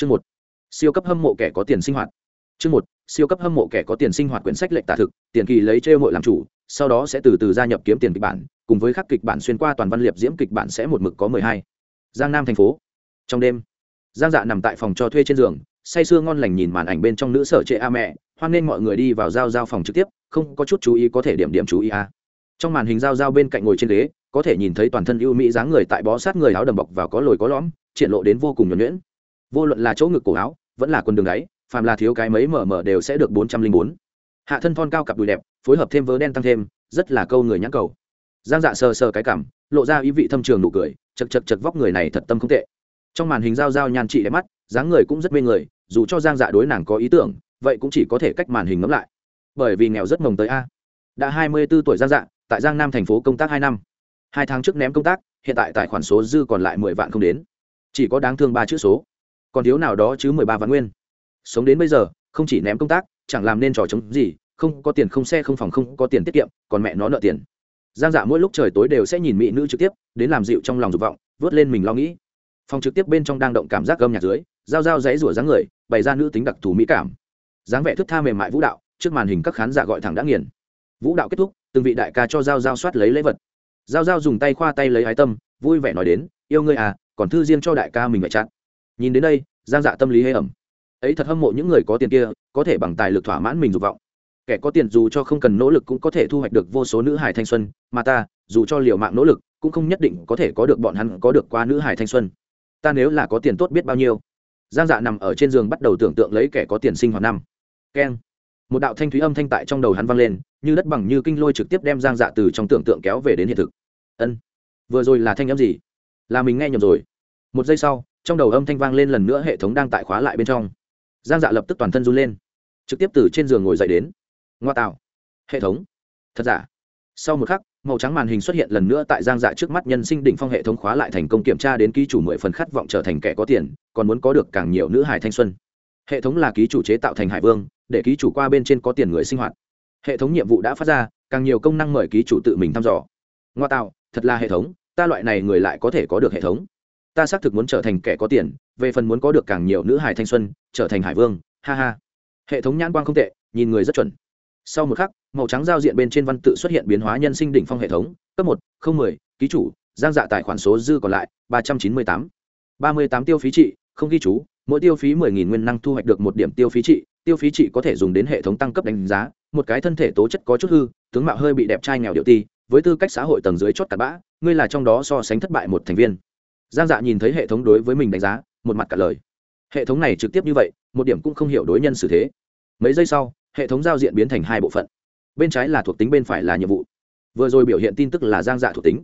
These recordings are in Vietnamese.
chương một, siêu cấp hâm mộ kẻ có tiền sinh hoạt. Chương một, siêu cấp hâm mộ kẻ có tiền sinh hoạt quyển sách lệnh tả thực, tiền kỳ lấy trêu mội làm chủ, sau đó sẽ từ từ gia nhập kiếm tiền kịch bản, cùng với khắc kịch bản xuyên qua toàn văn liệp diễm kịch bản sẽ một mực có mười hai. Giang nam thành phố. Trong đêm, giang dạ nằm tại phòng cho thuê trên giường, say sưa ngon lành nhìn màn ảnh bên trong nữ sở trệ a mẹ, hoan nên mọi người đi vào giao giao phòng trực tiếp, không có chút chú ý có thể điểm điểm chú ý a trong màn hình giao giao bên cạnh ngồi trên ghế, có thể nhìn thấy toàn thân ưu mỹ dáng người tại bó sát người áo đầm bọc vào có lồi có lõm, triển lộ đến vô cùng nhuẩn nhuyễn vô luận là chỗ ngực cổ áo, vẫn là quần đường đáy phàm là thiếu cái mấy mở mở đều sẽ được bốn trăm linh bốn. Hạ thân thon cao cặp đùi đẹp, phối hợp thêm vớ đen tăng thêm, rất là câu người nhãn cầu. Giang dạ sờ sờ cái cảm, lộ ra ý vị thâm trường nụ cười, chật chật chật vóc người này thật tâm không tệ. Trong màn hình giao giao nhan trị đẹp mắt, dáng người cũng rất mê người, dù cho giang dạ đối nàng có ý tưởng, vậy cũng chỉ có thể cách màn hình ngẫm lại. Bởi vì nghèo rất mồng tới a. Đã hai mươi b ố tuổi giang dạ tại giang nam thành phố công tác hai năm. Hai tháng trước ném công tác, hiện tại tài khoản số dư còn lại mười vạn không đến. Chỉ có đáng thương ba chữ số còn thiếu nào đó chứ mười ba vạn nguyên. Sống đến bây giờ, không chỉ ném công tác, chẳng làm nên trò chống gì, không có tiền không xe không phòng không có tiền tiết kiệm, còn mẹ nó nợ tiền. Giang dạ mỗi lúc trời tối đều sẽ nhìn mỹ nữ trực tiếp, đến làm dịu trong lòng dục vọng, vớt lên mình lo nghĩ. Phòng trực tiếp bên trong đang động cảm giác gâm nhạc dưới dao dao dãy rủa dáng người, bày ra nữ tính đặc thù mỹ cảm. Dáng vẻ thức tha mềm mại vũ đạo, trước màn hình các khán giả gọi thẳng đã nghiền. Vũ đạo kết thúc, từng vị đại ca cho dao dao soát lấy lễ vật. Dao dao dùng tay khoa tay lấy ái tâm, vui vẻ nói đến, yêu ngươi à còn thư riêng cho đại ca mình vậy chặn nhìn đến đây, giang dạ tâm lý hê ẩm. Ấy thật hâm mộ những người có tiền kia, có thể bằng tài lực thỏa mãn mình dục vọng. Kẻ có tiền dù cho không cần nỗ lực cũng có thể thu hoạch được vô số nữ hải thanh xuân, mà ta, dù cho liều mạng nỗ lực, cũng không nhất định có thể có được bọn hắn có được qua nữ hải thanh xuân. Ta nếu là có tiền tốt biết bao nhiêu? Giang dạ nằm ở trên giường bắt đầu tưởng tượng lấy kẻ có tiền sinh hoạt năm. Keng. Một đạo thanh thúy âm thanh tại trong đầu hắn vang lên, như đất bằng như kinh lôi trực tiếp đem giang dạ từ trong tưởng tượng kéo về đến hiện thực. Ân. Vừa rồi là thanh âm gì? Là mình nghe nhầm rồi. Một giây sau trong đầu âm thanh vang lên lần nữa hệ thống đang tại khóa lại bên trong. Giang dạ lập tức toàn thân run lên, trực tiếp từ trên giường ngồi dậy đến. Ngoa tạo. Hệ thống. Thật giả. Sau một khắc, màu trắng màn hình xuất hiện lần nữa tại giang dạ trước mắt nhân sinh đỉnh phong hệ thống khóa lại thành công kiểm tra đến ký chủ mười phần khát vọng trở thành kẻ có tiền, còn muốn có được càng nhiều nữ hải thanh xuân. Hệ thống là ký chủ chế tạo thành hải vương, để ký chủ qua bên trên có tiền người sinh hoạt. Hệ thống nhiệm vụ đã phát ra, càng nhiều công năng mời ký chủ tự mình thăm dò. Ngoa tạo, thật là hệ thống, ta loại này người lại có thể có được hệ thống ta xác thực muốn trở thành kẻ có tiền, về phần muốn có được càng nhiều nữ hải thanh xuân, trở thành hải vương, ha ha. Hệ thống nhãn quang không tệ, nhìn người rất chuẩn. Sau một khắc, màu trắng giao diện bên trên văn tự xuất hiện biến hóa nhân sinh đỉnh phong hệ thống, cấp một, không mười, ký chủ, giang dạ tài khoản số dư còn lại, ba trăm chín mươi tám. Ba mươi tám tiêu phí trị, không ghi chú, mỗi tiêu phí mười nghìn nguyên năng thu hoạch được một điểm tiêu phí trị, tiêu phí trị có thể dùng đến hệ thống tăng cấp đánh giá, một cái thân thể tố chất có chút hư, tướng mạo hơi bị đẹp trai nghèo điệu ti, với tư cách xã hội tầng dưới chót cặn bã, ngươi là trong đó so sánh thất bại một thành viên giang dạ nhìn thấy hệ thống đối với mình đánh giá, một mặt cả lời. Hệ thống này trực tiếp như vậy, một điểm cũng không hiểu đối nhân xử thế. Mấy giây sau, hệ thống giao diện biến thành hai bộ phận. Bên trái là thuộc tính, bên phải là nhiệm vụ. Vừa rồi biểu hiện tin tức là giang dạ thuộc tính.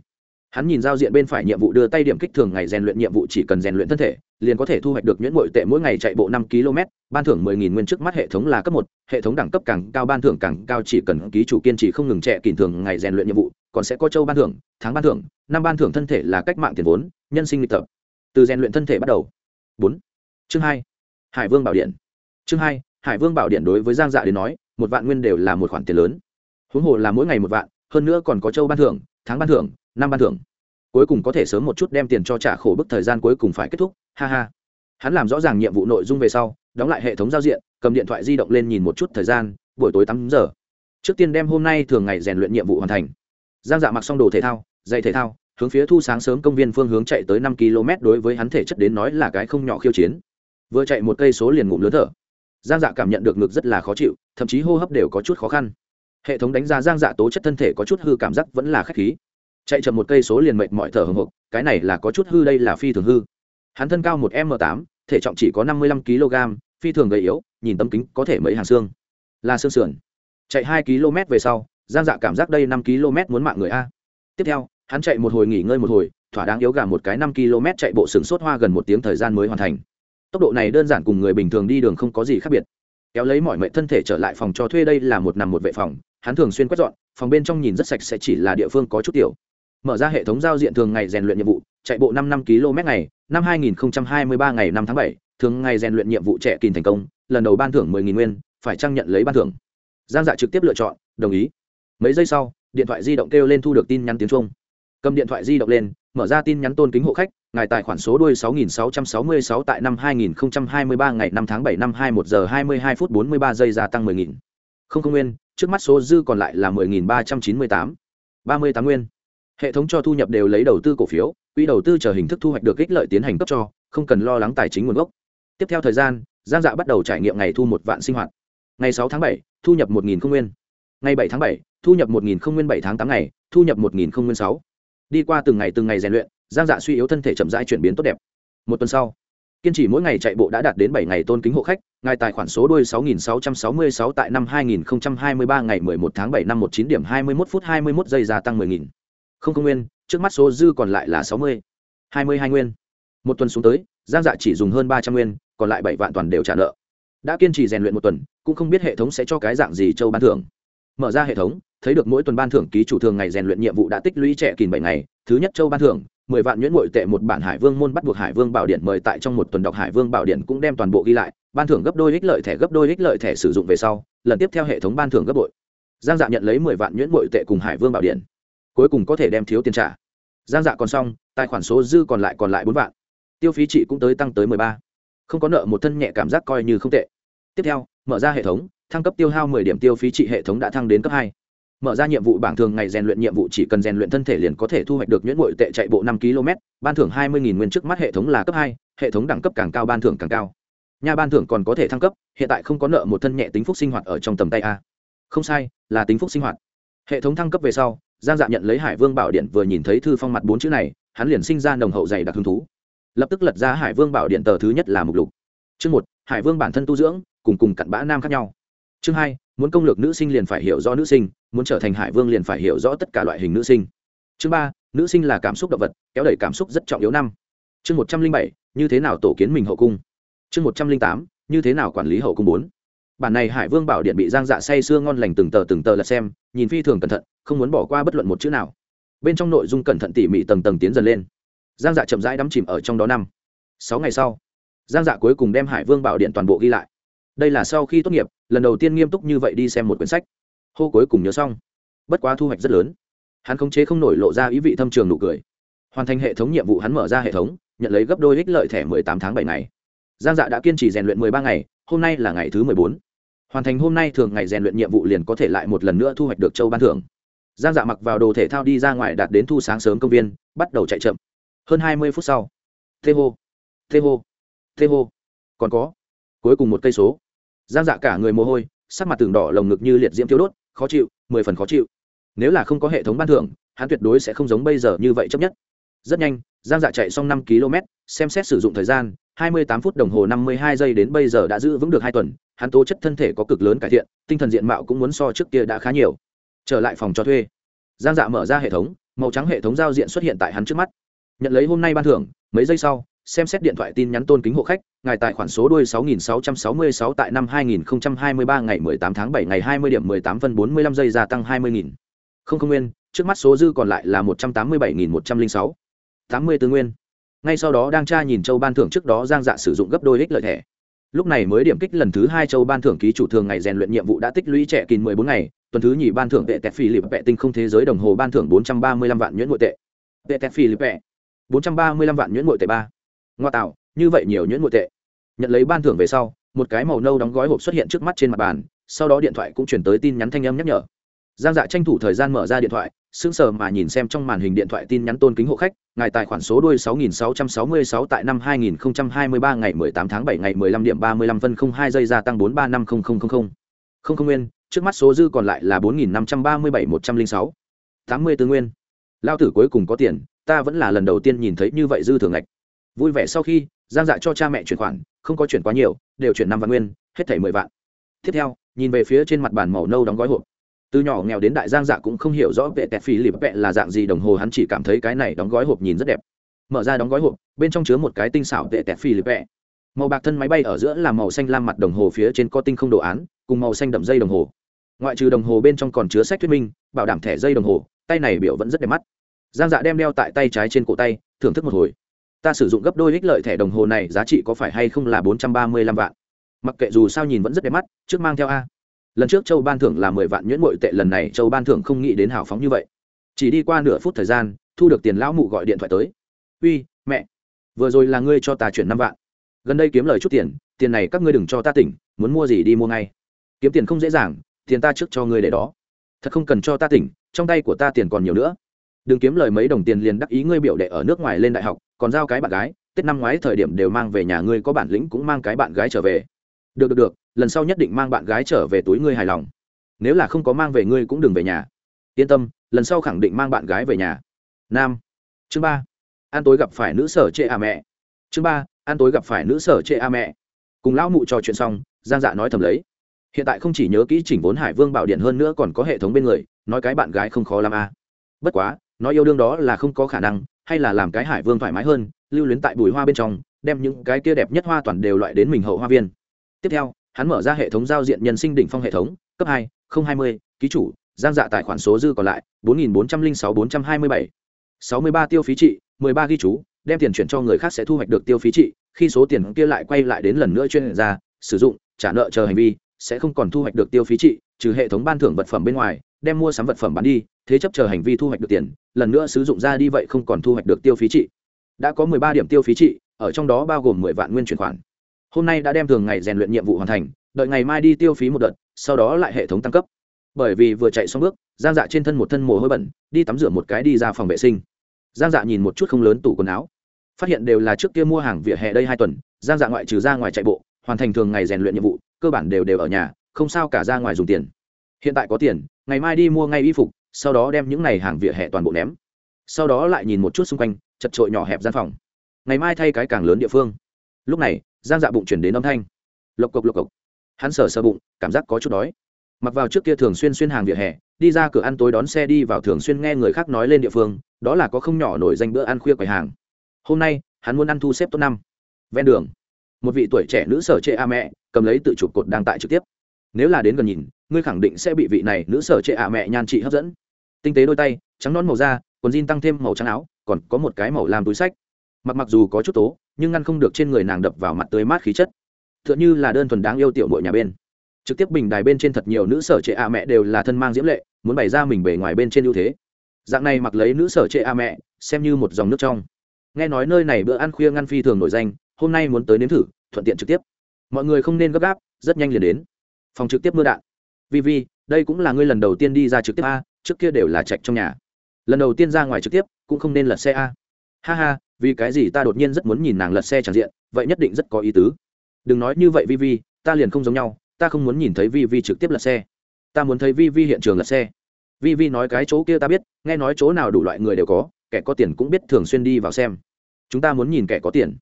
Hắn nhìn giao diện bên phải nhiệm vụ đưa tay điểm kích thường ngày rèn luyện nhiệm vụ chỉ cần rèn luyện thân thể, liền có thể thu hoạch được nhuyễn bội tệ mỗi ngày chạy bộ năm km, ban thưởng mười nghìn nguyên trước mắt hệ thống là cấp một, hệ thống đẳng cấp càng cao ban thưởng càng cao chỉ cần ký chủ kiên trì không ngừng chạy kỷ thường ngày rèn luyện nhiệm vụ, còn sẽ có châu ban thưởng, tháng ban thưởng, năm ban thưởng thân thể là cách mạng tiền vốn nhân sinh lịch tập. Từ rèn luyện thân thể bắt đầu. Bốn. Chương hai. Hải vương bảo điện. Chương hai, hải vương bảo điện đối với giang dạ đến nói, một vạn nguyên đều là một khoản tiền lớn. Huống hồ là mỗi ngày một vạn, hơn nữa còn có châu ban thưởng, tháng ban thưởng, năm ban thưởng. Cuối cùng có thể sớm một chút đem tiền cho trả khổ bức thời gian cuối cùng phải kết thúc. Ha ha. Hắn làm rõ ràng nhiệm vụ nội dung về sau, đóng lại hệ thống giao diện, cầm điện thoại di động lên nhìn một chút thời gian, buổi tối tám giờ. Trước tiên đem hôm nay thường ngày rèn luyện nhiệm vụ hoàn thành. Giang dạ mặc xong đồ thể thao, dạy thể thao hướng phía thu sáng sớm công viên phương hướng chạy tới năm km đối với hắn thể chất đến nói là cái không nhỏ khiêu chiến. Vừa chạy một cây số liền ngụm lớn thở. Giang dạ cảm nhận được ngực rất là khó chịu, thậm chí hô hấp đều có chút khó khăn. Hệ thống đánh giá giang dạ tố chất thân thể có chút hư cảm giác vẫn là k h á c h khí. Chạy chậm một cây số liền mệt mọi thở hồng hộc, cái này là có chút hư đây là phi thường hư. Hắn thân cao một m tám, thể trọng chỉ có năm mươi lăm kg, phi thường gầy yếu, nhìn tâm kính có thể mấy hàng xương. Là xương sườn. Chạy hai km về sau, giang dạ cảm giác đây năm km muốn mạng người a. Tiếp theo hắn chạy một hồi nghỉ ngơi một hồi, thỏa đáng yếu gà một cái năm km chạy bộ sừng sốt hoa gần một tiếng thời gian mới hoàn thành. Tốc độ này đơn giản cùng người bình thường đi đường không có gì khác biệt. Kéo lấy mọi mệnh thân thể trở lại phòng cho thuê đây là một nằm một vệ phòng, hắn thường xuyên quét dọn, phòng bên trong nhìn rất sạch sẽ chỉ là địa phương có chút tiểu. Mở ra hệ thống giao diện thường ngày rèn luyện nhiệm vụ, chạy bộ năm năm km ngày, năm 2023 ngày năm tháng bảy, thường ngày rèn luyện nhiệm vụ trẻ kìn thành công, lần đầu ban thưởng mười nghìn nguyên, phải trang nhận lấy ban thưởng? Giang dạ trực tiếp lựa chọn, đồng ý. Mấy giây sau, điện thoại di động kêu lên thu được tin nhắn tiếng trung cầm điện thoại di động lên mở ra tin nhắn tôn kính hộ khách ngài tài khoản số đuôi 6666 tại năm 2023 ngày 5 tháng 7 năm 21 giờ 22 phút 43 giây gia tăng 10.000. Không không nguyên, trước mắt số dư còn lại là 10.398. 38 nguyên. Hệ thống cho thu nhập đều lấy đầu tư cổ phiếu, quỹ đầu tư chờ hình thức thu hoạch được ích lợi tiến hành cấp cho, không cần lo lắng tài chính nguồn gốc. Tiếp theo thời gian, Giang Dạ bắt đầu trải nghiệm ngày thu một vạn sinh hoạt. Ngày 6 tháng 7, thu nhập 1000 không nguyên. Ngày 7 tháng 7, thu nhập 1000 không nguyên 7 tháng 8 ngày, thu nhập 1000 không nguyên 6. Đi qua từng ngày từng ngày rèn luyện, Giang Dạ suy yếu thân thể chậm rãi chuyển biến tốt đẹp. Một tuần sau, kiên trì mỗi ngày chạy bộ đã đạt đến bảy ngày tôn kính hộ khách, ngài tài khoản số đuôi 6666 tại năm 2023 ngày 11 tháng 7 năm 19 điểm 21 phút 21 giây gia tăng 10000. Không công nguyên, trước mắt số dư còn lại là 60. 22 nguyên. Một tuần xuống tới, Giang Dạ chỉ dùng hơn 300 nguyên, còn lại bảy vạn toàn đều trả nợ. Đã kiên trì rèn luyện một tuần, cũng không biết hệ thống sẽ cho cái dạng gì châu ban thưởng. Mở ra hệ thống, thấy được mỗi tuần ban thưởng ký chủ thường ngày rèn luyện nhiệm vụ đã tích lũy trẻ kìn bảy ngày, thứ nhất châu ban thưởng, mười vạn nhuyễn ngội tệ một bản hải vương môn bắt buộc hải vương bảo điện mời tại trong một tuần đọc hải vương bảo điện cũng đem toàn bộ ghi lại ban thưởng gấp đôi ích lợi thẻ gấp đôi ích lợi thẻ sử dụng về sau lần tiếp theo hệ thống ban thưởng gấp bội. Giang dạ nhận lấy mười vạn nhuyễn ngội tệ cùng hải vương bảo điện. Cuối cùng có thể đem thiếu tiền trả. Giang dạ còn xong tài khoản số dư còn lại còn lại bốn vạn. Tiêu phí trị cũng tới tăng tới mười ba. Không có nợ một thân nhẹ cảm giác coi như không tệ. Tiếp theo mở ra hệ thống thăng cấp tiêu hao mười điểm tiêu phí trị hệ thống đã thăng đến cấp hai mở ra nhiệm vụ bảng thường ngày rèn luyện nhiệm vụ chỉ cần rèn luyện thân thể liền có thể thu hoạch được nhuyễn bội tệ chạy bộ năm km ban thưởng hai mươi nguyên trước mắt hệ thống là cấp hai, hệ thống đẳng cấp càng cao ban thưởng càng cao. Nhà ban thưởng còn có thể thăng cấp, hiện tại không có nợ một thân nhẹ tính phúc sinh hoạt ở trong tầm tay a. Không sai, là tính phúc sinh hoạt. Hệ thống thăng cấp về sau, giang dạ nhận lấy hải vương bảo điện vừa nhìn thấy thư phong mặt bốn chữ này, hắn liền sinh ra nồng hậu dày đặc hứng thú. Lập tức lật ra hải vương bảo điện tờ thứ nhất là mục lục. Chương một, hải vương bản thân tu dưỡng, cùng cùng cặn bã nam khác nhau. Chương hai muốn công lược nữ sinh liền phải hiểu rõ nữ sinh, muốn trở thành hải vương liền phải hiểu rõ tất cả loại hình nữ sinh. Chương ba, nữ sinh là cảm xúc động vật, kéo đẩy cảm xúc rất trọng yếu năm. Chương một trăm linh bảy, như thế nào tổ kiến mình hậu cung? Chương một trăm linh tám, như thế nào quản lý hậu cung bốn? Bản này hải vương bảo điện bị giang dạ say sưa ngon lành từng tờ từng tờ lật xem, nhìn phi thường cẩn thận, không muốn bỏ qua bất luận một chữ nào. Bên trong nội dung cẩn thận tỉ mỉ tầng tầng tiến dần lên. Giang dạ chậm rãi đắm chìm ở trong đó năm. Sáu ngày sau, giang dạ cuối cùng đem hải vương bảo điện toàn bộ ghi lại đây là sau khi tốt nghiệp, lần đầu tiên nghiêm túc như vậy đi xem một quyển sách. Hô cuối cùng nhớ xong. Bất quá thu hoạch rất lớn. Hắn khống chế không nổi lộ ra ý vị thâm trường nụ cười. Hoàn thành hệ thống nhiệm vụ hắn mở ra hệ thống, nhận lấy gấp đôi ích lợi thẻ mười tám tháng bảy ngày. Giang dạ đã kiên trì rèn luyện mười ba ngày, hôm nay là ngày thứ mười bốn. Hoàn thành hôm nay thường ngày rèn luyện nhiệm vụ liền có thể lại một lần nữa thu hoạch được châu ban thưởng. Giang dạ mặc vào đồ thể thao đi ra ngoài đạt đến thu sáng sớm công viên, bắt đầu chạy chậm. Hơn hai mươi phút sau. Thê hô. Thê hô. Thê hô. Còn có. Cuối cùng một cây số giang dạ cả người mồ hôi, sắc mặt tường đỏ, lồng ngực như liệt diễm thiếu đốt, khó chịu, mười phần khó chịu. Nếu là không có hệ thống ban thưởng, hắn tuyệt đối sẽ không giống bây giờ như vậy chấp nhất. Rất nhanh, giang dạ chạy xong năm km, xem xét sử dụng thời gian, hai mươi tám phút đồng hồ năm mươi hai giây đến bây giờ đã giữ vững được hai tuần, hắn tố chất thân thể có cực lớn cải thiện, tinh thần diện mạo cũng muốn so trước kia đã khá nhiều. Trở lại phòng cho thuê. Giang dạ mở ra hệ thống, màu trắng hệ thống giao diện xuất hiện tại hắn trước mắt. Nhận lấy hôm nay ban thưởng, mấy giây sau xem xét điện thoại tin nhắn tôn kính hộ khách ngài tài khoản số đuôi 6666 tại năm 2023 ngày 18 tháng 7 ngày 20 điểm 18 phân 45 giây gia tăng 20.000. Không không nguyên, trước mắt số dư còn lại là 187.106. 80 tư nguyên. Ngay sau đó đang tra nhìn châu ban thưởng trước đó Giang Dạ sử dụng gấp đôi ích lợi thẻ. Lúc này mới điểm kích lần thứ hai châu ban thưởng ký chủ thường ngày rèn luyện nhiệm vụ đã tích lũy trẻ kín 14 ngày, tuần thứ nhì ban thưởng vệ tẹt phi lịp vệ tinh không thế giới đồng hồ ban thưởng 435 vạn nhuyễn nội tệ. Vệ tẹt phi lịp vệ 435 vạn nhuyễn nội tệ 3 ngoa tạo như vậy nhiều nhuyễn nội tệ nhận lấy ban thưởng về sau một cái màu nâu đóng gói hộp xuất hiện trước mắt trên mặt bàn sau đó điện thoại cũng chuyển tới tin nhắn thanh âm nhắc nhở giang dạ tranh thủ thời gian mở ra điện thoại sững sờ mà nhìn xem trong màn hình điện thoại tin nhắn tôn kính hộ khách ngài tài khoản số đuôi 6666 tại năm 2023 ngày 18 tháng 7 ngày 15 điểm 35 phân 02 giây gia tăng 43500000. Không không nguyên, trước mắt số dư còn lại là 4537 80 tư nguyên. Lao tử cuối cùng có tiền, ta vẫn là lần đầu tiên nhìn thấy như vậy dư thường ngạch vui vẻ sau khi, giang dạ cho cha mẹ chuyển khoản, không có chuyển quá nhiều, đều chuyển năm vạn nguyên, hết thảy mười vạn. Tiếp theo, nhìn về phía trên mặt bàn màu nâu đóng gói hộp. Từ nhỏ nghèo đến đại, giang dạ cũng không hiểu rõ vệ tẹt phí lịp vẹ là dạng gì, đồng hồ hắn chỉ cảm thấy cái này đóng gói hộp nhìn rất đẹp. Mở ra đóng gói hộp, bên trong chứa một cái tinh xảo vệ tẹt phí lịp vẹ. Màu bạc thân máy bay ở giữa là màu xanh lam mặt đồng hồ, phía trên có tinh không đồ án, cùng màu xanh đậm dây đồng hồ. Ngoại trừ đồng hồ bên trong còn chứa sách thuyết minh, bảo đảm thẻ dây đồng hồ, tay này biểu vẫn rất đẹp mắt. Giang dạ đem đeo tại tay trái trên cổ tay, thưởng thức một hồi ta sử dụng gấp đôi ích lợi thẻ đồng hồ này giá trị có phải hay không là bốn trăm ba mươi lăm vạn? Mặc kệ dù sao nhìn vẫn rất đẹp mắt, trước mang theo a. Lần trước châu ban thưởng là mười vạn nhuyễn bội tệ, lần này châu ban thưởng không nghĩ đến hào phóng như vậy. Chỉ đi qua nửa phút thời gian, thu được tiền lão mụ gọi điện thoại tới. Uy, mẹ, vừa rồi là ngươi cho ta chuyển năm vạn. Gần đây kiếm lời chút tiền tiền này các ngươi đừng cho ta tỉnh, muốn mua gì đi mua ngay. Kiếm tiền không dễ dàng, tiền ta trước cho ngươi để đó. Thật không cần cho ta tỉnh, trong tay của ta tiền còn nhiều nữa. Đừng kiếm lời mấy đồng tiền liền đắc ý ngươi biểu đệ ở nước ngoài lên đại học còn giao cái bạn gái, tết năm ngoái thời điểm đều mang về nhà ngươi có bản lĩnh cũng mang cái bạn gái trở về. Được được được, lần sau nhất định mang bạn gái trở về túi ngươi hài lòng. Nếu là không có mang về ngươi cũng đừng về nhà. Yên tâm, lần sau khẳng định mang bạn gái về nhà. Nam. Chương ba. An tối gặp phải nữ sở chệ à mẹ. Chương ba. An tối gặp phải nữ sở chệ a mẹ. Cùng lão mụ trò chuyện xong, giang dạ nói thầm lấy. Hiện tại không chỉ nhớ kỹ chỉnh vốn hải vương bảo điện hơn nữa còn có hệ thống bên người, nói cái bạn gái không khó làm a. À. bất quá nói yêu đương đó là không có khả năng, hay là làm cái hải vương thoải mái hơn, lưu luyến tại bùi hoa bên trong, đem những cái kia đẹp nhất hoa toàn đều loại đến mình hậu hoa viên. Tiếp theo, hắn mở ra hệ thống giao diện nhân sinh đỉnh phong hệ thống, cấp hai, không hai mươi, ký chủ, giang dạ tài khoản số dư còn lại, bốn nghìn bốn trăm linh sáu bốn trăm hai mươi bảy. sáu mươi ba tiêu phí trị, mười ba ghi chú, đem tiền chuyển cho người khác sẽ thu hoạch được tiêu phí trị, khi số tiền kia lại quay lại đến lần nữa chuyên ra, sử dụng, trả nợ chờ hành vi, sẽ không còn thu hoạch được tiêu phí trị, trừ hệ thống ban thưởng vật phẩm bên ngoài, đem mua sắm vật phẩm bán đi thế chấp chờ hành vi thu hoạch được tiền, lần nữa sử dụng ra đi vậy không còn thu hoạch được tiêu phí trị. Đã có mười ba điểm tiêu phí trị, ở trong đó bao gồm mười vạn nguyên chuyển khoản. Hôm nay đã đem thường ngày rèn luyện nhiệm vụ hoàn thành, đợi ngày mai đi tiêu phí một đợt, sau đó lại hệ thống tăng cấp. Bởi vì vừa chạy xong bước, giang dạ trên thân một thân mồ hôi bẩn, đi tắm rửa một cái đi ra phòng vệ sinh. Giang dạ nhìn một chút không lớn tủ quần áo, phát hiện đều là trước kia mua hàng vỉa hè đây hai tuần, giang dạ ngoại trừ ra ngoài chạy bộ, hoàn thành thường ngày rèn luyện nhiệm vụ, cơ bản đều đều ở nhà, không sao cả ra ngoài dùng tiền. Hiện tại có tiền, ngày mai đi mua ngay y phục sau đó đem những này hàng vỉa hè toàn bộ ném. Sau đó lại nhìn một chút xung quanh, chật trội nhỏ hẹp gian phòng. Ngày mai thay cái càng lớn địa phương. Lúc này, giang dạ bụng chuyển đến âm thanh. Lộc cộc lộc cộc. Hắn sờ sờ bụng, cảm giác có chút đói. Mặc vào trước kia thường xuyên xuyên hàng vỉa hè, đi ra cửa ăn tối đón xe đi vào thường xuyên nghe người khác nói lên địa phương, đó là có không nhỏ nổi danh bữa ăn khuya quầy hàng. Hôm nay, hắn muốn ăn thu xếp tốt năm. Ven đường, một vị tuổi trẻ nữ sở trệ a mẹ, cầm lấy tự chụp cột đang tại trực tiếp. Nếu là đến gần nhìn, ngươi khẳng định sẽ bị vị này nữ sở trệ a mẹ nhan trị hấp dẫn tinh tế đôi tay, trắng nón màu da, quần jean tăng thêm màu trắng áo, còn có một cái màu làm túi sách. Mặc mặc dù có chút tố, nhưng ngăn không được trên người nàng đập vào mặt tươi mát khí chất. T h ư ợ n h ư là đơn thuần đáng yêu tiểu mội nhà bên. Trực tiếp bình đài bên trên thật nhiều nữ sở trệ a mẹ đều là thân mang diễm lệ, muốn bày ra mình bề ngoài bên trên ưu thế. Dạng này mặc lấy nữ sở trệ a mẹ, xem như một dòng nước trong. Nghe nói nơi này bữa ăn khuya ngăn phi thường nổi danh, hôm nay muốn tới nếm thử, thuận tiện trực tiếp. Mọi người không nên gấp gáp, rất nhanh liền đến. Phòng trực tiếp mưa đạn. Vì vì đây cũng là ngươi lần đầu tiên đi ra trực tiếp a trước kia đều là trạch trong nhà. Lần đầu tiên ra ngoài trực tiếp, cũng không nên lật xe a. Ha ha, vì cái gì ta đột nhiên rất muốn nhìn nàng lật xe tràn diện, vậy nhất định rất có ý tứ. Đừng nói như vậy vi vi ta liền không giống nhau, ta không muốn nhìn thấy vi vi trực tiếp lật xe. Ta muốn thấy vi vi hiện trường lật xe. Vi vi nói cái chỗ kia ta biết, nghe nói chỗ nào đủ loại người đều có, kẻ có tiền cũng biết thường xuyên đi vào xem. Chúng ta muốn nhìn kẻ có tiền.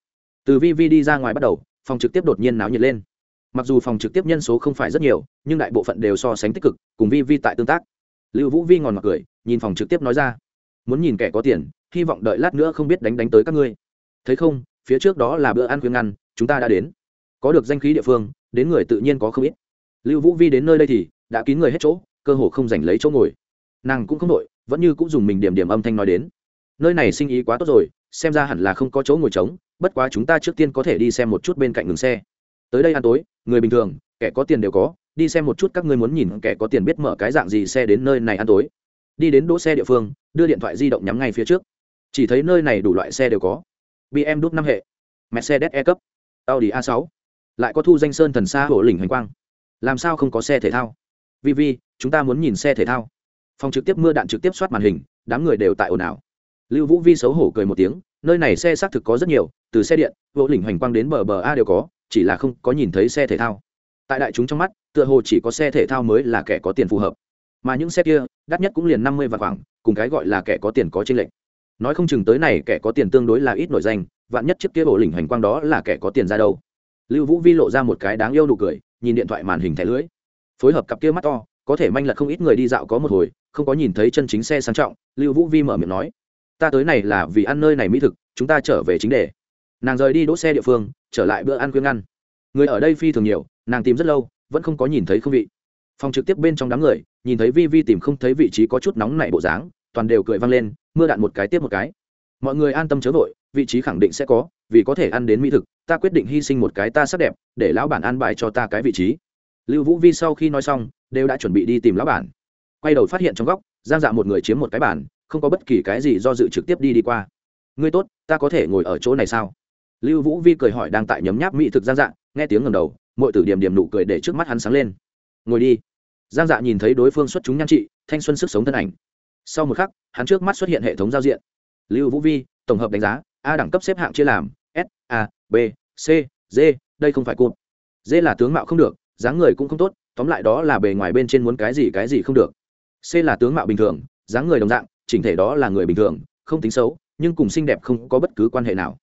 Từ vi vi đi ra ngoài bắt đầu, phòng trực tiếp đột nhiên náo nhiệt lên. Mặc dù phòng trực tiếp nhân số không phải rất nhiều, nhưng đại bộ phận đều so sánh tích cực, cùng vi vi tại tương tác lưu vũ vi ngòn mặc cười, nhìn phòng trực tiếp nói ra, muốn nhìn kẻ có tiền, hy vọng đợi lát nữa không biết đánh đánh tới các ngươi. Thấy không, phía trước đó là bữa ăn khuyên ngăn, chúng ta đã đến. Có được danh khí địa phương, đến người tự nhiên có không ít. Lưu vũ vi đến nơi đây thì đã kín người hết chỗ, cơ hồ không giành lấy chỗ ngồi. Nàng cũng không đội vẫn như cũng dùng mình điểm điểm âm thanh nói đến, nơi này sinh ý quá tốt rồi, xem ra hẳn là không có chỗ ngồi trống, bất quá chúng ta trước tiên có thể đi xem một chút bên cạnh ngừng xe. Tới đây ăn tối, người bình thường, kẻ có tiền đều có đi xem một chút các ngươi muốn nhìn kẻ có tiền biết mở cái dạng gì xe đến nơi này ăn tối. Đi đến đỗ xe địa phương, đưa điện thoại di động nhắm ngay phía trước. Chỉ thấy nơi này đủ loại xe đều có. Bm đúc năm hệ, mercedes e cấp audi a 6 lại có thu danh sơn thần xa hổ lỉnh hoành quang. Làm sao không có xe thể thao? Vi vi chúng ta muốn nhìn xe thể thao. Phòng trực tiếp mưa đạn trực tiếp soát màn hình, đám người đều tại ồn ào. Lưu vũ vi xấu hổ cười một tiếng, nơi này xe xác thực có rất nhiều, từ xe điện gỗ lỉnh hoành quang đến bờ bờ a đều có, chỉ là không có nhìn thấy xe thể thao. Tại đại chúng trong mắt tựa hồ chỉ có xe thể thao mới là kẻ có tiền phù hợp. Mà những xe kia, đắt nhất cũng liền năm mươi vạn khoảng, cùng cái gọi là kẻ có tiền có trên lệnh nói không chừng tới này kẻ có tiền tương đối là ít nổi danh, vạn nhất chiếc kia bộ lỉnh hành quang đó là kẻ có tiền ra đâu. Lưu vũ vi lộ ra một cái đáng yêu nụ cười, nhìn điện thoại màn hình thẻ lưới. Phối hợp cặp kia mắt to, có thể manh lật không ít người đi dạo có một hồi, không có nhìn thấy chân chính xe sang trọng, lưu vũ vi mở miệng nói, ta tới này là vì ăn nơi này mỹ thực, chúng ta trở về chính đề. Nàng rời đi đỗ xe địa phương, trở lại bữa ăn khuyên ngăn. Người ở đây phi thường nhiều, nàng tìm rất lâu vẫn không có nhìn thấy không vị. Phòng trực tiếp bên trong đám người, nhìn thấy vi vi tìm không thấy vị trí có chút nóng nảy bộ dáng, toàn đều cười vang lên, mưa đạn một cái tiếp một cái. Mọi người an tâm chớ vội, vị trí khẳng định sẽ có, vì có thể ăn đến mỹ thực, ta quyết định hy sinh một cái ta sắc đẹp, để lão bản an bài cho ta cái vị trí. Lưu vũ vi sau khi nói xong, đều đã chuẩn bị đi tìm lão bản. Quay đầu phát hiện trong góc, giang dạ một người chiếm một cái bản không có bất kỳ cái gì do dự trực tiếp đi đi qua. Ngươi tốt, ta có thể ngồi ở chỗ này sao? Lưu vũ vi cười hỏi đang tại nhấm nháp mỹ thực giang dạ nghe tiếng ngầm đầu mọi tử điểm điểm nụ cười để trước mắt hắn sáng lên. Ngồi đi. Giang dạ nhìn thấy đối phương xuất chúng nhan trị, thanh xuân sức sống thân ảnh. Sau một khắc, hắn trước mắt xuất hiện hệ thống giao diện. Lưu vũ vi, tổng hợp đánh giá, a đẳng cấp xếp hạng chia làm, s, a, b, c, d, đây không phải cụt. D là tướng mạo không được, dáng người cũng không tốt, tóm lại đó là bề ngoài bên trên muốn cái gì cái gì không được. C là tướng mạo bình thường, dáng người đồng dạng, chỉnh thể đó là người bình thường, không tính xấu, nhưng cùng xinh đẹp không có bất cứ quan hệ nào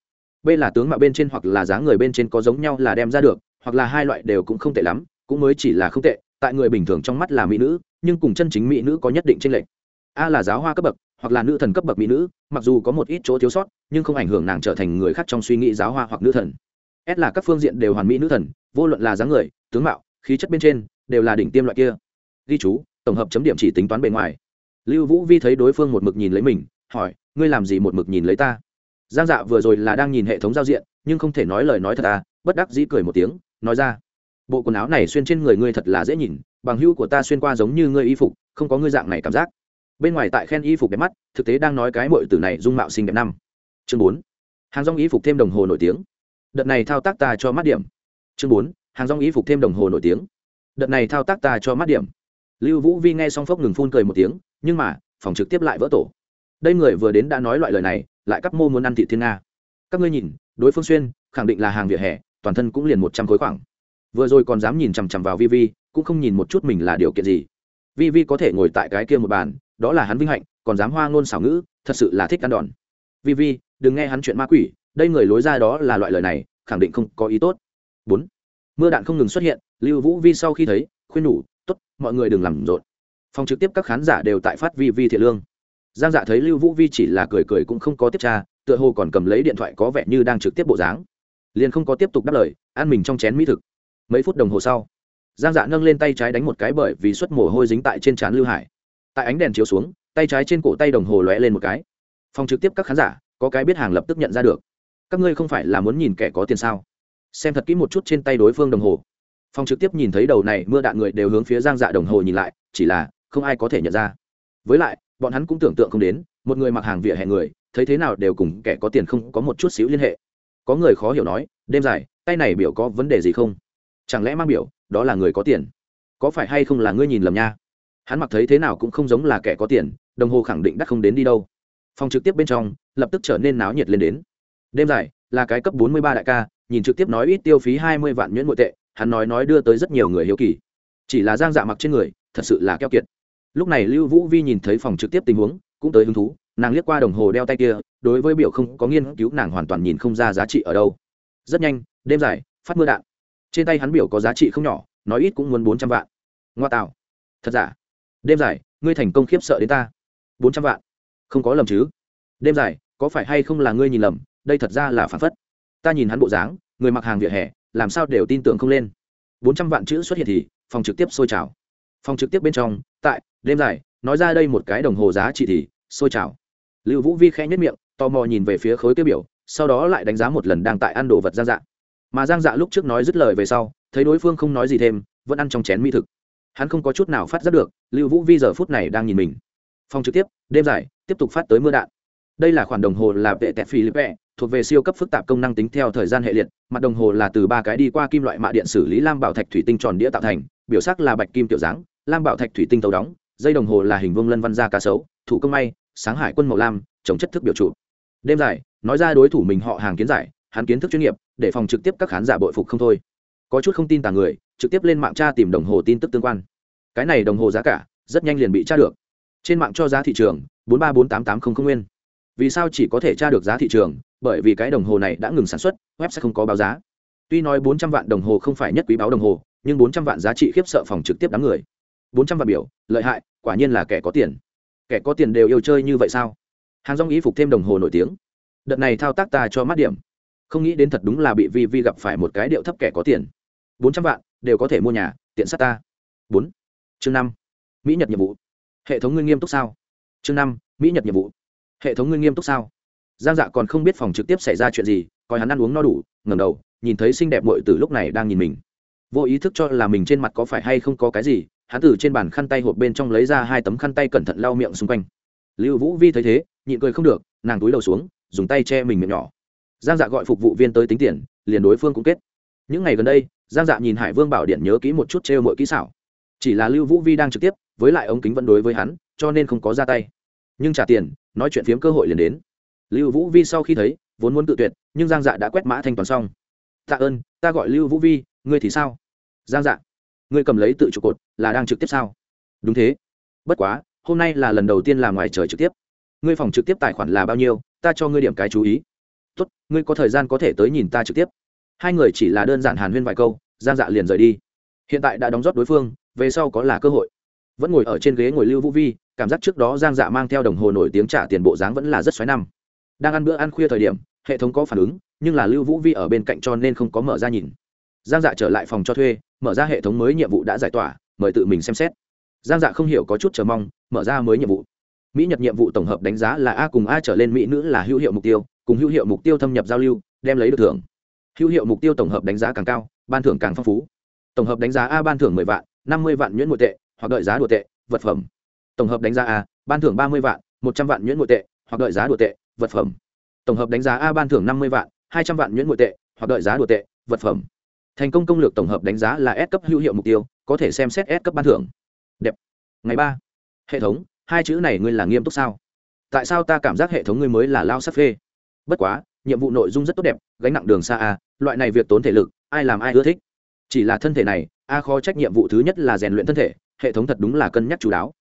b là tướng mạo bên trên hoặc là dáng người bên trên có giống nhau là đem ra được, hoặc là hai loại đều cũng không tệ lắm, cũng mới chỉ là không tệ, tại người bình thường trong mắt là mỹ nữ, nhưng cùng chân chính mỹ nữ có nhất định tranh lệch. A là giáo hoa cấp bậc, hoặc là nữ thần cấp bậc mỹ nữ, mặc dù có một ít chỗ thiếu sót, nhưng không ảnh hưởng nàng trở thành người khác trong suy nghĩ giáo hoa hoặc nữ thần. S là các phương diện đều hoàn mỹ nữ thần, vô luận là dáng người, tướng mạo, khí chất bên trên, đều là đỉnh tiêm loại kia. Ghi chú, tổng hợp chấm điểm chỉ tính toán bề ngoài. Lưu vũ vi thấy đối phương một mực nhìn lấy mình, hỏi, ngươi làm gì một mực nhìn lấy ta? Giang dạ vừa rồi là đang nhìn hệ thống giao diện, nhưng không thể nói lời nói thật à bất đắc dĩ cười một tiếng, nói ra. Bộ quần áo này xuyên trên người ngươi thật là dễ nhìn, bằng hữu của ta xuyên qua giống như ngươi y phục, không có ngươi dạng này cảm giác. Bên ngoài tại khen y phục đẹp mắt, thực tế đang nói cái mội tử này dung mạo xinh đẹp năm. Chương bốn. Hàng rong y phục thêm đồng hồ nổi tiếng. Đợt này thao tác ta cho mắt điểm. Chương bốn. Hàng rong y phục thêm đồng hồ nổi tiếng. Đợt này thao tác ta cho mắt điểm. Lưu vũ vi nghe xong phốc ngừng phun cười một tiếng, nhưng mà, phòng trực tiếp lại vỡ tổ đây người vừa đến đã nói loại lời này, lại cắp mô muốn ăn thị thiên nga. Các ngươi nhìn, đối phương xuyên, khẳng định là hàng vỉa hè, toàn thân cũng liền một trăm khối khoảng. Vừa rồi còn dám nhìn chằm chằm vào vi vi cũng không nhìn một chút mình là điều kiện gì. Vi vi có thể ngồi tại cái kia một bàn, đó là hắn vinh hạnh, còn dám hoa ngôn xảo ngữ, thật sự là thích ăn đòn. Vi vi đừng nghe hắn chuyện ma quỷ, đây người lối ra đó là loại lời này, khẳng định không có ý tốt. Bốn, mưa đạn không ngừng xuất hiện, lưu vũ vi sau khi thấy, khuyên nhủ t ố t mọi người đừng làm rộn. Phòng trực tiếp các khán giả đều tại phát vi vi thiện lương giang dạ thấy lưu vũ vi chỉ là cười cười cũng không có tiếp tra, tựa hồ còn cầm lấy điện thoại có vẻ như đang trực tiếp bộ dáng. Liền không có tiếp tục đáp lời, ăn mình trong chén mỹ thực. Mấy phút đồng hồ sau, giang dạ nâng lên tay trái đánh một cái bởi vì suất mồ hôi dính tại trên trán lưu hải. Tại ánh đèn chiếu xuống, tay trái trên cổ tay đồng hồ lóe lên một cái. Phòng trực tiếp các khán giả, có cái biết hàng lập tức nhận ra được. Các ngươi không phải là muốn nhìn kẻ có tiền sao? Xem thật kỹ một chút trên tay đối phương đồng hồ. Phòng trực tiếp nhìn thấy đầu này mưa đạn người đều hướng phía giang dạ đồng hồ nhìn lại, chỉ là không ai có thể nhận ra. Với lại bọn hắn cũng tưởng tượng không đến, một người mặc hàng vỉa hè người, thấy thế nào đều cùng kẻ có tiền không có một chút xíu liên hệ. Có người khó hiểu nói, đêm dài, tay này biểu có vấn đề gì không? Chẳng lẽ mang biểu, đó là người có tiền? Có phải hay không là ngươi nhìn lầm nha? Hắn mặc thấy thế nào cũng không giống là kẻ có tiền, đồng hồ khẳng định đắt không đến đi đâu. Phòng trực tiếp bên trong, lập tức trở nên náo nhiệt lên đến. Đêm dài, là cái cấp bốn mươi ba đại ca, nhìn trực tiếp nói ít tiêu phí hai mươi vạn nhuyễn nội tệ, hắn nói nói đưa tới rất nhiều người hiếu kỳ. Chỉ là giang dạ mặc trên người, thật sự là keo kiệt lúc này lưu vũ vi nhìn thấy phòng trực tiếp tình huống, cũng tới hứng thú, nàng liếc qua đồng hồ đeo tay kia, đối với biểu không có nghiên cứu nàng hoàn toàn nhìn không ra giá trị ở đâu. Rất nhanh, đêm dài, phát mưa đạn. Trên tay hắn biểu có giá trị không nhỏ, nói ít cũng muốn bốn trăm vạn. Ngoa tạo. Thật giả? Đêm dài, ngươi thành công khiếp sợ đến ta. Bốn trăm vạn. Không có lầm chứ? Đêm dài, có phải hay không là ngươi nhìn lầm? Đây thật ra là phản phất. Ta nhìn hắn bộ dáng, người mặc hàng vỉa hè, làm sao đều tin tưởng không lên. Bốn trăm vạn chữ xuất hiện thì, phòng trực tiếp sôi trào. Phòng trực tiếp bên trong, tại đêm dài, nói ra đây một cái đồng hồ giá trị thì sôi trào. Lưu vũ vi khẽ nhất miệng, tò mò nhìn về phía khối tiêu biểu, sau đó lại đánh giá một lần đang tại ăn đồ vật giang dạ. Mà giang dạ lúc trước nói dứt lời về sau, thấy đối phương không nói gì thêm, vẫn ăn trong chén mỹ thực. Hắn không có chút nào phát giác được, lưu vũ vi giờ phút này đang nhìn mình. Phòng trực tiếp, đêm dài, tiếp tục phát tới mưa đạn. Đây là khoản đồng hồ là vệ tẹt philippe thuộc về siêu cấp phức tạp công năng tính theo thời gian hệ liệt, mặt đồng hồ là từ ba cái đi qua kim loại mạ điện xử lý lam bảo thạch thủy tinh tròn đĩa tạo thành, biểu sắc là bạch kim tiểu dáng, lam bảo thạch thủy tinh tàu đóng dây đồng hồ là hình vương lân văn gia cá sấu, thủ công may, sáng hải quân màu lam, chống chất thức biểu trụ. Đêm dài, nói ra đối thủ mình họ hàng kiến giải, hắn kiến thức chuyên nghiệp, để phòng trực tiếp các khán giả bội phục không thôi. Có chút không tin tàng người, trực tiếp lên mạng tra tìm đồng hồ tin tức tương quan. Cái này đồng hồ giá cả, rất nhanh liền bị tra được. Trên mạng cho giá thị trường, bốn ba bốn tám tám không không nguyên. Vì sao chỉ có thể tra được giá thị trường? Bởi vì cái đồng hồ này đã ngừng sản xuất, web sẽ không có báo giá. Tuy nói bốn trăm vạn đồng hồ không phải nhất quý báo đồng hồ, nhưng bốn trăm vạn giá trị khiếp sợ phòng trực tiếp đám người. Bốn trăm vạn biểu, lợi hại quả nhiên là kẻ có tiền. Kẻ có tiền đều yêu chơi như vậy sao? Hàng rong ý phục thêm đồng hồ nổi tiếng. Đợt này thao tác ta cho mắt điểm. Không nghĩ đến thật đúng là bị vi vi gặp phải một cái điệu thấp kẻ có tiền. Bốn trăm vạn, đều có thể mua nhà, tiện sát ta. Bốn. Chương năm. Mỹ nhật nhiệm vụ. Hệ thống ngươi nghiêm túc sao? Chương năm, mỹ nhật nhiệm vụ. Hệ thống ngươi nghiêm túc sao? Giang dạ còn không biết phòng trực tiếp xảy ra chuyện gì, coi hắn ăn uống no đủ ngầm đầu, nhìn thấy xinh đẹp mội từ lúc này đang nhìn mình. Vô ý thức cho là mình trên mặt có phải hay không có cái gì hắn từ trên bàn khăn tay hộp bên trong lấy ra hai tấm khăn tay cẩn thận lau miệng xung quanh. Lưu vũ vi thấy thế, nhịn cười không được, nàng túi đầu xuống, dùng tay che mình miệng nhỏ. Giang dạ gọi phục vụ viên tới tính tiền, liền đối phương cũng kết. Những ngày gần đây, giang dạ nhìn hải vương bảo điện nhớ kỹ một chút trêu mọi kỹ xảo. Chỉ là lưu vũ vi đang trực tiếp, với lại ống kính vẫn đối với hắn, cho nên không có ra tay. Nhưng trả tiền, nói chuyện phiếm cơ hội liền đến. Lưu vũ vi sau khi thấy, vốn muốn tự tuyệt, nhưng giang dạ đã quét mã thanh toán xong. Tạ ơn, ta gọi lưu vũ vi, ngươi thì sao? Giang dạ ngươi cầm lấy tự trụ cột là đang trực tiếp sao? Đúng thế. Bất quá, hôm nay là lần đầu tiên làm ngoài trời trực tiếp. Ngươi phòng trực tiếp tài khoản là bao nhiêu, ta cho ngươi điểm cái chú ý. Tốt, ngươi có thời gian có thể tới nhìn ta trực tiếp. Hai người chỉ là đơn giản hàn huyên vài câu, giang dạ liền rời đi. Hiện tại đã đóng rót đối phương, về sau có là cơ hội. Vẫn ngồi ở trên ghế ngồi lưu vũ vi, cảm giác trước đó giang dạ mang theo đồng hồ nổi tiếng trả tiền bộ dáng vẫn là rất xoáy năm. Đang ăn bữa ăn khuya thời điểm, hệ thống có phản ứng, nhưng là lưu vũ vi ở bên cạnh cho nên không có mở ra nhìn giang dạ trở lại phòng cho thuê, mở ra hệ thống mới nhiệm vụ đã giải tỏa, mời tự mình xem xét. Giang dạ không hiểu có chút chờ mong, mở ra mới nhiệm vụ. Mỹ nhật nhiệm vụ tổng hợp đánh giá là a cùng a trở lên mỹ nữ là hữu hiệu mục tiêu, cùng hữu hiệu mục tiêu thâm nhập giao lưu, đem lấy được thưởng. Hữu hiệu mục tiêu tổng hợp đánh giá càng cao, ban thưởng càng phong phú. Tổng hợp đánh giá a ban thưởng mười vạn, năm mươi vạn nhuyễn nội tệ, hoặc đợi giá đồ tệ, vật phẩm. Tổng hợp đánh giá a, ban thưởng ba mươi vạn, một trăm vạn nhuyễn nội tệ, hoặc đợi giá đồ tệ, vật phẩm. Tổng hợp đánh giá a ban thưởng năm mươi vạn, hai trăm vạn nhuyễn nội tệ, hoặc đợi giá đồ tệ, vật phẩm thành công công lược tổng hợp đánh giá là S cấp hữu hiệu mục tiêu, có thể xem xét S cấp ban thưởng. Đẹp. Ngày ba. Hệ thống, hai chữ này ngươi là nghiêm túc sao? Tại sao ta cảm giác hệ thống ngươi mới là lao sắc phê? Bất quá, nhiệm vụ nội dung rất tốt đẹp, gánh nặng đường xa a, loại này việc tốn thể lực, ai làm ai ưa thích. Chỉ là thân thể này, a khó trách nhiệm vụ thứ nhất là rèn luyện thân thể, hệ thống thật đúng là cân nhắc chú đáo.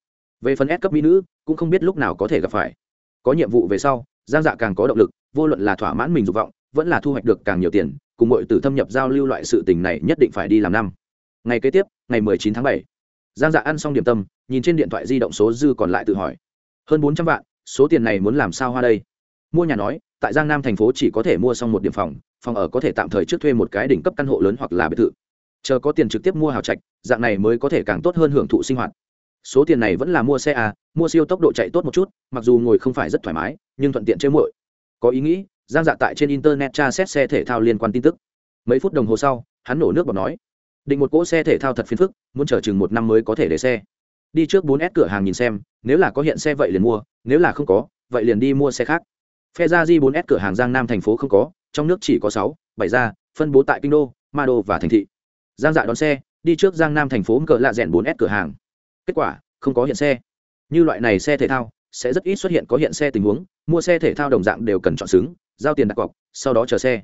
Về phần S cấp mỹ nữ, cũng không biết lúc nào có thể gặp phải. Có nhiệm vụ về sau, giang dạ càng có động lực, vô luận là thỏa mãn mình dục vọng, vẫn là thu hoạch được càng nhiều tiền cùng mọi tử thâm nhập giao lưu loại sự tình này nhất định phải đi làm năm. Ngày kế tiếp, ngày 19 tháng 7. giang dạ ăn xong điểm tâm, nhìn trên điện thoại di động số dư còn lại tự hỏi. Hơn bốn trăm vạn, số tiền này muốn làm sao hoa đây? Mua nhà nói, tại giang nam thành phố chỉ có thể mua xong một điểm phòng phòng ở có thể tạm thời trước thuê một cái đỉnh cấp căn hộ lớn hoặc là biệt thự. Chờ có tiền trực tiếp mua hào trạch, dạng này mới có thể càng tốt hơn hưởng thụ sinh hoạt. Số tiền này vẫn là mua xe à mua siêu tốc độ chạy tốt một chút, mặc dù ngồi không phải rất thoải mái, nhưng thuận tiện chơi muội. Có ý nghĩ giang dạ tại trên internet tra xét xe thể thao liên quan tin tức. Mấy phút đồng hồ sau, hắn nổ nước bọt nói, định một cỗ xe thể thao thật phiền phức, muốn chờ chừng một năm mới có thể để xe. Đi trước 4S cửa hàng nhìn xem, nếu là có hiện xe vậy liền mua, nếu là không có, vậy liền đi mua xe khác. Phe ra di 4S cửa hàng giang nam thành phố không có, trong nước chỉ có sáu, bảy ra phân bố tại kinh đô ma đô và thành thị. Giang dạ đón xe, đi trước giang nam thành phố cỡ lạ rẽn 4S cửa hàng. Kết quả, không có hiện xe. Như loại này xe thể thao, sẽ rất ít xuất hiện có hiện xe tình huống, mua xe thể thao đồng dạng đều cần chọn xứng giao tiền đặt cọc, sau đó chờ xe.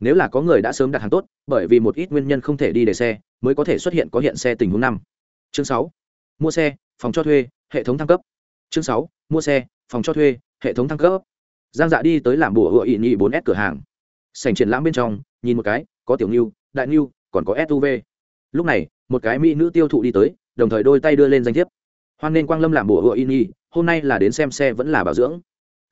Nếu là có người đã sớm đặt hàng tốt, bởi vì một ít nguyên nhân không thể đi để xe, mới có thể xuất hiện có hiện xe tình huống năm. Chương sáu, mua xe, phòng cho thuê, hệ thống thăng cấp. Chương sáu, mua xe, phòng cho thuê, hệ thống thăng cấp. Giang dạ đi tới làm bùa hựa ỵ nhị bốn s cửa hàng. Sành triển lãm bên trong, nhìn một cái, có tiểu ngưu đại ngưu còn có suv lúc này, một cái mỹ nữ tiêu thụ đi tới, đồng thời đôi tay đưa lên danh thiếp. Hoan nên quang lâm làm bùa hựa ỵ nhị hôm nay là đến xem xe vẫn là bảo dưỡng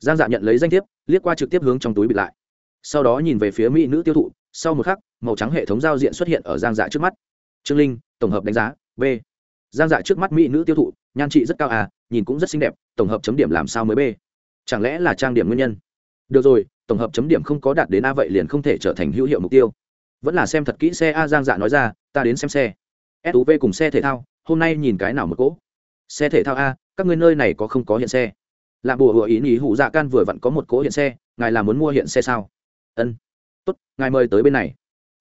giang dạ nhận lấy danh thiếp, liếc qua trực tiếp hướng trong túi bịt lại. Sau đó nhìn về phía mỹ nữ tiêu thụ, sau một khắc, màu trắng hệ thống giao diện xuất hiện ở giang dạ trước mắt. Trương linh, tổng hợp đánh giá, b. Giang dạ trước mắt mỹ nữ tiêu thụ, nhan trị rất cao à nhìn cũng rất xinh đẹp, tổng hợp chấm điểm làm sao mới b? Chẳng lẽ là trang điểm nguyên nhân? Được rồi, tổng hợp chấm điểm không có đạt đến a vậy liền không thể trở thành hữu hiệu mục tiêu. Vẫn là xem thật kỹ xe a, giang dạ nói ra, ta đến xem xe. Suv cùng xe thể thao, hôm nay nhìn cái nào một cỗ? Xe thể thao a, các ngươi nơi này có không có hiện xe? Là bùa hùa ý nghĩ hụ dạ can vừa vặn có một cỗ hiện xe, ngài là muốn mua hiện xe sao? Ân. Tốt, ngài mời tới bên này.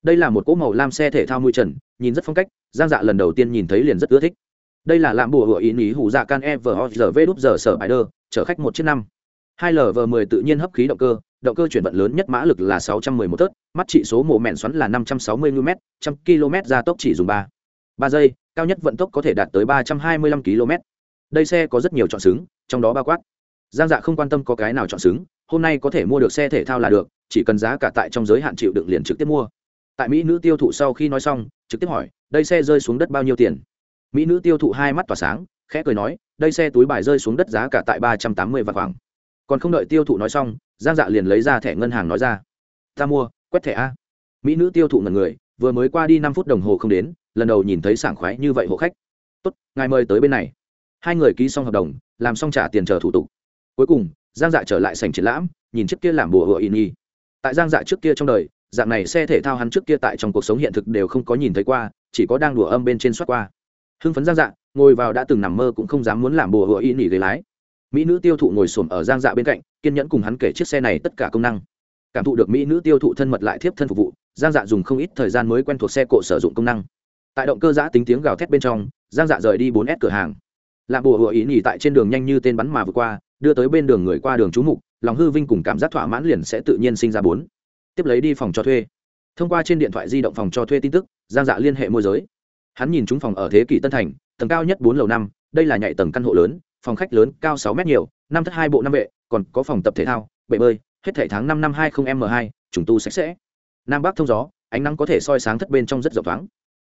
Đây là một cỗ màu lam xe thể thao mui trần, nhìn rất phong cách, giang dạ lần đầu tiên nhìn thấy liền rất ưa thích. Đây là làm bùa hùa ý nghĩ hụ dạ can e vờ giờ vê đúp giờ sở bài đơ, chở khách một chiếc năm. Hai lv mười tự nhiên hấp khí động cơ động cơ chuyển vận lớn nhất mã lực là sáu trăm mười một tớt, mắt trị số mổ mẹn xoắn là năm trăm sáu mươi mm trăm km gia tốc chỉ dùng ba. Ba giây, cao nhất vận tốc có thể đạt tới ba trăm hai mươi lăm km. Đây xe có rất nhiều chọn xứng, trong đó bao quát giang dạ không quan tâm có cái nào chọn xứng, hôm nay có thể mua được xe thể thao là được, chỉ cần giá cả tại trong giới hạn chịu đựng liền trực tiếp mua. Tại mỹ nữ tiêu thụ sau khi nói xong, trực tiếp hỏi, đây xe rơi xuống đất bao nhiêu tiền? Mỹ nữ tiêu thụ hai mắt tỏa sáng, khẽ cười nói, đây xe túi bài rơi xuống đất giá cả tại ba trăm tám mươi vạn khoảng. Còn không đợi tiêu thụ nói xong, giang dạ liền lấy ra thẻ ngân hàng nói ra, ta mua, quét thẻ a. Mỹ nữ tiêu thụ ngần người, vừa mới qua đi năm phút đồng hồ không đến, lần đầu nhìn thấy sảng khoái như vậy hộ khách. Tốt, ngài mời tới bên này. Hai người ký xong hợp đồng, làm xong trả tiền chờ thủ tục cuối cùng, giang dạ trở lại sành triển lãm, nhìn chiếc kia làm bùa hựa in y tại giang dạ trước kia trong đời, dạng này xe thể thao hắn trước kia tại trong cuộc sống hiện thực đều không có nhìn thấy qua, chỉ có đang đùa âm bên trên soát qua. Hưng phấn giang dạ ngồi vào đã từng nằm mơ cũng không dám muốn làm bùa hựa in y ghế lái. Mỹ nữ tiêu thụ ngồi xổm ở giang dạ bên cạnh, kiên nhẫn cùng hắn kể chiếc xe này tất cả công năng. Cảm thụ được mỹ nữ tiêu thụ thân mật lại thiếp thân phục vụ, giang dạ dùng không ít thời gian mới quen thuộc xe cộ sử dụng công năng. Tại động cơ giã tính tiếng gào thét bên trong, giang dạ rời đi bốn s cửa hàng. Làm bùa hựa ý nhì tại trên đường nhanh như tên bắn mà vừa qua đưa tới bên đường người qua đường chú mục, lòng hư vinh cùng cảm giác thỏa mãn liền sẽ tự nhiên sinh ra bốn. Tiếp lấy đi phòng cho thuê. Thông qua trên điện thoại di động phòng cho thuê tin tức, giang dạ liên hệ môi giới. Hắn nhìn chúng phòng ở thế kỷ tân thành, tầng cao nhất bốn lầu năm, đây là nhạy tầng căn hộ lớn, phòng khách lớn, cao sáu mét nhiều, năm thất hai bộ năm vệ, còn có phòng tập thể thao, bể bơi, hết thể tháng năm năm hai không m hai, trùng tu sạch sẽ. Nam bắc thông gió, ánh nắng có thể soi sáng thất bên trong rất rộng thoáng.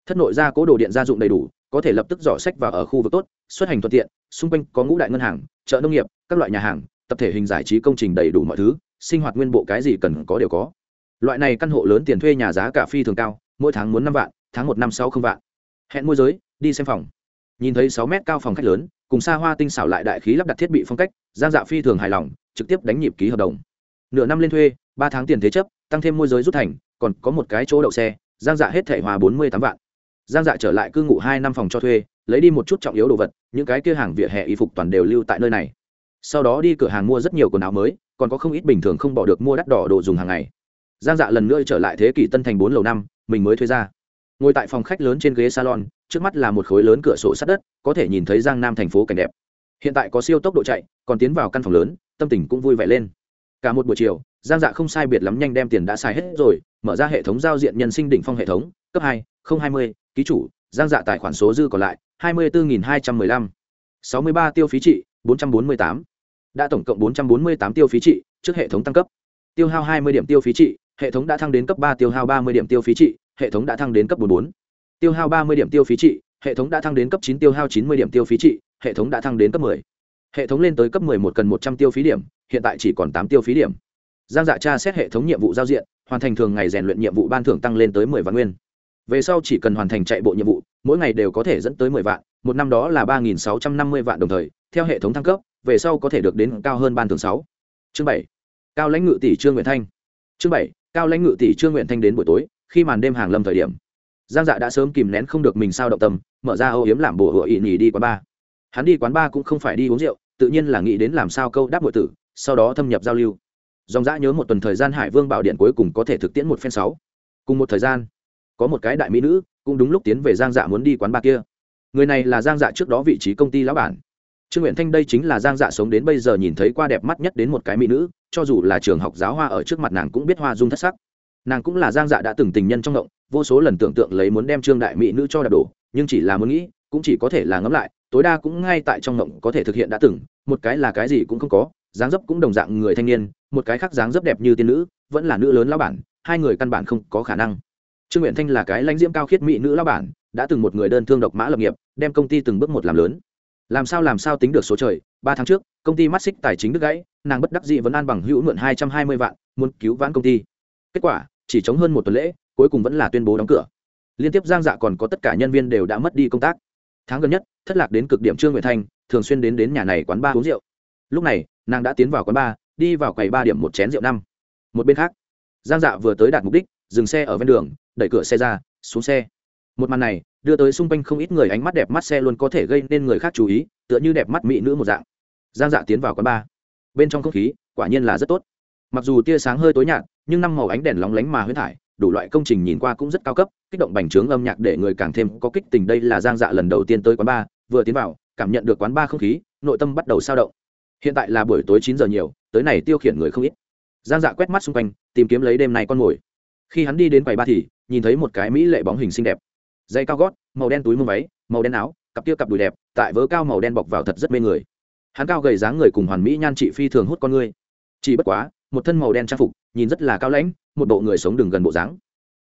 Thất nội ra cố đồ điện gia dụng đầy đủ, có thể lập tức dò sách và ở khu vực tốt, xuất hành thuận tiện xung quanh có ngũ đại ngân hàng, chợ nông nghiệp, các loại nhà hàng, tập thể hình giải trí công trình đầy đủ mọi thứ, sinh hoạt nguyên bộ cái gì cần có đều có. Loại này căn hộ lớn tiền thuê nhà giá cả phi thường cao, mỗi tháng muốn năm vạn, tháng một năm sau không vạn. Hẹn môi giới, đi xem phòng. Nhìn thấy sáu mét cao phòng khách lớn, cùng xa hoa tinh xảo lại đại khí lắp đặt thiết bị phong cách, giang dạ phi thường hài lòng, trực tiếp đánh nhịp ký hợp đồng. Nửa năm lên thuê, ba tháng tiền thế chấp, tăng thêm môi giới rút thành, còn có một cái chỗ đậu xe, giang dạ hết thẻ hòa bốn mươi tám vạn giang dạ trở lại cư ngụ hai năm phòng cho thuê, lấy đi một chút trọng yếu đồ vật, những cái kia hàng vỉa hè y phục toàn đều lưu tại nơi này. Sau đó đi cửa hàng mua rất nhiều quần áo mới, còn có không ít bình thường không bỏ được mua đắt đỏ đồ dùng hàng ngày. Giang dạ lần nữa trở lại thế kỷ tân thành bốn lầu năm, mình mới thuê ra. Ngồi tại phòng khách lớn trên ghế salon, trước mắt là một khối lớn cửa sổ sát đất, có thể nhìn thấy giang nam thành phố cảnh đẹp. Hiện tại có siêu tốc độ chạy, còn tiến vào căn phòng lớn, tâm tình cũng vui vẻ lên. Cả một buổi chiều, giang dạ không sai biệt lắm nhanh đem tiền đã xài hết rồi, mở ra hệ thống giao diện nhân sinh đỉnh phong hệ thống, cấp hai, không hai mươi ký chủ, giang dạ tài khoản số dư còn lại, hai mươi bốn hai trăm m ư ơ i năm sáu mươi ba tiêu phí trị, bốn trăm bốn mươi tám. Đã tổng cộng bốn trăm bốn mươi tám tiêu phí trị, trước hệ thống tăng cấp. Tiêu hao hai mươi điểm tiêu phí trị, hệ thống đã thăng đến cấp ba, tiêu hao ba mươi điểm tiêu phí trị, hệ thống đã thăng đến cấp bốn bốn. Tiêu hao ba mươi điểm tiêu phí trị, hệ thống đã thăng đến cấp chín, tiêu hao chín mươi điểm tiêu phí trị, hệ thống đã thăng đến cấp 10. hệ thống lên tới cấp 11 cần một trăm tiêu phí điểm, hiện tại chỉ còn tám tiêu phí điểm. Giang dạ tra xét hệ thống nhiệm vụ giao diện, hoàn thành thường ngày rèn luyện nhiệm vụ ban thưởng tăng lên tới mười vạn nguyên về sau chỉ cần hoàn thành chạy bộ nhiệm vụ, mỗi ngày đều có thể dẫn tới mười vạn, một năm đó là ba nghìn sáu trăm năm mươi vạn đồng thời, theo hệ thống thăng cấp, về sau có thể được đến cao hơn ban thường sáu. Chương bảy, cao lãnh ngự tỷ trương nguyện thanh. Chương bảy, cao lãnh ngự tỷ trương nguyện thanh đến buổi tối, khi màn đêm hàng lâm thời điểm. Giang dạ đã sớm kìm nén không được mình sao động tâm, mở ra âu yếm làm bổ hựa ị nhì đi quán ba. Hắn đi quán ba cũng không phải đi uống rượu, tự nhiên là nghĩ đến làm sao câu đáp nội tử, sau đó thâm nhập giao lưu. Dòng dã nhớ một tuần thời gian hải vương bảo điện cuối cùng có thể thực tiễn một phen sáu. Cùng một thời gian có một cái đại mỹ nữ, cũng đúng lúc tiến về giang dạ muốn đi quán ba kia. Người này là giang dạ trước đó vị trí công ty lão bản. Trương nguyện thanh đây chính là giang dạ sống đến bây giờ nhìn thấy qua đẹp mắt nhất đến một cái mỹ nữ, cho dù là trường học giáo hoa ở trước mặt nàng cũng biết hoa dung thất sắc. Nàng cũng là giang dạ đã từng tình nhân trong động, vô số lần tưởng tượng lấy muốn đem trương đại mỹ nữ cho đạp đổ, nhưng chỉ là muốn nghĩ, cũng chỉ có thể là ngẫm lại, tối đa cũng ngay tại trong động có thể thực hiện đã từng, một cái là cái gì cũng không có, dáng dấp cũng đồng dạng người thanh niên, một cái khác dáng dấp đẹp như tiên nữ, vẫn là nữ lớn lao bản, hai người căn bản không có khả năng trương nguyện thanh là cái lãnh diễm cao khiết mỹ nữ lao bản, đã từng một người đơn thương độc mã lập nghiệp, đem công ty từng bước một làm lớn. Làm sao làm sao tính được số trời, ba tháng trước, công ty mắt xích tài chính đứt gãy, nàng bất đắc dĩ vẫn an bằng hữu mượn hai trăm hai mươi vạn, muốn cứu vãn công ty. Kết quả, chỉ chống hơn một tuần lễ, cuối cùng vẫn là tuyên bố đóng cửa. Liên tiếp giang dạ còn có tất cả nhân viên đều đã mất đi công tác. Tháng gần nhất, thất lạc đến cực điểm trương nguyệt thanh, thường xuyên đến đến nhà này quán ba uống rượu. Lúc này, nàng đã tiến vào quán ba đi vào quầy ba điểm một chén rượu năm. Một bên khác, giang dạ vừa tới đạt mục đích dừng xe ở ven đường, đẩy cửa xe ra, xuống xe. Một màn này, đưa tới xung quanh không ít người ánh mắt đẹp mắt xe luôn có thể gây nên người khác chú ý, tựa như đẹp mắt mỹ nữ một dạng. Giang dạ tiến vào quán ba bên trong không khí, quả nhiên là rất tốt. Mặc dù tia sáng hơi tối nhạt, nhưng năm màu ánh đèn lóng lánh mà huyết thải, đủ loại công trình nhìn qua cũng rất cao cấp, kích động bành trướng âm nhạc để người càng thêm có kích tình. Đây là giang dạ lần đầu tiên tới quán bar, vừa tiến vào, cảm nhận được quán bar không khí, nội tâm bắt đầu sao động. Hiện tại là buổi tối chín giờ nhiều, tới này tiêu khiển người không ít. Giang dạ quét mắt xung quanh, tìm kiếm lấy đêm này con mồi khi hắn đi đến quầy ba thì, nhìn thấy một cái mỹ lệ bóng hình xinh đẹp. Dây cao gót, màu đen túi mông váy, màu đen áo, cặp kia cặp đùi đẹp, tại vớ cao màu đen bọc vào thật rất mê người. Hắn cao gầy dáng người cùng hoàn mỹ nhan trị phi thường hút con người. Chỉ bất quá, một thân màu đen trang phục, nhìn rất là cao lãnh, một bộ người sống đường gần bộ dáng.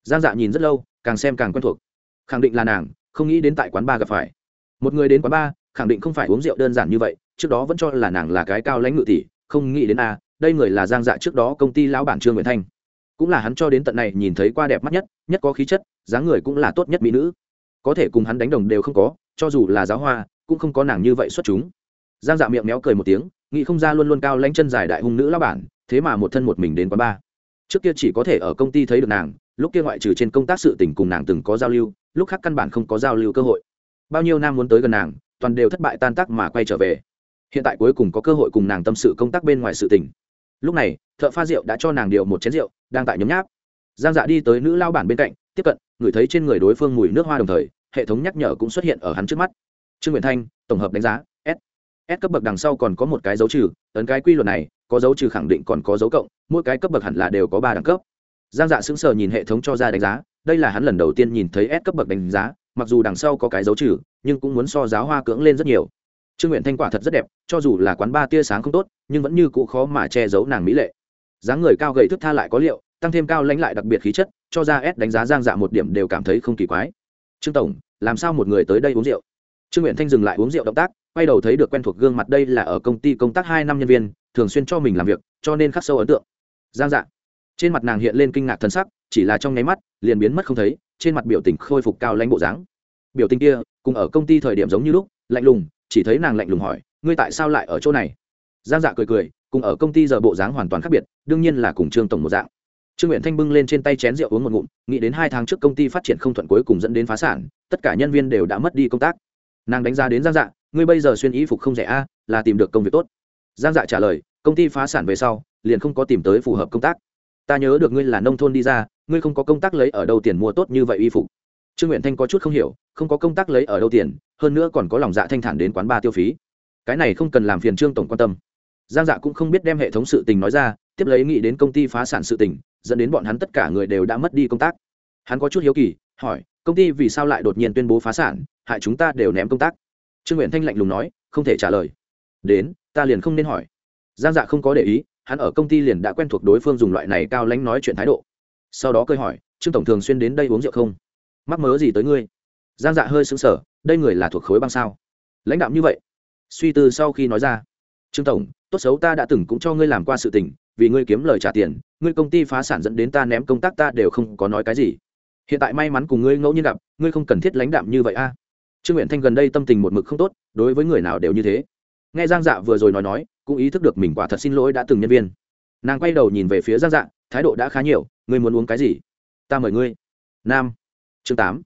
Giang dạ nhìn rất lâu, càng xem càng quen thuộc. Khẳng định là nàng, không nghĩ đến tại quán ba gặp phải. Một người đến quán ba, khẳng định không phải uống rượu đơn giản như vậy, trước đó vẫn cho là nàng là cái cao lãnh ngự tỷ, không nghĩ đến a, đây người là giang dạ trước đó công ty lão bản trương nguyễn thanh cũng là hắn cho đến tận này nhìn thấy qua đẹp mắt nhất nhất có khí chất, dáng người cũng là tốt nhất mỹ nữ. Có thể cùng hắn đánh đồng đều không có, cho dù là giáo hoa, cũng không có nàng như vậy xuất chúng. Giang dạ miệng méo cười một tiếng, nghĩ không ra luôn luôn cao lãnh chân dài đại hung nữ lão bản, thế mà một thân một mình đến quán ba trước kia chỉ có thể ở công ty thấy được nàng, lúc kia ngoại trừ trên công tác sự tình cùng nàng từng có giao lưu, lúc khác căn bản không có giao lưu cơ hội. Bao nhiêu nam muốn tới gần nàng, toàn đều thất bại tan tác mà quay trở về. Hiện tại cuối cùng có cơ hội cùng nàng tâm sự công tác bên ngoài sự tình. Lúc này, thợ pha rượu đã cho nàng điều một chén rượu đang tại nhấm nháp. Giang dạ đi tới nữ lao bản bên cạnh, tiếp cận, ngửi thấy trên người đối phương mùi nước hoa đồng thời, hệ thống nhắc nhở cũng xuất hiện ở hắn trước mắt. Trương nguyện thanh, tổng hợp đánh giá, s. S cấp bậc đằng sau còn có một cái dấu trừ, ấn cái quy luật này, có dấu trừ khẳng định còn có dấu cộng, mỗi cái cấp bậc hẳn là đều có ba đẳng cấp. Giang dạ sững sờ nhìn hệ thống cho ra đánh giá, đây là hắn lần đầu tiên nhìn thấy s cấp bậc đánh giá, mặc dù đằng sau có cái dấu trừ, nhưng cũng muốn so giáo hoa cưỡng lên rất nhiều. Trương nguyện thanh quả thật rất đẹp, cho dù là quán ba tia sáng không tốt, nhưng vẫn như cũ khó mà che giấu nàng mỹ lệ dáng người cao gầy thức tha lại có liệu, tăng thêm cao lãnh lại đặc biệt khí chất, cho ra s đánh giá giang dạ một điểm đều cảm thấy không kỳ quái. Trương tổng, làm sao một người tới đây uống rượu? Trương nguyện thanh dừng lại uống rượu động tác, quay đầu thấy được quen thuộc gương mặt đây là ở công ty công tác hai năm nhân viên, thường xuyên cho mình làm việc, cho nên khắc sâu ấn tượng. Giang dạ. Trên mặt nàng hiện lên kinh ngạc thân sắc, chỉ là trong nháy mắt, liền biến mất không thấy, trên mặt biểu tình khôi phục cao lãnh bộ dáng. Biểu tình kia, cùng ở công ty thời điểm giống như lúc, lạnh lùng, chỉ thấy nàng lạnh lùng hỏi, ngươi tại sao lại ở chỗ này? Giang dạ cười cười cùng ở công ty giờ bộ dáng hoàn toàn khác biệt, đương nhiên là cùng trương tổng một dạng. Trương nguyện thanh bưng lên trên tay chén rượu uống một ngụm, nghĩ đến hai tháng trước công ty phát triển không thuận cuối cùng dẫn đến phá sản, tất cả nhân viên đều đã mất đi công tác. Nàng đánh giá đến giang dạ ngươi bây giờ xuyên y phục không rẻ a, là tìm được công việc tốt. Giang dạ trả lời, công ty phá sản về sau, liền không có tìm tới phù hợp công tác. Ta nhớ được ngươi là nông thôn đi ra, ngươi không có công tác lấy ở đâu tiền mua tốt như vậy y phục. Trương nguyện thanh có chút không hiểu, không có công tác lấy ở đâu tiền, hơn nữa còn có lòng dạ thanh thản đến quán ba tiêu phí. Cái này không cần làm phiền trương tổng quan tâm giang dạ cũng không biết đem hệ thống sự tình nói ra, tiếp lấy nghĩ đến công ty phá sản sự tình, dẫn đến bọn hắn tất cả người đều đã mất đi công tác. Hắn có chút hiếu kỳ, hỏi, công ty vì sao lại đột nhiên tuyên bố phá sản, hại chúng ta đều ném công tác? Trương nguyện thanh lạnh lùng nói, không thể trả lời. Đến, ta liền không nên hỏi. Giang dạ không có để ý, hắn ở công ty liền đã quen thuộc đối phương dùng loại này cao lãnh nói chuyện thái độ. Sau đó cơi hỏi, trương tổng thường xuyên đến đây uống rượu không? Mắc mớ gì tới ngươi? Giang dạ hơi xứng sở đây người là thuộc khối băng sao? Lãnh đạo như vậy. Suy tư sau khi nói ra, trương tổng tốt xấu ta đã từng cũng cho ngươi làm qua sự tình, vì ngươi kiếm lời trả tiền, ngươi công ty phá sản dẫn đến ta ném công tác ta đều không có nói cái gì. Hiện tại may mắn cùng ngươi ngẫu nhiên gặp, ngươi không cần thiết lãnh đạm như vậy a. Trương nguyện thanh gần đây tâm tình một mực không tốt, đối với người nào đều như thế. Nghe giang dạ vừa rồi nói nói, cũng ý thức được mình quả thật xin lỗi đã từng nhân viên. Nàng quay đầu nhìn về phía giang dạ thái độ đã khá nhiều, ngươi muốn uống cái gì? Ta mời ngươi. Nam. Chương tám.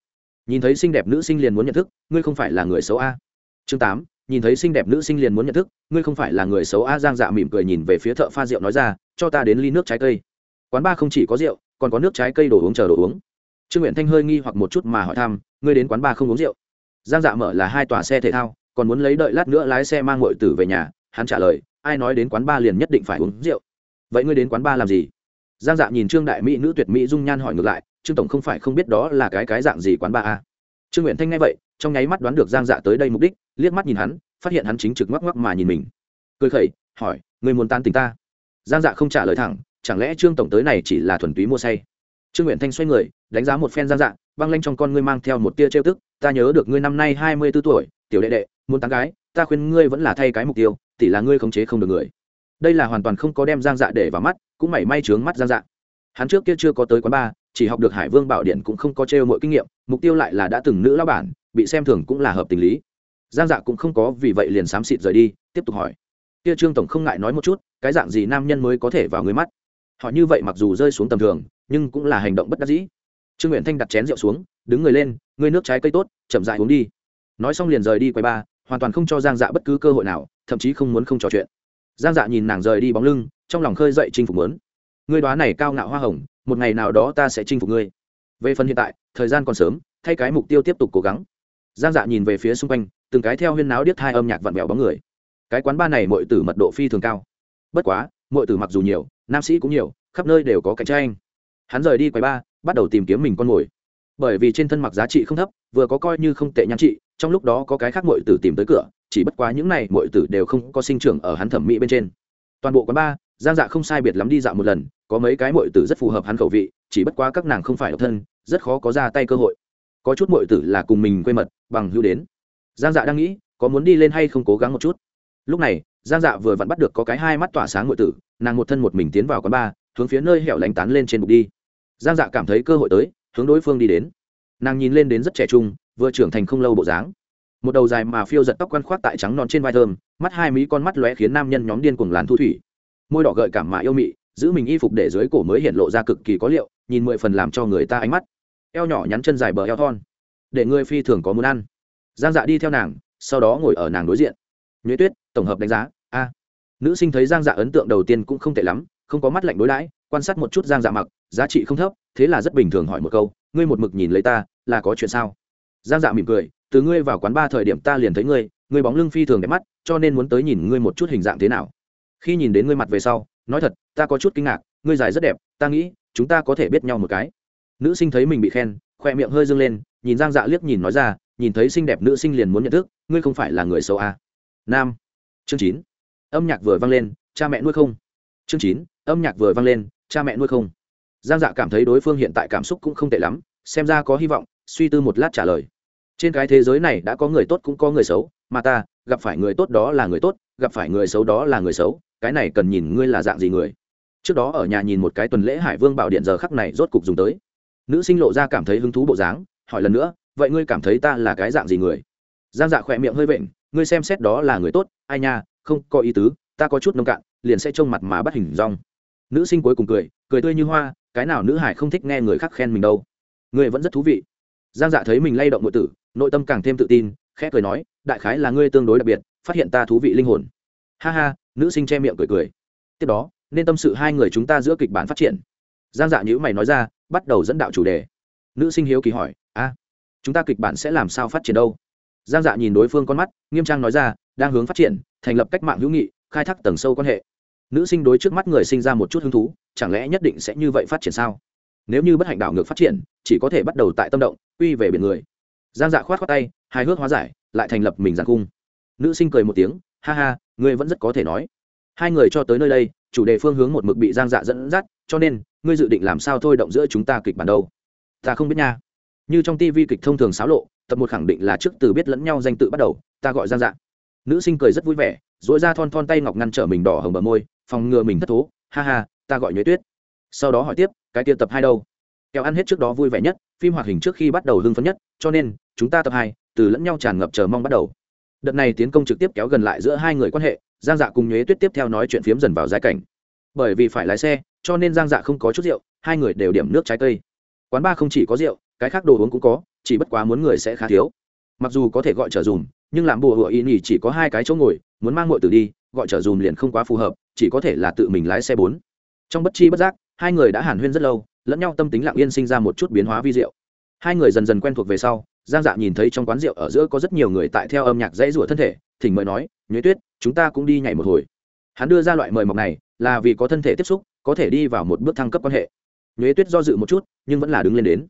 Nhìn thấy xinh đẹp nữ sinh liền muốn nhận thức, ngươi không phải là người xấu a. Chương tám nhìn thấy xinh đẹp nữ sinh liền muốn nhận thức, ngươi không phải là người xấu a giang dạ mỉm cười nhìn về phía thợ pha rượu nói ra, cho ta đến ly nước trái cây. Quán ba không chỉ có rượu, còn có nước trái cây đồ uống chờ đồ uống. Trương nguyện thanh hơi nghi hoặc một chút mà hỏi thăm, ngươi đến quán ba không uống rượu? Giang dạ mở là hai tòa xe thể thao, còn muốn lấy đợi lát nữa lái xe mang ngội tử về nhà, hắn trả lời, ai nói đến quán ba liền nhất định phải uống rượu. Vậy ngươi đến quán ba làm gì? Giang dạ nhìn trương đại mỹ nữ tuyệt mỹ dung nhan hỏi ngược lại, trương tổng không phải không biết đó là cái cái dạng gì quán ba a à? trương nguyện thanh nghe vậy trong nháy mắt đoán được giang dạ tới đây mục đích, liếc mắt nhìn hắn, phát hiện hắn chính trực ngoắc ngoắc mà nhìn mình. Cười khẩy, hỏi người muốn tan tình ta? Giang dạ không trả lời thẳng, chẳng lẽ trương tổng tới này chỉ là thuần túy mua say? Trương nguyện thanh xoay người, đánh giá một phen giang dạ băng lanh trong con ngươi mang theo một tia trêu tức, ta nhớ được ngươi năm nay hai mươi b ố tuổi, tiểu đệ đệ, muốn tán gái, ta khuyên ngươi vẫn là thay cái mục tiêu tỷ là ngươi khống chế không được người. Đây là hoàn toàn không có đem giang dạ để vào mắt, cũng mảy may trướng mắt giang dạ. Hắn trước kia chưa có tới quán bar, chỉ học được hải vương bảo điện cũng không có trêu mọi kinh nghiệm, mục tiêu lại là đã từng nữ lao bản bị xem thường cũng là hợp tình lý. Giang dạ cũng không có vì vậy liền xám xịt rời đi, tiếp tục hỏi. Kia trương tổng không ngại nói một chút, cái dạng gì nam nhân mới có thể vào người mắt? Họ như vậy mặc dù rơi xuống tầm thường, nhưng cũng là hành động bất đắc dĩ. Trương nguyện thanh đặt chén rượu xuống, đứng người lên, ngươi nước trái cây tốt, chậm dại uống đi. Nói xong liền rời đi quay ba, hoàn toàn không cho giang dạ bất cứ cơ hội nào, thậm chí không muốn không trò chuyện. Giang dạ nhìn nàng rời đi bóng lưng, trong lòng khơi dậy chinh phục lớn ngươi đoá này cao ngạo hoa hồng, một ngày nào đó ta sẽ chinh phục ngươi. Về phần hiện tại, thời gian còn sớm, thay cái mục tiêu tiếp tục cố gắng giang dạ nhìn về phía xung quanh, từng cái theo huyên náo điếc hai âm nhạc vặn vẹo bóng người. Cái quán ba này mọi tử mật độ phi thường cao. Bất quá mọi tử mặc dù nhiều, nam sĩ cũng nhiều, khắp nơi đều có cạnh tranh. Hắn rời đi quầy ba bắt đầu tìm kiếm mình con mồi. Bởi vì trên thân mặc giá trị không thấp, vừa có coi như không tệ nhan trị, trong lúc đó có cái khác mọi tử tìm tới cửa, chỉ bất quá những này mọi tử đều không có sinh trưởng ở hắn thẩm mỹ bên trên. Toàn bộ quán ba giang dạ không sai biệt lắm đi dạo một lần, có mấy cái mọi tử rất phù hợp hắn khẩu vị, chỉ bất quá các nàng không phải độc thân, rất khó có ra tay cơ hội có chút mọi tử là cùng mình quê mật, bằng hữu đến. Giang dạ đang nghĩ, có muốn đi lên hay không cố gắng một chút. Lúc này, giang dạ vừa vặn bắt được có cái hai mắt tỏa sáng mọi tử, nàng một thân một mình tiến vào quán bar, hướng phía nơi hẻo lánh tán lên trên bục đi. Giang dạ cảm thấy cơ hội tới, hướng đối phương đi đến. Nàng nhìn lên đến rất trẻ trung, vừa trưởng thành không lâu bộ dáng. Một đầu dài mà phiêu giật tóc quăn khoác tại trắng non trên vai thơm, mắt hai mí con mắt lóe khiến nam nhân nhóm điên cuồng làn thu thủy. Môi đỏ gợi cảm mà yêu mị, giữ mình y phục để dưới cổ mới hiện lộ ra cực kỳ có liệu, nhìn mười phần làm cho người ta ánh mắt eo nhỏ nhắn chân dài bờ eo thon, để ngươi phi thường có muốn ăn. Giang dạ đi theo nàng, sau đó ngồi ở nàng đối diện. Nhuế tuyết, tổng hợp đánh giá, a. Nữ sinh thấy giang dạ ấn tượng đầu tiên cũng không tệ lắm, không có mắt lạnh đối đãi, quan sát một chút giang dạ mặc, giá trị không thấp, thế là rất bình thường hỏi một câu, ngươi một mực nhìn lấy ta, là có chuyện sao? Giang dạ mỉm cười, từ ngươi vào quán ba thời điểm ta liền thấy ngươi ngươi bóng lưng phi thường đẹp mắt, cho nên muốn tới nhìn ngươi một chút hình dạng thế nào. Khi nhìn đến ngươi mặt về sau, nói thật, ta có chút kinh ngạc, ngươi dài rất đẹp, ta nghĩ, chúng ta có thể biết nhau một cái nữ sinh thấy mình bị khen, khoe miệng hơi dâng lên, nhìn giang dạ liếc nhìn nói ra, nhìn thấy xinh đẹp nữ sinh liền muốn nhận thức, ngươi không phải là người xấu à. nam. Chương chín. Âm nhạc vừa vang lên, cha mẹ nuôi không? Chương chín. Âm nhạc vừa vang lên, cha mẹ nuôi không? Giang dạ cảm thấy đối phương hiện tại cảm xúc cũng không tệ lắm, xem ra có hy vọng, suy tư một lát trả lời. Trên cái thế giới này đã có người tốt cũng có người xấu, mà ta, gặp phải người tốt đó là người tốt, gặp phải người xấu đó là người xấu, cái này cần nhìn ngươi là dạng gì người. Trước đó ở nhà nhìn một cái tuần lễ hải vương bảo điện giờ khắc này rốt cục dùng tới nữ sinh lộ ra cảm thấy hứng thú bộ dáng, hỏi lần nữa, vậy ngươi cảm thấy ta là cái dạng gì người? Giang dạ khỏe miệng hơi vện, ngươi xem xét đó là người tốt, ai nha, không có ý tứ, ta có chút nông cạn, liền sẽ trông mặt mà bắt hình rong nữ sinh cuối cùng cười cười tươi như hoa, cái nào nữ hải không thích nghe người khác khen mình đâu. Ngươi vẫn rất thú vị. Giang dạ thấy mình lay động nội tử, nội tâm càng thêm tự tin, khẽ cười nói, đại khái là ngươi tương đối đặc biệt, phát hiện ta thú vị linh hồn. Ha ha, nữ sinh che miệng cười cười. Tiếp đó, nên tâm sự hai người chúng ta giữa kịch bản phát triển giang dạ nhữ mày nói ra, bắt đầu dẫn đạo chủ đề. Nữ sinh hiếu kỳ hỏi, a, chúng ta kịch bản sẽ làm sao phát triển đâu? Giang dạ nhìn đối phương con mắt, nghiêm trang nói ra, đang hướng phát triển, thành lập cách mạng hữu nghị, khai thác tầng sâu quan hệ. Nữ sinh đối trước mắt người sinh ra một chút hứng thú, chẳng lẽ nhất định sẽ như vậy phát triển sao? Nếu như bất hạnh đảo ngược phát triển, chỉ có thể bắt đầu tại tâm động, quy về biển người. Giang dạ khoát khoát tay, hài hước hóa giải, lại thành lập mình giàn cung. Nữ sinh cười một tiếng, ha ha, ngươi vẫn rất có thể nói. Hai người cho tới nơi đây, chủ đề phương hướng một mực bị giang dạ dẫn dắt, cho nên ngươi dự định làm sao thôi động giữa chúng ta kịch bản đâu? Ta không biết nha. Như trong tivi kịch thông thường xáo lộ, tập một khẳng định là trước từ biết lẫn nhau danh tự bắt đầu, ta gọi giang dạ. Nữ sinh cười rất vui vẻ dỗi ra thon thon tay ngọc ngăn trở mình đỏ hồng bờ môi, phòng ngừa mình thất thố, ha ha, ta gọi nhuế tuyết. Sau đó hỏi tiếp, cái kia tập hai đâu? Kẹo ăn hết trước đó vui vẻ nhất, phim hoạt hình trước khi bắt đầu hưng phấn nhất, cho nên, chúng ta tập hai, từ lẫn nhau tràn ngập chờ mong bắt đầu. Đợt này tiến công trực tiếp kéo gần lại giữa hai người quan hệ, giang dạ cùng nhuế tuyết tiếp theo nói chuyện phiếm dần vào giai cảnh bởi vì phải lái xe, cho nên giang dạ không có chút rượu, hai người đều điểm nước trái cây. Quán ba không chỉ có rượu, cái khác đồ uống cũng có, chỉ bất quá muốn người sẽ khá thiếu. Mặc dù có thể gọi trở dùm, nhưng làm bùa hựa y nhì chỉ có hai cái chỗ ngồi, muốn mang ngội từ đi, gọi trở dùm liền không quá phù hợp, chỉ có thể là tự mình lái xe bốn. Trong bất chi bất giác, hai người đã hàn huyên rất lâu, lẫn nhau tâm tính lặng yên sinh ra một chút biến hóa vi diệu. Hai người dần dần quen thuộc về sau, giang dạ nhìn thấy trong quán rượu ở giữa có rất nhiều người tại theo âm nhạc dãy rủa thân thể, thỉnh mời nói, nhuế tuyết, chúng ta cũng đi nhảy một hồi hắn đưa ra loại mời mọc này là vì có thân thể tiếp xúc, có thể đi vào một bước thăng cấp quan hệ. Nhuế tuyết do dự một chút, nhưng vẫn là đứng lên đến.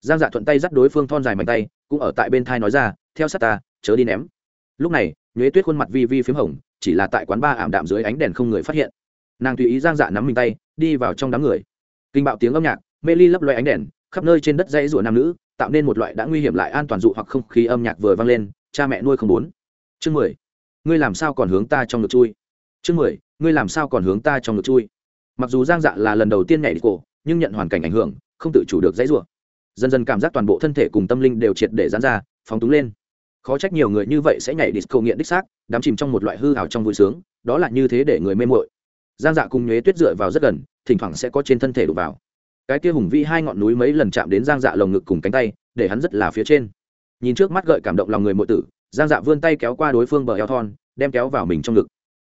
Giang dạ thuận tay dắt đối phương thon dài mạnh tay, cũng ở tại bên thai nói ra, theo sát ta, chớ đi ném. Lúc này, nhuế tuyết khuôn mặt vi vi p h í m hồng, chỉ là tại quán ba ảm đạm dưới ánh đèn không người phát hiện. Nàng tùy ý giang dạ nắm mình tay, đi vào trong đám người. Kinh bạo tiếng âm nhạc, mê ly lấp loe ánh đèn, khắp nơi trên đất dãy rủa nam nữ, tạo nên một loại đã nguy hiểm lại an toàn dụ hoặc không khí âm nhạc vừa vang lên, cha mẹ nuôi không bốn chương mười, ngươi làm sao còn hướng ta trong ngực chui? Chương mười, ngươi làm sao còn hướng ta trong ngực chui? Mặc dù giang dạ là lần đầu tiên nhảy đi cổ, nhưng nhận hoàn cảnh ảnh hưởng, không tự chủ được dãy rủa. Dần dần cảm giác toàn bộ thân thể cùng tâm linh đều triệt để dán ra, phóng túng lên. Khó trách nhiều người như vậy sẽ nhảy disco nghiện đích xác đắm chìm trong một loại hư hào trong vui sướng, đó là như thế để người mê mội giang dạ cùng nhuế tuyết dựa vào rất gần, thỉnh thoảng sẽ có trên thân thể đụng vào. Cái kia hùng vĩ hai ngọn núi mấy lần chạm đến giang dạ lồng ngực cùng cánh tay, để hắn rất là phía trên. Nhìn trước mắt gợi cảm động lòng người mộ tử, giang dạ vươn tay kéo qua đối phương bờ eo thon, đem kéo vào mình trong ngực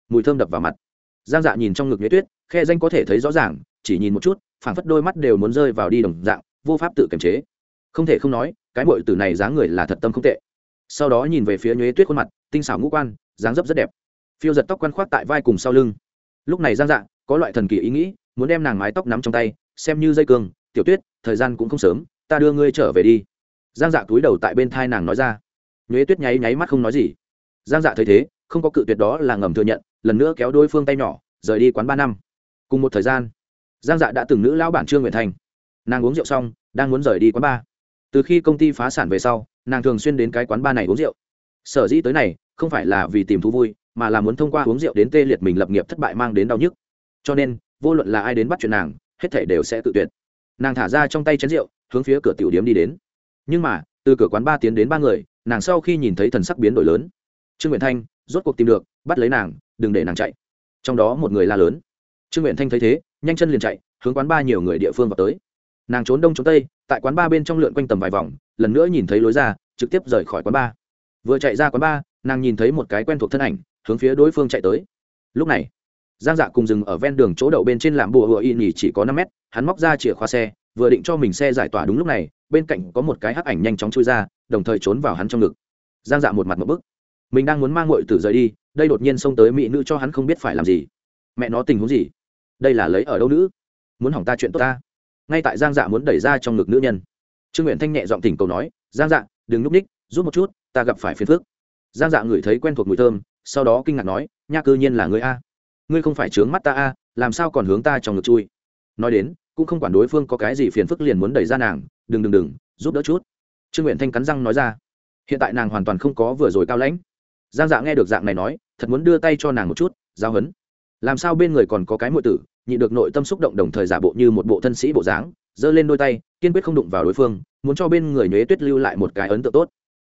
mùi thơm đập vào mặt. Giang dạ nhìn trong ngực nhuế tuyết, khe danh có thể thấy rõ ràng, chỉ nhìn một chút, phảng phất đôi mắt đều muốn rơi vào đi đồng dạng, vô pháp tự kiềm chế. Không thể không nói, cái mội tử này dáng người là thật tâm không tệ. Sau đó nhìn về phía nhuế tuyết khuôn mặt, tinh xảo ngũ quan, dáng dấp rất đẹp. Phiêu giật tóc quăn khoác tại vai cùng sau lưng. Lúc này giang dạ có loại thần kỳ ý nghĩ, muốn đem nàng mái tóc nắm trong tay, xem như dây cương, tiểu tuyết, thời gian cũng không sớm, ta đưa ngươi trở về đi. Giang dạ túi đầu tại bên thai nàng nói ra. Nhuế tuyết nháy nháy mắt không nói gì. Giang dạ thấy thế, không có cự tuyệt đó là ngầm thừa nhận lần nữa kéo đôi phương tay nhỏ, rời đi quán ba năm. Cùng một thời gian, giang dạ đã từng nữ lão bản trương nguyện thành. Nàng uống rượu xong, đang muốn rời đi quán ba. Từ khi công ty phá sản về sau, nàng thường xuyên đến cái quán ba này uống rượu. Sở dĩ tới này, không phải là vì tìm thú vui, mà là muốn thông qua uống rượu đến tê liệt mình lập nghiệp thất bại mang đến đau nhức. Cho nên, vô luận là ai đến bắt chuyện nàng, hết thể đều sẽ tự tuyệt. Nàng thả ra trong tay chén rượu, hướng phía cửa tiểu điếm đi đến. Nhưng mà, từ cửa quán ba tiến đến ba người, nàng sau khi nhìn thấy thần sắc biến đổi lớn. Trương nguyện thanh rốt cuộc tìm được, bắt lấy nàng đừng để nàng chạy. Trong đó một người la lớn. Trương nguyện thanh thấy thế, nhanh chân liền chạy, hướng quán ba nhiều người địa phương vào tới. Nàng trốn đông trốn tây, tại quán ba bên trong lượn quanh tầm vài vòng, lần nữa nhìn thấy lối ra, trực tiếp rời khỏi quán ba. Vừa chạy ra quán ba, nàng nhìn thấy một cái quen thuộc thân ảnh, hướng phía đối phương chạy tới. Lúc này, giang dạ cùng dừng ở ven đường chỗ đậu bên trên làm bùa hựa y nhỉ chỉ có năm mét, hắn móc ra chìa khóa xe, vừa định cho mình xe giải tỏa đúng lúc này, bên cạnh có một cái hắc ảnh nhanh chóng chui ra, đồng thời trốn vào hắn trong ngực. Giang dạ một mặt một bức. Mình đang muốn mang ngội tử rời đi đây đột nhiên xông tới mỹ nữ cho hắn không biết phải làm gì. Mẹ nó tình huống gì? Đây là lấy ở đâu nữ? Muốn hỏng ta chuyện tốt ta? Ngay tại giang dạ muốn đẩy ra trong ngực nữ nhân. Trương nguyện thanh nhẹ giọng tỉnh cầu nói, giang dạ đừng núp ních rút một chút, ta gặp phải phiền phước giang dạ ngửi thấy quen thuộc mùi thơm, sau đó kinh ngạc nói, nha cư nhiên là người a. Ngươi không phải trướng mắt ta a, làm sao còn hướng ta trong ngực chui? Nói đến, cũng không quản đối phương có cái gì phiền phức liền muốn đẩy ra nàng, đừng đừng đừng, giúp đỡ chút. Trương nguyện thanh cắn răng nói ra, hiện tại nàng hoàn toàn không có vừa rồi cao lãnh giang dạ nghe được dạng này nói, thật muốn đưa tay cho nàng một chút, giao hấn. Làm sao bên người còn có cái mượn tử, nhị được nội tâm xúc động đồng thời giả bộ như một bộ thân sĩ bộ dáng, giơ lên đôi tay, kiên quyết không đụng vào đối phương, muốn cho bên người nhuế tuyết lưu lại một cái ấn tượng tốt.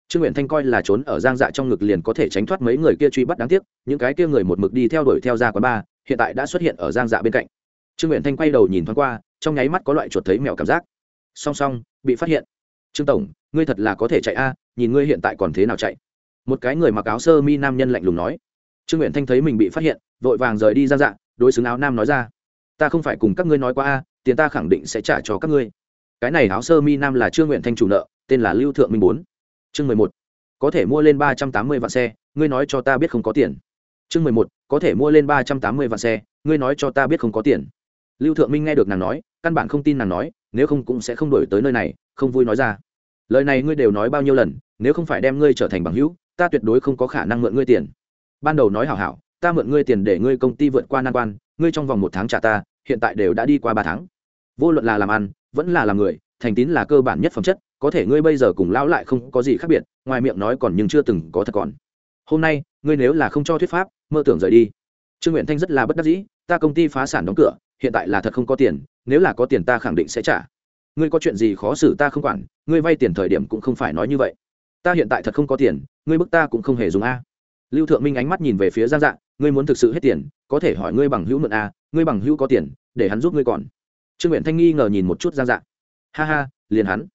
Trương nguyện thanh coi là trốn ở giang dạ trong ngực liền có thể tránh thoát mấy người kia truy bắt đáng tiếc, những cái kia người một mực đi theo đuổi theo ra quán ba hiện tại đã xuất hiện ở giang dạ bên cạnh. Trương nguyện thanh quay đầu nhìn thoáng qua, trong nháy mắt có loại chuột thấy mèo cảm giác. Song song, bị phát hiện. Trương tổng, ngươi thật là có thể chạy a, nhìn ngươi hiện tại còn thế nào chạy? Một cái người mặc áo sơ mi nam nhân lạnh lùng nói. Trương nguyện thanh thấy mình bị phát hiện, vội vàng rời đi ra dạ đối xứng áo nam nói ra. Ta không phải cùng các ngươi nói qua a, tiền ta khẳng định sẽ trả cho các ngươi. Cái này áo sơ mi nam là trương nguyện thanh chủ nợ, tên là lưu thượng minh bốn. Chương mười một. Có thể mua lên ba trăm tám mươi vạn xe, ngươi nói cho ta biết không có tiền. Chương mười một. Có thể mua lên ba trăm tám mươi vạn xe, ngươi nói cho ta biết không có tiền. Lưu thượng minh nghe được nàng nói, căn bản không tin nàng nói, nếu không cũng sẽ không đổi tới nơi này, không vui nói ra. Lời này ngươi đều nói bao nhiêu lần, nếu không phải đem ngươi trở thành bằng hữu ta tuyệt đối không có khả năng mượn ngươi tiền. Ban đầu nói hảo hảo, ta mượn ngươi tiền để ngươi công ty vượt qua nan quan, ngươi trong vòng một tháng trả ta, hiện tại đều đã đi qua ba tháng. Vô luận là làm ăn, vẫn là làm người, thành tín là cơ bản nhất phẩm chất, có thể ngươi bây giờ cùng lão lại không có gì khác biệt, ngoài miệng nói còn nhưng chưa từng có thật còn. Hôm nay, ngươi nếu là không cho thuyết pháp, mơ tưởng rời đi. Trương nguyện thanh rất là bất đắc dĩ, ta công ty phá sản đóng cửa, hiện tại là thật không có tiền, nếu là có tiền ta khẳng định sẽ trả. Ngươi có chuyện gì khó xử ta không quản, ngươi vay tiền thời điểm cũng không phải nói như vậy. Ta hiện tại thật không có tiền ngươi bức ta cũng không hề dùng a. Lưu thượng minh ánh mắt nhìn về phía giang dạ ngươi muốn thực sự hết tiền, có thể hỏi ngươi bằng hữu mượn a, ngươi bằng hữu có tiền, để hắn giúp ngươi còn. Trương nguyện thanh nghi ngờ nhìn một chút giang dạ. Ha ha, liền hắn.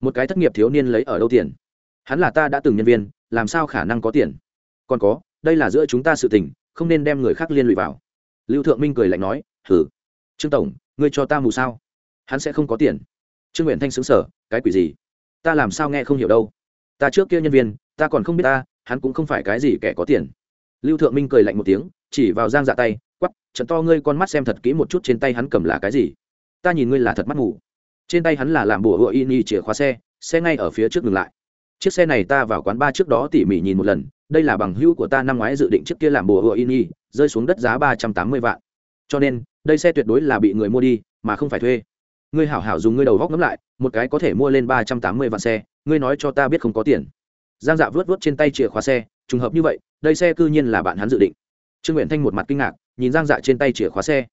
Một cái thất nghiệp thiếu niên lấy ở đâu tiền? Hắn là ta đã từng nhân viên, làm sao khả năng có tiền? Còn có, đây là giữa chúng ta sự tình, không nên đem người khác liên lụy vào. Lưu thượng minh cười lạnh nói, hử? Trương tổng, ngươi cho ta mù sao? Hắn sẽ không có tiền. Trương nguyện thanh xứng sở cái quỷ gì? Ta làm sao nghe không hiểu đâu? Ta trước kia nhân viên ta còn không biết ta, hắn cũng không phải cái gì kẻ có tiền. Lưu thượng minh cười lạnh một tiếng, chỉ vào giang dạ tay quắp trận to ngươi con mắt xem thật kỹ một chút trên tay hắn cầm là cái gì. Ta nhìn ngươi là thật mắt ngủ trên tay hắn là làm bùa hựa y chìa khóa xe xe ngay ở phía trước ngừng lại. Chiếc xe này ta vào quán ba trước đó tỉ mỉ nhìn một lần, đây là bằng hữu của ta năm ngoái dự định trước kia làm bùa hựa y rơi xuống đất giá ba trăm tám mươi vạn. Cho nên, đây xe tuyệt đối là bị người mua đi, mà không phải thuê. Ngươi hảo hảo dùng ngươi đầu góc ngấm lại, một cái có thể mua lên ba trăm tám mươi vạn xe, ngươi nói cho ta biết không có tiền giang dạ vớt vớt trên tay chìa khóa xe, trùng hợp như vậy, đây xe cư nhiên là bạn hắn dự định. Trương nguyện thanh một mặt kinh ngạc, nhìn giang dạ trên tay chìa khóa xe.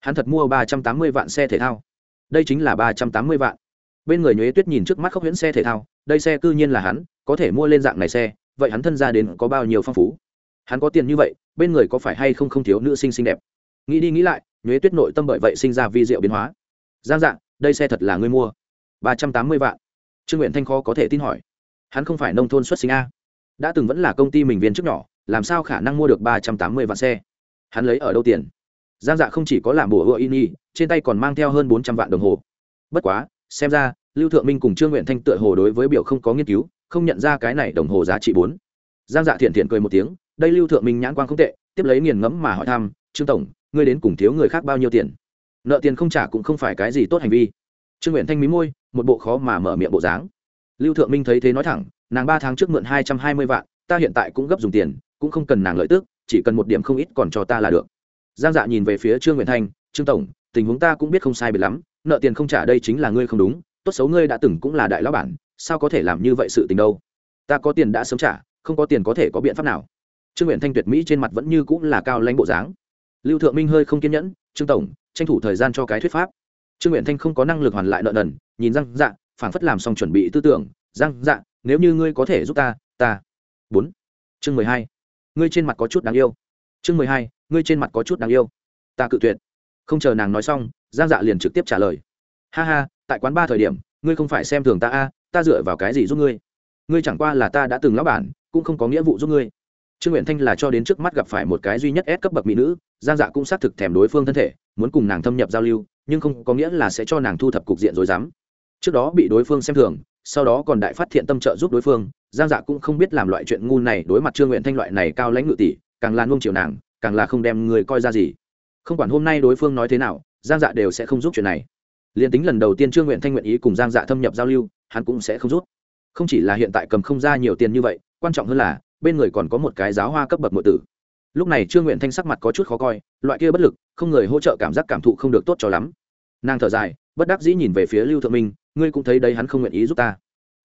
Hắn thật mua ba trăm tám mươi vạn xe thể thao. Đây chính là ba trăm tám mươi vạn. Bên người nhuế tuyết nhìn trước mắt khóc huyễn xe thể thao, đây xe cư nhiên là hắn, có thể mua lên dạng này xe, vậy hắn thân ra đến có bao nhiêu phong phú? Hắn có tiền như vậy, bên người có phải hay không không thiếu nữ sinh xinh đẹp? Nghĩ đi nghĩ lại, nhuế tuyết nội tâm bởi vậy sinh ra vi diệu biến hóa. Giang dạng đây xe thật là ngươi mua. ba trăm tám mươi vạn. Trương nguyện thanh khó có thể tin hỏi hắn không phải nông thôn xuất sinh a. Đã từng vẫn là công ty mình viên trước nhỏ, làm sao khả năng mua được ba trăm tám mươi vạn xe? Hắn lấy ở đâu tiền? Giang dạ không chỉ có làm bùa hựa in y trên tay còn mang theo hơn bốn trăm vạn đồng hồ. Bất quá, xem ra, lưu thượng minh cùng trương nguyện thanh tựa hồ đối với biểu không có nghiên cứu, không nhận ra cái này đồng hồ giá trị bốn. Giang dạ thiện thiện cười một tiếng, đây lưu thượng minh nhãn quang không tệ, tiếp lấy nghiền ngẫm mà hỏi thăm, trương tổng, ngươi đến cùng thiếu người khác bao nhiêu tiền? Nợ tiền không trả cũng không phải cái gì tốt hành vi. Trương nguyện thanh mí môi, một bộ khó mà mở miệng bộ dáng lưu thượng minh thấy thế nói thẳng, nàng ba tháng trước mượn hai trăm hai mươi vạn, ta hiện tại cũng gấp dùng tiền, cũng không cần nàng lợi tức, chỉ cần một điểm không ít còn cho ta là được. Giang dạ nhìn về phía trương nguyện thanh, trương tổng, tình huống ta cũng biết không sai biệt lắm, nợ tiền không trả đây chính là ngươi không đúng, tốt xấu ngươi đã từng cũng là đại lão bản, sao có thể làm như vậy sự tình đâu? Ta có tiền đã sớm trả, không có tiền có thể có biện pháp nào? Trương nguyện thanh tuyệt mỹ trên mặt vẫn như cũng là cao lãnh bộ dáng. Lưu thượng minh hơi không kiên nhẫn, trương tổng, tranh thủ thời gian cho cái thuyết pháp. Trương nguyện thanh không có năng lực hoàn lại nợ nần, nhìn răng dạ phảng phất làm xong chuẩn bị tư tưởng, răng dạ nếu như ngươi có thể giúp ta ta. Bốn. Chương mười hai. Ngươi trên mặt có chút đáng yêu. Chương mười hai, ngươi trên mặt có chút đáng yêu. Ta cự tuyệt. Không chờ nàng nói xong giang dạ liền trực tiếp trả lời. Ha ha, tại quán ba thời điểm, ngươi không phải xem thường ta a, ta dựa vào cái gì giúp ngươi? Ngươi chẳng qua là ta đã từng lão bản, cũng không có nghĩa vụ giúp ngươi. Trương nguyện thanh là cho đến trước mắt gặp phải một cái duy nhất ép cấp bậc mỹ nữ giang dạ cũng xác thực thèm đối phương thân thể, muốn cùng nàng thâm nhập giao lưu, nhưng không có nghĩa là sẽ cho nàng thu thập cục diện rồi dám trước đó bị đối phương xem thường, sau đó còn đại phát thiện tâm trợ giúp đối phương, giang dạ cũng không biết làm loại chuyện ngu này đối mặt trương nguyện thanh loại này cao lãnh ngự tỷ, càng là nuông chiều nàng, càng là không đem người coi ra gì. Không quản hôm nay đối phương nói thế nào, giang dạ đều sẽ không giúp chuyện này. Liền tính lần đầu tiên trương nguyện thanh nguyện ý cùng giang dạ thâm nhập giao lưu, hắn cũng sẽ không rút không chỉ là hiện tại cầm không ra nhiều tiền như vậy, quan trọng hơn là, bên người còn có một cái giáo hoa cấp bậc nội tử. Lúc này trương nguyện thanh sắc mặt có chút khó coi, loại kia bất lực, không người hỗ trợ cảm giác cảm thụ không được tốt cho lắm. Nàng thở dài bất đắc dĩ nhìn về phía lưu thượng minh, ngươi cũng thấy đấy hắn không nguyện ý giúp ta.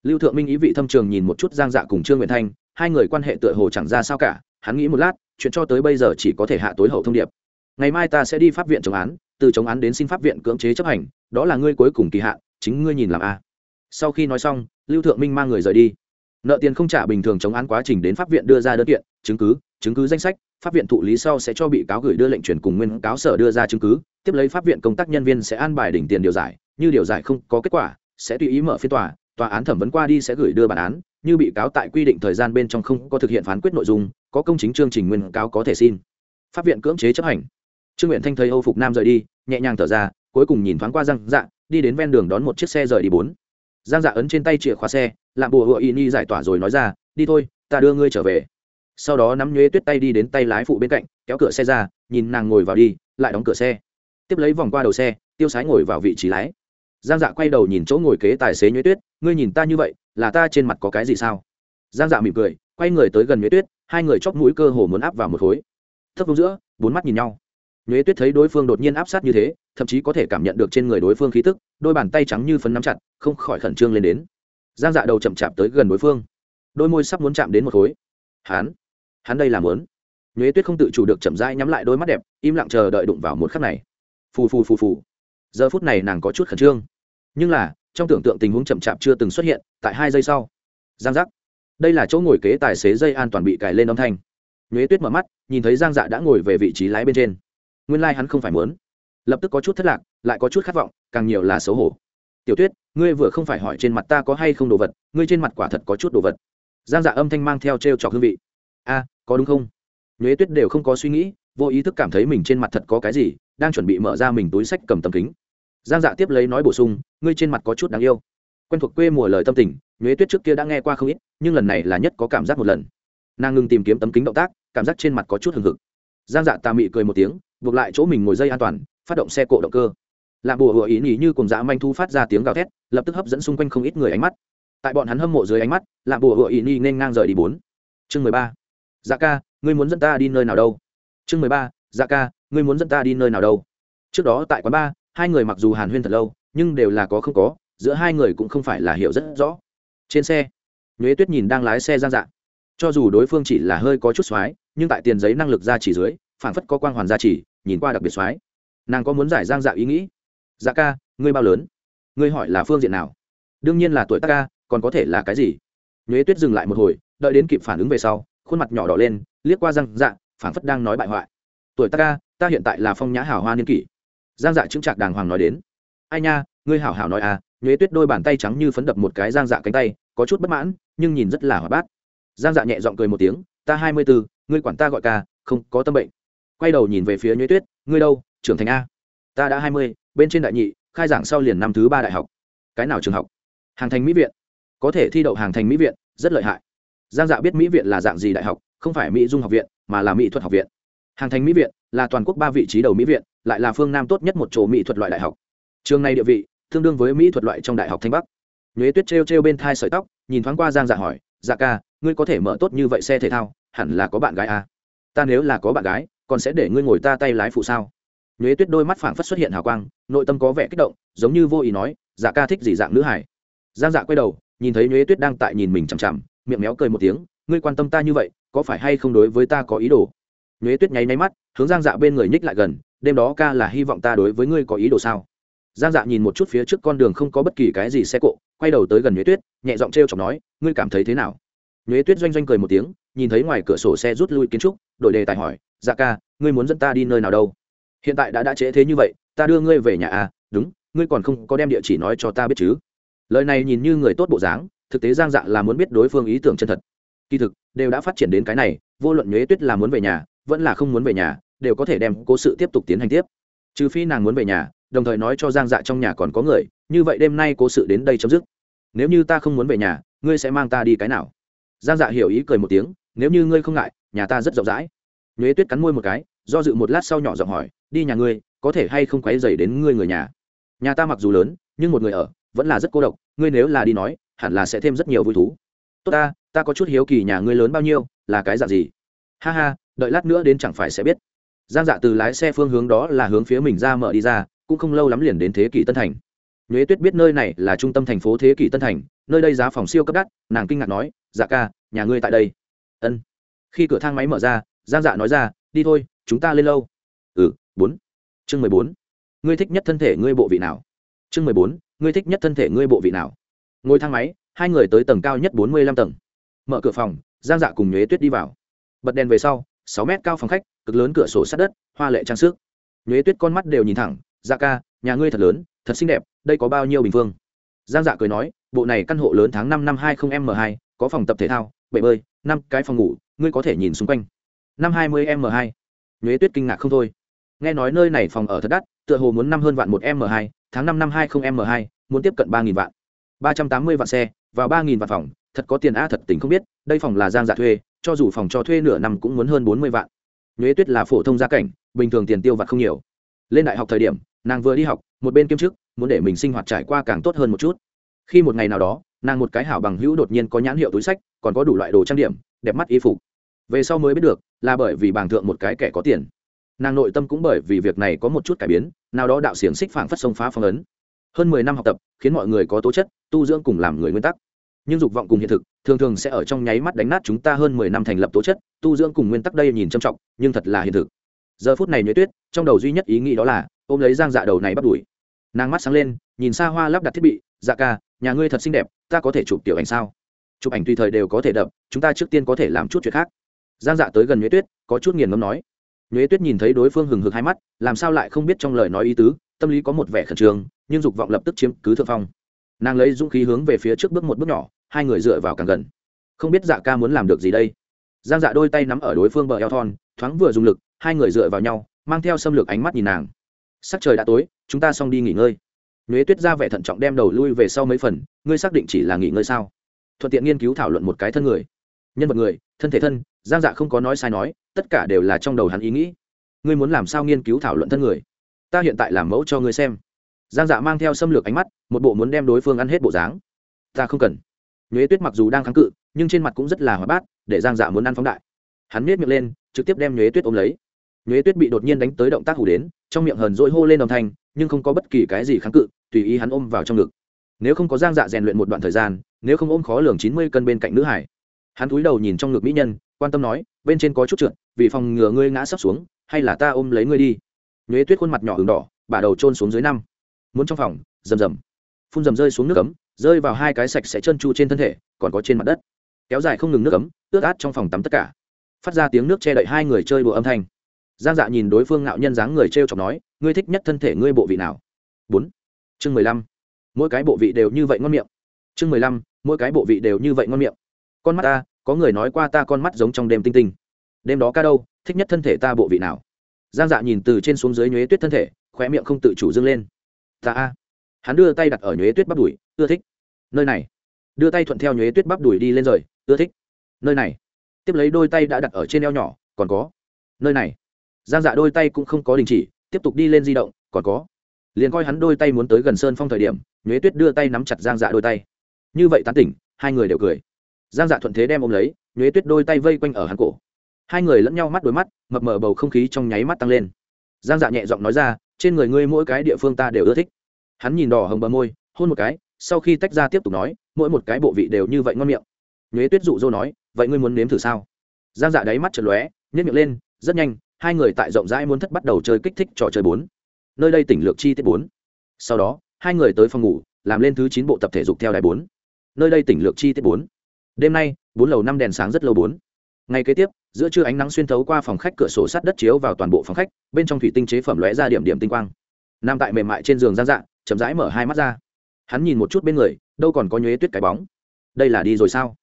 Lưu thượng minh ý vị thâm trường nhìn một chút giang dạ cùng trương nguyện thanh, hai người quan hệ tựa hồ chẳng ra sao cả, hắn nghĩ một lát, chuyện cho tới bây giờ chỉ có thể hạ tối hậu thông điệp. Ngày mai ta sẽ đi pháp viện chống án, từ chống án đến xin pháp viện cưỡng chế chấp hành, đó là ngươi cuối cùng kỳ hạn, chính ngươi nhìn làm a. Sau khi nói xong, lưu thượng minh mang người rời đi. Nợ tiền không trả bình thường chống án quá trình đến pháp viện đưa ra đơn kiện, chứng cứ chứng cứ danh sách, pháp viện thụ lý sau sẽ cho bị cáo gửi đưa lệnh chuyển cùng nguyên cáo sở đưa ra chứng cứ, tiếp lấy pháp viện công tác nhân viên sẽ an bài đỉnh tiền điều giải, như điều giải không có kết quả, sẽ tùy ý mở phiên tòa tòa án thẩm vấn qua đi sẽ gửi đưa bản án, như bị cáo tại quy định thời gian bên trong không có thực hiện phán quyết nội dung, có công chính chương trình nguyên cáo có thể xin. Pháp viện cưỡng chế chấp hành. Trương nguyện thanh thấy âu phục nam rời đi, nhẹ nhàng thở ra, cuối cùng nhìn thoáng qua răng dạ đi đến ven đường đón một chiếc xe rời đi bốn. Giang dạ ấn trên tay chìa khóa xe làm bùa hựa y ni giải tỏa rồi nói ra, đi thôi, ta đưa ngươi trở về sau đó nắm nhuế tuyết tay đi đến tay lái phụ bên cạnh, kéo cửa xe ra, nhìn nàng ngồi vào đi, lại đóng cửa xe. Tiếp lấy vòng qua đầu xe, tiêu sái ngồi vào vị trí lái. Giang dạ quay đầu nhìn chỗ ngồi kế tài xế nhuế tuyết, ngươi nhìn ta như vậy, là ta trên mặt có cái gì sao? Giang dạ mỉm cười, quay người tới gần nhuế tuyết, hai người chóp mũi cơ hồ muốn áp vào một khối. Thấp vông giữa, bốn mắt nhìn nhau. Nhuế tuyết thấy đối phương đột nhiên áp sát như thế, thậm chí có thể cảm nhận được trên người đối phương khí tức, đôi bàn tay trắng như phấn nắm chặt, không khỏi khẩn trương lên đến. Giang dạ đầu chậm chạp tới gần đối phương. Đôi môi sắp muốn chạm đến một khối. Hắn hắn đây làm lớn nhuế tuyết không tự chủ được chậm rãi nhắm lại đôi mắt đẹp, im lặng chờ đợi đụng vào một khắc này. Phù phù phù phù. Giờ phút này nàng có chút khẩn trương. Nhưng là, trong tưởng tượng tình huống chậm chạp chưa từng xuất hiện, tại hai giây sau, giang giác. Đây là chỗ ngồi kế tài xế dây an toàn bị cài lên âm thanh. Nhuế tuyết mở mắt, nhìn thấy giang dạ đã ngồi về vị trí lái bên trên. Nguyên lai、like、hắn không phải muốn. Lập tức có chút thất lạc, lại có chút khát vọng, càng nhiều là xấu hổ. Tiểu tuyết, ngươi vừa không phải hỏi trên mặt ta có hay không đồ vật, ngươi trên mặt quả thật có chút đồ vật. Giang dạ âm thanh mang theo t r e o trọc hương vị a, có đúng không? Nhuế tuyết đều không có suy nghĩ, vô ý thức cảm thấy mình trên mặt thật có cái gì, đang chuẩn bị mở ra mình túi sách cầm tầm kính. Giang dạ tiếp lấy nói bổ sung, ngươi trên mặt có chút đáng yêu. Quen thuộc quê mùa lời tâm tình, nhuế tuyết trước kia đã nghe qua không ít, nhưng lần này là nhất có cảm giác một lần. Nàng ngừng tìm kiếm tấm kính động tác, cảm giác trên mặt có chút hừng hực. Giang dạ tà mị cười một tiếng, buộc lại chỗ mình ngồi dây an toàn, phát động xe cộ động cơ. Làm bùa hựa ý nhỉ như cùng dã manh thu phát ra tiếng gào thét, lập tức hấp dẫn xung quanh không ít người ánh mắt. Tại bọn hắn hâm mộ dưới ánh mắt làm bùa hựa ý nhỉ nên ngang rời đi bốn. Chương mười ba dạ ca, ngươi muốn dẫn ta đi nơi nào đâu? Chương mười ba dạ ca, ngươi muốn dẫn ta đi nơi nào đâu? Trước đó tại quán ba, hai người mặc dù hàn huyên thật lâu, nhưng đều là có không có, giữa hai người cũng không phải là hiểu rất rõ. Trên xe, nhuế tuyết nhìn đang lái xe giang dạ. Cho dù đối phương chỉ là hơi có chút x nhưng tại tiền giấy năng lực ra chỉ dưới phản phất có quang hoàn gia chỉ nhìn qua đặc biệt x nàng có muốn giải giang dạ ý nghĩ? Dạ ca, ngươi bao lớn? Ngươi hỏi là phương diện nào? Đương nhiên là tuổi tác ca, còn có thể là cái gì? Nhuế tuyết dừng lại một hồi, đợi đến kịp phản ứng về sau khuôn mặt nhỏ đỏ lên liếc qua răng dạ phảng phất đang nói bại hoại. Tuổi ta, ca ta hiện tại là phong nhã hảo hoa niên kỷ. Giang dạ chững chạc đàng hoàng nói đến. Ai nha ngươi hảo hảo nói à nhuế tuyết đôi bàn tay trắng như phấn đập một cái giang dạ cánh tay có chút bất mãn nhưng nhìn rất là hoạt bát. Giang dạ nhẹ g i ọ n g cười một tiếng ta hai mươi b ngươi quản ta gọi ca không có tâm bệnh. Quay đầu nhìn về phía nhuế tuyết ngươi đâu trưởng thành a? Ta đã hai mươi bên trên đại nhị khai giảng sau liền năm thứ ba đại học. Cái nào trường học? Hàng thành mỹ viện. Có thể thi đậu hàng thành mỹ viện rất lợi hại giang dạ biết mỹ viện là dạng gì đại học, không phải mỹ dung học viện, mà là mỹ thuật học viện. Hàng thành mỹ viện là toàn quốc ba vị trí đầu mỹ viện, lại là phương nam tốt nhất một chỗ mỹ thuật loại đại học. Trường này địa vị, tương đương với mỹ thuật loại trong đại học thanh bắc. Nhuế tuyết trêu trêu bên thai sợi tóc, nhìn thoáng qua giang dạ hỏi dạ ca, ngươi có thể mở tốt như vậy xe thể thao, hẳn là có bạn gái à? ta nếu là có bạn gái, còn sẽ để ngươi ngồi ta tay lái phụ sao? Nhuế tuyết đôi mắt phảng phất xuất hiện hào quang, nội tâm có vẻ kích động, giống như vô ý nói dạ ca thích gì dạng nữ hải giang dạ quay đầu, nhìn thấy nhuế tuyết đang tại nhìn mình chằm chằm miệng méo cười một tiếng, ngươi quan tâm ta như vậy, có phải hay không đối với ta có ý đồ? Nhuế tuyết nháy nháy mắt, hướng giang dạ bên người nhích lại gần, đêm đó ca là hy vọng ta đối với ngươi có ý đồ sao? Giang dạ nhìn một chút phía trước con đường không có bất kỳ cái gì xe cộ, quay đầu tới gần nhuế tuyết, nhẹ giọng t r e o chọc nói, ngươi cảm thấy thế nào? Nhuế tuyết doanh doanh cười một tiếng, nhìn thấy ngoài cửa sổ xe rút lui kiến trúc, đổi đề tài hỏi dạ ca, ngươi muốn dẫn ta đi nơi nào đâu? Hiện tại đã đã trễ thế như vậy, ta đưa ngươi về nhà à đúng, ngươi còn không có đem địa chỉ nói cho ta biết chứ? Lời này nhìn như người tốt bộ dáng thực tế giang dạ là muốn biết đối phương ý tưởng chân thật. Kỳ thực, đều đã phát triển đến cái này, vô luận nhuế tuyết là muốn về nhà, vẫn là không muốn về nhà, đều có thể đem cố sự tiếp tục tiến hành tiếp. Trừ phi nàng muốn về nhà, đồng thời nói cho giang dạ trong nhà còn có người, như vậy đêm nay cố sự đến đây chấm dứt. Nếu như ta không muốn về nhà, ngươi sẽ mang ta đi cái nào? Giang dạ hiểu ý cười một tiếng, nếu như ngươi không ngại, nhà ta rất rộng rãi. Nhuế tuyết cắn môi một cái, do dự một lát sau nhỏ giọng hỏi, đi nhà ngươi, có thể hay không quấy dày đến ngươi người nhà? Nhà ta mặc dù lớn, nhưng một người ở, vẫn là rất cô độc, ngươi nếu là đi nói hẳn là sẽ thêm rất nhiều vui thú. Tốt ta ta có chút hiếu kỳ nhà ngươi lớn bao nhiêu, là cái dạng gì? Ha ha, đợi lát nữa đến chẳng phải sẽ biết. Giang dạ từ lái xe phương hướng đó là hướng phía mình ra mở đi ra, cũng không lâu lắm liền đến thế kỷ tân thành. Nhuế tuyết biết nơi này là trung tâm thành phố thế kỷ tân thành, nơi đây giá phòng siêu cấp đắt, nàng kinh ngạc nói dạ ca, nhà ngươi tại đây. Ân. Khi cửa thang máy mở ra, giang dạ nói ra, đi thôi, chúng ta lên lâu. Ừ bốn. Chương mười bốn. Ngươi thích nhất thân thể ngươi bộ vị nào? Chương mười bốn, ngươi thích nhất thân thể ngươi bộ vị nào? Ngồi thang máy, hai người tới tầng cao nhất bốn mươi lăm tầng. Mở cửa phòng, giang dạ cùng nhuế tuyết đi vào. Bật đèn về sau, sáu mét cao phòng khách, cực lớn cửa sổ sát đất, hoa lệ trang sức. Nhuế tuyết con mắt đều nhìn thẳng dạ ca, nhà ngươi thật lớn, thật xinh đẹp, đây có bao nhiêu bình phương? Giang dạ cười nói, bộ này căn hộ lớn tháng năm năm hai không m hai, có phòng tập thể thao, bể bơi, năm cái phòng ngủ, ngươi có thể nhìn xung quanh. Năm hai mươi m hai. Nhuế tuyết kinh ngạc không thôi. Nghe nói nơi này phòng ở thật đắt, tựa hồ muốn năm hơn vạn một m hai, tháng năm năm hai không m hai, muốn tiếp cận ba nghìn vạn ba trăm tám mươi vạn xe, vào ba nghìn vạn phòng, thật có tiền a thật tình không biết, đây phòng là giang dạ thuê, cho dù phòng cho thuê nửa năm cũng muốn hơn bốn mươi vạn. Nhuế tuyết là phổ thông gia cảnh, bình thường tiền tiêu vặt không nhiều. Lên đại học thời điểm, nàng vừa đi học, một bên kiêm chức, muốn để mình sinh hoạt trải qua càng tốt hơn một chút. Khi một ngày nào đó, nàng một cái hảo bằng hữu đột nhiên có nhãn hiệu túi sách, còn có đủ loại đồ trang điểm, đẹp mắt y phục. Về sau mới biết được, là bởi vì bảng thượng một cái kẻ có tiền. Nàng nội tâm cũng bởi vì việc này có một chút cải biến, nào đó đạo xiềng xích phảng phất sông phá phong ấn hơn mười năm học tập, khiến mọi người có tố chất, tu dưỡng cùng làm người nguyên tắc. Nhưng dục vọng cùng hiện thực, thường thường sẽ ở trong nháy mắt đánh nát chúng ta hơn mười năm thành lập tố chất, tu dưỡng cùng nguyên tắc đây nhìn trầm trọng, nhưng thật là hiện thực. Giờ phút này nhuế tuyết, trong đầu duy nhất ý nghĩ đó là, ôm lấy giang dạ đầu này bắt đuổi. Nàng mắt sáng lên, nhìn xa hoa lắp đặt thiết bị dạ ca, nhà ngươi thật xinh đẹp, ta có thể chụp tiểu ảnh sao? Chụp ảnh tùy thời đều có thể đập, chúng ta trước tiên có thể làm chút chuyện khác. Giang dạ tới gần nhuế tuyết, có chút nghiền ngâm nói. Nhuế tuyết nhìn thấy đối phương hừng hực hai mắt, làm sao lại không biết trong lời nói ý tứ, tâm lý có một vẻ khẩn trương nhưng dục vọng lập tức chiếm cứ thượng phong. Nàng lấy dũng khí hướng về phía trước bước một bước nhỏ, hai người dựa vào càng gần. Không biết dạ ca muốn làm được gì đây? Giang dạ đôi tay nắm ở đối phương bờ eo thon, thoáng vừa dùng lực, hai người dựa vào nhau, mang theo xâm lược ánh mắt nhìn nàng. Sắc trời đã tối, chúng ta xong đi nghỉ ngơi. Nhuế tuyết ra vẻ thận trọng đem đầu lui về sau mấy phần, ngươi xác định chỉ là nghỉ ngơi sao? Thuận tiện nghiên cứu thảo luận một cái thân người. Nhân vật người, thân thể thân, giang dạ không có nói sai nói, tất cả đều là trong đầu hắn ý nghĩ. Ngươi muốn làm sao nghiên cứu thảo luận thân người? Ta hiện tại làm mẫu cho ngươi xem giang dạ mang theo xâm lược ánh mắt, một bộ muốn đem đối phương ăn hết bộ dáng. Ta không cần. Nhuế tuyết mặc dù đang kháng cự, nhưng trên mặt cũng rất là hóa bát, để giang dạ muốn ăn phóng đại. Hắn miết miệng lên, trực tiếp đem nhuế tuyết ôm lấy. Nhuế tuyết bị đột nhiên đánh tới động tác hủ đến, trong miệng hờn dỗi hô lên đồng thanh, nhưng không có bất kỳ cái gì kháng cự, tùy ý hắn ôm vào trong ngực. Nếu không có giang dạ rèn luyện một đoạn thời gian, nếu không ôm khó lường chín mươi cân bên cạnh nữ hải. Hắn cúi đầu nhìn trong ngực mỹ nhân, quan tâm nói, bên trên có chút trượt, vì phòng ngừa ngươi ngã sắp xuống, hay là ta ôm lấy ngươi đi? Nhuế tuyết khuôn mặt nhỏ h đỏ bả đầu trôn xuống dưới năm muốn trong phòng, rầm rầm. Phun rầm rơi xuống nước cấm rơi vào hai cái sạch sẽ chân chu trên thân thể, còn có trên mặt đất. Kéo dài không ngừng nước cấm ướt át trong phòng tắm tất cả. Phát ra tiếng nước che đậy hai người chơi đùa âm thanh. Giang dạ nhìn đối phương ngạo nhân dáng người t r e o chọc nói, ngươi thích nhất thân thể ngươi bộ vị nào? Bốn. Chương mười lăm. Mỗi cái bộ vị đều như vậy ngon miệng. Chương mười lăm. Mỗi cái bộ vị đều như vậy ngon miệng. Con mắt ta, có người nói qua ta con mắt giống trong đêm tinh tinh. Đêm đó ca đâu, thích nhất thân thể ta bộ vị nào? Giang dạ nhìn từ trên xuống dưới nhuế tuyết thân thể, khóe miệng không tự chủ dâng lên ta a. Hắn đưa tay đặt ở nhuế tuyết bắp đùi, ưa thích. Nơi này. Đưa tay thuận theo nhuế tuyết bắp đùi đi lên rời, ưa thích. Nơi này. Tiếp lấy đôi tay đã đặt ở trên eo nhỏ, còn có. Nơi này. Giang dạ đôi tay cũng không có đình chỉ, tiếp tục đi lên di động, còn có. Liền coi hắn đôi tay muốn tới gần sơn phong thời điểm, nhuế tuyết đưa tay nắm chặt giang dạ đôi tay. Như vậy tán tỉnh, hai người đều cười. Giang dạ thuận thế đem ôm lấy, nhuế tuyết đôi tay vây quanh ở hắn cổ. Hai người lẫn nhau mắt đôi mắt, mập mờ bầu không khí trong nháy mắt tăng lên giang dạ nhẹ giọng nói ra, trên người ngươi mỗi cái địa phương ta đều ưa thích. Hắn nhìn đỏ hồng bờ môi, hôn một cái, sau khi tách ra tiếp tục nói, mỗi một cái bộ vị đều như vậy ngon miệng. Nhuế tuyết dụ dỗ nói, vậy ngươi muốn nếm thử sao? Giang dạ đáy mắt chật lóe nhét miệng lên, rất nhanh, hai người tại rộng rãi muốn thất bắt đầu chơi kích thích trò chơi bốn. Nơi đây tỉnh lược chi tiết bốn. Sau đó, hai người tới phòng ngủ, làm lên thứ chín bộ tập thể dục theo đài bốn. Nơi đây tỉnh lược chi tiết bốn. Đêm nay, bốn lầu năm đèn sáng rất lâu bốn. Ngày kế tiếp giữa trưa ánh nắng xuyên thấu qua phòng khách, cửa sổ sắt đất chiếu vào toàn bộ phòng khách, bên trong thủy tinh chế phẩm lóe ra điểm điểm tinh quang. Nam tại mềm mại trên giường giang dạ chậm rãi mở hai mắt ra. Hắn nhìn một chút bên người, đâu còn có nhuế tuyết cái bóng. Đây là đi rồi sao?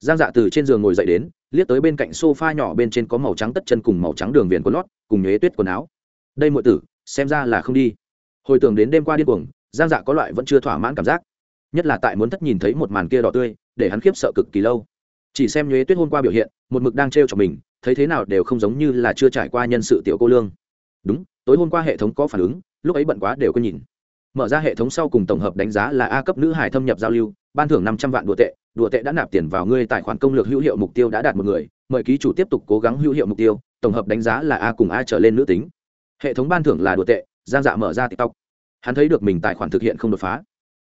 Giang dạ từ trên giường ngồi dậy đến, liếc tới bên cạnh sofa nhỏ bên trên có màu trắng tất chân cùng màu trắng đường viền quần lót, cùng nhuế tuyết quần áo. Đây mọi tử, xem ra là không đi. Hồi tưởng đến đêm qua điên cuồng, giang dạ có loại vẫn chưa thỏa mãn cảm giác. Nhất là tại muốn thất nhìn thấy một màn kia đỏ tươi, để hắn khiếp sợ cực kỳ lâu chỉ xem nhuế tuyết hôm qua biểu hiện, một mực đang t r e o cho mình, thấy thế nào đều không giống như là chưa trải qua nhân sự tiểu cô lương. Đúng, tối hôm qua hệ thống có phản ứng, lúc ấy bận quá đều có nhìn. Mở ra hệ thống sau cùng tổng hợp đánh giá là a cấp nữ hải thâm nhập giao lưu, ban thưởng năm trăm vạn đùa tệ đùa tệ đã nạp tiền vào ngươi tài khoản công lược hữu hiệu mục tiêu đã đạt một người, mời ký chủ tiếp tục cố gắng hữu hiệu mục tiêu, tổng hợp đánh giá là a cùng a trở lên nữ tính. Hệ thống ban thưởng là đùa tệ, giang dạ mở ra tiktok. Hắn thấy được mình tài khoản thực hiện không đột phá.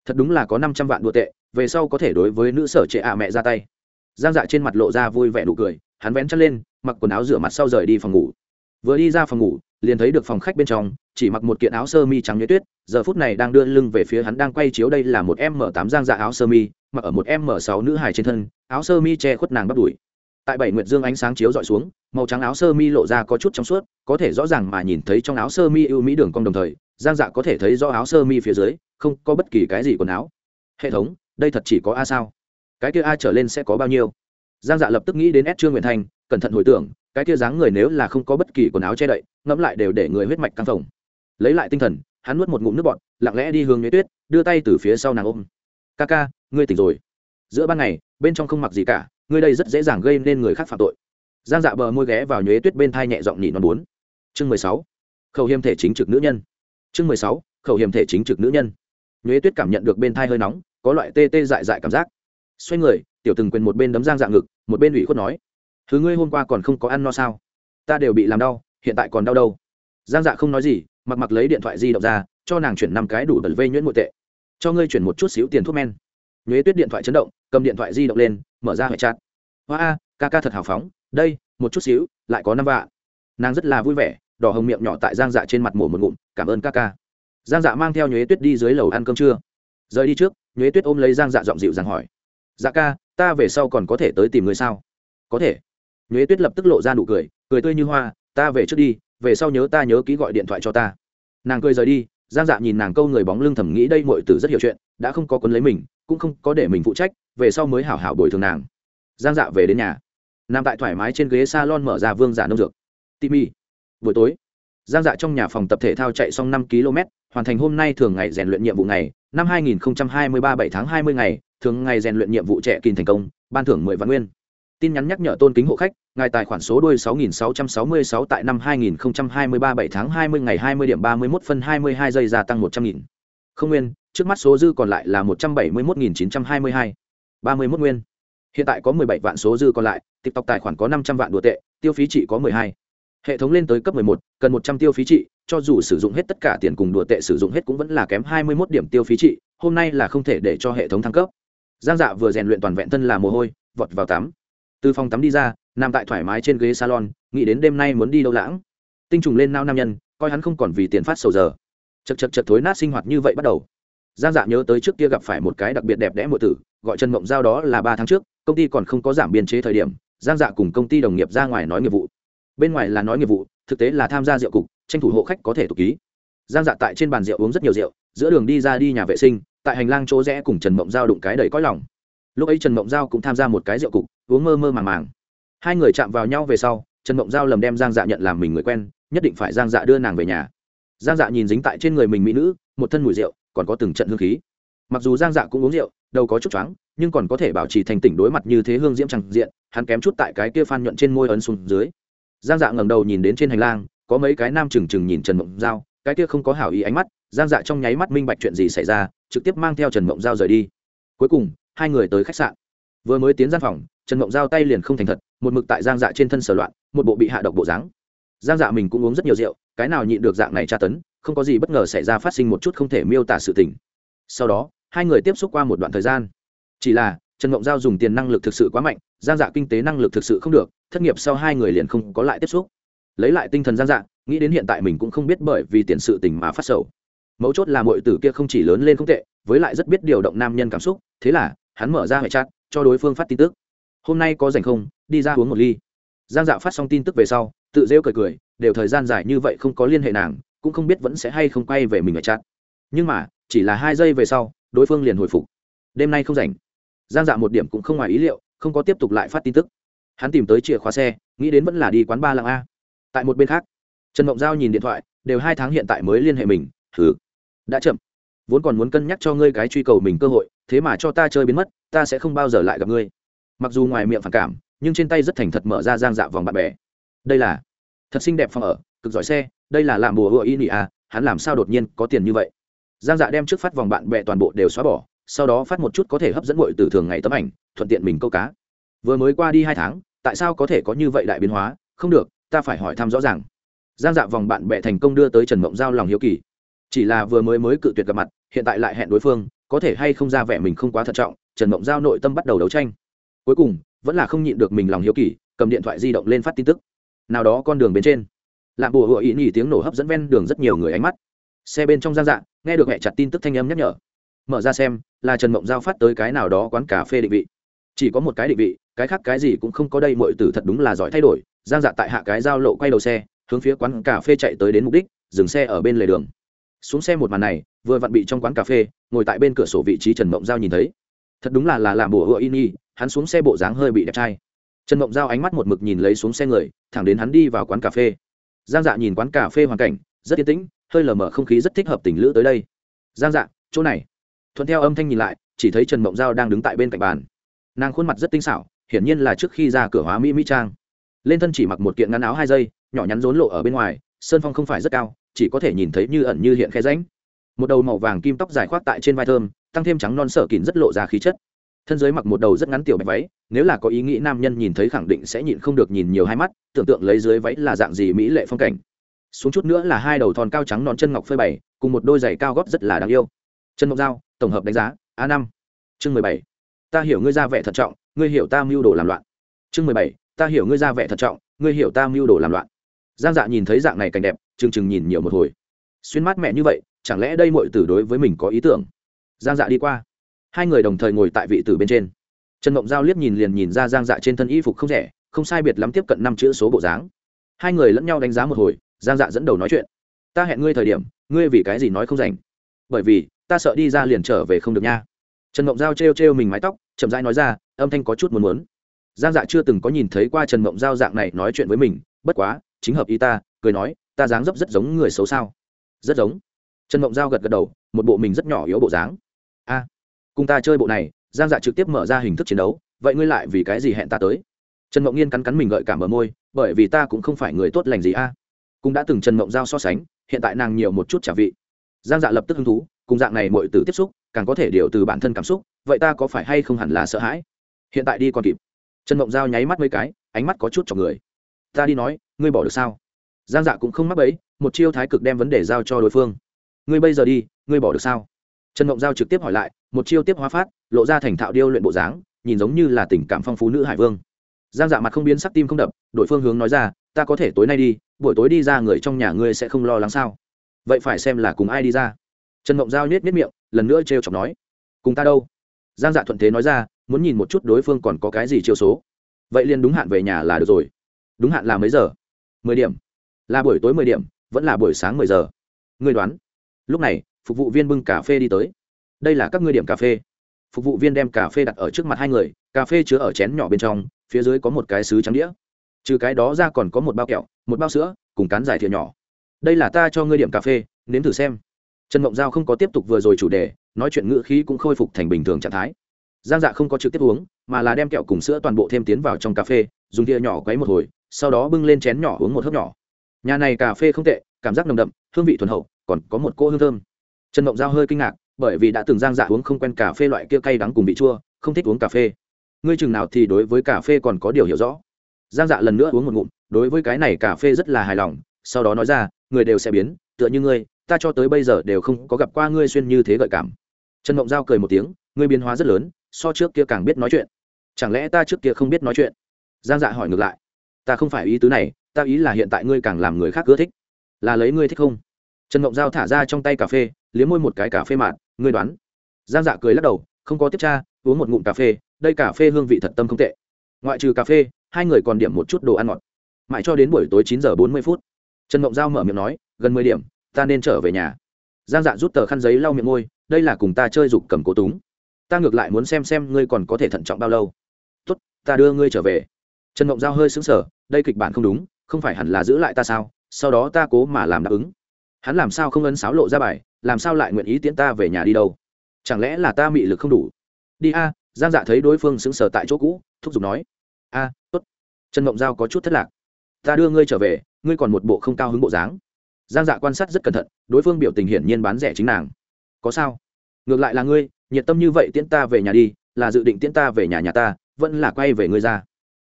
Thật đúng là có năm trăm vạn đùa tệ, về sau có thể đối với nữ sở trệ ạ mẹ ra tay giang dạ trên mặt lộ ra vui vẻ nụ cười, hắn vén chân lên, mặc quần áo rửa mặt sau rời đi phòng ngủ. Vừa đi ra phòng ngủ, liền thấy được phòng khách bên trong, chỉ mặc một kiện áo sơ mi trắng như tuyết, giờ phút này đang đưa lưng về phía hắn đang quay chiếu đây là một m tám giang dạ áo sơ mi, mặc ở một m sáu nữ hài trên thân, áo sơ mi che khuất nàng bắt đùi. Tại bảy nguyệt dương ánh sáng chiếu dọi xuống, màu trắng áo sơ mi lộ ra có chút trong suốt, có thể rõ ràng mà nhìn thấy trong áo sơ mi ưu mỹ đường cong đồng thời, giang dạ có thể thấy do áo sơ mi phía dưới, không có bất kỳ cái gì quần áo. Hệ thống, đây thật chỉ có a sao? Cái kia a trở lên sẽ có bao nhiêu? Giang dạ lập tức nghĩ đến Ép trương nguyện thành, cẩn thận hồi tưởng, cái kia dáng người nếu là không có bất kỳ quần áo che đậy, ngẫm lại đều để người huyết mạch căng phồng. Lấy lại tinh thần, hắn nuốt một ngụm nước bọt, lặng lẽ đi hướng nhuế tuyết, đưa tay từ phía sau nàng ôm. Ca ca, ngươi tỉnh rồi. Giữa ban ngày, bên trong không mặc gì cả, ngươi đây rất dễ dàng gây nên người khác phạm tội. Giang dạ bờ môi ghé vào nhuế tuyết bên thai nhẹ giọng nhị non bốn. Chương mười sáu. Khẩu hiểm thể chính trực nữ nhân. Chương mười sáu. Khẩu hiểm thể chính trực nữ nhân. Nhuế tuyết cảm nhận được bên thai hơi nóng, có loại tê tê dại dại cảm giác xoay người, tiểu từng quyền một bên đấm giang dạng ngực, một bên ủy khuất nói, thứ ngươi hôm qua còn không có ăn no sao? Ta đều bị làm đau, hiện tại còn đau đâu? Giang dạ không nói gì, mặc mặc lấy điện thoại di động ra, cho nàng chuyển năm cái đủ bẩn vây nhuyễn nội tệ. Cho ngươi chuyển một chút xíu tiền thuốc men. Nhuế tuyết điện thoại chấn động, cầm điện thoại di động lên, mở ra hệ chặt hoa a, ca ca thật hào phóng, đây, một chút xíu, lại có năm vạ nàng rất là vui vẻ, đỏ hồng miệng nhỏ tại giang dạ trên mặt mổ một ngụm, cảm ơn ca ca. Giang dạ mang theo nhuế tuyết đi dưới lầu ăn cơm trưa. Rời đi trước, nhuế tuyết ôm lấy giang dạ giọng dịu rằng hỏi dạ ca, ta về sau còn có thể tới tìm người sao? Có thể. Nhuế tuyết lập tức lộ ra nụ cười cười tươi như hoa, ta về trước đi, về sau nhớ ta nhớ ký gọi điện thoại cho ta. Nàng cười rời đi, giang dạ nhìn nàng câu người bóng lưng thầm nghĩ đây mọi từ rất hiểu chuyện, đã không có quấn lấy mình, cũng không có để mình phụ trách, về sau mới hảo hảo bồi thường nàng. Giang dạ về đến nhà. Nằm tại thoải mái trên ghế s a lon mở ra vương giả nông dược. Timi buổi tối, giang dạ trong nhà phòng tập thể thao chạy xong năm km, hoàn thành hôm nay thường ngày rèn luyện nhiệm vụ này năm 2023 7 tháng 20 ngày thường ngày rèn luyện nhiệm vụ trẻ kinh thành công ban thưởng 10 vạn nguyên. Tin nhắn nhắc nhở tôn kính hộ khách ngài tài khoản số đuôi 6666 tại năm 2023 7 tháng 20 ngày 20 điểm 31 phân 22 giây gia tăng 100 nghìn. Không nguyên trước mắt số dư còn lại là 171.922 31 nguyên. Hiện tại có 17 vạn số dư còn lại tiktok tài khoản có 500 vạn đùa tệ tiêu phí trị có 12 hệ thống lên tới cấp 11, cần 100 tiêu phí trị cho dù sử dụng hết tất cả tiền cùng đùa tệ sử dụng hết cũng vẫn là kém 21 điểm tiêu phí trị, hôm nay là không thể để cho hệ thống thăng cấp. Giang dạ vừa rèn luyện toàn vẹn thân là mồ hôi, vọt vào tắm. Từ phòng tắm đi ra, nằm tại thoải mái trên ghế salon, nghĩ đến đêm nay muốn đi đâu lãng. Tinh trùng lên nao nam nhân, coi hắn không còn vì tiền phát sầu giờ. Chật chật chật thối nát sinh hoạt như vậy bắt đầu. Giang dạ nhớ tới trước kia gặp phải một cái đặc biệt đẹp đẽ muội tử, gọi trần mộng giao đó là ba tháng trước, công ty còn không có giảm biên chế thời điểm, giang dạ cùng công ty đồng nghiệp ra ngoài nói nghiệp vụ. Bên ngoài là nói nghiệp vụ, thực tế là tham gia rượu cục tranh thủ hộ khách có thể tục ký. Giang dạ tại trên bàn rượu uống rất nhiều rượu, giữa đường đi ra đi nhà vệ sinh, tại hành lang chỗ rẽ cùng trần mộng giao đụng cái đầy cõi lòng. Lúc ấy trần mộng giao cũng tham gia một cái rượu cục, uống mơ mơ màng màng. Hai người chạm vào nhau về sau, trần mộng giao lầm đem giang dạ nhận làm mình người quen, nhất định phải giang dạ đưa nàng về nhà. Giang dạ nhìn dính tại trên người mình mỹ nữ, một thân mùi rượu, còn có từng trận hương khí. Mặc dù giang dạ cũng uống rượu đâu có chút choáng, nhưng còn có thể bảo trì thành tỉnh đối mặt như thế hương diễm chẳng diện, hắn kém chút tại cái kia phan nhuận trên môi ấn xuống dưới. Giang dạ ngẩng đầu nhìn đến trên hành lang có mấy cái nam trừng trừng nhìn trần mộng giao, cái kia không có hảo ý ánh mắt, giang dạ trong nháy mắt minh bạch chuyện gì xảy ra, trực tiếp mang theo trần mộng giao rời đi. Cuối cùng, hai người tới khách sạn. Vừa mới tiến gian phòng, trần mộng giao tay liền không thành thật, một mực tại giang dạ trên thân sở loạn, một bộ bị hạ độc bộ dáng. Giang dạ mình cũng uống rất nhiều rượu, cái nào nhịn được dạng này tra tấn, không có gì bất ngờ xảy ra phát sinh một chút không thể miêu tả sự tình. Sau đó, hai người tiếp xúc qua một đoạn thời gian. Chỉ là, trần mộng giao dùng tiền năng lực thực sự quá mạnh, giang dạ kinh tế năng lực thực sự không được, thất nghiệp sau hai người liền không có lại tiếp xúc lấy lại tinh thần giang dạng, nghĩ đến hiện tại mình cũng không biết bởi vì tiền sự tình mà phát sầu. Mấu chốt là mọi tử kia không chỉ lớn lên không tệ, với lại rất biết điều động nam nhân cảm xúc, thế là, hắn mở ra hệ chat, cho đối phương phát tin tức. Hôm nay có rảnh không, đi ra uống một ly. Giang dạ phát xong tin tức về sau, tự rêu cười cười, đều thời gian dài như vậy không có liên hệ nàng, cũng không biết vẫn sẽ hay không quay về mình ở chat. Nhưng mà, chỉ là hai giây về sau, đối phương liền hồi phục. Đêm nay không rảnh. Giang dạ một điểm cũng không ngoài ý liệu, không có tiếp tục lại phát tin tức. Hắn tìm tới chìa khóa xe, nghĩ đến vẫn là đi quán ba lạng a tại một bên khác, trần mộng giao nhìn điện thoại, đều hai tháng hiện tại mới liên hệ mình thử đã chậm, vốn còn muốn cân nhắc cho ngươi cái truy cầu mình cơ hội, thế mà cho ta chơi biến mất, ta sẽ không bao giờ lại gặp ngươi. Mặc dù ngoài miệng phản cảm, nhưng trên tay rất thành thật mở ra giang dạ vòng bạn bè. Đây là, thật xinh đẹp phòng ở, cực giỏi xe, đây là làm bùa hựa y nị à hắn làm sao đột nhiên có tiền như vậy? Giang dạ đem trước phát vòng bạn bè toàn bộ đều xóa bỏ, sau đó phát một chút có thể hấp dẫn mọi từ thường ngày tấm ảnh, thuận tiện mình câu cá. Vừa mới qua đi hai tháng, tại sao có thể có như vậy đại biến hóa? Không được ta phải hỏi thăm rõ ràng. Giang dạ vòng bạn bè thành công đưa tới trần mộng giao lòng hiếu kỳ. Chỉ là vừa mới mới cự tuyệt gặp mặt, hiện tại lại hẹn đối phương, có thể hay không ra vẻ mình không quá thận trọng, trần mộng giao nội tâm bắt đầu đấu tranh. Cuối cùng, vẫn là không nhịn được mình lòng hiếu kỳ, cầm điện thoại di động lên phát tin tức. Nào đó con đường bên trên lạm bùa hựa ý nhỉ tiếng nổ hấp dẫn ven đường rất nhiều người ánh mắt. Xe bên trong giang dạ nghe được mẹ chặt tin tức thanh âm nhắc nhở. Mở ra xem, là trần mộng giao phát tới cái nào đó quán cà phê định vị chỉ có một cái định vị, cái khác cái gì cũng không có đây mọi tử thật đúng là giỏi thay đổi. Giang dạ tại hạ cái giao lộ quay đầu xe, hướng phía quán cà phê chạy tới đến mục đích, dừng xe ở bên lề đường. Xuống xe một màn này, vừa vặn bị trong quán cà phê, ngồi tại bên cửa sổ vị trí trần mộng giao nhìn thấy. Thật đúng là là làm bùa hựa in y hắn xuống xe bộ dáng hơi bị đẹp trai. Trần mộng giao ánh mắt một mực nhìn lấy xuống xe người, thẳng đến hắn đi vào quán cà phê. Giang dạ nhìn quán cà phê hoàn cảnh, rất yên tĩnh, hơi lờ mờ không khí rất thích hợp tình lữ tới đây. Giang dạ chỗ này. Thuận theo âm thanh nhìn lại, chỉ thấy trần mộng giao đang đứng tại bên cạnh bàn nàng khuôn mặt rất tinh xảo, hiển nhiên là trước khi ra cửa hóa mỹ mỹ trang. Lên thân chỉ mặc một kiện ngắn áo hai giây nhỏ nhắn rốn lộ ở bên ngoài, sơn phong không phải rất cao, chỉ có thể nhìn thấy như ẩn như hiện khe ránh một đầu màu vàng kim tóc dài khoác tại trên vai thơm, tăng thêm trắng non sở kín rất lộ ra khí chất. Thân dưới mặc một đầu rất ngắn tiểu bạch váy, nếu là có ý nghĩ nam nhân nhìn thấy khẳng định sẽ nhịn không được nhìn nhiều hai mắt, tưởng tượng lấy dưới váy là dạng gì mỹ lệ phong cảnh. Xuống chút nữa là hai đầu thòn cao trắng non chân ngọc phơi bày, cùng một đôi giày cao gót rất là đáng yêu. Chân ngọc dao tổng hợp đánh giá, a năm. Chương mười bảy ta hiểu ngươi ra vẻ thận trọng, ngươi hiểu ta mưu đồ làm loạn. Chương mười bảy, ta hiểu ngươi ra vẻ thận trọng, ngươi hiểu ta mưu đồ làm loạn. Giang dạ nhìn thấy dạng này cảnh đẹp, chừng chừng nhìn nhiều một hồi. Xuyên mát mẹ như vậy, chẳng lẽ đây mọi tử đối với mình có ý tưởng? Giang dạ đi qua. Hai người đồng thời ngồi tại vị tử bên trên. Trần mộng giao liếc nhìn liền nhìn ra giang dạ trên thân y phục không rẻ, không sai biệt lắm tiếp cận năm chữ số bộ dáng. Hai người lẫn nhau đánh giá một hồi, giang dạ dẫn đầu nói chuyện. Ta hẹn ngươi thời điểm, ngươi vì cái gì nói không rảnh? Bởi vì, ta sợ đi ra liền trở về không được nha trần mộng giao t r e o t r e o mình mái tóc, chậm rãi nói ra, âm thanh có chút muốn muốn. Giang dạ chưa từng có nhìn thấy qua trần mộng giao dạng này nói chuyện với mình, bất quá, chính hợp ý ta, cười nói, ta dáng dấp rất giống người xấu sao? Rất giống. Trần mộng giao gật gật đầu, một bộ mình rất nhỏ yếu bộ dáng. A, cùng ta chơi bộ này, giang dạ trực tiếp mở ra hình thức chiến đấu, vậy ngươi lại vì cái gì hẹn ta tới? Trần mộng nghiên cắn cắn mình gợi cảm ở môi, bởi vì ta cũng không phải người tốt lành gì a. Cũng đã từng trần mộng giao so sánh, hiện tại nàng nhiều một chút trả vị. Giang dạ lập tức hứng thú, cùng dạng này mọi từ tiếp xúc càng có thể điều từ bản thân cảm xúc, vậy ta có phải hay không hẳn là sợ hãi? Hiện tại đi còn kịp. Trần mộng giao nháy mắt mấy cái, ánh mắt có chút cho người. Ta đi nói, ngươi bỏ được sao? Giang dạ cũng không mắc bẫy, một chiêu thái cực đem vấn đề giao cho đối phương. Ngươi bây giờ đi, ngươi bỏ được sao? Trần mộng giao trực tiếp hỏi lại, một chiêu tiếp hóa phát, lộ ra thành thạo điêu luyện bộ dáng, nhìn giống như là tình cảm phong phú nữ hải vương. Giang dạ mặt không biến sắc tim không đập đội phương hướng nói ra, ta có thể tối nay đi, buổi tối đi ra người trong nhà ngươi sẽ không lo lắng sao? Vậy phải xem là cùng ai đi ra. Trần mộng giao nhét nhét miệng lần nữa trêu chọc nói, cùng ta đâu? Giang dạ thuận thế nói ra, muốn nhìn một chút đối phương còn có cái gì chiêu số. Vậy liền đúng hạn về nhà là được rồi. Đúng hạn là mấy giờ? Mười điểm. Là buổi tối mười điểm, vẫn là buổi sáng mười giờ. Người đoán. Lúc này, phục vụ viên bưng cà phê đi tới. Đây là các ngươi điểm cà phê. Phục vụ viên đem cà phê đặt ở trước mặt hai người, cà phê chứa ở chén nhỏ bên trong, phía dưới có một cái xứ trắng đĩa. Trừ cái đó ra còn có một bao kẹo, một bao sữa, cùng cán giải thìa nhỏ. Đây là ta cho ngươi điểm cà phê, nếm thử xem trần mộng giao không có tiếp tục vừa rồi chủ đề, nói chuyện ngữ khí cũng khôi phục thành bình thường trạng thái. Giang dạ không có trực tiếp uống, mà là đem kẹo cùng sữa toàn bộ thêm tiến vào trong cà phê, dùng thìa nhỏ quấy một hồi, sau đó bưng lên chén nhỏ uống một hớp nhỏ. Nhà này cà phê không tệ, cảm giác nồng đậm, hương vị thuần hậu, còn có một cỗ hương thơm. Trần mộng giao hơi kinh ngạc, bởi vì đã từng giang dạ uống không quen cà phê loại kia cay đắng cùng vị chua, không thích uống cà phê. Ngươi chừng nào thì đối với cà phê còn có điều hiểu rõ. Giang dạ lần nữa uống một ngụm, đối với cái này cà phê rất là hài lòng, sau đó nói ra, người đều sẽ biến tựa như ngươi, ta cho tới bây giờ đều không có gặp qua ngươi xuyên như thế gợi cảm. Trần mộng giao cười một tiếng, ngươi biến hóa rất lớn, so trước kia càng biết nói chuyện. Chẳng lẽ ta trước kia không biết nói chuyện? Giang dạ hỏi ngược lại. Ta không phải ý tứ này, ta ý là hiện tại ngươi càng làm người khác ưa thích. Là lấy ngươi thích không? Trần mộng giao thả ra trong tay cà phê, liếm môi một cái cà phê mạt, ngươi đoán. Giang dạ cười lắc đầu, không có tiếp tra, uống một ngụm cà phê, đây cà phê hương vị thật tâm không tệ. Ngoại trừ cà phê, hai người còn điểm một chút đồ ăn ngọt. Mãi cho đến buổi tối chín giờ bốn mươi phút, trần mộng giao mở miệng nói gần mười điểm ta nên trở về nhà. Giang dạ rút tờ khăn giấy lau miệng môi đây là cùng ta chơi dục cầm cố túng. Ta ngược lại muốn xem xem ngươi còn có thể thận trọng bao lâu. Tốt ta đưa ngươi trở về. Trần mộng giao hơi xứng sở đây kịch bản không đúng không phải hẳn là giữ lại ta sao? Sau đó ta cố mà làm đáp ứng. Hắn làm sao không ấn sáo lộ ra bài làm sao lại nguyện ý tiễn ta về nhà đi đâu? Chẳng lẽ là ta mị lực không đủ? Đi a giang dạ thấy đối phương xứng sở tại chỗ cũ thúc giục nói. A à, tốt. Trần mộng giao có chút thất lạc. Ta đưa ngươi trở về ngươi còn một bộ không cao hứng bộ dáng giang dạ quan sát rất cẩn thận, đối phương biểu tình hiển nhiên bán rẻ chính nàng. Có sao? Ngược lại là ngươi, nhiệt tâm như vậy tiễn ta về nhà đi, là dự định tiễn ta về nhà nhà ta, vẫn là quay về ngươi ra.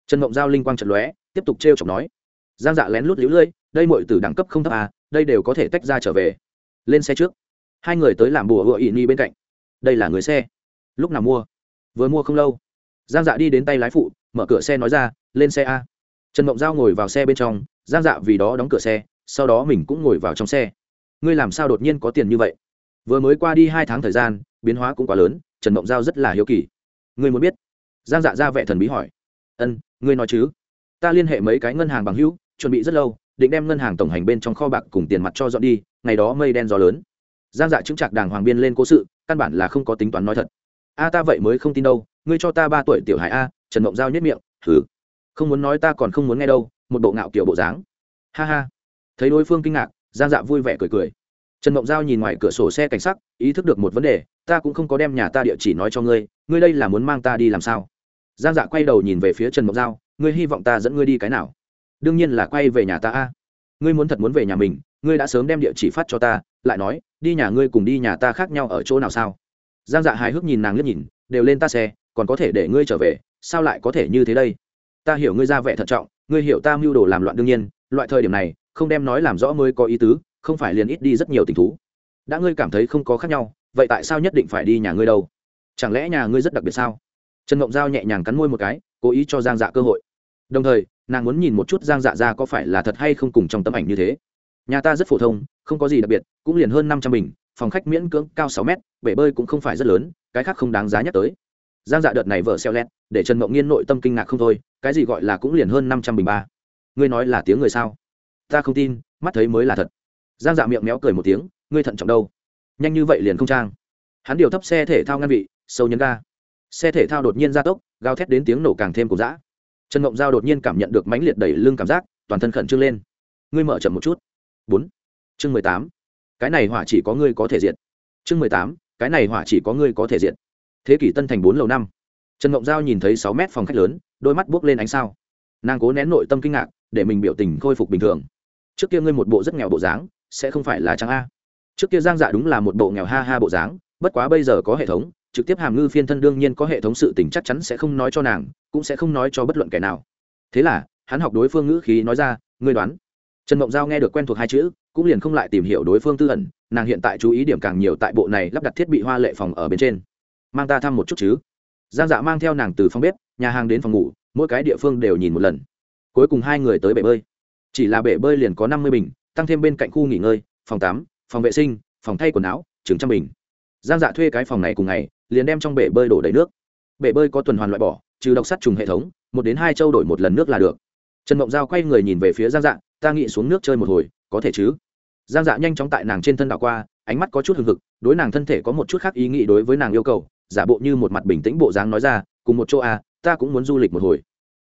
Trần mộng giao linh quang trận lóe, tiếp tục t r e o chọc nói. Giang dạ lén lút lũ lưỡi đây mọi từ đẳng cấp không thấp à đây đều có thể tách ra trở về. Lên xe trước. Hai người tới làm bùa hựa ỵ ni bên cạnh. Đây là người xe. Lúc nào mua? Vừa mua không lâu. Giang dạ đi đến tay lái phụ, mở cửa xe nói ra, lên xe a. Trần mộng giao ngồi vào xe bên trong, giang dạ vì đó đóng cửa xe sau đó mình cũng ngồi vào trong xe. Ngươi làm sao đột nhiên có tiền như vậy? Vừa mới qua đi hai tháng thời gian, biến hóa cũng quá lớn, trần mộng giao rất là hiếu kỳ. Ngươi muốn biết? Giang dạ ra vẻ thần bí hỏi. Ân, ngươi nói chứ? Ta liên hệ mấy cái ngân hàng bằng hữu, chuẩn bị rất lâu, định đem ngân hàng tổng hành bên trong kho bạc cùng tiền mặt cho dọn đi, ngày đó mây đen gió lớn. Giang dạ chứng chặt đàng hoàng biên lên cố sự, căn bản là không có tính toán nói thật. A, ta vậy mới không tin đâu, ngươi cho ta ba tuổi tiểu hải a, trần mộng giao nhất miệng thử không muốn nói ta còn không muốn nghe đâu, một bộ ngạo kiểu bộ dáng. Ha ha thấy đối phương kinh ngạc, giang dạ vui vẻ cười cười. Trần mộng giao nhìn ngoài cửa sổ xe cảnh sắc, ý thức được một vấn đề, ta cũng không có đem nhà ta địa chỉ nói cho ngươi ngươi đây là muốn mang ta đi làm sao? Giang dạ quay đầu nhìn về phía trần mộng giao, ngươi hy vọng ta dẫn ngươi đi cái nào? Đương nhiên là quay về nhà ta a. Ngươi muốn thật muốn về nhà mình, ngươi đã sớm đem địa chỉ phát cho ta, lại nói, đi nhà ngươi cùng đi nhà ta khác nhau ở chỗ nào sao? Giang dạ hài hước nhìn nàng liếc nhìn, đều lên ta xe, còn có thể để ngươi trở về, sao lại có thể như thế đây? Ta hiểu ngươi ra vẻ thận trọng, ngươi hiểu ta mưu đồ làm loạn đương nhiên, loại thời điểm này không đem nói làm rõ mới có ý tứ, không phải liền ít đi rất nhiều tình thú. Đã ngươi cảm thấy không có khác nhau, vậy tại sao nhất định phải đi nhà ngươi đâu? Chẳng lẽ nhà ngươi rất đặc biệt sao? Trần ngộng giao nhẹ nhàng cắn môi một cái, cố ý cho giang dạ cơ hội. Đồng thời, nàng muốn nhìn một chút giang dạ ra có phải là thật hay không cùng trong tấm ảnh như thế. Nhà ta rất phổ thông, không có gì đặc biệt, cũng liền hơn năm trăm bình, phòng khách miễn cưỡng cao sáu mét, bể bơi cũng không phải rất lớn, cái khác không đáng giá nhắc tới. Giang dạ đợt này vợ xeo lét, để trần mộng nghiên nội tâm kinh ngạc không thôi, cái gì gọi là cũng liền hơn năm trăm bình ba. Ngươi nói là tiếng người sao? Ta không tin, mắt thấy mới là thật. Giang dạ miệng méo cười một tiếng, ngươi thận trọng đâu? Nhanh như vậy liền không trang. Hắn điều thấp xe thể thao ngăn vị, sâu nhấn ga. Xe thể thao đột nhiên ra tốc, gào thét đến tiếng nổ càng thêm cục dã. Trần ngộng giao đột nhiên cảm nhận được mãnh liệt đẩy lưng cảm giác, toàn thân khẩn trương lên. Ngươi mở chậm một chút. Bốn. Chương mười tám. Cái này hỏa chỉ có ngươi có thể diện chương mười tám. Cái này hỏa chỉ có ngươi có thể diện thế kỷ tân thành bốn lầu năm. Trần ngộng giao nhìn thấy sáu mét phòng khách lớn, đôi mắt buốc lên ánh sao. Nàng cố nén nội tâm kinh ngạc, để mình biểu tình khôi phục bình thường trước kia ngươi một bộ rất nghèo bộ dáng, sẽ không phải là trang a. Trước kia giang dạ đúng là một bộ nghèo ha ha bộ dáng, bất quá bây giờ có hệ thống, trực tiếp hàm ngư phiên thân đương nhiên có hệ thống sự tình chắc chắn sẽ không nói cho nàng, cũng sẽ không nói cho bất luận kẻ nào. Thế là, hắn học đối phương ngữ khí nói ra, ngươi đoán. Trần mộng giao nghe được quen thuộc hai chữ, cũng liền không lại tìm hiểu đối phương tư ẩn, nàng hiện tại chú ý điểm càng nhiều tại bộ này lắp đặt thiết bị hoa lệ phòng ở bên trên. Mang ta thăm một chút chứ. Giang dạ mang theo nàng từ phòng bếp, nhà hàng đến phòng ngủ, mỗi cái địa phương đều nhìn một lần. Cuối cùng hai người tới bể bơi chỉ là bể bơi liền có năm mươi bình tăng thêm bên cạnh khu nghỉ ngơi phòng tắm phòng vệ sinh phòng thay quần áo chừng trăm bình. Giang dạ thuê cái phòng này cùng ngày liền đem trong bể bơi đổ đầy nước. Bể bơi có tuần hoàn loại bỏ trừ độc sắt trùng hệ thống một đến hai châu đổi một lần nước là được. Trần mộng giao quay người nhìn về phía giang dạ ta nghĩ xuống nước chơi một hồi có thể chứ? Giang dạ nhanh chóng tại nàng trên thân đảo qua ánh mắt có chút hừng hực đối nàng thân thể có một chút khác ý nghĩ đối với nàng yêu cầu giả bộ như một mặt bình tĩnh bộ dáng nói ra cùng một chỗ à, ta cũng muốn du lịch một hồi.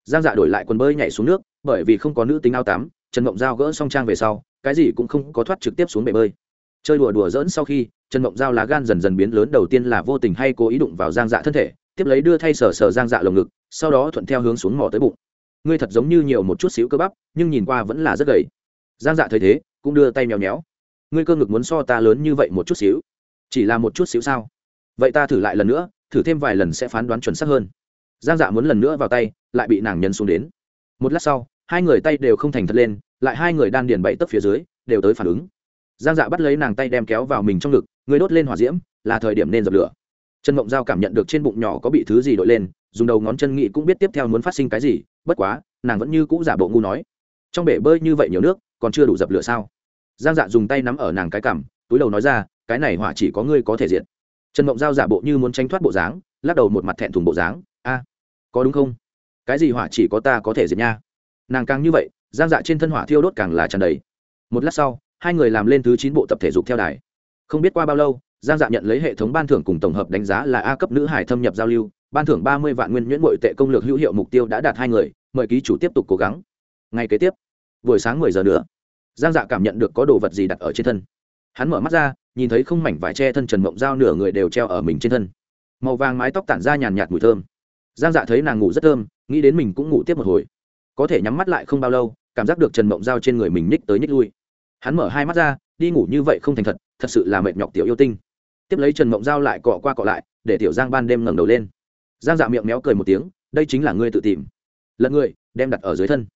Giang dạ đổi lại quần bơi nhảy xuống nước bởi vì không có nữ tính ao tắm trần mộng giao gỡ xong trang về sau, cái gì cũng không có thoát trực tiếp xuống bể bơi. Chơi đùa đùa dỡn sau khi, trần mộng giao lá gan dần dần biến lớn, đầu tiên là vô tình hay cố ý đụng vào giang dạ thân thể, tiếp lấy đưa thay sờ sờ giang dạ lồng ngực, sau đó thuận theo hướng xuống mỏ tới bụng. Ngươi thật giống như nhiều một chút xíu cơ bắp, nhưng nhìn qua vẫn là rất gầy. Giang dạ thấy thế, cũng đưa tay mèo nhéo ngươi cơ ngực muốn so ta lớn như vậy một chút xíu? Chỉ là một chút xíu sao? Vậy ta thử lại lần nữa, thử thêm vài lần sẽ phán đoán chuẩn xác hơn. Giang dạ muốn lần nữa vào tay, lại bị nàng nhân xuống đến. Một lát sau, hai người tay đều không thành thật lên lại hai người đan điền bậy tấp phía dưới, đều tới phản ứng. Giang dạ bắt lấy nàng tay đem kéo vào mình trong ngực, người đốt lên hỏa diễm, là thời điểm nên dập lửa. Trần mộng giao cảm nhận được trên bụng nhỏ có bị thứ gì đội lên, dùng đầu ngón chân nghị cũng biết tiếp theo muốn phát sinh cái gì, bất quá, nàng vẫn như cũ giả bộ ngu nói. Trong bể bơi như vậy nhiều nước, còn chưa đủ dập lửa sao? Giang dạ dùng tay nắm ở nàng cái cằm, túi đầu nói ra, cái này hỏa chỉ có ngươi có thể diệt. Trần mộng giao giả bộ như muốn tranh thoát bộ dáng, lắc đầu một mặt thẹn thùng bộ dáng, a, có đúng không? Cái gì hỏa chỉ có ta có thể diệt nha? Nàng càng như vậy giang dạ trên thân hỏa thiêu đốt càng là tràn đầy. Một lát sau, hai người làm lên thứ chín bộ tập thể dục theo đài. Không biết qua bao lâu, giang dạ nhận lấy hệ thống ban thưởng cùng tổng hợp đánh giá là a cấp nữ hải thâm nhập giao lưu, ban thưởng ba mươi vạn nguyên nhuyễn bội tệ công lược hữu hiệu mục tiêu đã đạt hai người, mời ký chủ tiếp tục cố gắng. Ngay kế tiếp, buổi sáng mười giờ nữa, giang dạ cảm nhận được có đồ vật gì đặt ở trên thân. Hắn mở mắt ra, nhìn thấy không mảnh vải che thân trần mộng dao nửa người đều treo ở mình trên thân. Màu vàng mái tóc tản ra nhàn nhạt mùi thơm. Giang dạ thấy nàng ngủ rất thơm, nghĩ đến mình cũng ngủ tiếp một hồi. Có thể nhắm mắt lại không bao lâu cảm giác được trần mộng dao trên người mình ních tới ních lui. Hắn mở hai mắt ra, đi ngủ như vậy không thành thật thật sự là mệt nhọc tiểu yêu tinh. Tiếp lấy trần mộng dao lại cọ qua cọ lại, để tiểu giang ban đêm ngẩng đầu lên. Giang dạ miệng méo cười một tiếng, đây chính là ngươi tự tìm. Lật người đem đặt ở dưới thân.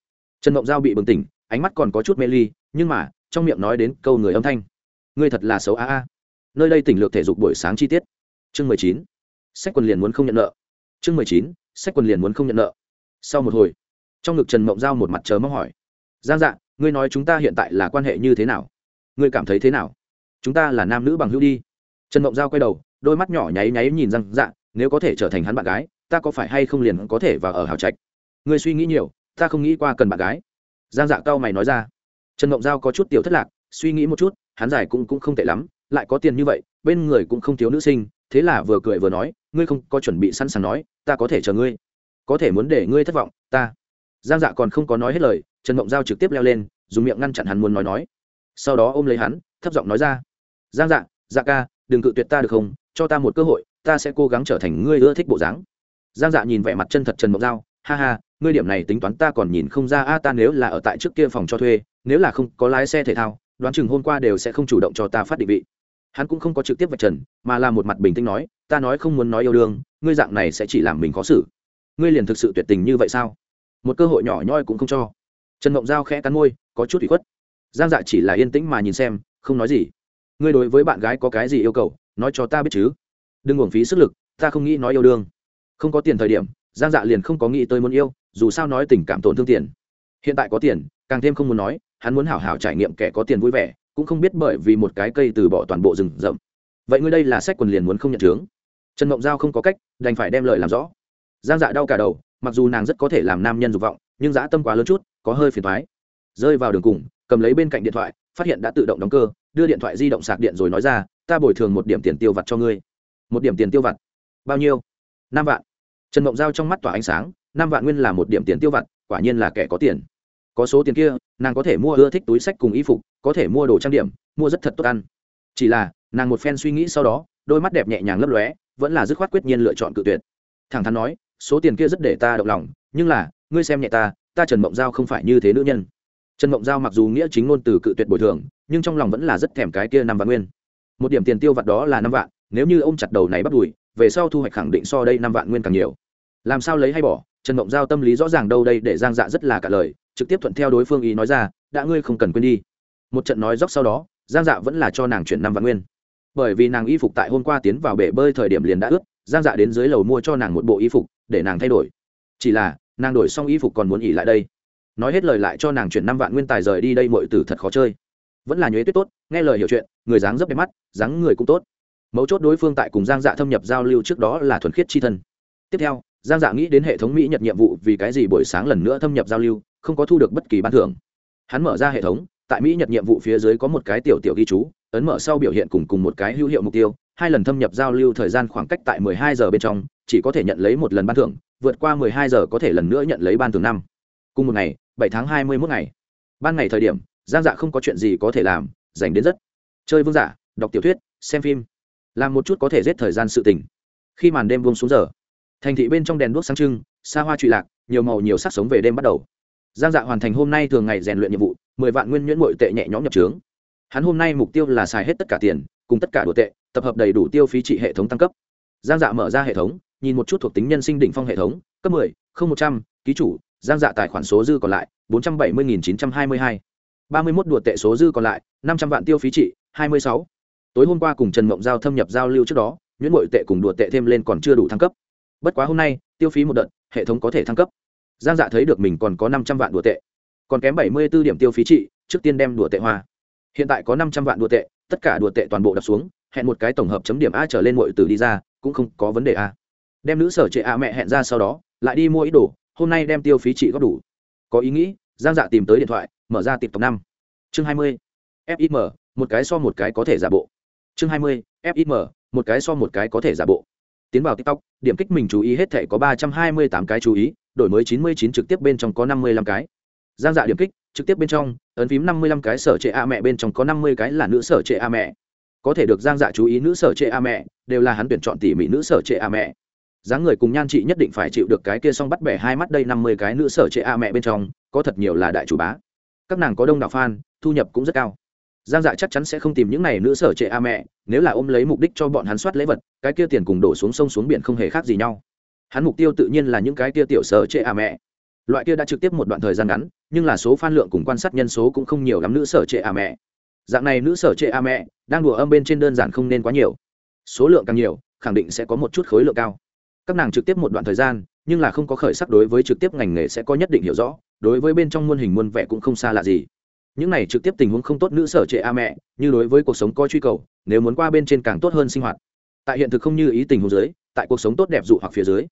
Trần mộng dao bị bừng tỉnh, ánh mắt còn có chút mê ly, nhưng mà, trong miệng nói đến câu người âm thanh. Ngươi thật là xấu a a. Nơi đây tỉnh lược thể dục buổi sáng chi tiết. Chương mười chín. Sách quần liền muốn không nhận nợ. Chương mười chín. Sách quần liền muốn không nhận nợ. Sau một hồi, trong ngực trần mộng giao một mặt chờ mong hỏi giang dạ ngươi nói chúng ta hiện tại là quan hệ như thế nào? Ngươi cảm thấy thế nào? Chúng ta là nam nữ bằng hữu đi. Trần mộng giao quay đầu, đôi mắt nhỏ nháy nháy nhìn giang dạ nếu có thể trở thành hắn bạn gái, ta có phải hay không liền có thể vào ở hào trạch? Ngươi suy nghĩ nhiều, ta không nghĩ qua cần bạn gái. Giang dạ cao mày nói ra. Trần mộng giao có chút tiểu thất lạc, suy nghĩ một chút, hắn giải cũng cũng không tệ lắm, lại có tiền như vậy, bên người cũng không thiếu nữ sinh, thế là vừa cười vừa nói, ngươi không có chuẩn bị sẵn sàng nói, ta có thể chờ ngươi. Có thể muốn để ngươi thất vọng, ta. Giang dạ còn không có nói hết lời trần mộng giao trực tiếp leo lên, dùng miệng ngăn chặn hắn muốn nói nói. Sau đó ôm lấy hắn, thấp giọng nói ra, giang dạ dạ ca, đừng cự tuyệt ta được không? Cho ta một cơ hội, ta sẽ cố gắng trở thành ngươi ưa thích bộ dáng. Giang dạ nhìn vẻ mặt chân thật trần mộng giao, ha ha, ngươi điểm này tính toán ta còn nhìn không ra, a, ta nếu là ở tại trước kia phòng cho thuê, nếu là không có lái xe thể thao, đoán chừng hôm qua đều sẽ không chủ động cho ta phát định vị. Hắn cũng không có trực tiếp vạch trần, mà là một mặt bình tĩnh nói, ta nói không muốn nói yêu đương, ngươi dạng này sẽ chỉ làm mình khó xử. Ngươi liền thực sự tuyệt tình như vậy sao? Một cơ hội nhỏ nhoi cũng không cho trần mộng giao khẽ cắn môi, có chút bị khuất. Giang dạ chỉ là yên tĩnh mà nhìn xem, không nói gì. Ngươi đối với bạn gái có cái gì yêu cầu, nói cho ta biết chứ. Đừng uổng phí sức lực, ta không nghĩ nói yêu đương. Không có tiền thời điểm, giang dạ liền không có nghĩ tới muốn yêu, dù sao nói tình cảm tổn thương tiền. Hiện tại có tiền, càng thêm không muốn nói, hắn muốn hảo hảo trải nghiệm kẻ có tiền vui vẻ, cũng không biết bởi vì một cái cây từ bỏ toàn bộ rừng rậm. Vậy ngươi đây là sách quần liền muốn không nhận chướng. Trần mộng giao không có cách, đành phải đem lời làm rõ. Giang dạ đau cả đầu, mặc dù nàng rất có thể làm nam nhân dục vọng, nhưng dã tâm quá lớn chút có hơi phiền thoái. Rơi vào đường cùng, cầm lấy bên cạnh điện thoại, phát hiện đã tự động đóng cơ, đưa điện thoại di động sạc điện rồi nói ra, ta bồi thường một điểm tiền tiêu vặt cho ngươi. Một điểm tiền tiêu vặt? Bao nhiêu? Năm vạn. Trần mộng giao trong mắt tỏa ánh sáng, năm vạn nguyên là một điểm tiền tiêu vặt, quả nhiên là kẻ có tiền. Có số tiền kia, nàng có thể mua ưa thích túi sách cùng y phục, có thể mua đồ trang điểm, mua rất thật tốt ăn. Chỉ là, nàng một phen suy nghĩ sau đó, đôi mắt đẹp nhẹ nhàng lấp lóe, vẫn là dứt khoát quyết nhiên lựa chọn cự tuyệt. Thẳng thắn nói, số tiền kia rất để ta động lòng, nhưng là, ngươi xem nhẹ ta ta trần mộng giao không phải như thế nữ nhân. Trần mộng giao mặc dù nghĩa chính ngôn từ cự tuyệt bồi thường, nhưng trong lòng vẫn là rất thèm cái kia năm vạn nguyên. Một điểm tiền tiêu vặt đó là năm vạn, nếu như ông chặt đầu này bắt đùi, về sau thu hoạch khẳng định so đây năm vạn nguyên càng nhiều. Làm sao lấy hay bỏ, trần mộng giao tâm lý rõ ràng đâu đây để giang dạ rất là cả lời, trực tiếp thuận theo đối phương ý nói ra, đã ngươi không cần quên đi. Một trận nói dốc sau đó, giang dạ vẫn là cho nàng chuyển năm vạn nguyên. Bởi vì nàng y phục tại hôm qua tiến vào bể bơi thời điểm liền đã ướt, giang dạ đến dưới lầu mua cho nàng một bộ y phục, để nàng thay đổi. Chỉ là nàng đổi xong y phục còn muốn ỉ lại đây. Nói hết lời lại cho nàng chuyển năm vạn nguyên tài rời đi đây mọi tử thật khó chơi. Vẫn là nhuế tuyết tốt, nghe lời hiểu chuyện, người dáng dấp đẹp mắt, dáng người cũng tốt. Mấu chốt đối phương tại cùng giang dạ thâm nhập giao lưu trước đó là thuần khiết c h i thân. Tiếp theo, giang dạ nghĩ đến hệ thống mỹ nhật nhiệm vụ vì cái gì buổi sáng lần nữa thâm nhập giao lưu, không có thu được bất kỳ ban thưởng. Hắn mở ra hệ thống, tại mỹ nhật nhiệm vụ phía dưới có một cái tiểu tiểu ghi chú, ấn mở sau biểu hiện cùng cùng một cái hữu hiệu mục tiêu. Hai lần thâm nhập giao lưu thời gian khoảng cách tại 12 giờ bên trong chỉ có thể nhận lấy một lần ban thưởng, vượt qua 12 giờ có thể lần nữa nhận lấy ban thưởng năm. Cùng một ngày, bảy tháng 21 ngày. Ban ngày thời điểm, giang dạ không có chuyện gì có thể làm dành đến rất. Chơi vương giả, đọc tiểu thuyết, xem phim. Làm một chút có thể giết thời gian sự tình. Khi màn đêm buông xuống giờ, thành thị bên trong đèn đuốc sáng trưng, xa hoa trụy lạc, nhiều màu nhiều sắc sống về đêm bắt đầu. Giang dạ hoàn thành hôm nay thường ngày rèn luyện nhiệm vụ, mười vạn nguyên nhuyễn mội tệ nhẹ nhõm nhập trướng. Hắn hôm nay mục tiêu là xài hết tất cả tiền, cùng tất cả đồ tệ, tập hợp đầy đủ tiêu phí trị hệ thống tăng cấp. Giang dạ mở ra hệ thống nhìn một chút thuộc tính nhân sinh đỉnh phong hệ thống, cấp mười, không một trăm, ký chủ, giang dạ tài khoản số dư còn lại, bốn trăm bảy mươi nghìn chín trăm hai mươi hai. Ba mươi mốt đùa tệ số dư còn lại, năm trăm vạn tiêu phí trị, hai mươi sáu. Tối hôm qua cùng trần mộng giao thâm nhập giao lưu trước đó, nhuyễn mội tệ cùng đùa tệ thêm lên còn chưa đủ thăng cấp. Bất quá hôm nay, tiêu phí một đợt, hệ thống có thể thăng cấp. Giang dạ thấy được mình còn có năm trăm vạn đùa tệ, còn kém bảy mươi b ố điểm tiêu phí trị, trước tiên đem đùa tệ hoa. Hiện tại có năm trăm vạn đùa tệ, tất cả đùa tệ toàn bộ đập xuống, hẹn một cái tổng hợp chấm điểm a trở lên mọi từ đi ra, cũng không có vấn đề a đem nữ sở trệ a mẹ hẹn ra sau đó, lại đi mua ý đồ, hôm nay đem tiêu phí chị góp đủ. Có ý nghĩ, giang dạ tìm tới điện thoại, mở ra tiệp tập năm. Chương hai mươi fim một cái so một cái có thể giả bộ. Chương hai mươi fim một cái so một cái có thể giả bộ. Tiến vào tiktok, điểm kích mình chú ý hết thể có ba trăm hai mươi tám cái chú ý, đổi mới chín mươi chín trực tiếp bên trong có năm mươi lăm cái. Giang dạ điểm kích, trực tiếp bên trong, ấn phím năm mươi lăm cái sở trệ a mẹ bên trong có năm mươi cái là nữ sở trệ a mẹ. Có thể được giang dạ chú ý nữ sở trệ a mẹ, đều là hắn tuyển chọn tỉ mỉ nữ sở trệ a mẹ dáng người cùng nhan chị nhất định phải chịu được cái kia xong bắt bẻ hai mắt đây năm mươi cái nữ sở trệ a mẹ bên trong, có thật nhiều là đại chủ bá. Các nàng có đông đảo fan, thu nhập cũng rất cao. Giang dạ chắc chắn sẽ không tìm những này nữ sở trệ a mẹ, nếu là ôm lấy mục đích cho bọn hắn soát lễ vật, cái kia tiền cùng đổ xuống sông xuống biển không hề khác gì nhau. Hắn mục tiêu tự nhiên là những cái kia tiểu sở trệ a mẹ. Loại kia đã trực tiếp một đoạn thời gian ngắn, nhưng là số fan lượng cùng quan sát nhân số cũng không nhiều lắm nữ sở trệ a mẹ. Dạng này nữ sở trệ a mẹ, đang đùa âm bên trên đơn giản không nên quá nhiều. Số lượng càng nhiều, khẳng định sẽ có một chút khối lượng cao các nàng trực tiếp một đoạn thời gian, nhưng là không có khởi sắc đối với trực tiếp ngành nghề sẽ có nhất định hiểu rõ, đối với bên trong muôn hình muôn vẻ cũng không xa lạ gì. Những này trực tiếp tình huống không tốt nữ sở trệ a mẹ, như đối với cuộc sống coi truy cầu, nếu muốn qua bên trên càng tốt hơn sinh hoạt. Tại hiện thực không như ý tình huống dưới, tại cuộc sống tốt đẹp dụ hoặc phía dưới.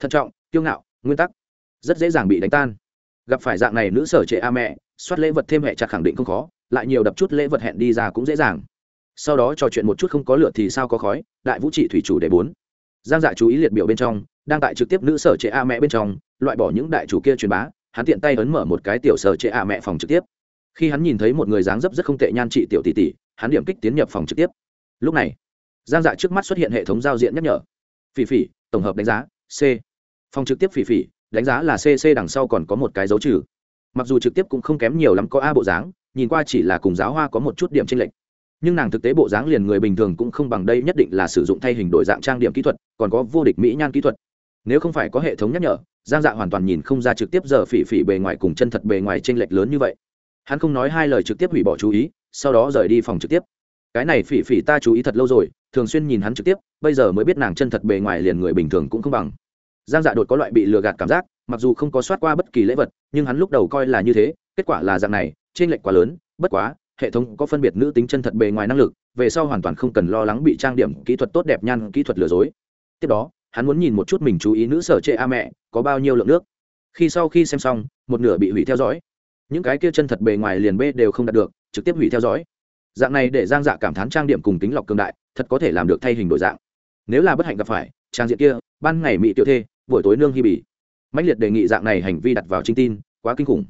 Thận trọng, kiêu ngạo, nguyên tắc, rất dễ dàng bị đánh tan. Gặp phải dạng này nữ sở trệ a mẹ, soát lễ vật thêm hệ chặt khẳng định không khó, lại nhiều đập chút lễ vật hẹn đi ra cũng dễ dàng. Sau đó trò chuyện một chút không có lửa thì sao có khói, đại vũ trị thủy chủ đề bốn giang dạ chú ý liệt biểu bên trong, đang tại trực tiếp nữ sở chế a mẹ bên trong, loại bỏ những đại chủ kia truyền bá, hắn tiện tay ấn mở một cái tiểu sở chế a mẹ phòng trực tiếp. Khi hắn nhìn thấy một người dáng dấp rất không tệ nhan trị tiểu tỷ tỷ, hắn điểm kích tiến nhập phòng trực tiếp. Lúc này, giang dạ trước mắt xuất hiện hệ thống giao diện nhắc nhở. Phỉ phỉ, tổng hợp đánh giá, c. Phòng trực tiếp phỉ phỉ, đánh giá là cc đằng sau còn có một cái dấu trừ. Mặc dù trực tiếp cũng không kém nhiều lắm có a bộ dáng, nhìn qua chỉ là cùng giáo hoa có một chút điểm tranh lệch nhưng nàng thực tế bộ dáng liền người bình thường cũng không bằng đây nhất định là sử dụng thay hình đổi dạng trang điểm kỹ thuật, còn có vô địch mỹ nhan kỹ thuật. Nếu không phải có hệ thống nhắc nhở, giang dạ hoàn toàn nhìn không ra trực tiếp giờ phỉ phỉ bề ngoài cùng chân thật bề ngoài tranh lệch lớn như vậy. Hắn không nói hai lời trực tiếp hủy bỏ chú ý, sau đó rời đi phòng trực tiếp. Cái này phỉ phỉ ta chú ý thật lâu rồi, thường xuyên nhìn hắn trực tiếp, bây giờ mới biết nàng chân thật bề ngoài liền người bình thường cũng không bằng. Giang dạ đột có loại bị lừa gạt cảm giác, mặc dù không có soát qua bất kỳ lễ vật, nhưng hắn lúc đầu coi là như thế, kết quả là dạng này trên lệch quá lớn, bất quá hệ thống có phân biệt nữ tính chân thật bề ngoài năng lực, về sau hoàn toàn không cần lo lắng bị trang điểm, kỹ thuật tốt đẹp, nhan kỹ thuật lừa dối. Tiếp đó, hắn muốn nhìn một chút mình chú ý nữ sở trệ a mẹ, có bao nhiêu lượng nước. Khi sau khi xem xong, một nửa bị hủy theo dõi. Những cái kia chân thật bề ngoài liền b đều không đạt được, trực tiếp hủy theo dõi. Dạng này để giang dạ cảm thán trang điểm cùng tính lọc cường đại, thật có thể làm được thay hình đổi dạng. Nếu là bất hạnh gặp phải, trang diện kia, ban ngày mỹ tiểu thê, buổi tối nương hy bỉ mạnh liệt đề nghị dạng này hành vi đặt vào trinh tin, quá kinh khủng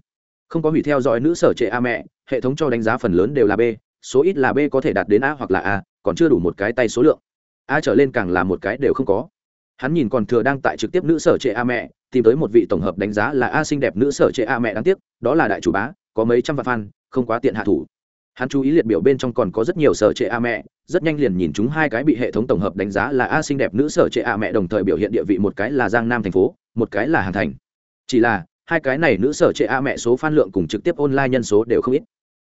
không có hủy theo dõi nữ sở trệ a mẹ, hệ thống cho đánh giá phần lớn đều là b, số ít là b có thể đạt đến a hoặc là a, còn chưa đủ một cái tay số lượng. A trở lên càng là một cái đều không có. Hắn nhìn còn thừa đang tại trực tiếp nữ sở trệ a mẹ, tìm tới một vị tổng hợp đánh giá là a xinh đẹp nữ sở trệ a mẹ đáng tiếc, đó là đại chủ bá, có mấy trăm vạn fan, không quá tiện hạ thủ. Hắn chú ý liệt biểu bên trong còn có rất nhiều sở trệ a mẹ, rất nhanh liền nhìn chúng hai cái bị hệ thống tổng hợp đánh giá là a xinh đẹp nữ sở trệ a mẹ đồng thời biểu hiện địa vị một cái là giang nam thành phố, một cái là hàn thành. Chỉ là hai cái này nữ sở trệ a mẹ số fan lượng cùng trực tiếp online nhân số đều không ít.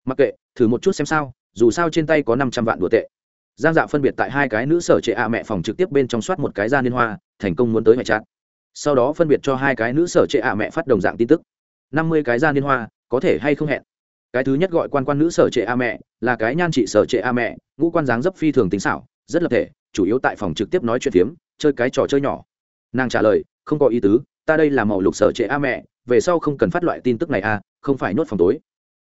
Mặc kệ, thử một chút xem sao, dù sao trên tay có năm trăm vạn đùa tệ. Giang dạ phân biệt tại hai cái nữ sở trệ a mẹ phòng trực tiếp bên trong soát một cái ra liên hoa, thành công muốn tới mẹ chát sau đó phân biệt cho hai cái nữ sở trệ a mẹ phát đồng dạng tin tức. Năm mươi cái ra liên hoa, có thể hay không hẹn? Cái thứ nhất gọi quan quan nữ sở trệ a mẹ, là cái nhan trị sở trệ a mẹ, ngũ quan dáng dấp phi thường tính xảo, rất lập thể, chủ yếu tại phòng trực tiếp nói chuyện phiếm, chơi cái trò chơi nhỏ. Nàng trả lời, không có ý tứ, ta đây là màu lục sở trệ a mẹ về sau không cần phát loại tin tức này a không phải nốt phòng tối.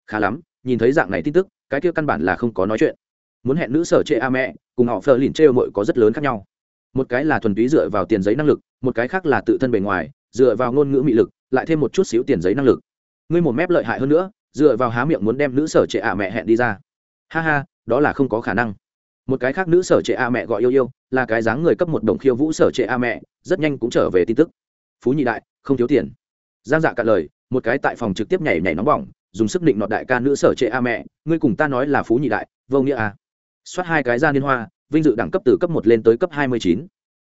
Khá lắm, nhìn thấy dạng này tin tức, cái kia căn bản là không có nói chuyện. Muốn hẹn nữ sở trệ a mẹ, cùng họ phờ lìn trêu mội có rất lớn khác nhau. Một cái là thuần túy dựa vào tiền giấy năng lực, một cái khác là tự thân bề ngoài, dựa vào ngôn ngữ mị lực, lại thêm một chút xíu tiền giấy năng lực. Ngươi một mép lợi hại hơn nữa, dựa vào há miệng muốn đem nữ sở trệ a mẹ hẹn đi ra. Ha ha, đó là không có khả năng. Một cái khác nữ sở trệ a mẹ gọi yêu yêu, là cái dáng người cấp một đồng khiêu vũ sở trệ a mẹ, rất nhanh cũng trở về tin tức. Phú nhị đại, không thiếu tiền giang dạ cạn lời, một cái tại phòng trực tiếp nhảy nhảy nóng bỏng, dùng sức định nọ đại ca nữ sở trệ a mẹ, ngươi cùng ta nói là phú nhị đại, vô nghĩa à. a soát hai cái ra liên hoa, vinh dự đẳng cấp từ cấp một lên tới cấp hai mươi chín.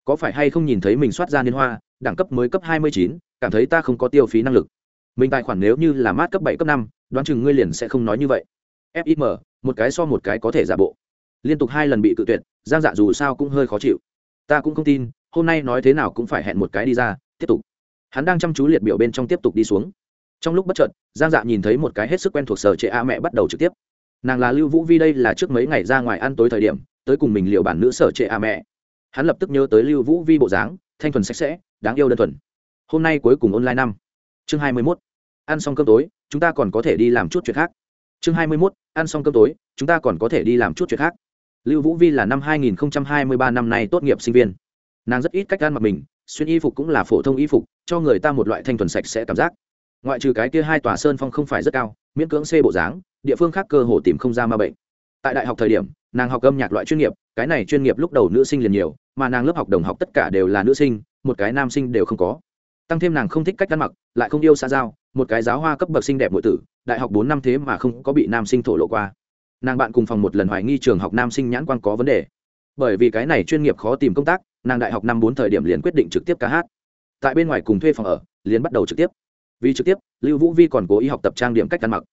Có phải hay không nhìn thấy mình soát ra liên hoa, đẳng cấp mới cấp hai mươi chín, cảm thấy ta không có tiêu phí năng lực. Mình tài khoản nếu như là mát cấp bảy, cấp năm, đoán chừng ngươi liền sẽ không nói như vậy. Fim một cái so một cái có thể giả bộ. Liên tục hai lần bị cự tuyệt, giang dạ dù sao cũng hơi khó chịu. Ta cũng không tin, hôm nay nói thế nào cũng phải hẹn một cái đi ra, tiếp tục hắn đang chăm chú liệt biểu bên trong tiếp tục đi xuống. Trong lúc bất chợt, giang dạ nhìn thấy một cái hết sức quen thuộc sở trệ a mẹ bắt đầu trực tiếp. Nàng là lưu vũ vi đây là trước mấy ngày ra ngoài ăn tối thời điểm, tới cùng mình liệu bản nữ sở trệ a mẹ. Hắn lập tức nhớ tới lưu vũ vi bộ dáng, thanh thuần sạch sẽ, đáng yêu đơn thuần. Hôm nay cuối cùng online năm. Chương hai mươi mốt. Ăn xong cơm tối, chúng ta còn có thể đi làm chút chuyện khác. Chương hai mươi mốt. Ăn xong cơm tối, chúng ta còn có thể đi làm chút chuyện khác. Lưu vũ vi là năm hai nghìn hai mươi ba năm nay tốt nghiệp sinh viên. Nàng rất ít cách gan mặc mình xuyên y phục cũng là phổ thông y phục, cho người ta một loại thanh thuần sạch sẽ cảm giác. Ngoại trừ cái kia hai tòa sơn phong không phải rất cao, miễn cưỡng xê bộ dáng, địa phương khác cơ hồ tìm không ra ma bệnh. Tại đại học thời điểm, nàng học âm nhạc loại chuyên nghiệp, cái này chuyên nghiệp lúc đầu nữ sinh liền nhiều, mà nàng lớp học đồng học tất cả đều là nữ sinh, một cái nam sinh đều không có. Tăng thêm nàng không thích cách ăn mặc, lại không yêu xa giao, một cái giáo hoa cấp bậc sinh đẹp nội tử, đại học bốn năm thế mà không có bị nam sinh thổ lộ qua. Nàng bạn cùng phòng một lần hoài nghi trường học nam sinh nhãn quan có vấn đề bởi vì cái này chuyên nghiệp khó tìm công tác, nàng đại học năm bốn thời điểm liền quyết định trực tiếp ca hát. Tại bên ngoài cùng thuê phòng ở, liền bắt đầu trực tiếp. Vì trực tiếp, lưu vũ vi còn cố ý học tập trang điểm cách ăn mặc.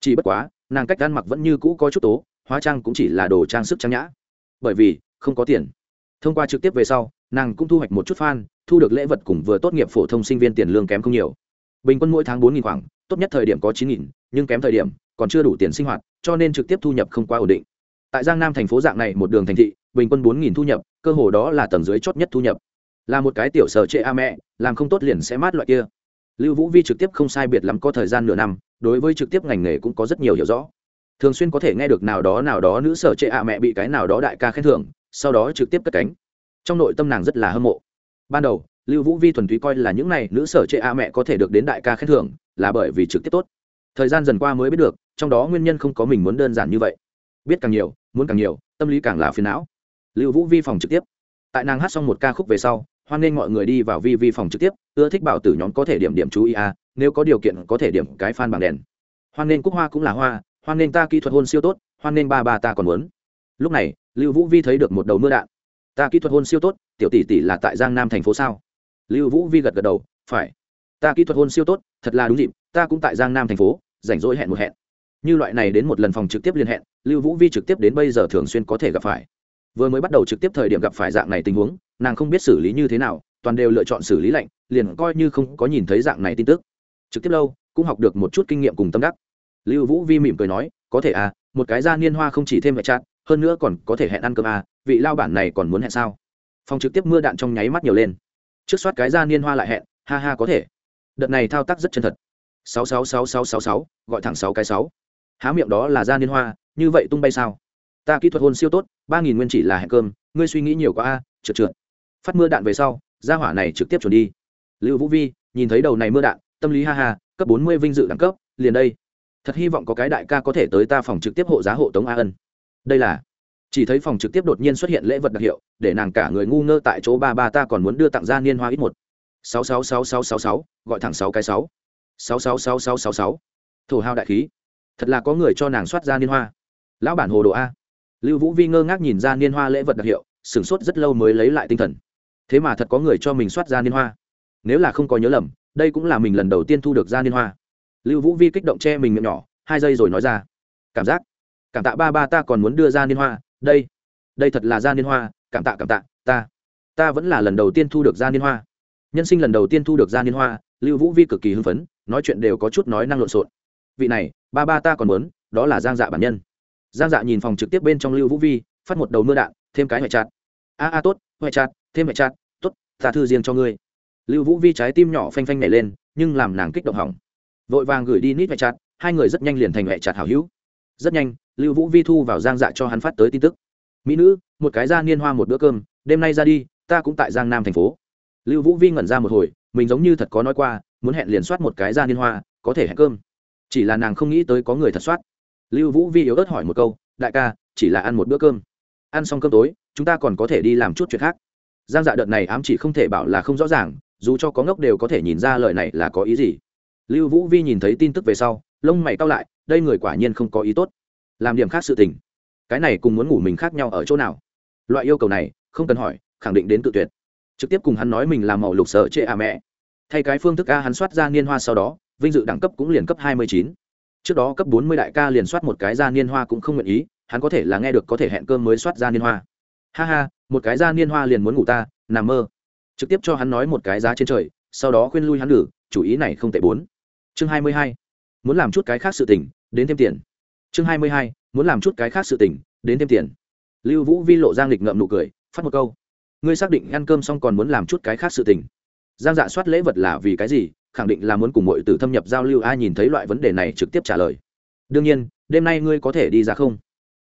Chỉ bất quá, nàng cách ăn mặc vẫn như cũ có chút tố, hóa trang cũng chỉ là đồ trang sức trang nhã. Bởi vì, không có tiền. Thông qua trực tiếp về sau, nàng cũng thu hoạch một chút fan, thu được lễ vật cùng vừa tốt nghiệp phổ thông sinh viên tiền lương kém không nhiều. Bình quân mỗi tháng bốn khoảng, tốt nhất thời điểm có chín nhưng kém thời điểm, còn chưa đủ tiền sinh hoạt, cho nên trực tiếp thu nhập không quá ổn định tại giang nam thành phố dạng này một đường thành thị, bình quân bốn thu nhập, cơ hồ đó là tầng dưới chót nhất thu nhập. Là một cái tiểu sở trệ a mẹ, làm không tốt liền sẽ mát loại kia. Lưu vũ vi trực tiếp không sai biệt lắm có thời gian nửa năm, đối với trực tiếp ngành nghề cũng có rất nhiều hiểu rõ. Thường xuyên có thể nghe được nào đó nào đó nữ sở trệ a mẹ bị cái nào đó đại ca khen thưởng, sau đó trực tiếp cất cánh. Trong nội tâm nàng rất là hâm mộ. Ban đầu, lưu vũ vi thuần túy coi là những này nữ sở trệ a mẹ có thể được đến đại ca khen thưởng, là bởi vì trực tiếp tốt. Thời gian dần qua mới biết được, trong đó nguyên nhân không có mình muốn đơn giản như vậy biết càng nhiều, muốn càng nhiều, tâm lý càng là phiền não. Lưu vũ vi phòng trực tiếp. Tại nàng hát xong một ca khúc về sau, hoan nghênh mọi người đi vào vi vi phòng trực tiếp, ưa thích bảo tử nhóm có thể điểm điểm chú ý a nếu có điều kiện có thể điểm cái fan bằng đèn. Hoan nghênh cúc hoa cũng là hoa, hoan nghênh ta kỹ thuật hôn siêu tốt, hoan nghênh ba ba ta còn muốn. Lúc này, lưu vũ vi thấy được một đầu mưa đạn. Ta kỹ thuật hôn siêu tốt, tiểu tỷ tỷ là tại giang nam thành phố sao? Lưu vũ vi gật gật đầu, phải. Ta kỹ thuật hôn siêu tốt, thật là đúng dịp, ta cũng tại giang nam thành phố, rảnh rỗi hẹn một hẹn như loại này đến một lần phòng trực tiếp liên hẹn, lưu vũ vi trực tiếp đến bây giờ thường xuyên có thể gặp phải. Vừa mới bắt đầu trực tiếp thời điểm gặp phải dạng này tình huống, nàng không biết xử lý như thế nào, toàn đều lựa chọn xử lý lạnh, liền coi như không có nhìn thấy dạng này tin tức. Trực tiếp lâu, cũng học được một chút kinh nghiệm cùng tâm đắc. Lưu vũ vi mỉm cười nói, có thể à một cái da niên hoa không chỉ thêm vệ chát, hơn nữa còn có thể hẹn ăn cơm à vị lao bản này còn muốn hẹn sao? Phòng trực tiếp mưa đạn trong nháy mắt nhiều lên. Trước soát cái da niên hoa lại hẹn, ha ha có thể. Đợt này thao tác rất chân thật. Sáu sáu sáu sáu sáu sáu, gọi thẳng sáu cái sáu há miệng đó là da niên hoa, như vậy tung bay sao? Ta kỹ thuật hôn siêu tốt, ba nghìn nguyên chỉ là hẹn cơm, ngươi suy nghĩ nhiều quá a, trượt trượt. Phát mưa đạn về sau ra hỏa này trực tiếp chuẩn đi. Lưu vũ vi, nhìn thấy đầu này mưa đạn, tâm lý ha ha, cấp bốn mươi vinh dự đẳng cấp, liền đây. Thật hy vọng có cái đại ca có thể tới ta phòng trực tiếp hộ giá hộ tống a ân. Đây là, chỉ thấy phòng trực tiếp đột nhiên xuất hiện lễ vật đặc hiệu, để nàng cả người ngu ngơ tại chỗ ba ba ta còn muốn đưa tặng ra niên hoa ít một. Sáu sáu sáu sáu sáu sáu, gọi thẳng sáu cái sáu. Sáu sáu sáu sáu sáu sáu. Thổ hao đại khí thật là có người cho nàng soát ra niên hoa. Lão bản hồ đồ a. Lưu vũ vi ngơ ngác nhìn ra niên hoa lễ vật đặc hiệu, sửng sốt rất lâu mới lấy lại tinh thần. Thế mà thật có người cho mình soát ra niên hoa. Nếu là không có nhớ lầm, đây cũng là mình lần đầu tiên thu được ra niên hoa. Lưu vũ vi kích động che mình miệng nhỏ, hai giây rồi nói ra. Cảm giác. Cảm tạ ba ba ta còn muốn đưa ra niên hoa, đây. Đây thật là ra niên hoa, cảm tạ cảm tạ, ta. Ta vẫn là lần đầu tiên thu được ra niên hoa. Nhân sinh lần đầu tiên thu được ra niên hoa, lưu vũ vi cực kỳ hưng phấn, nói chuyện đều có chút nói năng lộn xộn vị này, ba ba ta còn muốn, đó là giang dạ bản nhân. Giang dạ nhìn phòng trực tiếp bên trong lưu vũ vi, phát một đầu mưa đạn, thêm cái hoại chặt a a, tốt, hoại chặt thêm hoại chặt tốt, ta thư riêng cho ngươi. Lưu vũ vi trái tim nhỏ phanh phanh nhảy lên, nhưng làm nàng kích động hỏng. Vội vàng gửi đi nít hoại chặt hai người rất nhanh liền thành hoại chặt hảo hữu. Rất nhanh, lưu vũ vi thu vào giang dạ cho hắn phát tới tin tức. Mỹ nữ, một cái da niên hoa một bữa cơm, đêm nay ra đi, ta cũng tại giang nam thành phố. Lưu vũ vi ngẩn ra một hồi, mình giống như thật có nói qua, muốn hẹn liền soát một cái da niên hoa, có thể hẹn cơm chỉ là nàng không nghĩ tới có người thật soát. Lưu vũ vi yếu ớt hỏi một câu, đại ca, chỉ là ăn một bữa cơm. Ăn xong cơm tối, chúng ta còn có thể đi làm chút chuyện khác. Giang dạ đợt này ám chỉ không thể bảo là không rõ ràng, dù cho có ngốc đều có thể nhìn ra lời này là có ý gì. Lưu vũ vi nhìn thấy tin tức về sau, lông mày cao lại, đây người quả nhiên không có ý tốt. Làm điểm khác sự tình. Cái này cùng muốn ngủ mình khác nhau ở chỗ nào? Loại yêu cầu này, không cần hỏi, khẳng định đến tự tuyệt. Trực tiếp cùng hắn nói mình là màu lục sợ chệ à mẹ. Thay cái phương thức a hắn soát ra niên hoa sau đó vinh dự đẳng cấp cũng liền cấp hai mươi chín. Trước đó cấp bốn mươi đại ca liền soát một cái ra niên hoa cũng không nguyện ý, hắn có thể là nghe được có thể hẹn cơm mới soát ra niên hoa. Ha ha, một cái ra niên hoa liền muốn ngủ ta, nằm mơ. Trực tiếp cho hắn nói một cái giá trên trời, sau đó khuyên lui hắn lử chủ ý này không tệ bốn. Chương hai mươi hai. Muốn làm chút cái khác sự tình, đến thêm tiền. Chương hai mươi hai. Muốn làm chút cái khác sự tình, đến thêm tiền. Lưu vũ vi lộ giang lịch ngậm nụ cười, phát một câu. Ngươi xác định ăn cơm xong còn muốn làm chút cái khác sự tình. Giang dạ soát lễ vật là vì cái gì? Khẳng định là muốn cùng mọi tử thâm nhập giao lưu, ai nhìn thấy loại vấn đề này trực tiếp trả lời. Đương nhiên, đêm nay ngươi có thể đi ra không?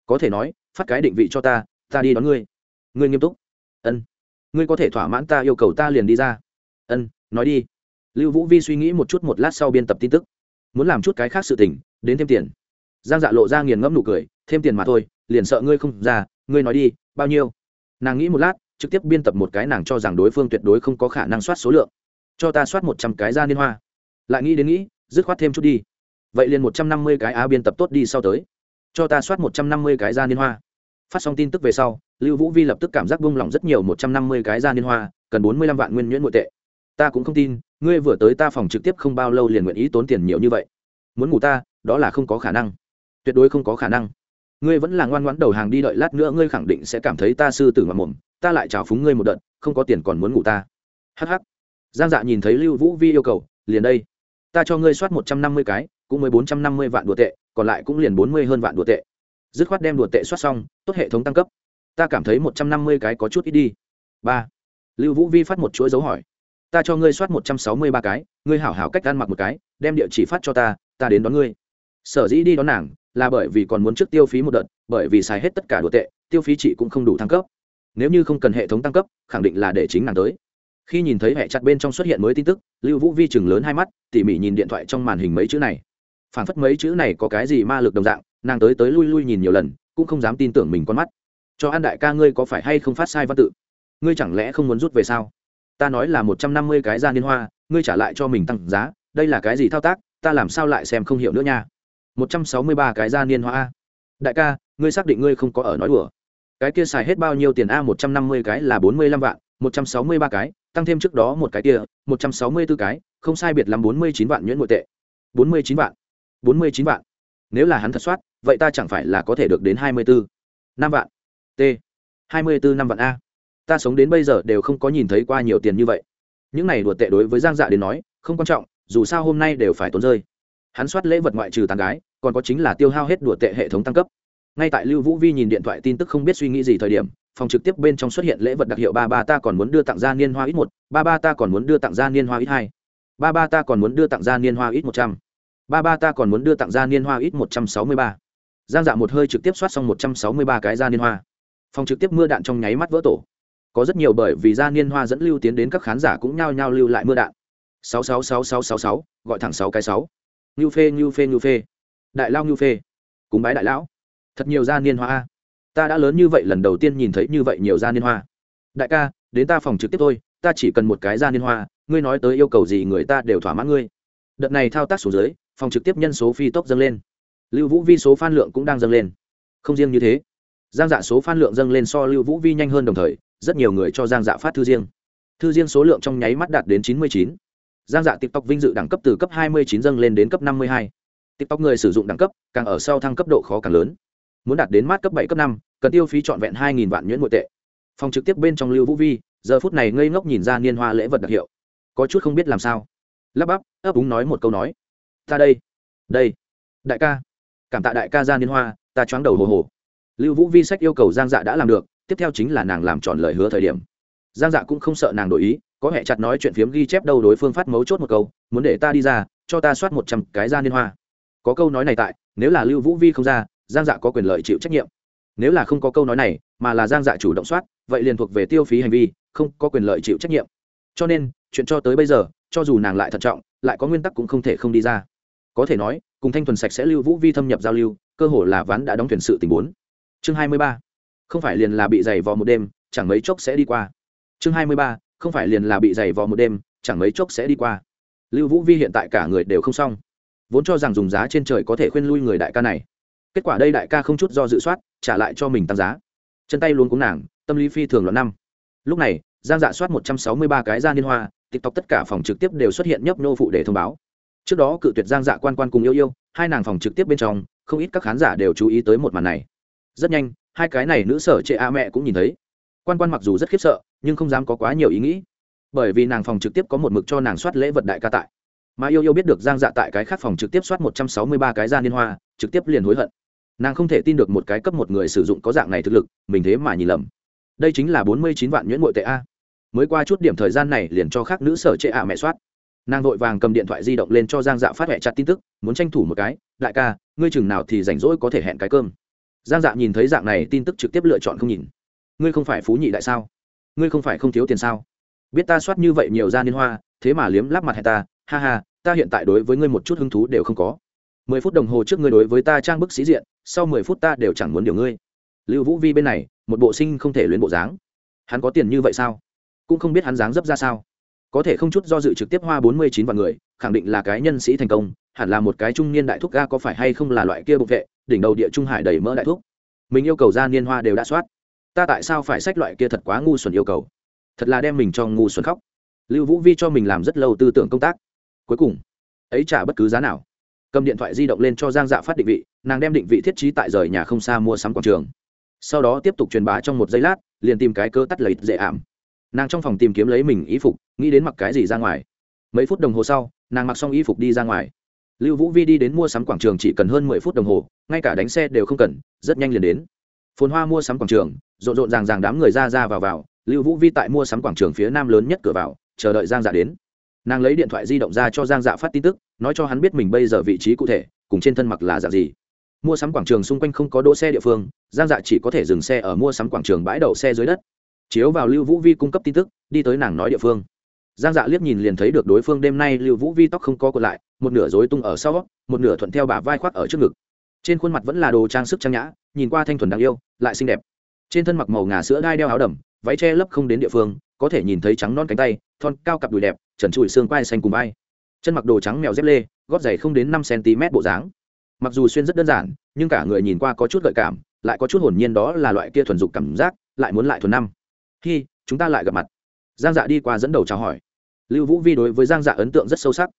Có thể nói, phát cái định vị cho ta ta đi đón ngươi. Ngươi nghiêm túc. Ân. Ngươi có thể thỏa mãn ta yêu cầu ta liền đi ra. Ân, nói đi. Lưu vũ vi suy nghĩ một chút một lát sau biên tập tin tức. Muốn làm chút cái khác sự tình, đến thêm tiền. Giang dạ lộ ra nghiền ngẫm nụ cười, thêm tiền mà thôi, liền sợ ngươi không ra, ngươi nói đi, bao nhiêu? Nàng nghĩ một lát, trực tiếp biên tập một cái nàng cho rằng đối phương tuyệt đối không có khả năng soát số lượng cho ta soát một trăm cái ra liên hoa. Lại nghĩ đến nghĩ, dứt khoát thêm chút đi. Vậy liền một trăm năm mươi cái á biên tập tốt đi sau tới. Cho ta soát một trăm năm mươi cái ra liên hoa. Phát xong tin tức về sau, lưu vũ vi lập tức cảm giác buông lỏng rất nhiều một trăm năm mươi cái ra liên hoa, cần bốn mươi lăm vạn nguyên nhuyễn nội tệ. Ta cũng không tin, ngươi vừa tới ta phòng trực tiếp không bao lâu liền nguyện ý tốn tiền nhiều như vậy. Muốn ngủ ta, đó là không có khả năng. Tuyệt đối không có khả năng. Ngươi vẫn là ngoan ngoãn đầu hàng đi đợi lát nữa ngươi khẳng định sẽ cảm thấy ta sư tử ngậm mồm, ta lại chào phúng ngươi một đợt, không có tiền còn muốn ngủ ta. Hh giang dạ nhìn thấy lưu vũ vi yêu cầu, liền đây, ta cho ngươi soát một trăm năm mươi cái, cũng mới bốn trăm năm mươi vạn đùa tệ, còn lại cũng liền bốn mươi hơn vạn đùa tệ. Dứt khoát đem đùa tệ soát xong, tốt hệ thống tăng cấp. Ta cảm thấy một trăm năm mươi cái có chút ít đi. Ba. Lưu vũ vi phát một chuỗi dấu hỏi. Ta cho ngươi soát một trăm sáu mươi ba cái, ngươi hảo hảo cách ăn mặc một cái, đem địa chỉ phát cho ta ta đến đón ngươi. Sở dĩ đi đón nàng, là bởi vì còn muốn trước tiêu phí một đợt, bởi vì xài hết tất cả đồ tệ, tiêu phí chị cũng không đủ thăng cấp. Nếu như không cần hệ thống tăng cấp, khẳng định là để chính nàng tới khi nhìn thấy hệ chặt bên trong xuất hiện mới tin tức, lưu vũ vi chừng lớn hai mắt, tỉ mỉ nhìn điện thoại trong màn hình mấy chữ này. Phản phất mấy chữ này có cái gì ma lực đồng dạng, nàng tới tới lui lui nhìn nhiều lần, cũng không dám tin tưởng mình con mắt. Cho an đại ca ngươi có phải hay không phát sai văn tự? Ngươi chẳng lẽ không muốn rút về sao? Ta nói là một trăm năm mươi cái ra liên hoa, ngươi trả lại cho mình tăng giá, đây là cái gì thao tác, ta làm sao lại xem không hiểu nữa nha. Một trăm sáu mươi ba cái ra niên hoa. Đại ca, ngươi xác định ngươi không có ở nói đùa. Cái kia xài hết bao nhiêu tiền a, một trăm năm mươi cái là bốn mươi lăm vạn, một trăm sáu mươi ba cái tăng thêm trước đó một cái kia, một trăm sáu mươi b ố cái, không sai biệt lắm bốn mươi chín vạn nhuyễn nội tệ. Bốn mươi chín vạn. Bốn mươi chín vạn. Nếu là hắn thật soát, vậy ta chẳng phải là có thể được đến hai mươi bốn năm vạn. T. Hai mươi bốn năm vạn a. Ta sống đến bây giờ đều không có nhìn thấy qua nhiều tiền như vậy. Những này đùa tệ đối với giang dạ đến nói, không quan trọng, dù sao hôm nay đều phải tốn rơi. Hắn soát lễ vật ngoại trừ tàn gái, còn có chính là tiêu hao hết đùa tệ hệ thống tăng cấp. Ngay tại lưu vũ vi nhìn điện thoại tin tức không biết suy nghĩ gì thời điểm phòng trực tiếp bên trong xuất hiện lễ vật đặc hiệu ba ba ta còn muốn đưa tặng ra niên hoa ít một, ba ba ta còn muốn đưa tặng ra niên hoa ít hai, ba ba ta còn muốn đưa tặng ra niên hoa ít một trăm, ba ba ta còn muốn đưa tặng ra niên hoa ít một trăm sáu mươi ba. Giang dạ một hơi trực tiếp soát xong một trăm sáu mươi ba cái gia niên hoa. Phòng trực tiếp mưa đạn trong nháy mắt vỡ tổ. Có rất nhiều bởi vì gia niên hoa dẫn lưu tiến đến các khán giả cũng nhao nhao lưu lại mưa đạn. Sáu sáu sáu sáu sáu sáu, gọi thẳng sáu cái sáu. Ngưu phê ngưu phê ngưu phê. Đại lao ngưu phê. Cúng bái đại lão. Thật nhiều gia niên hoa ta đã lớn như vậy lần đầu tiên nhìn thấy như vậy nhiều gia niên hoa. Đại ca, đến ta phòng trực tiếp thôi, ta chỉ cần một cái gia niên hoa, ngươi nói tới yêu cầu gì người ta đều thỏa mãn ngươi. Đợt này thao tác xuống dưới, phòng trực tiếp nhân số phi tốc dâng lên. Lưu vũ vi số phan lượng cũng đang dâng lên. Không riêng như thế, giang dạ số phan lượng dâng lên so lưu vũ vi nhanh hơn đồng thời, rất nhiều người cho giang dạ phát thư riêng. Thư riêng số lượng trong nháy mắt đạt đến chín mươi chín. Giang dạ tiktok vinh dự đẳng cấp từ cấp 29 dâng lên đến cấp 52. tiktok người sử dụng đẳng cấp, càng ở sau thăng cấp độ khó càng lớn muốn đạt đến mát cấp 7 cấp 5, cần tiêu phí trọn vẹn 2.000 vạn nhuyễn nội tệ. Phòng trực tiếp bên trong lưu vũ vi giờ phút này ngây ngốc nhìn ra niên hoa lễ vật đặc hiệu. Có chút không biết làm sao. Lắp bắp ấp úng nói một câu nói. Ta đây. Đây. Đại ca. Cảm tạ đại ca ra niên hoa ta choáng đầu hồ hồ. Lưu vũ vi sách yêu cầu giang dạ đã làm được tiếp theo chính là nàng làm tròn lời hứa thời điểm. Giang dạ cũng không sợ nàng đổi ý có hệ chặt nói chuyện phiếm ghi chép đâu đối phương phát mấu chốt một câu muốn để ta đi ra cho ta soát một trăm cái ra niên hoa. Có câu nói này tại nếu là lưu vũ vi không ra giang dạ có quyền lợi chịu trách nhiệm. Nếu là không có câu nói này, mà là giang dạ chủ động soát, vậy liền thuộc về tiêu phí hành vi, không có quyền lợi chịu trách nhiệm. Cho nên, chuyện cho tới bây giờ, cho dù nàng lại thận trọng, lại có nguyên tắc cũng không thể không đi ra. Có thể nói, cùng thanh thuần sạch sẽ lưu vũ vi thâm nhập giao lưu, cơ hồ là ván đã đóng thuyền sự tình bốn. Chương hai mươi ba. Không phải liền là bị giày vò một đêm, chẳng mấy chốc sẽ đi qua. Chương hai mươi ba. Không phải liền là bị giày vò một đêm, chẳng mấy chốc sẽ đi qua. Lưu vũ vi hiện tại cả người đều không xong. Vốn cho rằng dùng giá trên trời có thể khuyên lui người đại ca này kết quả đây đại ca không chút do dự soát, trả lại cho mình tăng giá. Chân tay luôn cúng nàng, tâm lý phi thường loạn năm. Lúc này, giang dạ soát một trăm sáu mươi ba cái ra liên hoa, tiktok tất cả phòng trực tiếp đều xuất hiện nhấp nô phụ để thông báo. Trước đó cự tuyệt giang dạ quan quan cùng yêu yêu, hai nàng phòng trực tiếp bên trong, không ít các khán giả đều chú ý tới một màn này. Rất nhanh, hai cái này nữ sở trệ a mẹ cũng nhìn thấy. Quan quan mặc dù rất khiếp sợ, nhưng không dám có quá nhiều ý nghĩ. Bởi vì nàng phòng trực tiếp có một mực cho nàng soát lễ vật đại ca tại. Mà yêu yêu biết được giang dạ tại cái khác phòng trực tiếp soát một trăm sáu mươi ba cái ra liên hoa, trực tiếp liền hối hận nàng không thể tin được một cái cấp một người sử dụng có dạng này thực lực, mình thế mà nhìn lầm. Đây chính là bốn mươi chín vạn nhuyễn ngội tệ a. Mới qua chút điểm thời gian này liền cho khác nữ sở trệ ạ mẹ soát. Nàng vội vàng cầm điện thoại di động lên cho giang dạ phát hẹ chặt tin tức, muốn tranh thủ một cái, đại ca, ngươi chừng nào thì rảnh rỗi có thể hẹn cái cơm. Giang dạ nhìn thấy dạng này tin tức trực tiếp lựa chọn không nhìn. Ngươi không phải phú nhị đại sao? Ngươi không phải không thiếu tiền sao? Biết ta soát như vậy nhiều ra liên hoa, thế mà liếm lắp mặt hay ta, ha ha, ta hiện tại đối với ngươi một chút hứng thú đều không có mười phút đồng hồ trước ngươi đối với ta trang bức sĩ diện, sau mười phút ta đều chẳng muốn điều ngươi. Lưu vũ vi bên này, một bộ sinh không thể luyến bộ dáng. Hắn có tiền như vậy sao? Cũng không biết hắn dáng dấp ra sao. Có thể không chút do dự trực tiếp hoa bốn mươi chín vạn người, khẳng định là cái nhân sĩ thành công, hẳn là một cái trung niên đại thúc ga có phải hay không là loại kia bộ vệ, đỉnh đầu địa trung hải đầy mỡ đại thúc. Mình yêu cầu ra niên hoa đều đã soát. Ta tại sao phải sách loại kia thật quá ngu xuẩn yêu cầu? Thật là đem mình cho ngu xuẩn khóc. Lưu vũ vi cho mình làm rất lâu tư tưởng công tác. Cuối cùng, ấy trả bất cứ giá nào cầm điện thoại di động lên cho giang dạ phát định vị, nàng đem định vị thiết trí tại rời nhà không xa mua sắm quảng trường. Sau đó tiếp tục truyền bá trong một giây lát, liền tìm cái cơ tắt lấy dễ ảm. Nàng trong phòng tìm kiếm lấy mình y phục, nghĩ đến mặc cái gì ra ngoài. Mấy phút đồng hồ sau, nàng mặc xong y phục đi ra ngoài. Lưu vũ vi đi đến mua sắm quảng trường chỉ cần hơn mười phút đồng hồ, ngay cả đánh xe đều không cần, rất nhanh liền đến. Phồn hoa mua sắm quảng trường, rộn rộn ràng ràng đám người ra ra vào vào, lưu vũ vi tại mua sắm quảng trường phía nam lớn nhất cửa vào, chờ đợi giang dạ đến nàng lấy điện thoại di động ra cho giang dạ phát tin tức, nói cho hắn biết mình bây giờ vị trí cụ thể, cùng trên thân mặc là dạng gì. Mua sắm quảng trường xung quanh không có đỗ xe địa phương, giang dạ chỉ có thể dừng xe ở mua sắm quảng trường bãi đậu xe dưới đất. Chiếu vào lưu vũ vi cung cấp tin tức, đi tới nàng nói địa phương. Giang dạ liếc nhìn liền thấy được đối phương đêm nay lưu vũ vi tóc không co còn lại, một nửa dối tung ở sau, một nửa thuận theo bả vai khoác ở trước ngực. Trên khuôn mặt vẫn là đồ trang sức trang nhã, nhìn qua thanh thuần đáng yêu, lại xinh đẹp. Trên thân mặc màu ngà sữa đai đeo áo đầm, váy che lấp không đến địa phương, có thể nhìn thấy trắng non cánh tay, thon cao cặp đùi đẹp trần trụi xương quai xanh cùng vai. Chân mặc đồ trắng mèo dép lê, gót giày không đến năm cm bộ dáng. Mặc dù xuyên rất đơn giản, nhưng cả người nhìn qua có chút gợi cảm, lại có chút hồn nhiên đó là loại kia thuần dục cảm giác, lại muốn lại thuần năm. Khi chúng ta lại gặp mặt. Giang dạ đi qua dẫn đầu chào hỏi. Lưu vũ vi đối với giang dạ ấn tượng rất sâu sắc.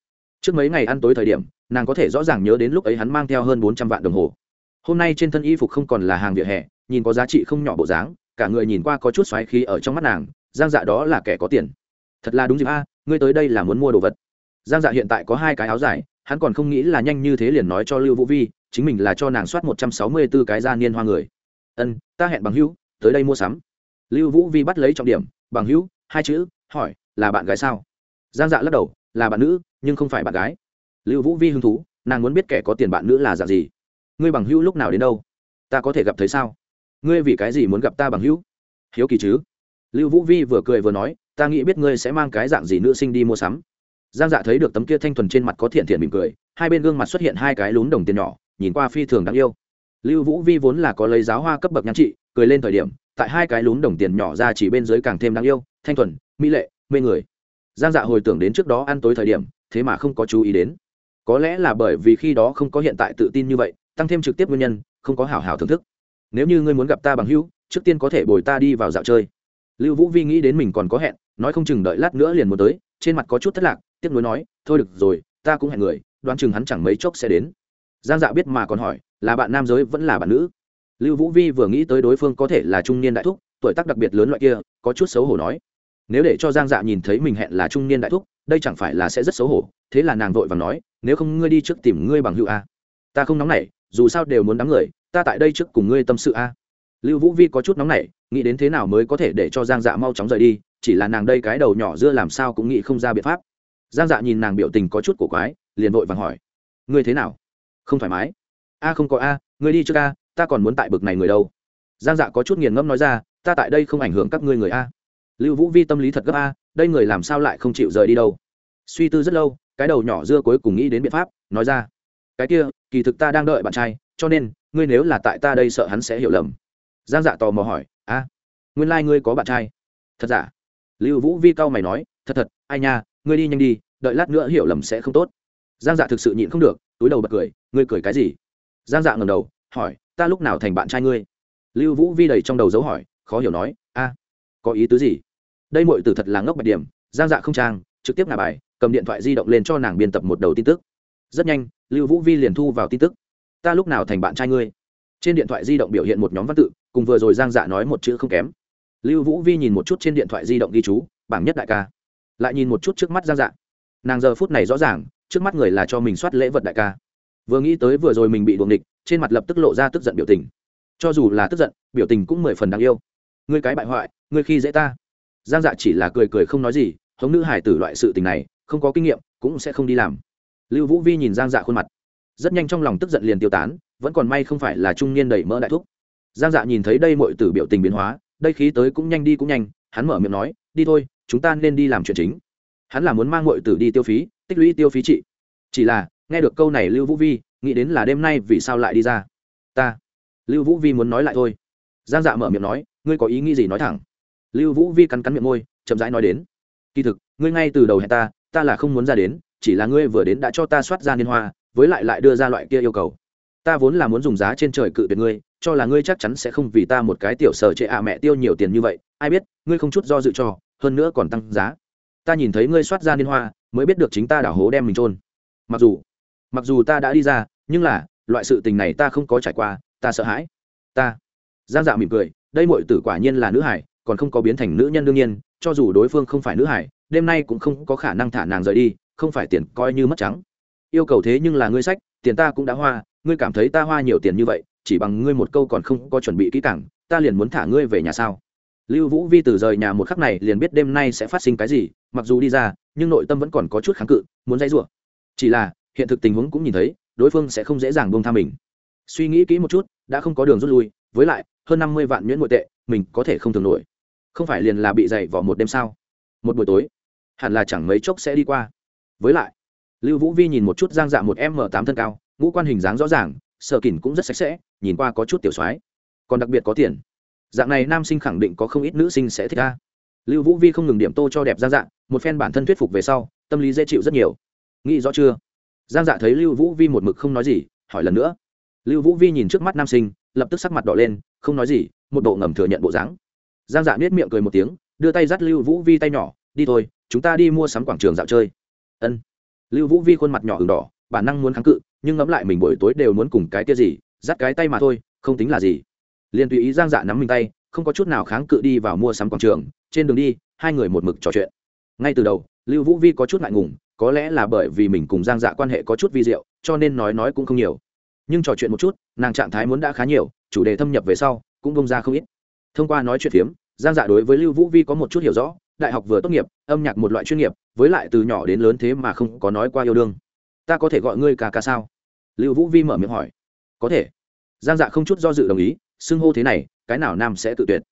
Trước mấy ngày ăn tối thời điểm, nàng có thể rõ ràng nhớ đến lúc ấy hắn mang theo hơn bốn trăm vạn đồng hồ. Hôm nay trên thân y phục không còn là hàng vỉa hè, nhìn có giá trị không nhỏ bộ dáng, cả người nhìn qua có chút xoáy khí ở trong mắt nàng, giang dạ đó là kẻ có tiền. Thật là đúng dịp a ngươi tới đây là muốn mua đồ vật. Giang dạ hiện tại có hai cái áo dài, hắn còn không nghĩ là nhanh như thế liền nói cho lưu vũ vi, chính mình là cho nàng soát một trăm sáu mươi b ố cái gia niên hoa người. Ân, ta hẹn bằng hữu, tới đây mua sắm. Lưu vũ vi bắt lấy trọng điểm, bằng hữu, hai chữ, hỏi, là bạn gái sao? Giang dạ lắc đầu, là bạn nữ, nhưng không phải bạn gái. Lưu vũ vi hứng thú, nàng muốn biết kẻ có tiền bạn nữ là dạng gì. Ngươi bằng hữu lúc nào đến đâu? Ta có thể gặp thấy sao? Ngươi vì cái gì muốn gặp ta bằng hữu? Hiếu kỳ chứ? Lưu vũ vi vừa cười vừa nói ta nghĩ biết ngươi sẽ mang cái dạng gì nữ sinh đi mua sắm. Giang dạ thấy được tấm kia thanh thuần trên mặt có thiện thiện mỉm cười, hai bên gương mặt xuất hiện hai cái lún đồng tiền nhỏ, nhìn qua phi thường đáng yêu. Lưu vũ vi vốn là có lấy giáo hoa cấp bậc nhắn trị, cười lên thời điểm, tại hai cái lún đồng tiền nhỏ ra chỉ bên dưới càng thêm đáng yêu, thanh thuần, mỹ lệ, mê người. Giang dạ hồi tưởng đến trước đó ăn tối thời điểm, thế mà không có chú ý đến. Có lẽ là bởi vì khi đó không có hiện tại tự tin như vậy, tăng thêm trực tiếp nguyên nhân, không có hảo hảo thưởng thức. Nếu như ngươi muốn gặp ta bằng hữu, trước tiên có thể bồi ta đi vào dạo chơi lưu vũ vi nghĩ đến mình còn có hẹn, nói không chừng đợi lát nữa liền muốn tới, trên mặt có chút thất lạc tiếc nuối nói, thôi được rồi, ta cũng hẹn người, đoán chừng hắn chẳng mấy chốc sẽ đến. Giang dạ biết mà còn hỏi, là bạn nam giới vẫn là bạn nữ? Lưu vũ vi vừa nghĩ tới đối phương có thể là trung niên đại thúc, tuổi tác đặc biệt lớn loại kia, có chút xấu hổ nói, nếu để cho giang dạ nhìn thấy mình hẹn là trung niên đại thúc, đây chẳng phải là sẽ rất xấu hổ, thế là nàng vội và nói, nếu không ngươi đi trước tìm ngươi bằng hữu a. Ta không nóng nảy, dù sao đều muốn đám người, ta tại đây trước cùng ngươi tâm sự a. Lưu vũ vi có chút nóng nảy nghĩ đến thế nào mới có thể để cho giang dạ mau chóng rời đi, chỉ là nàng đây cái đầu nhỏ dưa làm sao cũng nghĩ không ra biện pháp. Giang dạ nhìn nàng biểu tình có chút cổ quái, liền vội vàng hỏi, ngươi thế nào? Không thoải mái? A, không có a, ngươi đi trước a, ta còn muốn tại bực này người đâu. Giang dạ có chút nghiền ngẫm nói ra, ta tại đây không ảnh hưởng các ngươi người a. Lưu vũ vi tâm lý thật gấp a, đây người làm sao lại không chịu rời đi đâu? Suy tư rất lâu, cái đầu nhỏ dưa cuối cùng nghĩ đến biện pháp, nói ra, cái kia, kỳ thực ta đang đợi bạn trai, cho nên, ngươi nếu là tại ta đây sợ hắn sẽ hiểu lầm. Giang dạ tò mò hỏi a nguyên lai、like、ngươi có bạn trai. Thật giả? Lưu vũ vi cao mày nói, thật thật, ai nha, ngươi đi nhanh đi, đợi lát nữa hiểu lầm sẽ không tốt. Giang dạ thực sự nhịn không được, túi đầu bật cười, ngươi cười cái gì? Giang dạ ngầm đầu, hỏi, ta lúc nào thành bạn trai ngươi? Lưu vũ vi đầy trong đầu dấu hỏi, khó hiểu nói, a, có ý tứ gì? Đây mọi từ thật là ngốc bạch điểm, giang dạ không trang, trực tiếp ngả bài, cầm điện thoại di động lên cho nàng biên tập một đầu tin tức. Rất nhanh, lưu vũ vi liền thu vào tin tức. Ta lúc nào thành bạn trai ngươi? Trên điện thoại di động biểu hiện một nhóm văn tự, cùng vừa rồi giang dạ nói một chữ không kém. Lưu vũ vi nhìn một chút trên điện thoại di động ghi chú, bảng nhất đại ca. Lại nhìn một chút trước mắt giang dạ. Nàng giờ phút này rõ ràng, trước mắt người là cho mình soát lễ vật đại ca. Vừa nghĩ tới vừa rồi mình bị đuồng địch trên mặt lập tức lộ ra tức giận biểu tình. Cho dù là tức giận, biểu tình cũng mười phần đáng yêu. Ngươi cái bại hoại, ngươi khi dễ ta. Giang dạ chỉ là cười cười không nói gì, hống nữ hải tử loại sự tình này, không có kinh nghiệm, cũng sẽ không đi làm. Lưu vũ vi nhìn giang dạ khuôn mặt. Rất nhanh trong lòng tức giận liền tiêu tán vẫn còn may không phải là trung niên đầy mỡ đại thúc. Giang dạ nhìn thấy đây mọi tử biểu tình biến hóa, đây khí tới cũng nhanh đi cũng nhanh, hắn mở miệng nói, đi thôi, chúng ta nên đi làm chuyện chính. Hắn là muốn mang mọi tử đi tiêu phí, tích lũy tiêu phí trị. Chỉ là, nghe được câu này lưu vũ vi, nghĩ đến là đêm nay vì sao lại đi ra? Ta. Lưu vũ vi muốn nói lại thôi. Giang dạ mở miệng nói, ngươi có ý nghĩ gì nói thẳng? Lưu vũ vi cắn cắn miệng môi, chậm rãi nói đến, kỳ thực, ngươi ngay từ đầu hẹn ta ta là không muốn ra đến, chỉ là ngươi vừa đến đã cho ta soát ra liên hoa, với lại lại đưa ra loại kia yêu cầu ta vốn là muốn dùng giá trên trời cự tuyệt ngươi, cho là ngươi chắc chắn sẽ không vì ta một cái tiểu sở trệ ạ à mẹ tiêu nhiều tiền như vậy, ai biết, ngươi không chút do dự cho, hơn nữa còn tăng giá. Ta nhìn thấy ngươi soát ra liên hoa, mới biết được chính ta đảo hố đem mình trôn mặc dù mặc dù ta đã đi ra, nhưng là, loại sự tình này ta không có trải qua, ta sợ hãi. Ta, giang dạ mỉm cười, đây mọi tử quả nhiên là nữ hải, còn không có biến thành nữ nhân đương nhiên, cho dù đối phương không phải nữ hải, đêm nay cũng không có khả năng thả nàng rời đi, không phải tiền coi như mất trắng. Yêu cầu thế nhưng là ngươi sách tiền ta cũng đã hoa, ngươi cảm thấy ta hoa nhiều tiền như vậy, chỉ bằng ngươi một câu còn không có chuẩn bị kỹ càng, ta liền muốn thả ngươi về nhà sao? Lưu vũ vi từ rời nhà một khắc này liền biết đêm nay sẽ phát sinh cái gì, mặc dù đi ra, nhưng nội tâm vẫn còn có chút kháng cự, muốn dãy rủa. Chỉ là, hiện thực tình huống cũng nhìn thấy, đối phương sẽ không dễ dàng buông tha mình. Suy nghĩ kỹ một chút, đã không có đường rút lui, với lại, hơn năm mươi vạn nhuyễn nội tệ, mình có thể không thường nổi. Không phải liền là bị dày vỏ một đêm sao? Một buổi tối, hẳn là chẳng mấy chốc sẽ đi qua. Với lại lưu vũ vi nhìn một chút giang dạ một m tám thân cao, ngũ quan hình dáng rõ ràng, sở kỉnh cũng rất sạch sẽ, nhìn qua có chút tiểu soái. Còn đặc biệt có tiền. Dạng này nam sinh khẳng định có không ít nữ sinh sẽ thích a. lưu vũ vi không ngừng điểm tô cho đẹp giang dạ một phen bản thân thuyết phục về sau, tâm lý dễ chịu rất nhiều. Nghĩ rõ chưa? Giang dạ thấy lưu vũ vi một mực không nói gì, hỏi lần nữa. Lưu vũ vi nhìn trước mắt nam sinh, lập tức sắc mặt đỏ lên, không nói gì, một bộ ngầm thừa nhận bộ dáng. Giang dạ nết miệng cười một tiếng, đưa tay dắt lưu vũ vi tay nhỏ, đi thôi, chúng ta đi mua sắm quảng trường dạo chơi. Ân lưu vũ vi khuôn mặt nhỏ h đỏ, bản năng muốn kháng cự, nhưng ngẫm lại mình buổi tối đều muốn cùng cái kia gì, dắt cái tay mà thôi, không tính là gì. Liền tùy ý giang dạ nắm mình tay, không có chút nào kháng cự đi vào mua sắm quảng trường, trên đường đi, hai người một mực trò chuyện. Ngay từ đầu, lưu vũ vi có chút ngại ngùng, có lẽ là bởi vì mình cùng giang dạ quan hệ có chút vi diệu, cho nên nói nói cũng không nhiều. Nhưng trò chuyện một chút, nàng trạng thái muốn đã khá nhiều, chủ đề thâm nhập về sau, cũng bông ra không ít. Thông qua nói chuyện phiếm, giang dạ đối với lưu vũ vi có một chút hiểu rõ đại học vừa tốt nghiệp, âm nhạc một loại chuyên nghiệp, với lại từ nhỏ đến lớn thế mà không có nói qua yêu đương. Ta có thể gọi ngươi ca ca sao? Lưu vũ vi mở miệng hỏi. Có thể. Giang dạ không chút do dự đồng ý, xưng hô thế này, cái nào nam sẽ tự tuyệt?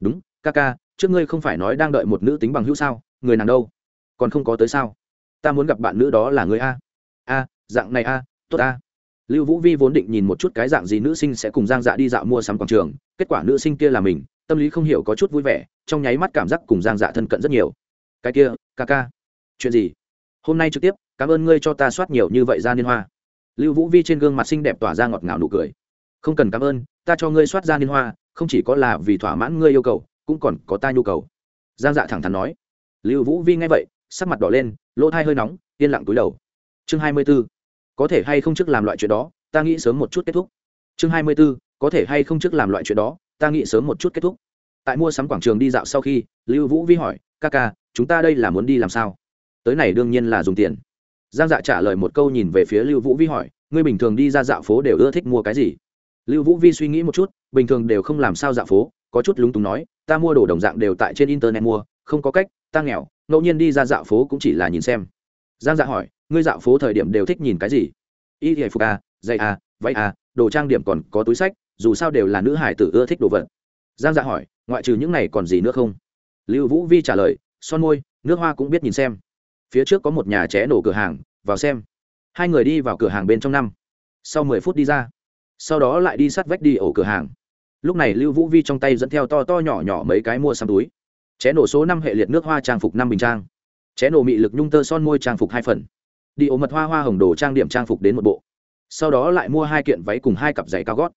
Đúng, ca ca, trước ngươi không phải nói đang đợi một nữ tính bằng hữu sao, người nàng đâu? Còn không có tới sao? Ta muốn gặp bạn nữ đó là người a. A, dạng này a, tốt a. Lưu vũ vi vốn định nhìn một chút cái dạng gì nữ sinh sẽ cùng giang dạ đi dạo mua sắm quảng trường, kết quả nữ sinh kia là mình tâm lý không hiểu có chút vui vẻ, trong nháy mắt cảm giác cùng giang dạ thân cận rất nhiều. Cái kia, ca ca, chuyện gì? Hôm nay trực tiếp, cảm ơn ngươi cho ta soát nhiều như vậy ra liên hoa. Lưu vũ vi trên gương mặt xinh đẹp tỏa ra ngọt ngào nụ cười. Không cần cảm ơn, ta cho ngươi soát ra liên hoa, không chỉ có là vì thỏa mãn ngươi yêu cầu, cũng còn có ta nhu cầu. Giang dạ thẳng thắn nói. Lưu vũ vi nghe vậy, sắc mặt đỏ lên, lỗ thai hơi nóng, yên lặng túi đầu. Chương hai mươi b ố có thể hay không trước làm loại chuyện đó, ta nghĩ sớm một chút kết thúc. Chương hai mươi b ố có thể hay không trước làm loại chuyện đó ta nghĩ sớm một chút kết thúc. Tại mua sắm quảng trường đi dạo sau khi, lưu vũ vi hỏi, ca ca, chúng ta đây là muốn đi làm sao? Tới này đương nhiên là dùng tiền. Giang dạ trả lời một câu nhìn về phía lưu vũ vi hỏi, ngươi bình thường đi ra dạo phố đều ưa thích mua cái gì? Lưu vũ vi suy nghĩ một chút, bình thường đều không làm sao dạo phố, có chút lúng túng nói, ta mua đồ đồng dạng đều tại trên internet mua, không có cách, ta nghèo, ngẫu nhiên đi ra dạo phố cũng chỉ là nhìn xem. Giang dạ hỏi, ngươi dạo phố thời điểm đều thích nhìn cái gì? Y hề phục a dây a váy a đồ trang điểm còn có túi sách dù sao đều là nữ hải tử ưa thích đồ vật. Giang dạ hỏi, ngoại trừ những này còn gì nữa không? Lưu vũ vi trả lời, son môi, nước hoa cũng biết nhìn xem. Phía trước có một nhà ché nổ cửa hàng, vào xem. Hai người đi vào cửa hàng bên trong năm. Sau mười phút đi ra, sau đó lại đi sát vách đi ổ cửa hàng. Lúc này lưu vũ vi trong tay dẫn theo to to nhỏ nhỏ mấy cái mua xăm túi. Ché nổ số năm hệ liệt nước hoa trang phục năm bình trang. Ché nổ mị lực nhung tơ son môi trang phục hai phần. Đi ổ mật hoa hoa hồng đồ trang điểm trang phục đến một bộ. Sau đó lại mua hai kiện váy cùng hai cặp giày cao gót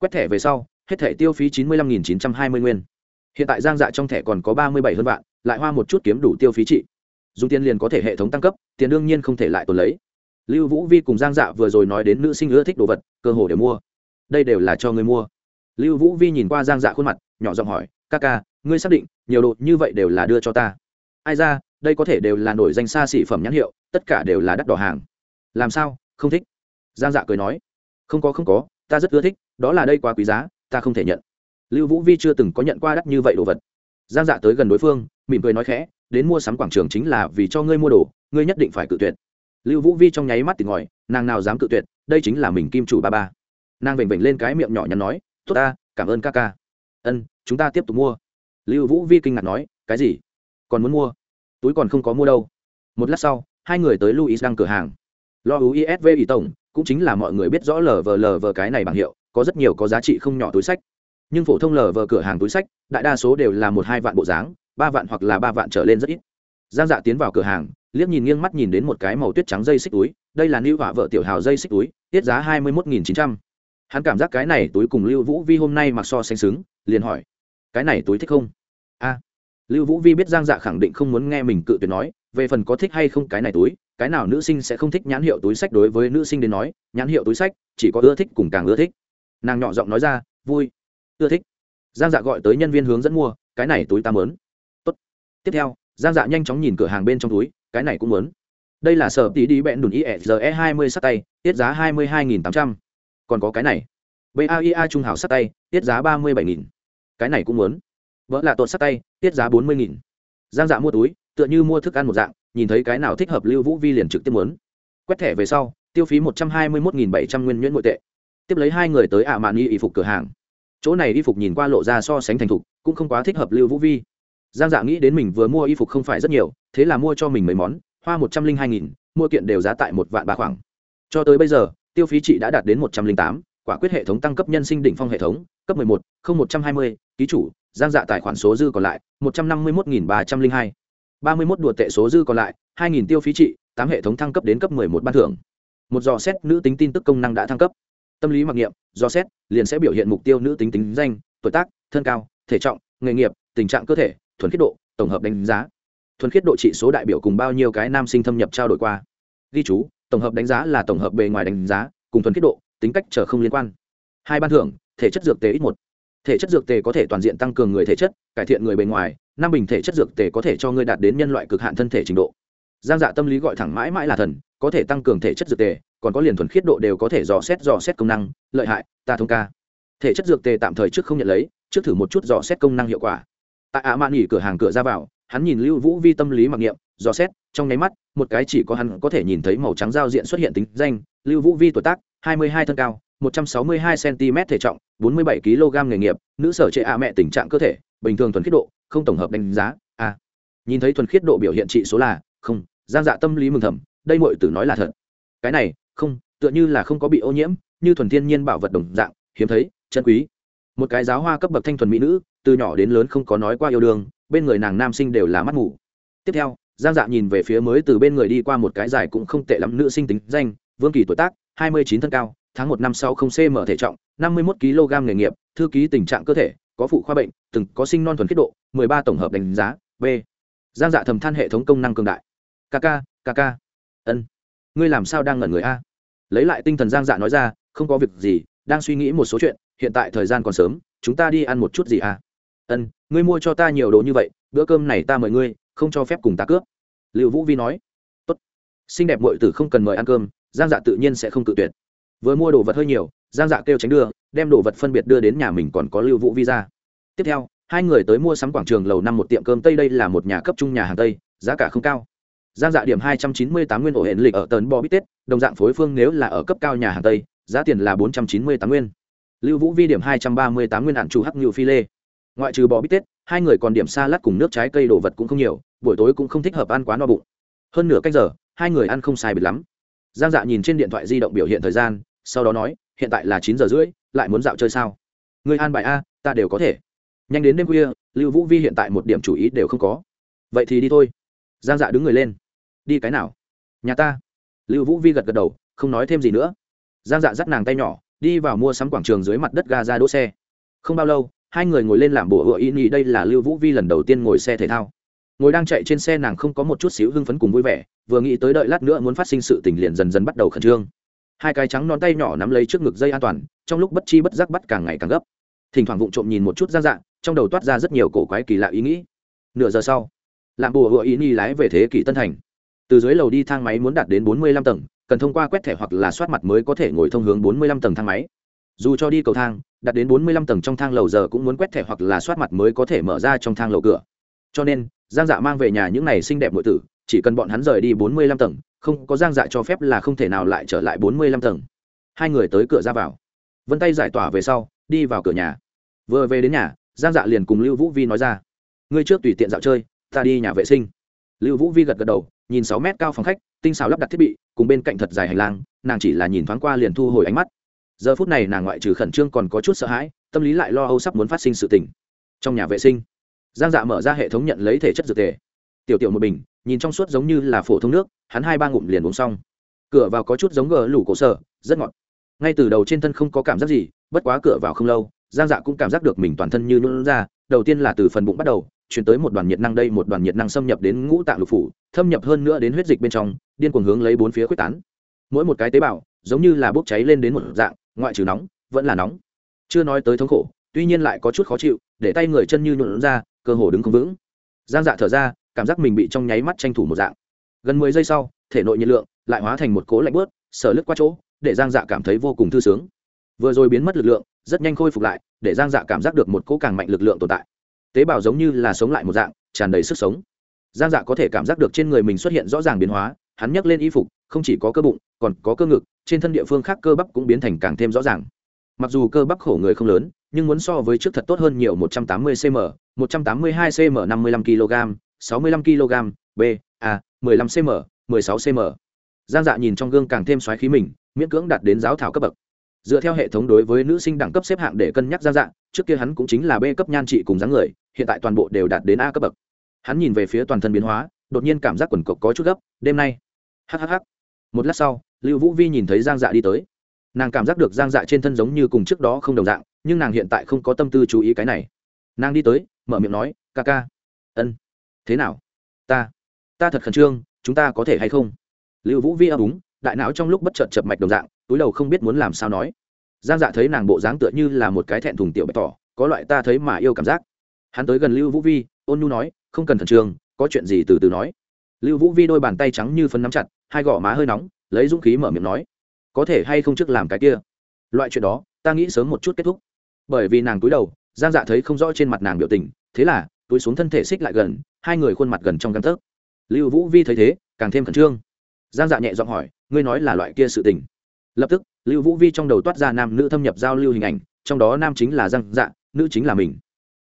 quét thẻ về sau, hết thẻ tiêu phí chín mươi lăm nghìn chín trăm hai mươi nguyên. Hiện tại giang dạ trong thẻ còn có ba mươi bảy hơn vạn, lại hoa một chút kiếm đủ tiêu phí trị dùng tiền liền có thể hệ thống tăng cấp, tiền đương nhiên không thể lại tồn lấy. Lưu vũ vi cùng giang dạ vừa rồi nói đến nữ sinh ưa thích đồ vật, cơ hồ để mua. Đây đều là cho người mua. Lưu vũ vi nhìn qua giang dạ khuôn mặt, nhỏ giọng hỏi, ca ca, ngươi xác định nhiều đồ như vậy đều là đưa cho ta? Ai ra, đây có thể đều là nổi danh xa xỉ phẩm nhãn hiệu, tất cả đều là đắt đỏ hàng. Làm sao, không thích? Giang dạ cười nói. Không có không có, ta rất ưa thích đó là đây quá quý giá, ta không thể nhận. Lưu vũ vi chưa từng có nhận qua đắt như vậy đồ vật. Giang dạ tới gần đối phương, mỉm cười nói khẽ, đến mua sắm quảng trường chính là vì cho ngươi mua đồ, ngươi nhất định phải cự tuyệt. Lưu vũ vi trong nháy mắt tìm ngòi nàng nào dám cự tuyệt, đây chính là mình kim chủ ba ba. Nàng vểnh vểnh lên cái miệng nhỏ nhắn nói, tốt ta, cảm ơn ca ca. Ân, chúng ta tiếp tục mua. Lưu vũ vi kinh ngạc nói, cái gì? Còn muốn mua? Túi còn không có mua đâu. Một lát sau, hai người tới luis đăng cửa hàng. Lo uisv ý tổng, cũng chính là mọi người biết rõ lờ vờ lờ vờ cái này bằng hiệu có rất nhiều có giá trị không nhỏ túi sách. Nhưng phổ thông lờ vờ cửa hàng túi sách, đại đa số đều là một hai vạn bộ dáng, ba vạn hoặc là ba vạn trở lên rất ít. Giang dạ tiến vào cửa hàng, liếc nhìn nghiêng mắt nhìn đến một cái màu tuyết trắng dây xích túi, đây là lưu họa vợ tiểu hào dây xích túi, tiết giá hai mươi một nghìn chín trăm. Hắn cảm giác cái này túi cùng lưu vũ vi hôm nay mặc so sánh xứng, liền hỏi, cái này túi thích không? A. Lưu vũ vi biết giang dạ khẳng định không muốn nghe mình cự tuyệt nói, về phần có thích hay không cái này túi, cái nào nữ sinh sẽ không thích nhãn hiệu túi sách đối với nữ sinh đến nói, nhãn hiệu túi sách, chỉ có ưa thích cùng càng ưa thích nàng nhỏ giọng nói ra, vui, ưa thích. Giang dạ gọi tới nhân viên hướng dẫn mua, cái này túi ta mớn. Tốt. tiếp theo, giang dạ nhanh chóng nhìn cửa hàng bên trong túi, cái này cũng mớn. Đây là sở tí đi bẹn đùn e hai mươi sắt tay, tiết giá hai mươi hai nghìn tám trăm. Còn có cái này. Baia trung hảo sắt tay, tiết giá ba mươi bảy nghìn. Cái này cũng muốn vỡ là tột sắt tay, tiết giá bốn mươi nghìn. Giang dạ mua túi, tựa như mua thức ăn một dạng, nhìn thấy cái nào thích hợp lưu vũ vi liền trực tiếp muốn quét thẻ về sau, tiêu phí một trăm hai mươi một bảy trăm nguyên nhuyễn nội tệ tiếp lấy hai người tới ả mạn y y phục cửa hàng. Chỗ này y phục nhìn qua lộ ra so sánh thành thục, cũng không quá thích hợp lưu vũ vi. Giang dạ nghĩ đến mình vừa mua y phục không phải rất nhiều, thế là mua cho mình mấy món, hoa một trăm linh hai nghìn, mua kiện đều giá tại một vạn ba khoảng. Cho tới bây giờ, tiêu phí chị đã đạt đến một trăm linh tám, quả quyết hệ thống tăng cấp nhân sinh đỉnh phong hệ thống, cấp mười một, không một trăm hai mươi, ký chủ, giang dạ tài khoản số dư còn lại, một trăm năm mươi một nghìn ba trăm linh hai. Ba mươi một đùa tệ số dư còn lại, hai nghìn tiêu phí trị, tám hệ thống thăng cấp đến cấp mười một ban thưởng. Một dò xét nữ tính tin tức công năng đã thăng cấp tâm lý mặc niệm, do xét, liền sẽ biểu hiện mục tiêu nữ tính tính danh, tuổi tác, thân cao, thể trọng, nghề nghiệp, tình trạng cơ thể, thuần khiết độ, tổng hợp đánh giá. Thuần khiết độ trị số đại biểu cùng bao nhiêu cái nam sinh thâm nhập trao đổi qua. Ghi chú, tổng hợp đánh giá là tổng hợp bề ngoài đánh giá, cùng thuần khiết độ, tính cách trở không liên quan. Hai ban thưởng, thể chất dược tế ít một. Thể chất dược tề có thể toàn diện tăng cường người thể chất, cải thiện người bề ngoài, năm bình thể chất dược tề có thể cho ngươi đạt đến nhân loại cực hạn thân thể trình độ. Giang dạ tâm lý gọi thẳng mãi mãi là thần, có thể tăng cường thể chất dược tề còn có liền thuần khiết độ đều có thể dò xét dò xét công năng, lợi hại, ta thông ca. Thể chất dược tề tạm thời trước không nhận lấy, trước thử một chút dò xét công năng hiệu quả. Tại ạ mạn nghỉ cửa hàng cửa ra vào, hắn nhìn lưu vũ vi tâm lý mặc niệm, dò xét, trong nháy mắt, một cái chỉ có hắn có thể nhìn thấy màu trắng giao diện xuất hiện tính danh, lưu vũ vi tuổi tác, hai mươi hai thân cao, một trăm sáu mươi hai cm thể trọng, bốn mươi bảy kg nghề nghiệp, nữ sở trệ ạ mẹ tình trạng cơ thể, bình thường thuần khiết độ, không tổng hợp đánh giá, a. Nhìn thấy thuần khiết độ biểu hiện trị số là không, giang dạ tâm lý mừng thầm, đây mọi tử nói là thật. Cái này không, tựa như là không có bị ô nhiễm, như thuần thiên nhiên bảo vật đồng dạng, hiếm thấy, chân quý. Một cái giáo hoa cấp bậc thanh thuần mỹ nữ, từ nhỏ đến lớn không có nói qua yêu đương, bên người nàng nam sinh đều là mắt ngủ tiếp theo, giang dạ nhìn về phía mới từ bên người đi qua một cái dài cũng không tệ lắm nữ sinh tính danh, vương kỳ tuổi tác, hai mươi chín thân cao, tháng một năm sau không cm thể trọng, năm mươi một kg nghề nghiệp, thư ký tình trạng cơ thể, có phụ khoa bệnh, từng có sinh non thuần khiết độ, mười ba tổng hợp đánh giá, b. Giang dạ thầm than hệ thống công năng cường đại. Kk kk ân. Ngươi làm sao đang ngẩn người a? Lấy lại tinh thần giang dạ nói ra, không có việc gì, đang suy nghĩ một số chuyện, hiện tại thời gian còn sớm, chúng ta đi ăn một chút gì à? Ân, ngươi mua cho ta nhiều đồ như vậy, bữa cơm này ta mời ngươi, không cho phép cùng ta cướp. Liệu vũ vi nói. Tốt, xinh đẹp muội tử không cần mời ăn cơm, giang dạ tự nhiên sẽ không cự tuyệt. Vừa mua đồ vật hơi nhiều, giang dạ kêu tránh đưa, đem đồ vật phân biệt đưa đến nhà mình còn có lưu vũ vi ra. Tiếp theo, hai người tới mua sắm quảng trường lầu năm một tiệm cơm tây, đây là một nhà cấp trung nhà hàng tây, giá cả không cao. Giang dạ điểm hai trăm chín mươi tám nguyên ổ hển lịch ở tấn bò bít tết đồng dạng phối phương nếu là ở cấp cao nhà hàng tây, giá tiền là bốn trăm chín mươi tám nguyên. Lưu vũ vi điểm hai trăm ba mươi tám nguyên hạn chủ hắc nhiều phi lê. Ngoại trừ bò bít tết, hai người còn điểm xa lát cùng nước trái cây đồ vật cũng không nhiều, buổi tối cũng không thích hợp ăn quá no bụng. Hơn nửa cách giờ, hai người ăn không sai bịt lắm. Giang dạ nhìn trên điện thoại di động biểu hiện thời gian, sau đó nói, hiện tại là chín giờ rưỡi, lại muốn dạo chơi sao? Người an bài a, ta đều có thể. Nhanh đến đêm khuya, lưu vũ vi hiện tại một điểm chủ ý đều không có. Vậy thì đi thôi. Giang dạ đứng người lên. Đi cái nào? Nhà ta lưu vũ vi gật gật đầu, không nói thêm gì nữa. Giang dạ dắt nàng tay nhỏ, đi vào mua sắm quảng trường dưới mặt đất ga ra đỗ xe. Không bao lâu, hai người ngồi lên làm bộ hựa y nhị đây là lưu vũ vi lần đầu tiên ngồi xe thể thao. Ngồi đang chạy trên xe nàng không có một chút xíu hưng phấn cùng vui vẻ, vừa nghĩ tới đợi lát nữa muốn phát sinh sự tình liền dần dần bắt đầu khẩn trương. Hai cái trắng non tay nhỏ nắm lấy trước ngực dây an toàn, trong lúc bất chi bất giác bắt càng ngày càng gấp. Thỉnh thoảng vụng trộm nhìn một chút Giang dạng trong đầu toát ra rất nhiều cổ quái kỳ lạ ý nghĩ. Nửa giờ sau, làm bùa hựa ý nhi lái về thế kỷ tân thành từ dưới lầu đi thang máy muốn đạt đến bốn mươi lăm tầng, cần thông qua quét thẻ hoặc là soát mặt mới có thể ngồi thông hướng bốn mươi lăm tầng thang máy. Dù cho đi cầu thang, đạt đến bốn mươi lăm tầng trong thang lầu giờ cũng muốn quét thẻ hoặc là soát mặt mới có thể mở ra trong thang lầu cửa. Cho nên, giang dạ mang về nhà những này xinh đẹp nội tử, chỉ cần bọn hắn rời đi bốn mươi lăm tầng, không, có giang dạ cho phép là không thể nào lại trở lại bốn mươi lăm tầng. Hai người tới cửa ra vào. Vân tay giải tỏa về sau, đi vào cửa nhà. Vừa về đến nhà, giang dạ liền cùng lưu vũ vi nói ra, ngươi trước tùy tiện dạo chơi, ta đi nhà vệ sinh lưu vũ vi gật gật đầu, nhìn sáu mét cao phòng khách, tinh xào lắp đặt thiết bị, cùng bên cạnh thật dài hành lang, nàng chỉ là nhìn thoáng qua liền thu hồi ánh mắt. Giờ phút này nàng ngoại trừ khẩn trương còn có chút sợ hãi, tâm lý lại lo âu sắp muốn phát sinh sự tình. Trong nhà vệ sinh, giang dạ mở ra hệ thống nhận lấy thể chất dược tề. Tiểu tiểu một bình, nhìn trong suốt giống như là phổ thông nước, hắn hai ba ngụm liền uống xong. Cửa vào có chút giống gờ lủ cổ sở, rất ngọt. Ngay từ đầu trên thân không có cảm giác gì, bất quá cửa vào không lâu, giang dạ cũng cảm giác được mình toàn thân như nôn ra, đầu tiên là từ phần bụng bắt đầu chuyển tới một đoàn nhiệt năng đây, một đoàn nhiệt năng xâm nhập đến ngũ tạng lục phủ, thâm nhập hơn nữa đến huyết dịch bên trong, điên cuồng hướng lấy bốn phía quyết tán. Mỗi một cái tế bào, giống như là bốc cháy lên đến một dạng, ngoại trừ nóng, vẫn là nóng. Chưa nói tới thống khổ, tuy nhiên lại có chút khó chịu, để tay người chân như nhuộn ra, cơ hồ đứng không vững. Giang dạ thở ra, cảm giác mình bị trong nháy mắt tranh thủ một dạng. Gần mười giây sau, thể nội nhiệt lượng lại hóa thành một cố lạnh bớt sở lướt qua chỗ, để giang dạ cảm thấy vô cùng thư sướng. Vừa rồi biến mất lực lượng, rất nhanh khôi phục lại, để giang dạ cảm giác được một cỗ càng mạnh lực lượng tồn tại tế bào giống như là sống lại một dạng, tràn đầy sức sống. Giang dạ có thể cảm giác được trên người mình xuất hiện rõ ràng biến hóa, hắn nhấc lên y phục, không chỉ có cơ bụng, còn có cơ ngực, trên thân địa phương khác cơ bắp cũng biến thành càng thêm rõ ràng. Mặc dù cơ bắp khổ người không lớn, nhưng muốn so với trước thật tốt hơn nhiều 180 cm 182 cm 55 kg 65 kg b, a 15 cm 16 cm giang dạ nhìn trong gương càng thêm xoáy khí mình, miễn cưỡng đạt đến giáo thảo cấp bậc dựa theo hệ thống đối với nữ sinh đẳng cấp xếp hạng để cân nhắc giang dạ trước kia hắn cũng chính là b cấp nhan trị cùng dáng người, hiện tại toàn bộ đều đạt đến a cấp bậc. Hắn nhìn về phía toàn thân biến hóa, đột nhiên cảm giác quần cộc có chút gấp, đêm nay. Hhh một lát sau, lưu vũ vi nhìn thấy giang dạ đi tới. Nàng cảm giác được giang dạ trên thân giống như cùng trước đó không đồng dạng, nhưng nàng hiện tại không có tâm tư chú ý cái này. Nàng đi tới, mở miệng nói, ca ca. Ân. Thế nào? Ta ta thật khẩn trương, chúng ta có thể hay không? Lưu vũ vi ấp úng đại não trong lúc bất chợt chập mạch đồng dạng, túi đầu không biết muốn làm sao nói. Giang dạ thấy nàng bộ dáng tựa như là một cái thẹn thùng tiểu bày tỏ, có loại ta thấy mà yêu cảm giác. Hắn tới gần lưu vũ vi, ôn nhu nói, không cần thần trường có chuyện gì từ từ nói. Lưu vũ vi đôi bàn tay trắng như phân nắm chặt, hai gò má hơi nóng, lấy dũng khí mở miệng nói, có thể hay không trước làm cái kia? Loại chuyện đó, ta nghĩ sớm một chút kết thúc. Bởi vì nàng túi đầu, giang dạ thấy không rõ trên mặt nàng biểu tình, thế là, túi xuống thân thể xích lại gần, hai người khuôn mặt gần trong găng tấc. Lưu vũ vi thấy thế, càng thêm khẩn trương giang dạ nhẹ giọng hỏi, ngươi nói là loại kia sự tình? Lập tức, lưu vũ vi trong đầu toát ra nam nữ thâm nhập giao lưu hình ảnh, trong đó nam chính là giang dạ nữ chính là mình.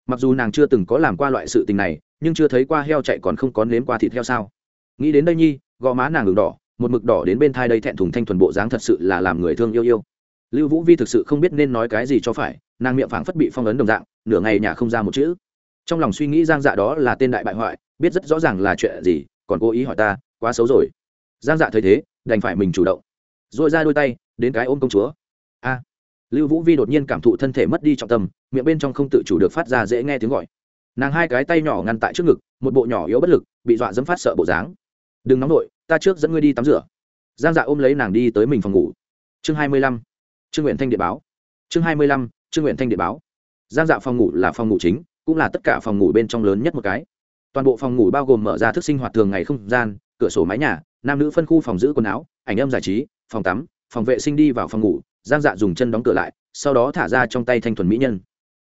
Mặc dù nàng chưa từng có làm qua loại sự tình này, nhưng chưa thấy qua heo chạy còn không có nếm qua thịt heo sao? Nghĩ đến đây nhi, gò má nàng ngừng đỏ, một mực đỏ đến bên thai đây thẹn thùng thanh thuần bộ dáng thật sự là làm người thương yêu yêu. Lưu vũ vi thực sự không biết nên nói cái gì cho phải, nàng miệng phảng phất bị phong ấn đồng dạng, nửa ngày nhà không ra một chữ. Trong lòng suy nghĩ giang dạ đó là tên đại bại hoại, biết rất rõ ràng là chuyện gì, còn cố ý hỏi ta, quá xấu rồi giang dạ thấy thế, đành phải mình chủ động. Dội ra đôi tay, đến cái ôm công chúa. A. Lưu vũ vi đột nhiên cảm thụ thân thể mất đi trọng tâm, miệng bên trong không tự chủ được phát ra dễ nghe tiếng gọi. Nàng hai cái tay nhỏ ngăn tại trước ngực, một bộ nhỏ yếu bất lực, bị dọa dẫm phát sợ bộ dáng. Đừng nóng nổi ta trước dẫn ngươi đi tắm rửa. Giang dạ ôm lấy nàng đi tới mình phòng ngủ. Chương hai mươi lăm. Trương nguyện thanh điện báo. Chương hai mươi lăm. Trương nguyện thanh điện báo. Giang dạ phòng ngủ là phòng ngủ chính, cũng là tất cả phòng ngủ bên trong lớn nhất một cái. Toàn bộ phòng ngủ bao gồm mở ra thức sinh hoạt thường ngày không gian, cửa sổ mái nhà nam nữ phân khu phòng giữ quần áo, ảnh âm giải trí, phòng tắm, phòng vệ sinh đi vào phòng ngủ, giang dạ dùng chân đóng cửa lại, sau đó thả ra trong tay thanh thuần mỹ nhân.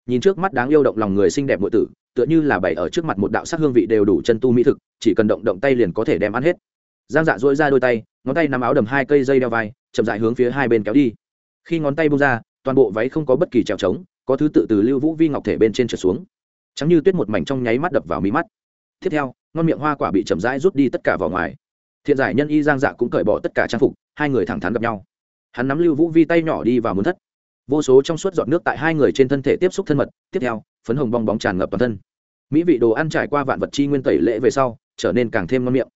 Nhìn trước mắt đáng yêu động lòng người xinh đẹp nội tử, tựa như là bày ở trước mặt một đạo sắc hương vị đều đủ chân tu mỹ thực, chỉ cần động động tay liền có thể đem ăn hết. Giang dạ dỗi ra đôi tay, ngón tay nắm áo đầm hai cây dây đeo vai, chậm dại hướng phía hai bên kéo đi. Khi ngón tay bung ra, toàn bộ váy không có bất kỳ trèo trống, có thứ tự từ lưu vũ vi ngọc thể bên trên trượt xuống. Trắng như tuyết một mảnh trong nháy mắt đập vào mí mắt. Tiếp theo, ngon miệng hoa quả bị chậm rãi rút đi tất cả vào ngoài thiện giải nhân y giang dạ cũng cởi bỏ tất cả trang phục, hai người thẳng thắn gặp nhau. Hắn nắm lưu vũ vi tay nhỏ đi vào muốn thất. Vô số trong suốt giọt nước tại hai người trên thân thể tiếp xúc thân mật, tiếp theo, phấn hồng bong bóng tràn ngập toàn thân. Mỹ vị đồ ăn trải qua vạn vật chi nguyên tẩy lễ về sau, trở nên càng thêm ngon miệng.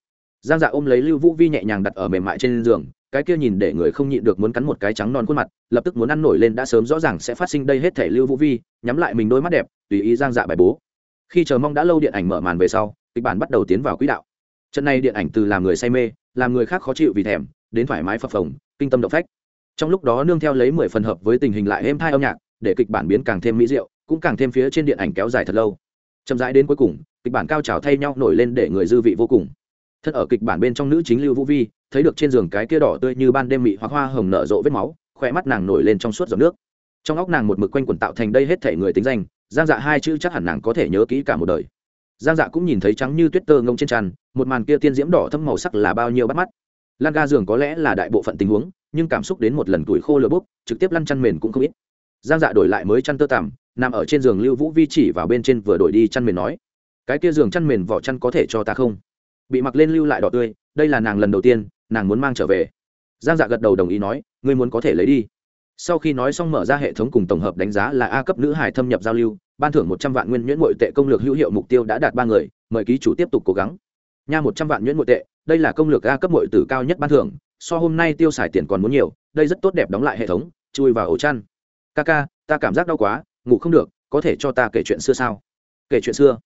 Giang dạ ôm lấy lưu vũ vi nhẹ nhàng đặt ở mềm mại trên giường, cái kia nhìn để người không nhịn được muốn cắn một cái trắng non khuôn mặt, lập tức muốn ăn nổi lên đã sớm rõ ràng sẽ phát sinh đây hết thể lưu vũ vi, nhắm lại mình đôi mắt đẹp, tùy ý giang dạ bài bố. Khi chờ mong đã lâu điện ảnh mở màn về sau, kịch bản bắt đầu tiến vào quỹ đạo trận này điện ảnh từ làm người say mê, làm người khác khó chịu vì thèm, đến thoải mái phập phồng, kinh tâm động phách. Trong lúc đó nương theo lấy mười phần hợp với tình hình lại êm thai âm nhạc, để kịch bản biến càng thêm mỹ diệu, cũng càng thêm phía trên điện ảnh kéo dài thật lâu. Chậm rãi đến cuối cùng, kịch bản cao trào thay nhau nổi lên để người dư vị vô cùng. Thật ở kịch bản bên trong nữ chính lưu vũ vi, thấy được trên giường cái kia đỏ tươi như ban đêm mị hoặc hoa hồng nở rộ vết máu khỏe mắt nàng nổi lên trong suốt giọt nước. Trong óc nàng một mực quanh quần tạo thành đây hết thể người tính danh, giang dạ hai chữ chắc hẳn nàng có thể nhớ kỹ cả một đời giang dạ cũng nhìn thấy trắng như tuyết tơ ngông trên tràn, một màn kia tiên diễm đỏ thâm màu sắc là bao nhiêu bắt mắt. Lan ga giường có lẽ là đại bộ phận tình huống, nhưng cảm xúc đến một lần tuổi khô lửa bốc, trực tiếp lăn chăn mền cũng không ít. Giang dạ đổi lại mới chăn tơ tằm, nằm ở trên giường lưu vũ vi chỉ vào bên trên vừa đổi đi chăn mền nói, cái kia giường chăn mền vỏ chăn có thể cho ta không? Bị mặc lên lưu lại đỏ tươi, đây là nàng lần đầu tiên, nàng muốn mang trở về. Giang dạ gật đầu đồng ý nói, ngươi muốn có thể lấy đi. Sau khi nói xong mở ra hệ thống cùng tổng hợp đánh giá là a cấp nữ hải thâm nhập giao lưu ban thưởng một trăm vạn nguyên nhuyễn nội tệ công lược hữu hiệu mục tiêu đã đạt ba người, mời ký chủ tiếp tục cố gắng. Nha một trăm vạn nhuyễn nội tệ, đây là công lược a cấp nội tử cao nhất ban thưởng, so hôm nay tiêu xài tiền còn muốn nhiều, đây rất tốt đẹp đóng lại hệ thống, chui vào ổ chăn. Ca ca, ta cảm giác đau quá, ngủ không được, có thể cho ta kể chuyện xưa sao? Kể chuyện xưa.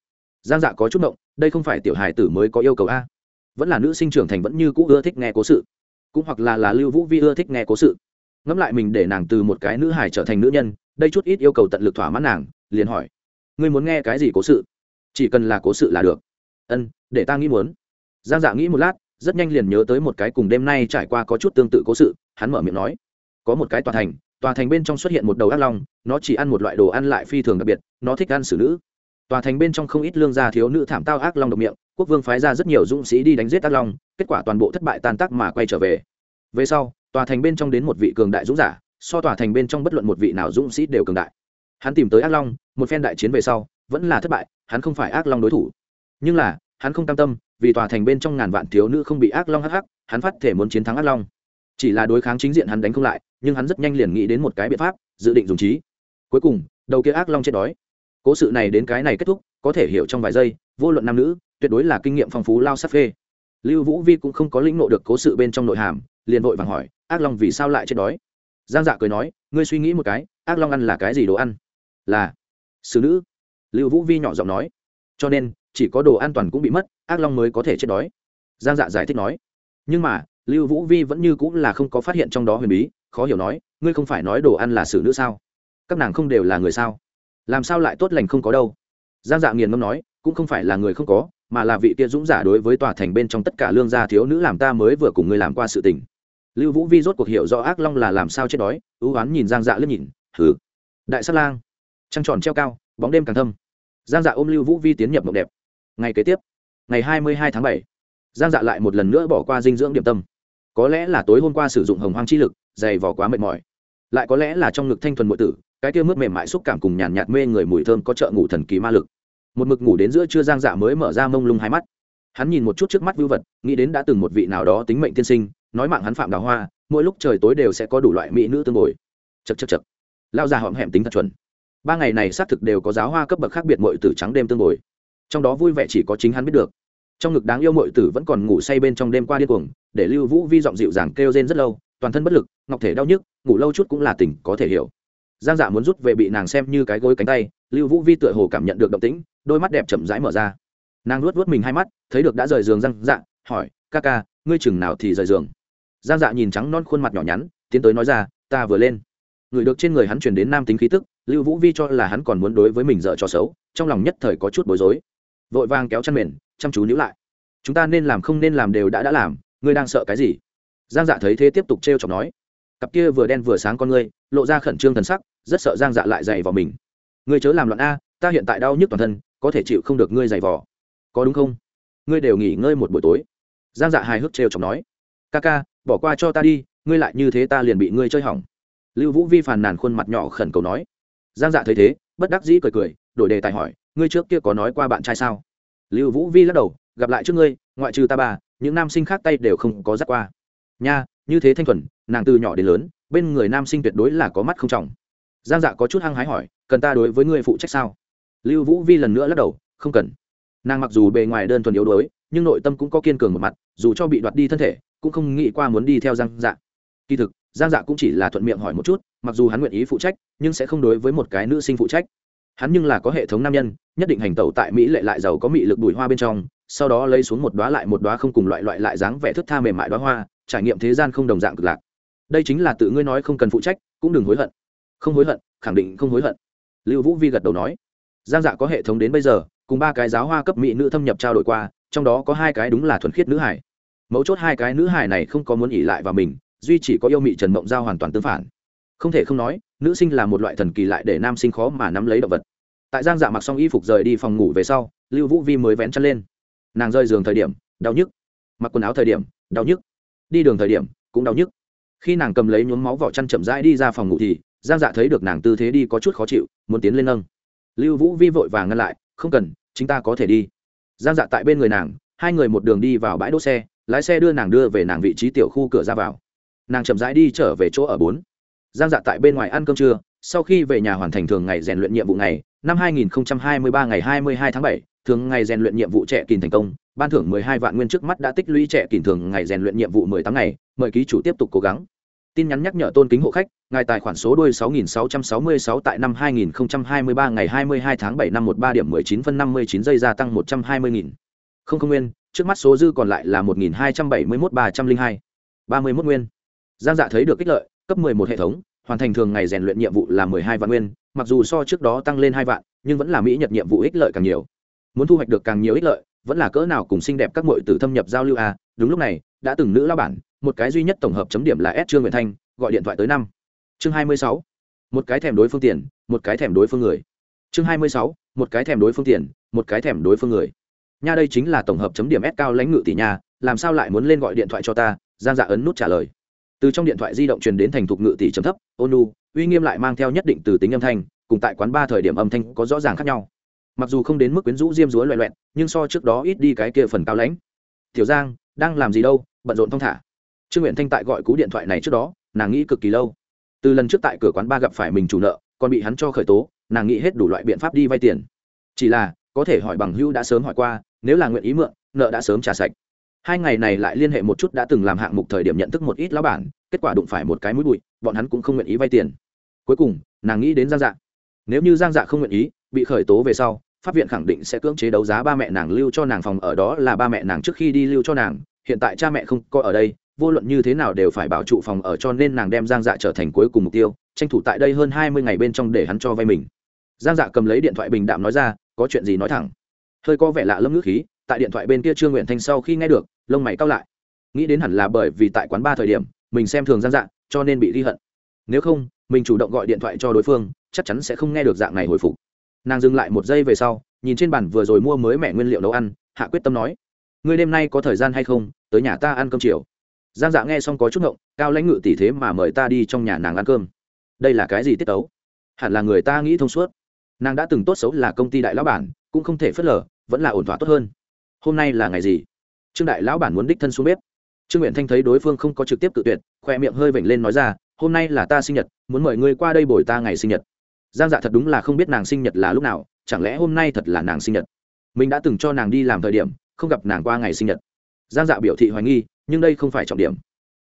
Giang dạ có chút động đây không phải tiểu hài tử mới có yêu cầu a. Vẫn là nữ sinh trưởng thành vẫn như cũ ưa thích nghe cố sự. Cũng hoặc là là lưu vũ vi ưa thích nghe cố sự. Ngẫm lại mình để nàng từ một cái nữ hài trở thành nữ nhân, đây chút ít yêu cầu tận lực thỏa mãn nàng liền hỏi, ngươi muốn nghe cái gì cố sự? Chỉ cần là cố sự là được. Ân, để ta nghĩ muốn. Giang dạ nghĩ một lát, rất nhanh liền nhớ tới một cái cùng đêm nay trải qua có chút tương tự cố sự, hắn mở miệng nói, có một cái tòa thành tòa thành bên trong xuất hiện một đầu ác long, nó chỉ ăn một loại đồ ăn lại phi thường đặc biệt, nó thích ăn xử nữ. Tòa thành bên trong không ít lương gia thiếu nữ thảm tao ác long độc miệng, quốc vương phái ra rất nhiều dũng sĩ đi đánh giết ác long, kết quả toàn bộ thất bại tan tác mà quay trở về. Về sau, tòa thành bên trong đến một vị cường đại dũng giả, so tòa thành bên trong bất luận một vị nào dũng sĩ đều cường đại hắn tìm tới ác long, một phen đại chiến về sau, vẫn là thất bại, hắn không phải ác long đối thủ. Nhưng là, hắn không cam tâm, vì tòa thành bên trong ngàn vạn thiếu nữ không bị ác long hắc hắc, hắn phát thể muốn chiến thắng ác long. Chỉ là đối kháng chính diện hắn đánh không lại, nhưng hắn rất nhanh liền nghĩ đến một cái biện pháp, dự định dùng trí. Cuối cùng, đầu kia ác long chết đói. Cố sự này đến cái này kết thúc, có thể hiểu trong vài giây, vô luận nam nữ, tuyệt đối là kinh nghiệm phong phú lao sắc phê. Lưu vũ vi cũng không có lĩnh nộ được cố sự bên trong nội hàm, liền vội vàng hỏi, ác long vì sao lại chết đói? Giang dạ cười nói, ngươi suy nghĩ một cái, ác long ăn là cái gì đồ ăn? Là xử nữ. Lưu vũ vi nhỏ giọng nói. Cho nên, chỉ có đồ an toàn cũng bị mất, ác long mới có thể chết đói. Giang dạ giải thích nói. Nhưng mà, lưu vũ vi vẫn như cũng là không có phát hiện trong đó huyền bí, khó hiểu nói, ngươi không phải nói đồ ăn là xử nữ sao? Các nàng không đều là người sao? Làm sao lại tốt lành không có đâu? Giang dạ nghiền ngâm nói, cũng không phải là người không có, mà là vị kia dũng giả đối với tòa thành bên trong tất cả lương gia thiếu nữ làm ta mới vừa cùng ngươi làm qua sự tình. Lưu vũ vi rốt cuộc hiểu rõ ác long là làm sao chết đói, ưu oán nhìn giang dạ lướt nhìn thử đại sát lang trăng tròn treo cao, bóng đêm càng thâm. Giang dạ ôm lưu vũ vi tiến nhập mộng đẹp. Ngày kế tiếp, ngày hai mươi hai tháng bảy, giang dạ lại một lần nữa bỏ qua dinh dưỡng điểm tâm. Có lẽ là tối hôm qua sử dụng hồng hoang chi lực, dày vỏ quá mệt mỏi. Lại có lẽ là trong ngực thanh thuần m tử, cái tiêu mướt mềm mại xúc cảm cùng nhàn nhạt mê người mùi thơm có trợ ngủ thần kỳ ma lực. Một mực ngủ đến giữa trưa giang dạ mới mở ra mông lung hai mắt. Hắn nhìn một chút trước mắt vưu vật, nghĩ đến đã từng một vị nào đó tính mệnh tiên sinh, nói mạng hắn phạm đào hoa, mỗi lúc trời tối đều sẽ có đủ loại mỹ nữ tương bồi. Chật chật chật lao ra hõm hẹm tính thật chuẩn ba ngày này xác thực đều có giáo hoa cấp bậc khác biệt mọi tử trắng đêm tương bồi. Trong đó vui vẻ chỉ có chính hắn biết được. Trong ngực đáng yêu mọi tử vẫn còn ngủ say bên trong đêm qua điên cuồng, để lưu vũ vi giọng dịu dàng kêu rên rất lâu, toàn thân bất lực, ngọc thể đau nhức, ngủ lâu chút cũng là tỉnh có thể hiểu. Giang dạ muốn rút về bị nàng xem như cái gối cánh tay, lưu vũ vi tựa hồ cảm nhận được động tĩnh, đôi mắt đẹp chậm rãi mở ra. Nàng luốt luốt mình hai mắt, thấy được đã rời giường giang dạ hỏi, ca ca, ngươi chừng nào thì rời giường? Giang dạ nhìn trắng non khuôn mặt nhỏ nhắn, tiến tới nói ra, ta vừa lên. Người được trên người hắn truyền đến nam tính khí tức lưu vũ vi cho là hắn còn muốn đối với mình dở cho xấu, trong lòng nhất thời có chút bối rối. Vội vàng kéo chăn mền, chăm chú níu lại. Chúng ta nên làm không nên làm đều đã đã làm, ngươi đang sợ cái gì? Giang dạ thấy thế tiếp tục t r e o chọc nói. Cặp kia vừa đen vừa sáng con ngươi, lộ ra khẩn trương thần sắc, rất sợ giang dạ lại dày vào mình. Ngươi chớ làm loạn a, ta hiện tại đau nhức toàn thân, có thể chịu không được ngươi dày vò. Có đúng không? Ngươi đều nghỉ ngơi một buổi tối. Giang dạ hài hước trêu chọc nói. Ca ca, bỏ qua cho ta đi, ngươi lại như thế ta liền bị ngươi chơi hỏng. Lưu vũ vi phàn nàn khuôn mặt nhỏ khẩn cầu nói giang dạ thấy thế, bất đắc dĩ cười cười, đổi đề tài hỏi, ngươi trước kia có nói qua bạn trai sao? Lưu vũ vi lắc đầu, gặp lại trước ngươi, ngoại trừ ta bà, những nam sinh khác tay đều không có dắt qua. Nha, như thế thanh thuần, nàng từ nhỏ đến lớn, bên người nam sinh tuyệt đối là có mắt không trọng. Giang dạ có chút hăng hái hỏi, cần ta đối với ngươi phụ trách sao? Lưu vũ vi lần nữa lắc đầu, không cần. Nàng mặc dù bề ngoài đơn thuần yếu đuối, nhưng nội tâm cũng có kiên cường một mặt, dù cho bị đoạt đi thân thể, cũng không nghĩ qua muốn đi theo giang dạ. Kỳ thực, giang dạ cũng chỉ là thuận miệng hỏi một chút mặc dù hắn nguyện ý phụ trách, nhưng sẽ không đối với một cái nữ sinh phụ trách. Hắn nhưng là có hệ thống nam nhân, nhất định hành tẩu tại mỹ lệ lại giàu có mị lực bùi hoa bên trong, sau đó lấy xuống một đoá lại một đoá không cùng loại loại lại dáng vẻ thức tha mềm mại đoá hoa, trải nghiệm thế gian không đồng dạng cực lạc. Đây chính là tự ngươi nói không cần phụ trách, cũng đừng hối hận. Không hối hận, khẳng định không hối hận. Lưu vũ vi gật đầu nói. Giang dạ có hệ thống đến bây giờ, cùng ba cái giáo hoa cấp mỹ nữ thâm nhập trao đổi qua, trong đó có hai cái đúng là thuần khiết nữ hải. Mấu chốt hai cái nữ hải này không có muốn ỉ lại vào mình, duy chỉ có yêu mị trần mộng giao hoàn toàn tương phản không thể không nói, nữ sinh là một loại thần kỳ lại để nam sinh khó mà nắm lấy động vật. Tại giang dạ mặc xong y phục rời đi phòng ngủ về sau, lưu vũ vi mới vén chân lên. Nàng rơi giường thời điểm, đau nhức. Mặc quần áo thời điểm, đau nhức. Đi đường thời điểm, cũng đau nhức. Khi nàng cầm lấy nhuốm máu vỏ chăn chậm rãi đi ra phòng ngủ thì, giang dạ thấy được nàng tư thế đi có chút khó chịu, muốn tiến lên nâng. Lưu vũ vi vội vàng ngăn lại, không cần, chúng ta có thể đi. Giang dạ tại bên người nàng, hai người một đường đi vào bãi đỗ xe, lái xe đưa nàng đưa về nàng vị trí tiểu khu cửa ra vào. Nàng chậm rãi đi trở về chỗ ở bốn giang dạ tại bên ngoài ăn cơm trưa sau khi về nhà hoàn thành thường ngày rèn luyện nhiệm vụ ngày năm 2023 ngày 22 tháng 7, thường ngày rèn luyện nhiệm vụ trẻ kìn thành công ban thưởng 12 vạn nguyên trước mắt đã tích lũy trẻ kìn thường ngày rèn luyện nhiệm vụ 18 ngày mời ký chủ tiếp tục cố gắng. Tin nhắn nhắc nhở tôn kính hộ khách ngài tài khoản số đuôi 6666 tại năm 2023 ngày 22 tháng 7 năm 13 điểm 19 phân 59 giây gia tăng 120.000. không không nguyên trước mắt số dư còn lại là 1271 302 31 nguyên. Giang dạ thấy được kích lợi cấp 11 hệ thống, hoàn thành thường ngày rèn luyện nhiệm vụ là 12 vạn nguyên, mặc dù so trước đó tăng lên hai vạn, nhưng vẫn là mỹ nhật nhiệm vụ ích lợi càng nhiều. Muốn thu hoạch được càng nhiều ích lợi, vẫn là cỡ nào cùng xinh đẹp các muội tử thâm nhập giao lưu a à. đúng lúc này, đã từng nữ lao bản, một cái duy nhất tổng hợp chấm điểm là s. Trương nguyện thanh, gọi điện thoại tới năm. Chương 26. một cái thèm đối phương tiền, một cái thèm đối phương người. Chương 26. một cái thèm đối phương tiền, một cái thèm đối phương người. Nha đây chính là tổng hợp chấm điểm s cao lãnh ngự tỷ nhà làm sao lại muốn lên gọi điện thoại cho ta? Giang dạ ấn nút trả lời từ trong điện thoại di động truyền đến thành thục ngự tỷ chấm thấp ônu uy nghiêm lại mang theo nhất định từ tính âm thanh, cùng tại quán ba thời điểm âm thanh có rõ ràng khác nhau. Mặc dù không đến mức quyến rũ diêm dúa loẹ loẹn nhưng so trước đó ít đi cái kia phần cao lãnh. Tiểu giang, đang làm gì đâu, bận rộn thong thả. Trương nguyện thanh tại gọi cú điện thoại này trước đó, nàng nghĩ cực kỳ lâu. Từ lần trước tại cửa quán ba gặp phải mình chủ nợ, còn bị hắn cho khởi tố, nàng nghĩ hết đủ loại biện pháp đi vay tiền. Chỉ là, có thể hỏi bằng hữu đã sớm hỏi qua, nếu là nguyện ý mượn, nợ đã sớm trả sạch hai ngày này lại liên hệ một chút đã từng làm hạng mục thời điểm nhận thức một ít lão bản, kết quả đụng phải một cái mũi bụi, bọn hắn cũng không nguyện ý vay tiền. Cuối cùng, nàng nghĩ đến giang dạ. Nếu như giang dạ không nguyện ý, bị khởi tố về sau, pháp viện khẳng định sẽ cưỡng chế đấu giá ba mẹ nàng lưu cho nàng phòng ở đó là ba mẹ nàng trước khi đi lưu cho nàng, hiện tại cha mẹ không có ở đây, vô luận như thế nào đều phải bảo trụ phòng ở cho nên nàng đem giang dạ trở thành cuối cùng mục tiêu, tranh thủ tại đây hơn hai mươi ngày bên trong để hắn cho vay mình. Giang dạ cầm lấy điện thoại bình đạm nói ra, có chuyện gì nói thẳng. Hơi có vẻ lạ lâm ngữ khí tại điện thoại bên kia trương nguyện thanh sau khi nghe được, lông mày cao lại. Nghĩ đến hẳn là bởi vì tại quán ba thời điểm, mình xem thường giang dạng cho nên bị ghi hận. Nếu không, mình chủ động gọi điện thoại cho đối phương, chắc chắn sẽ không nghe được dạng này hồi phục. Nàng dừng lại một giây về sau, nhìn trên bàn vừa rồi mua mới mẹ nguyên liệu nấu ăn, hạ quyết tâm nói, ngươi đêm nay có thời gian hay không, tới nhà ta ăn cơm chiều? Giang dạ nghe xong có chút ngộng, cao lãnh ngự tỷ thế mà mời ta đi trong nhà nàng ăn cơm. Đây là cái gì tiết tấu? Hẳn là người ta nghĩ thông suốt. Nàng đã từng tốt xấu là công ty đại lão bản, cũng không thể phớt lờ, vẫn là ổn thỏa tốt hơn hôm nay là ngày gì? Trương đại lão bản muốn đích thân xuống bếp. Trương nguyện thanh thấy đối phương không có trực tiếp tự tuyệt, khoe miệng hơi vểnh lên nói ra, hôm nay là ta sinh nhật, muốn mời ngươi qua đây bồi ta ngày sinh nhật. Giang dạ thật đúng là không biết nàng sinh nhật là lúc nào, chẳng lẽ hôm nay thật là nàng sinh nhật? Mình đã từng cho nàng đi làm thời điểm, không gặp nàng qua ngày sinh nhật. Giang dạ biểu thị hoài nghi, nhưng đây không phải trọng điểm.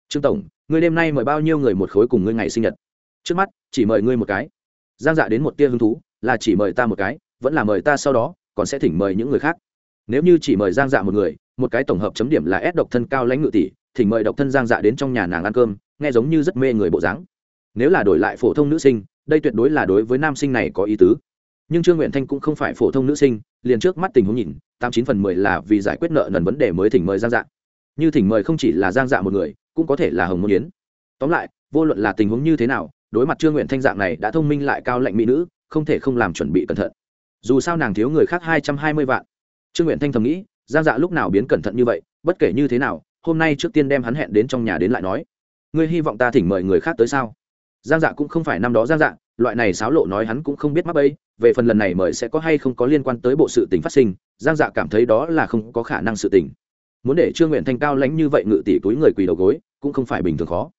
Trương tổng, ngươi đêm nay mời bao nhiêu người một khối cùng ngươi ngày sinh nhật? Trước mắt, chỉ mời ngươi một cái. Giang dạ đến một tia hứng thú, là chỉ mời ta một cái, vẫn là mời ta sau đó, còn sẽ thỉnh mời những người khác nếu như chỉ mời giang dạ một người, một cái tổng hợp chấm điểm là ép độc thân cao lãnh ngự tỷ thỉnh mời độc thân giang dạ đến trong nhà nàng ăn cơm, nghe giống như rất mê người bộ dáng. Nếu là đổi lại phổ thông nữ sinh, đây tuyệt đối là đối với nam sinh này có ý tứ. Nhưng trương nguyện thanh cũng không phải phổ thông nữ sinh, liền trước mắt tình huống nhìn, tám chín phần mười là vì giải quyết nợ nần vấn đề mới thỉnh mời giang dạ. Như thỉnh mời không chỉ là giang dạ một người, cũng có thể là hồng môn yến. Tóm lại, vô luận là tình huống như thế nào, đối mặt trương nguyện thanh dạng này đã thông minh lại cao lệnh mỹ nữ, không thể không làm chuẩn bị cẩn thận. Dù sao nàng thiếu người khác hai trăm hai mươi vạn trương nguyện thanh thầm nghĩ, giang dạ lúc nào biến cẩn thận như vậy, bất kể như thế nào, hôm nay trước tiên đem hắn hẹn đến trong nhà đến lại nói. Ngươi hy vọng ta thỉnh mời người khác tới sao? Giang dạ cũng không phải năm đó giang dạ loại này xáo lộ nói hắn cũng không biết mắc ấy về phần lần này mời sẽ có hay không có liên quan tới bộ sự tình phát sinh, giang dạ cảm thấy đó là không có khả năng sự tình. Muốn để trương nguyện thanh cao lãnh như vậy ngự tỷ túi người quỳ đầu gối, cũng không phải bình thường khó.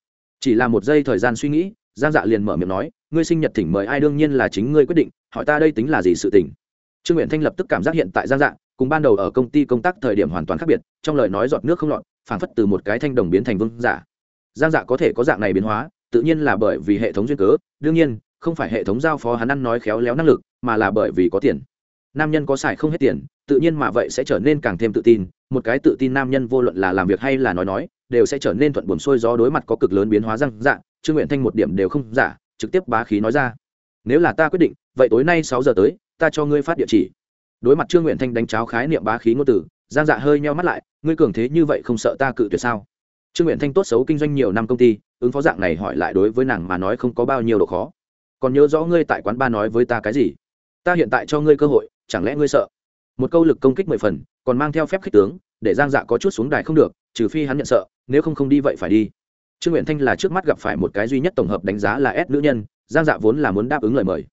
Chỉ là một giây thời gian suy nghĩ, giang dạ liền mở miệng nói, ngươi sinh nhật thỉnh mời ai đương nhiên là chính ngươi quyết định, hỏi ta đây tính là gì sự tình? Trương nguyện thanh lập tức cảm giác hiện tại giang dạ cùng ban đầu ở công ty công tác thời điểm hoàn toàn khác biệt, trong lời nói giọt nước không lọt, phảng phất từ một cái thanh đồng biến thành vương giả. Giang dạ có thể có dạng này biến hóa, tự nhiên là bởi vì hệ thống duyên cớ, đương nhiên, không phải hệ thống giao phó hắn ăn nói khéo léo năng lực, mà là bởi vì có tiền. Nam nhân có xài không hết tiền, tự nhiên mà vậy sẽ trở nên càng thêm tự tin, một cái tự tin nam nhân vô luận là làm việc hay là nói nói, đều sẽ trở nên thuận buồm xuôi gió đối mặt có cực lớn biến hóa răng dạ trương nguyện thanh một điểm đều không giả, trực tiếp bá khí nói ra. Nếu là ta quyết định, vậy tối nay sáu giờ tới, ta cho ngươi phát địa chỉ đối mặt trương nguyện thanh đánh cháo khái niệm bá khí ngôn từ, giang dạ hơi nheo mắt lại, ngươi cường thế như vậy không sợ ta cự tuyệt sao? Trương nguyện thanh tốt xấu kinh doanh nhiều năm công ty, ứng phó dạng này hỏi lại đối với nàng mà nói không có bao nhiêu độ khó. Còn nhớ rõ ngươi tại quán ba nói với ta cái gì? Ta hiện tại cho ngươi cơ hội, chẳng lẽ ngươi sợ? Một câu lực công kích mười phần, còn mang theo phép khích tướng, để giang dạ có chút xuống đài không được, trừ phi hắn nhận sợ, nếu không không đi vậy phải đi. Trương nguyện thanh là trước mắt gặp phải một cái duy nhất tổng hợp đánh giá là s nữ nhân, giang dạ vốn là muốn đáp ứng lời mời.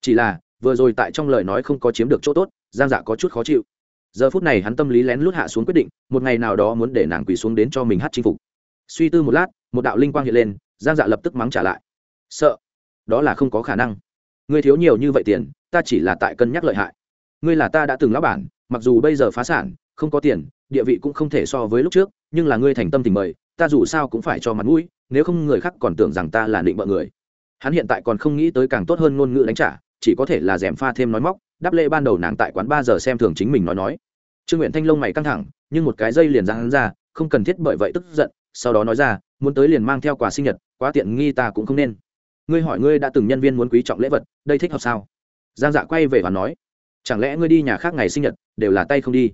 Chỉ là, vừa rồi tại trong lời nói không có chiếm được chỗ tốt giang dạ có chút khó chịu. Giờ phút này hắn tâm lý lén lút hạ xuống quyết định, một ngày nào đó muốn để nàng quỳ xuống đến cho mình hát chinh phục. Suy tư một lát, một đạo linh quang hiện lên, giang dạ lập tức mắng trả lại. Sợ. Đó là không có khả năng. Ngươi thiếu nhiều như vậy tiền, ta chỉ là tại cân nhắc lợi hại. Ngươi là ta đã từng lão bản, mặc dù bây giờ phá sản, không có tiền, địa vị cũng không thể so với lúc trước, nhưng là ngươi thành tâm tình mời, ta dù sao cũng phải cho mặt mũi, nếu không người khác còn tưởng rằng ta là định bợ người. Hắn hiện tại còn không nghĩ tới càng tốt hơn ngôn ngữ đánh trả, chỉ có thể là d pha thêm nói móc đáp lễ ban đầu nàng tại quán ba giờ xem thường chính mình nói nói. Trương nguyện thanh lông mày căng thẳng, nhưng một cái dây liền ra hắn ra, không cần thiết bởi vậy tức giận, sau đó nói ra, muốn tới liền mang theo quà sinh nhật, quá tiện nghi ta cũng không nên. Ngươi hỏi ngươi đã từng nhân viên muốn quý trọng lễ vật, đây thích hợp sao? Giang dạ quay về và nói, chẳng lẽ ngươi đi nhà khác ngày sinh nhật, đều là tay không đi?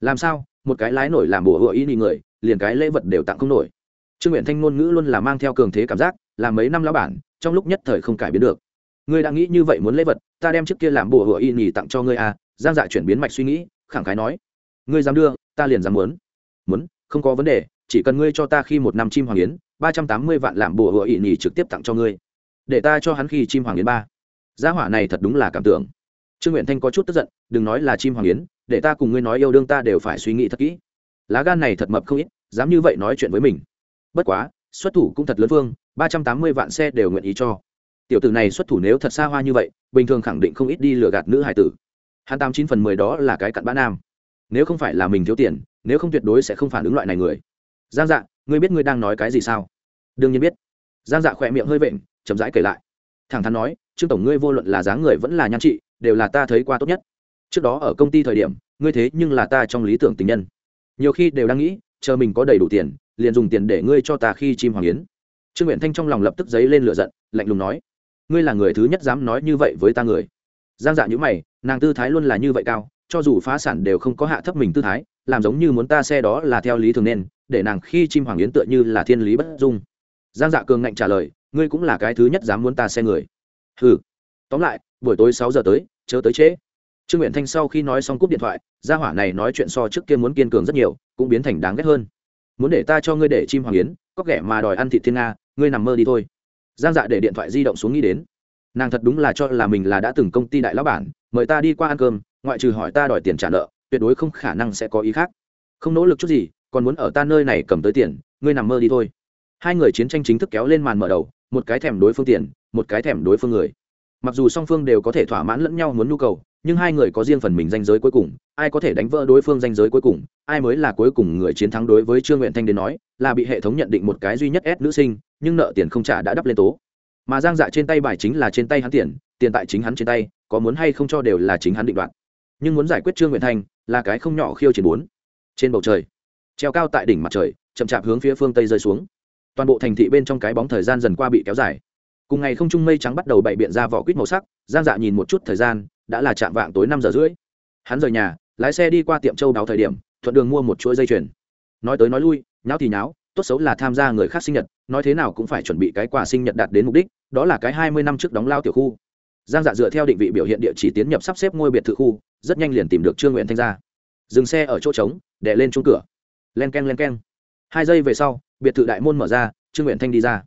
Làm sao, một cái lái nổi làm bùa hựa ý nhị người, liền cái lễ vật đều tặng không nổi? Trương nguyện thanh ngôn ngữ luôn là mang theo cường thế cảm giác, là mấy năm lão bản, trong lúc nhất thời không cải biến được ngươi đã nghĩ như vậy muốn lễ vật, ta đem trước kia làm bùa hựa y nhì tặng cho ngươi à? Giang dạ chuyển biến mạch suy nghĩ, khẳng khái nói, ngươi dám đưa, ta liền dám muốn. Muốn, không có vấn đề, chỉ cần ngươi cho ta khi một năm chim hoàng yến, ba trăm tám mươi vạn làm bùa hựa y nhì trực tiếp tặng cho ngươi. Để ta cho hắn khi chim hoàng yến ba. Gia hỏa này thật đúng là cảm tưởng. Trương nguyện thanh có chút tức giận, đừng nói là chim hoàng yến, để ta cùng ngươi nói yêu đương ta đều phải suy nghĩ thật kỹ. Lá gan này thật mập không ít, dám như vậy nói chuyện với mình. Bất quá, xuất thủ cũng thật lớn phương ba trăm tám mươi vạn xe đều nguyện ý cho tiểu tử này xuất thủ nếu thật xa hoa như vậy, bình thường khẳng định không ít đi lừa gạt nữ hải tử. Hắn tám chín phần mười đó là cái cặn bã nam. Nếu không phải là mình thiếu tiền, nếu không tuyệt đối sẽ không phản ứng loại này người. Giang dạ ngươi biết ngươi đang nói cái gì sao? Đương nhiên biết. Giang dạ khỏe miệng hơi vện, chậm rãi kể lại. Thẳng thắn nói, trương tổng ngươi vô luận là dáng người vẫn là nhan trị, đều là ta thấy qua tốt nhất. Trước đó ở công ty thời điểm, ngươi thế nhưng là ta trong lý tưởng tình nhân. Nhiều khi đều đang nghĩ, chờ mình có đầy đủ tiền, liền dùng tiền để ngươi cho ta khi chim hoàng yến. Trương nguyện thanh trong lòng lập tức giấy lên lửa giận, lạnh lùng nói ngươi là người thứ nhất dám nói như vậy với ta người. Giang dạ nhữ mày, nàng tư thái luôn là như vậy cao, cho dù phá sản đều không có hạ thấp mình tư thái, làm giống như muốn ta xe đó là theo lý thường nên, để nàng khi chim hoàng yến tựa như là thiên lý bất dung. Giang dạ cường ngạnh trả lời, ngươi cũng là cái thứ nhất dám muốn ta xe người. Ừ tóm lại, buổi tối sáu giờ tới, chớ tới trễ. Trương nguyện thanh sau khi nói xong cúp điện thoại, gia hỏa này nói chuyện so trước kia muốn kiên cường rất nhiều, cũng biến thành đáng ghét hơn. Muốn để ta cho ngươi để chim hoàng yến, có kẻ mà đòi ăn thịt thiên nga, ngươi nằm mơ đi thôi giang dạ để điện thoại di động xuống nghĩ đến. Nàng thật đúng là cho là mình là đã từng công ty đại lão bản, mời ta đi qua ăn cơm, ngoại trừ hỏi ta đòi tiền trả nợ, tuyệt đối không khả năng sẽ có ý khác. Không nỗ lực chút gì, còn muốn ở ta nơi này cầm tới tiền, ngươi nằm mơ đi thôi. Hai người chiến tranh chính thức kéo lên màn mở đầu, một cái thèm đối phương tiền, một cái thèm đối phương người. Mặc dù song phương đều có thể thỏa mãn lẫn nhau muốn nhu cầu, nhưng hai người có riêng phần mình danh giới cuối cùng, ai có thể đánh vỡ đối phương danh giới cuối cùng, ai mới là cuối cùng người chiến thắng đối với trương nguyện thanh đến nói, là bị hệ thống nhận định một cái duy nhất ép nữ sinh nhưng nợ tiền không trả đã đắp lên tố. Mà giang dạ trên tay bài chính là trên tay hắn tiền tiền tại chính hắn trên tay, có muốn hay không cho đều là chính hắn định đoạt. Nhưng muốn giải quyết trương nguyện thanh, là cái không nhỏ khiêu chiến bốn. Trên bầu trời, treo cao tại đỉnh mặt trời, chậm chạp hướng phía phương tây rơi xuống. Toàn bộ thành thị bên trong cái bóng thời gian dần qua bị kéo dài. Cùng ngày không trung mây trắng bắt đầu bày biện ra vỏ quýt màu sắc, giang dạ nhìn một chút thời gian, đã là chạm vạng tối năm giờ rưỡi. Hắn rời nhà, lái xe đi qua tiệm châu đáo thời điểm, thuận đường mua một chuỗi dây chuyền. Nói tới nói lui, nháo thì nháo tốt xấu là tham gia người khác sinh nhật, nói thế nào cũng phải chuẩn bị cái quà sinh nhật đạt đến mục đích, đó là cái hai mươi năm trước đóng lao tiểu khu. Giang dạ dựa theo định vị biểu hiện địa chỉ tiến nhập sắp xếp ngôi biệt thự khu, rất nhanh liền tìm được trương nguyện thanh ra. Dừng xe ở chỗ trống, đè lên chung cửa. Len k e n len k e n hai giây về sau, biệt thự đại môn mở ra, trương nguyện thanh đi ra.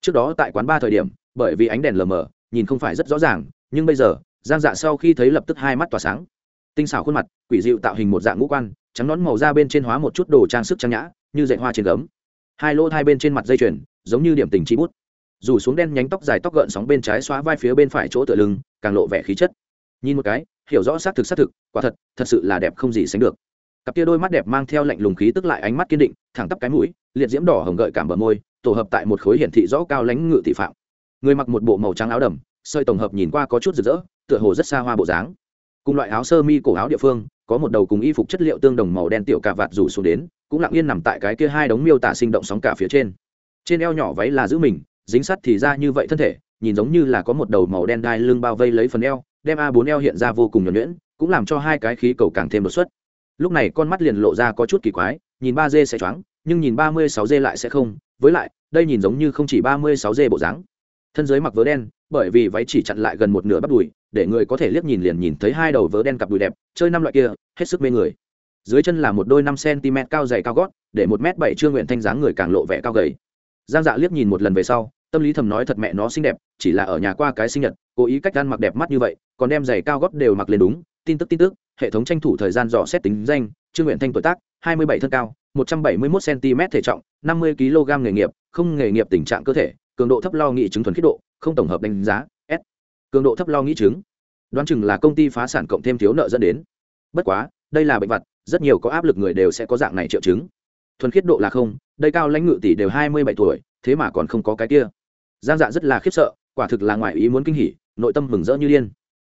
Trước đó tại quán ba thời điểm, bởi vì ánh đèn lờ mờ, nhìn không phải rất rõ ràng, nhưng bây giờ, giang dạ sau khi thấy lập tức hai mắt tỏa sáng. Tinh xảo khuôn mặt, quỷ dịu tạo hình một dạng ngũ quan, trắng nón màu da bên trên hóa một chút đồ trang sức trang nhã, như dạy hoa trên gấm hai lỗ hai bên trên mặt dây chuyền, giống như điểm tình chi bút. Rủ xuống đen nhánh tóc dài tóc gợn sóng bên trái xóa vai phía bên phải chỗ tựa lưng, càng lộ vẻ khí chất. Nhìn một cái, hiểu rõ xác thực xác thực, quả thật thật sự là đẹp không gì sánh được. Cặp tia đôi mắt đẹp mang theo lạnh lùng khí tức lại ánh mắt kiên định, thẳng tắp cái mũi, liệt diễm đỏ hồng gợi cảm bờ môi, tổ hợp tại một khối hiển thị rõ cao lãnh ngự thị phạm. Người mặc một bộ màu trắng áo đầm, sợi tổng hợp nhìn qua có chút rực rỡ, tựa hồ rất xa hoa bộ dáng. Cùng loại áo sơ mi cổ áo địa phương, có một đầu cùng y phục chất liệu tương đồng màu đen tiểu cà vạt rủ xuống đến cũng lặng yên nằm tại cái kia hai đống miêu tả sinh động sóng cả phía trên. Trên eo nhỏ váy là giữ mình, dính sắt thì ra như vậy thân thể, nhìn giống như là có một đầu màu đen đai lưng bao vây lấy phần eo, đem a bốn eo hiện ra vô cùng nhuẩn nhuyễn, cũng làm cho hai cái khí cầu càng thêm đột xuất. Lúc này con mắt liền lộ ra có chút kỳ quái, nhìn ba d sẽ choáng, nhưng nhìn ba mươi sáu d lại sẽ không, với lại, đây nhìn giống như không chỉ ba mươi sáu d bộ dáng. Thân dưới mặc vớ đen, bởi vì váy chỉ chặn lại gần một nửa bắp đùi, để người có thể liếc nhìn liền nhìn thấy hai đầu vớ đen cặp đùi đẹp, chơi năm loại kia, hết sức mê người dưới chân là một đôi năm cm cao dày cao gót, để một m bảy trương nguyện thanh dáng người càng lộ vẻ cao gầy. Giang dạ liếc nhìn một lần về sau, tâm lý thầm nói thật mẹ nó xinh đẹp, chỉ là ở nhà qua cái sinh nhật, cố ý cách ăn mặc đẹp mắt như vậy, còn đem giày cao gót đều mặc lên đúng, tin tức tin tức, hệ thống tranh thủ thời gian dò xét tính danh, trương nguyện thanh tuổi tác, hai mươi bảy thân cao, một trăm bảy mươi một cm thể trọng, năm mươi kg nghề nghiệp, không nghề nghiệp tình trạng cơ thể, cường độ thấp lo nghị chứng thuần khiết độ, không tổng hợp đánh giá, s. Cường độ thấp lo nghĩ chứng. Đoán chừng là công ty phá sản cộng thêm thiếu nợ dẫn đến. Bất quá, đây là bệnh vật rất nhiều có áp lực người đều sẽ có dạng này triệu chứng. Thuần khiết độ là không, đây cao lãnh ngự tỷ đều hai mươi bảy tuổi, thế mà còn không có cái kia. Giang dạ rất là khiếp sợ, quả thực là ngoại ý muốn kinh hỉ, nội tâm mừng rỡ như điên.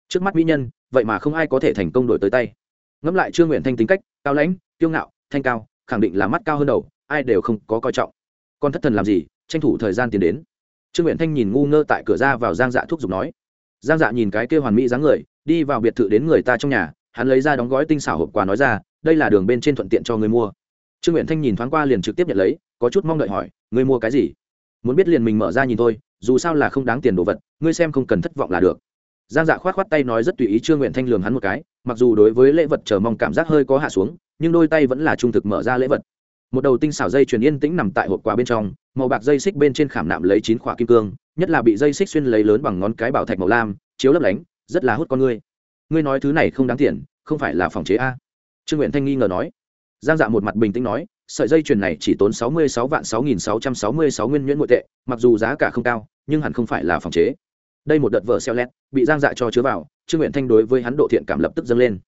Trước mắt mỹ nhân, vậy mà không ai có thể thành công đổi tới tay. Ngẫm lại trương nguyện thanh tính cách, cao lãnh, kiêu ngạo, thanh cao, khẳng định là mắt cao hơn đầu, ai đều không có coi trọng. Con thất thần làm gì, tranh thủ thời gian tiến đến. Trương nguyện thanh nhìn ngu ngơ tại cửa ra vào giang dạ thuốc giục nói. Giang dạ nhìn cái kia hoàn mỹ dáng người, đi vào biệt thự đến người ta trong nhà, hắn lấy ra đóng gói tinh xảo hộp quà nói ra đây là đường bên trên thuận tiện cho người mua. Trương nguyện thanh nhìn thoáng qua liền trực tiếp nhận lấy, có chút mong đợi hỏi người mua cái gì? Muốn biết liền mình mở ra nhìn thôi, dù sao là không đáng tiền đồ vật, ngươi xem không cần thất vọng là được. Giang dạ khoát khoát tay nói rất tùy ý trương nguyện thanh lường hắn một cái, mặc dù đối với lễ vật chờ mong cảm giác hơi có hạ xuống, nhưng đôi tay vẫn là trung thực mở ra lễ vật. Một đầu tinh xảo dây chuyền yên tĩnh nằm tại hộp quà bên trong, màu bạc dây xích bên trên khảm nạm lấy chín khỏa kim cương, nhất là bị dây xích xuyên lấy lớn bằng ngón cái bảo thạch màu lam, chiếu lấp lánh, rất là hút con ngươi. Ngươi nói thứ này không đáng tiền, không phải là phòng chế a trương nguyện thanh nghi ngờ nói. Giang dạ một mặt bình tĩnh nói, sợi dây chuyền này chỉ tốn sáu mươi sáu vạn sáu nghìn sáu trăm sáu mươi sáu nguyên nhuyễn nội tệ, mặc dù giá cả không cao, nhưng hẳn không phải là phòng chế. Đây một đợt vợ xeo lét, bị giang dạ cho chứa vào, trương nguyện thanh đối với hắn độ thiện cảm lập tức dâng lên.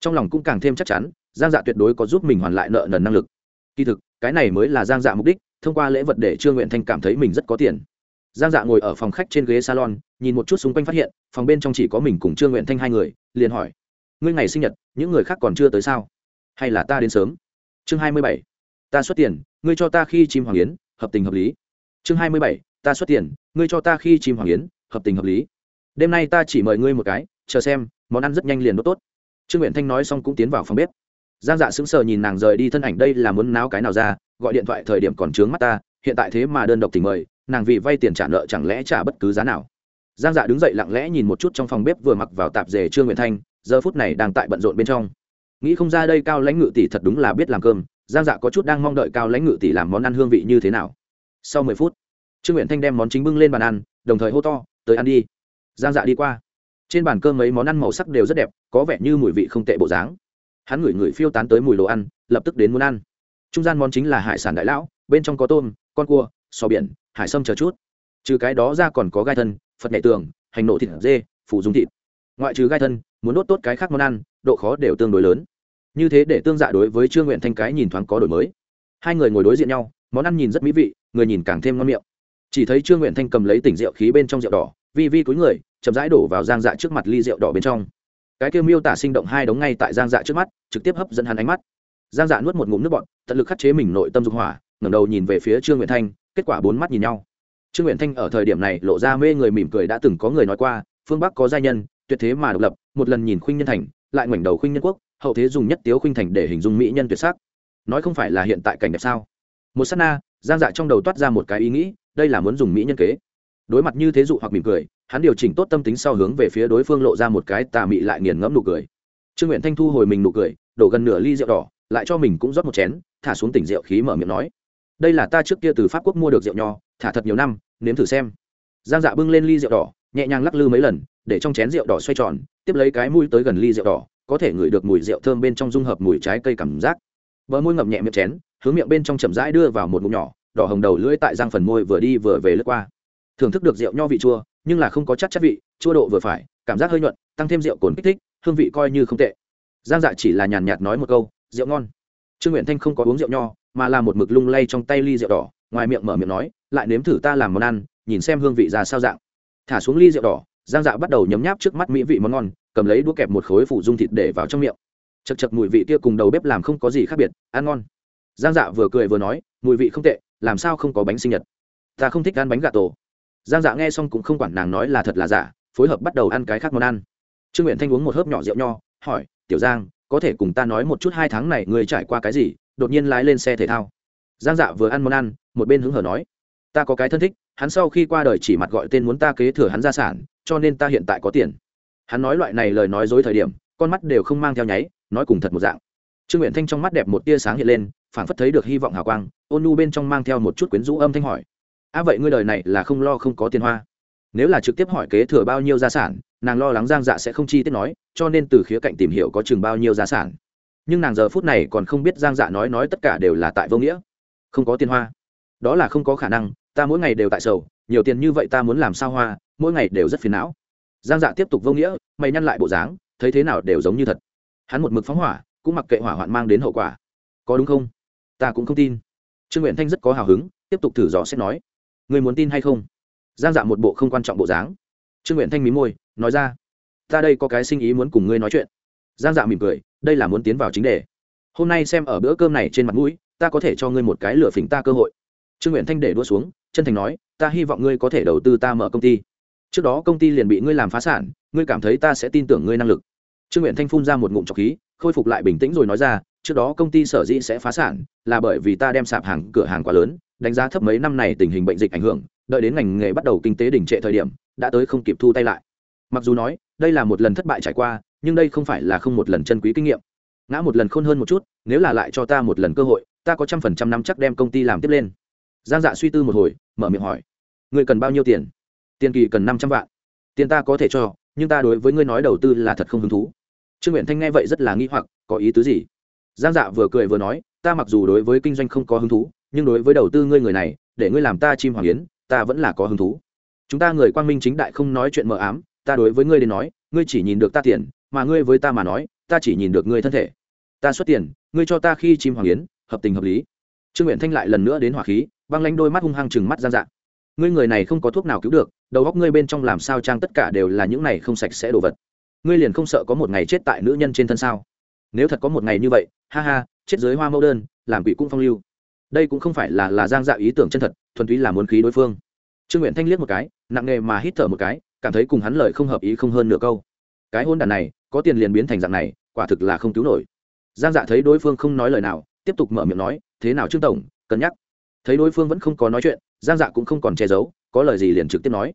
Trong lòng cũng càng thêm chắc chắn, giang dạ tuyệt đối có giúp mình hoàn lại nợ nần năng lực. Kỳ thực, cái này mới là giang dạ mục đích, thông qua lễ vật để trương nguyện thanh cảm thấy mình rất có tiền. Giang dạ ngồi ở phòng khách trên ghế salon, nhìn một chút xung quanh phát hiện, phòng bên trong chỉ có mình cùng trương nguyện thanh hai người, liền hỏi, ngươi ngày sinh nhật những người khác còn chưa tới sao? Hay là ta đến sớm? Chương hai mươi bảy, ta xuất tiền, ngươi cho ta khi chim hoàng yến, hợp tình hợp lý. Chương hai mươi bảy, ta xuất tiền, ngươi cho ta khi chim hoàng yến, hợp tình hợp lý. Đêm nay ta chỉ mời ngươi một cái, chờ xem, món ăn rất nhanh liền đốt tốt. Trương nguyện thanh nói xong cũng tiến vào phòng bếp. Giang dạ sững sờ nhìn nàng rời đi thân ảnh đây là muốn náo cái nào ra, gọi điện thoại thời điểm còn trướng mắt ta, hiện tại thế mà đơn độc tình mời, nàng vì vay tiền trả nợ chẳng lẽ trả bất cứ giá nào. Giang dạ đứng dậy lặng lẽ nhìn một chút trong phòng bếp vừa mặc vào tạp dề trương nguyện thanh giờ phút này đang tại bận rộn bên trong. Nghĩ không ra đây cao lãnh ngự tỷ thật đúng là biết làm cơm, giang dạ có chút đang mong đợi cao lãnh ngự tỷ làm món ăn hương vị như thế nào. Sau mười phút, trương nguyện thanh đem món chính bưng lên bàn ăn, đồng thời hô to, tới ăn đi. Giang dạ đi qua. Trên bàn cơm mấy món ăn màu sắc đều rất đẹp, có vẻ như mùi vị không tệ bộ dáng. Hắn ngửi ngửi phiêu tán tới mùi đồ ăn, lập tức đến muốn ăn. Trung gian món chính là hải sản đại lão, bên trong có tôm, con cua, sò biển, hải sâm chờ chút. Trừ cái đó ra còn có gai thân, phật nhẹ tường, hành nổ thịt dê, phủ dùng thịt ngoại trừ gai thân, muốn đốt tốt cái khác món ăn, độ khó đều tương đối lớn. Như thế để tương dạ đối với trương nguyện thanh cái nhìn thoáng có đổi mới. Hai người ngồi đối diện nhau, món ăn nhìn rất mỹ vị, người nhìn càng thêm ngon miệng. Chỉ thấy trương nguyện thanh cầm lấy tỉnh rượu khí bên trong rượu đỏ, vi vi cúi người, chậm rãi đổ vào giang dạ trước mặt ly rượu đỏ bên trong. Cái kêu miêu tả sinh động hai đống ngay tại giang dạ trước mắt, trực tiếp hấp dẫn hắn ánh mắt. Giang dạ nuốt một ngụm nước bọn tận lực khắc chế mình nội tâm dục hỏa, ngẩng đầu nhìn về phía trương nguyện thanh, kết quả bốn mắt nhìn nhau. Trương nguyện thanh ở thời điểm này lộ ra mê người mỉm cười đã từng có người nói qua, phương bắc có gia nhân tuyệt thế mà độc lập, một lần nhìn khuynh nhân thành, lại ngoảnh đầu khuynh nhân quốc, hậu thế dùng nhất tiếu khuynh thành để hình dung mỹ nhân tuyệt sắc. Nói không phải là hiện tại cảnh đẹp sao? Một s á t na, giang dạ trong đầu toát ra một cái ý nghĩ, đây là muốn dùng mỹ nhân kế. Đối mặt như thế dụ hoặc mỉm cười, hắn điều chỉnh tốt tâm tính sau hướng về phía đối phương lộ ra một cái tà mị lại nghiền ngẫm nụ cười. Trương nguyện thanh thu hồi mình nụ cười, đổ gần nửa ly rượu đỏ, lại cho mình cũng rót một chén, thả xuống tỉnh rượu khí mở miệng nói. Đây là ta trước kia từ pháp quốc mua được rượu nho, thả thật nhiều năm, nếm thử xem. Giang dạ bưng lên ly rượu đỏ, nhẹ nhàng lắc lư mấy lần để trong chén rượu đỏ xoay tròn, tiếp lấy cái mũi tới gần ly rượu đỏ, có thể ngửi được mùi rượu thơm bên trong dung hợp mùi trái cây cảm giác. Bờ môi ngậm nhẹ miệng chén, hướng miệng bên trong chậm rãi đưa vào một ngụm nhỏ, đỏ hồng đầu lưỡi tại răng phần môi vừa đi vừa về lướt qua. Thưởng thức được rượu nho vị chua, nhưng là không có chắc chất vị, chua độ vừa phải, cảm giác hơi nhuận, tăng thêm rượu cồn kích thích, hương vị coi như không tệ. Giang dạ chỉ là nhàn nhạt nói một câu, rượu ngon. Trương nguyện thanh không có uống rượu nho, mà là một mực lung lay trong tay ly rượu đỏ, ngoài miệng mở miệng nói, lại nếm thử ta làm món ăn, nhìn xem hương vị ra sao dạng. Thả xuống ly rượu đỏ giang dạ bắt đầu nhấm nháp trước mắt mỹ vị món ngon, cầm lấy đũa kẹp một khối phụ dung thịt để vào trong miệng. Chật chật mùi vị kia cùng đầu bếp làm không có gì khác biệt, ăn ngon. Giang dạ vừa cười vừa nói, mùi vị không tệ, làm sao không có bánh sinh nhật? Ta không thích ăn bánh gà tổ. Giang dạ nghe xong cũng không quản nàng nói là thật là giả, phối hợp bắt đầu ăn cái khác món ăn. Trương nguyện thanh uống một hớp nhỏ rượu nho, hỏi, tiểu giang, có thể cùng ta nói một chút hai tháng này người trải qua cái gì, đột nhiên lái lên xe thể thao? Giang dạ vừa ăn món ăn, một bên hứng hở nói ta có cái thân thích, hắn sau khi qua đời chỉ mặt gọi tên muốn ta kế thừa hắn gia sản, cho nên ta hiện tại có tiền. Hắn nói loại này lời nói dối thời điểm, con mắt đều không mang theo nháy, nói cùng thật một dạng. Trương nguyện thanh trong mắt đẹp một tia sáng hiện lên, phảng phất thấy được hy vọng hào quang, ôn nu bên trong mang theo một chút quyến rũ âm thanh hỏi. A, vậy ngươi đời này là không lo không có tiền hoa? Nếu là trực tiếp hỏi kế thừa bao nhiêu gia sản, nàng lo lắng giang dạ sẽ không chi tiết nói, cho nên từ khía cạnh tìm hiểu có chừng bao nhiêu gia sản. Nhưng nàng giờ phút này còn không biết giang dạ nói nói tất cả đều là tại vô nghĩa. Không có tiền hoa. Đó là không có khả năng ta mỗi ngày đều tại sầu, nhiều tiền như vậy ta muốn làm sao hoa, mỗi ngày đều rất phiền não. Giang dạ tiếp tục vô nghĩa, mày nhăn lại bộ dáng, thấy thế nào đều giống như thật. Hắn một mực phóng hỏa, cũng mặc kệ hỏa hoạn mang đến hậu quả. Có đúng không? Ta cũng không tin. Trương nguyện thanh rất có hào hứng, tiếp tục thử dò xét nói. Người muốn tin hay không? Giang dạ một bộ không quan trọng bộ dáng. Trương nguyện thanh mí môi, nói ra. Ta đây có cái sinh ý muốn cùng ngươi nói chuyện. Giang dạ mỉm cười, đây là muốn tiến vào chính đề. Hôm nay xem ở bữa cơm này trên mặt mũi, ta có thể cho ngươi một cái lửa phỉnh ta cơ hội. Trương nguyện thanh để đua xuống chân thành nói, ta hy vọng ngươi có thể đầu tư ta mở công ty. Trước đó công ty liền bị ngươi làm phá sản, ngươi cảm thấy ta sẽ tin tưởng ngươi năng lực. Trương nguyện thanh phun ra một ngụm trọc khí, khôi phục lại bình tĩnh rồi nói ra, trước đó công ty sở dĩ sẽ phá sản là bởi vì ta đem sạp hàng, cửa hàng quá lớn, đánh giá thấp mấy năm này tình hình bệnh dịch ảnh hưởng, đợi đến ngành nghề bắt đầu kinh tế đỉnh trệ thời điểm, đã tới không kịp thu tay lại. Mặc dù nói, đây là một lần thất bại trải qua, nhưng đây không phải là không một lần chân quý kinh nghiệm. Ngã một lần khôn hơn một chút, nếu là lại cho ta một lần cơ hội, ta có trăm phần trăm năm chắc đem công ty làm tiếp lên giang dạ suy tư một hồi, mở miệng hỏi người cần bao nhiêu tiền? Tiền kỳ cần năm trăm vạn. Tiền ta có thể cho, nhưng ta đối với ngươi nói đầu tư là thật không hứng thú. Trương nguyện thanh nghe vậy rất là nghi hoặc, có ý tứ gì? Giang dạ vừa cười vừa nói, ta mặc dù đối với kinh doanh không có hứng thú, nhưng đối với đầu tư ngươi người này, để ngươi làm ta chim hoàng yến, ta vẫn là có hứng thú. Chúng ta người quang minh chính đại không nói chuyện mờ ám, ta đối với ngươi đến nói, ngươi chỉ nhìn được ta tiền, mà ngươi với ta mà nói, ta chỉ nhìn được ngươi thân thể. Ta xuất tiền, ngươi cho ta khi chim hoàng yến, hợp tình hợp lý. Trương nguyện thanh lại lần nữa đến hỏa khí băng lanh đôi mắt hung hăng chừng mắt giang dạ ngươi người này không có thuốc nào cứu được, đầu góc ngươi bên trong làm sao trang tất cả đều là những này không sạch sẽ đồ vật. Ngươi liền không sợ có một ngày chết tại nữ nhân trên thân sao? Nếu thật có một ngày như vậy, ha ha, chết dưới hoa mẫu đơn, làm quỷ cung phong lưu. Đây cũng không phải là là giang dạ ý tưởng chân thật, thuần túy là muốn khí đối phương. Trương nguyện thanh liếc một cái, nặng nề mà hít thở một cái, cảm thấy cùng hắn lời không hợp ý không hơn nửa câu. Cái hôn đàn này, có tiền liền biến thành dạng này, quả thực là không cứu nổi. Giang dạ thấy đối phương không nói lời nào, tiếp tục mở miệng nói, thế nào trương tổng, cân nhắc? Thấy đối phương vẫn không có nói chuyện, giang dạ cũng không còn che giấu, có lời gì liền trực tiếp nói.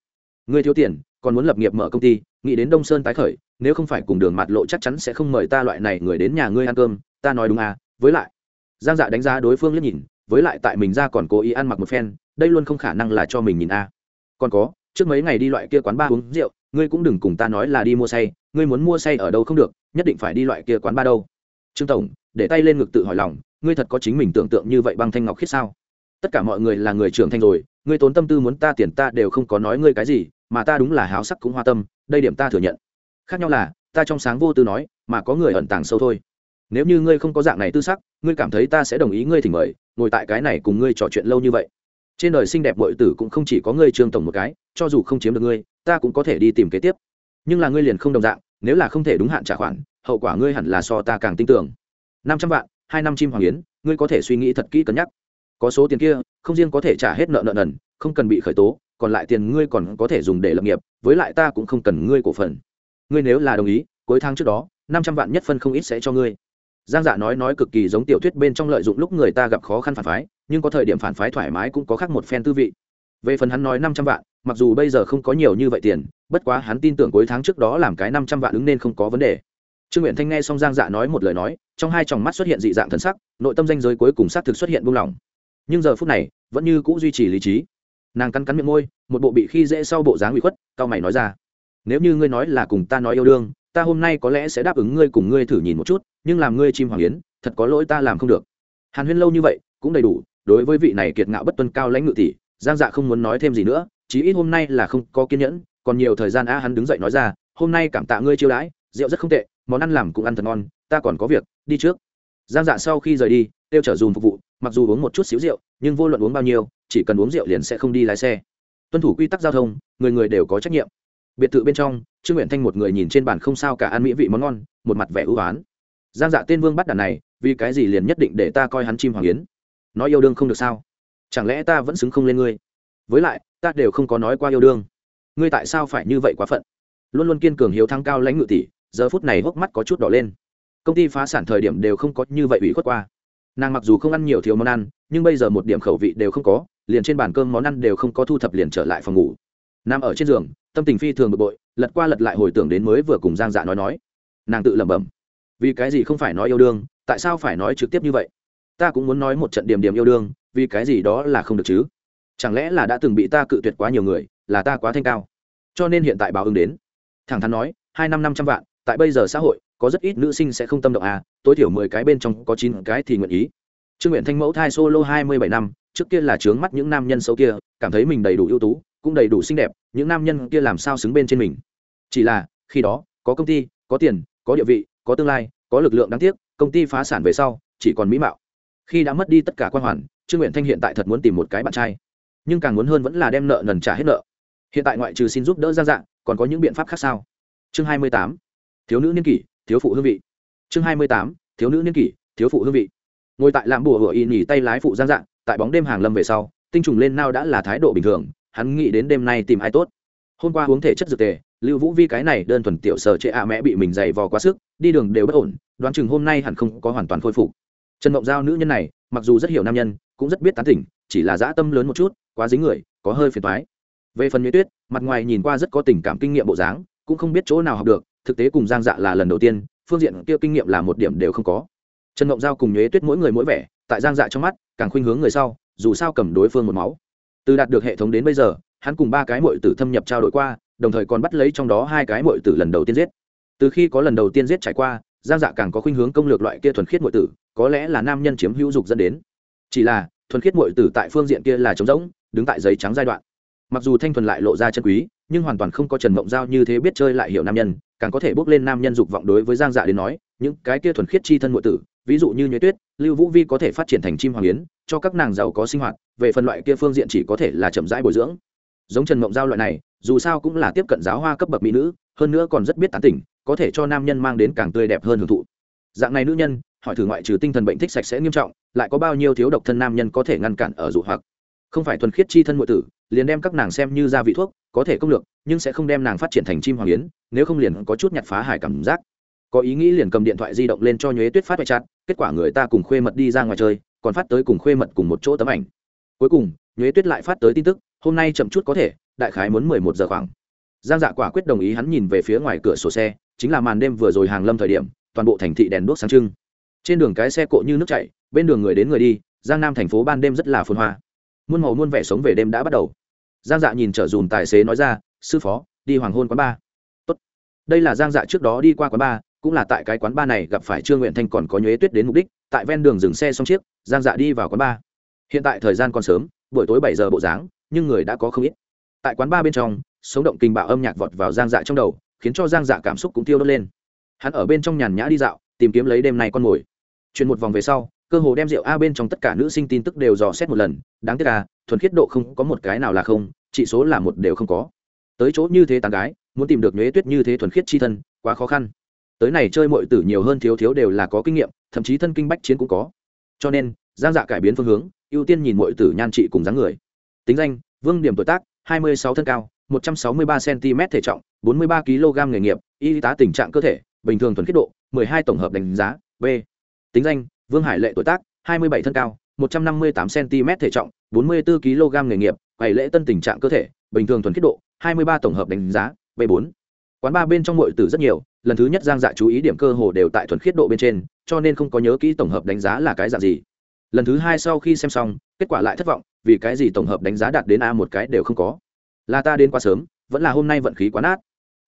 Ngươi thiếu tiền, còn muốn lập nghiệp mở công ty, nghĩ đến đông sơn tái khởi, nếu không phải cùng đường mặt lộ chắc chắn sẽ không mời ta loại này người đến nhà ngươi ăn cơm, ta nói đúng à với lại. Giang dạ đánh giá đối phương liếc nhìn, với lại tại mình ra còn cố ý ăn mặc một phen, đây luôn không khả năng là cho mình nhìn a à. còn có, trước mấy ngày đi loại kia quán ba uống rượu, ngươi cũng đừng cùng ta nói là đi mua say, ngươi muốn mua say ở đâu không được, nhất định phải đi loại kia quán ba đâu. Trương tổng, để tay lên ngực tự hỏi lòng, ngươi thật có chính mình tưởng tượng như vậy băng thanh ngọc khiết sao? Tất cả mọi người là người trưởng thành rồi, ngươi tốn tâm tư muốn ta tiền ta đều không có nói ngươi cái gì, mà ta đúng là háo sắc cũng hoa tâm, đây điểm ta thừa nhận. Khác nhau là, ta trong sáng vô tư nói, mà có người ẩn tàng sâu thôi. Nếu như ngươi không có dạng này tư sắc, ngươi cảm thấy ta sẽ đồng ý ngươi thỉnh mời, ngồi tại cái này cùng ngươi trò chuyện lâu như vậy. Trên đời xinh đẹp bội tử cũng không chỉ có ngươi trương tổng một cái, cho dù không chiếm được ngươi, ta cũng có thể đi tìm kế tiếp. Nhưng là ngươi liền không đồng dạng, nếu là không thể đúng hạn trả khoản, hậu quả ngươi hẳn là so ta càng tin tưởng. Năm trăm vạn, hai năm chim hoàng yến, ngươi có thể suy nghĩ thật kỹ cân nhắc có số tiền kia, không riêng có thể trả hết nợ nợ nần, không cần bị khởi tố, còn lại tiền ngươi còn có thể dùng để lập nghiệp, với lại ta cũng không cần ngươi cổ phần. Ngươi nếu là đồng ý, cuối tháng trước đó, năm trăm vạn nhất phân không ít sẽ cho ngươi. Giang dạ nói nói cực kỳ giống tiểu thuyết bên trong lợi dụng lúc người ta gặp khó khăn phản phái, nhưng có thời điểm phản phái thoải mái cũng có khác một phen tư vị. Về phần hắn nói năm trăm vạn, mặc dù bây giờ không có nhiều như vậy tiền, bất quá hắn tin tưởng cuối tháng trước đó làm cái năm trăm vạn ứng nên không có vấn đề. Trương nguyện thanh nghe xong giang dạ nói một lời nói, trong hai tròng mắt xuất hiện dị dạng thần sắc, nội tâm danh giới cuối cùng xác thực xuất hiện buông lỏng nhưng giờ phút này, vẫn như c ũ duy trì lý trí. Nàng cắn cắn miệng môi, một bộ bị khi dễ sau bộ dáng bị khuất cao mày nói ra, nếu như ngươi nói là cùng ta nói yêu đương, ta hôm nay có lẽ sẽ đáp ứng ngươi cùng ngươi thử nhìn một chút, nhưng làm ngươi chim hoàng yến, thật có lỗi ta làm không được. Hàn huyên lâu như vậy, cũng đầy đủ, đối với vị này kiệt ngạo bất tuân cao lãnh ngự tỷ, giang dạ không muốn nói thêm gì nữa, chí ít hôm nay là không có kiên nhẫn, còn nhiều thời gian a hắn đứng dậy nói ra, hôm nay cảm tạ ngươi chiêu đãi, rượu rất không tệ, món ăn làm cũng ăn thật ngon, ta còn có việc, đi trước. Giang dạ sau khi rời đi, tiêu trở dùm phục vụ mặc dù uống một chút xíu rượu, nhưng vô luận uống bao nhiêu, chỉ cần uống rượu liền sẽ không đi lái xe. Tuân thủ quy tắc giao thông, người người đều có trách nhiệm. Biệt thự bên trong, trương nguyện thanh một người nhìn trên bàn không sao cả ăn mỹ vị món ngon, một mặt vẻ ưu oán giang dạ tên vương bắt đàn này, vì cái gì liền nhất định để ta coi hắn chim hoàng yến? Nói yêu đương không được sao? Chẳng lẽ ta vẫn xứng không lên ngươi? Với lại, ta đều không có nói qua yêu đương. Ngươi tại sao phải như vậy quá phận? Luôn luôn kiên cường hiếu thắng cao lãnh ngự tỷ, giờ phút này hốc mắt có chút đỏ lên. Công ty phá sản thời điểm đều không có như vậy ủy khuất qua nàng mặc dù không ăn nhiều thiếu món ăn, nhưng bây giờ một điểm khẩu vị đều không có, liền trên bàn cơm món ăn đều không có thu thập liền trở lại phòng ngủ. Nằm ở trên giường, tâm tình phi thường bực bội, lật qua lật lại hồi tưởng đến mới vừa cùng giang dạ nói nói. Nàng tự lẩm bẩm, vì cái gì không phải nói yêu đương, tại sao phải nói trực tiếp như vậy? Ta cũng muốn nói một trận điểm điểm yêu đương, vì cái gì đó là không được chứ? Chẳng lẽ là đã từng bị ta cự tuyệt quá nhiều người, là ta quá thanh cao? Cho nên hiện tại báo ứng đến. Thẳng thắn nói, hai năm năm trăm vạn, tại bây giờ xã hội, có rất ít nữ sinh sẽ không tâm động à tối thiểu mười cái bên trong có chín cái thì nguyện ý. Trương nguyện thanh mẫu thai solo hai mươi bảy năm, trước kia là trướng mắt những nam nhân xấu kia, cảm thấy mình đầy đủ ưu tú, cũng đầy đủ xinh đẹp, những nam nhân kia làm sao xứng bên trên mình. Chỉ là, khi đó, có công ty, có tiền, có địa vị, có tương lai, có lực lượng đáng tiếc, công ty phá sản về sau, chỉ còn mỹ mạo. Khi đã mất đi tất cả quan hoàn, trương nguyện thanh hiện tại thật muốn tìm một cái bạn trai. Nhưng càng muốn hơn vẫn là đem nợ nần trả hết nợ. Hiện tại ngoại trừ xin giúp đỡ giang dạng còn có những biện pháp khác sao? Chương hai mươi tám. Thiếu nữ niên kỷ, thiếu phụ hương vị chương hai mươi tám, thiếu nữ niên kỷ, thiếu phụ hương vị. Ngồi tại làm bùa hựa y nhỉ tay lái phụ giang dạng, tại bóng đêm hàng lâm về sau, tinh trùng lên nao đã là thái độ bình thường, hắn nghĩ đến đêm nay tìm ai tốt. Hôm qua uống thể chất dược tề, lưu vũ vi cái này đơn thuần tiểu sở trệ ạ mẹ bị mình dày vò quá sức, đi đường đều bất ổn, đoán chừng hôm nay hẳn không có hoàn toàn khôi phục. Trần mộng giao nữ nhân này, mặc dù rất hiểu nam nhân, cũng rất biết tán tỉnh, chỉ là dã tâm lớn một chút, quá dính người, có hơi phiền thoái về phần nhuế tuyết, mặt ngoài nhìn qua rất có tình cảm kinh nghiệm bộ dáng, cũng không biết chỗ nào học được, thực tế cùng giang dạ là lần đầu tiên phương diện kia kinh nghiệm là một điểm đều không có. Trần ngộng giao cùng nhuế tuyết mỗi người mỗi vẻ, tại giang dạ trong mắt, càng khuynh hướng người sau, dù sao cầm đối phương một máu. Từ đạt được hệ thống đến bây giờ, hắn cùng ba cái mội tử thâm nhập trao đổi qua, đồng thời còn bắt lấy trong đó hai cái mội tử lần đầu tiên giết. Từ khi có lần đầu tiên giết trải qua, giang dạ càng có khuynh hướng công lược loại kia thuần khiết mội tử, có lẽ là nam nhân chiếm hữu dục dẫn đến. Chỉ là, thuần khiết mội tử tại phương diện kia là trống rỗng, đứng tại giấy trắng giai đoạn. Mặc dù thanh thuần lại lộ ra chân quý, nhưng hoàn toàn không có trần mộng giao như thế biết chơi lại hiểu nam nhân càng có thể bước lên nam nhân dục vọng đối với giang dạ đến nói, những cái kia thuần khiết chi thân ngụy tử, ví dụ như nhuế tuyết, lưu vũ vi có thể phát triển thành chim hoàng yến, cho các nàng giàu có sinh hoạt, về phần loại kia phương diện chỉ có thể là chậm rãi bồi dưỡng. Giống trần mộng giao loại này, dù sao cũng là tiếp cận giáo hoa cấp bậc mỹ nữ, hơn nữa còn rất biết tán tỉnh, có thể cho nam nhân mang đến càng tươi đẹp hơn hưởng thụ. Dạng này nữ nhân, hỏi thử ngoại trừ tinh thần bệnh thích sạch sẽ nghiêm trọng, lại có bao nhiêu thiếu độc thân nam nhân có thể ngăn cản ở dụ hoặc? Không phải thuần khiết chi thân ngụy tử, liền đem các nàng xem như gia vị thuốc, có thể công lược, nhưng sẽ không đem nàng phát triển thành chim hoàng yến, nếu không liền có chút nhặt phá hải cảm giác. Có ý nghĩ liền cầm điện thoại di động lên cho nhuế tuyết phát vạch chặt kết quả người ta cùng khuê mật đi ra ngoài chơi, còn phát tới cùng khuê mật cùng một chỗ tấm ảnh. Cuối cùng, nhuế tuyết lại phát tới tin tức, hôm nay chậm chút có thể, đại khái muốn mười một giờ khoảng. Giang dạ quả quyết đồng ý hắn nhìn về phía ngoài cửa sổ xe, chính là màn đêm vừa rồi hàng lâm thời điểm, toàn bộ thành thị đèn đuốc sáng trưng. Trên đường cái xe cộ như nước chảy, bên đường người đến người đi, giang nam thành phố ban đêm rất là phồn hoa muôn màu muôn vẻ sống về đêm đã bắt đầu. Giang dạ nhìn trở dùm tài xế nói ra, sư phó, đi hoàng hôn quán ba. Tốt. đây là giang dạ trước đó đi qua quán ba, cũng là tại cái quán ba này gặp phải trương nguyện thanh còn có nhuế tuyết đến mục đích, tại ven đường dừng xe xong chiếc, giang dạ đi vào quán ba. Hiện tại thời gian còn sớm, buổi tối bảy giờ bộ dáng, nhưng người đã có không ít. Tại quán ba bên trong, sống động kinh bạo âm nhạc vọt vào giang dạ trong đầu, khiến cho giang dạ cảm xúc cũng tiêu đốt lên. Hắn ở bên trong nhàn nhã đi dạo, tìm kiếm lấy đêm này con mồi. Chuyển một vòng về sau cơ hồ đem rượu a bên trong tất cả nữ sinh tin tức đều dò xét một lần, đáng tiếc là, thuần khiết độ không có một cái nào là không, chỉ số là một đều không có. Tới chỗ như thế tán gái, muốn tìm được nhuế tuyết như thế thuần khiết chi thân, quá khó khăn. Tới này chơi mọi tử nhiều hơn thiếu thiếu đều là có kinh nghiệm, thậm chí thân kinh bách chiến cũng có. Cho nên, giang dạ cải biến phương hướng, ưu tiên nhìn mọi tử nhan trị cùng dáng người. Tính danh, vương điểm tuổi tác, hai mươi sáu thân cao, một trăm sáu mươi ba cm thể trọng, bốn mươi ba kg nghề nghiệp, y tá tình trạng cơ thể, bình thường thuần khiết độ hai tổng hợp đánh giá, b. Tính danh vương hải lệ tuổi tác, hai mươi bảy thân cao, một trăm năm mươi tám cm thể trọng, bốn mươi bốn kg nghề nghiệp bảy lễ tân tình trạng cơ thể, bình thường thuần khiết độ, hai mươi ba tổng hợp đánh giá b bốn. Quán ba bên trong muội tử rất nhiều, lần thứ nhất giang dạ chú ý điểm cơ hồ đều tại thuần khiết độ bên trên, cho nên không có nhớ kỹ tổng hợp đánh giá là cái dạng gì. Lần thứ hai sau khi xem xong, kết quả lại thất vọng, vì cái gì tổng hợp đánh giá đạt đến a một cái đều không có? Là ta đến quá sớm, vẫn là hôm nay vận khí quá nát.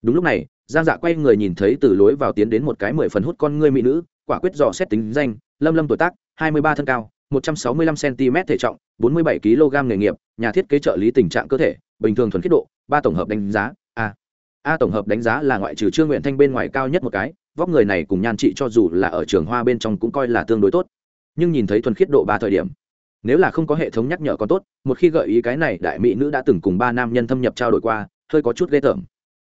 Đúng lúc này, giang dạ quay người nhìn thấy từ lối vào tiến đến một cái mười phần hút con ngươi mỹ nữ quả quyết dò xét tính danh, lâm lâm tuổi tác, hai mươi ba thân cao, một trăm sáu mươi lăm cm thể trọng, bốn mươi bảy kg nghề nghiệp, nhà thiết kế trợ lý tình trạng cơ thể, bình thường thuần khiết độ, ba tổng hợp đánh giá, a. A tổng hợp đánh giá là ngoại trừ trương nguyện thanh bên ngoài cao nhất một cái, vóc người này cùng nhan trị cho dù là ở trường hoa bên trong cũng coi là tương đối tốt. Nhưng nhìn thấy thuần khiết độ ba thời điểm, nếu là không có hệ thống nhắc nhở còn tốt, một khi gợi ý cái này, đại mỹ nữ đã từng cùng ba nam nhân thâm nhập trao đổi qua, hơi có chút ghê tởm.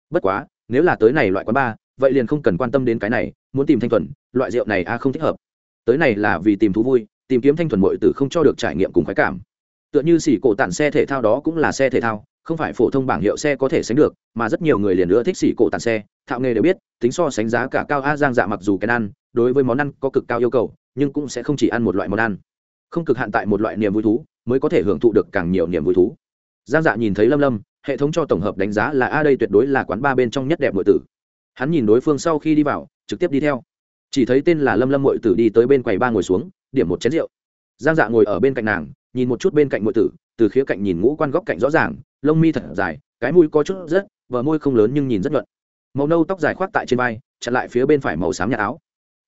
Bất quá, nếu là tới này loại quán ba vậy liền không cần quan tâm đến cái này, muốn tìm thanh thuần, loại rượu này a không thích hợp. Tới này là vì tìm thú vui, tìm kiếm thanh thuần mội tử không cho được trải nghiệm cùng khoái cảm. Tựa như xỉ cổ tản xe thể thao đó cũng là xe thể thao, không phải phổ thông bảng hiệu xe có thể sánh được, mà rất nhiều người liền nữa thích xỉ cổ tản xe, thạo nghề đều biết, tính so sánh giá cả cao a giang dạ mặc dù cái ăn, đối với món ăn có cực cao yêu cầu, nhưng cũng sẽ không chỉ ăn một loại món ăn. Không cực hạn tại một loại niềm vui thú, mới có thể hưởng thụ được càng nhiều niềm vui thú. Giang dạ nhìn thấy lâm lâm, hệ thống cho tổng hợp đánh giá là a đây tuyệt đối là quán ba bên trong nhất đẹp nội tử hắn nhìn đối phương sau khi đi vào, trực tiếp đi theo. Chỉ thấy tên là lâm lâm mội tử đi tới bên quầy ba ngồi xuống, điểm một chén rượu. Giang dạ ngồi ở bên cạnh nàng, nhìn một chút bên cạnh mội tử, từ khía cạnh nhìn ngũ quan góc cạnh rõ ràng, lông mi thật dài, cái mũi có chút rất vợ môi không lớn nhưng nhìn rất luận màu nâu tóc dài khoác tại trên vai, chặn lại phía bên phải màu xám nhạt áo.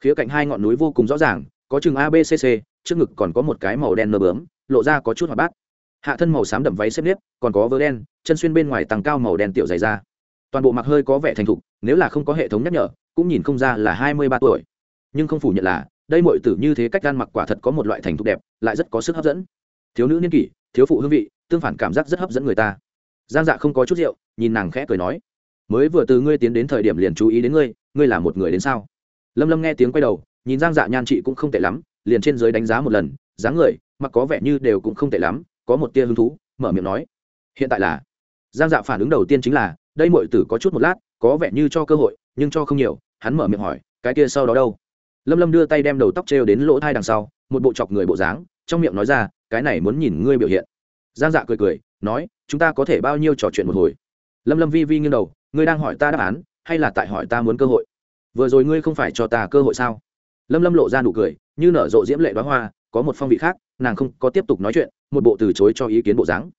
Khía cạnh hai ngọn núi vô cùng rõ ràng, có chừng abcc trước ngực còn có một cái màu đen nơ bướm, lộ ra có chút hoạt bát. Hạ thân màu xám đậm váy xếp nếp, còn có vớ đen, chân xuyên bên ngoài tầng cao màu đen tiểu dày da toàn bộ mặc hơi có vẻ thành thục, nếu là không có hệ thống nhắc nhở, cũng nhìn không ra là hai mươi ba tuổi. Nhưng không phủ nhận là, đây mọi tử như thế cách gan mặc quả thật có một loại thành thục đẹp, lại rất có sức hấp dẫn. Thiếu nữ niên kỷ, thiếu phụ hương vị, tương phản cảm giác rất hấp dẫn người ta. Giang dạ không có chút rượu, nhìn nàng khẽ cười nói, mới vừa từ ngươi tiến đến thời điểm liền chú ý đến ngươi ngươi là một người đến sao? Lâm lâm nghe tiếng quay đầu, nhìn giang dạ nhan chị cũng không tệ lắm, liền trên giới đánh giá một lần, dáng người, mặc có vẻ như đều cũng không tệ lắm, có một tia hứng thú, mở miệng nói, hiện tại là giang dạ phản ứng đầu tiên chính là đây mọi tử có chút một lát, có vẻ như cho cơ hội, nhưng cho không nhiều, hắn mở miệng hỏi, cái kia sau đó đâu? Lâm lâm đưa tay đem đầu tóc trêu đến lỗ thai đằng sau, một bộ chọc người bộ dáng, trong miệng nói ra, cái này muốn nhìn ngươi biểu hiện. Giang dạ cười cười, nói, chúng ta có thể bao nhiêu trò chuyện một hồi? Lâm lâm vi vi nghiêng đầu, ngươi đang hỏi ta đáp án, hay là tại hỏi ta muốn cơ hội? Vừa rồi ngươi không phải cho ta cơ hội sao? Lâm lâm lộ ra nụ cười, như nở rộ diễm lệ đoá hoa, có một phong vị khác, nàng không có tiếp tục nói chuyện, một bộ từ chối cho ý kiến bộ dáng.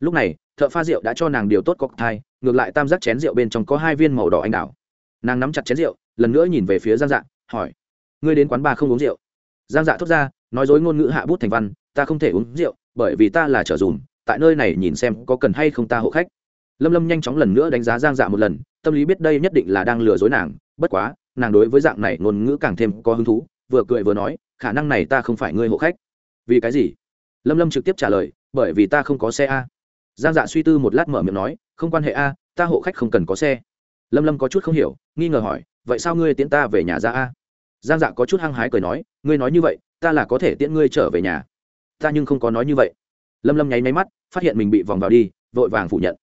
Lúc này, thợ pha rượu đã cho nàng điều tốt có thai ngược lại tam giác chén rượu bên trong có hai viên màu đỏ anh đào. Nàng nắm chặt chén rượu, lần nữa nhìn về phía giang dạ hỏi, ngươi đến quán ba không uống rượu? Giang dạ thốt ra, nói dối ngôn ngữ hạ bút thành văn, ta không thể uống rượu, bởi vì ta là trở dùm, tại nơi này nhìn xem có cần hay không ta hộ khách. Lâm lâm nhanh chóng lần nữa đánh giá giang dạ một lần, tâm lý biết đây nhất định là đang lừa dối nàng, bất quá, nàng đối với dạng này ngôn ngữ càng thêm có hứng thú, vừa cười vừa nói, khả năng này ta không phải ngươi hộ khách. Vì cái gì? Lâm lâm trực tiếp trả lời, bởi vì ta không có xe a giang dạ suy tư một lát mở miệng nói, không quan hệ a, ta hộ khách không cần có xe. Lâm lâm có chút không hiểu, nghi ngờ hỏi, vậy sao ngươi tiễn ta về nhà ra a? Giang dạ có chút hăng hái cười nói, ngươi nói như vậy, ta là có thể tiễn ngươi trở về nhà. Ta nhưng không có nói như vậy. Lâm lâm nháy máy mắt, phát hiện mình bị vòng vào đi, vội vàng phủ nhận.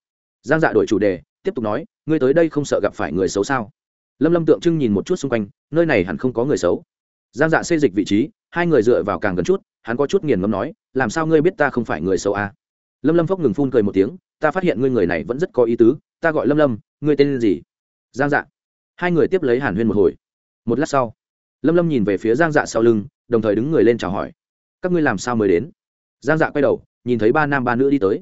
Giang dạ đổi chủ đề, tiếp tục nói, ngươi tới đây không sợ gặp phải người xấu sao? Lâm lâm tượng trưng nhìn một chút xung quanh, nơi này hẳn không có người xấu. Giang dạ xê dịch vị trí, hai người dựa vào càng gần chút, hắn có chút nghiền ngấm nói, làm sao ngươi biết ta không phải người xấu à? Lâm lâm phốc ngừng phun cười một tiếng, ta phát hiện ngươi người này vẫn rất có ý tứ, ta gọi lâm lâm, ngươi tên gì? Giang dạ. Hai người tiếp lấy hàn huyên một hồi. Một lát sau, lâm lâm nhìn về phía giang dạ sau lưng, đồng thời đứng người lên chào hỏi. Các ngươi làm sao mới đến? Giang dạ quay đầu, nhìn thấy ba nam ba nữ đi tới.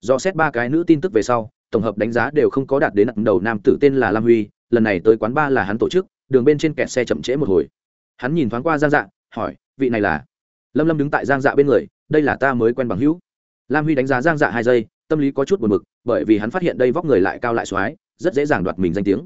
Do xét ba cái nữ tin tức về sau, tổng hợp đánh giá đều không có đạt đến nặng đầu nam tử tên là lam huy, lần này tới quán ba là hắn tổ chức, đường bên trên kẹt xe chậm trễ một hồi. Hắn nhìn thoáng qua giang dạ hỏi, vị này là? Lâm lâm đứng tại giang dạ bên người, đây là ta mới quen bằng hữu lam huy đánh giá giang dạ hai giây, tâm lý có chút buồn b ự c bởi vì hắn phát hiện đây vóc người lại cao lại x o á i rất dễ dàng đoạt mình danh tiếng.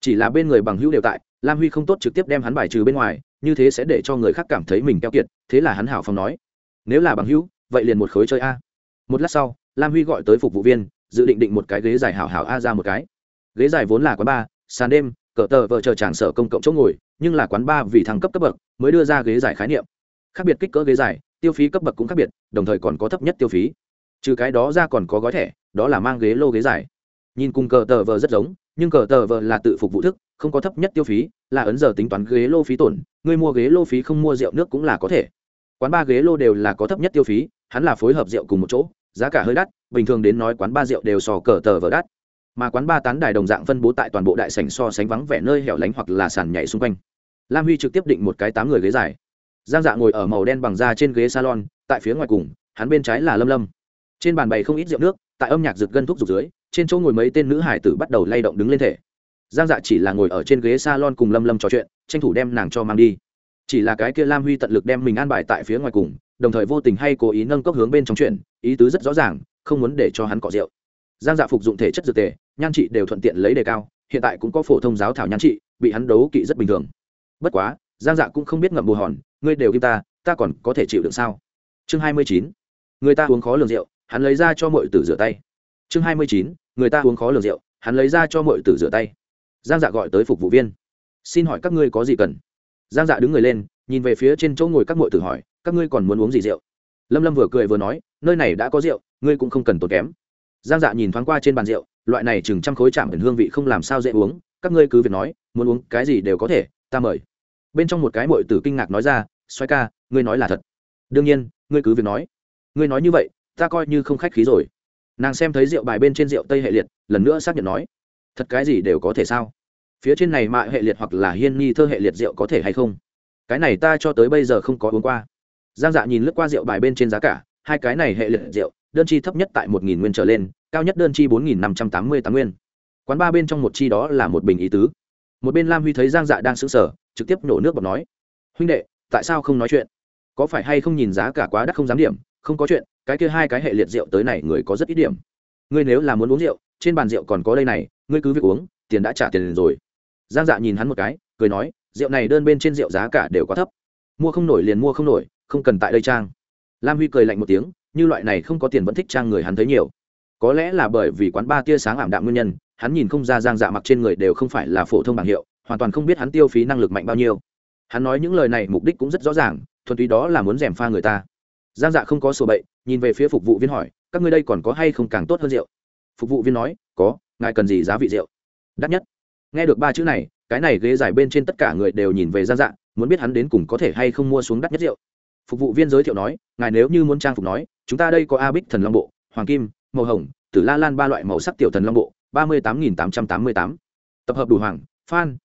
Chỉ là bên người bằng hữu đều tại, lam huy không tốt trực tiếp đem hắn bài trừ bên ngoài, như thế sẽ để cho người khác cảm thấy mình keo kiệt, thế là hắn hảo phong nói, nếu là bằng hữu, vậy liền một khối chơi a. Một lát sau, lam huy gọi tới phục vụ viên, dự định định một cái ghế dài hảo hảo a ra một cái. Ghế dài vốn là quán bar, sàn đêm, cỡ tờ vợ chờ tràn sở công cộng chỗ ngồi, nhưng là quán bar vì thăng cấp cấp bậc, mới đưa ra ghế dài khái niệm. Khác biệt kích cỡ ghế dài tiêu phí cấp bậc cũng khác biệt, đồng thời còn có thấp nhất tiêu phí. Trừ cái đó ra còn có gói thẻ, đó là mang ghế lô ghế dài. Nhìn cùng cờ tờ vờ rất giống, nhưng cờ tờ vờ là tự phục vụ thức, không có thấp nhất tiêu phí, là ấn giờ tính toán ghế lô phí tổn, người mua ghế lô phí không mua rượu nước cũng là có thể. Quán ba ghế lô đều là có thấp nhất tiêu phí, hắn là phối hợp rượu cùng một chỗ, giá cả hơi đắt, bình thường đến nói quán ba rượu đều sò cờ tờ vờ đắt. Mà quán ba tán đài đồng dạng phân bố tại toàn bộ đại sảnh so sánh vắng vẻ nơi hẻo lánh hoặc là sàn nhảy xung quanh. Lam huy trực tiếp định một cái tám người ghế dài giang dạ ngồi ở màu đen bằng da trên ghế salon, tại phía ngoài cùng, hắn bên trái là lâm lâm. Trên bàn bày không ít rượu nước, tại âm nhạc rực gân thuốc rục dưới, trên chỗ ngồi mấy tên nữ hải tử bắt đầu lay động đứng lên thể. Giang dạ chỉ là ngồi ở trên ghế salon cùng lâm lâm trò chuyện, tranh thủ đem nàng cho mang đi. Chỉ là cái kia lam huy tận lực đem mình an bài tại phía ngoài cùng, đồng thời vô tình hay cố ý nâng cốc hướng bên trong chuyện, ý tứ rất rõ ràng, không muốn để cho hắn cọ rượu. Giang dạ phục dụng thể chất dược tề, nhan trị đều thuận tiện lấy đề cao, hiện tại cũng có phổ thông giáo thảo nhan trị, bị hắn đấu kỵ rất bình thường. Bất quá giang dạ cũng không biết ngậm bù hòn, ngươi đều kim ta ta còn có thể chịu được sao? Chương hai mươi chín, người ta uống khó lường rượu, hắn lấy ra cho mọi tử rửa tay. Chương hai mươi chín, người ta uống khó lường rượu, hắn lấy ra cho mọi tử rửa tay. Giang dạ gọi tới phục vụ viên. Xin hỏi các ngươi có gì cần? Giang dạ đứng người lên, nhìn về phía trên chỗ ngồi các mọi tử hỏi, các ngươi còn muốn uống gì rượu? Lâm lâm vừa cười vừa nói, nơi này đã có rượu, ngươi cũng không cần tốn kém. Giang dạ nhìn thoáng qua trên bàn rượu, loại này chừng trăm khối chạm ẩn hương vị không làm sao dễ uống, các ngươi cứ việc nói, muốn uống cái gì đều có thể, ta mời bên trong một cái mội tử kinh ngạc nói ra xoay ca, ngươi nói là thật. Đương nhiên, ngươi cứ việc nói. Ngươi nói như vậy, ta coi như không khách khí rồi. Nàng xem thấy rượu bài bên trên rượu tây hệ liệt, lần nữa xác nhận nói, thật cái gì đều có thể sao? Phía trên này mạ hệ liệt hoặc là hiên nghi thơ hệ liệt rượu có thể hay không? Cái này ta cho tới bây giờ không có uống qua. Giang dạ nhìn lướt qua rượu bài bên trên giá cả, hai cái này hệ liệt rượu, đơn chi thấp nhất tại một nghìn nguyên trở lên, cao nhất đơn chi bốn nghìn năm trăm tám mươi tám nguyên. Quán ba bên trong một chi đó là một bình ý tứ. Một bên lam huy thấy giang dạ đang sững sờ trực tiếp nổ nước bọt nói, huynh đệ, tại sao không nói chuyện? Có phải hay không nhìn giá cả quá đắt không dám điểm? Không có chuyện, cái kia hai cái hệ liệt rượu tới này người có rất ít điểm. Ngươi nếu là muốn uống rượu, trên bàn rượu còn có đây này, ngươi cứ việc uống, tiền đã trả tiền rồi. Giang dạ nhìn hắn một cái, cười nói, rượu này đơn bên trên rượu giá cả đều quá thấp. Mua không nổi liền mua không nổi, không cần tại đây trang. Lam huy cười lạnh một tiếng, như loại này không có tiền vẫn thích trang người hắn thấy nhiều. Có lẽ là bởi vì quán ba tia sáng ảm đạm nguyên nhân, hắn nhìn không ra giang dạ mặc trên người đều không phải là phổ thông bảng hiệu hoàn toàn không biết hắn tiêu phí năng lực mạnh bao nhiêu. Hắn nói những lời này mục đích cũng rất rõ ràng, thuần túy đó là muốn d pha người ta. Giang dạ không có sổ bậy, nhìn về phía phục vụ viên hỏi, các ngươi đây còn có hay không càng tốt hơn rượu? Phục vụ viên nói, có, ngài cần gì giá vị rượu? Đắt nhất. Nghe được ba chữ này, cái này ghế dài bên trên tất cả người đều nhìn về giang dạ muốn biết hắn đến cùng có thể hay không mua xuống đắt nhất rượu. Phục vụ viên giới thiệu nói, ngài nếu như muốn trang phục nói, chúng ta đây có a bích thần long bộ, hoàng kim, màu hồng, tử la lan ba loại màu sắc tiểu thần long bộ, ba mươi tám nghìn tám trăm tám mươi tám. Tập hợp đủ hoàng, phan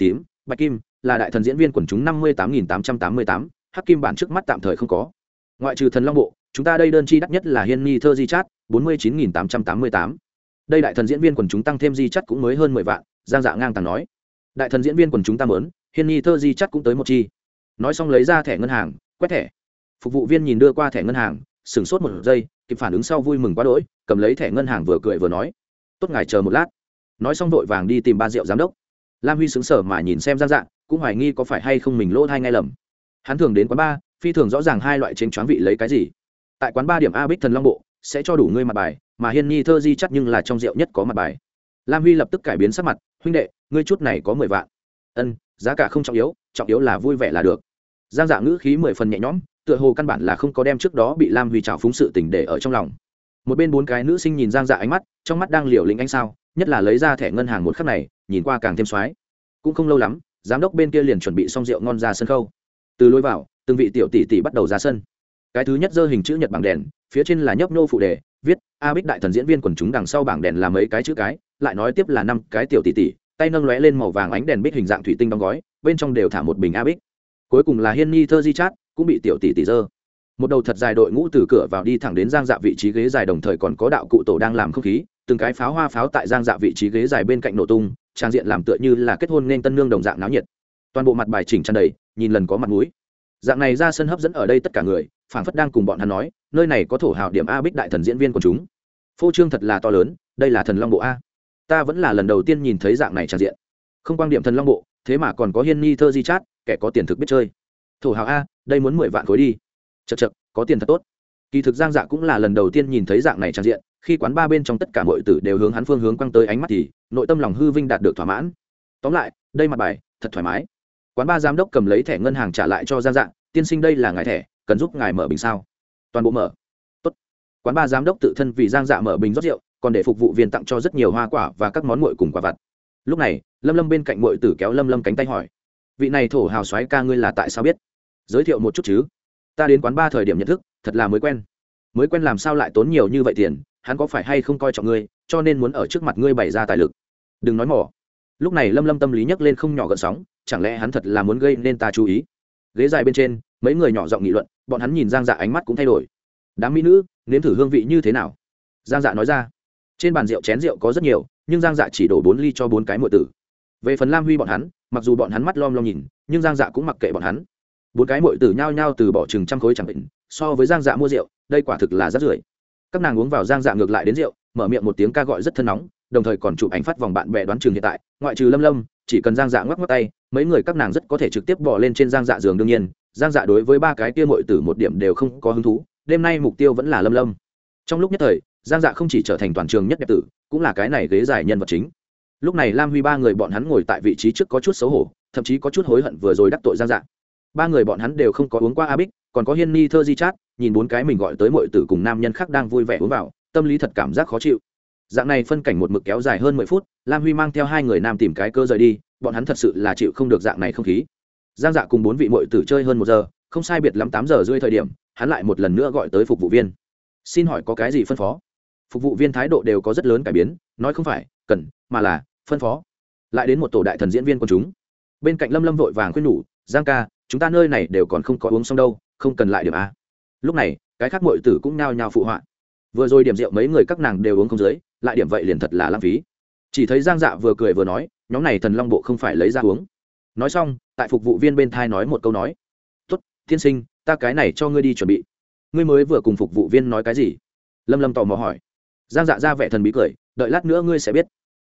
tím, bạch kim, là đại thần diễn viên quần chúng năm mươi tám nghìn tám trăm tám mươi tám, hắc kim bản trước mắt tạm thời không có. Ngoại trừ thần long bộ, chúng ta đây đơn chi đắt nhất là hiên ni thơ di chát, bốn mươi chín nghìn tám trăm tám mươi tám. Đây đại thần diễn viên quần chúng tăng thêm di chắt cũng mới hơn mười vạn, giang dạ ngang tàng nói. Đại thần diễn viên quần chúng ta mớn hiên ni thơ di chắt cũng tới một chi. Nói xong lấy ra thẻ ngân hàng, quét thẻ. Phục vụ viên nhìn đưa qua thẻ ngân hàng, sửng sốt một giây, kịp phản ứng sau vui mừng quá đỗi, cầm lấy thẻ ngân hàng vừa cười vừa nói. Tốt ngài chờ một lát. Nói xong vội vàng đi tìm ba rượu giám đốc lam huy xứng sở mà nhìn xem giang dạng cũng hoài nghi có phải hay không mình lỗ thai ngay lầm. Hắn thường đến quán ba phi thường rõ ràng hai loại chênh choáng vị lấy cái gì. Tại quán ba điểm a bích thần long bộ, sẽ cho đủ ngươi mặt bài, mà hiên nhi thơ di chắc nhưng là trong rượu nhất có mặt bài. Lam huy lập tức cải biến sắc mặt, huynh đệ, ngươi chút này có mười vạn. Ân, giá cả không trọng yếu trọng yếu là vui vẻ là được. Giang dạ ngữ khí mười phần nhẹ nhõm, tựa hồ căn bản là không có đem trước đó bị lam huy trào phúng sự tình để ở trong lòng. Một bên bốn cái nữ sinh nhìn giang dạ ánh mắt, trong mắt đang liều lĩnh anh sao nhất là lấy ra thẻ ngân hàng một khắc này, nhìn qua càng thêm soái cũng không lâu lắm, giám đốc bên kia liền chuẩn bị xong rượu ngon ra sân khâu từ lối vào, từng vị tiểu tỷ tỷ bắt đầu ra sân. Cái thứ nhất dơ hình chữ nhật bảng đèn, phía trên là nhấp nô phụ đề, viết, a bích đại thần diễn viên quần chúng đằng sau bảng đèn là mấy cái chữ cái, lại nói tiếp là năm cái tiểu tỷ tỷ, tay nâng lóe lên màu vàng ánh đèn bích hình dạng thủy tinh đóng gói, bên trong đều thả một bình a bích. Cuối cùng là hiên ni thơ di chát, cũng bị tiểu tỷ tỷ dơ một đầu thật dài đội ngũ từ cửa vào đi thẳng đến giang dạ vị trí ghế dài, đồng thời còn có đạo cụ tổ đang làm không khí, từng cái pháo hoa pháo tại giang dạ vị trí ghế dài bên cạnh nổ tung, trang diện làm tựa như là kết hôn nên tân nương đồng dạng náo nhiệt. Toàn bộ mặt bài chỉnh tràn đầy, nhìn lần có mặt mũi. Dạng này ra sân hấp dẫn ở đây tất cả người, phảng phất đang cùng bọn hắn nói, nơi này có thổ hào điểm a bích đại thần diễn viên của chúng. Phô trương thật là to lớn, đây là thần long bộ a. Ta vẫn là lần đầu tiên nhìn thấy dạng này tràn diện. Không quan điểm thần long bộ, thế mà còn có hiên ni thơ di chát, kẻ có tiền thực biết chơi. Thổ hào a, đây muốn mười vạn khối đi chật chật, có tiền thật tốt. Kỳ thực giang dạ cũng là lần đầu tiên nhìn thấy dạng này trang diện, khi quán ba bên trong tất cả mọi tử đều hướng hắn phương hướng quăng tới ánh mắt thì, nội tâm lòng hư vinh đạt được thỏa mãn. Tóm lại, đây mặt bài, thật thoải mái. Quán ba giám đốc cầm lấy thẻ ngân hàng trả lại cho giang dạ tiên sinh đây là ngài thẻ, cần giúp ngài mở bình sao? Toàn bộ mở. Tốt. quán ba giám đốc tự thân vì giang dạ mở bình rót rượu, còn để phục vụ viên tặng cho rất nhiều hoa quả và các món nguội cùng quả vặt. Lúc này, lâm lâm bên cạnh muội tử kéo lâm lâm cánh tay hỏi, vị này thổ hào xoáy ca ngươi là tại sao biết? Giới thiệu một chút chứ ta đến quán ba thời điểm nhận thức, thật là mới quen. Mới quen làm sao lại tốn nhiều như vậy tiền, hắn có phải hay không coi trọng ngươi, cho nên muốn ở trước mặt ngươi bày ra tài lực. Đừng nói mỏ lúc này lâm lâm tâm lý nhấc lên không nhỏ gợn sóng, chẳng lẽ hắn thật là muốn gây nên ta chú ý? Ghế dài bên trên, mấy người nhỏ giọng nghị luận, bọn hắn nhìn giang dạ ánh mắt cũng thay đổi. Đám mỹ nữ, nếm thử hương vị như thế nào? Giang dạ nói ra. Trên bàn rượu chén rượu có rất nhiều, nhưng giang dạ chỉ đổ bốn ly cho bốn cái mượn tử. Về phần lam huy bọn hắn, mặc dù bọn hắn mắt lom lom nhìn, nhưng giang dạ cũng mặc kệ bọn hắn bốn cái mội tử nhao nhao từ bỏ chừng trăm khối chẳng định, so với giang dạ mua rượu, đây quả thực là rất rưởi. Các nàng uống vào giang dạ ngược lại đến rượu, mở miệng một tiếng ca gọi rất thân nóng, đồng thời còn chụp ảnh phát vòng bạn bè đoán trường hiện tại, ngoại trừ lâm lâm, chỉ cần giang dạ ngoắc ngoắc tay, mấy người các nàng rất có thể trực tiếp bỏ lên trên giang dạ giường đương nhiên. Giang dạ đối với ba cái kia mội tử một điểm đều không có hứng thú, đêm nay mục tiêu vẫn là lâm lâm. Trong lúc nhất thời, giang dạ không chỉ trở thành toàn trường nhất đẹp tử, cũng là cái này ghế giải nhân vật chính. Lúc này lam huy ba người bọn hắn ngồi tại vị trí trước có chút xấu hổ, thậm chí có chút hối hận vừa rồi đắc tội giang dạ ba người bọn hắn đều không có uống qua a bích, còn có hiên ni thơ di chát, nhìn bốn cái mình gọi tới mọi tử cùng nam nhân khác đang vui vẻ uống vào, tâm lý thật cảm giác khó chịu. Dạng này phân cảnh một mực kéo dài hơn mười phút, lam huy mang theo hai người nam tìm cái cơ rời đi, bọn hắn thật sự là chịu không được dạng này không khí. Giang dạ cùng bốn vị mọi tử chơi hơn một giờ, không sai biệt lắm tám giờ rơi thời điểm, hắn lại một lần nữa gọi tới phục vụ viên. Xin hỏi có cái gì phân phó? Phục vụ viên thái độ đều có rất lớn cải biến, nói không phải, cần, mà là, phân phó. Lại đến một tổ đại thần diễn viên quần chúng. Bên cạnh lâm lâm vội vàng khuyên nhủ, giang ca chúng ta nơi này đều còn không có uống xong đâu không cần lại điểm a. Lúc này cái khác mọi tử cũng nao nhao phụ họa. Vừa rồi điểm rượu mấy người các nàng đều uống không dưới lại điểm vậy liền thật là lãng phí. Chỉ thấy giang dạ vừa cười vừa nói nhóm này thần long bộ không phải lấy ra uống. Nói xong tại phục vụ viên bên thai nói một câu nói. Tốt, tiên sinh ta cái này cho ngươi đi chuẩn bị. Ngươi mới vừa cùng phục vụ viên nói cái gì? Lâm lâm tò mò hỏi. Giang dạ ra vẻ thần bí cười đợi lát nữa ngươi sẽ biết.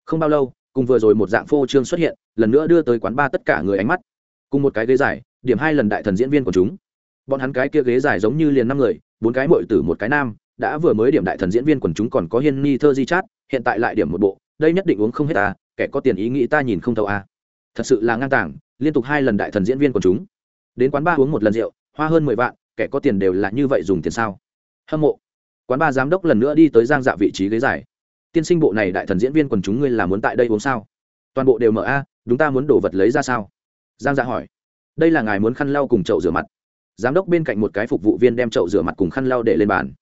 Không bao lâu cùng vừa rồi một dạng phô trương xuất hiện lần nữa đưa tới quán ba tất cả người ánh mắt cùng một cái ghế dài, điểm hai lần đại thần diễn viên của chúng. Bọn hắn cái kia ghế dài giống như liền năm người, bốn cái mội tử, một cái nam, đã vừa mới điểm đại thần diễn viên quần chúng còn có hiên ni thơ di chát, hiện tại lại điểm một bộ, đây nhất định uống không hết ta kẻ có tiền ý nghĩ ta nhìn không thấu a thật sự là ngang tàng, liên tục hai lần đại thần diễn viên quần chúng. Đến quán ba uống một lần rượu, hoa hơn mười vạn, kẻ có tiền đều là như vậy dùng tiền sao? Hâm mộ. Quán ba giám đốc lần nữa đi tới giang dạ vị trí ghế dài. Tiên sinh bộ này đại thần diễn viên quần chúng ngươi là muốn tại đây uống sao? Toàn bộ đều mở a, chúng ta muốn đổ vật lấy ra sao? Giang dạ hỏi, đây là ngài muốn khăn lau cùng chậu rửa mặt. Giám đốc bên cạnh một cái phục vụ viên đem chậu rửa mặt cùng khăn lau để lên bàn.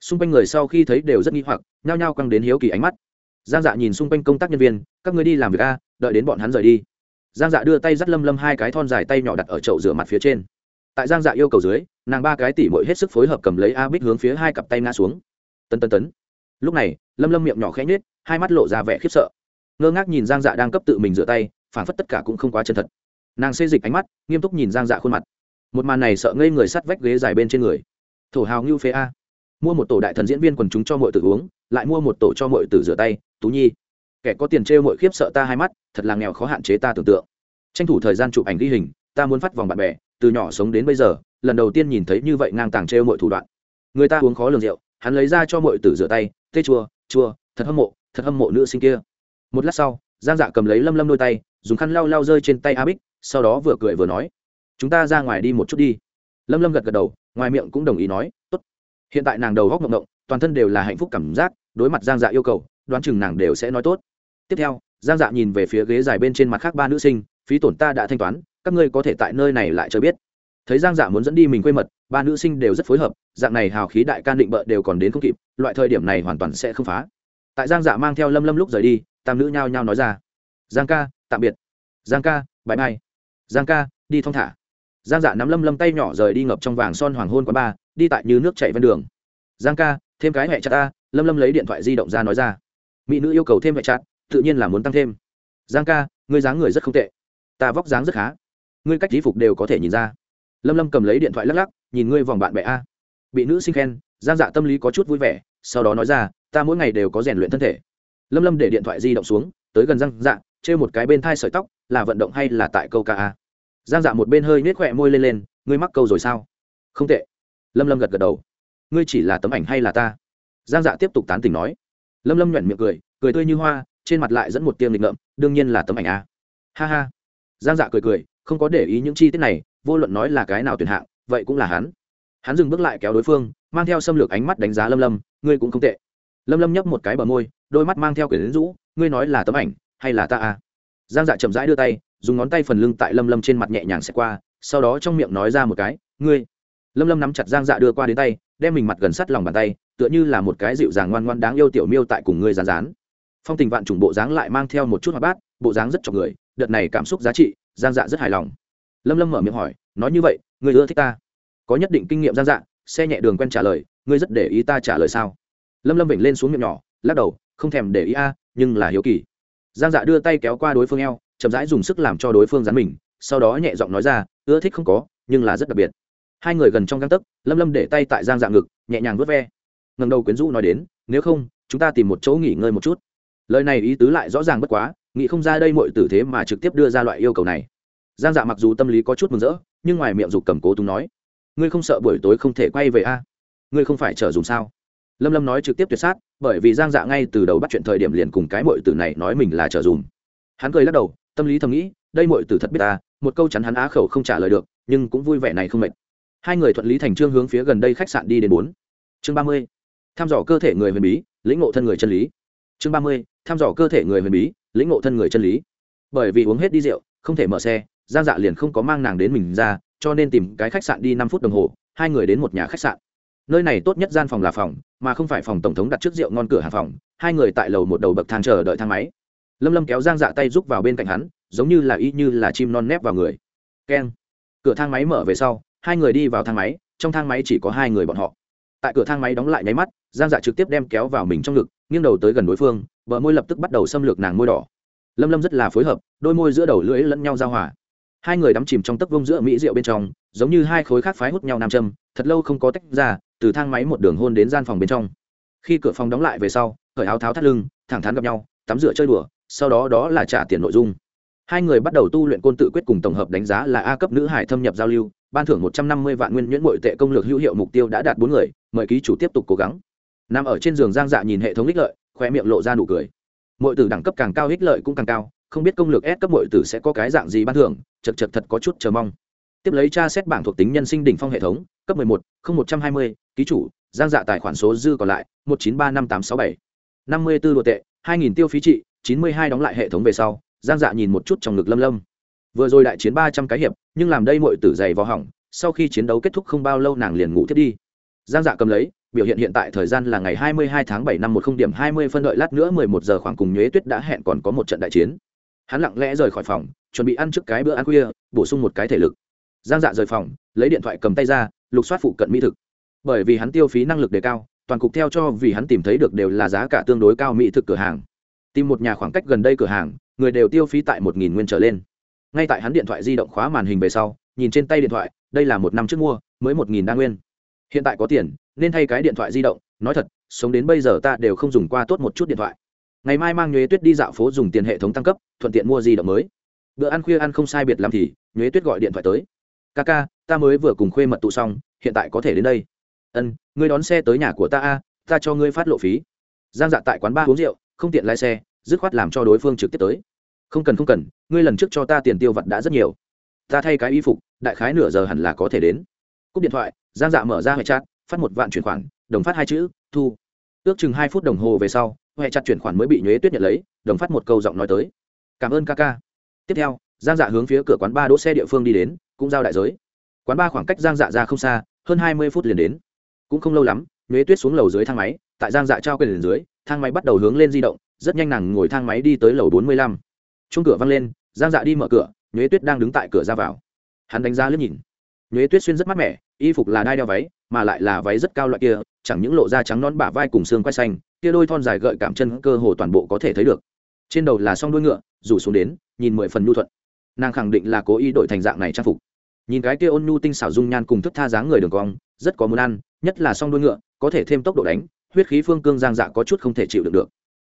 Xung quanh người sau khi thấy đều rất nghi hoặc, nhao nhao căng đến hiếu kỳ ánh mắt. Giang dạ nhìn xung quanh công tác nhân viên, các người đi làm việc a, đợi đến bọn hắn rời đi. Giang dạ đưa tay dắt lâm lâm hai cái thon dài tay nhỏ đặt ở chậu rửa mặt phía trên. Tại giang dạ yêu cầu dưới, nàng ba cái tỉ mội hết sức phối hợp cầm lấy a bích hướng phía hai cặp tay ngã xuống. Tân tân tấn. Lúc này, lâm lâm miệng nhỏ khẽ nhết hai mắt lộ ra vẻ khiếp sợ. Ngơ ngác nhìn giang dạ đang cấp tự mình rửa tay phản phất tất cả cũng không quá chân thật nàng xê dịch ánh mắt, nghiêm túc nhìn giang dạ khuôn mặt. Một màn này sợ ngây người sắt vách ghế dài bên trên người. Thổ hào ngưu phế a. Mua một tổ đại thần diễn viên quần chúng cho mọi tử uống, lại mua một tổ cho mọi tử rửa tay, tú nhi. Kẻ có tiền trêu mọi khiếp sợ ta hai mắt, thật là nghèo khó hạn chế ta tưởng tượng. Tranh thủ thời gian chụp ảnh ghi hình, ta muốn phát vòng bạn bè, từ nhỏ sống đến bây giờ, lần đầu tiên nhìn thấy như vậy ngang tàng trêu mọi thủ đoạn. Người ta uống khó lường rượu, hắn lấy ra cho mọi tử rửa tay, tê chua chua, thật hâm mộ, thật hâm mộ nữ sinh kia. Một lát sau, giang dạ cầm lấy lâm lâm đôi tay, dùng khăn lau lau rơi trên tay a bích sau đó vừa cười vừa nói, chúng ta ra ngoài đi một chút đi. Lâm lâm gật gật đầu, ngoài miệng cũng đồng ý nói, tốt. Hiện tại nàng đầu góc ngộng ngộng, toàn thân đều là hạnh phúc cảm giác, đối mặt giang dạ yêu cầu, đoán chừng nàng đều sẽ nói tốt. Tiếp theo, giang dạ nhìn về phía ghế dài bên trên mặt khác ba nữ sinh, phí tổn ta đã thanh toán, các ngươi có thể tại nơi này lại cho biết. Thấy giang dạ muốn dẫn đi mình quê mật, ba nữ sinh đều rất phối hợp, dạng này hào khí đại can định bợ đều còn đến không kịp, loại thời điểm này hoàn toàn sẽ không phá. Tại giang dạ mang theo lâm lâm lúc rời đi, tam nữ nhao nhao nói ra, giang ca, tạm biệt. Giang ca bãi mai giang ca, đi thong thả. Giang dạ nắm lâm lâm tay nhỏ rời đi ngập trong vàng son hoàng hôn quá ba đi tại như nước chạy ven đường. Giang ca, thêm cái hẹ chặt ta, lâm lâm lấy điện thoại di động ra nói ra. Mỹ nữ yêu cầu thêm hẹ chặt, tự nhiên là muốn tăng thêm. Giang ca, ngươi dáng người rất không tệ. Ta vóc dáng rất khá. Ngươi cách t phục đều có thể nhìn ra. Lâm lâm cầm lấy điện thoại lắc lắc, nhìn ngươi vòng bạn bè a. Bị nữ sinh khen, giang dạ tâm lý có chút vui vẻ, sau đó nói ra, ta mỗi ngày đều có rèn luyện thân thể. Lâm lâm để điện thoại di động xuống, tới gần giang dạ trêu một cái bên thai sợi tóc, là vận động hay là tại câu ca a? Giang dạ một bên hơi nết khỏe môi lên lên, ngươi mắc câu rồi sao? Không tệ. Lâm lâm gật gật đầu. Ngươi chỉ là tấm ảnh hay là ta? Giang dạ tiếp tục tán tỉnh nói. Lâm lâm nhoẻn miệng cười cười tươi như hoa, trên mặt lại dẫn một tiêm lịch ngợm, đương nhiên là tấm ảnh a. Ha ha. Giang dạ cười cười, không có để ý những chi tiết này, vô luận nói là cái nào tuyển hạng, vậy cũng là hắn. Hắn dừng bước lại kéo đối phương, mang theo xâm lược ánh mắt đánh giá lâm lâm, ngươi cũng không tệ. Lâm lâm nhấp một cái bờ môi, đôi mắt mang theo quyển lính rũ, ngươi nói là tấm ảnh hay là ta à? Giang dạ chậm rãi đưa tay, dùng ngón tay phần lưng tại lâm lâm trên mặt nhẹ nhàng xẹt qua, sau đó trong miệng nói ra một cái, ngươi. Lâm lâm nắm chặt giang dạ đưa qua đến tay, đem mình mặt gần sắt lòng bàn tay, tựa như là một cái dịu dàng ngoan ngoan đáng yêu tiểu miêu tại cùng ngươi rán rán phong tình vạn chủng bộ dáng lại mang theo một chút hoạt bát, bộ dáng rất chọc người, đợt này cảm xúc giá trị, giang dạ rất hài lòng. Lâm lâm mở miệng hỏi, nói như vậy, ngươi ưa thích ta? Có nhất định kinh nghiệm giang dạ xe nhẹ đường quen trả lời, ngươi rất để ý ta trả lời sao? Lâm lâm vểnh lên xuống miệng nhỏ, lắc đầu, không thèm để ý a, nhưng là hiếu kỳ giang dạ đưa tay kéo qua đối phương eo, chậm rãi dùng sức làm cho đối phương dán mình, sau đó nhẹ giọng nói ra, ưa thích không có, nhưng là rất đặc biệt. Hai người gần trong găng tấc, lâm lâm để tay tại giang dạ ngực, nhẹ nhàng vớt ve. Ngầm đầu quyến rũ nói đến, nếu không, chúng ta tìm một chỗ nghỉ ngơi một chút. Lời này ý tứ lại rõ ràng bất quá, nghĩ không ra đây mọi tử thế mà trực tiếp đưa ra loại yêu cầu này. Giang dạ mặc dù tâm lý có chút mừng rỡ, nhưng ngoài miệng dục cầm cố túng nói, ngươi không sợ buổi tối không thể quay về a ngươi không phải chờ dùng sao? Lâm lâm nói trực tiếp tuyệt sát, bởi vì giang dạ ngay từ đầu bắt chuyện thời điểm liền cùng cái mội tử này nói mình là trở dùng. Hắn cười lắc đầu, tâm lý thầm nghĩ, đây mội tử thật biết ta, một câu chắn hắn á khẩu không trả lời được, nhưng cũng vui vẻ này không mệt. Hai người thuận lý thành trương hướng phía gần đây khách sạn đi đến bốn. Chương ba mươi thăm dò cơ thể người huyền bí, lĩnh ngộ thân người chân lý. Chương ba mươi thăm dò cơ thể người huyền bí, lĩnh ngộ thân người chân lý. Bởi vì uống hết đi rượu, không thể mở xe, giang dạ liền không có mang nàng đến mình ra, cho nên tìm cái khách sạn đi năm phút đồng hồ, hai người đến một nhà khách sạn nơi này tốt nhất gian phòng là phòng, mà không phải phòng tổng thống đặt trước rượu ngon cửa hàng phòng. Hai người tại lầu một đầu bậc thang chờ đợi thang máy. Lâm lâm kéo giang dạ tay rúc vào bên cạnh hắn, giống như là y như là chim non nép vào người. Keng. Cửa thang máy mở về sau, hai người đi vào thang máy, trong thang máy chỉ có hai người bọn họ. Tại cửa thang máy đóng lại nháy mắt, giang dạ trực tiếp đem kéo vào mình trong ngực, nghiêng đầu tới gần đối phương, bờ môi lập tức bắt đầu xâm lược nàng môi đỏ. Lâm lâm rất là phối hợp, đôi môi giữa đầu lưỡi lẫn nhau giao hòa. Hai người đắm chìm trong tấc vông giữa mỹ rượu bên trong, giống như hai khối khác phái hút nhau nam châm, thật lâu không có tách ra từ thang máy một đường hôn đến gian phòng bên trong. Khi cửa phòng đóng lại về sau khởi áo tháo thắt lưng thẳng thắn gặp nhau tắm rửa chơi đùa sau đó đó là trả tiền nội dung. Hai người bắt đầu tu luyện côn tự quyết cùng tổng hợp đánh giá là a cấp nữ hải thâm nhập giao lưu ban thưởng một trăm năm mươi vạn nguyên nhuyễn bội tệ công lược hữu hiệu mục tiêu đã đạt bốn người mời ký chủ tiếp tục cố gắng. Nằm ở trên giường giang dạ nhìn hệ thống ích lợi khoe miệng lộ ra nụ cười. Mọi tử đẳng cấp càng cao ích lợi cũng càng cao không biết công lược S cấp mọi tử sẽ có cái dạng gì ban thưởng chật chật thật có chút chờ mong. Tiếp lấy tra xét bảng thuộc tính nhân sinh đỉnh phong hệ thống cấp 11, không một trăm hai mươi ký chủ, giang dạ tài khoản số dư còn lại, một chín ba năm tám sáu bảy. năm mươi b ố tệ, hai nghìn tiêu phí trị, chín mươi hai đóng lại hệ thống về sau, giang dạ nhìn một chút trong ngực lâm lâm. Vừa rồi đại chiến ba trăm cái hiệp, nhưng làm đây mọi tử dày vào hỏng, sau khi chiến đấu kết thúc không bao lâu nàng liền ngủ thiết đi. Giang dạ cầm lấy, biểu hiện hiện tại thời gian là ngày hai mươi hai tháng bảy năm một không điểm hai mươi phân đợi lát nữa mười một giờ khoảng cùng nhuế tuyết đã hẹn còn có một trận đại chiến. Hắn lặng lẽ rời khỏi phòng, chuẩn bị ăn trước cái bữa ăn khuya, bổ sung một cái thể lực. Giang dạ rời phòng, lấy điện thoại cầm tay ra, lục soát phụ cận mỹ thực bởi vì hắn tiêu phí năng lực đề cao, toàn cục theo cho vì hắn tìm thấy được đều là giá cả tương đối cao mỹ thực cửa hàng. Tìm một nhà khoảng cách gần đây cửa hàng, người đều tiêu phí tại một nghìn nguyên trở lên. Ngay tại hắn điện thoại di động khóa màn hình về sau, nhìn trên tay điện thoại, đây là một năm trước mua, mới một nghìn đa nguyên. Hiện tại có tiền, nên thay cái điện thoại di động, nói thật, sống đến bây giờ ta đều không dùng qua tốt một chút điện thoại. Ngày mai mang nhuế tuyết đi dạo phố dùng tiền hệ thống tăng cấp, thuận tiện mua di động mới. Bữa ăn khuya ăn không sai biệt làm thì, nhuế tuyết gọi điện thoại tới. Ca ca, ta mới vừa cùng khuê mật tụ xong, hiện tại có thể đến đây ân, ngươi đón xe tới nhà của ta a, ta cho ngươi phát lộ phí. Giang dạ tại quán ba uống rượu, không tiện lái xe, dứt khoát làm cho đối phương trực tiếp tới. Không cần không cần, ngươi lần trước cho ta tiền tiêu vặt đã rất nhiều. Ta thay cái y phục, đại khái nửa giờ hẳn là có thể đến. Cúp điện thoại, giang dạ mở ra hệ chat, phát một vạn chuyển khoản, đồng phát hai chữ, thu. Ước chừng hai phút đồng hồ về sau, hệ chặt chuyển khoản mới bị nhuế tuyết nhận lấy, đồng phát một câu giọng nói tới. Cảm ơn ca ca. Tiếp theo, giang dạ hướng phía cửa quán ba đỗ xe địa phương đi đến, cũng giao đại giới. Quán ba khoảng cách giang dạ ra không xa, hơn hai mươi phút liền đến cũng không lâu lắm, nhuế tuyết xuống lầu dưới thang máy, tại giang dạ trao quyền dưới, thang máy bắt đầu hướng lên di động, rất nhanh nàng ngồi thang máy đi tới lầu bốn mươi lăm. Chung cửa văng lên, giang dạ đi mở cửa, nhuế tuyết đang đứng tại cửa ra vào. Hắn đánh giá liếc nhìn. Nhuế tuyết xuyên rất mát mẻ, y phục là đai đeo váy, mà lại là váy rất cao loại kia, chẳng những lộ da trắng non bả vai cùng xương quai xanh, kia đôi thon dài gợi cảm chân cơ hồ toàn bộ có thể thấy được. Trên đầu là song đuôi ngựa, rủ xuống đến, nhìn mười phần nhu thuận. Nàng khẳng định là cố ý đổi thành dạng này trang phục nhìn cái kia ôn nhu tinh xảo dung nhan cùng thức tha dáng người đường cong, rất có muốn ăn, nhất là song đuôi ngựa, có thể thêm tốc độ đánh, huyết khí phương cương giang dạ có chút không thể chịu được được.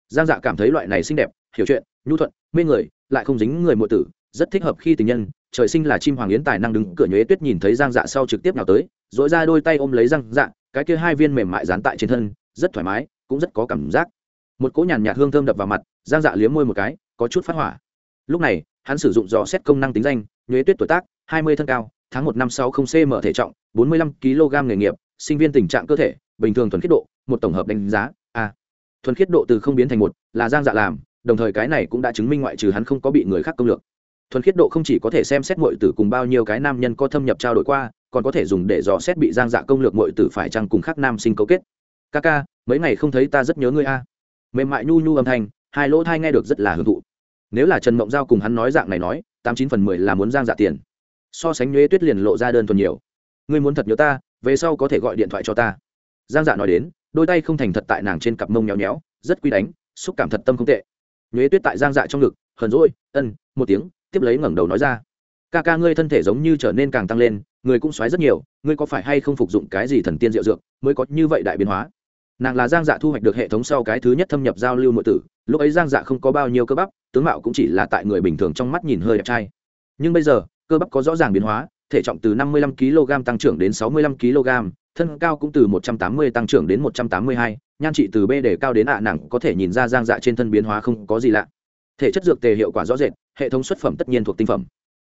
Giang dạ cảm thấy loại này xinh đẹp, hiểu chuyện, nhu thuận, mê người, lại không dính người muội tử, rất thích hợp khi tình nhân, trời sinh là chim hoàng yến tài năng đứng cửa nhuế tuyết nhìn thấy giang dạ sau trực tiếp nào tới dội ra đôi tay ôm lấy giang dạ cái kia hai viên mềm mại dán tại trên thân, rất thoải mái, cũng rất có cảm giác. Một cỗ nhàn nhạt hương thơm đập vào mặt, giang dạ liếm môi một cái, có chút phát hỏa. Lúc này, hắn sử dụng dò xét công năng tính danh nhuế tuyết tuổi tác, hai mươi thân cao, tháng một năm sau không cm thể trọng, bốn mươi lăm kg nghề nghiệp, sinh viên tình trạng cơ thể, bình thường thuần khiết độ, một tổng hợp đánh giá, a. Thuần khiết độ từ không biến thành một, là giang dạ làm, đồng thời cái này cũng đã chứng minh ngoại trừ hắn không có bị người khác công lược. Thuần khiết độ không chỉ có thể xem xét mọi tử cùng bao nhiêu cái nam nhân có thâm nhập trao đổi qua, còn có thể dùng để dò xét bị giang dạ công lược mọi tử phải chăng cùng khác nam sinh cấu kết. Ca ca, mấy ngày không thấy ta rất nhớ ngươi a. Mềm mại nhu nhu âm thanh, hai lỗ thai nghe được rất là hưởng thụ. Nếu là trần mộng giao cùng hắn nói dạng này nói tám chín phần mười là muốn giang dạ tiền. So sánh nhuế tuyết liền lộ ra đơn thuần nhiều. Ngươi muốn thật nhớ ta, về sau có thể gọi điện thoại cho ta. Giang dạ nói đến, đôi tay không thành thật tại nàng trên cặp mông nhéo nhéo, rất quy đánh, xúc cảm thật tâm không tệ. Nhuế tuyết tại giang dạ trong ngực, hờn rỗi ân, một tiếng, tiếp lấy ngẩng đầu nói ra. Ca ca ngươi thân thể giống như trở nên càng tăng lên, người cũng xoáy rất nhiều, ngươi có phải hay không phục dụng cái gì thần tiên diệu dược mới có như vậy đại biến hóa? Nàng là giang dạ thu hoạch được hệ thống sau cái thứ nhất thâm nhập giao lưu nội tử lúc ấy giang dạ không có bao nhiêu cơ bắp tướng mạo cũng chỉ là tại người bình thường trong mắt nhìn hơi đẹp trai. Nhưng bây giờ cơ bắp có rõ ràng biến hóa thể trọng từ 55 kg tăng trưởng đến 65 kg thân cao cũng từ 180 tăng trưởng đến 182, nhan trị từ b để cao đến ạ nặng có thể nhìn ra giang dạ trên thân biến hóa không có gì lạ. Thể chất dược tề hiệu quả rõ rệt hệ thống xuất phẩm tất nhiên thuộc tinh phẩm.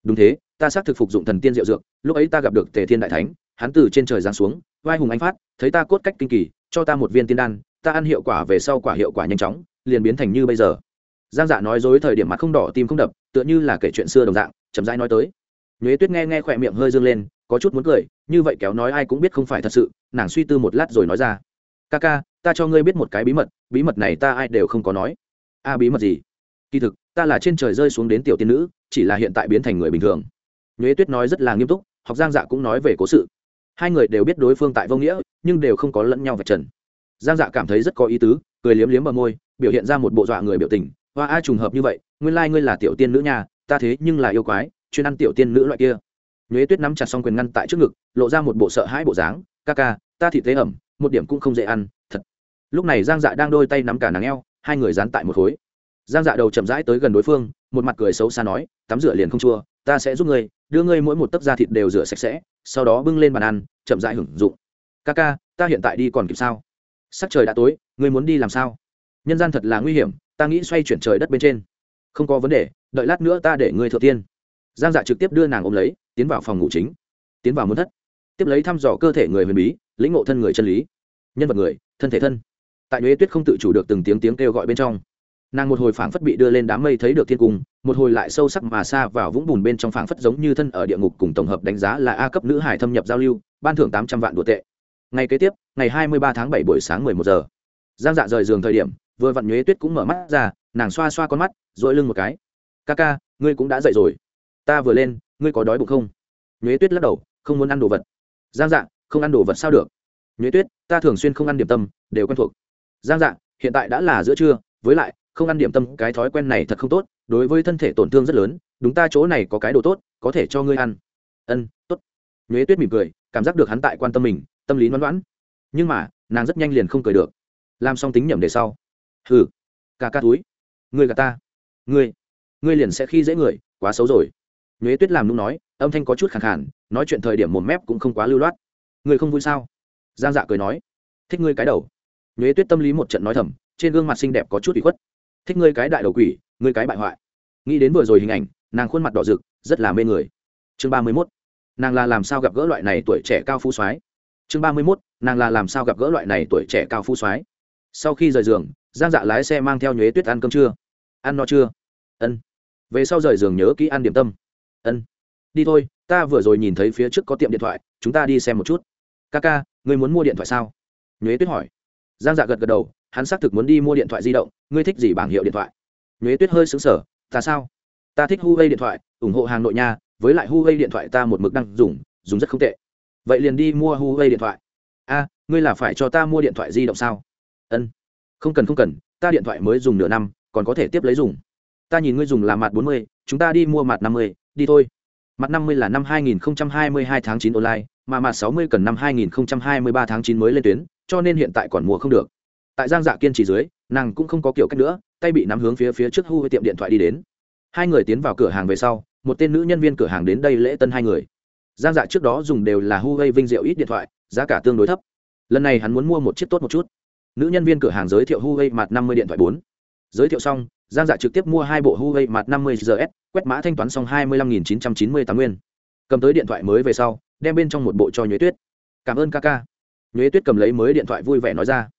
Đúng thế ta xác thực phục dụng thần tiên diệu dược lúc ấy ta gặp được tề thiên đại thánh hắn từ trên trời giáng xuống vai hùng anh phát thấy ta cốt cách kinh kỳ cho ta một viên tiên đan, ta ăn hiệu quả về sau quả hiệu quả nhanh chóng, liền biến thành như bây giờ. Giang dạ nói dối thời điểm mặt không đỏ tim không đập, tựa như là kể chuyện xưa đồng dạng, chậm rãi nói tới. Nhuế tuyết nghe nghe khỏe miệng hơi dương lên, có chút muốn cười, như vậy kéo nói ai cũng biết không phải thật sự, nàng suy tư một lát rồi nói ra. Ca ca, ta cho ngươi biết một cái bí mật bí mật này ta ai đều không có nói. A, bí mật gì? Kỳ thực, ta là trên trời rơi xuống đến tiểu tiên nữ, chỉ là hiện tại biến thành người bình thường. Nhuế tuyết nói rất là nghiêm túc, học giang dạ cũng nói về cố sự hai người đều biết đối phương tại vô nghĩa, nhưng đều không có lẫn nhau vạch trần. Giang dạ cảm thấy rất có ý tứ, cười liếm liếm bờ môi, biểu hiện ra một bộ dọa người biểu tình. Hoa a trùng hợp như vậy, nguyên lai、like、ngươi là tiểu tiên nữ nhà ta thế nhưng là yêu quái, chuyên ăn tiểu tiên nữ loại kia. Nhuế tuyết nắm chặt xong quyền ngăn tại trước ngực, lộ ra một bộ sợ hãi bộ dáng. Ca ca, ta thị tế ẩm, một điểm cũng không dễ ăn, thật. Lúc này giang dạ đang đôi tay nắm cả nàng eo, hai người dán tại một khối. Giang dạ đầu chậm rãi tới gần đối phương, một mặt cười xấu xa nói, tắm rửa liền không chua, ta sẽ giúp ngươi, đưa ngươi mỗi một tấc da thịt đều rửa sạch sẽ sau đó bưng lên bàn ăn, chậm rãi hưởng dụng. Ca ca, ta hiện tại đi còn kịp sao? Sắc trời đã tối, ngươi muốn đi làm sao? Nhân gian thật là nguy hiểm, ta nghĩ xoay chuyển trời đất bên trên. Không có vấn đề, đợi lát nữa ta để ngươi thượng tiên. Giang dạ trực tiếp đưa nàng ôm lấy, tiến vào phòng ngủ chính. Tiến vào muốn thất. Tiếp lấy thăm dò cơ thể người huyền bí, lĩnh ngộ thân người chân lý. Nhân vật người, thân thể thân. Tại nhuế tuyết không tự chủ được từng tiếng tiếng kêu gọi bên trong nàng một hồi phảng phất bị đưa lên đám mây thấy được thiên cung, một hồi lại sâu sắc mà xa vào vũng bùn bên trong phảng phất giống như thân ở địa ngục cùng tổng hợp đánh giá là a cấp nữ hải thâm nhập giao lưu, ban thưởng tám trăm vạn đồ tệ. Ngày kế tiếp, ngày hai mươi ba tháng bảy buổi sáng mười một giờ. Giang dạ rời giường thời điểm, vừa vặn nhuế tuyết cũng mở mắt ra, nàng xoa xoa con mắt dội lưng một cái. Ca ca, ngươi cũng đã dậy rồi. Ta vừa lên, ngươi có đói bụng không? Nhuế tuyết lắc đầu, không muốn ăn đồ vật. Giang dạ không ăn đồ vật sao được? Nhuế tuyết, ta thường xuyên không ăn điểm tâm, đều quen thuộc. Giang dạ hiện tại đã là giữa trưa, với lại không ăn điểm tâm, cái thói quen này thật không tốt, đối với thân thể tổn thương rất lớn, đúng ta chỗ này có cái đồ tốt, có thể cho ngươi ăn. Ân, tốt. Nhuế tuyết mỉm cười, cảm giác được hắn tại quan tâm mình, tâm lý ngoan ngoãn nhưng mà, nàng rất nhanh liền không cười được. Làm xong tính nhẩm đề sau. Hừ ca ca túi. Ngươi gà ta. Ngươi ngươi liền sẽ khi dễ người, quá xấu rồi. Nhuế tuyết làm nung nói, âm thanh có chút khẳng khản nói chuyện thời điểm một mép cũng không quá lưu loát. Ngươi không vui sao? Giang dạ cười nói. Thích ngươi cái đầu. Nhuế tuyết tâm lý một trận nói thầm, trên gương mặt xinh đẹp có chút bị khuất thích ngươi cái đại đầu quỷ, ngươi cái bại hoại. Nghĩ đến vừa rồi hình ảnh, nàng khuôn mặt đỏ rực, rất là mê người. Chương ba mươi mốt. Nàng là làm sao gặp gỡ loại này tuổi trẻ cao phu soái? Chương ba mươi mốt. Nàng là làm sao gặp gỡ loại này tuổi trẻ cao phu soái? Sau khi rời giường, giang dạ lái xe mang theo nhuế tuyết ăn cơm trưa. Ăn no chưa? Ân. Về sau rời giường nhớ kỹ ăn điểm tâm. Ân. Đi thôi, ta vừa rồi nhìn thấy phía trước có tiệm điện thoại, chúng ta đi xem một chút. Ca ca người muốn mua điện thoại sao? Nhuế tuyết hỏi. Giang dạ gật gật đầu hắn xác thực muốn đi mua điện thoại di động, ngươi thích gì bảng hiệu điện thoại? Nhuế tuyết hơi xứng sở ta sao? Ta thích huawei điện thoại, ủng hộ hàng nội nha, với lại huawei điện thoại ta một mực đang dùng dùng rất không tệ. Vậy liền đi mua huawei điện thoại. A, ngươi là phải cho ta mua điện thoại di động sao? Ân. Không cần không cần, ta điện thoại mới dùng nửa năm, còn có thể tiếp lấy dùng. Ta nhìn ngươi dùng là mặt bốn mươi, chúng ta đi mua mặt năm mươi, đi thôi. Mặt năm mươi là năm hai nghìn hai mươi hai tháng chín online, mà mặt sáu mươi cần năm hai nghìn hai mươi ba tháng chín mới lên tuyến, cho nên hiện tại còn mua không được tại giang dạ kiên trì dưới, nàng cũng không có kiểu cách nữa, tay bị nắm hướng phía phía trước hu với tiệm điện thoại đi đến. Hai người tiến vào cửa hàng về sau, một tên nữ nhân viên cửa hàng đến đây lễ tân hai người. Giang dạ trước đó dùng đều là huawei vinh diệu ít điện thoại, giá cả tương đối thấp. Lần này hắn muốn mua một chiếc tốt một chút. Nữ nhân viên cửa hàng giới thiệu huawei mặt năm mươi điện thoại bốn. Giới thiệu xong, giang dạ trực tiếp mua hai bộ huawei mặt năm mươi gs quét mã thanh toán xong hai mươi lăm nghìn chín trăm chín mươi tám nguyên. Cầm tới điện thoại mới về sau, đem bên trong một bộ cho nhuế tuyết. Cảm ơn ca ca. Nhuế tuyết cầm lấy mới điện thoại vui vẻ nói ra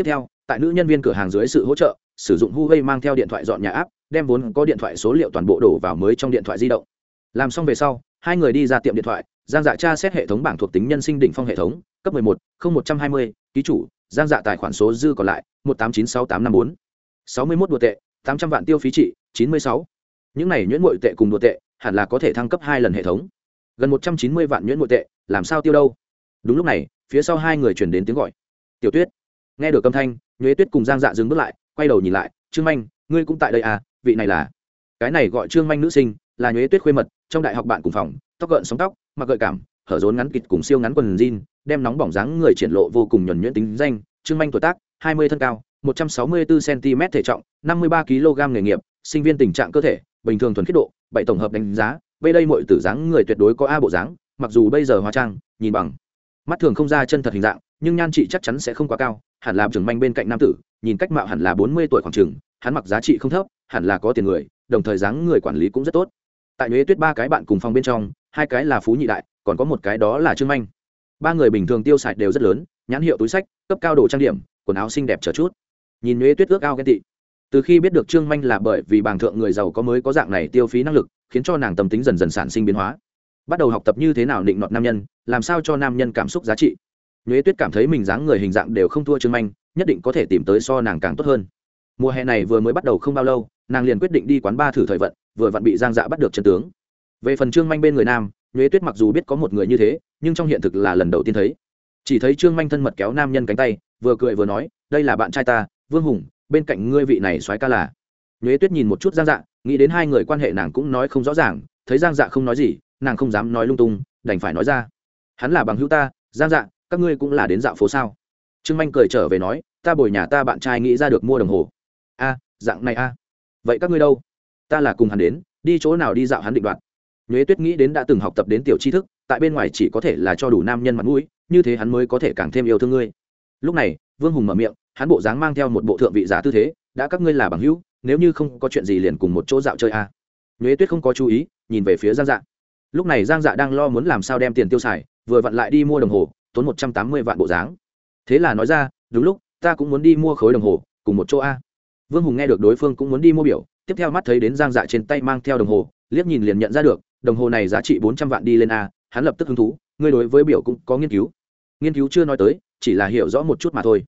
tiếp theo tại nữ nhân viên cửa hàng dưới sự hỗ trợ sử dụng huawei mang theo điện thoại dọn nhà áp đem vốn có điện thoại số liệu toàn bộ đổ vào mới trong điện thoại di động. Làm xong về sau hai người đi ra tiệm điện thoại giang dạ tra xét hệ thống bảng thuộc tính nhân sinh đỉnh phong hệ thống cấp 11, 0120, ký chủ giang dạ tài khoản số dư còn lại 1896854. 61 đùa tệ 800 vạn tiêu phí trị 96. những này nhuyễn mội tệ cùng đùa tệ hẳn là có thể thăng cấp hai lần hệ thống. Gần 190 vạn nhuyễn mội tệ làm sao tiêu đâu? Đúng lúc này phía sau hai người chuyển đến tiếng gọi. Tiểu tuyết nghe được âm thanh, nhuế tuyết cùng giang dạ dừng bước lại, quay đầu nhìn lại, trương manh, ngươi cũng tại đây à vị này là? Cái này gọi trương manh nữ sinh, là nhuế tuyết khuê mật, trong đại học bạn cùng phòng, tóc gợn sóng tóc, mặc gợi cảm, hở rốn ngắn kịt cùng siêu ngắn quần jean, đem nóng bỏng dáng người triển lộ vô cùng nhuẩn nhuyễn tính danh, trương manh tuổi tác, hai mươi thân cao, một trăm sáu mươi 164 cm thể trọng, năm mươi ba kg nghề nghiệp, sinh viên tình trạng cơ thể, bình thường thuần khiết độ, bảy tổng hợp đánh giá bây đây mọi tử dáng người tuyệt đối có a bộ dáng, mặc dù bây giờ hóa trang, nhìn bằng. Mắt thường không ra chân thật hình dạng, nhưng nhan trị chắc chắn sẽ không quá cao hẳn là trưởng manh bên cạnh nam tử, nhìn cách mạo hẳn là bốn mươi tuổi khoảng chừng, hắn mặc giá trị không thấp, hẳn là có tiền người, đồng thời dáng người quản lý cũng rất tốt. Tại nhuế tuyết ba cái bạn cùng phòng bên trong, hai cái là phú nhị đại, còn có một cái đó là trương manh. Ba người bình thường tiêu xài đều rất lớn, nhãn hiệu túi sách, cấp cao đồ trang điểm, quần áo xinh đẹp trở chút. Nhìn nhuế tuyết ước ao ghen tị. Từ khi biết được trương manh là bởi vì bảng thượng người giàu có mới có dạng này tiêu phí năng lực, khiến cho nàng tâm tính dần dần sản sinh biến hóa. Bắt đầu học tập như thế nào định nọt nam nhân, làm sao cho nam nhân cảm xúc giá trị nhuế tuyết cảm thấy mình dáng người hình dạng đều không thua trương manh, nhất định có thể tìm tới so nàng càng tốt hơn. Mùa hè này vừa mới bắt đầu không bao lâu, nàng liền quyết định đi quán ba thử thời vận, vừa vặn bị giang dạ bắt được chân tướng. Về phần trương manh bên người nam, nhuế tuyết mặc dù biết có một người như thế, nhưng trong hiện thực là lần đầu tiên thấy. Chỉ thấy trương manh thân mật kéo nam nhân cánh tay, vừa cười vừa nói, đây là bạn trai ta, vương hùng, bên cạnh ngươi vị này soái ca là. Nhuế tuyết nhìn một chút giang dạ nghĩ đến hai người quan hệ nàng cũng nói không rõ ràng, thấy giang dạ không nói gì, nàng không dám nói lung tung, đành phải nói ra, hắn là bằng hữu ta, giang dạ các ngươi cũng là đến dạo phố sao? Trương manh cười trở về nói, ta bồi nhà ta bạn trai nghĩ ra được mua đồng hồ. A, dạng này a? Vậy các ngươi đâu? Ta là cùng hắn đến, đi chỗ nào đi dạo hắn định đoạt. Nhuế tuyết nghĩ đến đã từng học tập đến tiểu tri thức, tại bên ngoài chỉ có thể là cho đủ nam nhân mặt mũi, như thế hắn mới có thể càng thêm yêu thương ngươi. Lúc này, vương hùng mở miệng, hắn bộ dáng mang theo một bộ thượng vị giả tư thế, đã các ngươi là bằng hữu, nếu như không có chuyện gì liền cùng một chỗ dạo chơi a. À. nhuế tuyết không có chú ý, nhìn về phía giang dạ. Lúc này giang dạ đang lo muốn làm sao đem tiền tiêu xài, vừa vặn lại đi mua đồng hồ tốn một trăm tám mươi vạn bộ dáng. Thế là nói ra, đúng lúc, ta cũng muốn đi mua khối đồng hồ, cùng một chỗ a. Vương hùng nghe được đối phương cũng muốn đi mua biểu, tiếp theo mắt thấy đến giang dạ trên tay mang theo đồng hồ, liếc nhìn liền nhận ra được, đồng hồ này giá trị bốn trăm vạn đi lên a, hắn lập tức hứng thú, ngươi đối với biểu cũng có nghiên cứu. Nghiên cứu chưa nói tới, chỉ là hiểu rõ một chút mà thôi.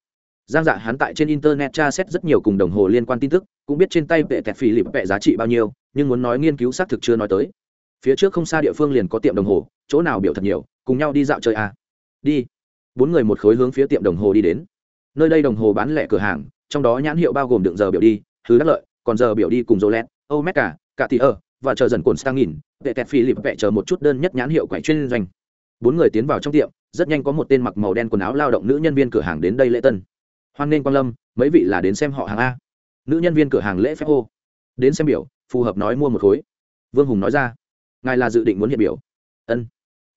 Giang dạ hắn tại trên internet tra xét rất nhiều cùng đồng hồ liên quan tin tức, cũng biết trên tay vệ tẹt phì lịp vệ giá trị bao nhiêu, nhưng muốn nói nghiên cứu xác thực chưa nói tới. Phía trước không xa địa phương liền có tiệm đồng hồ, chỗ nào biểu thật nhiều, cùng nhau đi dạo chơi à đi. Bốn người một khối hướng phía tiệm đồng hồ đi đến. Nơi đây đồng hồ bán lẻ cửa hàng, trong đó nhãn hiệu bao gồm đựng giờ biểu đi, thứ đắc lợi, còn giờ biểu đi cùng rolet mét cả cả tỷ ơ, và chờ dần cồn sang nghìn vệ tẹt phi lịp vệ chờ một chút đơn nhất nhãn hiệu quậy chuyên doanh. Bốn người tiến vào trong tiệm, rất nhanh có một tên mặc màu đen quần áo lao động nữ nhân viên cửa hàng đến đây lễ tân. Hoan nghênh quan lâm, mấy vị là đến xem họ hàng a. Nữ nhân viên cửa hàng lễ phép hô. Đến xem biểu, phù hợp nói mua một khối. Vương hùng nói ra. Ngài là dự định muốn hiện biểu. Ân.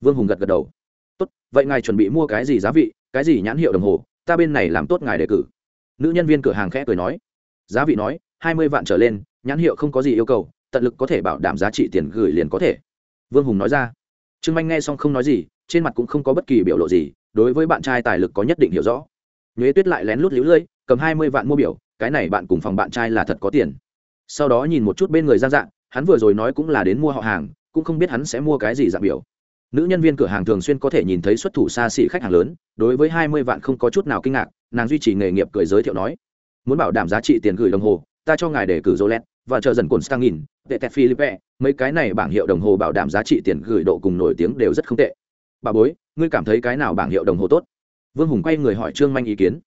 Vương hùng gật gật đầu tốt, vậy ngài chuẩn bị mua cái gì giá vị, cái gì nhãn hiệu đồng hồ, ta bên này làm tốt ngài đề cử. Nữ nhân viên cửa hàng khẽ cười nói. Giá vị nói, hai mươi vạn trở lên, nhãn hiệu không có gì yêu cầu, tận lực có thể bảo đảm giá trị tiền gửi liền có thể. Vương hùng nói ra. Trương manh nghe xong không nói gì, trên mặt cũng không có bất kỳ biểu lộ gì, đối với bạn trai tài lực có nhất định hiểu rõ. Nhuế tuyết lại lén lút lũ lưỡi cầm hai mươi vạn mua biểu, cái này bạn cùng phòng bạn trai là thật có tiền. Sau đó nhìn một chút bên người giang dạng hắn vừa rồi nói cũng là đến mua họ hàng, cũng không biết hắn sẽ mua cái gì dạng biểu nữ nhân viên cửa hàng thường xuyên có thể nhìn thấy xuất thủ xa xỉ khách hàng lớn, đối với hai mươi vạn không có chút nào kinh ngạc, nàng duy trì nghề nghiệp cười giới thiệu nói, muốn bảo đảm giá trị tiền gửi đồng hồ, ta cho ngài để cử rolet và chờ dần cồn stang nghìn tệ tẹt philippe, mấy cái này bảng hiệu đồng hồ bảo đảm giá trị tiền gửi độ cùng nổi tiếng đều rất không tệ. Bà bối, ngươi cảm thấy cái nào bảng hiệu đồng hồ tốt? Vương hùng quay người hỏi trương manh ý kiến.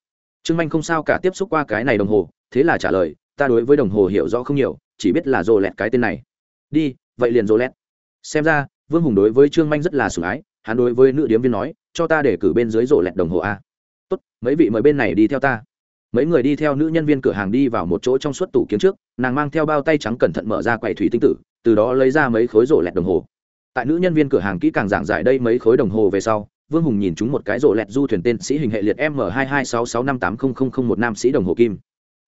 Trương manh không sao cả tiếp xúc qua cái này đồng hồ, thế là trả lời, ta đối với đồng hồ hiểu rõ không nhiều, chỉ biết là rồ lẹt cái tên này. Đi, vậy liền rồ lẹt xem ra vương hùng đối với trương manh rất là sủng ái, hắn đối với nữ điếm viên nói, cho ta để cử bên dưới rồ lẹt đồng hồ a. Tốt, mấy vị mời bên này đi theo ta. Mấy người đi theo nữ nhân viên cửa hàng đi vào một chỗ trong suốt tủ kiếm trước, nàng mang theo bao tay trắng cẩn thận mở ra quầy thủy tinh tử, từ đó lấy ra mấy khối rổ lẹt đồng hồ. Tại nữ nhân viên cửa hàng kỹ càng giảng giải đây mấy khối đồng hồ về sau, vương hùng nhìn chúng một cái rổ lẹt du thuyền tên sĩ hình hệ liệt m hai hai sáu sáu năm tám không không không một nam sĩ đồng hồ kim.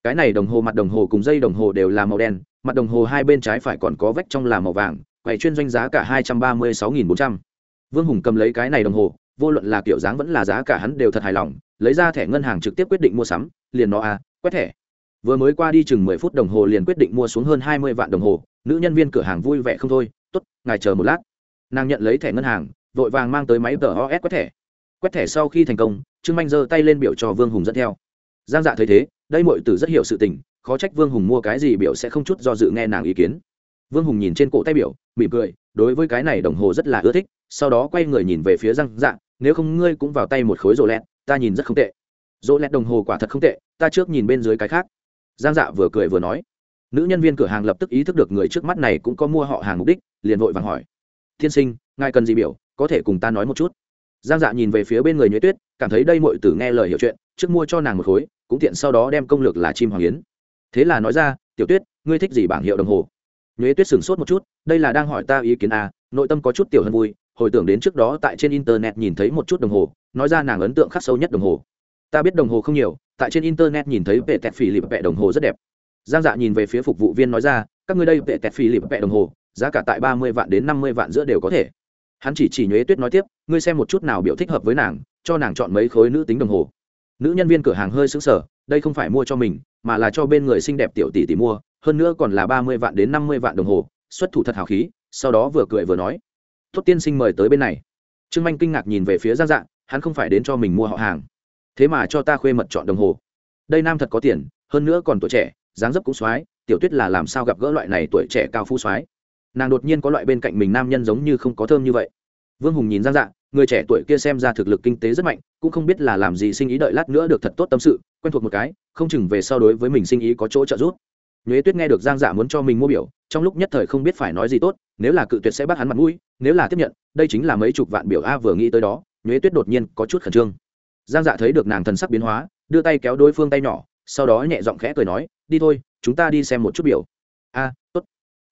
Cái này đồng hồ mặt đồng hồ cùng dây đồng hồ đều là màu đen, mặt đồng hồ hai bên trái phải còn có vách trong là màu vàng quầy chuyên doanh giá cả hai trăm ba mươi sáu nghìn bốn trăm. Vương hùng cầm lấy cái này đồng hồ, vô luận là kiểu dáng vẫn là giá cả hắn đều thật hài lòng, lấy ra thẻ ngân hàng trực tiếp quyết định mua sắm, liền nó à quét thẻ. Vừa mới qua đi chừng mười phút đồng hồ liền quyết định mua xuống hơn hai mươi vạn đồng hồ, nữ nhân viên cửa hàng vui vẻ không thôi t ố t ngài chờ một lát. Nàng nhận lấy thẻ ngân hàng, vội vàng mang tới máy tờ os quét thẻ. Quét thẻ sau khi thành công, trương manh giơ tay lên biểu cho vương hùng dẫn theo. Giang dạ thấy thế, đây mọi tử rất hiểu sự tình, khó trách vương hùng mua cái gì biểu sẽ không chút do dự nghe nàng ý kiến vương hùng nhìn trên cổ tay biểu, mỉm cười, đối với cái này đồng hồ rất là ưa thích, sau đó quay người nhìn về phía giang dạ nếu không ngươi cũng vào tay một khối rổ lẹt, ta nhìn rất không tệ. Rổ lẹt đồng hồ quả thật không tệ, ta trước nhìn bên dưới cái khác. Giang dạ vừa cười vừa nói. Nữ nhân viên cửa hàng lập tức ý thức được người trước mắt này cũng có mua họ hàng mục đích, liền vội vàng hỏi. Tiên sinh, ngài cần gì biểu, có thể cùng ta nói một chút? Giang dạ nhìn về phía bên người nhuế tuyết, cảm thấy đây mọi tử nghe lời hiểu chuyện, trước mua cho nàng một khối, cũng tiện sau đó đem công lược là chim hoàng yến. Thế là nói ra, tiểu tuyết, ngươi thích gì bảng hiệu đồng hồ? Nhuế tuyết sửng sốt một chút đây là đang hỏi ta ý kiến à, nội tâm có chút tiểu hơn vui hồi tưởng đến trước đó tại trên internet nhìn thấy một chút đồng hồ nói ra nàng ấn tượng khắc sâu nhất đồng hồ. Ta biết đồng hồ không nhiều tại trên internet nhìn thấy vệ tẹt phì lịp vẹ đồng hồ rất đẹp. Giang dạ nhìn về phía phục vụ viên nói ra các ngươi đây vệ tẹt phì lịp vẹ đồng hồ giá cả tại ba mươi vạn đến năm mươi vạn giữa đều có thể. Hắn chỉ chỉ nhuế tuyết nói tiếp ngươi xem một chút nào biểu thích hợp với nàng cho nàng chọn mấy khối nữ tính đồng hồ. Nữ nhân viên cửa hàng hơi xứng sở đây không phải mua cho mình mà là cho bên người xinh đẹp tiểu tỷ tỷ mua hơn nữa còn là ba mươi vạn đến năm mươi vạn đồng hồ, xuất thủ thật hào khí, sau đó vừa cười vừa nói, tốt tiên sinh mời tới bên này. Trương manh kinh ngạc nhìn về phía giang dạng hắn không phải đến cho mình mua họ hàng, thế mà cho ta khuê mật chọn đồng hồ. Đây nam thật có tiền, hơn nữa còn tuổi trẻ, dáng dấp cũng x tiểu tuyết là làm sao gặp gỡ loại này tuổi trẻ cao phu x nàng đột nhiên có loại bên cạnh mình nam nhân giống như không có thơm như vậy. Vương hùng nhìn giang dạ người trẻ tuổi kia xem ra thực lực kinh tế rất mạnh, cũng không biết là làm gì sinh ý đợi lát nữa được thật tốt tâm sự, quen thuộc một cái, không chừng về sau đối với mình sinh ý có chỗ trợ giúp nhuế tuyết nghe được giang dạ muốn cho mình mua biểu, trong lúc nhất thời không biết phải nói gì tốt, nếu là cự tuyệt sẽ bắt hắn mặt mũi, nếu là tiếp nhận, đây chính là mấy chục vạn biểu a vừa nghĩ tới đó, nhuế tuyết đột nhiên có chút khẩn trương. Giang dạ thấy được nàng thần sắc biến hóa, đưa tay kéo đối phương tay nhỏ, sau đó nhẹ giọng khẽ cười nói, đi thôi, chúng ta đi xem một chút biểu. A, tốt.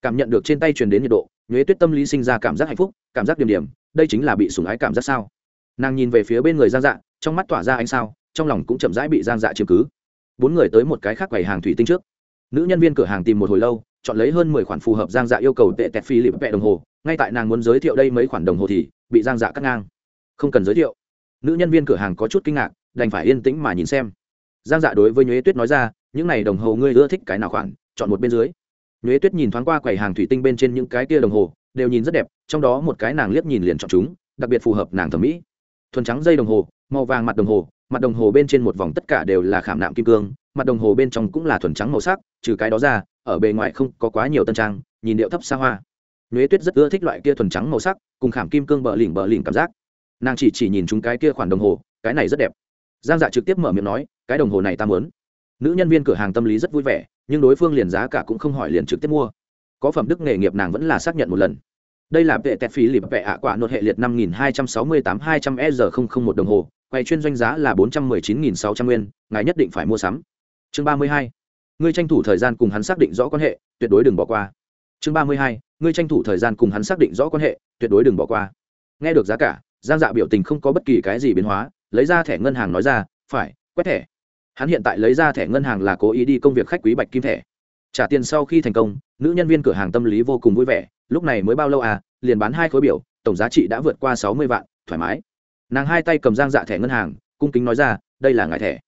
Cảm nhận được trên tay truyền đến nhiệt độ, nhuế tuyết tâm lý sinh ra cảm giác hạnh phúc, cảm giác điểm điểm, đây chính là bị sủng ái cảm giác sao? Nàng nhìn về phía bên người giang dạ trong mắt tỏa ra ánh sao, trong lòng cũng chậm rãi bị giang dạ chiếm cứ. Bốn người tới một cái khác quầy hàng thủy tinh trước nữ nhân viên cửa hàng tìm một hồi lâu, chọn lấy hơn mười khoản phù hợp giang dạ yêu cầu tệ tẹt phi lịp vẹ đồng hồ. Ngay tại nàng muốn giới thiệu đây mấy khoản đồng hồ thì bị giang dạ cắt ngang. Không cần giới thiệu. Nữ nhân viên cửa hàng có chút kinh ngạc, đành phải yên tĩnh mà nhìn xem. Giang dạ đối với nhuế tuyết nói ra, những này đồng hồ ngươi ưa thích cái nào khoản? Chọn một bên dưới. Nhuế tuyết nhìn thoáng qua quầy hàng thủy tinh bên trên những cái kia đồng hồ, đều nhìn rất đẹp, trong đó một cái nàng liếc nhìn liền chọn chúng, đặc biệt phù hợp nàng thẩm mỹ. Thuần trắng dây đồng hồ, màu vàng mặt đồng hồ, mặt đồng hồ bên trên một vòng tất cả đều là khảm nạm kim cương, mặt đồng hồ bên trong cũng là thuần trắng màu sắc trừ cái đó ra, ở bề ngoài không có quá nhiều tân trang, nhìn điệu thấp xa hoa. Nhuế tuyết rất ưa thích loại kia thuần trắng màu sắc, cùng khảm kim cương bờ lỉnh bờ lỉnh cảm giác. Nàng chỉ chỉ nhìn chúng cái kia khoản đồng hồ, cái này rất đẹp. Giang dạ trực tiếp mở miệng nói, cái đồng hồ này ta muốn. Nữ nhân viên cửa hàng tâm lý rất vui vẻ, nhưng đối phương liền giá cả cũng không hỏi liền trực tiếp mua. Có phẩm đức nghề nghiệp nàng vẫn là xác nhận một lần. Đây là vệ tẹt phí lịp vệ ạ quả nốt hệ liệt năm nghìn hai trăm sáu mươi tám hai trăm e không không một đồng hồ quay chuyên doanh giá là bốn trăm mười chín nghìn sáu trăm nguyên, ngài nhất định phải mua sắm. Chương ba mươi hai ngươi tranh thủ thời gian cùng hắn xác định rõ quan hệ, tuyệt đối đừng bỏ qua. Chương ba mươi hai, ngươi tranh thủ thời gian cùng hắn xác định rõ quan hệ, tuyệt đối đừng bỏ qua. Nghe được giá cả, giang dạ biểu tình không có bất kỳ cái gì biến hóa, lấy ra thẻ ngân hàng nói ra, phải, quét thẻ. Hắn hiện tại lấy ra thẻ ngân hàng là cố ý đi công việc khách quý bạch kim thẻ. Trả tiền sau khi thành công, nữ nhân viên cửa hàng tâm lý vô cùng vui vẻ, lúc này mới bao lâu à liền bán hai khối biểu, tổng giá trị đã vượt qua sáu mươi vạn, thoải mái. Nàng hai tay cầm giang dạ thẻ ngân hàng, cung kính nói ra, đây là ngài thẻ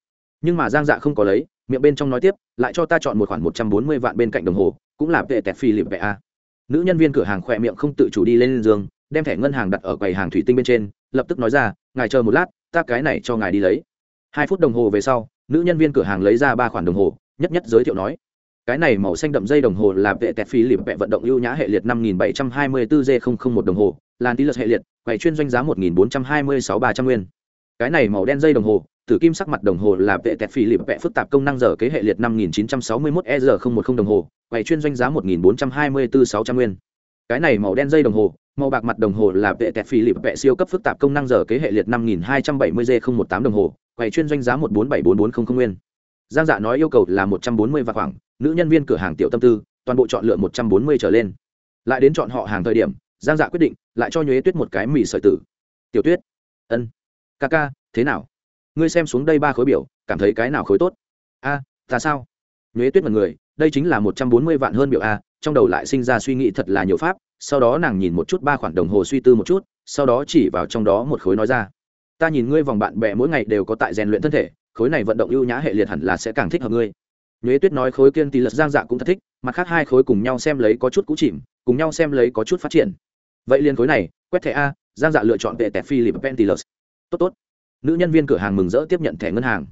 nhưng mà giang dạ không có lấy, miệng bên trong nói tiếp, lại cho ta chọn một khoản một trăm bốn mươi vạn bên cạnh đồng hồ, cũng là vệ tẹt phi lịp vệ a. Nữ nhân viên cửa hàng khỏe miệng không tự chủ đi lên giường, đem thẻ ngân hàng đặt ở quầy hàng thủy tinh bên trên, lập tức nói ra, ngài chờ một lát, ta cái này cho ngài đi lấy. Hai phút đồng hồ về sau, nữ nhân viên cửa hàng lấy ra ba khoản đồng hồ, nhất nhất giới thiệu nói, cái này màu xanh đậm dây đồng hồ là vệ tẹt phi lịp vệ vận động ưu nhã hệ liệt năm nghìn bảy trăm hai mươi bốn g không không một đồng hồ làn tí lật hệ liệt, quầy chuyên doanh giá một nghìn bốn trăm hai mươi sáu ba trăm nguyên cái này màu đen dây đồng hồ, tử kim sắc mặt đồng hồ là vệ tẹt phi lịp vẽ phức tạp công năng giờ kế hệ liệt năm nghìn chín trăm sáu mươi mốt e r không một không đồng hồ, quầy chuyên doanh giá một nghìn bốn trăm hai mươi bốn sáu trăm nguyên. Cái này màu đen dây đồng hồ, màu bạc mặt đồng hồ là vệ tẹt phi lịp vẽ siêu cấp phức tạp công năng giờ kế hệ liệt năm nghìn hai trăm bảy mươi g không một tám đồng hồ, quầy chuyên doanh giá một bốn bảy bốn bốn không không nguyên. Giang dạ nói yêu cầu là một trăm bốn mươi và khoảng, nữ nhân viên cửa hàng tiểu tâm tư, toàn bộ chọn lựa một trăm bốn mươi trở lên. Lại đến chọn họ hàng thời điểm, giang dạ quyết định lại cho nhuế tuyết một cái mì sợi tử. Tiểu tuyết, ân ca ca thế nào? Ngươi xem xuống đây ba khối biểu cảm thấy cái nào khối tốt? A à, ta sao? Nhuế tuyết mật người đây chính là một trăm bốn mươi vạn hơn biểu a trong đầu lại sinh ra suy nghĩ thật là nhiều pháp sau đó nàng nhìn một chút ba khoản đồng hồ suy tư một chút sau đó chỉ vào trong đó một khối nói ra. Ta nhìn ngươi vòng bạn bè mỗi ngày đều có tại rèn luyện thân thể khối này vận động ưu nhã hệ liệt hẳn là sẽ càng thích hợp ngươi. Nhuế tuyết nói khối kiên tì lật giang dạ cũng thật thích mặt khác hai khối cùng nhau xem lấy có chút cũ chìm cùng nhau xem lấy có chút phát triển. Vậy liên khối này quét thẻ a giang dạ lựa chọn vệ tẹt philip pentilus tốt tốt. Nữ nhân viên cửa hàng mừng rỡ tiếp nhận thẻ ngân hàng.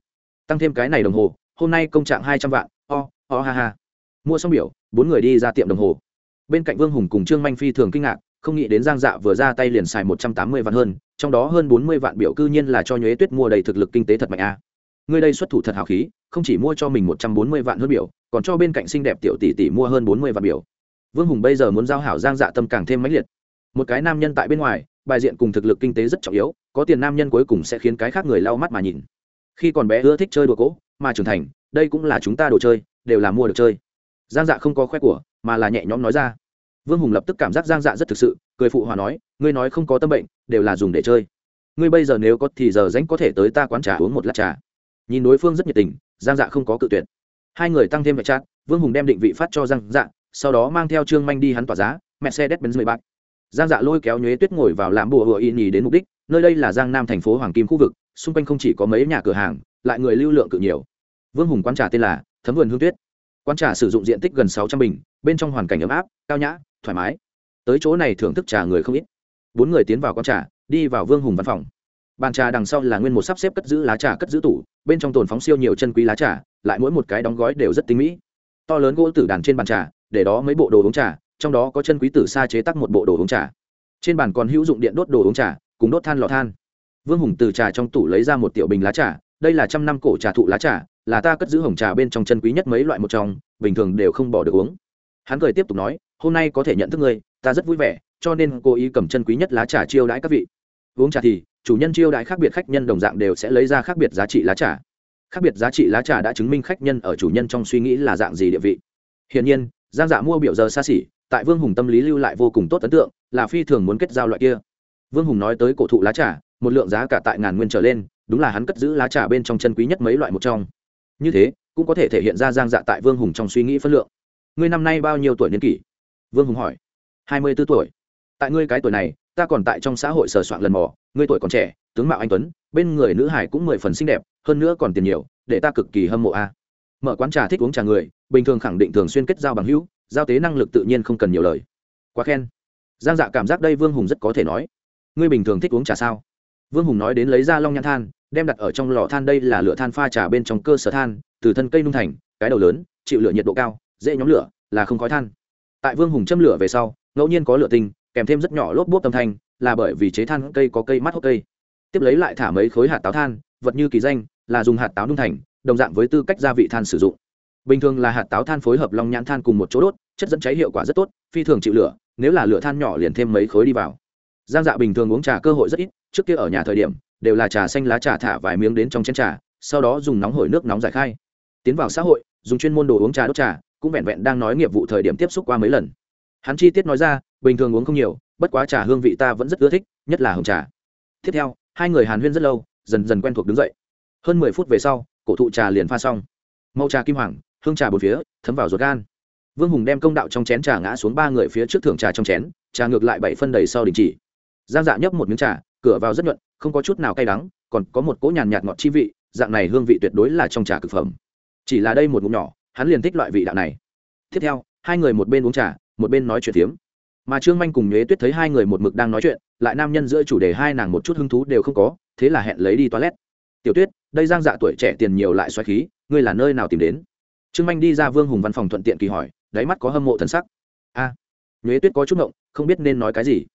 Tăng thêm cái này đồng hồ hôm nay công trạng hai trăm vạn o、oh, o、oh, ha ha. Mua xong biểu bốn người đi ra tiệm đồng hồ. Bên cạnh vương hùng cùng trương manh phi thường kinh ngạc không nghĩ đến giang dạ vừa ra tay liền xài một trăm tám mươi vạn hơn trong đó hơn bốn mươi vạn biểu cư nhiên là cho nhuế tuyết mua đầy thực lực kinh tế thật mạnh a. À. người đây xuất thủ thật hào khí không chỉ mua cho mình một trăm bốn mươi vạn hơn biểu còn cho bên cạnh xinh đẹp tiểu tỷ tỷ mua hơn bốn mươi vạn biểu. Vương hùng bây giờ muốn giao hảo giang dạ tâm càng thêm mãnh liệt. Một cái nam nhân tại bên ngoài bài diện cùng thực lực kinh tế rất trọng yếu, có tiền nam nhân cuối cùng sẽ khiến cái khác người lau mắt mà nhìn. Khi còn bé ưa thích chơi đùa cỗ, mà trưởng thành, đây cũng là chúng ta đồ chơi, đều là mua được chơi. Giang dạ không có khoe của, mà là nhẹ nhõm nói ra. Vương hùng lập tức cảm giác giang dạ rất thực sự, cười phụ hòa nói, ngươi nói không có tâm bệnh, đều là dùng để chơi. Ngươi bây giờ nếu có thì giờ rảnh có thể tới ta quán trà uống một lát trà. Nhìn đối phương rất nhiệt tình, giang dạ không có cự tuyệt. Hai người tăng thêm vệ trát vương hùng đem định vị phát cho giang dạ sau đó mang theo trương manh đi hắn tỏa giá mẹ xe đét bến mười bạc giang dạ lôi kéo nhuế tuyết ngồi vào làm bùa hựa y nhì đến mục đích, nơi đây là giang nam thành phố hoàng kim khu vực, xung quanh không chỉ có mấy nhà cửa hàng, lại người lưu lượng cự nhiều. Vương hùng quán trà tên là thấm vườn hương tuyết. Quán trà sử dụng diện tích gần sáu trăm bình, bên trong hoàn cảnh ấm áp, cao nhã, thoải mái. Tới chỗ này thưởng thức trà người không ít. Bốn người tiến vào quán trà, đi vào vương hùng văn phòng. Bàn trà đằng sau là nguyên một sắp xếp cất giữ lá trà cất giữ tủ, bên trong tồn phóng siêu nhiều chân quý lá trà, lại mỗi một cái đóng gói đều rất tinh mỹ. To lớn gỗ tử đàn trên bàn trà, để đó mấy bộ đồ uống trà trong đó có chân quý tử sa chế tác một bộ đồ uống trà. Trên bàn còn hữu dụng điện đốt đồ uống trà, cùng đốt than lò than. Vương hùng từ trà trong tủ lấy ra một tiểu bình lá trà, đây là trăm năm cổ trà thụ lá trà, là ta cất giữ hồng trà bên trong chân quý nhất mấy loại một trong, bình thường đều không bỏ được uống. Hắn cười tiếp tục nói, hôm nay có thể nhận thức ngươi, ta rất vui vẻ, cho nên cố ý cầm chân quý nhất lá trà chiêu đãi các vị. Uống trà thì, chủ nhân chiêu đãi khác biệt khách nhân đồng dạng đều sẽ lấy ra khác biệt giá trị lá trà. Khác biệt giá trị lá trà đã chứng minh khách nhân ở chủ nhân trong suy nghĩ là dạng gì địa vị. Hiển nhiên, giang dạ mua biểu giờ xa xỉ tại vương hùng tâm lý lưu lại vô cùng tốt ấn tượng, là phi thường muốn kết giao loại kia. Vương hùng nói tới cổ thụ lá trà, một lượng giá cả tại ngàn nguyên trở lên, đúng là hắn cất giữ lá trà bên trong chân quý nhất mấy loại một trong. Như thế, cũng có thể thể hiện ra giang dạ tại vương hùng trong suy nghĩ phân lượng. Ngươi năm nay bao nhiêu tuổi niên kỷ? Vương hùng hỏi. Hai mươi b ố tuổi. Tại ngươi cái tuổi này, ta còn tại trong xã hội sờ soạn lần mò, ngươi tuổi còn trẻ, tướng mạo anh tuấn, bên người nữ hải cũng mười phần xinh đẹp, hơn nữa còn tiền nhiều, để ta cực kỳ hâm mộ a. Mở quán trà thích uống trà người, bình thường khẳng định thường xuyên kết giao bằng hữu giao tế năng lực tự nhiên không cần nhiều lời. Quá khen. Giang dạ cảm giác đây vương hùng rất có thể nói. Ngươi bình thường thích uống trà sao? Vương hùng nói đến lấy ra long nhãn than, đem đặt ở trong lò than đây là lửa than pha trà bên trong cơ sở than, từ thân cây nung thành, cái đầu lớn, chịu lửa nhiệt độ cao, dễ nhóm lửa, là không khói than. Tại vương hùng châm lửa về sau, ngẫu nhiên có lửa tinh, kèm thêm rất nhỏ lốp bốp âm thanh, là bởi vì chế than cây có cây mắt hốc cây. Tiếp lấy lại thả mấy khối hạt táo than, vật như kỳ danh, là dùng hạt táo nung thành, đồng dạng với tư cách gia vị than sử dụng. Bình thường là hạt táo than phối hợp long nhãn than cùng một chỗ đốt chất dẫn cháy hiệu quả rất tốt, phi thường chịu lửa, nếu là lửa than nhỏ liền thêm mấy khối đi vào. Giang dạ bình thường uống trà cơ hội rất ít, trước kia ở nhà thời điểm, đều là trà xanh lá trà thả vài miếng đến trong chén trà, sau đó dùng nóng hổi nước nóng giải khai. Tiến vào xã hội, dùng chuyên môn đồ uống trà đốt trà, cũng vẹn vẹn đang nói nghiệp vụ thời điểm tiếp xúc qua mấy lần. Hắn chi tiết nói ra, bình thường uống không nhiều, bất quá trà hương vị ta vẫn rất ưa thích, nhất là hồng trà. Tiếp theo, hai người hàn huyên rất lâu, dần dần quen thuộc đứng dậy. Hơn mười phút về sau, cổ thụ trà liền pha xong. Màu trà kim hoàng, hương trà bốn phía, thấm vào ruột gan vương hùng đem công đạo trong chén trà ngã xuống ba người phía trước thưởng trà trong chén, trà ngược lại bảy phân đầy sau đình chỉ. Giang dạ nhấp một miếng trà, cửa vào rất nhuận, không có chút nào cay đắng, còn có một cỗ nhàn nhạt ngọt chi vị, dạng này hương vị tuyệt đối là trong trà cực phẩm. Chỉ là đây một ngụm nhỏ, hắn liền thích loại vị đạo này. Tiếp theo, hai người một bên uống trà, một bên nói chuyện tiếm mà trương manh cùng nhuế tuyết thấy hai người một mực đang nói chuyện, lại nam nhân giữa chủ đề hai nàng một chút hứng thú đều không có, thế là hẹn lấy đi toilet. Tiểu tuyết, đây giang dạ tuổi trẻ tiền nhiều lại xoáy khí, ngươi là nơi nào tìm đến? Trương manh đi ra vương hùng văn phòng thuận tiện kỳ hỏi đáy mắt có hâm mộ thân sắc. A à, nhuế tuyết có chút ngộng không biết nên nói cái gì.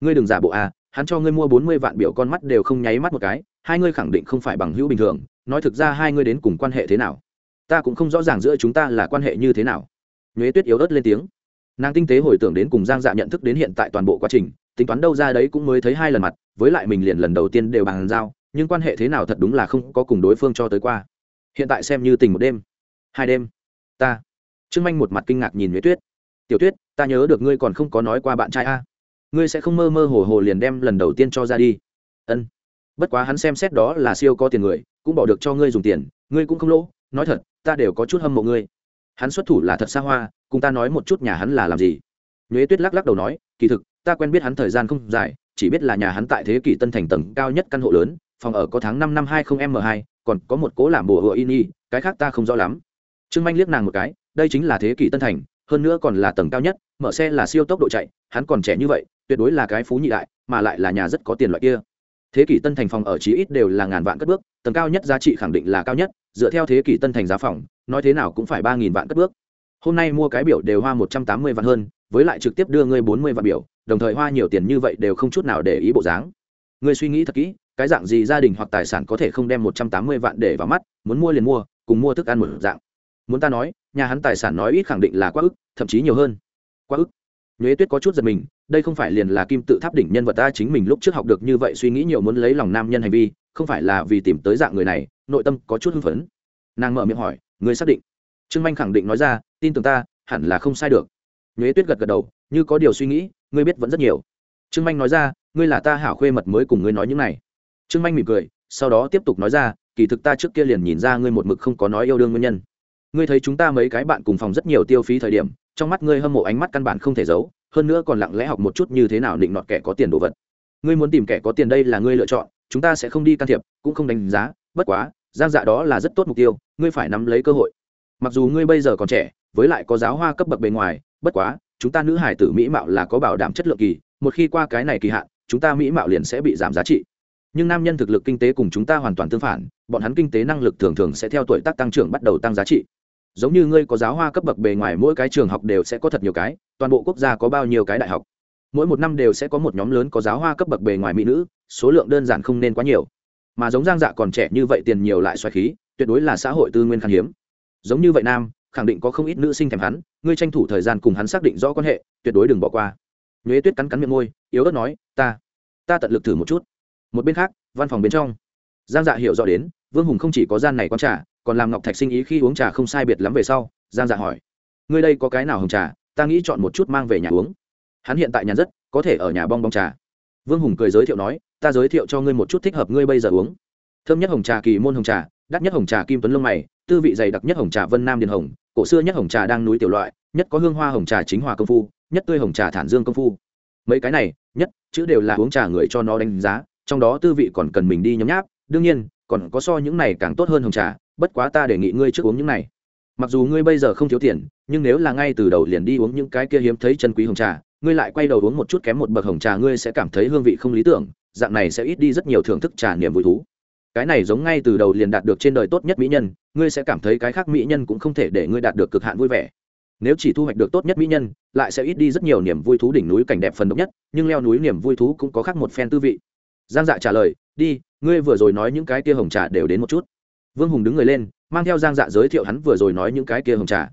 Ngươi đừng giả bộ a hắn cho ngươi mua bốn mươi vạn biểu con mắt đều không nháy mắt một cái hai ngươi khẳng định không phải bằng hữu bình thường nói thực ra hai ngươi đến cùng quan hệ thế nào? Ta cũng không rõ ràng giữa chúng ta là quan hệ như thế nào. Nhuế tuyết yếu ớt lên tiếng. Nàng tinh tế hồi tưởng đến cùng giang dạ nhận thức đến hiện tại toàn bộ quá trình tính toán đâu ra đấy cũng mới thấy hai lần mặt với lại mình liền lần đầu tiên đều bàn giao nhưng quan hệ thế nào thật đúng là không có cùng đối phương cho tới qua. Hiện tại xem như tình một đêm. Hai đêm. Ta trương manh một mặt kinh ngạc nhìn nhuế tuyết. Tiểu tuyết, ta nhớ được ngươi còn không có nói qua bạn trai a. Ngươi sẽ không mơ mơ hồ hồ liền đem lần đầu tiên cho ra đi. Ân, bất quá hắn xem xét đó là siêu có tiền người, cũng bỏ được cho ngươi dùng tiền, ngươi cũng không lỗ. Nói thật, ta đều có chút hâm mộ ngươi. Hắn xuất thủ là thật xa hoa, cùng ta nói một chút nhà hắn là làm gì? Nhuế tuyết lắc lắc đầu nói, kỳ thực, ta quen biết hắn thời gian không dài, chỉ biết là nhà hắn tại thế kỷ tân thành tầng cao nhất căn hộ lớn, phòng ở có tháng năm năm hai không m hai, còn có một cố làm bùa hựa in y cái khác ta không rõ lắm. Trương manh liếc nàng một cái đây chính là thế kỷ tân thành, hơn nữa còn là tầng cao nhất, mở xe là siêu tốc độ chạy, hắn còn trẻ như vậy, tuyệt đối là cái phú nhị đại, mà lại là nhà rất có tiền loại kia. Thế kỷ tân thành phòng ở chí ít đều là ngàn vạn cất bước, tầng cao nhất giá trị khẳng định là cao nhất, dựa theo thế kỷ tân thành giá phòng, nói thế nào cũng phải ba nghìn vạn cất bước. Hôm nay mua cái biểu đều hoa một trăm tám mươi vạn hơn, với lại trực tiếp đưa ngươi bốn mươi vạn biểu, đồng thời hoa nhiều tiền như vậy đều không chút nào để ý bộ dáng. Ngươi suy nghĩ thật kỹ, cái dạng gì gia đình hoặc tài sản có thể không đem một trăm tám mươi vạn để vào mắt, muốn mua liền mua, cùng mua thức ăn một dạng. Muốn ta nói nhà hắn tài sản nói ít khẳng định là quá ức, thậm chí nhiều hơn. Quá ức. Nhuế tuyết có chút giật mình, đây không phải liền là kim tự tháp đỉnh nhân vật ta chính mình lúc trước học được như vậy suy nghĩ nhiều muốn lấy lòng nam nhân hành vi, không phải là vì tìm tới dạng người này, nội tâm có chút hưng phấn. Nàng mở miệng hỏi người xác định? Trương manh khẳng định nói ra, tin tưởng ta, hẳn là không sai được. Nhuế tuyết gật gật đầu, như có điều suy nghĩ, ngươi biết vẫn rất nhiều. Trương manh nói ra, ngươi là ta hảo khuê mật mới cùng ngươi nói những này. Trương manh mỉm cười, sau đó tiếp tục nói ra, kỳ thực ta trước kia liền nhìn ra ngươi một mực không có nói yêu đương nguyên nhân ngươi thấy chúng ta mấy cái bạn cùng phòng rất nhiều tiêu phí thời điểm, trong mắt ngươi hâm mộ ánh mắt căn bản không thể giấu, hơn nữa còn lặng lẽ học một chút như thế nào định nọt kẻ có tiền đồ vật. Ngươi muốn tìm kẻ có tiền đây là ngươi lựa chọn, chúng ta sẽ không đi can thiệp, cũng không đánh giá, bất quá, giang dạ đó là rất tốt mục tiêu, ngươi phải nắm lấy cơ hội. Mặc dù ngươi bây giờ còn trẻ, với lại có giáo hoa cấp bậc bề ngoài, bất quá, chúng ta nữ hải tử mỹ mạo là có bảo đảm chất lượng kỳ, một khi qua cái này kỳ hạn, chúng ta mỹ mạo liền sẽ bị giảm giá trị. Nhưng nam nhân thực lực kinh tế cùng chúng ta hoàn toàn tương phản, bọn hắn kinh tế năng lực thường thường sẽ theo tuổi tác tăng trưởng bắt đầu tăng giá trị giống như ngươi có giáo hoa cấp bậc bề ngoài, mỗi cái trường học đều sẽ có thật nhiều cái, toàn bộ quốc gia có bao nhiêu cái đại học. Mỗi một năm đều sẽ có một nhóm lớn có giáo hoa cấp bậc bề ngoài mỹ nữ, số lượng đơn giản không nên quá nhiều. Mà giống giang dạ còn trẻ như vậy tiền nhiều lại xoài khí, tuyệt đối là xã hội tư nguyên khan hiếm. Giống như vậy nam, khẳng định có không ít nữ sinh thèm hắn, ngươi tranh thủ thời gian cùng hắn xác định rõ quan hệ, tuyệt đối đừng bỏ qua. Nhuế tuyết cắn cắn miệng môi, yếu ớt nói, ta ta tận lực thử một chút. Một bên khác, văn phòng bên trong, giang dạ hiểu rõ đến, vương hùng không chỉ có gian này quán trả còn làm ngọc thạch sinh ý khi uống trà không sai biệt lắm về sau, giang dạ hỏi, ngươi đây có cái nào hồng trà? Ta nghĩ chọn một chút mang về nhà uống. Hắn hiện tại nhà rất, có thể ở nhà bong bong trà. Vương hùng cười giới thiệu nói, ta giới thiệu cho ngươi một chút thích hợp ngươi bây giờ uống. Thơm nhất hồng trà kỳ môn hồng trà, đắt nhất hồng trà kim tuấn lông mày, tư vị dày đặc nhất hồng trà vân nam điền hồng, cổ xưa nhất hồng trà đang núi tiểu loại, nhất có hương hoa hồng trà chính hòa công phu, nhất tươi hồng trà thản dương công phu. Mấy cái này, nhất, chữ đều là uống trà người cho nó đánh giá, trong đó tư vị còn cần mình đi nhấm nháp. Đương nhiên còn có so những này càng tốt hơn hồng trà, bất quá ta đề nghị ngươi trước uống những này. Mặc dù ngươi bây giờ không thiếu tiền, nhưng nếu là ngay từ đầu liền đi uống những cái kia hiếm thấy chân quý hồng trà, ngươi lại quay đầu uống một chút kém một bậc hồng trà ngươi sẽ cảm thấy hương vị không lý tưởng, dạng này sẽ ít đi rất nhiều thưởng thức trà niềm vui thú. Cái này giống ngay từ đầu liền đạt được trên đời tốt nhất mỹ nhân, ngươi sẽ cảm thấy cái khác mỹ nhân cũng không thể để ngươi đạt được cực hạn vui vẻ. Nếu chỉ thu hoạch được tốt nhất mỹ nhân, lại sẽ ít đi rất nhiều niềm vui thú đỉnh núi cảnh đẹp phần độc nhất, nhưng leo núi niềm vui thú cũng có khác một phen tư vị giang dạ trả lời, đi, ngươi vừa rồi nói những cái kia hồng trà đều đến một chút. Vương hùng đứng người lên, mang theo giang dạ giới thiệu hắn vừa rồi nói những cái kia hồng trà.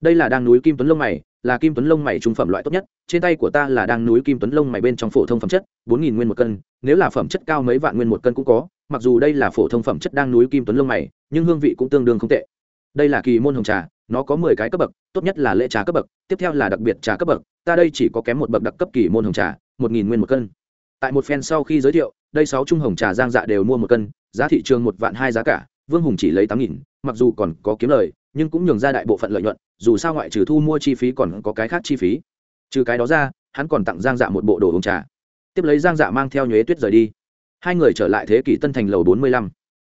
Đây là đang núi kim tuấn lông mày, là kim tuấn lông mày trung phẩm loại tốt nhất. Trên tay của ta là đang núi kim tuấn lông mày bên trong phổ thông phẩm chất, bốn nghìn nguyên một cân. Nếu là phẩm chất cao mấy vạn nguyên một cân cũng có. Mặc dù đây là phổ thông phẩm chất đang núi kim tuấn lông mày, nhưng hương vị cũng tương đương không tệ. Đây là kỳ môn hồng trà, nó có mười cái cấp bậc, tốt nhất là lễ trà cấp bậc, tiếp theo là đặc biệt trà cấp bậc. Ta đây chỉ có kém một bậc đặc cấp kỳ môn hồng trà, một nghìn nguyên một cân tại một phen sau khi giới thiệu, đây sáu trung hồng trà giang dạ đều mua một cân, giá thị trường một vạn hai giá cả, vương hùng chỉ lấy tám nghìn, mặc dù còn có kiếm lời, nhưng cũng nhường ra đại bộ phận lợi nhuận, dù sao ngoại trừ thu mua chi phí còn có cái khác chi phí. Trừ cái đó ra, hắn còn tặng giang dạ một bộ đồ uống trà. Tiếp lấy giang dạ mang theo nhuế tuyết rời đi. Hai người trở lại thế kỷ tân thành lầu bốn mươi lăm.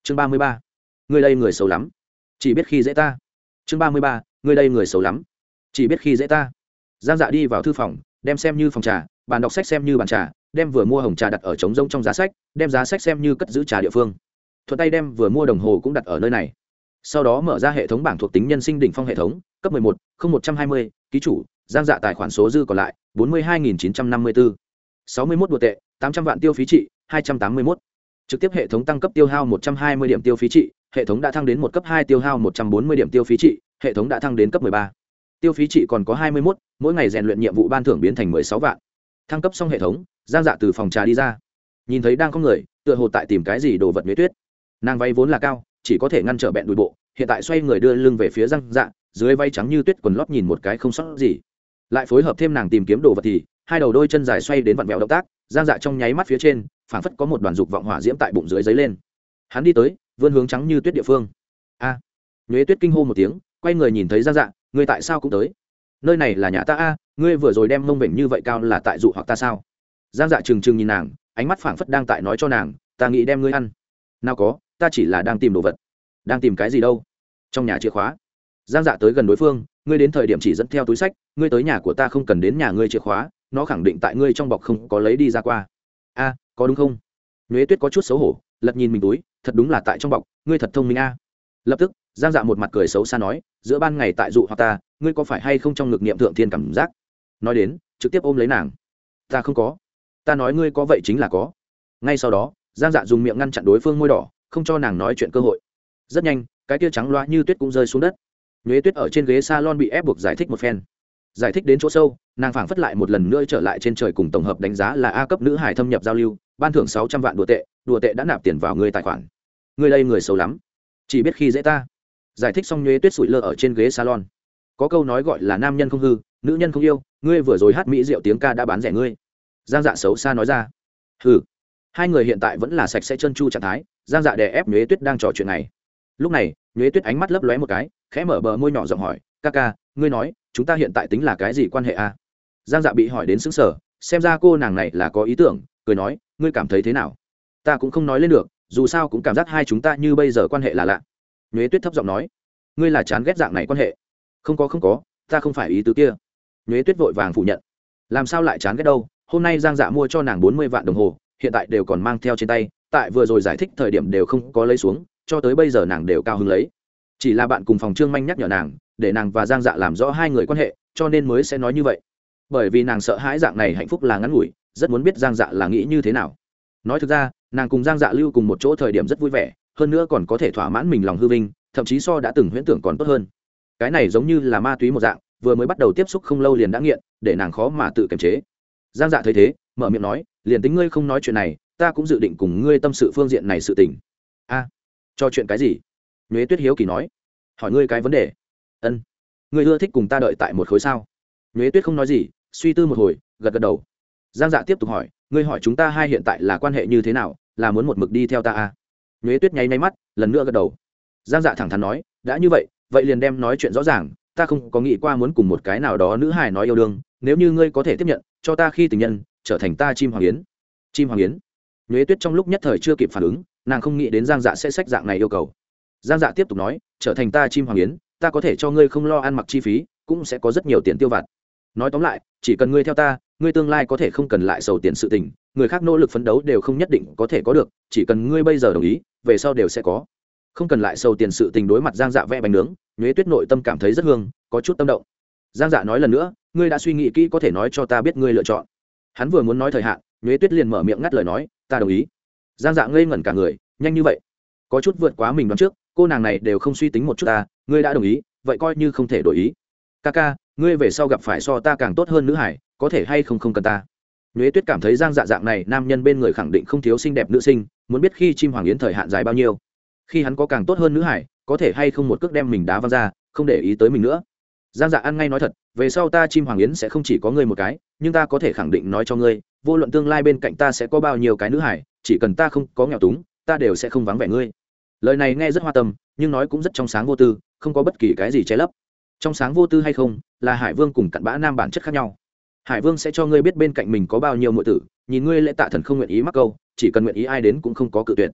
Chương ba mươi ba. Người đây người xấu lắm. Chỉ biết khi dễ ta. Chương ba mươi ba. Người đây người xấu lắm. Chỉ biết khi dễ ta. Giang dạ đi vào thư phòng, đem xem như phòng trà, bàn đọc sách xem như bàn trà đem vừa mua hồng trà đặt ở trống rông trong giá sách đem giá sách xem như cất giữ trà địa phương thuận tay đem vừa mua đồng hồ cũng đặt ở nơi này sau đó mở ra hệ thống bảng thuộc tính nhân sinh đỉnh phong hệ thống cấp 11, 0120, ký chủ giang dạ tài khoản số dư còn lại 42.954. 61 đùa tệ 800 vạn tiêu phí trị 281. trực tiếp hệ thống tăng cấp tiêu hao 120 điểm tiêu phí trị hệ thống đã thăng đến một cấp hai tiêu hao 140 điểm tiêu phí trị hệ thống đã thăng đến cấp 13. tiêu phí trị còn có 21, mỗi ngày rèn luyện nhiệm vụ ban thưởng biến thành 16 vạn thăng cấp xong hệ thống giang dạ từ phòng trà đi ra. Nhìn thấy đang có người tựa hồ tại tìm cái gì đồ vật nhuế tuyết. Nàng vay vốn là cao chỉ có thể ngăn trở bẹn đùi bộ hiện tại xoay người đưa lưng về phía răng dạ dưới vay trắng như tuyết quần lót nhìn một cái không sót gì. Lại phối hợp thêm nàng tìm kiếm đồ vật thì hai đầu đôi chân dài xoay đến vặn vẹo động tác giang dạ trong nháy mắt phía trên phảng phất có một đoàn dục vọng hỏa diễm tại bụng dưới giấy lên. Hắn đi tới vươn hướng trắng như tuyết địa phương. A! À, nhuế tuyết kinh hô một tiếng quay người nhìn thấy giang dạ người tại sao cũng tới? Nơi này là nhà ta a ngươi vừa rồi đem mông bệnh như vậy cao là tại dụ hoặc ta sao? Giang dạ trừng trừng nhìn nàng, ánh mắt phảng phất đang tại nói cho nàng, ta nghĩ đem ngươi ăn. Nào có, ta chỉ là đang tìm đồ vật. Đang tìm cái gì đâu? Trong nhà chìa khóa. Giang dạ tới gần đối phương, ngươi đến thời điểm chỉ dẫn theo túi sách, ngươi tới nhà của ta không cần đến nhà ngươi chìa khóa, nó khẳng định tại ngươi trong bọc không có lấy đi ra qua. A, có đúng không? Nhuế tuyết có chút xấu hổ, lật nhìn mình túi, thật đúng là tại trong bọc, ngươi thật thông minh a. Lập tức, giang dạ một mặt cười xấu xa nói, giữa ban ngày tại dụ hoặc ta, ngươi có phải hay không trong ngực niệm thượng thiên cảm giác? Nói đến, trực tiếp ôm lấy nàng. Ta không có ta nói ngươi có vậy chính là có. Ngay sau đó, giang dạ dùng miệng ngăn chặn đối phương môi đỏ, không cho nàng nói chuyện cơ hội. Rất nhanh, cái tia trắng loa như tuyết cũng rơi xuống đất. Nhuế tuyết ở trên ghế s a lon bị ép buộc giải thích một phen. Giải thích đến chỗ sâu, nàng phảng phất lại một lần nữa trở lại trên trời cùng tổng hợp đánh giá là a cấp nữ hải thâm nhập giao lưu, ban thưởng sáu trăm vạn đùa tệ đùa tệ đã nạp tiền vào người tài khoản. Người đây người xấu lắm. Chỉ biết khi dễ ta. Giải thích xong nhuế tuyết sụi lơ ở trên ghế salon. Có câu nói gọi là nam nhân không hư, nữ nhân không yêu, ngươi vừa rồi hát mỹ rượu tiếng ca đã bán rẻ ngươi giang dạ xấu xa nói ra. Hừ, hai người hiện tại vẫn là sạch sẽ chân chu trạng thái, giang dạ đè ép nhuế tuyết đang trò chuyện này. Lúc này, nhuế tuyết ánh mắt lấp lóe một cái, khẽ mở bờ môi nhỏ giọng hỏi, ca ca, ngươi nói, chúng ta hiện tại tính là cái gì quan hệ a? Giang dạ bị hỏi đến xứng sở xem ra cô nàng này là có ý tưởng, cười nói, ngươi cảm thấy thế nào? Ta cũng không nói lên được, dù sao cũng cảm giác hai chúng ta như bây giờ quan hệ là lạ. Nhuế tuyết thấp giọng nói, ngươi là chán ghét dạng này quan hệ? Không có không có, ta không phải ý tứ kia. Nhuế tuyết vội vàng phủ nhận, làm sao lại chán ghét đâu? Hôm nay giang dạ mua cho nàng bốn mươi vạn đồng hồ, hiện tại đều còn mang theo trên tay, tại vừa rồi giải thích thời điểm đều không có lấy xuống, cho tới bây giờ nàng đều cao hứng lấy. Chỉ là bạn cùng phòng trương manh nhắc nhở nàng, để nàng và giang dạ làm rõ hai người quan hệ, cho nên mới sẽ nói như vậy. Bởi vì nàng sợ hãi dạng này hạnh phúc là ngắn ngủi, rất muốn biết giang dạ là nghĩ như thế nào. Nói thực ra, nàng cùng giang dạ lưu cùng một chỗ thời điểm rất vui vẻ, hơn nữa còn có thể thỏa mãn mình lòng hư vinh, thậm chí so đã từng huyễn tưởng còn tốt hơn. Cái này giống như là ma túy một dạng, vừa mới bắt đầu tiếp xúc không lâu liền đã nghiện, để nàng khó mà tự kiềm chế giang dạ thấy thế, mở miệng nói, liền tính ngươi không nói chuyện này, ta cũng dự định cùng ngươi tâm sự phương diện này sự tình. A, cho chuyện cái gì? Nhuế tuyết hiếu kỳ nói. Hỏi ngươi cái vấn đề. Ân, ngươi ưa thích cùng ta đợi tại một khối sao? Nhuế tuyết không nói gì, suy tư một hồi, gật gật đầu. Giang dạ tiếp tục hỏi, ngươi hỏi chúng ta hai hiện tại là quan hệ như thế nào, là muốn một mực đi theo ta à? nhuế tuyết nháy nháy mắt, lần nữa gật đầu. Giang dạ thẳng thắn nói, đã như vậy vậy liền đem nói chuyện rõ ràng, ta không có nghĩ qua muốn cùng một cái nào đó nữ hài nói yêu đương nếu như ngươi có thể tiếp nhận, cho ta khi tình nhân, trở thành ta chim hoàng yến. Chim hoàng yến. Nhuế tuyết trong lúc nhất thời chưa kịp phản ứng, nàng không nghĩ đến giang dạ sẽ sách dạng này yêu cầu. Giang dạ tiếp tục nói, trở thành ta chim hoàng yến, ta có thể cho ngươi không lo ăn mặc chi phí, cũng sẽ có rất nhiều tiền tiêu vặt. Nói tóm lại, chỉ cần ngươi theo ta, ngươi tương lai có thể không cần lại sầu tiền sự tình, người khác nỗ lực phấn đấu đều không nhất định có thể có được, chỉ cần ngươi bây giờ đồng ý, về sau đều sẽ có. Không cần lại sầu tiền sự tình đối mặt giang dạ vẽ bánh nướng, nhuế tuyết nội tâm cảm thấy rất hương, có chút tâm động giang dạ nói lần nữa, ngươi đã suy nghĩ kỹ có thể nói cho ta biết ngươi lựa chọn. Hắn vừa muốn nói thời hạn, nhuế tuyết liền mở miệng ngắt lời nói, ta đồng ý. Giang dạ ngây ngẩn cả người, nhanh như vậy. Có chút vượt quá mình đoán trước, cô nàng này đều không suy tính một chút ta, ngươi đã đồng ý, vậy coi như không thể đổi ý. Ca ca, ngươi về sau gặp phải so ta càng tốt hơn nữ hải, có thể hay không không cần ta? Nhuế tuyết cảm thấy giang dạ dạng này, nam nhân bên người khẳng định không thiếu xinh đẹp nữ sinh, muốn biết khi chim hoàng yến thời hạn dài bao nhiêu. Khi hắn có càng tốt hơn nữ hải, có thể hay không một cước đem mình đá văng ra, không để ý tới mình nữa giang dạ ăn ngay nói thật, về sau ta chim hoàng yến sẽ không chỉ có ngươi một cái, nhưng ta có thể khẳng định nói cho ngươi, vô luận tương lai bên cạnh ta sẽ có bao nhiêu cái nữ hải chỉ cần ta không có nghèo túng, ta đều sẽ không vắng vẻ ngươi. Lời này nghe rất hoa tâm, nhưng nói cũng rất trong sáng vô tư, không có bất kỳ cái gì che lấp. Trong sáng vô tư hay không, là hải vương cùng cặn bã nam bản chất khác nhau. Hải vương sẽ cho ngươi biết bên cạnh mình có bao nhiêu mọi tử, nhìn ngươi lễ tạ thần không nguyện ý mắc câu, chỉ cần nguyện ý ai đến cũng không có cự tuyệt.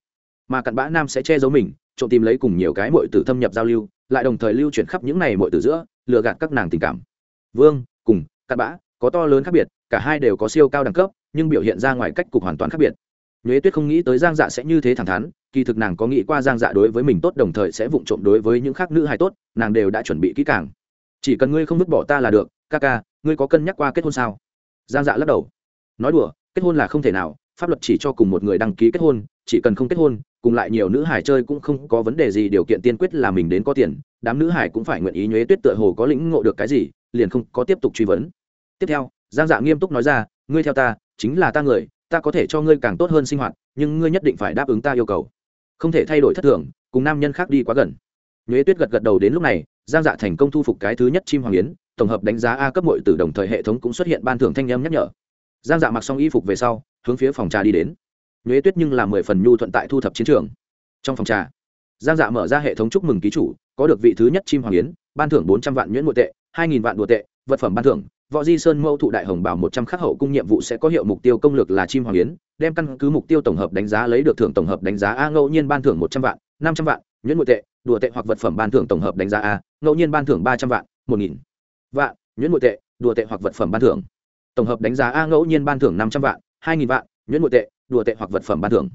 Mà cặn bã nam sẽ che giấu mình, trộm tìm lấy cùng nhiều cái mọi tử thâm nhập giao lưu lại đồng thời lưu chuyển khắp những này mọi từ giữa, lừa gạt các nàng tình cảm. Vương, cùng, cặn bã, có to lớn khác biệt, cả hai đều có siêu cao đẳng cấp, nhưng biểu hiện ra ngoài cách cục hoàn toàn khác biệt. Nhuế tuyết không nghĩ tới giang dạ sẽ như thế thẳng thắn, kỳ thực nàng có nghĩ qua giang dạ đối với mình tốt đồng thời sẽ vụng trộm đối với những khác nữ hài tốt, nàng đều đã chuẩn bị kỹ càng. Chỉ cần ngươi không vứt bỏ ta là được, ca ca, ngươi có cân nhắc qua kết hôn sao? Giang dạ lắc đầu. Nói đùa, kết hôn là không thể nào, pháp luật chỉ cho cùng một người đăng ký kết hôn, chỉ cần không kết hôn cùng lại nhiều nữ hải chơi cũng không có vấn đề gì, điều kiện tiên quyết là mình đến có tiền, đám nữ hải cũng phải nguyện ý nhuế tuyết tựa hồ có lĩnh ngộ được cái gì, liền không có tiếp tục truy vấn. Tiếp theo, giang dạ nghiêm túc nói ra, ngươi theo ta, chính là ta người, ta có thể cho ngươi càng tốt hơn sinh hoạt, nhưng ngươi nhất định phải đáp ứng ta yêu cầu. Không thể thay đổi thất thường, cùng nam nhân khác đi quá gần. Nhuế tuyết gật gật đầu đến lúc này, giang dạ thành công thu phục cái thứ nhất chim hoàng yến, tổng hợp đánh giá a cấp mội từ đồng thời hệ thống cũng xuất hiện ban thưởng thanh em nhắc nhở. Giang dạ mặc xong y phục về sau, hướng phía phòng trà đi đến nhuế tuyết nhưng là mười phần nhu thuận tại thu thập chiến trường. Trong phòng trà, giang dạ mở ra hệ thống chúc mừng ký chủ, có được vị thứ nhất chim hoàng yến, ban thưởng bốn trăm vạn nhuyễn nội tệ, hai nghìn vạn đùa tệ, vật phẩm ban thưởng, võ di sơn mẫu thụ đại hồng bảo một trăm khắc hậu cung nhiệm vụ sẽ có hiệu mục tiêu công lược là chim hoàng yến, đem căn cứ mục tiêu tổng hợp đánh giá lấy được thưởng tổng hợp đánh giá a, ngẫu nhiên ban thưởng một trăm vạn, năm trăm vạn, nhuyễn nội tệ, đùa tệ hoặc vật phẩm ban thưởng tổng hợp đánh giá a, ngẫu nhiên ban thưởng ba trăm vạn, một nghìn vạn, nhuyễn nội tệ, đùa tệ hoặc vật phẩm ban thưởng. Tổng hợp đánh giá a, ngẫu nhiên ban thưởng năm trăm vạn, hai nghìn vạn nhuyễn nội tệ, đùa tệ hoặc vật phẩm ban thưởng.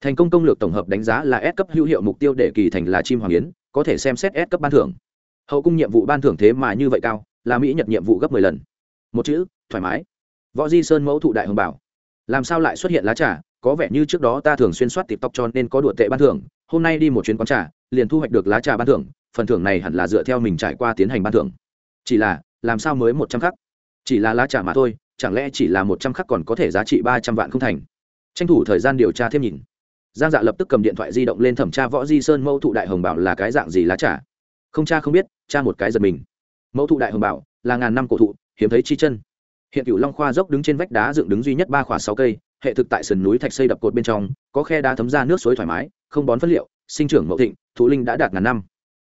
Thành công công lược tổng hợp đánh giá là S cấp hữu hiệu mục tiêu để kỳ thành là chim hoàng yến, có thể xem xét S cấp ban thưởng. Hậu cung nhiệm vụ ban thưởng thế mà như vậy cao, là mỹ nhật nhiệm vụ gấp mười lần. Một chữ, thoải mái. Võ di sơn mẫu thụ đại hồng bảo. Làm sao lại xuất hiện lá trà? Có vẻ như trước đó ta thường xuyên soát tiktok cho nên có đùa tệ ban thưởng, hôm nay đi một chuyến quán trà, liền thu hoạch được lá trà ban thưởng, phần thưởng này hẳn là dựa theo mình trải qua tiến hành ban thưởng. Chỉ là, làm sao mới một trăm khắc? Chỉ là lá trà mà thôi chẳng lẽ chỉ là một trăm khắc còn có thể giá trị ba trăm vạn không thành? Tranh thủ thời gian điều tra thêm nhìn. Giang dạ lập tức cầm điện thoại di động lên thẩm tra võ di sơn mẫu thụ đại hồng bảo là cái dạng gì lá trả không cha không biết, cha một cái giật mình. Mẫu thụ đại hồng bảo là ngàn năm cổ thụ, hiếm thấy chi chân. Hiện cựu long khoa dốc đứng trên vách đá dựng đứng duy nhất ba khỏa sáu cây, hệ thực tại sườn núi thạch xây đập cột bên trong, có khe đá thấm ra nước suối thoải mái, không bón phất liệu, sinh trưởng mậu thịnh, thụ linh đã đạt ngàn năm.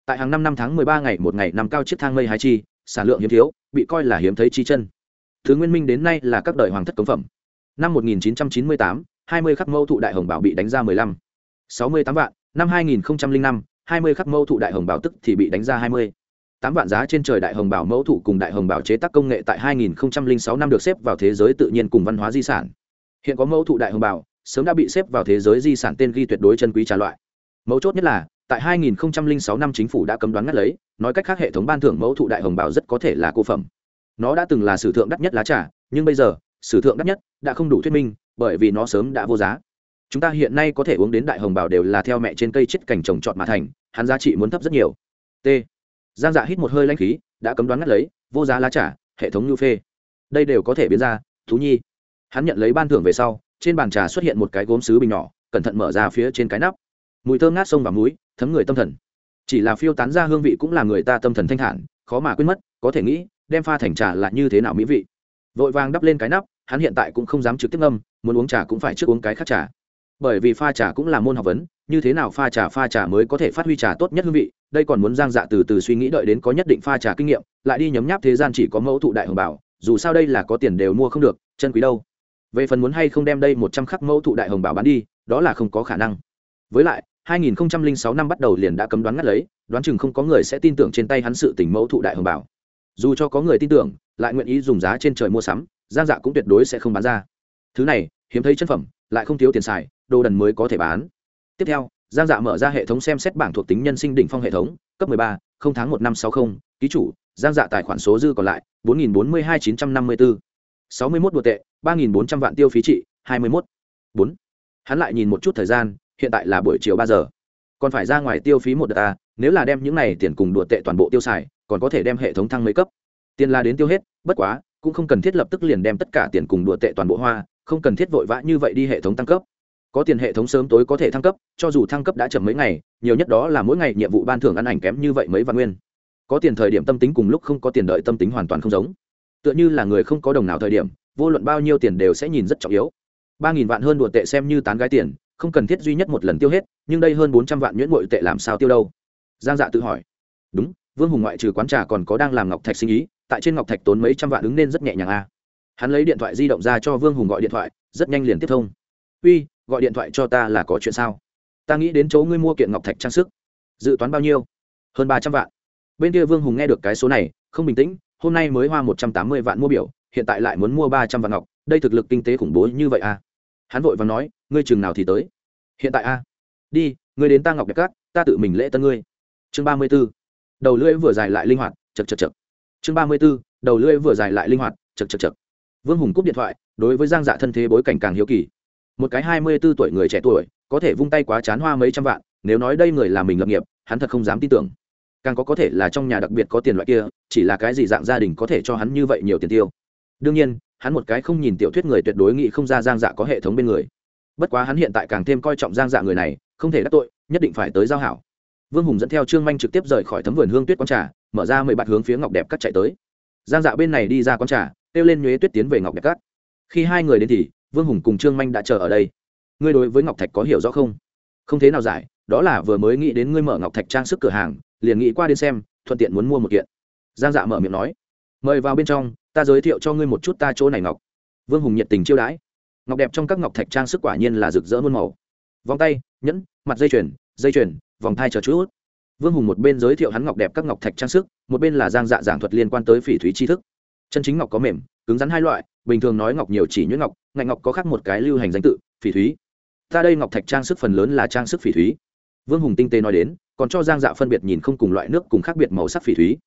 Tại hàng năm năm tháng mười ba ngày, một ngày nằm cao chiếc thang mây hai chi, sản lượng hiếm thiếu, bị coi là hiếm thấy chi chân thứ nguyên minh đến nay là các đời hoàng thất cống phẩm. Năm một nghìn chín trăm chín mươi tám, hai mươi khắc mẫu thụ đại hồng bảo bị đánh ra mười lăm. sáu mươi tám vạn, năm hai nghìn năm, hai mươi khắc mẫu thụ đại hồng bảo tức thì bị đánh ra hai mươi. Tám vạn giá trên trời đại hồng bảo mẫu thụ cùng đại hồng bảo chế tác công nghệ tại 2006 năm được xếp vào thế giới tự nhiên cùng văn hóa di sản. Hiện có mẫu thụ đại hồng bảo, sớm đã bị xếp vào thế giới di sản tên ghi tuyệt đối chân quý trà loại. Mấu chốt nhất là, tại 2006 năm chính phủ đã cấm đoán ngắt lấy, nói cách khác hệ thống ban thưởng mẫu thụ đại hồng bảo rất có thể là cô phẩm nó đã từng là sử thượng đắt nhất lá trà, nhưng bây giờ, sử thượng đắt nhất đã không đủ thuyết minh, bởi vì nó sớm đã vô giá. Chúng ta hiện nay có thể uống đến đại hồng bảo đều là theo mẹ trên cây chết cành trồng trọt mà thành, hắn giá trị muốn thấp rất nhiều. T. Giang dạ hít một hơi lanh khí, đã cấm đoán ngắt lấy, vô giá lá trà, hệ thống nhu phê. Đây đều có thể biến ra, thú nhi. Hắn nhận lấy ban thưởng về sau, trên bàn trà xuất hiện một cái gốm sứ bình nhỏ, cẩn thận mở ra phía trên cái nắp. Mùi thơm ngát sông và muối thấm người tâm thần. Chỉ là phiêu tán ra hương vị cũng là người ta tâm thần thanh thản, khó mà quên mất, có thể nghĩ đem pha thành trà là như thế nào mỹ vị. Vội vàng đắp lên cái nắp, hắn hiện tại cũng không dám trực tiếp ngâm, muốn uống trà cũng phải trước uống cái khác trà. Bởi vì pha trà cũng là môn học vấn, như thế nào pha trà pha trà mới có thể phát huy trà tốt nhất hương vị, đây còn muốn giang dạ từ từ suy nghĩ đợi đến có nhất định pha trà kinh nghiệm, lại đi nhấm nháp thế gian chỉ có mẫu thụ đại hồng bảo, dù sao đây là có tiền đều mua không được, chân quý đâu. Về phần muốn hay không đem đây một trăm khắc mẫu thụ đại hồng bảo bán đi, đó là không có khả năng. Với lại 2006 năm bắt đầu liền đã cấm đoán ngắt lấy, đoán chừng không có người sẽ tin tưởng trên tay hắn sự tình mẫu thụ đại hồng bảo dù cho có người tin tưởng lại nguyện ý dùng giá trên trời mua sắm giang dạ cũng tuyệt đối sẽ không bán ra. Thứ này hiếm thấy chân phẩm lại không thiếu tiền xài đồ đần mới có thể bán. Tiếp theo giang dạ mở ra hệ thống xem xét bảng thuộc tính nhân sinh đỉnh phong hệ thống cấp 13, không tháng một năm sáu không ký chủ giang dạ tài khoản số dư còn lại bốn nghìn bốn mươi hai chín trăm năm mươi bốn. Sáu mươi mốt đô tệ ba nghìn bốn trăm vạn tiêu phí trị hai mươi mốt. Bốn. Hắn lại nhìn một chút thời gian hiện tại là buổi chiều ba giờ. Còn phải ra ngoài tiêu phí một đợt ta nếu là đem những này tiền cùng đùa tệ toàn bộ tiêu xài còn có thể đem hệ thống thăng mấy cấp. Tiền là đến tiêu hết, bất quá, cũng không cần thiết lập tức liền đem tất cả tiền cùng đùa tệ toàn bộ hoa, không cần thiết vội vã như vậy đi hệ thống tăng cấp. Có tiền hệ thống sớm tối có thể thăng cấp, cho dù thăng cấp đã chậm mấy ngày, nhiều nhất đó là mỗi ngày nhiệm vụ ban thưởng ăn ảnh kém như vậy mấy vạn nguyên. Có tiền thời điểm tâm tính cùng lúc không có tiền đợi tâm tính hoàn toàn không giống. Tựa như là người không có đồng nào thời điểm, vô luận bao nhiêu tiền đều sẽ nhìn rất trọng yếu. Ba nghìn vạn hơn đùa tệ xem như tán gái tiền, không cần thiết duy nhất một lần tiêu hết, nhưng đây hơn bốn trăm vạn nhuyễn bội tệ làm sao tiêu đâu? Giang dạ tự hỏi. Đúng vương hùng ngoại trừ quán trà còn có đang làm ngọc thạch sinh ý, tại trên ngọc thạch tốn mấy trăm vạn ứng nên rất nhẹ nhàng a. À. hắn lấy điện thoại di động ra cho vương hùng gọi điện thoại, rất nhanh liền tiếp thông. Uy, gọi điện thoại cho ta là có chuyện sao? Ta nghĩ đến chỗ ngươi mua kiện ngọc thạch trang sức. Dự toán bao nhiêu? Hơn ba trăm vạn. Bên kia vương hùng nghe được cái số này, không bình tĩnh, hôm nay mới hoa một trăm tám mươi vạn mua biểu, hiện tại lại muốn mua ba trăm vạn ngọc, đây thực lực kinh tế khủng bố như vậy à hắn vội và nói, ngươi chừng nào thì tới? Hiện tại a. Đi, ngươi đến ta ngọc đẹp cát, ta tự mình lễ tân ngươi. Chương ba mươi b ố đầu lưỡi vừa dài lại linh hoạt chật chật chật chương ba mươi b ố đầu lưỡi vừa dài lại linh hoạt chật chật chật vương hùng cúp điện thoại, đối với giang dạ thân thế bối cảnh càng hiếu kỳ. Một cái hai mươi b ố tuổi người trẻ tuổi, có thể vung tay quá chán hoa mấy trăm vạn, nếu nói đây người là mình lập nghiệp, hắn thật không dám tin tưởng. Càng có có thể là trong nhà đặc biệt có tiền loại kia, chỉ là cái gì dạng gia đình có thể cho hắn như vậy nhiều tiền tiêu. Đương nhiên, hắn một cái không nhìn tiểu thuyết người tuyệt đối nghĩ không ra giang dạ có hệ thống bên người. Bất quá hắn hiện tại càng thêm coi trọng giang dạ người này, không thể đắc tội, nhất định phải tới giao hảo vương hùng dẫn theo trương manh trực tiếp rời khỏi thấm vườn hương tuyết quán trà, mở ra mười bạt hướng phía ngọc đẹp cắt chạy tới. Giang dạ bên này đi ra quán trà, kêu lên nhuế tuyết tiến về ngọc đẹp cắt khi hai người đến thì, vương hùng cùng trương manh đã chờ ở đây. Ngươi đối với ngọc thạch có hiểu rõ không? Không thế nào giải, đó là vừa mới nghĩ đến ngươi mở ngọc thạch trang sức cửa hàng, liền nghĩ qua đến xem, thuận tiện muốn mua một kiện. Giang dạ mở miệng nói. Mời vào bên trong, ta giới thiệu cho ngươi một chút ta chỗ này ngọc. Vương hùng nhiệt tình chiêu đãi. Ngọc đẹp trong các ngọc thạch trang sức quả nhiên là rực rỡ muôn màu. Vòng tay, nhẫn, mặt dây chuyền dây chuyền vòng thai chờ chút. Vương hùng một bên giới thiệu hắn ngọc đẹp các ngọc thạch trang sức, một bên là giang dạ giảng thuật liên quan tới phỉ thúy tri thức. Chân chính ngọc có mềm, cứng rắn hai loại, bình thường nói ngọc nhiều chỉ nhuyễn ngọc, ngạnh ngọc có khác một cái lưu hành danh tự, phỉ thúy. Ta đây ngọc thạch trang sức phần lớn là trang sức phỉ thúy. Vương hùng tinh tế nói đến, còn cho giang dạ phân biệt nhìn không cùng loại nước cùng khác biệt màu sắc phỉ thúy.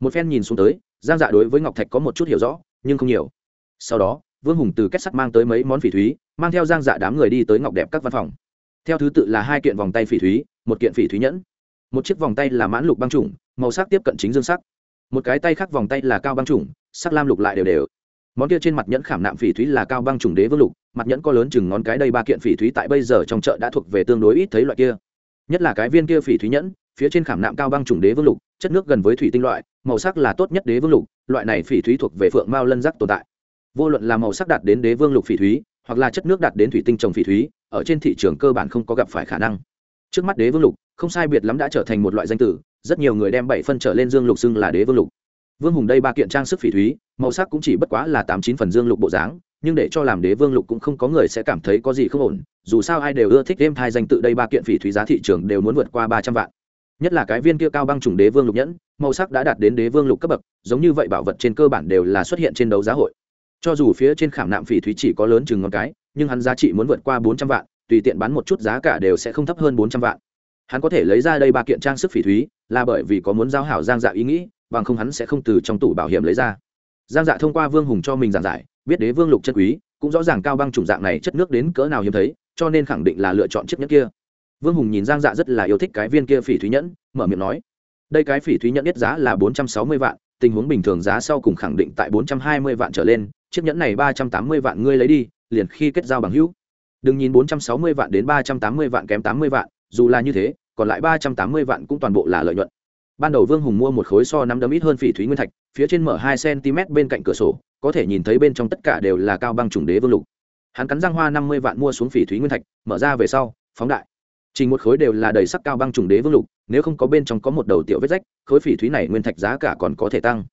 Một phen nhìn xuống tới, giang dạ đối với ngọc thạch có một chút hiểu rõ, nhưng không nhiều. Sau đó, vương hùng từ kết sắt mang tới mấy món phỉ thúy, mang theo giang dạ đám người đi tới ngọc đẹp các văn phòng. Theo thứ tự là hai kiện vòng tay phỉ thúy một kiện phỉ thúy nhẫn, một chiếc vòng tay là mãn lục băng trùng, màu sắc tiếp cận chính dương sắc. Một cái tay khác vòng tay là cao băng trùng, sắc lam lục lại đều đều. Món kia trên mặt nhẫn khảm nạm phỉ thúy là cao băng trùng đế vương lục, mặt nhẫn có lớn chừng ngón cái đây ba kiện phỉ thúy tại bây giờ trong chợ đã thuộc về tương đối ít thấy loại kia. Nhất là cái viên kia phỉ thúy nhẫn, phía trên khảm nạm cao băng trùng đế vương lục, chất nước gần với thủy tinh loại, màu sắc là tốt nhất đế vương lục, loại này phỉ thúy thuộc về phượng mao lân giác tồn tại. Vô luận là màu sắc đạt đến đế vương lục phỉ thúy, hoặc là chất nước đạt đến thủy tinh trồng phỉ thúy, ở trên thị trường cơ bản không có gặp phải khả năng trước mắt đế vương lục, không sai biệt lắm đã trở thành một loại danh tử, rất nhiều người đem bảy phân trở lên dương lục xưng là đế vương lục. Vương hùng đây ba kiện trang sức phỉ thúy, màu sắc cũng chỉ bất quá là tám chín phần dương lục bộ dáng, nhưng để cho làm đế vương lục cũng không có người sẽ cảm thấy có gì không ổn, dù sao ai đều ưa thích thêm thai danh tự đây ba kiện phỉ thúy giá thị trường đều muốn vượt qua ba trăm vạn. Nhất là cái viên kia cao băng trùng đế vương lục nhẫn, màu sắc đã đạt đến đế vương lục cấp bậc, giống như vậy bảo vật trên cơ bản đều là xuất hiện trên đấu giá hội. Cho dù phía trên khảm nạm phỉ thúy chỉ có lớn chừng ngón cái, nhưng hắn giá trị muốn vượt qua bốn trăm vạn tùy tiện bán một chút giá cả đều sẽ không thấp hơn bốn trăm vạn. Hắn có thể lấy ra đây ba kiện trang sức phỉ thúy, là bởi vì có muốn giao hảo giang dạ ý nghĩ, bằng không hắn sẽ không từ trong tủ bảo hiểm lấy ra. Giang dạ thông qua vương hùng cho mình giảng giải, biết đế vương lục chân quý, cũng rõ ràng cao băng chủng dạng này chất nước đến cỡ nào hiếm thấy, cho nên khẳng định là lựa chọn chiếc nhẫn kia. Vương hùng nhìn giang dạ rất là yêu thích cái viên kia phỉ thúy nhẫn, mở miệng nói, đây cái phỉ thúy nhẫn nhất giá là bốn trăm sáu mươi vạn, tình huống bình thường giá sau cùng khẳng định tại bốn trăm hai mươi vạn trở lên, chiếc nhẫn này ba trăm tám mươi vạn ngươi lấy đi, liền khi kết giao bằng hữu đừng nhìn bốn trăm sáu mươi vạn đến ba trăm tám mươi vạn kém tám mươi vạn, dù là như thế, còn lại ba trăm tám mươi vạn cũng toàn bộ là lợi nhuận. Ban đầu vương hùng mua một khối so năm đấm ít hơn phỉ thúy nguyên thạch, phía trên mở hai cm bên cạnh cửa sổ, có thể nhìn thấy bên trong tất cả đều là cao băng trùng đế vương lục. Hắn cắn răng hoa năm mươi vạn mua xuống phỉ thúy nguyên thạch, mở ra về sau, phóng đại. Chỉ một khối đều là đầy sắc cao băng trùng đế vương lục, nếu không có bên trong có một đầu tiểu vết rách, khối phỉ thúy này nguyên thạch giá cả còn có thể tăng.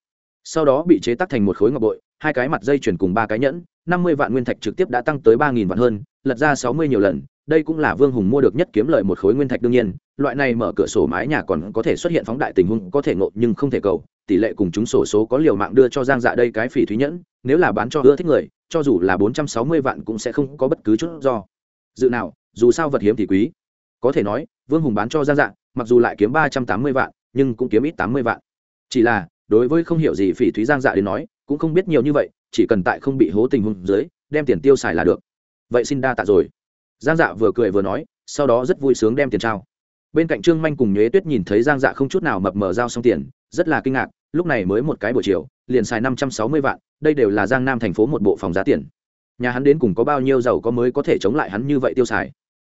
Sau đó bị chế tác thành một khối ngọc bội, hai cái mặt dây chuyển cùng ba cái nhẫn năm mươi vạn nguyên thạch trực tiếp đã tăng tới ba nghìn vạn hơn, lật ra sáu mươi nhiều lần, đây cũng là vương hùng mua được nhất kiếm lợi một khối nguyên thạch đương nhiên, loại này mở cửa sổ mái nhà còn có thể xuất hiện phóng đại tình huống, có thể ngộ nhưng không thể cầu, tỷ lệ cùng chúng sổ số có liều mạng đưa cho giang dạ đây cái phỉ thúy nhẫn, nếu là bán cho ưa thích người, cho dù là bốn trăm sáu mươi vạn cũng sẽ không có bất cứ chút do. Dự nào, dù sao vật hiếm thì quý. Có thể nói, vương hùng bán cho giang dạ mặc dù lại kiếm ba trăm tám mươi vạn, nhưng cũng kiếm ít tám mươi vạn. Chỉ là, đối với không hiểu gì phỉ thúy giang dạ đến nói cũng không biết nhiều như vậy, chỉ cần tại không bị hố tình huống dưới, đem tiền tiêu xài là được. Vậy xin đa tạ rồi. Giang dạ vừa cười vừa nói, sau đó rất vui sướng đem tiền trao. Bên cạnh trương manh cùng nhuế tuyết nhìn thấy giang dạ không chút nào mập mờ giao xong tiền, rất là kinh ngạc, lúc này mới một cái buổi chiều, liền xài năm trăm sáu mươi vạn, đây đều là giang nam thành phố một bộ phòng giá tiền. Nhà hắn đến cùng có bao nhiêu giàu có mới có thể chống lại hắn như vậy tiêu xài?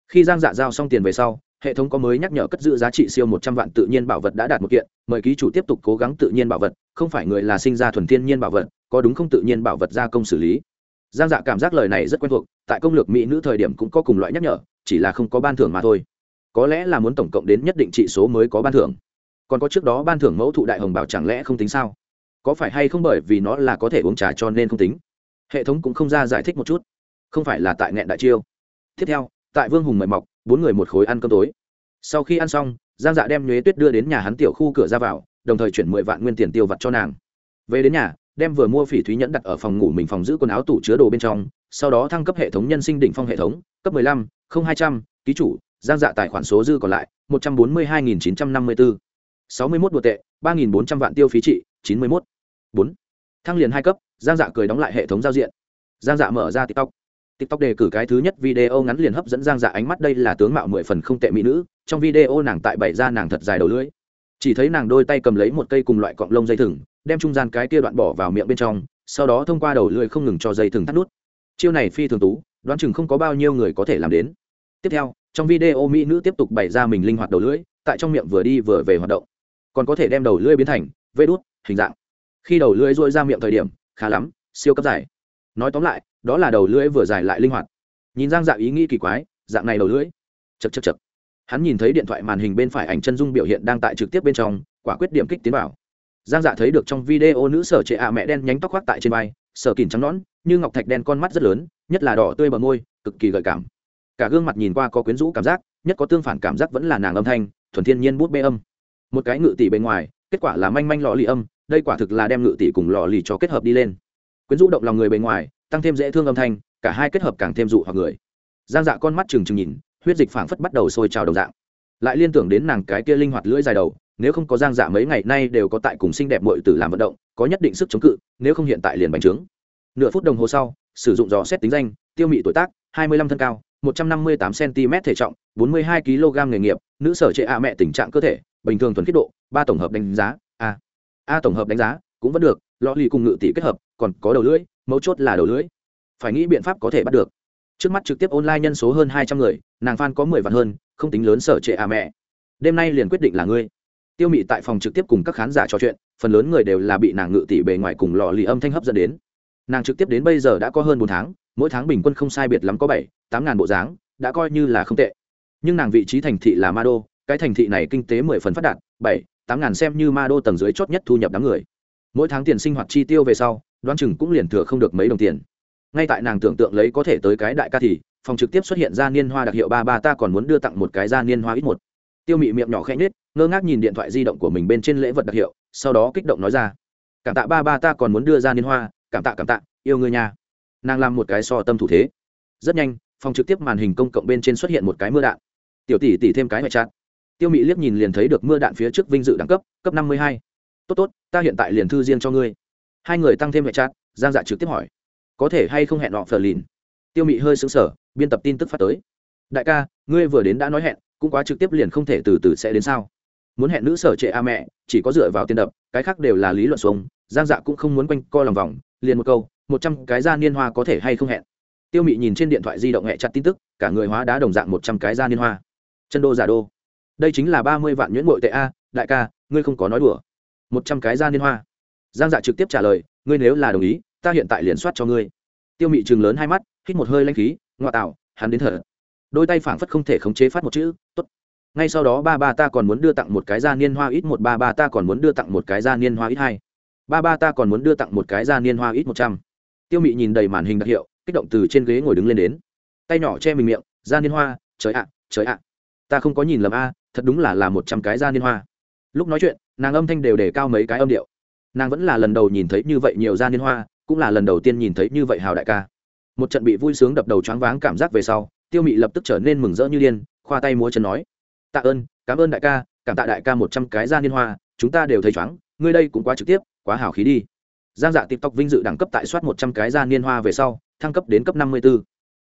Khi giang dạ giao xong tiền về sau, hệ thống có mới nhắc nhở cất giữ giá trị siêu một trăm vạn tự nhiên bảo vật đã đạt một kiện, mời ký chủ tiếp tục cố gắng tự nhiên bảo vật không phải người là sinh ra thuần thiên nhiên bảo vật, có đúng không tự nhiên bảo vật gia công xử lý. Giang dạ cảm giác lời này rất quen thuộc, tại công lược mỹ nữ thời điểm cũng có cùng loại nhắc nhở, chỉ là không có ban thưởng mà thôi. Có lẽ là muốn tổng cộng đến nhất định trị số mới có ban thưởng. Còn có trước đó ban thưởng mẫu thụ đại hồng bảo chẳng lẽ không tính sao? Có phải hay không bởi vì nó là có thể uống trà cho nên không tính? Hệ thống cũng không ra giải thích một chút. Không phải là tại nghẹn đại chiêu. Tiếp theo, tại vương hùng mời mọc, bốn người một khối ăn cơm tối. Sau khi ăn xong, giang dạ đem nhuế tuyết đưa đến nhà hắn tiểu khu cửa ra vào đồng thời chuyển mười vạn nguyên tiền tiêu vặt cho nàng. Về đến nhà, đem vừa mua phỉ thúy nhẫn đặt ở phòng ngủ mình phòng giữ quần áo tủ chứa đồ bên trong, sau đó thăng cấp hệ thống nhân sinh đỉnh phong hệ thống, cấp mười lăm, không hai trăm, ký chủ, giang dạ tài khoản số dư còn lại, một trăm bốn mươi hai nghìn chín trăm năm mươi bốn. sáu mươi mốt đô tệ, ba nghìn bốn trăm vạn tiêu phí trị, chín mươi mốt. bốn. Thăng liền hai cấp, giang dạ cười đóng lại hệ thống giao diện. Giang dạ mở ra tiktok. Tiktok đề cử cái thứ nhất video ngắn liền hấp dẫn giang dạ ánh mắt, đây là tướng mạo mười phần không tệ mỹ nữ, trong video nàng tại bày ra nàng thật dài đầu lưỡi chỉ thấy nàng đôi tay cầm lấy một cây cùng loại cọng lông dây thừng, đem trung gian cái kia đoạn bỏ vào miệng bên trong, sau đó thông qua đầu lưỡi không ngừng cho dây thừng thắt nút. Chiêu này phi thường tú, đoán chừng không có bao nhiêu người có thể làm đến. Tiếp theo, trong video mỹ nữ tiếp tục bày ra mình linh hoạt đầu lưỡi, tại trong miệng vừa đi vừa về hoạt động. Còn có thể đem đầu lưỡi biến thành vê đốt hình dạng. Khi đầu lưỡi dội ra miệng thời điểm, khá lắm, siêu cấp dài. Nói tóm lại, đó là đầu lưỡi vừa dài lại linh hoạt. Nhìn giang dạng ý nghĩ kỳ quái, dạng này đầu lưỡi, chật chật chật hắn nhìn thấy điện thoại màn hình bên phải ảnh chân dung biểu hiện đang tại trực tiếp bên trong, quả quyết điểm kích tiến vào. Giang dạ thấy được trong video nữ sở trệ ạ mẹ đen nhánh tóc khoác tại trên vai, sở kìn trắng nón như ngọc thạch đen con mắt rất lớn, nhất là đỏ tươi bờ môi, cực kỳ gợi cảm. Cả gương mặt nhìn qua có quyến rũ cảm giác, nhất có tương phản cảm giác vẫn là nàng âm thanh, thuần thiên nhiên bút bê âm. Một cái ngự tỷ bên ngoài, kết quả là manh manh lò lì âm, đây quả thực là đem ngự tỷ cùng lò lì cho kết hợp đi lên. Quyến rũ động lòng người bên ngoài, tăng thêm dễ thương âm thanh, cả hai kết hợp càng thêm dụ hoặc người. Giang dạ con mắt trừng trừng nhìn huyết dịch phảng phất bắt đầu sôi trào đồng dạng. Lại liên tưởng đến nàng cái kia linh hoạt lưỡi dài đầu, nếu không có giang dạ mấy ngày nay đều có tại cùng xinh đẹp mội tử làm vận động, có nhất định sức chống cự, nếu không hiện tại liền bành trướng. Nửa phút đồng hồ sau, sử dụng dò xét tính danh, tiêu mị tuổi tác, hai mươi lăm thân cao, một trăm năm mươi tám cm thể trọng, bốn mươi hai kg nghề nghiệp, nữ sở trệ a mẹ tình trạng cơ thể, bình thường thuần khiết độ, ba tổng hợp đánh giá, a. A tổng hợp đánh giá, cũng vẫn được, lọ lì cùng ngự tỷ kết hợp, còn có đầu lưỡi, mấu chốt là đầu lưỡi. Phải nghĩ biện pháp có thể bắt được. Trước mắt trực tiếp online nhân số hơn hai trăm người nàng f có mười vạn hơn, không tính lớn sở trệ a à mẹ. Đêm nay liền quyết định là ngươi. Tiêu mị tại phòng trực tiếp cùng các khán giả trò chuyện, phần lớn người đều là bị nàng ngự tỷ bề ngoài cùng lò lì âm thanh hấp dẫn đến. Nàng trực tiếp đến bây giờ đã có hơn bốn tháng, mỗi tháng bình quân không sai biệt lắm có bảy, tám ngàn bộ dáng, đã coi như là không tệ. Nhưng nàng vị trí thành thị là ma đô cái thành thị này kinh tế mười phần phát đạt, bảy, tám ngàn xem như ma đô tầng dưới chót nhất thu nhập đám người. Mỗi tháng tiền sinh hoạt chi tiêu về sau, đoán chừng cũng liền thừa không được mấy đồng tiền. Ngay tại nàng tưởng tượng lấy có thể tới cái đại ca thì phòng trực tiếp xuất hiện ra niên hoa đặc hiệu ba ba, ta còn muốn đưa tặng một cái ra niên hoa ít một. Tiêu mị miệng nhỏ khẽ nhết ngơ ngác nhìn điện thoại di động của mình bên trên lễ vật đặc hiệu, sau đó kích động nói ra, cảm tạ ba ba, ta còn muốn đưa ra niên hoa, cảm tạ cảm tạ, yêu người nhà nàng làm một cái so tâm thủ thế. Rất nhanh, phòng trực tiếp màn hình công cộng bên trên xuất hiện một cái mưa đạn. Tiểu tỷ tỷ thêm cái ngoại trạng tiêu mị liếc nhìn liền thấy được mưa đạn phía trước vinh dự đẳng cấp cấp năm mươi hai. Tốt tốt, ta hiện tại liền thư riêng cho ngươi. Hai người tăng thêm ngoại trạng giang dạ trực tiếp hỏi, có thể hay không hẹn họ phờ lìn tiêu mị hơi xứng sở biên tập tin tức phát tới. Đại ca, ngươi vừa đến đã nói hẹn, cũng quá trực tiếp liền không thể từ từ sẽ đến sao? Muốn hẹn nữ sở trệ a mẹ, chỉ có dựa vào tiền đập, cái khác đều là lý luận xuống, giang dạ cũng không muốn quanh co lòng vòng, liền một câu, một trăm cái da niên hoa có thể hay không hẹn? Tiêu mị nhìn trên điện thoại di động hẹ chặt tin tức, cả người hóa đá đồng dạng một trăm cái da niên hoa. Chân đô giả đô. Đây chính là ba mươi vạn nhuyễn bội tệ a, đại ca, ngươi không có nói đùa. Một trăm cái da niên hoa. Giang dạ trực tiếp trả lời, ngươi nếu là đồng ý, ta hiện tại liền soát cho ngươi. Tiêu mị chừng lớn hai mắt, hít một hơi lanh khí ngoại tạo, hắn đến thở. Đôi tay phảng phất không thể khống chế phát một chữ, tốt. Ngay sau đó ba ba ta còn muốn đưa tặng một cái gia niên hoa ít một, ba ba ta còn muốn đưa tặng một cái gia niên hoa ít hai. Ba ba ta còn muốn đưa tặng một cái gia niên hoa ít một trăm. Tiêu mị nhìn đầy màn hình đặc hiệu, kích động từ trên ghế ngồi đứng lên đến. Tay nhỏ che mình miệng, gia niên hoa, trời ạ trời ạ. Ta không có nhìn lầm a, thật đúng là là một trăm cái gia niên hoa. Lúc nói chuyện, nàng âm thanh đều để cao mấy cái âm điệu. Nàng vẫn là lần đầu nhìn thấy như vậy nhiều gia niên hoa, cũng là lần đầu tiên nhìn thấy như vậy hào đại ca một trận bị vui sướng đập đầu choáng váng cảm giác về sau, tiêu mị lập tức trở nên mừng rỡ như điên, khoa tay múa chân nói, tạ ơn, cảm ơn đại ca, cảm tạ đại ca một trăm cái gia niên hoa, chúng ta đều thấy choáng, ngươi đây cũng quá trực tiếp, quá hào khí đi. Giang dạ tiktok vinh dự đẳng cấp tại soát một trăm cái gia niên hoa về sau, thăng cấp đến cấp năm mươi b ố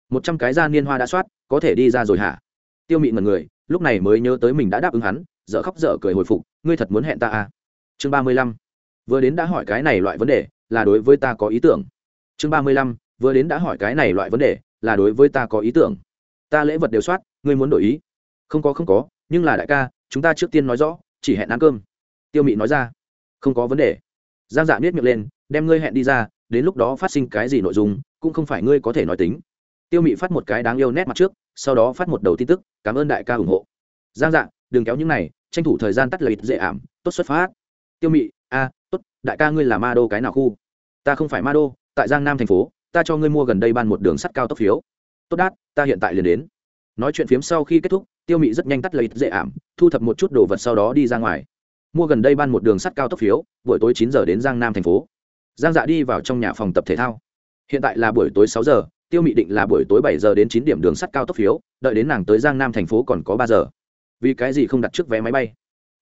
một trăm cái gia niên hoa đã soát, có thể đi ra rồi hả? Tiêu mị mật người, lúc này mới nhớ tới mình đã đáp ứng hắn, dở khóc dở cười hồi phục, ngươi thật muốn hẹn ta à? Chương ba mươi lăm. Vừa đến đã hỏi cái này loại vấn đề, là đối với ta có ý tưởng. Chương ba mươi lăm vừa đến đã hỏi cái này loại vấn đề, là đối với ta có ý tưởng. Ta lễ vật đều soát, ngươi muốn đổi ý. Không có không có, nhưng là đại ca, chúng ta trước tiên nói rõ, chỉ hẹn ăn cơm. Tiêu mị nói ra. Không có vấn đề. Giang dạ biết miệng lên, đem ngươi hẹn đi ra, đến lúc đó phát sinh cái gì nội dung, cũng không phải ngươi có thể nói tính. Tiêu mị phát một cái đáng yêu nét mặt trước, sau đó phát một đầu tin tức, cảm ơn đại ca ủng hộ. Giang dạ đừng kéo những này, tranh thủ thời gian tắt lợi dễ ảm, tốt xuất phát. Tiêu mị, a, tốt, đại ca ngươi là ma đô cái nào khu? Ta không phải ma đô, tại giang nam thành phố ta cho ngươi mua gần đây ban một đường sắt cao tốc phiếu. Tốt đát, ta hiện tại liền đến. Nói chuyện phiếm sau khi kết thúc, tiêu mị rất nhanh tắt lấy dễ ảm, thu thập một chút đồ vật sau đó đi ra ngoài. Mua gần đây ban một đường sắt cao tốc phiếu, buổi tối chín giờ đến giang nam thành phố. Giang dạ đi vào trong nhà phòng tập thể thao. Hiện tại là buổi tối sáu giờ, tiêu mị định là buổi tối bảy giờ đến chín điểm đường sắt cao tốc phiếu, đợi đến nàng tới giang nam thành phố còn có ba giờ. Vì cái gì không đặt trước vé máy bay?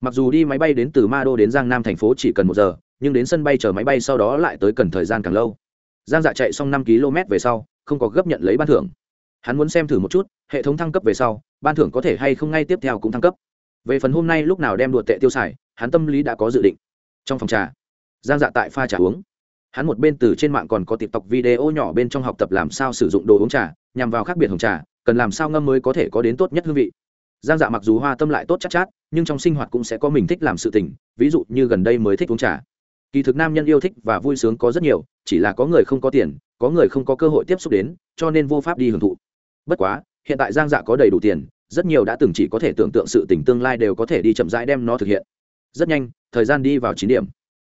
Mặc dù đi máy bay đến từ ma đô đến giang nam thành phố chỉ cần một giờ, nhưng đến sân bay chờ máy bay sau đó lại tới cần thời gian càng lâu giang dạ chạy xong năm km về sau không có gấp nhận lấy ban thưởng. Hắn muốn xem thử một chút hệ thống thăng cấp về sau ban thưởng có thể hay không ngay tiếp theo cũng thăng cấp. Về phần hôm nay lúc nào đem đùa tệ tiêu xài hắn tâm lý đã có dự định. Trong phòng trà giang dạ tại pha trà uống. Hắn một bên từ trên mạng còn có tiktok video nhỏ bên trong học tập làm sao sử dụng đồ uống trà nhằm vào khác biệt hồng trà cần làm sao ngâm mới có thể có đến tốt nhất hương vị. Giang dạ mặc dù hoa tâm lại tốt chắc chát, chát nhưng trong sinh hoạt cũng sẽ có mình thích làm sự tình ví dụ như gần đây mới thích uống trà kỳ thực nam nhân yêu thích và vui sướng có rất nhiều, chỉ là có người không có tiền, có người không có cơ hội tiếp xúc đến, cho nên vô pháp đi hưởng thụ. Bất quá, hiện tại giang dạ có đầy đủ tiền, rất nhiều đã từng chỉ có thể tưởng tượng sự tình tương lai đều có thể đi chậm rãi đem nó thực hiện. Rất nhanh, thời gian đi vào chín điểm.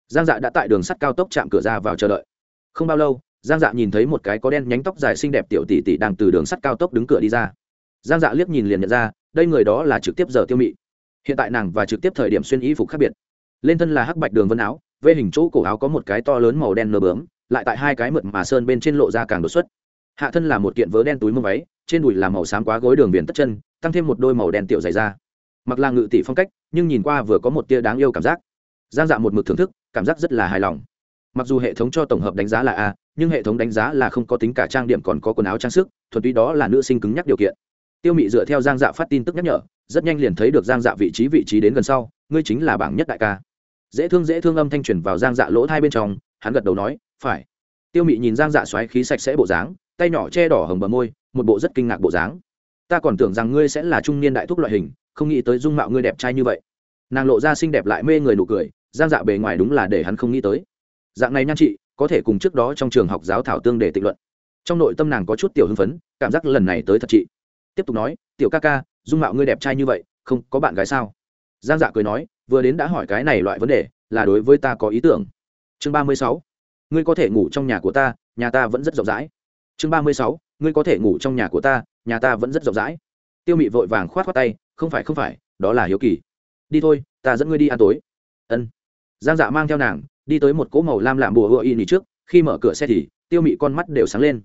Giang dạ đã tại đường sắt cao tốc chạm cửa ra vào chờ đợi. Không bao lâu, giang dạ nhìn thấy một cái có đen nhánh tóc dài xinh đẹp tiểu tỷ tỷ đang từ đường sắt cao tốc đứng cửa đi ra. Giang dạ liếc nhìn liền nhận ra, đây người đó là trực tiếp giờ tiêu mị. Hiện tại nàng và trực tiếp thời điểm xuyên y phục khác biệt. Lên thân là hắc bạch đường vân áo vê hình chỗ cổ áo có một cái to lớn màu đen nơ bướm, lại tại hai cái mượt mà sơn bên trên lộ ra càng đột xuất. Hạ thân là một kiện vớ đen túi mông váy, trên đùi là màu xám quá gối đường viền tất chân, tăng thêm một đôi màu đen tiểu dày ra mặc là ngự tỷ phong cách, nhưng nhìn qua vừa có một tia đáng yêu cảm giác. Giang dạ một mực thưởng thức, cảm giác rất là hài lòng. Mặc dù hệ thống cho tổng hợp đánh giá là a, nhưng hệ thống đánh giá là không có tính cả trang điểm còn có quần áo trang sức, thuần túy đó là nữ sinh cứng nhắc điều kiện. Tiêu mị dựa theo giang dạ phát tin tức nhắc nhở, rất nhanh liền thấy được giang dạ vị trí vị trí đến gần sau, ngươi chính là bảng nhất đại ca dễ thương dễ thương âm thanh truyền vào giang dạ lỗ thai bên trong, hắn gật đầu nói, phải. Tiêu mị nhìn giang dạ xoáy khí sạch sẽ bộ dáng, tay nhỏ che đỏ hồng bờ môi, một bộ rất kinh ngạc bộ dáng. Ta còn tưởng rằng ngươi sẽ là trung niên đại thúc loại hình, không nghĩ tới dung mạo ngươi đẹp trai như vậy. Nàng lộ ra xinh đẹp lại mê người nụ cười, giang dạ bề ngoài đúng là để hắn không nghĩ tới. Dạng này nhan chị có thể cùng trước đó trong trường học giáo thảo tương để tịnh luận. Trong nội tâm nàng có chút tiểu hưng phấn, cảm giác lần này tới thật chị tiếp tục nói, tiểu ca ca, dung mạo ngươi đẹp trai như vậy, không có bạn gái sao? Giang dạ cười nói vừa đến đã hỏi cái này loại vấn đề, là đối với ta có ý tưởng. Chương ba mươi sáu, ngươi có thể ngủ trong nhà của ta, nhà ta vẫn rất rộng rãi. Chương ba mươi sáu, ngươi có thể ngủ trong nhà của ta, nhà ta vẫn rất rộng rãi. Tiêu mị vội vàng khoát khoát tay, không phải không phải, đó là hiếu kỳ. Đi thôi, ta dẫn ngươi đi ăn tối. Ân. Giang dạ mang theo nàng, đi tới một cỗ màu lam lạm bùa hựa y nỉ trước, khi mở cửa xe thì, tiêu mị con mắt đều sáng lên.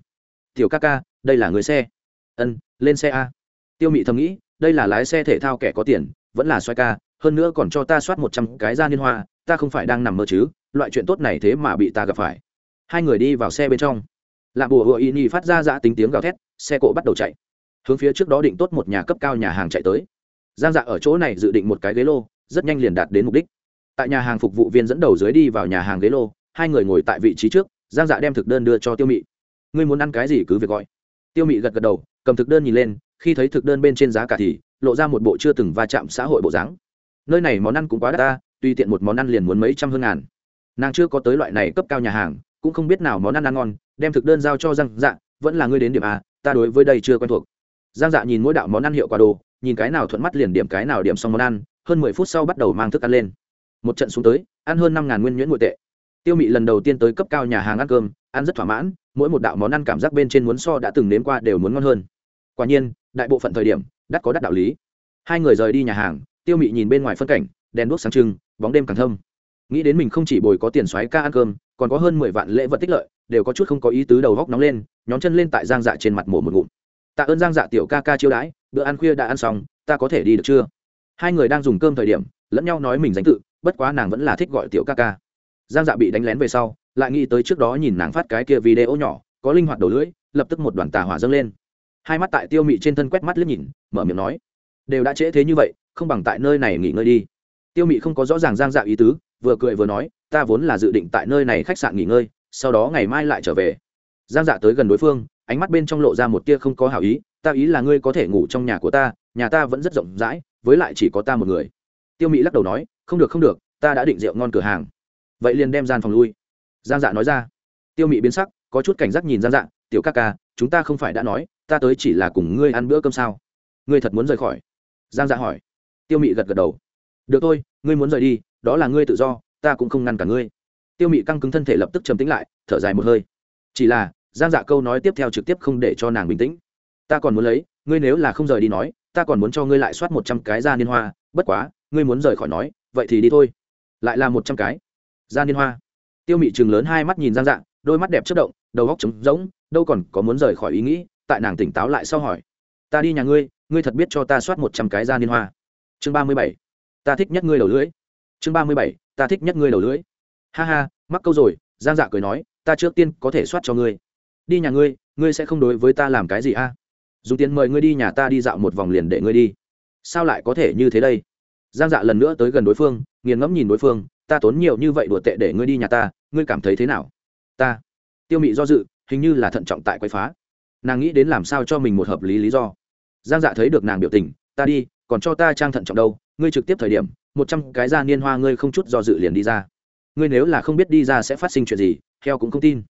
Tiểu ca ca, đây là người xe. Ân, lên xe a. Tiêu mị thầm nghĩ, đây là lái xe thể thao kẻ có tiền, vẫn là xoay ca hơn nữa còn cho ta soát một trăm cái ra liên hoa, ta không phải đang nằm mơ chứ, loại chuyện tốt này thế mà bị ta gặp phải. Hai người đi vào xe bên trong. Lạ bùa hựa y nhi phát ra dã tính tiếng gào thét, xe cộ bắt đầu chạy. Hướng phía trước đó định tốt một nhà cấp cao nhà hàng chạy tới. Giang dạ ở chỗ này dự định một cái ghế lô, rất nhanh liền đạt đến mục đích. Tại nhà hàng phục vụ viên dẫn đầu dưới đi vào nhà hàng ghế lô, hai người ngồi tại vị trí trước, giang dạ đem thực đơn đưa cho tiêu mị. Ngươi muốn ăn cái gì cứ việc gọi. Tiêu mị gật gật đầu, cầm thực đơn nhìn lên, khi thấy thực đơn bên trên giá cả thì, lộ ra một bộ chưa từng va chạm xã hội bộ dáng nơi này món ăn cũng quá đắt ta, tùy tiện một món ăn liền muốn mấy trăm hơn ngàn. Nàng chưa có tới loại này cấp cao nhà hàng, cũng không biết nào món ăn ăn ngon, đem thực đơn giao cho giang dạ vẫn là ngươi đến điểm a, ta đối với đây chưa quen thuộc. Giang dạ nhìn mỗi đạo món ăn hiệu quả đồ, nhìn cái nào thuận mắt liền điểm cái nào điểm xong món ăn, hơn mười phút sau bắt đầu mang thức ăn lên. Một trận xuống tới, ăn hơn năm ngàn nguyên nhuyễn nội tệ. Tiêu mị lần đầu tiên tới cấp cao nhà hàng ăn cơm, ăn rất thỏa mãn, mỗi một đạo món ăn cảm giác bên trên muốn so đã từng nếm qua đều muốn ngon hơn. Quả nhiên, đại bộ phận thời điểm, đắt có đắt đạo lý. Hai người rời đi nhà hàng tiêu mị nhìn bên ngoài phân cảnh, đèn đuốc sáng trưng, bóng đêm càng thâm. Nghĩ đến mình không chỉ bồi có tiền xoáy ca ăn cơm, còn có hơn mười vạn lễ vật tích lợi, đều có chút không có ý tứ đầu góc nóng lên nhóm chân lên tại giang dạ trên mặt mổ một ngụm. Tạ ơn giang dạ tiểu ca ca chiêu đãi, bữa ăn khuya đã ăn xong, ta có thể đi được chưa? Hai người đang dùng cơm thời điểm, lẫn nhau nói mình danh tự, bất quá nàng vẫn là thích gọi tiểu ca ca. Giang dạ bị đánh lén về sau, lại nghĩ tới trước đó nhìn nàng phát cái kia video nhỏ, có linh hoạt đầu lưỡi, lập tức một đoàn tà hỏa dâng lên. Hai mắt tại tiêu mị trên thân quét mắt liếc nhìn, mở miệng nói, đều đã trễ thế như vậy không bằng tại nơi này nghỉ ngơi đi. Tiêu mị không có rõ ràng giang dạ ý tứ, vừa cười vừa nói, ta vốn là dự định tại nơi này khách sạn nghỉ ngơi, sau đó ngày mai lại trở về. Giang dạ tới gần đối phương, ánh mắt bên trong lộ ra một tia không có hảo ý, ta ý là ngươi có thể ngủ trong nhà của ta, nhà ta vẫn rất rộng rãi, với lại chỉ có ta một người. Tiêu mỹ lắc đầu nói, không được không được, ta đã định rượu ngon cửa hàng. Vậy liền đem gian phòng lui. Giang dạ nói ra. Tiêu mỹ biến sắc, có chút cảnh giác nhìn giang dạ tiểu ca ca, chúng ta không phải đã nói, ta tới chỉ là cùng ngươi ăn bữa cơm sao? Ngươi thật muốn rời khỏi? Giang dạ hỏi tiêu mị gật gật đầu. Được thôi, ngươi muốn rời đi, đó là ngươi tự do, ta cũng không ngăn cả ngươi. Tiêu mị căng cứng thân thể lập tức trầm tĩnh lại, thở dài một hơi. Chỉ là, giang dạ câu nói tiếp theo trực tiếp không để cho nàng bình tĩnh. Ta còn muốn lấy, ngươi nếu là không rời đi nói, ta còn muốn cho ngươi lại soát một trăm cái ra niên hoa, bất quá, ngươi muốn rời khỏi nói, vậy thì đi thôi. Lại là một trăm cái. Ra niên hoa. Tiêu mị chừng lớn hai mắt nhìn giang dạ đôi mắt đẹp chất động, đầu góc trống rỗng, đâu còn có muốn rời khỏi ý nghĩ, tại nàng tỉnh táo lại sau hỏi. Ta đi nhà ngươi ngươi thật biết cho ta soát một trăm cái ra niên hoa chương ba mươi bảy. Ta thích nhất ngươi đầu lưỡi. Chương ba mươi bảy. Ta thích nhất ngươi đầu lưỡi. Ha ha, mắc câu rồi, giang dạ cười nói, ta trước tiên có thể soát cho ngươi. Đi nhà ngươi ngươi sẽ không đối với ta làm cái gì a? Dùng tiền mời ngươi đi nhà ta đi dạo một vòng liền để ngươi đi. Sao lại có thể như thế đây? Giang dạ lần nữa tới gần đối phương, nghiền ngẫm nhìn đối phương, ta tốn nhiều như vậy đùa tệ để ngươi đi nhà ta, ngươi cảm thấy thế nào? Ta. Tiêu mị do dự, hình như là thận trọng tại quay phá. Nàng nghĩ đến làm sao cho mình một hợp lý lý do. Giang dạ thấy được nàng biểu tình, ta đi còn cho ta trang thận trọng đâu, ngươi trực tiếp thời điểm, một trăm cái ra niên hoa ngươi không chút do dự liền đi ra. Ngươi nếu là không biết đi ra sẽ phát sinh chuyện gì, heo cũng không tin.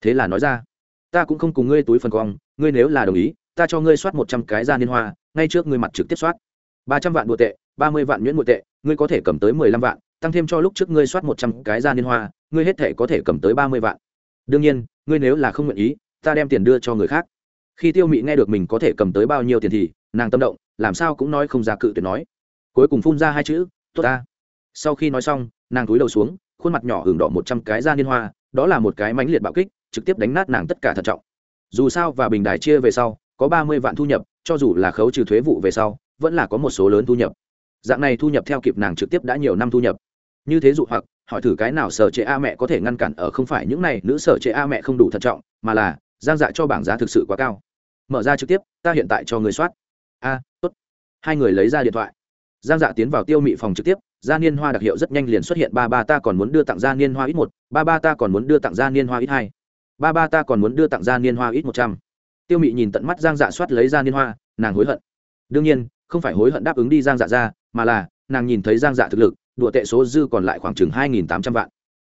Thế là nói ra, ta cũng không cùng ngươi túi phần cong, ngươi nếu là đồng ý, ta cho ngươi soát một trăm cái ra niên hoa, ngay trước ngươi mặt trực tiếp soát. Ba trăm vạn bụa tệ, ba mươi vạn nhuyễn bụa tệ, ngươi có thể cầm tới mười lăm vạn, tăng thêm cho lúc trước ngươi soát một trăm cái ra niên hoa, ngươi hết thể có thể cầm tới ba mươi vạn. Đương nhiên, ngươi nếu là không nguyện ý, ta đem tiền đưa cho người khác. Khi tiêu mị nghe được mình có thể cầm tới bao nhiêu tiền thì nàng tâm động, làm sao cũng nói không ra cự tuyệt nói. Cuối cùng phun ra hai chữ, tốt ta. Sau khi nói xong, nàng túi đầu xuống, khuôn mặt nhỏ hưởng đỏ một trăm cái ra liên hoa, đó là một cái mãnh liệt bạo kích, trực tiếp đánh nát nàng tất cả thận trọng. Dù sao và bình đài chia về sau, có ba mươi vạn thu nhập, cho dù là khấu trừ thuế vụ về sau, vẫn là có một số lớn thu nhập. Dạng này thu nhập theo kịp nàng trực tiếp đã nhiều năm thu nhập. Như thế dụ hoặc, hỏi thử cái nào sở chế a mẹ có thể ngăn cản ở không phải những này, nữ sở chế a mẹ không đủ thận trọng, mà là, giang dạ cho bảng giá thực sự quá cao. Mở ra trực tiếp, ta hiện tại cho người soát a, tốt. Hai người lấy ra điện thoại. Giang dạ tiến vào tiêu mị phòng trực tiếp, gia niên hoa đặc hiệu rất nhanh liền xuất hiện, ba ba ta còn muốn đưa tặng gia niên hoa ít một, ba ba ta còn muốn đưa tặng gia niên hoa ít hai, ba ba ta còn muốn đưa tặng gia niên hoa ít một trăm. Tiêu mị nhìn tận mắt giang dạ soát lấy gia niên hoa, nàng hối hận. Đương nhiên, không phải hối hận đáp ứng đi giang dạ ra, mà là, nàng nhìn thấy giang dạ thực lực, đùa tệ số dư còn lại khoảng chừng hai nghìn tám trăm vạn.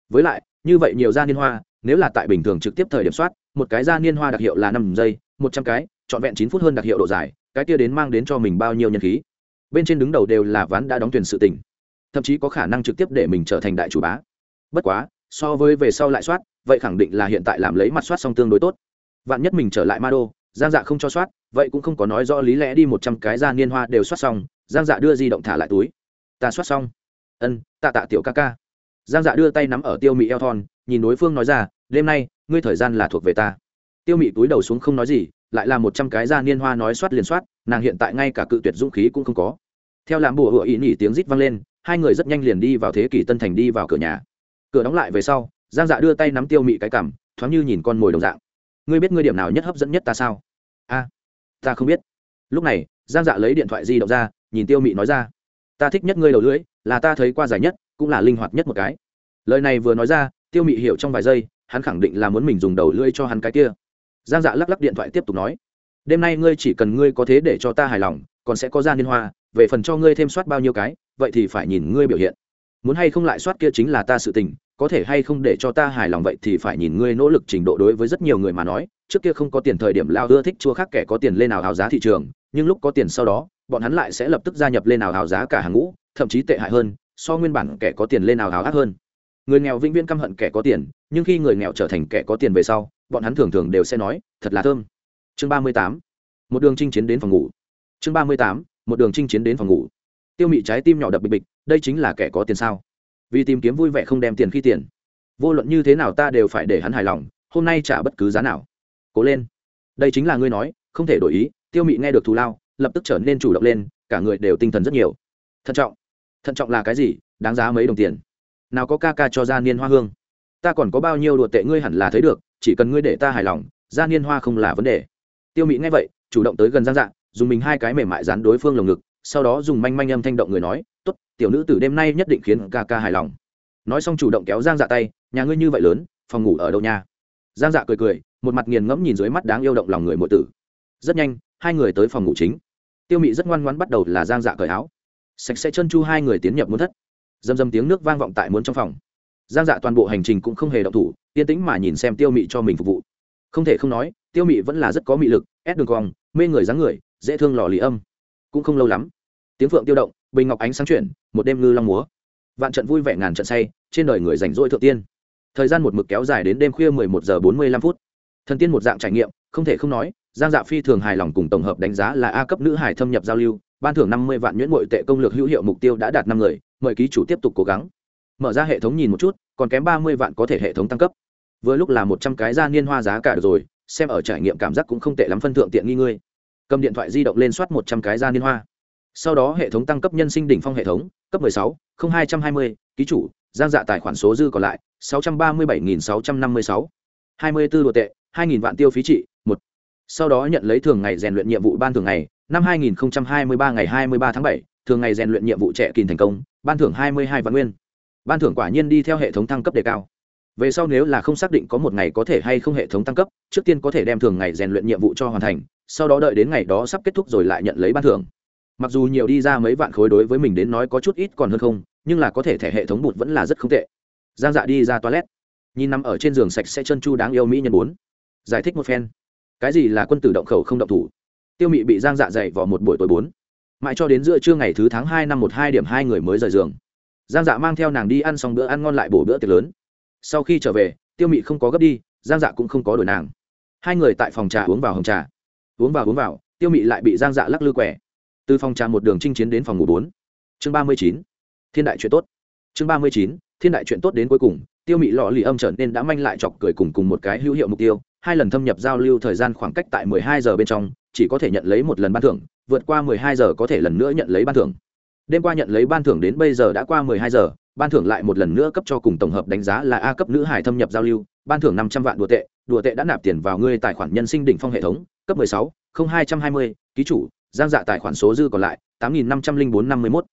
Với lại, như vậy nhiều gia niên hoa, nếu là tại bình thường trực tiếp thời điểm soát, một cái gia niên hoa đặc hiệu là năm giây, một trăm cái, trọn vẹn chín phút hơn đặc hiệu độ dài cái kia đến mang đến cho mình bao nhiêu nhân khí. Bên trên đứng đầu đều là ván đã đóng tuyển sự tình, thậm chí có khả năng trực tiếp để mình trở thành đại chủ bá. Bất quá, so với về sau lại soát, vậy khẳng định là hiện tại làm lấy mặt soát xong tương đối tốt. Vạn nhất mình trở lại ma đô, giang dạ không cho soát, vậy cũng không có nói rõ lý lẽ đi một trăm cái ra niên hoa đều soát xong, giang dạ đưa di động thả lại túi. Ta soát xong. Ân, tạ tạ tiểu ca ca. Giang dạ đưa tay nắm ở tiêu Mị eo thon, nhìn đối phương nói ra, đêm nay, ngươi thời gian là thuộc về ta. Tiêu mị túi đầu xuống không nói gì lại là một trăm cái da niên hoa nói soát liền soát, nàng hiện tại ngay cả cự tuyệt dũng khí cũng không có. Theo làm bùa hựa ý nhỉ tiếng rít vang lên, hai người rất nhanh liền đi vào thế kỷ tân thành đi vào cửa nhà. Cửa đóng lại về sau, giang dạ đưa tay nắm tiêu mị cái cảm thoáng như nhìn con mồi đồng dạng. Ngươi biết ngươi điểm nào nhất hấp dẫn nhất ta sao? A, ta không biết. Lúc này, giang dạ lấy điện thoại di động ra, nhìn tiêu mị nói ra. Ta thích nhất ngươi đầu lưỡi, là ta thấy qua giải nhất, cũng là linh hoạt nhất một cái. Lời này vừa nói ra, tiêu mị hiểu trong vài giây, hắn khẳng định là muốn mình dùng đầu lưỡi cho hắn cái kia giang dạ lắc lắc điện thoại tiếp tục nói, đêm nay ngươi chỉ cần ngươi có thế để cho ta hài lòng, còn sẽ có gian liên hoa, về phần cho ngươi thêm soát bao nhiêu cái, vậy thì phải nhìn ngươi biểu hiện. Muốn hay không lại soát kia chính là ta sự tình, có thể hay không để cho ta hài lòng vậy thì phải nhìn ngươi nỗ lực trình độ đối với rất nhiều người mà nói. Trước kia không có tiền thời điểm lao ưa thích chua khác kẻ có tiền lên nào hào giá thị trường, nhưng lúc có tiền sau đó, bọn hắn lại sẽ lập tức gia nhập lên nào hào giá cả hàng ngũ, thậm chí tệ hại hơn, so nguyên bản kẻ có tiền lên nào hào ác hơn. Người nghèo vĩnh viễn căm hận kẻ có tiền, nhưng khi người nghèo trở thành kẻ có tiền về sau bọn hắn thường thường đều sẽ nói, thật là thơm. Chương ba mươi tám, một đường chinh chiến đến phòng ngủ. Chương ba mươi tám, một đường chinh chiến đến phòng ngủ. Tiêu mị trái tim nhỏ đập bịch bịch, đây chính là kẻ có tiền sao? Vì tìm kiếm vui vẻ không đem tiền khi tiền. Vô luận như thế nào ta đều phải để hắn hài lòng, hôm nay trả bất cứ giá nào. Cố lên. Đây chính là ngươi nói, không thể đổi ý. Tiêu mị nghe được thù lao, lập tức trở nên chủ động lên, cả người đều tinh thần rất nhiều. Thận trọng. Thận trọng là cái gì? Đáng giá mấy đồng tiền. Nào có ca ca cho ra niên hoa hương. Ta còn có bao nhiêu đùa tệ ngươi hẳn là thấy được chỉ cần ngươi để ta hài lòng ra niên hoa không là vấn đề. Tiêu mị nghe vậy, chủ động tới gần giang dạ dùng mình hai cái mềm mại dán đối phương lồng ngực, sau đó dùng manh manh âm thanh động người nói t ố t tiểu nữ từ đêm nay nhất định khiến ca ca hài lòng. Nói xong chủ động kéo giang dạ tay, nhà ngươi như vậy lớn, phòng ngủ ở đâu nha? Giang dạ cười cười, một mặt nghiền ngẫm nhìn dưới mắt đáng yêu động lòng người mộ tử. Rất nhanh, hai người tới phòng ngủ chính. Tiêu mị rất ngoan ngoan bắt đầu là giang dạ cởi áo. Sạch sẽ chân chu hai người tiến nhập muốn thất. Dầm dầm tiếng nước vang vọng tại muốn trong phòng. Giang dạ toàn bộ hành trình cũng không hề động thủ yên tĩnh mà nhìn xem tiêu mị cho mình phục vụ. Không thể không nói, tiêu mị vẫn là rất có mị lực, ép đường cong, mê người dáng người, dễ thương lò lì âm. Cũng không lâu lắm, tiếng phượng tiêu động, bình ngọc ánh sáng chuyển, một đêm ngư long múa. Vạn trận vui vẻ ngàn trận say, trên đời người rảnh rỗi thượng tiên. Thời gian một mực kéo dài đến đêm khuya mười một giờ bốn mươi lăm phút. Thần tiên một dạng trải nghiệm, không thể không nói, giang dạ phi thường hài lòng cùng tổng hợp đánh giá là a cấp nữ hải thâm nhập giao lưu, ban thưởng năm mươi vạn nhuyễn nội tệ công lược hữu hiệu mục tiêu đã đạt năm người, mời ký chủ tiếp tục cố gắng. Mở ra hệ thống nhìn một chút còn kém ba mươi vạn có thể hệ thống tăng cấp. Vừa lúc là một trăm cái gia niên hoa giá cả được rồi xem ở trải nghiệm cảm giác cũng không tệ lắm phân thượng tiện nghi ngươi. Cầm điện thoại di động lên soát một trăm cái gia niên hoa. Sau đó hệ thống tăng cấp nhân sinh đỉnh phong hệ thống cấp 16, 0220, ký chủ giang dạ tài khoản số dư còn lại 637.656. 24 đồ tệ 2.000 vạn tiêu phí trị một. Sau đó nhận lấy thường ngày rèn luyện nhiệm vụ ban thường ngày năm 2023 ngày 23 tháng 7, thường ngày rèn luyện nhiệm vụ trẻ kỳ thành công ban thưởng 22 vạn nguyên ban thưởng quả nhiên đi theo hệ thống thăng cấp đề cao. Về sau nếu là không xác định có một ngày có thể hay không hệ thống tăng cấp, trước tiên có thể đem thường ngày rèn luyện nhiệm vụ cho hoàn thành, sau đó đợi đến ngày đó sắp kết thúc rồi lại nhận lấy ban thưởng. Mặc dù nhiều đi ra mấy vạn khối đối với mình đến nói có chút ít còn hơn không, nhưng là có thể thẻ hệ thống bụt vẫn là rất không tệ. Giang dạ đi ra toilet. Nhìn nằm ở trên giường sạch sẽ chân chu đáng yêu mỹ nhân bốn. Giải thích một phen. Cái gì là quân tử động khẩu không động thủ? Tiêu mị bị giang dạ dày vào một buổi tối bốn. Mãi cho đến giữa trưa ngày thứ tháng hai năm một hai điểm hai người mới rời giường giang dạ mang theo nàng đi ăn xong bữa ăn ngon lại bổ bữa tiệc lớn. Sau khi trở về, tiêu mị không có gấp đi, giang dạ cũng không có đổi nàng. Hai người tại phòng trà uống vào hồng trà. Uống vào uống vào, tiêu mị lại bị giang dạ lắc lư quẻ. Từ phòng trà một đường chinh chiến đến phòng ngủ bốn. Chương ba mươi chín. Thiên đại chuyện tốt. Chương ba mươi chín. Thiên đại chuyện tốt đến cuối cùng, tiêu mị lọ lì âm trở nên đã manh lại chọc cười cùng cùng một cái hữu hiệu mục tiêu. Hai lần thâm nhập giao lưu thời gian khoảng cách tại mười hai giờ bên trong, chỉ có thể nhận lấy một lần ban thưởng, vượt qua mười hai giờ có thể lần nữa nhận lấy ban thưởng đêm qua nhận lấy ban thưởng đến bây giờ đã qua mười hai giờ, ban thưởng lại một lần nữa cấp cho cùng tổng hợp đánh giá là a cấp nữ hải thâm nhập giao lưu, ban thưởng năm trăm vạn đùa tệ đùa tệ đã nạp tiền vào ngươi tài khoản nhân sinh đỉnh phong hệ thống, cấp mười sáu, không hai trăm hai mươi, ký chủ, giang dạ tài khoản số dư còn lại, tám nghìn năm trăm linh bốn năm mươi mốt.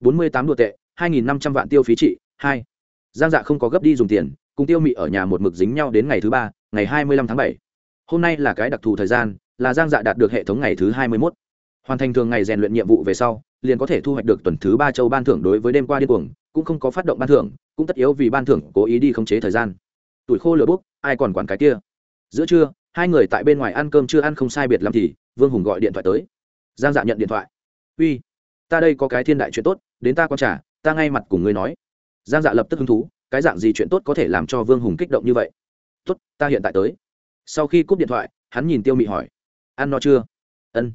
bốn mươi tám đùa tệ, hai nghìn năm trăm vạn tiêu phí trị, hai. Giang dạ không có gấp đi dùng tiền, cùng tiêu mị ở nhà một mực dính nhau đến ngày thứ ba, ngày hai mươi lăm tháng bảy. Hôm nay là cái đặc thù thời gian, là giang dạ đạt được hệ thống ngày thứ hai mươi mốt. Hoàn thành thường ngày rèn luyện nhiệm vụ về sau liền có thể thu hoạch được tuần thứ ba châu ban thưởng đối với đêm qua điên cuồng, cũng không có phát động ban thưởng, cũng tất yếu vì ban thưởng cố ý đi khống chế thời gian. Tuổi khô lửa bốc, ai còn quản cái kia? Giữa trưa, hai người tại bên ngoài ăn cơm chưa ăn không sai biệt làm thì vương hùng gọi điện thoại tới. Giang dạ nhận điện thoại. Uy, ta đây có cái thiên đại chuyện tốt, đến ta con trả ta ngay mặt cùng ngươi nói. Giang dạ lập tức hứng thú, cái dạng gì chuyện tốt có thể làm cho vương hùng kích động như vậy? Tốt, ta hiện tại tới. Sau khi cúp điện thoại, hắn nhìn tiêu mị hỏi, ăn no chưa? Ân,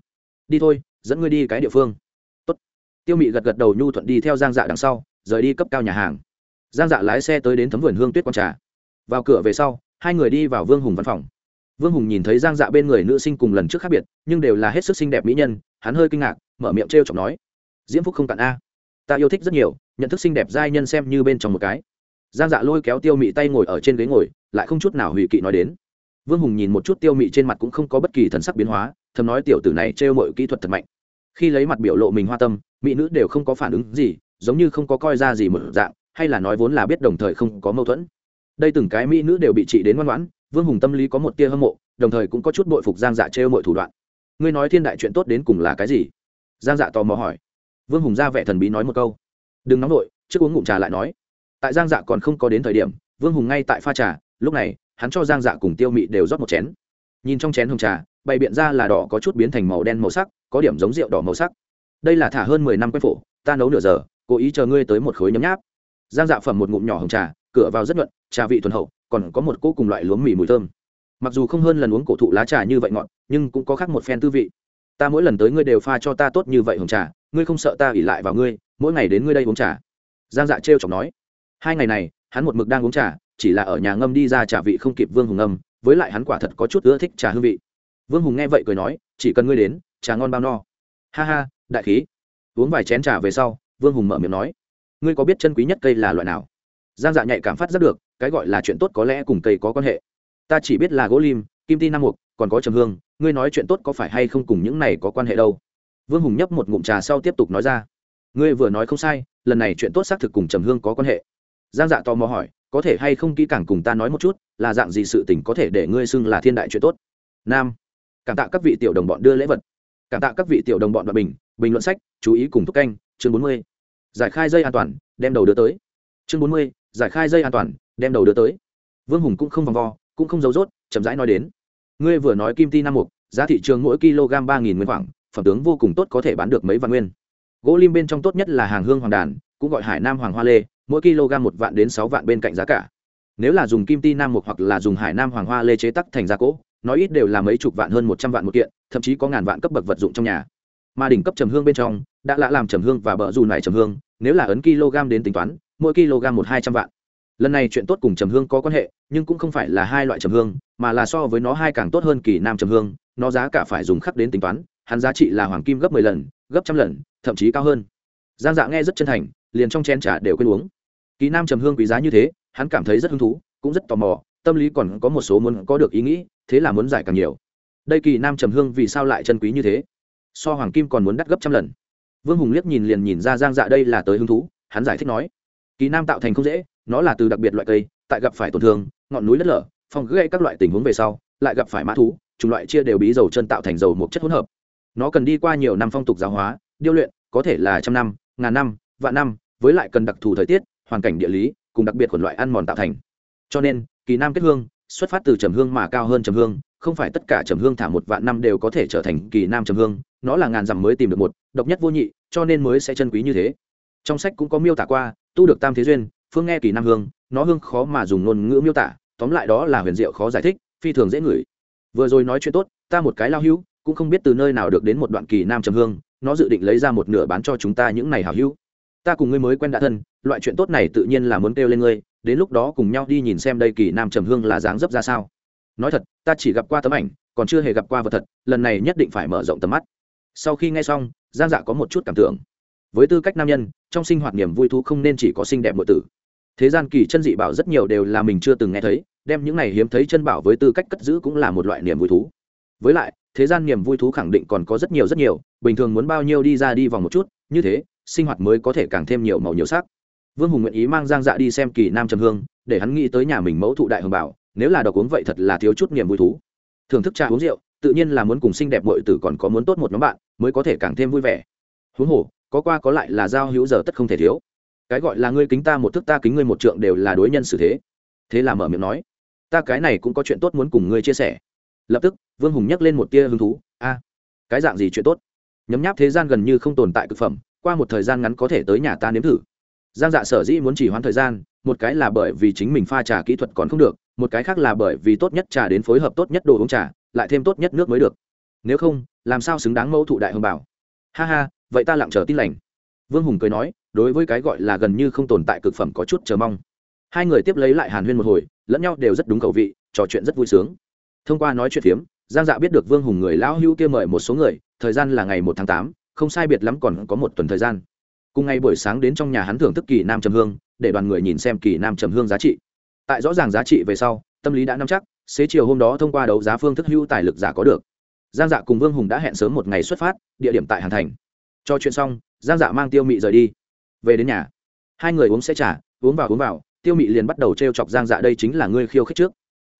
đi thôi, dẫn ngươi đi cái địa phương tiêu mị gật gật đầu nhu thuận đi theo giang dạ đằng sau, rời đi cấp cao nhà hàng. Giang dạ lái xe tới đến thấm vườn hương tuyết q trà. Vào cửa về sau, hai người đi vào vương hùng văn phòng. Vương hùng nhìn thấy giang dạ bên người nữ sinh cùng lần trước khác biệt, nhưng đều là hết sức xinh đẹp mỹ nhân, hắn hơi kinh ngạc, mở miệng t r e o chọc nói, diễm phúc không cạn a. Ta yêu thích rất nhiều, nhận thức xinh đẹp giai nhân xem như bên trong một cái. Giang dạ lôi kéo tiêu mị tay ngồi ở trên ghế ngồi, lại không chút nào hủy kỵ nói đến. Vương hùng nhìn một chút tiêu mị trên mặt cũng không có bất kỳ thần sắc biến hóa, thầm nói tiểu tử này trêu mọi kỹ thuật thật mạnh khi lấy mặt biểu lộ mình hoa tâm, mỹ nữ đều không có phản ứng gì, giống như không có coi ra gì một dạng, hay là nói vốn là biết đồng thời không có mâu thuẫn. Đây từng cái mỹ nữ đều bị trị đến ngoan ngoãn, vương hùng tâm lý có một tia hâm mộ, đồng thời cũng có chút bội phục giang dạ trêu mọi thủ đoạn. Ngươi nói thiên đại chuyện tốt đến cùng là cái gì? Giang dạ tò mò hỏi. Vương hùng ra vẻ thần bí nói một câu. Đừng nóng vội, trước uống ngụm trà lại nói. Tại giang dạ còn không có đến thời điểm, vương hùng ngay tại pha trà, lúc này, hắn cho giang dạ cùng tiêu mị đều rót một chén. Nhìn trong chén hồng trà bày biện ra là đỏ có chút biến thành màu đen màu sắc, có điểm giống rượu đỏ màu sắc. Đây là thả hơn mười năm quen phổ, ta nấu nửa giờ, cố ý chờ ngươi tới một khối nhấm nháp. Giang dạ phẩm một ngụm nhỏ hồng trà, cửa vào rất nhuận, trà vị thuần hậu, còn có một cỗ cùng loại lúa mì mùi thơm. Mặc dù không hơn lần uống cổ thụ lá trà như vậy ngọt, nhưng cũng có khác một phen tư vị. Ta mỗi lần tới ngươi đều pha cho ta tốt như vậy hồng trà, ngươi không sợ ta ỉ lại vào ngươi, mỗi ngày đến ngươi đây uống trà. Giang dạ trêu chọc nói. Hai ngày này, hắn một mực đang uống trà, chỉ là ở nhà ngâm đi ra trà vị không kịp vương hùng ngâm với lại hắn quả thật có chút ưa thích trà hương vị vương hùng nghe vậy cười nói, chỉ cần ngươi đến, trà ngon bao no. Ha ha, đại khí. Uống vài chén trà về sau, vương hùng mở miệng nói, ngươi có biết chân quý nhất cây là loại nào? Giang dạ nhạy cảm phát rất được, cái gọi là chuyện tốt có lẽ cùng cây có quan hệ. Ta chỉ biết là gỗ lim, kim ti nam mục, còn có trầm hương, ngươi nói chuyện tốt có phải hay không cùng những này có quan hệ đâu? Vương hùng nhấp một ngụm trà sau tiếp tục nói ra, ngươi vừa nói không sai, lần này chuyện tốt xác thực cùng trầm hương có quan hệ. Giang dạ tò mò hỏi, có thể hay không kỹ càng cùng ta nói một chút, là dạng gì sự tình có thể để ngươi xưng là thiên đại chuyện tốt? Nam cảm tạ các vị tiểu đồng bọn đưa lễ vật. Cảm tạ các vị tiểu đồng bọn và bình bình luận sách, chú ý cùng thúc canh, chương bốn mươi. Giải khai dây an toàn, đem đầu đưa tới. Chương bốn mươi, giải khai dây an toàn, đem đầu đưa tới. Vương hùng cũng không vòng vo, cũng không giấu rốt, chậm rãi nói đến. Ngươi vừa nói kim ti năm mục, giá thị trường mỗi kg ba nghìn nguyên khoảng, phẩm tướng vô cùng tốt có thể bán được mấy vạn nguyên. Gỗ lim bên trong tốt nhất là hàng hương hoàng đàn, cũng gọi hải nam hoàng hoa lê, mỗi kg một vạn đến sáu vạn bên cạnh giá cả. Nếu là dùng kim ti nam mục hoặc là dùng hải nam hoàng hoa lê chế tắc thành gia cỗ nói ít đều là mấy chục vạn hơn một trăm vạn một kiện, thậm chí có ngàn vạn cấp bậc vật dụng trong nhà. Mà đỉnh cấp trầm hương bên trong, đã lạ làm trầm hương và bờ dù này trầm hương, nếu là ấn kg đến tính toán, mỗi kg một hai trăm vạn. Lần này chuyện tốt cùng trầm hương có quan hệ, nhưng cũng không phải là hai loại trầm hương, mà là so với nó hai càng tốt hơn kỳ nam trầm hương, nó giá cả phải dùng khắc đến tính toán, hắn giá trị là hoàng kim gấp mười lần, gấp trăm lần, thậm chí cao hơn. Giang dạ nghe rất chân thành, liền trong chen trà đều quên uống. Kỳ nam trầm hương quý giá như thế, hắn cảm thấy rất hứng thú, cũng rất tò mò, tâm lý còn có một số muốn có được ý nghĩ thế là muốn giải càng nhiều. Đây kỳ nam trầm hương vì sao lại chân quý như thế? So hoàng kim còn muốn đắt gấp trăm lần. Vương hùng liếc nhìn liền nhìn ra giang dạ đây là tới hứng thú, hắn giải thích nói, kỳ nam tạo thành không dễ, nó là từ đặc biệt loại cây, tại gặp phải tổn thương, ngọn núi đất lở, phong gây các loại tình huống về sau, lại gặp phải mã thú, chủng loại chia đều bí dầu chân tạo thành dầu một chất hỗn hợp. Nó cần đi qua nhiều năm phong tục giáo hóa, điêu luyện, có thể là trăm năm, ngàn năm, vạn năm, với lại cần đặc thù thời tiết, hoàn cảnh địa lý, cùng đặc biệt khuẩn loại ăn mòn tạo thành. Cho nên, kỳ nam kết hương xuất phát từ trầm hương mà cao hơn trầm hương, không phải tất cả trầm hương thả một vạn năm đều có thể trở thành kỳ nam trầm hương, nó là ngàn dặm mới tìm được một, độc nhất vô nhị, cho nên mới sẽ chân quý như thế. Trong sách cũng có miêu tả qua, tu được tam thế duyên, phương nghe kỳ nam hương, nó hương khó mà dùng ngôn ngữ miêu tả, tóm lại đó là huyền diệu khó giải thích, phi thường dễ ngửi. Vừa rồi nói chuyện tốt, ta một cái lao hữu, cũng không biết từ nơi nào được đến một đoạn kỳ nam trầm hương, nó dự định lấy ra một nửa bán cho chúng ta những này hào hữu. Ta cùng ngươi mới quen đã thân, loại chuyện tốt này tự nhiên là muốn kêu lên ngươi đến lúc đó cùng nhau đi nhìn xem đây kỳ nam trầm hương là dáng dấp ra sao. Nói thật, ta chỉ gặp qua tấm ảnh, còn chưa hề gặp qua vật thật, lần này nhất định phải mở rộng tầm mắt. Sau khi nghe xong, giang dạ có một chút cảm tưởng. Với tư cách nam nhân, trong sinh hoạt niềm vui thú không nên chỉ có xinh đẹp nội tử. Thế gian kỳ chân dị bảo rất nhiều đều là mình chưa từng nghe thấy, đem những này hiếm thấy chân bảo với tư cách cất giữ cũng là một loại niềm vui thú. Với lại, thế gian niềm vui thú khẳng định còn có rất nhiều rất nhiều, bình thường muốn bao nhiêu đi ra đi vòng một chút, như thế, sinh hoạt mới có thể càng thêm nhiều màu nhiều sắc vương hùng nguyện ý mang giang dạ đi xem kỳ nam trầm hương, để hắn nghĩ tới nhà mình mẫu thụ đại hồng bảo, nếu là đọc uống vậy thật là thiếu chút niềm vui thú. Thưởng thức trà uống rượu, tự nhiên là muốn cùng xinh đẹp mọi tử còn có muốn tốt một nhóm bạn, mới có thể càng thêm vui vẻ. Huống hồ, có qua có lại là giao hữu giờ tất không thể thiếu. Cái gọi là ngươi kính ta một thức ta kính ngươi một trượng đều là đối nhân xử thế. Thế là mở miệng nói, ta cái này cũng có chuyện tốt muốn cùng ngươi chia sẻ. Lập tức, vương hùng nhắc lên một tia hứng thú, a, cái dạng gì chuyện tốt? Nhấm nháp thế gian gần như không tồn tại c ự c phẩm, qua một thời gian ngắn có thể tới nhà ta nếm thử giang dạ sở dĩ muốn chỉ hoãn thời gian, một cái là bởi vì chính mình pha trà kỹ thuật còn không được, một cái khác là bởi vì tốt nhất trà đến phối hợp tốt nhất đồ uống trà, lại thêm tốt nhất nước mới được. Nếu không, làm sao xứng đáng mẫu thụ đại hồng bảo? Ha ha, vậy ta lặng chờ tin lành. Vương hùng cười nói, đối với cái gọi là gần như không tồn tại cực phẩm có chút chờ mong. Hai người tiếp lấy lại hàn huyên một hồi, lẫn nhau đều rất đúng khẩu vị, trò chuyện rất vui sướng. Thông qua nói chuyện phiếm, giang dạ biết được vương hùng người lão hữu kia mời một số người, thời gian là ngày một tháng tám, không sai biệt lắm còn có một tuần thời gian cùng ngày buổi sáng đến trong nhà hắn thưởng thức kỳ nam trầm hương, để đoàn người nhìn xem kỳ nam trầm hương giá trị. Tại rõ ràng giá trị về sau, tâm lý đã nắm chắc, xế chiều hôm đó thông qua đấu giá phương thức hưu tài lực giả có được. Giang dạ cùng vương hùng đã hẹn sớm một ngày xuất phát, địa điểm tại hàn thành. Cho chuyện xong, giang dạ mang tiêu mị rời đi. Về đến nhà, hai người uống sẽ trả uống vào uống vào, tiêu mị liền bắt đầu t r e o chọc giang dạ đây chính là ngươi khiêu khích trước.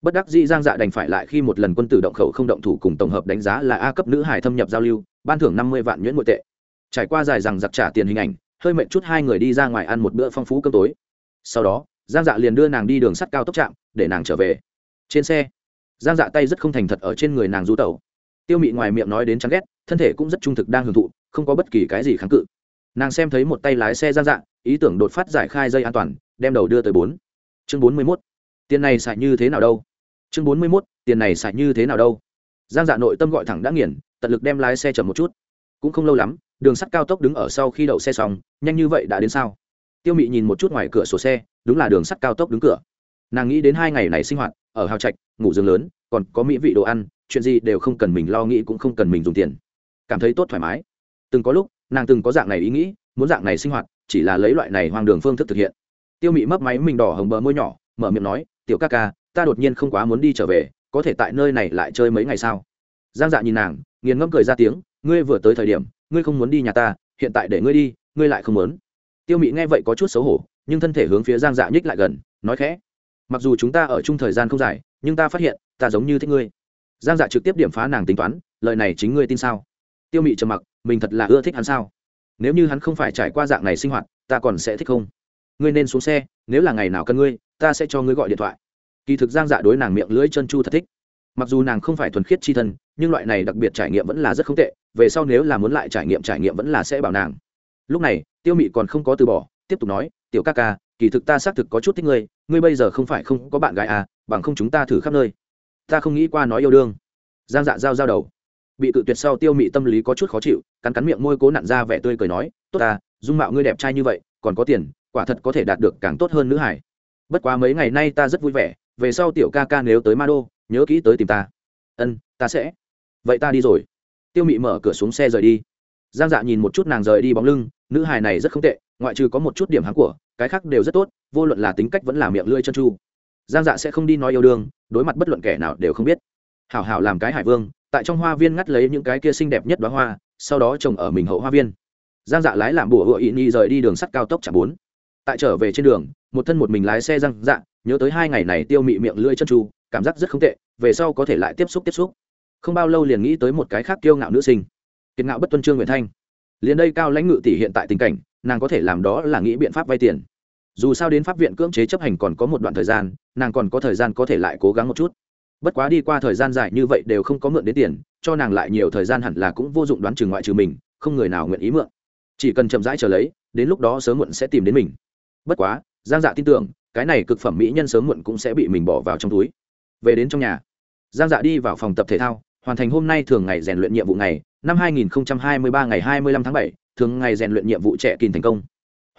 Bất đắc dĩ giang dạ đành phải lại khi một lần quân tử động khẩu không động thủ cùng tổng hợp đánh giá là a cấp nữ hải thâm nhập giao lưu, ban thưởng năm mươi vạn nhuyễn nội tệ. Trải qua dài rằng giặc trả tiền hình ảnh hơi mệt chút hai người đi ra ngoài ăn một bữa phong phú cơm tối. Sau đó, giang dạ liền đưa nàng đi đường sắt cao tốc trạm, để nàng trở về. Trên xe, giang dạ tay rất không thành thật ở trên người nàng du tẩu. Tiêu mị ngoài miệng nói đến chán ghét, thân thể cũng rất trung thực đang hưởng thụ, không có bất kỳ cái gì kháng cự. Nàng xem thấy một tay lái xe giang dạ ý tưởng đột phát giải khai dây an toàn, đem đầu đưa tới bốn. Chương bốn mươi mốt. Tiền này xài như thế nào đâu? Chương bốn mươi mốt, tiền này xài như thế nào đâu? Giang dạ nội tâm gọi thẳng đã nghiền, tận lực đem lái xe chậm một chút cũng không lâu lắm, đường sắt cao tốc đứng ở sau khi đậu xe xong, nhanh như vậy đã đến sao? Tiêu mị nhìn một chút ngoài cửa sổ xe, đúng là đường sắt cao tốc đứng cửa. Nàng nghĩ đến hai ngày này sinh hoạt, ở hào trạch, ngủ giường lớn, còn có mỹ vị đồ ăn, chuyện gì đều không cần mình lo nghĩ cũng không cần mình dùng tiền. Cảm thấy tốt thoải mái. Từng có lúc, nàng từng có dạng này ý nghĩ, muốn dạng này sinh hoạt, chỉ là lấy loại này hoang đường phương thức thực hiện. Tiêu mị mấp máy mình đỏ hồng bờ môi nhỏ, mở miệng nói, tiểu ca ca, ta đột nhiên không quá muốn đi trở về, có thể tại nơi này lại chơi mấy ngày sao? Giang dạ nhìn nàng, nghiền ngẫm cười ra tiếng ngươi vừa tới thời điểm, ngươi không muốn đi nhà ta, hiện tại để ngươi đi, ngươi lại không muốn. Tiêu mị nghe vậy có chút xấu hổ, nhưng thân thể hướng phía giang dạ nhích lại gần, nói khẽ. Mặc dù chúng ta ở chung thời gian không dài, nhưng ta phát hiện, ta giống như thích ngươi. Giang dạ trực tiếp điểm phá nàng tính toán, lời này chính ngươi tin sao? Tiêu mị trầm mặc, mình thật là ưa thích hắn sao? Nếu như hắn không phải trải qua dạng này sinh hoạt, ta còn sẽ thích không? Ngươi nên xuống xe, nếu là ngày nào cần ngươi, ta sẽ cho ngươi gọi điện thoại. Kỳ thực giang dạ đối nàng miệng lưỡi chân chu thật thích. Mặc dù nàng không phải thuần khiết c h i thân, nhưng loại này đặc biệt trải nghiệm vẫn là rất không tệ về sau nếu là muốn lại trải nghiệm trải nghiệm vẫn là sẽ bảo nàng. Lúc này, tiêu mị còn không có từ bỏ, tiếp tục nói, tiểu ca ca, kỳ thực ta xác thực có chút thích ngươi ngươi bây giờ không phải không có bạn gái à bằng không chúng ta thử khắp nơi. Ta không nghĩ qua nói yêu đương. Giang dạ giao giao đầu. Bị cự tuyệt sau tiêu mị tâm lý có chút khó chịu, cắn cắn miệng môi cố nặn ra vẻ tươi cười nói, tốt ta, dung mạo ngươi đẹp trai như vậy, còn có tiền, quả thật có thể đạt được càng tốt hơn nữ hải. Bất quá mấy ngày nay ta rất vui vẻ, về sau tiểu ca ca nếu tới ma đô, nhớ kỹ tới tìm ta. Ân, ta sẽ. Vậy ta đi rồi tiêu mị mở cửa xuống xe rời đi. Giang dạ nhìn một chút nàng rời đi bóng lưng, nữ hài này rất không tệ, ngoại trừ có một chút điểm hắng của, cái khác đều rất tốt, vô luận là tính cách vẫn là miệng lưỡi chân chu. Giang dạ sẽ không đi nói yêu đương, đối mặt bất luận kẻ nào đều không biết. Hảo hảo làm cái hải vương, tại trong hoa viên ngắt lấy những cái kia xinh đẹp nhất đoá hoa, sau đó trồng ở mình hậu hoa viên. Giang dạ lái làm bùa hựa ị nhi rời đi đường sắt cao tốc chả bốn. Tại trở về trên đường, một thân một mình lái xe giang dạ nhớ tới hai ngày này tiêu mị miệng lưỡi chân chu, cảm giác rất không tệ, về sau có thể lại tiếp xúc tiếp xúc không bao lâu liền nghĩ tới một cái khác kiêu ngạo nữ sinh. Kiệt ngạo bất tuân trương nguyện thanh. Liền đây cao lãnh ngự tỷ hiện tại tình cảnh, nàng có thể làm đó là nghĩ biện pháp vay tiền. Dù sao đến pháp viện cưỡng chế chấp hành còn có một đoạn thời gian, nàng còn có thời gian có thể lại cố gắng một chút. Bất quá đi qua thời gian dài như vậy đều không có mượn đến tiền, cho nàng lại nhiều thời gian hẳn là cũng vô dụng đoán chừng ngoại trừ mình, không người nào nguyện ý mượn. Chỉ cần chậm rãi trở lấy, đến lúc đó sớm muộn sẽ tìm đến mình. Bất quá, giang dạ tin tưởng, cái này cực phẩm mỹ nhân sớm muộn cũng sẽ bị mình bỏ vào trong túi. Về đến trong nhà, giang dạ đi vào phòng tập thể thao hoàn thành hôm nay thường ngày rèn luyện nhiệm vụ ngày năm 2023 ngày 25 tháng 7, thường ngày rèn luyện nhiệm vụ trẻ kín thành công.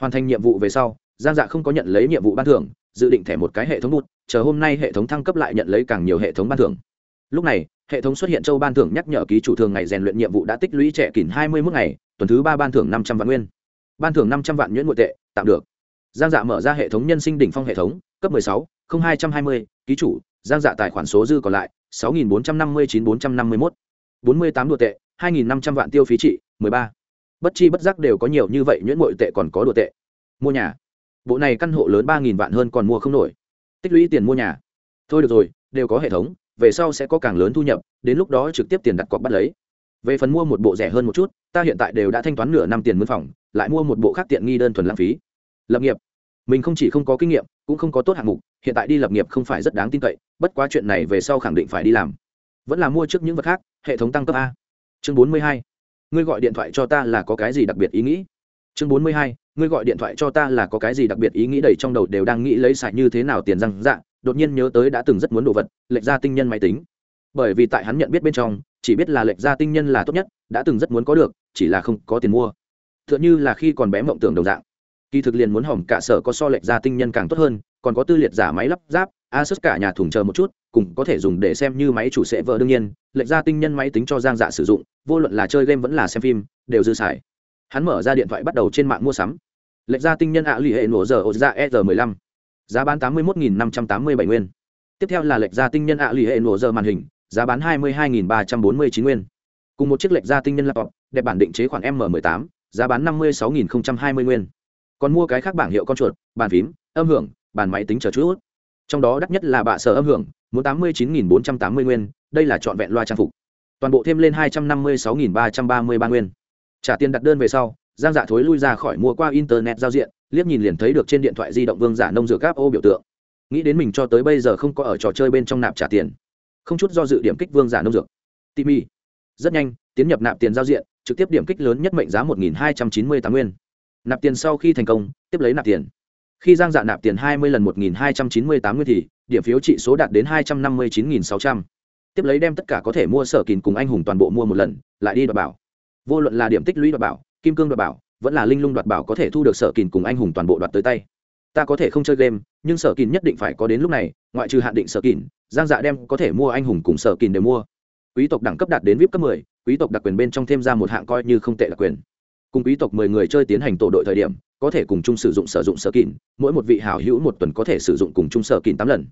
Hoàn thành nhiệm vụ về sau giang dạ không có nhận lấy nhiệm vụ ban thưởng dự định thẻ một cái hệ thống bút chờ hôm nay hệ thống thăng cấp lại nhận lấy càng nhiều hệ thống ban thưởng. Lúc này hệ thống xuất hiện châu ban thưởng nhắc nhở ký chủ thường ngày rèn luyện nhiệm vụ đã tích lũy trẻ kín hai mươi mức ngày tuần thứ ba ban thưởng năm trăm vạn nguyên. Ban thưởng năm trăm vạn nhuyễn nội tệ tạm được. Giang dạ mở ra hệ thống nhân sinh đỉnh phong hệ thống cấp sáu hai trăm hai mươi ký chủ giang dạ tài khoản số dư còn lại sáu nghìn bốn trăm năm mươi chín bốn trăm năm mươi bốn mươi tám tệ, hai nghìn năm trăm vạn tiêu phí trị, mười ba. Bất chi bất giác đều có nhiều như vậy, nhuyễn muội tệ còn có đùa tệ. Mua nhà. Bộ này căn hộ lớn ba nghìn vạn hơn còn mua không nổi. Tích lũy tiền mua nhà. Thôi được rồi, đều có hệ thống, về sau sẽ có càng lớn thu nhập, đến lúc đó trực tiếp tiền đặt cọc bắt lấy. Về phần mua một bộ rẻ hơn một chút, ta hiện tại đều đã thanh toán nửa năm tiền mướn phòng, lại mua một bộ khác tiện nghi đơn thuần lãng phí. Lập nghiệp mình không chỉ không có kinh nghiệm, cũng không có tốt hạng mục, hiện tại đi lập nghiệp không phải rất đáng tin cậy, bất quá chuyện này về sau khẳng định phải đi làm. Vẫn là mua trước những vật khác, hệ thống tăng cấp a. Chương bốn mươi hai. Ngươi gọi điện thoại cho ta là có cái gì đặc biệt ý nghĩ? Chương bốn mươi hai. Ngươi gọi điện thoại cho ta là có cái gì đặc biệt ý nghĩ đầy trong đầu đều đang nghĩ lấy sạch như thế nào tiền răng dạ đột nhiên nhớ tới đã từng rất muốn đồ vật, lệch ra tinh nhân máy tính. Bởi vì tại hắn nhận biết bên trong, chỉ biết là lệch ra tinh nhân là tốt nhất, đã từng rất muốn có được, chỉ là không có tiền mua. T h ư ợ n h ư là khi còn bé mộng tưởng đồng dạng kỳ thực liền muốn hỏng cả sở có so lệch ra tinh nhân càng tốt hơn, còn có tư liệt giả máy lắp ráp, asus cả nhà thùng chờ một chút cùng có thể dùng để xem như máy chủ sẽ vợ đương nhiên, lệch ra tinh nhân máy tính cho giang dạ sử dụng, vô luận là chơi game vẫn là xem phim, đều dư xài. Hắn mở ra điện thoại bắt đầu trên mạng mua sắm. Lệch ra tinh nhân ạ à lì hệ nổ giờ ô ra dạ e r 15 giá bán tám mươi một năm trăm tám mươi bảy nguyên. Tiếp theo là lệch ra tinh nhân ạ à lì hệ nổ giờ màn hình, giá bán hai mươi hai ba trăm bốn mươi chín nguyên. Cùng một chiếc lệch ra tinh nhân laptop, đẹp bản định chế khoản m 18 giá bán năm mươi sáu hai mươi nguyên còn mua cái khác bảng hiệu con chuột, bàn phím, âm hưởng, bàn máy tính chờ chút. Trong đó đắt nhất là bạ sở âm hưởng, muốn tám mươi chín bốn trăm tám mươi nguyên, đây là trọn vẹn loa trang phục. Toàn bộ thêm lên hai trăm năm mươi sáu ba trăm ba mươi ba nguyên. Trả tiền đặt đơn về sau, giang dạ thối lui ra khỏi mua qua internet giao diện, liếc nhìn liền thấy được trên điện thoại di động vương giả nông dược gáp ô biểu tượng. Nghĩ đến mình cho tới bây giờ không có ở trò chơi bên trong nạp trả tiền. Không chút do dự điểm kích vương giả nông dược. Timi. Rất nhanh, tiến nhập nạp tiền giao diện, trực tiếp điểm kích lớn nhất mệnh giá một nghìn hai trăm chín mươi tám nguyên nạp tiền sau khi thành công tiếp lấy nạp tiền. Khi giang dạ nạp tiền hai mươi lần một nghìn hai trăm chín mươi tám nguyên thì điểm phiếu trị số đạt đến hai trăm năm mươi chín nghìn sáu trăm. Tiếp lấy đem tất cả có thể mua sở kín cùng anh hùng toàn bộ mua một lần lại đi đoạt bảo. Vô luận là điểm tích lũy đoạt bảo kim cương đoạt bảo vẫn là linh lung đoạt bảo có thể thu được sở kín cùng anh hùng toàn bộ đoạt tới tay. Ta có thể không chơi game nhưng sở kín nhất định phải có đến lúc này ngoại trừ hạn định sở kín giang dạ đem có thể mua anh hùng cùng sở kín đều mua. Quý tộc đẳng cấp đạt đến vip cấp 10, quý tộc đặc quyền bên trong thêm ra một hạng coi như không tệ đặc quyền cùng quý tộc 10 người chơi tiến hành tổ đội thời điểm, có thể cùng chung sử dụng sử dụng sở kín mỗi một vị hảo hữu một tuần có thể sử dụng cùng chung sở kín tám lần.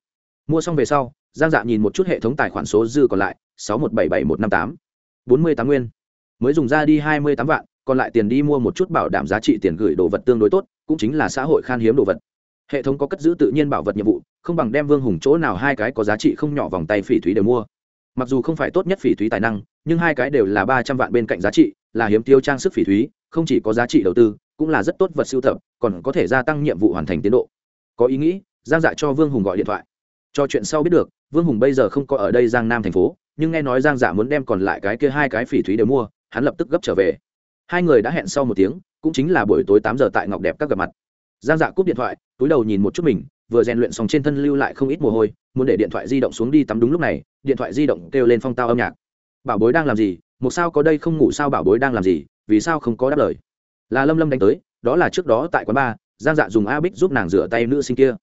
Mua xong về sau, giang dạ nhìn một chút hệ thống tài khoản số dư còn lại, sáu một bảy bảy một năm tám, bốn mươi tám nguyên. Mới dùng ra đi hai mươi tám vạn, còn lại tiền đi mua một chút bảo đảm giá trị tiền gửi đồ vật tương đối tốt, cũng chính là xã hội khan hiếm đồ vật. Hệ thống có cất giữ tự nhiên bảo vật nhiệm vụ, không bằng đem vương hùng chỗ nào hai cái có giá trị không nhỏ vòng tay phỉ thúy đều mua mặc dù không phải tốt nhất phỉ thúy tài năng, nhưng hai cái đều là ba trăm vạn bên cạnh giá trị, là hiếm tiêu trang sức phỉ thúy, không chỉ có giá trị đầu tư, cũng là rất tốt vật sưu tập, còn có thể gia tăng nhiệm vụ hoàn thành tiến độ. Có ý nghĩ, giang dạ cho vương hùng gọi điện thoại. Cho chuyện sau biết được, vương hùng bây giờ không có ở đây giang nam thành phố, nhưng nghe nói giang dạ muốn đem còn lại cái kia hai cái phỉ thúy đều mua, hắn lập tức gấp trở về. Hai người đã hẹn sau một tiếng, cũng chính là buổi tối tám giờ tại ngọc đẹp các gặp mặt. Giang dạ cúp điện thoại, túi đầu nhìn một chút mình vừa rèn luyện xong trên thân lưu lại không ít mồ hôi, muốn để điện thoại di động xuống đi tắm đúng lúc này, điện thoại di động kêu lên phong tao âm nhạc. Bảo bối đang làm gì? Một sao có đây không ngủ sao bảo bối đang làm gì? Vì sao không có đáp lời? Là lâm lâm đánh tới, đó là trước đó tại quán bar giang dạ dùng a bích giúp nàng rửa tay nữ sinh kia.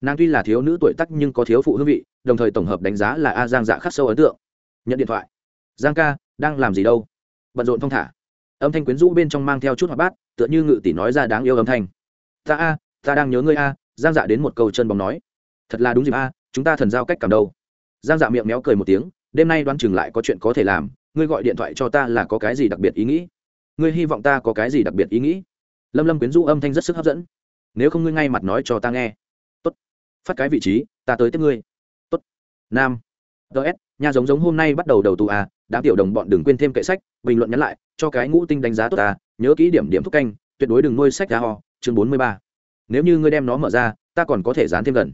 Nàng tuy là thiếu nữ tuổi tắc nhưng có thiếu phụ hương vị, đồng thời tổng hợp đánh giá là a giang dạ khắc sâu ấn tượng. Nhận điện thoại. Giang ca, đang làm gì đâu? Bận rộn thong thả. Âm thanh quyến rũ bên trong mang theo chút hoạt bát, tựa như ngự tỷ nói ra đáng yêu âm thanh. Ta a, ta đang nhớ ngươi a giang dạ đến một câu chân bóng nói, thật là đúng dịp a, chúng ta thần giao cách cảm đâu. Giang dạ miệng méo cười một tiếng, đêm nay đoán chừng lại có chuyện có thể làm, ngươi gọi điện thoại cho ta là có cái gì đặc biệt ý nghĩ? Ngươi hy vọng ta có cái gì đặc biệt ý nghĩ? Lâm lâm quyến rũ âm thanh rất sức hấp dẫn. Nếu không ngươi ngay mặt nói cho ta nghe. Tốt, phát cái vị trí, ta tới tiếp ngươi. Tốt, nam. Ts nhà giống giống hôm nay bắt đầu đầu tù à đám tiểu đồng bọn đừng quên thêm kệ sách, bình luận nhắn lại, cho cái ngũ tinh đánh giá tốt ta nhớ kỹ điểm điểm thúc canh, tuyệt đối đừng nuôi sách ra ho. Chương bốn mươi ba nếu như ngươi đem nó mở ra, ta còn có thể dán thêm gần.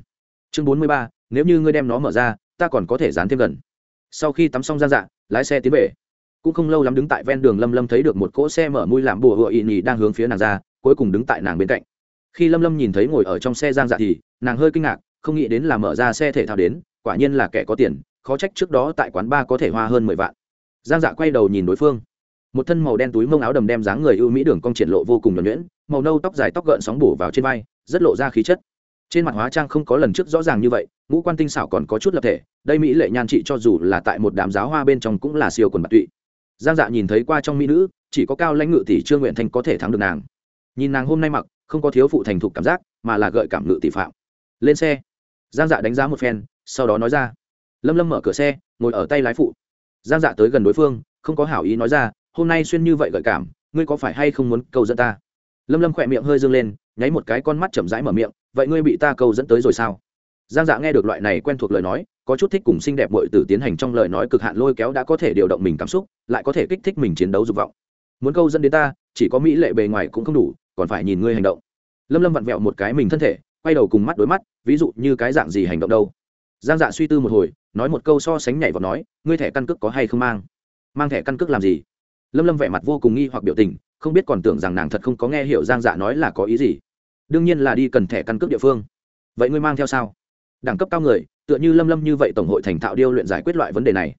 Chương bốn mươi ba, nếu như ngươi đem nó mở ra, ta còn có thể dán thêm gần. Sau khi tắm xong ra dạ lái xe tiến về. Cũng không lâu lắm đứng tại ven đường lâm lâm thấy được một cỗ xe mở mui làm bùa hựa ị nhì đang hướng phía nàng ra, cuối cùng đứng tại nàng bên cạnh. Khi lâm lâm nhìn thấy ngồi ở trong xe giang dạ thì, nàng hơi kinh ngạc, không nghĩ đến là mở ra xe thể thao đến, quả nhiên là kẻ có tiền, khó trách trước đó tại quán ba có thể hoa hơn mười vạn. Giang dạ quay đầu nhìn đối phương một thân màu đen túi mông áo đầm đem dáng người ưu mỹ đường cong triển lộ vô cùng nhuẩn nhuyễn, màu nâu tóc dài tóc gợn sóng bổ vào trên vai, rất lộ ra khí chất. Trên mặt hóa trang không có lần trước rõ ràng như vậy, ngũ quan tinh xảo còn có chút lập thể, đây mỹ lệ nhan trị cho dù là tại một đám giáo hoa bên trong cũng là siêu quần bạc tụy. Giang dạ nhìn thấy qua trong mỹ nữ, chỉ có cao lãnh ngự tỷ trương nguyện thanh có thể thắng được nàng. Nhìn nàng hôm nay mặc, không có thiếu phụ thành thục cảm giác, mà là gợi cảm ngự tỷ phạm. Lên xe. Giang dạ đánh giá một phen, sau đó nói ra. Lâm lâm mở cửa xe, ngồi ở tay lái phụ. Giang dạ tới gần đối phương, không có hảo ý nói ra hôm nay xuyên như vậy gợi cảm, ngươi có phải hay không muốn cầu dẫn ta? Lâm lâm khỏe miệng hơi dâng lên, nháy một cái con mắt chậm rãi mở miệng, vậy ngươi bị ta cầu dẫn tới rồi sao? Giang dạ nghe được loại này quen thuộc lời nói, có chút thích cùng xinh đẹp bội tử tiến hành trong lời nói cực hạn lôi kéo đã có thể điều động mình cảm xúc, lại có thể kích thích mình chiến đấu dục vọng. Muốn câu dẫn đến ta, chỉ có mỹ lệ bề ngoài cũng không đủ, còn phải nhìn ngươi hành động. Lâm lâm vặn vẹo một cái mình thân thể, quay đầu cùng mắt đối mắt, ví dụ như cái dạng gì hành động đâu? Giang dạ suy tư một hồi, nói một câu so sánh nhảy vào nói, ngươi thẻ căn cước có hay không mang? Mang thẻ căn cước làm gì? Lâm lâm vẻ mặt vô cùng nghi hoặc biểu tình, không biết còn tưởng rằng nàng thật không có nghe hiểu giang dạ nói là có ý gì. Đương nhiên là đi cần thẻ căn cước địa phương. Vậy ngươi mang theo sao? Đẳng cấp cao người, tựa như lâm lâm như vậy tổng hội thành thạo điêu luyện giải quyết loại vấn đề này.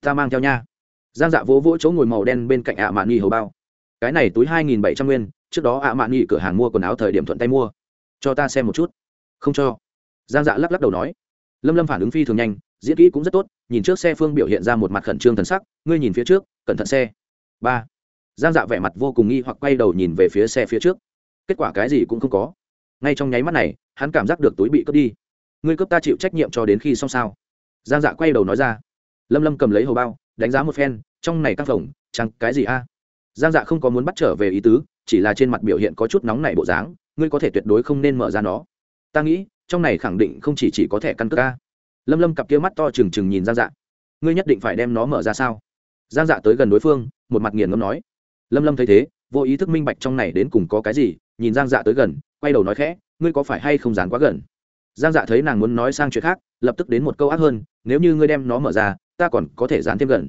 Ta mang theo nha. Giang dạ vỗ vỗ chỗ ngồi màu đen bên cạnh ạ mạn nghi hầu bao. Cái này túi hai nghìn bảy trăm nguyên, trước đó ạ mạn nghi cửa hàng mua quần áo thời điểm thuận tay mua. Cho ta xem một chút. Không cho. Giang dạ lắc lắc đầu nói. Lâm lâm phản ứng phi thường nhanh, diễn kỹ cũng rất tốt, nhìn trước xe phương biểu hiện ra một mặt khẩn trương thần sắc, ngươi nhìn phía trước, cẩn thận xe ba giang dạ vẻ mặt vô cùng nghi hoặc quay đầu nhìn về phía xe phía trước kết quả cái gì cũng không có ngay trong nháy mắt này hắn cảm giác được túi bị cướp đi ngươi cướp ta chịu trách nhiệm cho đến khi xong sao giang dạ quay đầu nói ra lâm lâm cầm lấy hầu bao đánh giá một phen trong này căng phồng chẳng cái gì a giang dạ không có muốn bắt trở về ý tứ chỉ là trên mặt biểu hiện có chút nóng nảy bộ dáng ngươi có thể tuyệt đối không nên mở ra nó ta nghĩ trong này khẳng định không chỉ chỉ có thẻ căn cước a lâm lâm cặp kia mắt to trừng trừng nhìn giang dạ ngươi nhất định phải đem nó mở ra sao giang dạ tới gần đối phương, một mặt nghiền ngâm nói. Lâm lâm thấy thế, vô ý thức minh bạch trong này đến cùng có cái gì, nhìn giang dạ tới gần, quay đầu nói khẽ, ngươi có phải hay không dán quá gần? Giang dạ thấy nàng muốn nói sang chuyện khác, lập tức đến một câu ác hơn, nếu như ngươi đem nó mở ra, ta còn có thể dán thêm gần.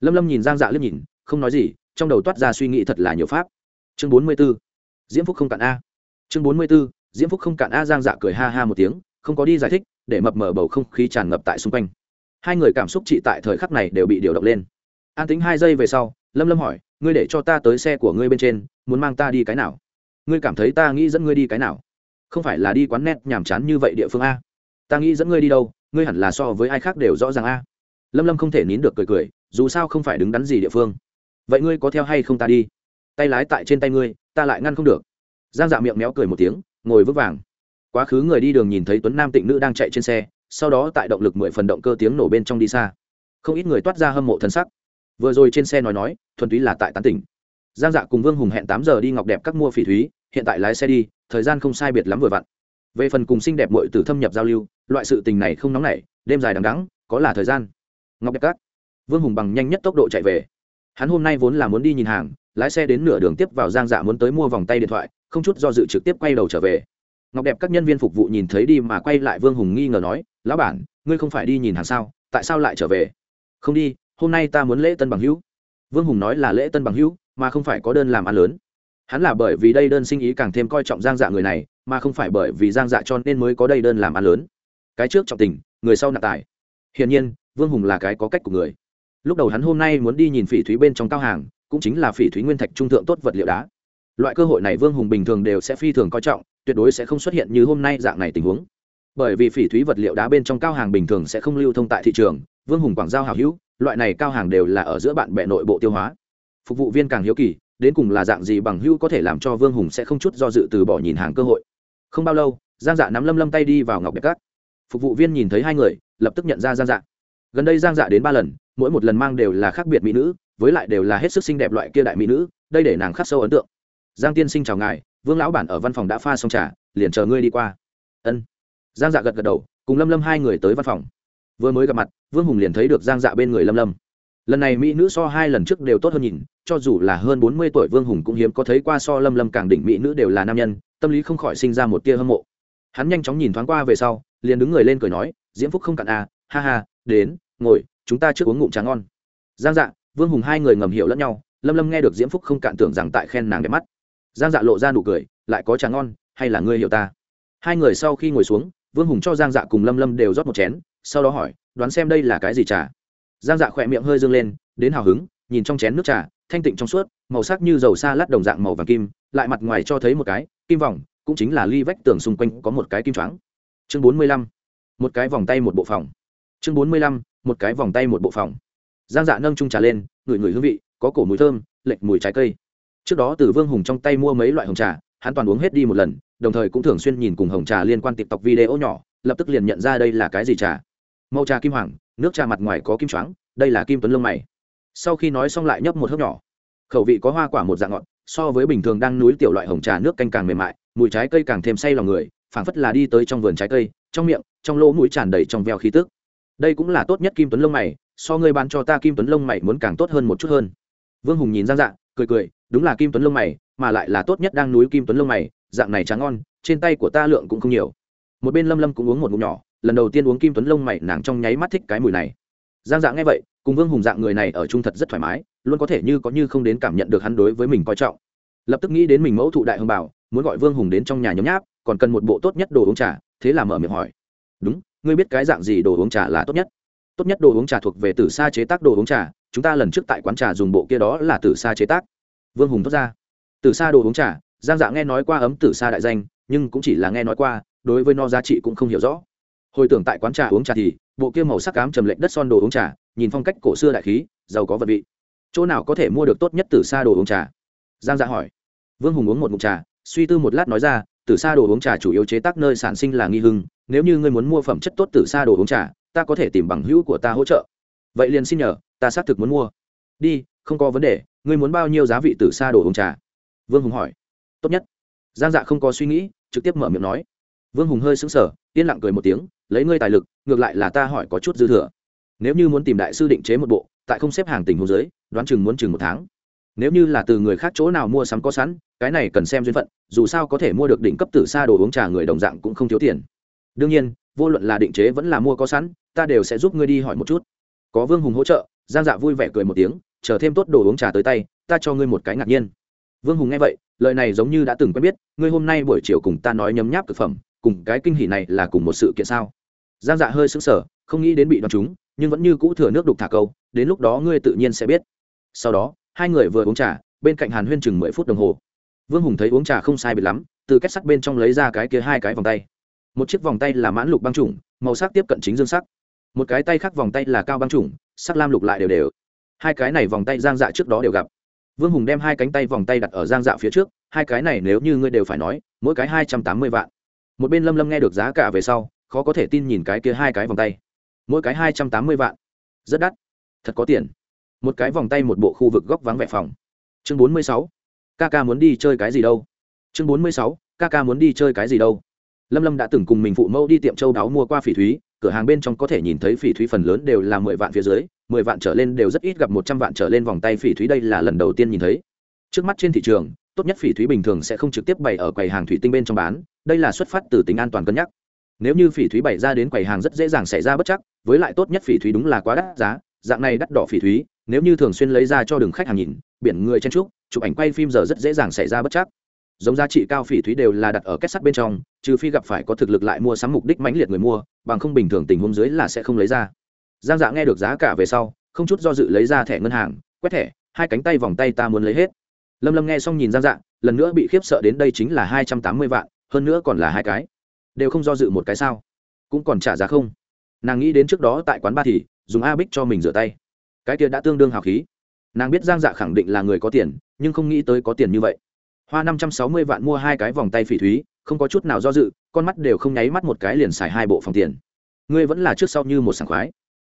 Lâm lâm nhìn giang dạ liếc nhìn, không nói gì, trong đầu toát ra suy nghĩ thật là nhiều pháp. Chương bốn mươi b ố diễm phúc không cạn a. Chương bốn mươi b ố diễm phúc không cạn a, giang dạ cười ha ha một tiếng, không có đi giải thích, để mập mờ bầu không khí tràn ngập tại xung quanh. Hai người cảm xúc trị tại thời khắc này đều bị điều động lên an tính hai giây về sau, lâm lâm hỏi, ngươi để cho ta tới xe của ngươi bên trên, muốn mang ta đi cái nào? Ngươi cảm thấy ta nghĩ dẫn ngươi đi cái nào? Không phải là đi quán net nhàm chán như vậy địa phương a. Ta nghĩ dẫn ngươi đi đâu, ngươi hẳn là so với ai khác đều rõ ràng a. Lâm lâm không thể nín được cười cười, dù sao không phải đứng đắn gì địa phương. Vậy ngươi có theo hay không ta đi? Tay lái tại trên tay ngươi, ta lại ngăn không được. Giang dạ miệng méo cười một tiếng, ngồi vững vàng. Quá khứ người đi đường nhìn thấy tuấn nam tịnh nữ đang chạy trên xe, sau đó tại động lực mười phần động cơ tiếng nổ bên trong đi xa. Không ít người toát ra hâm mộ thân sắc vừa rồi trên xe nói nói, thuần túy là tại tán tỉnh. Giang dạ cùng vương hùng hẹn tám giờ đi ngọc đẹp các mua phỉ thúy, hiện tại lái xe đi, thời gian không sai biệt lắm vừa vặn. Về phần cùng xinh đẹp mội từ thâm nhập giao lưu, loại sự tình này không nóng nảy, đêm dài đằng đắng có là thời gian. Ngọc đẹp các. Vương hùng bằng nhanh nhất tốc độ chạy về. Hắn hôm nay vốn là muốn đi nhìn hàng, lái xe đến nửa đường tiếp vào giang dạ muốn tới mua vòng tay điện thoại, không chút do dự trực tiếp quay đầu trở về. Ngọc đẹp các nhân viên phục vụ nhìn thấy đi mà quay lại vương hùng nghi ngờ nói, lão bản, ngươi không phải đi nhìn hàng sao? Tại sao lại trở về? Không đi hôm nay ta muốn lễ tân bằng hữu. Vương hùng nói là lễ tân bằng hữu, mà không phải có đơn làm ăn lớn. Hắn là bởi vì đây đơn sinh ý càng thêm coi trọng giang dạ người này, mà không phải bởi vì giang dạ cho nên mới có đây đơn làm ăn lớn. Cái trước trọng tình, người sau nặng tài. Hiển nhiên, vương hùng là cái có cách của người. Lúc đầu hắn hôm nay muốn đi nhìn phỉ thúy bên trong cao hàng, cũng chính là phỉ thúy nguyên thạch trung thượng tốt vật liệu đá. Loại cơ hội này vương hùng bình thường đều sẽ phi thường coi trọng, tuyệt đối sẽ không xuất hiện như hôm nay dạng này tình huống. Bởi vì phỉ thúy vật liệu đá bên trong cao hàng bình thường sẽ không lưu thông tại thị trường, vương hùng quảng giao hào hữu loại này cao hàng đều là ở giữa bạn bè nội bộ tiêu hóa. Phục vụ viên càng hiếu kỳ, đến cùng là dạng gì bằng hữu có thể làm cho vương hùng sẽ không chút do dự từ bỏ nhìn hàng cơ hội. Không bao lâu, giang dạ nắm lâm lâm tay đi vào ngọc bạch cát. Phục vụ viên nhìn thấy hai người, lập tức nhận ra giang dạ. Gần đây giang dạ đến ba lần, mỗi một lần mang đều là khác biệt mỹ nữ, với lại đều là hết sức xinh đẹp loại kia đại mỹ nữ, đây để nàng khắc sâu ấn tượng. Giang tiên sinh chào ngài, vương lão bản ở văn phòng đã pha xong trà, liền chờ ngươi đi qua. Ân. Giang dạ gật gật đầu, cùng lâm lâm hai người tới văn phòng vừa mới gặp mặt, vương hùng liền thấy được giang dạ bên người lâm lâm. Lần này mỹ nữ so hai lần trước đều tốt hơn nhìn, cho dù là hơn bốn mươi tuổi vương hùng cũng hiếm có thấy qua so lâm lâm càng đỉnh mỹ nữ đều là nam nhân, tâm lý không khỏi sinh ra một tia hâm mộ. Hắn nhanh chóng nhìn thoáng qua về sau, liền đứng người lên cười nói, diễm phúc không cạn à ha ha, đến, ngồi, chúng ta trước uống ngụm trà ngon. Giang dạ vương hùng hai người ngầm hiểu lẫn nhau, lâm lâm nghe được diễm phúc không cạn tưởng rằng tại khen nàng đẹp mắt. Giang dạ lộ ra nụ cười, lại có trà ngon, hay là ngươi hiểu ta? Hai người sau khi ngồi xuống, vương hùng cho giang dạ cùng lâm lâm đều rót một chén sau đó hỏi, đoán xem đây là cái gì trà? Giang dạ khỏe miệng hơi dâng lên, đến hào hứng, nhìn trong chén nước trà, thanh tịnh trong suốt, màu sắc như dầu xa lát đồng dạng màu vàng kim, lại mặt ngoài cho thấy một cái, kim vòng, cũng chính là ly vách tường xung quanh có một cái kim choáng. Chương bốn mươi lăm, một cái vòng tay một bộ phòng. Chương bốn mươi lăm, một cái vòng tay một bộ phòng. Giang dạ nâng trung trà lên, ngửi ngửi hương vị, có cổ mùi thơm, lệch mùi trái cây. Trước đó từ vương hùng trong tay mua mấy loại hồng trà, hắn toàn uống hết đi một lần, đồng thời cũng thường xuyên nhìn cùng hồng trà liên quan tộc video nhỏ, lập tức liền nhận ra đây là cái gì trà màu trà kim hoàng nước trà mặt ngoài có kim choáng đây là kim tuấn lông mày. Sau khi nói xong lại nhấp một hớp nhỏ. Khẩu vị có hoa quả một dạng ngọt so với bình thường đang núi tiểu loại hồng trà nước canh càng mềm mại mùi trái cây càng thêm say lòng người phảng phất là đi tới trong vườn trái cây trong miệng trong lỗ mũi tràn đầy trong veo khí tức. Đây cũng là tốt nhất kim tuấn lông mày so ngươi bán cho ta kim tuấn lông mày muốn càng tốt hơn một chút hơn. Vương hùng nhìn giang dạng, cười cười đúng là kim tuấn lông mày mà lại là tốt nhất đang núi kim tuấn lông mày dạng này trắng ngon trên tay của ta lượng cũng không nhiều. Một bên lâm lâm cũng uống một ngụm nhỏ lần đầu tiên uống kim tuấn lông mày, nàng trong nháy mắt thích cái mùi này. Giang dạ nghe vậy, cùng vương hùng dạng người này ở chung thật rất thoải mái, luôn có thể như có như không đến cảm nhận được hắn đối với mình coi trọng. Lập tức nghĩ đến mình mẫu thụ đại hồng bảo, muốn gọi vương hùng đến trong nhà nhấm nháp, còn cần một bộ tốt nhất đồ uống trà, thế là mở miệng hỏi. Đúng, ngươi biết cái dạng gì đồ uống trà là tốt nhất? Tốt nhất đồ uống trà thuộc về từ xa chế tác đồ uống trà, chúng ta lần trước tại quán trà dùng bộ kia đó là từ xa chế tác. Vương hùng thốt ra. Từ xa đồ uống trà? Giang dạ nghe nói qua ấm từ xa đại danh, nhưng cũng chỉ là nghe nói qua, đối với nó giá trị cũng không hiểu rõ hồi tưởng tại quán trà uống trà thì, bộ kia màu sắc cám trầm lệnh đất son đồ uống trà, nhìn phong cách cổ xưa đại khí, giàu có vật vị. Chỗ nào có thể mua được tốt nhất từ xa đồ uống trà? Giang dạ hỏi. Vương hùng uống một mụn trà, suy tư một lát nói ra, từ xa đồ uống trà chủ yếu chế tác nơi sản sinh là nghi hưng, nếu như ngươi muốn mua phẩm chất tốt từ xa đồ uống trà, ta có thể tìm bằng hữu của ta hỗ trợ. Vậy liền xin nhờ, ta xác thực muốn mua. Đi, không có vấn đề, ngươi muốn bao nhiêu giá vị từ xa đồ uống trà? Vương hùng hỏi. Tốt nhất. Giang dạ không có suy nghĩ, trực tiếp mở miệng nói vương hùng hơi sững sờ, yên lặng cười một tiếng, lấy ngươi tài lực, ngược lại là ta hỏi có chút dư thừa. Nếu như muốn tìm đại sư định chế một bộ, tại không xếp hàng tình hồ dưới, đoán chừng muốn chừng một tháng. Nếu như là từ người khác chỗ nào mua sắm có sẵn, cái này cần xem duyên phận, dù sao có thể mua được đỉnh cấp từ xa đồ uống trà người đồng dạng cũng không thiếu tiền. Đương nhiên, vô luận là định chế vẫn là mua có sẵn, ta đều sẽ giúp ngươi đi hỏi một chút. Có vương hùng hỗ trợ, giang dạ vui vẻ cười một tiếng, chờ thêm tốt đồ uống trà tới tay, ta cho ngươi một cái ngạc nhiên. Vương hùng nghe vậy, lời này giống như đã từng quen biết, ngươi hôm nay buổi chiều cùng ta nói nhấm nháp thực phẩm cùng cái kinh hỉ này là cùng một sự kiện sao? Giang dạ hơi sững sờ, không nghĩ đến bị đoán chúng, nhưng vẫn như cũ thừa nước đục thả câu, đến lúc đó ngươi tự nhiên sẽ biết. Sau đó, hai người vừa uống trà, bên cạnh hàn huyên chừng mười phút đồng hồ. Vương hùng thấy uống trà không sai biệt lắm, từ kết sắt bên trong lấy ra cái kia hai cái vòng tay. Một chiếc vòng tay là mãn lục băng trùng màu sắc tiếp cận chính dương sắc. Một cái tay khác vòng tay là cao băng trùng sắc lam lục lại đều đều. Hai cái này vòng tay giang dạ trước đó đều gặp. Vương hùng đem hai cánh tay vòng tay đặt ở giang dạ phía trước, hai cái này nếu như ngươi đều phải nói, mỗi cái hai trăm tám mươi vạn một bên lâm lâm nghe được giá cả về sau, khó có thể tin nhìn cái kia hai cái vòng tay. Mỗi cái hai trăm tám mươi vạn. Rất đắt. Thật có tiền. Một cái vòng tay một bộ khu vực góc vắng vẻ phòng. Chương bốn mươi sáu. Ca ca muốn đi chơi cái gì đâu? Chương bốn mươi sáu. Ca muốn đi chơi cái gì đâu? Lâm lâm đã từng cùng mình phụ mẫu đi tiệm châu đáo mua qua phỉ thúy, cửa hàng bên trong có thể nhìn thấy phỉ thúy phần lớn đều là mười vạn phía dưới, mười vạn trở lên đều rất ít gặp một trăm vạn trở lên vòng tay phỉ thúy đây là lần đầu tiên nhìn thấy. Trước mắt trên thị trường, tốt nhất phỉ thúy bình thường sẽ không trực tiếp bày ở quầy hàng thủy tinh bên trong bán đây là xuất phát từ tính an toàn cân nhắc. Nếu như phỉ thúy bày ra đến quầy hàng rất dễ dàng xảy ra bất chắc, với lại tốt nhất phỉ thúy đúng là quá đắt giá, dạng này đắt đỏ phỉ thúy, nếu như thường xuyên lấy ra cho đường khách hàng nhìn, biển người chen trúc chụp ảnh quay phim giờ rất dễ dàng xảy ra bất chắc. Giống giá trị cao phỉ thúy đều là đặt ở kết sắt bên trong, trừ phi gặp phải có thực lực lại mua sắm mục đích mãnh liệt người mua, bằng không bình thường tình huống dưới là sẽ không lấy ra. Giang dạ nghe được giá cả về sau, không chút do dự lấy ra thẻ ngân hàng, quét thẻ, hai cánh tay vòng tay ta muốn lấy hết. Lâm lâm nghe xong nhìn giang dạ lần nữa bị khiếp sợ đến đây chính là hai trăm tám mươi vạn hơn nữa còn là hai cái. Đều không do dự một cái sao? Cũng còn trả giá không? Nàng nghĩ đến trước đó tại quán ba thì, dùng a bích cho mình rửa tay. Cái kia đã tương đương hào khí. Nàng biết giang dạ khẳng định là người có tiền, nhưng không nghĩ tới có tiền như vậy. Hoa năm trăm sáu mươi vạn mua hai cái vòng tay phỉ thúy, không có chút nào do dự, con mắt đều không nháy mắt một cái liền xài hai bộ phòng tiền. Ngươi vẫn là trước sau như một sảng khoái.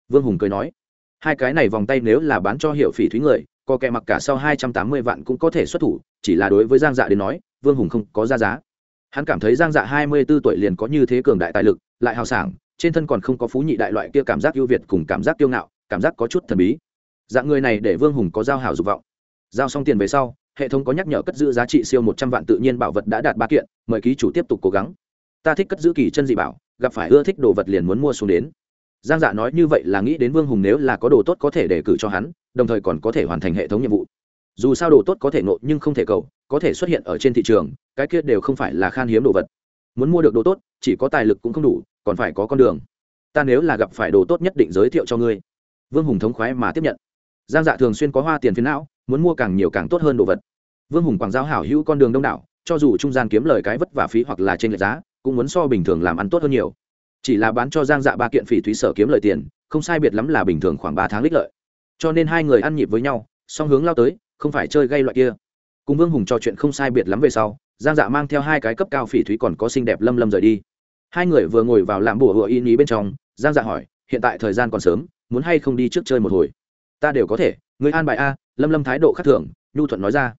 Vương hùng cười nói, hai cái này vòng tay nếu là bán cho hiệu phỉ thúy người, có kẻ mặc cả sau hai trăm tám mươi vạn cũng có thể xuất thủ, chỉ là đối với giang dạ đến nói, vương hùng không có ra giá hắn cảm thấy giang dạ hai mươi b ố tuổi liền có như thế cường đại tài lực, lại hào sảng, trên thân còn không có phú nhị đại loại kia cảm giác ưu việt cùng cảm giác kiêu ngạo, cảm giác có chút thần bí. Dạng người này để vương hùng có giao hảo dục vọng. Giao xong tiền về sau, hệ thống có nhắc nhở cất giữ giá trị siêu một trăm vạn tự nhiên bảo vật đã đạt ba kiện, mời ký chủ tiếp tục cố gắng. Ta thích cất giữ kỳ chân dị bảo, gặp phải ưa thích đồ vật liền muốn mua xuống đến. Giang dạ nói như vậy là nghĩ đến vương hùng nếu là có đồ tốt có thể đề cử cho hắn, đồng thời còn có thể hoàn thành hệ thống nhiệm vụ. Dù sao đồ tốt có thể nộ nhưng không thể cầu có thể xuất hiện ở trên thị trường, cái kia đều không phải là khan hiếm đồ vật. Muốn mua được đồ tốt, chỉ có tài lực cũng không đủ, còn phải có con đường. Ta nếu là gặp phải đồ tốt nhất định giới thiệu cho ngươi. Vương hùng thống khoái mà tiếp nhận. Giang dạ thường xuyên có hoa tiền phiến não, muốn mua càng nhiều càng tốt hơn đồ vật. Vương hùng quảng giao hảo hữu con đường đông đảo, cho dù trung gian kiếm lời cái vất vả phí hoặc là trên lệch giá, cũng muốn so bình thường làm ăn tốt hơn nhiều. Chỉ là bán cho giang dạ ba kiện phỉ thúy sở kiếm lời tiền, không sai biệt lắm là bình thường khoảng ba tháng lích lợi. Cho nên hai người ăn nhịp với nhau, song hướng lao tới, không phải chơi gây loại kia cùng vương hùng trò chuyện không sai biệt lắm về sau, giang dạ mang theo hai cái cấp cao phỉ thúy còn có xinh đẹp lâm lâm rời đi. Hai người vừa ngồi vào làm bùa hựa y ní bên trong, giang dạ hỏi, hiện tại thời gian còn sớm, muốn hay không đi trước chơi một hồi? Ta đều có thể, người an bài a. Lâm lâm thái độ khắc thường, nhu thuận nói ra.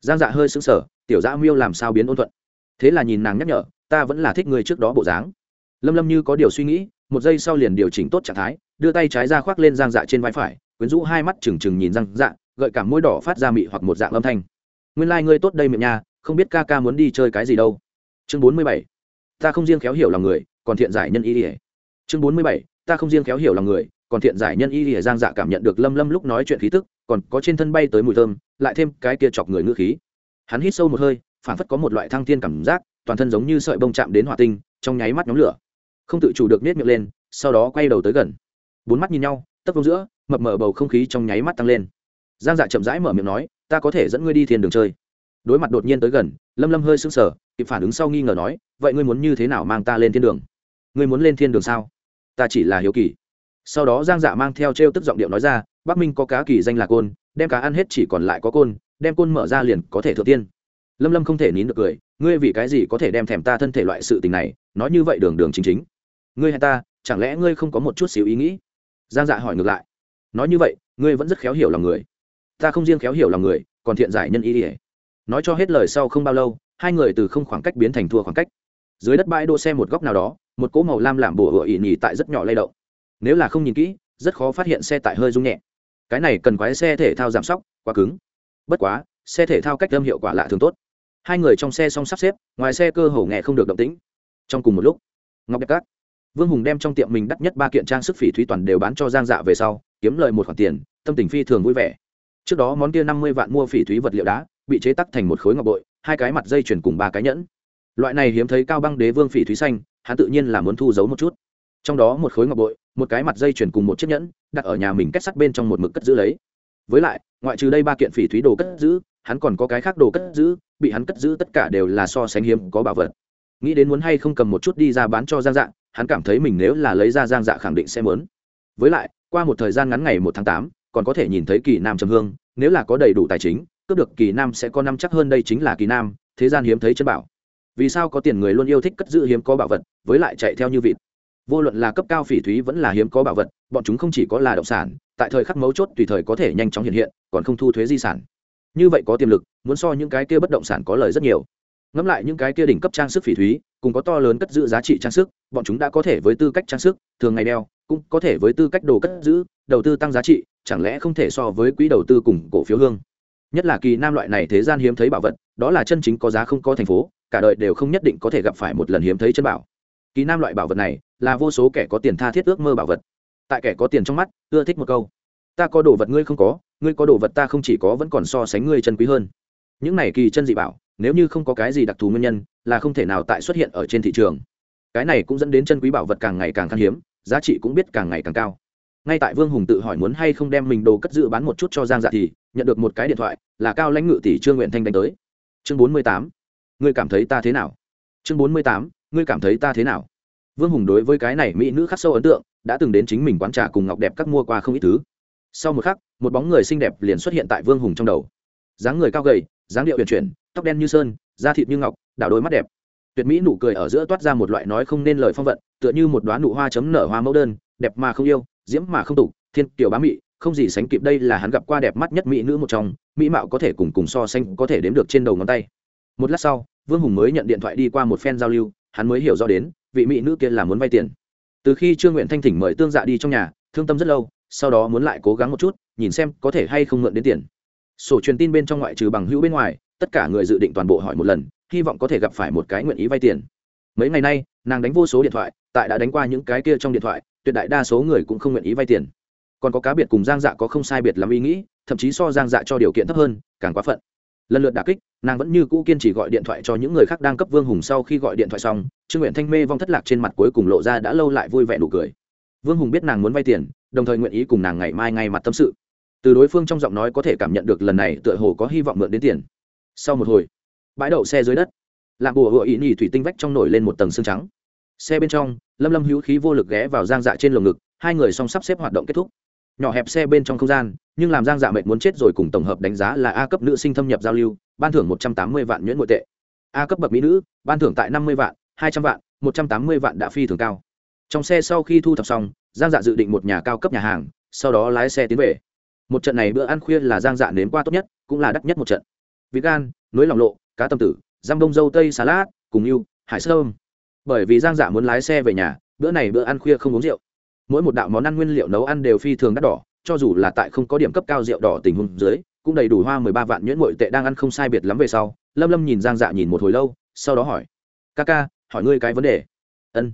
Giang dạ hơi sững sờ, tiểu dã miêu làm sao biến ôn thuận? Thế là nhìn nàng nhắc nhở, ta vẫn là thích người trước đó bộ dáng. Lâm lâm như có điều suy nghĩ, một giây sau liền điều chỉnh tốt trạng thái, đưa tay trái ra khoác lên giang dạ trên vai phải, quyến rũ hai mắt trừng trừng nhìn răng dạ gợi cảm môi đỏ phát ra mị hoặc một dạng âm thanh nguyên lai、like、ngươi tốt đây miệng nha, không biết ca ca muốn đi chơi cái gì đâu. Chương bốn mươi bảy, ta không riêng khéo hiểu lòng người, còn thiện giải nhân ý ỉa chương bốn mươi bảy, ta không riêng khéo hiểu lòng người, còn thiện giải nhân y ỉa giang dạ cảm nhận được lâm lâm lúc nói chuyện khí tức, còn có trên thân bay tới mùi thơm, lại thêm cái kia chọc người ngữ khí. Hắn hít sâu một hơi phản phất có một loại thăng thiên cảm giác, toàn thân giống như sợi bông chạm đến hỏa tinh, trong nháy mắt nhóm lửa. Không tự chủ được nết miệng lên, sau đó quay đầu tới gần. Bốn mắt nhìn nhau, tấp vông giữa, mập mờ bầu không khí trong nháy mắt tăng lên. Giang dạ chậm rãi mở miệng nói ta có thể dẫn ngươi đi thiên đường chơi. Đối mặt đột nhiên tới gần, lâm lâm hơi sững sờ, kịp phản ứng sau nghi ngờ nói, vậy ngươi muốn như thế nào mang ta lên thiên đường? Ngươi muốn lên thiên đường sao? Ta chỉ là hiếu kỳ. Sau đó giang dạ mang theo t r e o tức giọng điệu nói ra, bắc minh có cá kỳ danh là côn, đem cá ăn hết chỉ còn lại có côn, đem côn mở ra liền có thể thừa tiên. Lâm lâm không thể nín được cười, ngươi vì cái gì có thể đem thèm ta thân thể loại sự tình này, nói như vậy đường đường chính chính. Ngươi hay ta, chẳng lẽ ngươi không có một chút xíu ý nghĩ? Giang dạ hỏi ngược lại, nói như vậy, ngươi vẫn rất khéo hiểu lòng người ta không riêng khéo hiểu lòng người, còn thiện giải nhân ý ỉa nói cho hết lời sau không bao lâu, hai người từ không khoảng cách biến thành thua khoảng cách. Dưới đất bãi đỗ xe một góc nào đó, một cỗ màu lam làm bùa hựa ỉ nhì tại rất nhỏ lay động. Nếu là không nhìn kỹ, rất khó phát hiện xe tại hơi rung nhẹ. Cái này cần quái xe thể thao giảm sóc, quá cứng. Bất quá, xe thể thao cách âm hiệu quả lạ thường tốt. Hai người trong xe xong sắp xếp, ngoài xe cơ hồ nghe không được động tĩnh. Trong cùng một lúc, ngọc đẹp cát, vương hùng đem trong tiệm mình đắt nhất ba kiện trang sức phỉ thúy toàn đều bán cho giang dạ về sau, kiếm lời một khoản tiền, tâm tình phi thường vui vẻ trước đó món kia năm mươi vạn mua phỉ thúy vật liệu đá, bị chế tắc thành một khối ngọc bội, hai cái mặt dây chuyển cùng ba cái nhẫn. Loại này hiếm thấy cao băng đế vương phỉ thúy xanh, hắn tự nhiên là muốn thu giấu một chút. Trong đó một khối ngọc bội, một cái mặt dây chuyển cùng một chiếc nhẫn, đặt ở nhà mình kết sắt bên trong một mực cất giữ lấy. Với lại, ngoại trừ đây ba kiện phỉ thúy đồ cất giữ, hắn còn có cái khác đồ cất giữ, bị hắn cất giữ tất cả đều là so sánh hiếm có bảo vật. Nghĩ đến muốn hay không cầm một chút đi ra bán cho giang dạ hắn cảm thấy mình nếu là lấy ra giang dạ khẳng định sẽ mớn với lại, qua một thời gian ngắn ngày một tháng tám còn có thể nhìn thấy kỳ nam trầm hương, nếu là có đầy đủ tài chính, cướp được kỳ nam sẽ có năm chắc hơn đây chính là kỳ nam, thế gian hiếm thấy chân bảo. Vì sao có tiền người luôn yêu thích cất giữ hiếm có bảo vật, với lại chạy theo như vịt? Vô luận là cấp cao phỉ thúy vẫn là hiếm có bảo vật, bọn chúng không chỉ có là động sản, tại thời khắc mấu chốt tùy thời có thể nhanh chóng hiện hiện, còn không thu thuế di sản. Như vậy có tiềm lực, muốn so những cái kia bất động sản có lời rất nhiều. Ngẫm lại những cái kia đỉnh cấp trang sức phỉ thúy, cùng có to lớn cất giữ giá trị trang sức, bọn chúng đã có thể với tư cách trang sức, thường ngày đeo cũng có thể với tư cách đồ cất giữ, đầu tư tăng giá trị, chẳng lẽ không thể so với quỹ đầu tư cùng cổ phiếu hương? Nhất là kỳ nam loại này thế gian hiếm thấy bảo vật, đó là chân chính có giá không có thành phố, cả đời đều không nhất định có thể gặp phải một lần hiếm thấy chân bảo. Kỳ nam loại bảo vật này là vô số kẻ có tiền tha thiết ước mơ bảo vật. Tại kẻ có tiền trong mắt, ưa thích một câu. Ta có đồ vật ngươi không có, ngươi có đồ vật ta không chỉ có vẫn còn so sánh ngươi chân quý hơn. Những này kỳ chân dị bảo, nếu như không có cái gì đặc thù nguyên nhân, là không thể nào tại xuất hiện ở trên thị trường. Cái này cũng dẫn đến chân quý bảo vật càng ngày càng khan hiếm giá trị cũng biết càng ngày càng cao. Ngay tại vương hùng tự hỏi muốn hay không đem mình đồ cất dự bán một chút cho giang dạ thì, nhận được một cái điện thoại, là cao lãnh ngự tỷ trương nguyện thanh đánh tới. Chương bốn mươi tám, ngươi cảm thấy ta thế nào? Chương bốn mươi tám, ngươi cảm thấy ta thế nào? Vương hùng đối với cái này mỹ nữ khắc sâu ấn tượng, đã từng đến chính mình quán trà cùng ngọc đẹp các mua qua không ít thứ. Sau một khắc, một bóng người xinh đẹp liền xuất hiện tại vương hùng trong đầu. Dáng người cao gầy, dáng điệu huyền chuyển, tóc đen như sơn, da thịt như ngọc, đảo đôi mắt đẹp. Tuyệt mỹ nụ cười ở giữa toát ra một loại nói không nên lời phong vận tựa như một đoá nụ hoa chấm nở hoa mẫu đơn, đẹp mà không yêu, diễm mà không tục, thiên kiểu bá mị, không gì sánh kịp đây là hắn gặp qua đẹp mắt nhất mỹ nữ một trong, mỹ mạo có thể cùng cùng so sánh có thể đếm được trên đầu ngón tay. Một lát sau, vương hùng mới nhận điện thoại đi qua một phen giao lưu, hắn mới hiểu rõ đến, vị mỹ nữ kia là muốn vay tiền. Từ khi trương nguyện thanh thỉnh mời tương dạ đi trong nhà, thương tâm rất lâu, sau đó muốn lại cố gắng một chút, nhìn xem có thể hay không mượn đến tiền. Sổ truyền tin bên trong ngoại trừ bằng hữu bên ngoài, tất cả người dự định toàn bộ hỏi một lần, hy vọng có thể gặp phải một cái nguyện ý vay tiền mấy ngày nay, nàng đánh vô số điện thoại, tại đã đánh qua những cái kia trong điện thoại, tuyệt đại đa số người cũng không nguyện ý vay tiền. Còn có cá biệt cùng giang dạ có không sai biệt lắm ý nghĩ, thậm chí so giang dạ cho điều kiện thấp hơn, càng quá phận. Lần lượt đà kích, nàng vẫn như cũ kiên trì gọi điện thoại cho những người khác đang cấp vương hùng sau khi gọi điện thoại xong, trương nguyện thanh mê vong thất lạc trên mặt cuối cùng lộ ra đã lâu lại vui vẻ nụ cười. Vương hùng biết nàng muốn vay tiền, đồng thời nguyện ý cùng nàng ngày mai ngay mặt tâm sự. Từ đối phương trong giọng nói có thể cảm nhận được lần này tựa hồ có hy vọng mượn đến tiền. Sau một hồi, bãi đậu xe dưới đất làm bùa hựa ý nhì thủy tinh vách trong nổi lên một tầng xương trắng. Xe bên trong, lâm lâm hữu khí vô lực ghé vào giang dạ trên lồng ngực, hai người song sắp xếp hoạt động kết thúc. Nhỏ hẹp xe bên trong không gian, nhưng làm giang dạ mệnh muốn chết rồi cùng tổng hợp đánh giá là a cấp nữ sinh thâm nhập giao lưu, ban thưởng một trăm tám mươi vạn nhuyễn nội tệ. A cấp bậc mỹ nữ, ban thưởng tại năm mươi vạn, hai trăm vạn, một trăm tám mươi vạn đã phi thường cao. Trong xe sau khi thu thập xong, giang dạ dự định một nhà cao cấp nhà hàng, sau đó lái xe tiến về. Một trận này bữa ăn khuya là giang dạ nếm qua tốt nhất, cũng là đắt nhất một trận. Vịt gan núi lòng lộ, cá tâm tử giam bông dâu tây salad, cùng yêu, hải sơm. Bởi vì giang dạ muốn lái xe về nhà, bữa này bữa ăn khuya không uống rượu. Mỗi một đạo món ăn nguyên liệu nấu ăn đều phi thường đắt đỏ, cho dù là tại không có điểm cấp cao rượu đỏ tình huống dưới, cũng đầy đủ hoa mười ba vạn nhuyễn mội tệ đang ăn không sai biệt lắm về sau, lâm lâm nhìn giang dạ nhìn một hồi lâu, sau đó hỏi, ca ca, hỏi ngươi cái vấn đề. Ân,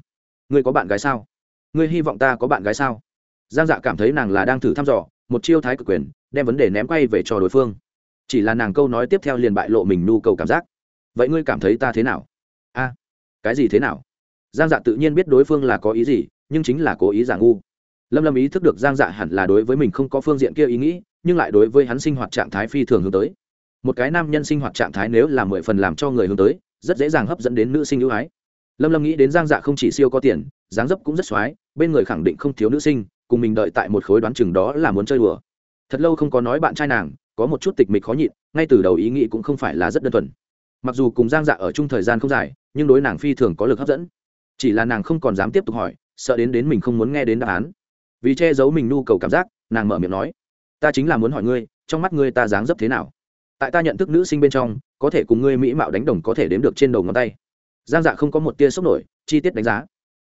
ngươi có bạn gái sao? Ngươi hy vọng ta có bạn gái sao? Giang dạ cảm thấy nàng là đang thử thăm dò, một chiêu thái cực quyền, đem vấn đề ném quay về cho đối phương. Chỉ là nàng câu nói tiếp theo liền bại lộ mình nhu cầu cảm giác vậy ngươi cảm thấy ta thế nào? A, cái gì thế nào? Giang dạ tự nhiên biết đối phương là có ý gì, nhưng chính là cố ý giả ngu. Lâm lâm ý thức được giang dạ hẳn là đối với mình không có phương diện kia ý nghĩ, nhưng lại đối với hắn sinh hoạt trạng thái phi thường hướng tới. Một cái nam nhân sinh hoạt trạng thái nếu là mười phần làm cho người hướng tới, rất dễ dàng hấp dẫn đến nữ sinh ưu ái. Lâm lâm nghĩ đến giang dạ không chỉ siêu có tiền, dáng dấp cũng rất x o á i bên người khẳng định không thiếu nữ sinh, cùng mình đợi tại một khối đoán chừng đó là muốn chơi đùa. Thật lâu không có nói bạn trai nàng, có một chút tịch mịch khó nhịn, ngay từ đầu ý nghĩ cũng không phải là rất đơn thuần mặc dù cùng giang dạ ở chung thời gian không dài, nhưng đối nàng phi thường có lực hấp dẫn. Chỉ là nàng không còn dám tiếp tục hỏi, sợ đến đến mình không muốn nghe đến đáp án. Vì che giấu mình nhu cầu cảm giác, nàng mở miệng nói, ta chính là muốn hỏi ngươi, trong mắt ngươi ta dáng dấp thế nào? Tại ta nhận thức nữ sinh bên trong, có thể cùng ngươi mỹ mạo đánh đồng có thể đếm được trên đầu ngón tay. Giang dạ không có một tia sốc nổi, chi tiết đánh giá.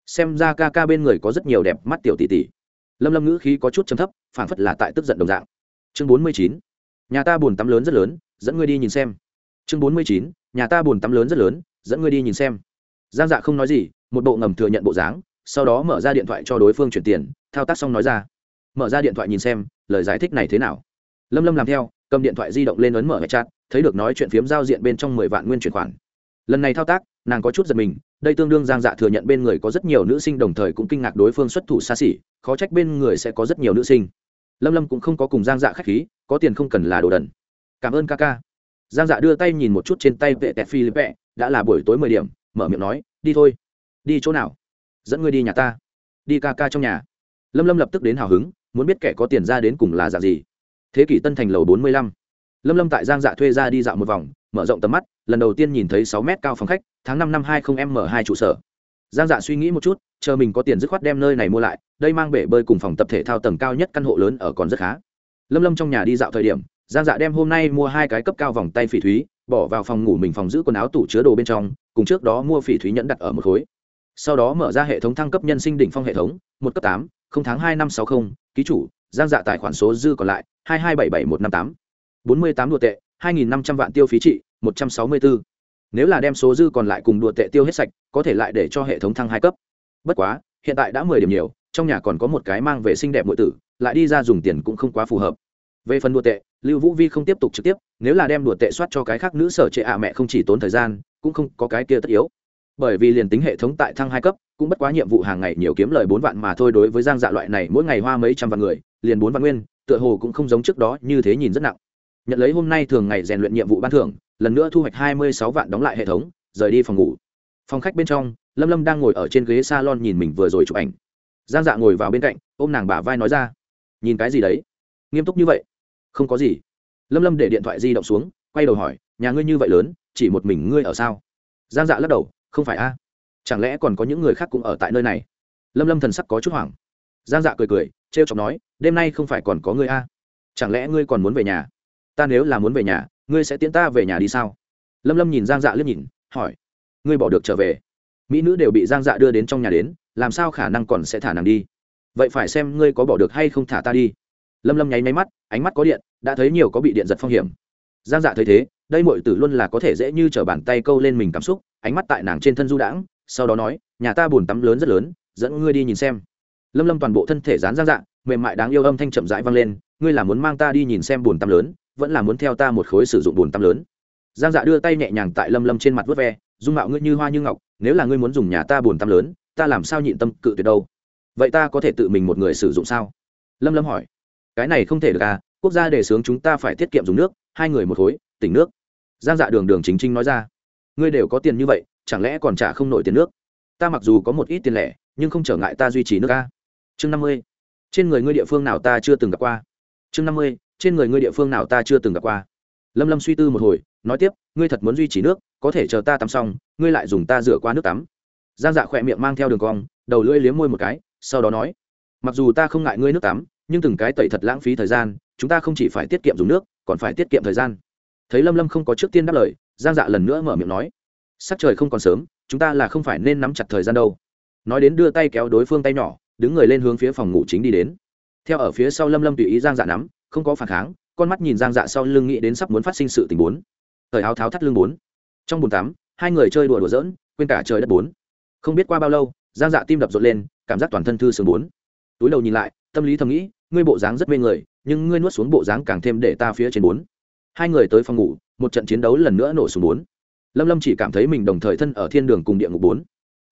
Xem ra ca ca bên người có rất nhiều đẹp mắt tiểu tỷ tỷ. Lâm lâm ngữ khí có chút chấm thấp, phảng phất là tại tức giận đồng dạng. Chương bốn mươi chín. Nhà ta buồn tắm lớn rất lớn, dẫn ngươi đi nhìn xem. Chương bốn mươi chín nhà ta buồn tắm lớn rất lớn, dẫn ngươi đi nhìn xem. Giang dạ không nói gì, một bộ ngầm thừa nhận bộ dáng, sau đó mở ra điện thoại cho đối phương chuyển tiền, thao tác xong nói ra. Mở ra điện thoại nhìn xem, lời giải thích này thế nào? Lâm lâm làm theo, cầm điện thoại di động lên ấn mở hệ chat, thấy được nói chuyện phiếm giao diện bên trong mười vạn nguyên chuyển khoản. Lần này thao tác, nàng có chút giật mình, đây tương đương giang dạ thừa nhận bên người có rất nhiều nữ sinh đồng thời cũng kinh ngạc đối phương xuất thủ xa xỉ, khó trách bên người sẽ có rất nhiều nữ sinh. Lâm lâm cũng không có cùng giang dạ k h á c h khí, có tiền không cần là đồ đần. Cảm ơn ca ca giang dạ đưa tay nhìn một chút trên tay vệ tẹt phi vẹ đã là buổi tối mười điểm, mở miệng nói, đi thôi. Đi chỗ nào? Dẫn ngươi đi nhà ta. Đi ca ca trong nhà. Lâm lâm lập tức đến hào hứng, muốn biết kẻ có tiền ra đến cùng là dạng gì. Thế kỷ tân thành lầu bốn mươi lăm. Lâm lâm tại giang dạ thuê ra đi dạo một vòng, mở rộng tầm mắt, lần đầu tiên nhìn thấy sáu mét cao phòng khách, tháng năm năm hai không m hai trụ sở. Giang dạ suy nghĩ một chút, chờ mình có tiền dứt khoát đem nơi này mua lại, đây mang bể bơi cùng phòng tập thể thao tầng cao nhất căn hộ lớn ở còn rất khá. Lâm lâm trong nhà đi dạo thời điểm giang dạ đem hôm nay mua hai cái cấp cao vòng tay phỉ thúy, bỏ vào phòng ngủ mình phòng giữ quần áo tủ chứa đồ bên trong, cùng trước đó mua phỉ thúy nhẫn đặt ở một khối. Sau đó mở ra hệ thống thăng cấp nhân sinh đỉnh phong hệ thống, một cấp tám, không tháng hai năm sáu mươi ký chủ, giang dạ tài khoản số dư còn lại, hai hai bảy bảy một năm tám. Bốn mươi tám đùa tệ, hai nghìn năm trăm vạn tiêu phí trị, một trăm sáu mươi bốn nếu là đem số dư còn lại cùng đùa tệ tiêu hết sạch, có thể lại để cho hệ thống thăng hai cấp. Bất quá, hiện tại đã mười điểm nhiều, trong nhà còn có một cái mang về xinh đẹp nội tử, lại đi ra dùng tiền cũng không quá phù hợp về phần đùa tệ, lưu vũ vi không tiếp tục trực tiếp, nếu là đem đùa tệ soát cho cái khác nữ sở trệ ạ mẹ không chỉ tốn thời gian, cũng không có cái kia tất yếu. Bởi vì liền tính hệ thống tại thăng hai cấp, cũng bất quá nhiệm vụ hàng ngày nhiều kiếm lời bốn vạn mà thôi đối với giang dạ loại này mỗi ngày hoa mấy trăm vạn người, liền bốn vạn nguyên, tựa hồ cũng không giống trước đó như thế nhìn rất nặng. Nhận lấy hôm nay thường ngày rèn luyện nhiệm vụ ban thưởng, lần nữa thu hoạch hai mươi sáu vạn đóng lại hệ thống, rời đi phòng ngủ. Phòng khách bên trong, lâm lâm đang ngồi ở trên ghế s a lon nhìn mình vừa rồi chụp ảnh. Giang dạ ngồi vào bên cạnh, ôm nàng bả vai nói ra, nhìn cái gì đấy? Nghiêm túc như vậy không có gì. Lâm lâm để điện thoại di động xuống, quay đầu hỏi, nhà ngươi như vậy lớn, chỉ một mình ngươi ở sao? Giang dạ lắc đầu, không phải a. Chẳng lẽ còn có những người khác cũng ở tại nơi này? Lâm lâm thần sắc có chút hoảng. Giang dạ cười cười t r e o chọc nói, đêm nay không phải còn có ngươi a? Chẳng lẽ ngươi còn muốn về nhà? Ta nếu là muốn về nhà, ngươi sẽ tiễn ta về nhà đi sao? Lâm lâm nhìn giang dạ liếc nhìn, hỏi, ngươi bỏ được trở về? Mỹ nữ đều bị giang dạ đưa đến trong nhà đến, làm sao khả năng còn sẽ thả nàng đi? Vậy phải xem ngươi có bỏ được hay không thả ta đi lâm lâm nháy máy mắt, ánh mắt có điện, đã thấy nhiều có bị điện giật phong hiểm. Giang dạ thấy thế, đây mọi tử luôn là có thể dễ như t r ở bàn tay câu lên mình cảm xúc, ánh mắt tại nàng trên thân du đãng, sau đó nói, nhà ta bùn tắm lớn rất lớn, dẫn ngươi đi nhìn xem. Lâm lâm toàn bộ thân thể dán giang dạ mềm mại đáng yêu âm thanh chậm rãi vang lên, ngươi là muốn mang ta đi nhìn xem bùn tắm lớn, vẫn là muốn theo ta một khối sử dụng bùn tắm lớn? Giang dạ đưa tay nhẹ nhàng tại lâm lâm trên mặt vớt ve, dung mạo ngươi như hoa như ngọc, nếu là ngươi muốn dùng nhà ta bùn tắm lớn, ta làm sao nhịn tâm cự tuyệt đâu? Vậy ta có thể tự mình một người sử dụng sao? Lâm lâm hỏi cái này không thể được à quốc gia đề xướng chúng ta phải tiết kiệm dùng nước, hai người một khối, tỉnh nước. Giang dạ đường đường chính chính nói ra. Ngươi đều có tiền như vậy, chẳng lẽ còn trả không nổi tiền nước? Ta mặc dù có một ít tiền lẻ, nhưng không trở ngại ta duy trì nước a. Chương năm mươi. Trên người ngươi địa phương nào ta chưa từng gặp qua? Chương năm mươi. Trên người ngươi địa phương nào ta chưa từng gặp qua? Lâm lâm suy tư một hồi, nói tiếp, ngươi thật muốn duy trì nước, có thể chờ ta tắm xong, ngươi lại dùng ta rửa qua nước tắm. Giang dạ khỏe miệng mang theo đường cong, đầu lưỡi liếm môi một cái, sau đó nói, mặc dù ta không ngại ngươi nước tắm nhưng từng cái tẩy thật lãng phí thời gian, chúng ta không chỉ phải tiết kiệm dùng nước, còn phải tiết kiệm thời gian. Thấy lâm lâm không có trước tiên đáp lời, giang dạ lần nữa mở miệng nói, sắc trời không còn sớm, chúng ta là không phải nên nắm chặt thời gian đâu. Nói đến đưa tay kéo đối phương tay nhỏ, đứng người lên hướng phía phòng ngủ chính đi đến. Theo ở phía sau lâm lâm tùy ý giang dạ nắm, không có phản kháng, con mắt nhìn giang dạ sau lưng nghĩ đến sắp muốn phát sinh sự tình bốn. Thời áo tháo thắt lưng bốn. Trong bồn tắm, hai người chơi đùa đùa giỡn, quên cả trời đất bốn. Không biết qua bao lâu, giang dạ tim đập rộn lên, cảm giác toàn thân thư sướng bốn túi đầu nhìn lại, tâm lý thầm nghĩ, ngươi bộ dáng rất mê người, nhưng ngươi nuốt xuống bộ dáng càng thêm để ta phía trên bốn. Hai người tới phòng ngủ, một trận chiến đấu lần nữa nổ xuống bốn. Lâm lâm chỉ cảm thấy mình đồng thời thân ở thiên đường cùng địa ngục bốn.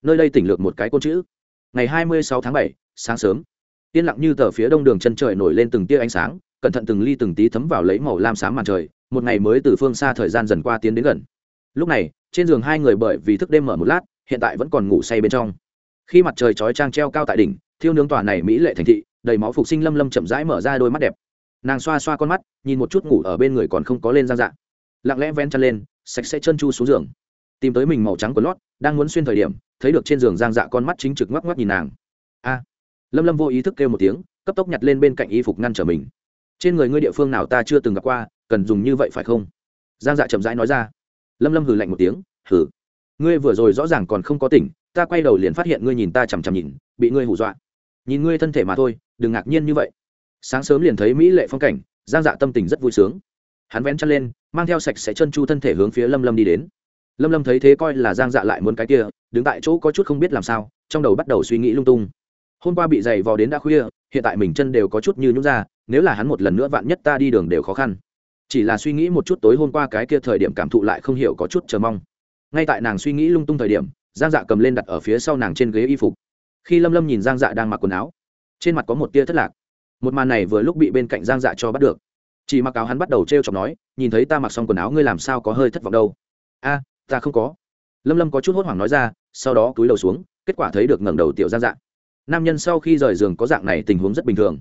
Nơi đây tỉnh lược một cái côn chữ. Ngày hai mươi sáu tháng bảy, sáng sớm. Yên lặng như tờ phía đông đường chân trời nổi lên từng tia ánh sáng, cẩn thận từng ly từng tí thấm vào lấy màu lam sáng màn trời, một ngày mới từ phương xa thời gian dần qua tiến đến gần. Lúc này, trên giường hai người bởi vì thức đêm mở một lát, hiện tại vẫn còn ngủ say bên trong khi mặt trời chói trang treo cao tại đỉnh, thiêu nướng tòa này mỹ lệ thành thị, đầy máu phục sinh lâm lâm chậm rãi mở ra đôi mắt đẹp. Nàng xoa xoa con mắt, nhìn một chút ngủ ở bên người còn không có lên giang dạ. Lặng lẽ ven chân lên, sạch sẽ chân chu xuống giường. Tìm tới mình màu trắng của lót, đang muốn xuyên thời điểm, thấy được trên giường giang dạ con mắt chính trực ngoắc ngoắc nhìn nàng. A! Lâm lâm vô ý thức kêu một tiếng, cấp tốc nhặt lên bên cạnh y phục ngăn trở mình. Trên người ngươi địa phương nào ta chưa từng gặp qua, cần dùng như vậy phải không? Giang dạ chậm rãi nói ra. Lâm lâm hừ lạnh một tiếng, hừ. Ngươi vừa rồi rõ ràng còn không có tỉnh ta quay đầu liền phát hiện ngươi nhìn ta chằm chằm nhìn, bị ngươi hù dọa. Nhìn ngươi thân thể mà thôi, đừng ngạc nhiên như vậy. Sáng sớm liền thấy mỹ lệ phong cảnh, giang dạ tâm tình rất vui sướng. Hắn vén chăn lên, mang theo sạch sẽ chân chu thân thể hướng phía lâm lâm đi đến. Lâm lâm thấy thế coi là giang dạ lại muốn cái kia, đứng tại chỗ có chút không biết làm sao, trong đầu bắt đầu suy nghĩ lung tung. Hôm qua bị giày vò đến đã khuya, hiện tại mình chân đều có chút như nhúng ra, nếu là hắn một lần nữa vạn nhất ta đi đường đều khó khăn. Chỉ là suy nghĩ một chút tối hôm qua cái kia thời điểm cảm thụ lại không hiểu có chút chờ mong. Ngay tại nàng suy nghĩ lung tung thời điểm giang dạ cầm lên đặt ở phía sau nàng trên ghế y phục. Khi lâm lâm nhìn giang dạ đang mặc quần áo, trên mặt có một tia thất lạc. Một màn này vừa lúc bị bên cạnh giang dạ cho bắt được. Chỉ mặc áo hắn bắt đầu t r e o chọc nói, nhìn thấy ta mặc xong quần áo ngươi làm sao có hơi thất vọng đâu? A, ta không có. Lâm lâm có chút hốt hoảng nói ra, sau đó túi đầu xuống, kết quả thấy được ngẩng đầu tiểu giang dạ. Nam nhân sau khi rời giường có dạng này tình huống rất bình thường.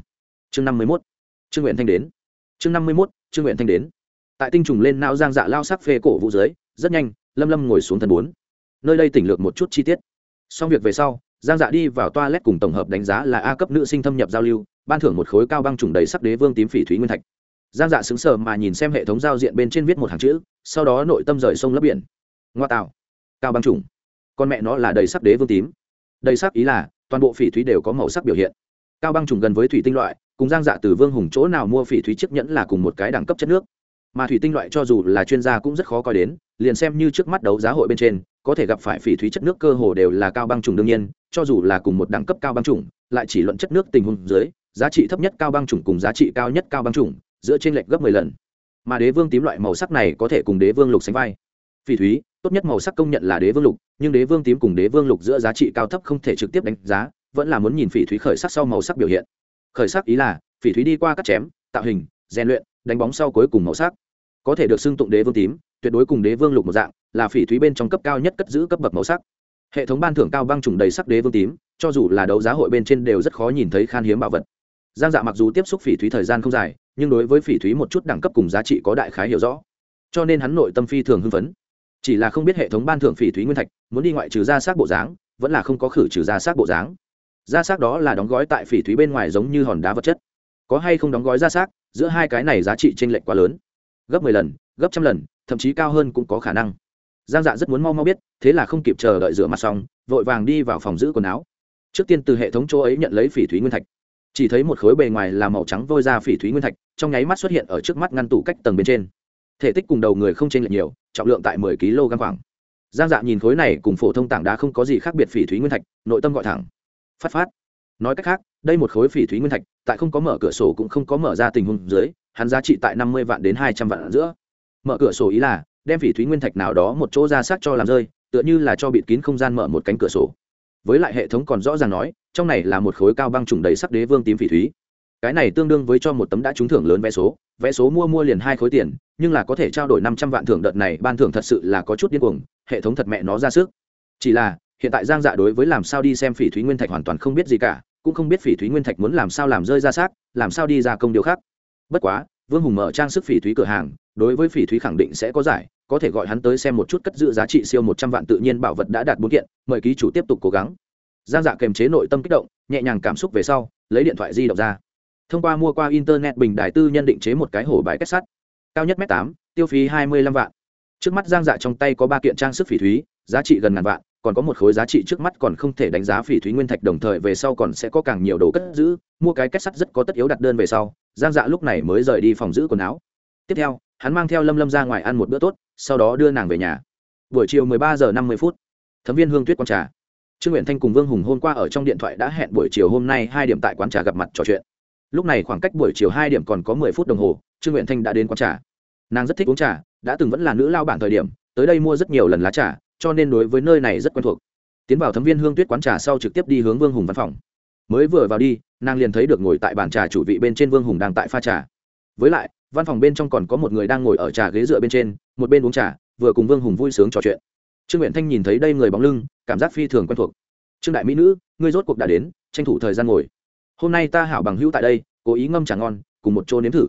Chương năm mươi mốt, trương nguyện thanh đến. Chương năm mươi mốt, trương nguyện thanh đến. Tại tinh trùng lên não giang dạ lao sắc phê cổ vũ dưới, rất nhanh, lâm lâm ngồi xuống thân bốn nơi đây tỉnh lược một chút chi tiết. Xong việc về sau, giang dạ đi vào toilet cùng tổng hợp đánh giá là a cấp nữ sinh thâm nhập giao lưu, ban thưởng một khối cao băng trùng đầy sắc đế vương tím phỉ thúy nguyên thạch. Giang dạ xứng sờ mà nhìn xem hệ thống giao diện bên trên viết một hàng chữ, sau đó nội tâm rời sông lấp biển. Ngoa tạo. Cao băng trùng. Con mẹ nó là đầy sắc đế vương tím. Đầy sắc ý là, toàn bộ phỉ thúy đều có màu sắc biểu hiện. Cao băng trùng gần với thủy tinh loại, cùng giang dạ từ vương hùng chỗ nào mua phỉ thúy chiếc nhẫn là cùng một cái đẳng cấp chất nước. Mà thủy tinh loại cho dù là chuyên gia cũng rất khó coi đến, liền xem như trước mắt đấu giá hội bên trên có thể gặp phải phỉ thúy chất nước cơ hồ đều là cao băng trùng đương nhiên, cho dù là cùng một đẳng cấp cao băng trùng, lại chỉ luận chất nước tình huống dưới, giá trị thấp nhất cao băng trùng cùng giá trị cao nhất cao băng trùng, giữa trên lệch gấp mười lần. Mà đế vương tím loại màu sắc này có thể cùng đế vương lục sánh vai. Phỉ thúy, tốt nhất màu sắc công nhận là đế vương lục, nhưng đế vương tím cùng đế vương lục giữa giá trị cao thấp không thể trực tiếp đánh giá, vẫn là muốn nhìn phỉ thúy khởi sắc sau màu sắc biểu hiện. Khởi sắc ý là, phỉ thúy đi qua cắt chém, tạo hình, rèn luyện, đánh bóng sau cuối cùng màu sắc. Có thể được xưng tụng đế vương tím, tuyệt đối cùng đế vương lục một dạng là phỉ thúy bên trong cấp cao nhất cất giữ cấp bậc màu sắc. Hệ thống ban thưởng cao băng trùng đầy sắc đế vương tím, cho dù là đấu giá hội bên trên đều rất khó nhìn thấy khan hiếm bảo vật. Giang dạ mặc dù tiếp xúc phỉ thúy thời gian không dài, nhưng đối với phỉ thúy một chút đẳng cấp cùng giá trị có đại khái hiểu rõ. Cho nên hắn nội tâm phi thường hưng phấn. Chỉ là không biết hệ thống ban thưởng phỉ thúy nguyên thạch, muốn đi ngoại trừ ra xác bộ dáng, vẫn là không có khử trừ ra xác bộ dáng. Ra xác đó là đóng gói tại phỉ thúy bên ngoài giống như hòn đá vật chất. Có hay không đóng gói ra xác, giữa hai cái này giá trị t r ê n lệch quá lớn. Gấp mười lần, gấp trăm lần, thậm chí cao hơn cũng có khả năng giang dạ rất muốn mau mau biết, thế là không kịp chờ đợi rửa mặt xong, vội vàng đi vào phòng giữ quần áo. Trước tiên từ hệ thống chỗ ấy nhận lấy phỉ thúy nguyên thạch. Chỉ thấy một khối bề ngoài là màu trắng vôi ra phỉ thúy nguyên thạch, trong nháy mắt xuất hiện ở trước mắt ngăn tủ cách tầng bên trên. Thể tích cùng đầu người không chênh lệch nhiều, trọng lượng tại mười kg khoảng. Giang dạ nhìn khối này cùng phổ thông tảng đá không có gì khác biệt phỉ thúy nguyên thạch, nội tâm gọi thẳng. Phát phát. Nói cách khác, đây một khối phỉ thúy nguyên thạch, tại không có mở cửa sổ cũng không có mở ra tình huống dưới, hắn giá trị tại năm mươi vạn đến hai trăm vạn giữa. Mở cửa sổ ý là đem phỉ thúy nguyên thạch nào đó một chỗ ra xác cho làm rơi, tựa như là cho bịt kín không gian mở một cánh cửa sổ. Với lại hệ thống còn rõ ràng nói, trong này là một khối cao băng trùng đầy sắc đế vương tím phỉ thúy. Cái này tương đương với cho một tấm đã trúng thưởng lớn vé số vé số mua mua liền hai khối tiền, nhưng là có thể trao đổi năm trăm vạn thưởng đợt này, ban thưởng thật sự là có chút điên cuồng, hệ thống thật mẹ nó ra sức. Chỉ là, hiện tại giang dạ đối với làm sao đi xem phỉ thúy nguyên thạch hoàn toàn không biết gì cả, cũng không biết phỉ thúy nguyên thạch muốn làm sao làm rơi ra xác, làm sao đi ra công điều khác. Bất quá, vương hùng mở trang sức phỉ thúy cửa hàng, đối với phỉ thúy khẳng định sẽ có giải có thể gọi hắn tới xem một chút cất giữ giá trị siêu một trăm vạn tự nhiên bảo vật đã đạt bốn kiện, mời ký chủ tiếp tục cố gắng. Giang dạ kềm chế nội tâm kích động, nhẹ nhàng cảm xúc về sau, lấy điện thoại di động ra. Thông qua mua qua internet bình đại tư nhân định chế một cái hổ bài kết sắt, cao nhất m tám, tiêu phí hai mươi lăm vạn. Trước mắt giang dạ trong tay có ba kiện trang sức phỉ thúy, giá trị gần ngàn vạn, còn có một khối giá trị trước mắt còn không thể đánh giá phỉ thúy nguyên thạch đồng thời về sau còn sẽ có càng nhiều đồ cất giữ, mua cái kết sắt rất có tất yếu đặt đơn về sau, giang dạ lúc này mới rời đi phòng giữ quần áo. Tiếp theo hắn mang theo lâm lâm ra ngoài ăn một bữa tốt, sau đó đưa nàng về nhà. Buổi chiều 13 giờ 50 phút, thấm viên hương tuyết quán trà. Trương nguyện thanh cùng vương hùng hôm qua ở trong điện thoại đã hẹn buổi chiều hôm nay hai điểm tại quán trà gặp mặt trò chuyện. Lúc này khoảng cách buổi chiều hai điểm còn có mười phút đồng hồ, trương nguyện thanh đã đến quán trà. Nàng rất thích uống trà, đã từng vẫn là nữ lao bản thời điểm, tới đây mua rất nhiều lần lá trà, cho nên đối với nơi này rất quen thuộc. Tiến vào thấm viên hương tuyết quán trà sau trực tiếp đi hướng vương hùng văn phòng. Mới vừa vào đi, nàng liền thấy được ngồi tại bàn trà chủ vị bên trên vương hùng đang tại pha trà. Với lại văn phòng bên trong còn có một người đang ngồi ở trà ghế dựa bên trên, một bên uống trà, vừa cùng vương hùng vui sướng trò chuyện. Trương nguyện thanh nhìn thấy đây người bóng lưng, cảm giác phi thường quen thuộc. Trương đại mỹ nữ, ngươi rốt cuộc đã đến, tranh thủ thời gian ngồi. Hôm nay ta hảo bằng hữu tại đây, cố ý ngâm trà ngon, cùng một chỗ nếm thử.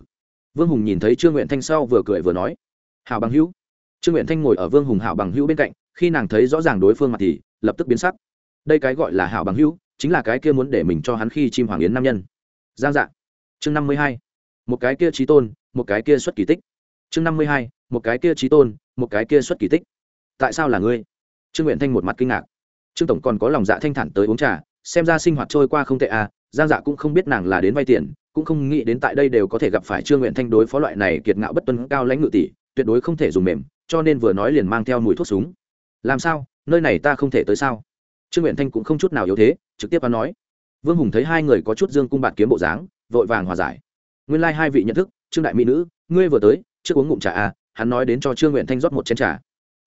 Vương hùng nhìn thấy trương nguyện thanh sau vừa cười vừa nói, hảo bằng hữu. Trương nguyện thanh ngồi ở vương hùng hảo bằng hữu bên cạnh, khi nàng thấy rõ ràng đối phương mặt thì lập tức biến sắc. Đây cái gọi là hảo bằng hữu, chính là cái kia muốn để mình cho hắn khi chim hoàng yến nam nhân. Giang dạ. Chương năm mươi hai. Một cái kia trí tôn một cái kia xuất kỳ tích. Chương năm mươi hai, một cái kia trí tôn, một cái kia xuất kỳ tích. Tại sao là ngươi? Trương nguyện thanh một mặt kinh ngạc. Trương tổng còn có lòng dạ thanh thản tới uống trà, xem ra sinh hoạt trôi qua không tệ à giang dạ cũng không biết nàng là đến vay tiền, cũng không nghĩ đến tại đây đều có thể gặp phải trương nguyện thanh đối phó loại này kiệt ngạo bất tuân cao lãnh ngự tỷ, tuyệt đối không thể dùng mềm, cho nên vừa nói liền mang theo mùi thuốc súng. Làm sao? Nơi này ta không thể tới sao? Trương nguyện thanh cũng không chút nào yếu thế, trực tiếp hắn nói. Vương hùng thấy hai người có chút dương cung bạt kiếm bộ dáng, vội vàng hòa giải. Nguyên lai、like、hai vị nhận thức trương đại mỹ nữ, ngươi vừa tới, trước uống ngụm trà à hắn nói đến cho trương nguyện thanh rót một chén trà.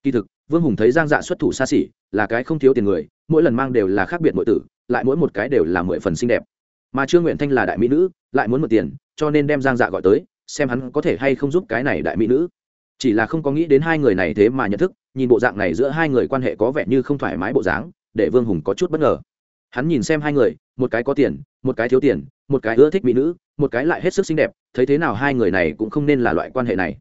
Kỳ thực, vương hùng thấy giang dạ xuất thủ xa xỉ, là cái không thiếu tiền người, mỗi lần mang đều là khác biệt mọi tử, lại mỗi một cái đều là mười phần xinh đẹp. Mà trương nguyện thanh là đại mỹ nữ, lại muốn một tiền, cho nên đem giang dạ gọi tới, xem hắn có thể hay không giúp cái này đại mỹ nữ. Chỉ là không có nghĩ đến hai người này thế mà nhận thức, nhìn bộ dạng này giữa hai người quan hệ có vẻ như không thoải mái bộ dáng, để vương hùng có chút bất ngờ hắn nhìn xem hai người, một cái có tiền, một cái thiếu tiền, một cái ưa thích mỹ nữ, một cái lại hết sức xinh đẹp, thấy thế nào hai người này cũng không nên là loại quan hệ này.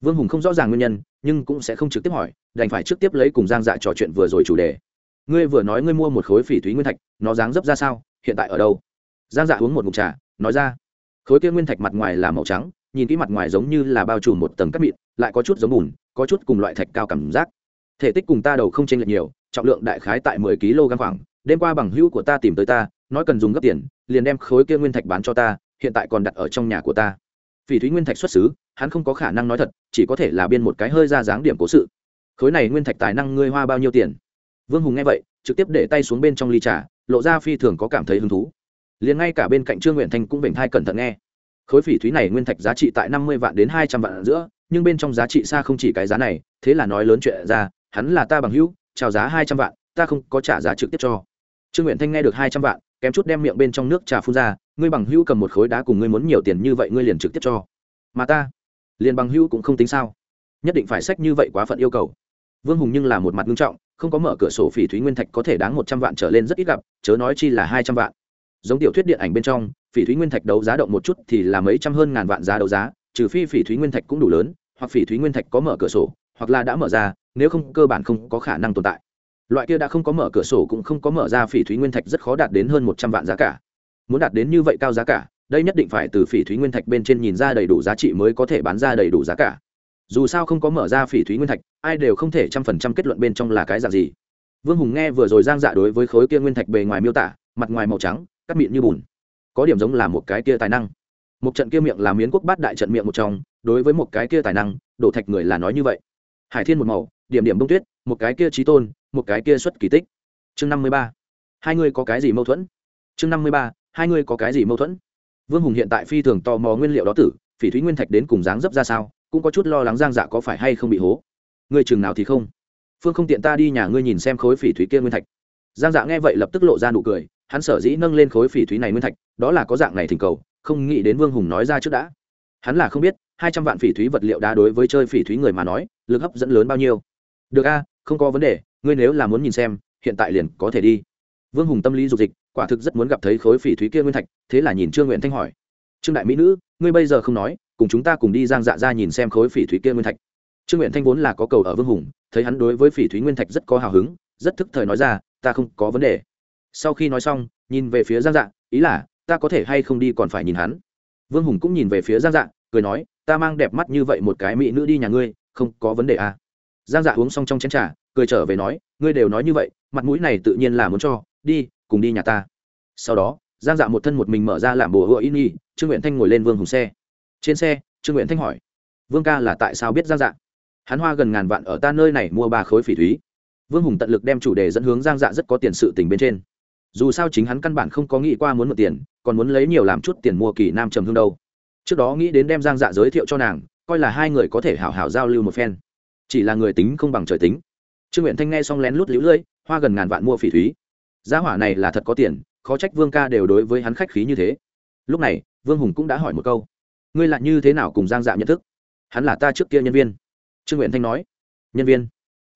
Vương hùng không rõ ràng nguyên nhân, nhưng cũng sẽ không trực tiếp hỏi, đành phải trực tiếp lấy cùng giang dạ trò chuyện vừa rồi chủ đề. Ngươi vừa nói ngươi mua một khối phỉ thúy nguyên thạch, nó dáng dấp ra sao, hiện tại ở đâu? Giang dạ uống một mục trà, nói ra, khối kia nguyên thạch mặt ngoài là màu trắng, nhìn kỹ mặt ngoài giống như là bao trùm một tầng cắt mịn, lại có chút giống bùn, có chút cùng loại thạch cao cảm giác. Thể tích cùng ta đầu không chênh lệch nhiều, trọng lượng đại khái tại mười kg khoảng đêm qua bằng hữu của ta tìm tới ta, nói cần dùng gấp tiền, liền đem khối kia nguyên thạch bán cho ta, hiện tại còn đặt ở trong nhà của ta. Phỉ thúy nguyên thạch xuất xứ, hắn không có khả năng nói thật, chỉ có thể là biên một cái hơi ra dáng điểm cố sự. Khối này nguyên thạch tài năng ngươi hoa bao nhiêu tiền? Vương hùng nghe vậy, trực tiếp để tay xuống bên trong ly trà, lộ ra phi thường có cảm thấy hứng thú. Liền ngay cả bên cạnh trương nguyện thanh cũng vểnh thai cẩn thận nghe. Khối phỉ thúy này nguyên thạch giá trị tại năm mươi vạn đến hai trăm vạn giữa, nhưng bên trong giá trị xa không chỉ cái giá này, thế là nói lớn chuyện ra, hắn là ta bằng hữu, chào giá hai trăm vạn, ta không có trả giá trực tiếp cho trương nguyện thanh nghe được hai trăm vạn, kém chút đem miệng bên trong nước trà phun ra, ngươi bằng hữu cầm một khối đá cùng ngươi muốn nhiều tiền như vậy ngươi liền trực tiếp cho. Mà ta, liền bằng hữu cũng không tính sao. Nhất định phải sách như vậy quá phận yêu cầu. Vương hùng nhưng là một mặt nghiêm trọng, không có mở cửa sổ phỉ thúy nguyên thạch có thể đáng một trăm vạn trở lên rất ít gặp, chớ nói chi là hai trăm vạn. Giống tiểu thuyết điện ảnh bên trong, phỉ thúy nguyên thạch đấu giá động một chút thì là mấy trăm hơn ngàn vạn giá đấu giá, trừ phi phỉ thúy nguyên thạch cũng đủ lớn, hoặc phỉ thúy nguyên thạch có mở cửa sổ, hoặc là đã mở ra, nếu không cơ bản không có khả năng tồn tại loại kia đã không có mở cửa sổ cũng không có mở ra phỉ thúy nguyên thạch rất khó đạt đến hơn một trăm vạn giá cả. Muốn đạt đến như vậy cao giá cả, đây nhất định phải từ phỉ thúy nguyên thạch bên trên nhìn ra đầy đủ giá trị mới có thể bán ra đầy đủ giá cả. Dù sao không có mở ra phỉ thúy nguyên thạch, ai đều không thể trăm phần trăm kết luận bên trong là cái dạng gì. Vương hùng nghe vừa rồi giang dạ đối với khối kia nguyên thạch bề ngoài miêu tả, mặt ngoài màu trắng, cắt miệng như bùn. Có điểm giống là một cái kia tài năng. Một trận kia miệng là miến quốc bát đại trận miệng một trong, đối với một cái kia tài năng, đổ thạch người là nói như vậy. Hải thiên một màu, điểm điểm bông tuyết, một cái kia trí tôn một cái kia xuất kỳ tích. Chương năm mươi ba. Hai người có cái gì mâu thuẫn? Chương năm mươi ba, hai người có cái gì mâu thuẫn? Vương hùng hiện tại phi thường tò mò nguyên liệu đó tử, phỉ thúy nguyên thạch đến cùng dáng dấp ra sao, cũng có chút lo lắng giang dạ có phải hay không bị hố. Người chừng nào thì không. Phương không tiện ta đi nhà ngươi nhìn xem khối phỉ thúy kia nguyên thạch. Giang dạ nghe vậy lập tức lộ ra nụ cười, hắn sở dĩ nâng lên khối phỉ thúy này nguyên thạch, đó là có dạng này thỉnh cầu, không nghĩ đến vương hùng nói ra trước đã. Hắn là không biết, hai trăm vạn phỉ thúy vật liệu đá đối với chơi phỉ thúy người mà nói, lực hấp dẫn lớn bao nhiêu. Được a, không có vấn đề ngươi nếu là muốn nhìn xem, hiện tại liền có thể đi. Vương hùng tâm lý dục dịch, quả thực rất muốn gặp thấy khối phỉ thúy kia nguyên thạch, thế là nhìn trương nguyện thanh hỏi, trương đại mỹ nữ, ngươi bây giờ không nói, cùng chúng ta cùng đi giang dạ ra nhìn xem khối phỉ thúy kia nguyên thạch. Trương nguyện thanh vốn là có cầu ở vương hùng, thấy hắn đối với phỉ thúy nguyên thạch rất có hào hứng, rất thức thời nói ra, ta không có vấn đề. Sau khi nói xong, nhìn về phía giang dạ ý là, ta có thể hay không đi còn phải nhìn hắn? Vương hùng cũng nhìn về phía giang dạ cười nói, ta mang đẹp mắt như vậy một cái mỹ nữ đi nhà ngươi, không có vấn đề à. giang dạ uống xong trong chén t r à cười trở về nói, ngươi đều nói như vậy, mặt mũi này tự nhiên là muốn cho, đi, cùng đi nhà ta. Sau đó, giang dạ một thân một mình mở ra làm bồ hựa in y trương nguyện thanh ngồi lên vương hùng xe. Trên xe, trương nguyện thanh hỏi, vương ca là tại sao biết giang dạ? Hắn hoa gần ngàn vạn ở ta nơi này mua ba khối phỉ thúy. Vương hùng tận lực đem chủ đề dẫn hướng giang dạ rất có tiền sự tình bên trên. Dù sao chính hắn căn bản không có nghĩ qua muốn mượn tiền, còn muốn lấy nhiều làm chút tiền mua kỳ nam trầm hương đâu. Trước đó nghĩ đến đem giang dạ giới thiệu cho nàng, coi là hai người có thể hảo hảo giao lưu một phen. Chỉ là người tính không bằng trời tính trương nguyện thanh nghe xong lén lút lũ lưỡi hoa gần ngàn vạn mua phỉ thúy. Giá hỏa này là thật có tiền, khó trách vương ca đều đối với hắn khách khí như thế. Lúc này, vương hùng cũng đã hỏi một câu. Ngươi lại như thế nào cùng giang dạ nhận thức? Hắn là ta trước kia nhân viên. Trương nguyện thanh nói. Nhân viên.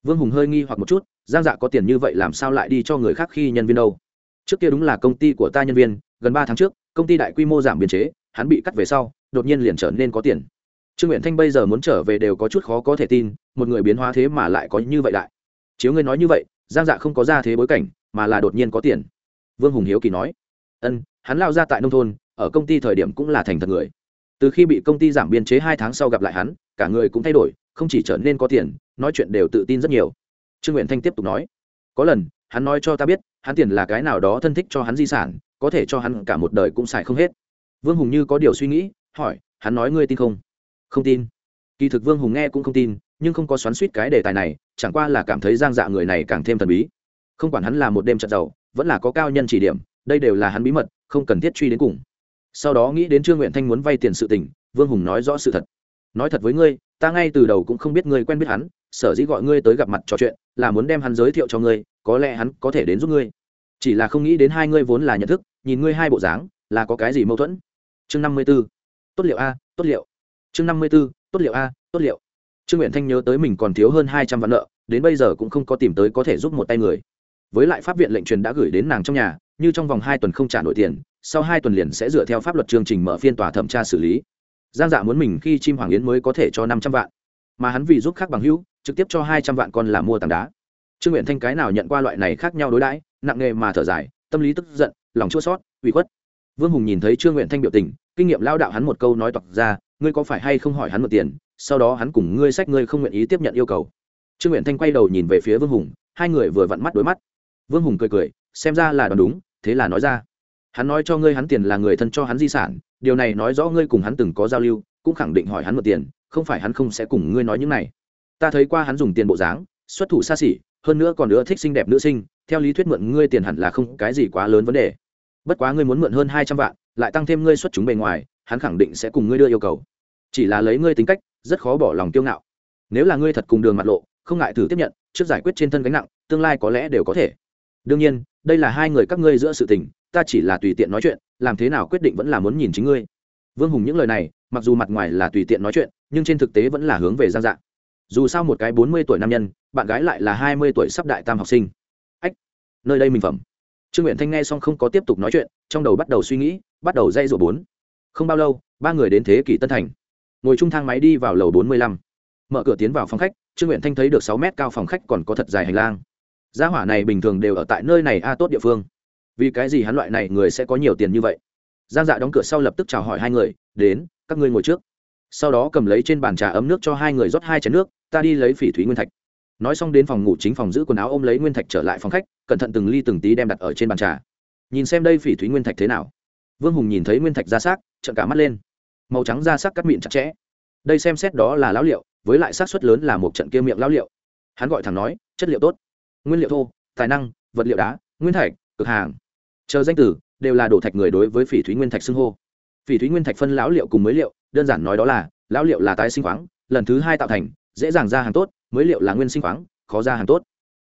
Vương hùng hơi nghi hoặc một chút, giang dạ có tiền như vậy làm sao lại đi cho người khác khi nhân viên đâu? Trước kia đúng là công ty của ta nhân viên, gần ba tháng trước, công ty đại quy mô giảm biên chế, hắn bị cắt về sau, đột nhiên liền trở nên có tiền. Trương nguyện thanh bây giờ muốn trở về đều có chút khó có thể tin, một người biến hóa thế mà lại có như vậy đại chiếu ngươi nói như vậy, giang dạ không có ra thế bối cảnh, mà là đột nhiên có tiền. Vương hùng hiếu kỳ nói, ân, hắn lao ra tại nông thôn, ở công ty thời điểm cũng là thành thật người. Từ khi bị công ty giảm biên chế hai tháng sau gặp lại hắn, cả người cũng thay đổi, không chỉ trở nên có tiền, nói chuyện đều tự tin rất nhiều. Trương nguyện thanh tiếp tục nói, có lần, hắn nói cho ta biết, hắn tiền là cái nào đó thân thích cho hắn di sản, có thể cho hắn cả một đời cũng xài không hết. Vương hùng như có điều suy nghĩ, hỏi, hắn nói ngươi tin không? Không tin. Kỳ thực vương hùng nghe cũng không tin, nhưng không có xoắn suýt cái đề tài này chẳng qua là cảm thấy giang dạ người này càng thêm thần bí. Không quản hắn là một đêm trận giàu, vẫn là có cao nhân chỉ điểm, đây đều là hắn bí mật, không cần thiết truy đến cùng. Sau đó nghĩ đến trương nguyện thanh muốn vay tiền sự tình, vương hùng nói rõ sự thật. Nói thật với ngươi, ta ngay từ đầu cũng không biết ngươi quen biết hắn, sở dĩ gọi ngươi tới gặp mặt trò chuyện, là muốn đem hắn giới thiệu cho ngươi, có lẽ hắn có thể đến giúp ngươi. Chỉ là không nghĩ đến hai ngươi vốn là nhận thức, nhìn ngươi hai bộ dáng, là có cái gì mâu thuẫn? Chương năm mươi b ố tốt liệu a, tốt liệu. Chương năm mươi b ố tốt liệu a, tốt liệu trương nguyện thanh nhớ tới mình còn thiếu hơn hai trăm vạn nợ, đến bây giờ cũng không có tìm tới có thể giúp một tay người. Với lại pháp viện lệnh truyền đã gửi đến nàng trong nhà, như trong vòng hai tuần không trả nổi tiền, sau hai tuần liền sẽ dựa theo pháp luật chương trình mở phiên tòa thẩm tra xử lý. Giang dạ muốn mình khi chim hoàng yến mới có thể cho năm trăm vạn, mà hắn vì giúp khác bằng hữu, trực tiếp cho hai trăm vạn con là mua tảng đá. Trương nguyện thanh cái nào nhận qua loại này khác nhau đối đãi, nặng nghề mà thở dài, tâm lý tức giận, lòng chua sót ủy khuất. Vương hùng nhìn thấy trương nguyện thanh biểu tình, kinh nghiệm lao đạo hắn một câu nói toặc ra, ngươi có phải hay không hỏi hắn một tiền sau đó hắn cùng ngươi sách ngươi không nguyện ý tiếp nhận yêu cầu. Trương nguyện thanh quay đầu nhìn về phía vương hùng, hai người vừa vặn mắt đối mắt. Vương hùng cười cười, xem ra là đoán đúng, thế là nói ra. Hắn nói cho ngươi hắn tiền là người thân cho hắn di sản, điều này nói rõ ngươi cùng hắn từng có giao lưu, cũng khẳng định hỏi hắn một tiền, không phải hắn không sẽ cùng ngươi nói những này. Ta thấy qua hắn dùng tiền bộ dáng, xuất thủ xa xỉ, hơn nữa còn nữa thích xinh đẹp nữ sinh, theo lý thuyết mượn ngươi tiền hẳn là không cái gì quá lớn vấn đề. Bất quá ngươi muốn mượn hơn hai trăm vạn, lại tăng thêm ngươi xuất chúng bề ngoài, hắn khẳng định sẽ cùng ngươi đưa yêu cầu. Chỉ là lấy ngươi tính cách rất khó bỏ lòng kiêu ngạo. Nếu là ngươi thật cùng đường mặt lộ, không ngại thử tiếp nhận, trước giải quyết trên thân gánh nặng, tương lai có lẽ đều có thể. Đương nhiên, đây là hai người các ngươi giữa sự tình, ta chỉ là tùy tiện nói chuyện, làm thế nào quyết định vẫn là muốn nhìn chính ngươi. Vương hùng những lời này, mặc dù mặt ngoài là tùy tiện nói chuyện, nhưng trên thực tế vẫn là hướng về giang dạng dù sao một cái bốn mươi tuổi nam nhân, bạn gái lại là hai mươi tuổi sắp đại tam học sinh. Ách, nơi đây mình phẩm. Trương nguyện thanh nghe xong không có tiếp tục nói chuyện, trong đầu bắt đầu suy nghĩ, bắt đầu dây rủa bốn. Không bao lâu, ba người đến thế kỷ tân thành ngồi chung thang máy đi vào lầu bốn mươi lăm. Mở cửa tiến vào phòng khách, trương nguyện thanh thấy được sáu mét cao phòng khách còn có thật dài hành lang. Gia hỏa này bình thường đều ở tại nơi này a, tốt địa phương. Vì cái gì hắn loại này người sẽ có nhiều tiền như vậy? Giang dạ đóng cửa sau lập tức chào hỏi hai người, đến, các ngươi ngồi trước. Sau đó cầm lấy trên bàn trà ấm nước cho hai người rót hai chén nước, ta đi lấy phỉ thúy nguyên thạch. Nói xong đến phòng ngủ chính phòng giữ quần áo ôm lấy nguyên thạch trở lại phòng khách, cẩn thận từng ly từng tí đem đặt ở trên bàn trà. Nhìn xem đây phỉ thúy nguyên thạch thế nào. Vương hùng nhìn thấy nguyên thạch ra xác, trợn cả mắt lên màu trắng da sắc cắt mịn chặt chẽ. Đây xem xét đó là lão liệu, với lại xác suất lớn là một trận kia miệng lão liệu. Hắn gọi thẳng nói, chất liệu tốt. Nguyên liệu thô, tài năng, vật liệu đá, nguyên thạch, cực hàng. Chờ danh từ, đều là đổ thạch người đối với phỉ thúy nguyên thạch xưng hô. Phỉ thúy nguyên thạch phân lão liệu cùng mới liệu, đơn giản nói đó là, lão liệu là tái sinh khoáng, lần thứ hai tạo thành, dễ dàng ra hàng tốt, mới liệu là nguyên sinh khoáng, khó ra hàng tốt.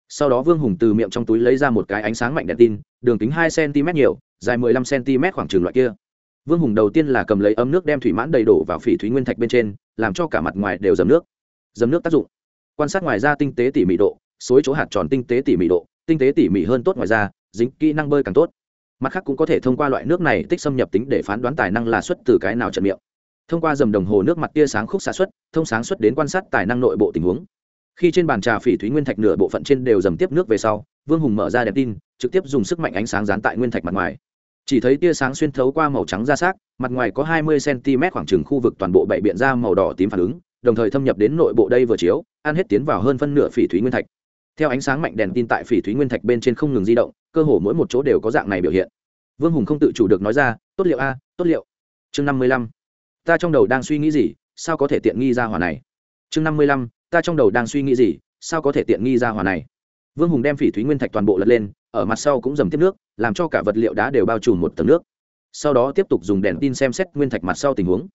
Sau đó vương hùng từ miệng trong túi lấy ra một cái ánh sáng mạnh đèn tin, đường kính hai cm nhiều, dài mười lăm cm khoảng trường loại kia vương hùng đầu tiên là cầm lấy ấm nước đem thủy mãn đầy đổ vào phỉ thúy nguyên thạch bên trên, làm cho cả mặt ngoài đều dầm nước. Dầm nước tác dụng. Quan sát ngoài ra tinh tế tỉ mỉ độ, xối chỗ hạt tròn tinh tế tỉ mỉ độ, tinh tế tỉ mỉ hơn tốt ngoài ra dính kỹ năng bơi càng tốt. Mặt khác cũng có thể thông qua loại nước này tích xâm nhập tính để phán đoán tài năng là xuất từ cái nào trận miệng. Thông qua dầm đồng hồ nước mặt tia sáng khúc xạ xuất, thông sáng xuất đến quan sát tài năng nội bộ tình huống. Khi trên bàn trà phỉ thúy nguyên thạch nửa bộ phận trên đều dầm tiếp nước về sau, vương hùng mở ra đèn tin, trực tiếp dùng sức mạnh ánh sáng dán tại nguyên thạch mặt ngoài chỉ thấy tia sáng xuyên thấu qua màu trắng ra xác, mặt ngoài có hai mươi cm khoảng trừng khu vực toàn bộ bảy biện ra màu đỏ tím phản ứng, đồng thời thâm nhập đến nội bộ đây vừa chiếu, ăn hết tiến vào hơn phân nửa phỉ thúy nguyên thạch. Theo ánh sáng mạnh đèn tin tại phỉ thúy nguyên thạch bên trên không ngừng di động, cơ hồ mỗi một chỗ đều có dạng này biểu hiện. Vương hùng không tự chủ được nói ra, tốt liệu a, tốt liệu. Chương năm mươi lăm. Ta trong đầu đang suy nghĩ gì, sao có thể tiện nghi ra hòa này? Chương năm mươi lăm. Ta trong đầu đang suy nghĩ gì, sao có thể tiện nghi ra hòa này? Vương hùng đem phỉ thúy nguyên thạch toàn bộ lật lên ở mặt sau cũng dầm tiếp nước, làm cho cả vật liệu đá đều bao trùm một tầng nước. Sau đó tiếp tục dùng đèn tin xem xét nguyên thạch mặt sau tình huống.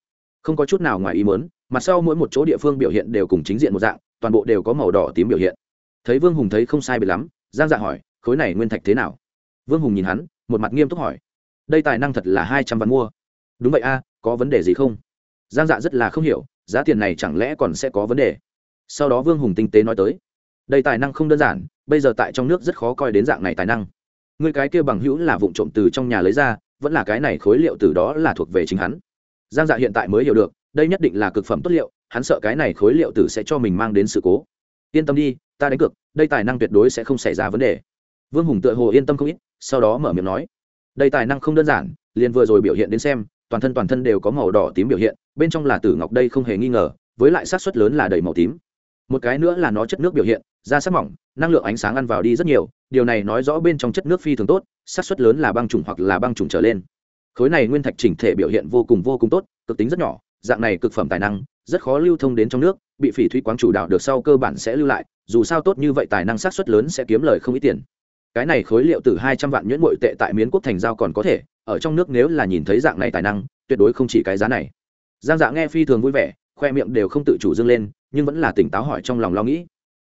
Không có chút nào ngoài ý mớn mặt sau mỗi một chỗ địa phương biểu hiện đều cùng chính diện một dạng, toàn bộ đều có màu đỏ tím biểu hiện. Thấy vương hùng thấy không sai bị lắm, giang dạ hỏi, khối này nguyên thạch thế nào? Vương hùng nhìn hắn, một mặt nghiêm túc hỏi, đây tài năng thật là hai trăm vạn mua. Đúng vậy a, có vấn đề gì không? Giang dạ rất là không hiểu, giá tiền này chẳng lẽ còn sẽ có vấn đề? Sau đó vương hùng tinh tế nói tới, đây tài năng không đơn giản bây giờ tại trong nước rất khó coi đến dạng này tài năng. Người cái kia bằng hữu là vụ trộm từ trong nhà lấy ra, vẫn là cái này khối liệu từ đó là thuộc về chính hắn. Giang dạ hiện tại mới hiểu được, đây nhất định là cực phẩm tốt liệu, hắn sợ cái này khối liệu tử sẽ cho mình mang đến sự cố. Yên tâm đi, ta đánh cược, đây tài năng tuyệt đối sẽ không xảy ra vấn đề. Vương hùng tựa hồ yên tâm không ít, sau đó mở miệng nói, đây tài năng không đơn giản, liền vừa rồi biểu hiện đến xem, toàn thân toàn thân đều có màu đỏ tím biểu hiện, bên trong là tử ngọc đây không hề nghi ngờ, với lại xác suất lớn là đầy màu tím một cái nữa là nó chất nước biểu hiện, da sắc mỏng, năng lượng ánh sáng ăn vào đi rất nhiều, điều này nói rõ bên trong chất nước phi thường tốt, xác suất lớn là băng trùng hoặc là băng trùng trở lên. Khối này nguyên thạch chỉnh thể biểu hiện vô cùng vô cùng tốt, cực tính rất nhỏ, dạng này cực phẩm tài năng, rất khó lưu thông đến trong nước, bị phỉ thúy quáng chủ đạo được sau cơ bản sẽ lưu lại, dù sao tốt như vậy tài năng xác suất lớn sẽ kiếm lời không ít tiền. Cái này khối liệu từ hai trăm vạn nhuyễn bội tệ tại miến quốc thành giao còn có thể, ở trong nước nếu là nhìn thấy dạng này tài năng, tuyệt đối không chỉ cái giá này. Giang dạ nghe phi thường vui vẻ khoe miệng đều không tự chủ dâng lên, nhưng vẫn là tỉnh táo hỏi trong lòng lo nghĩ.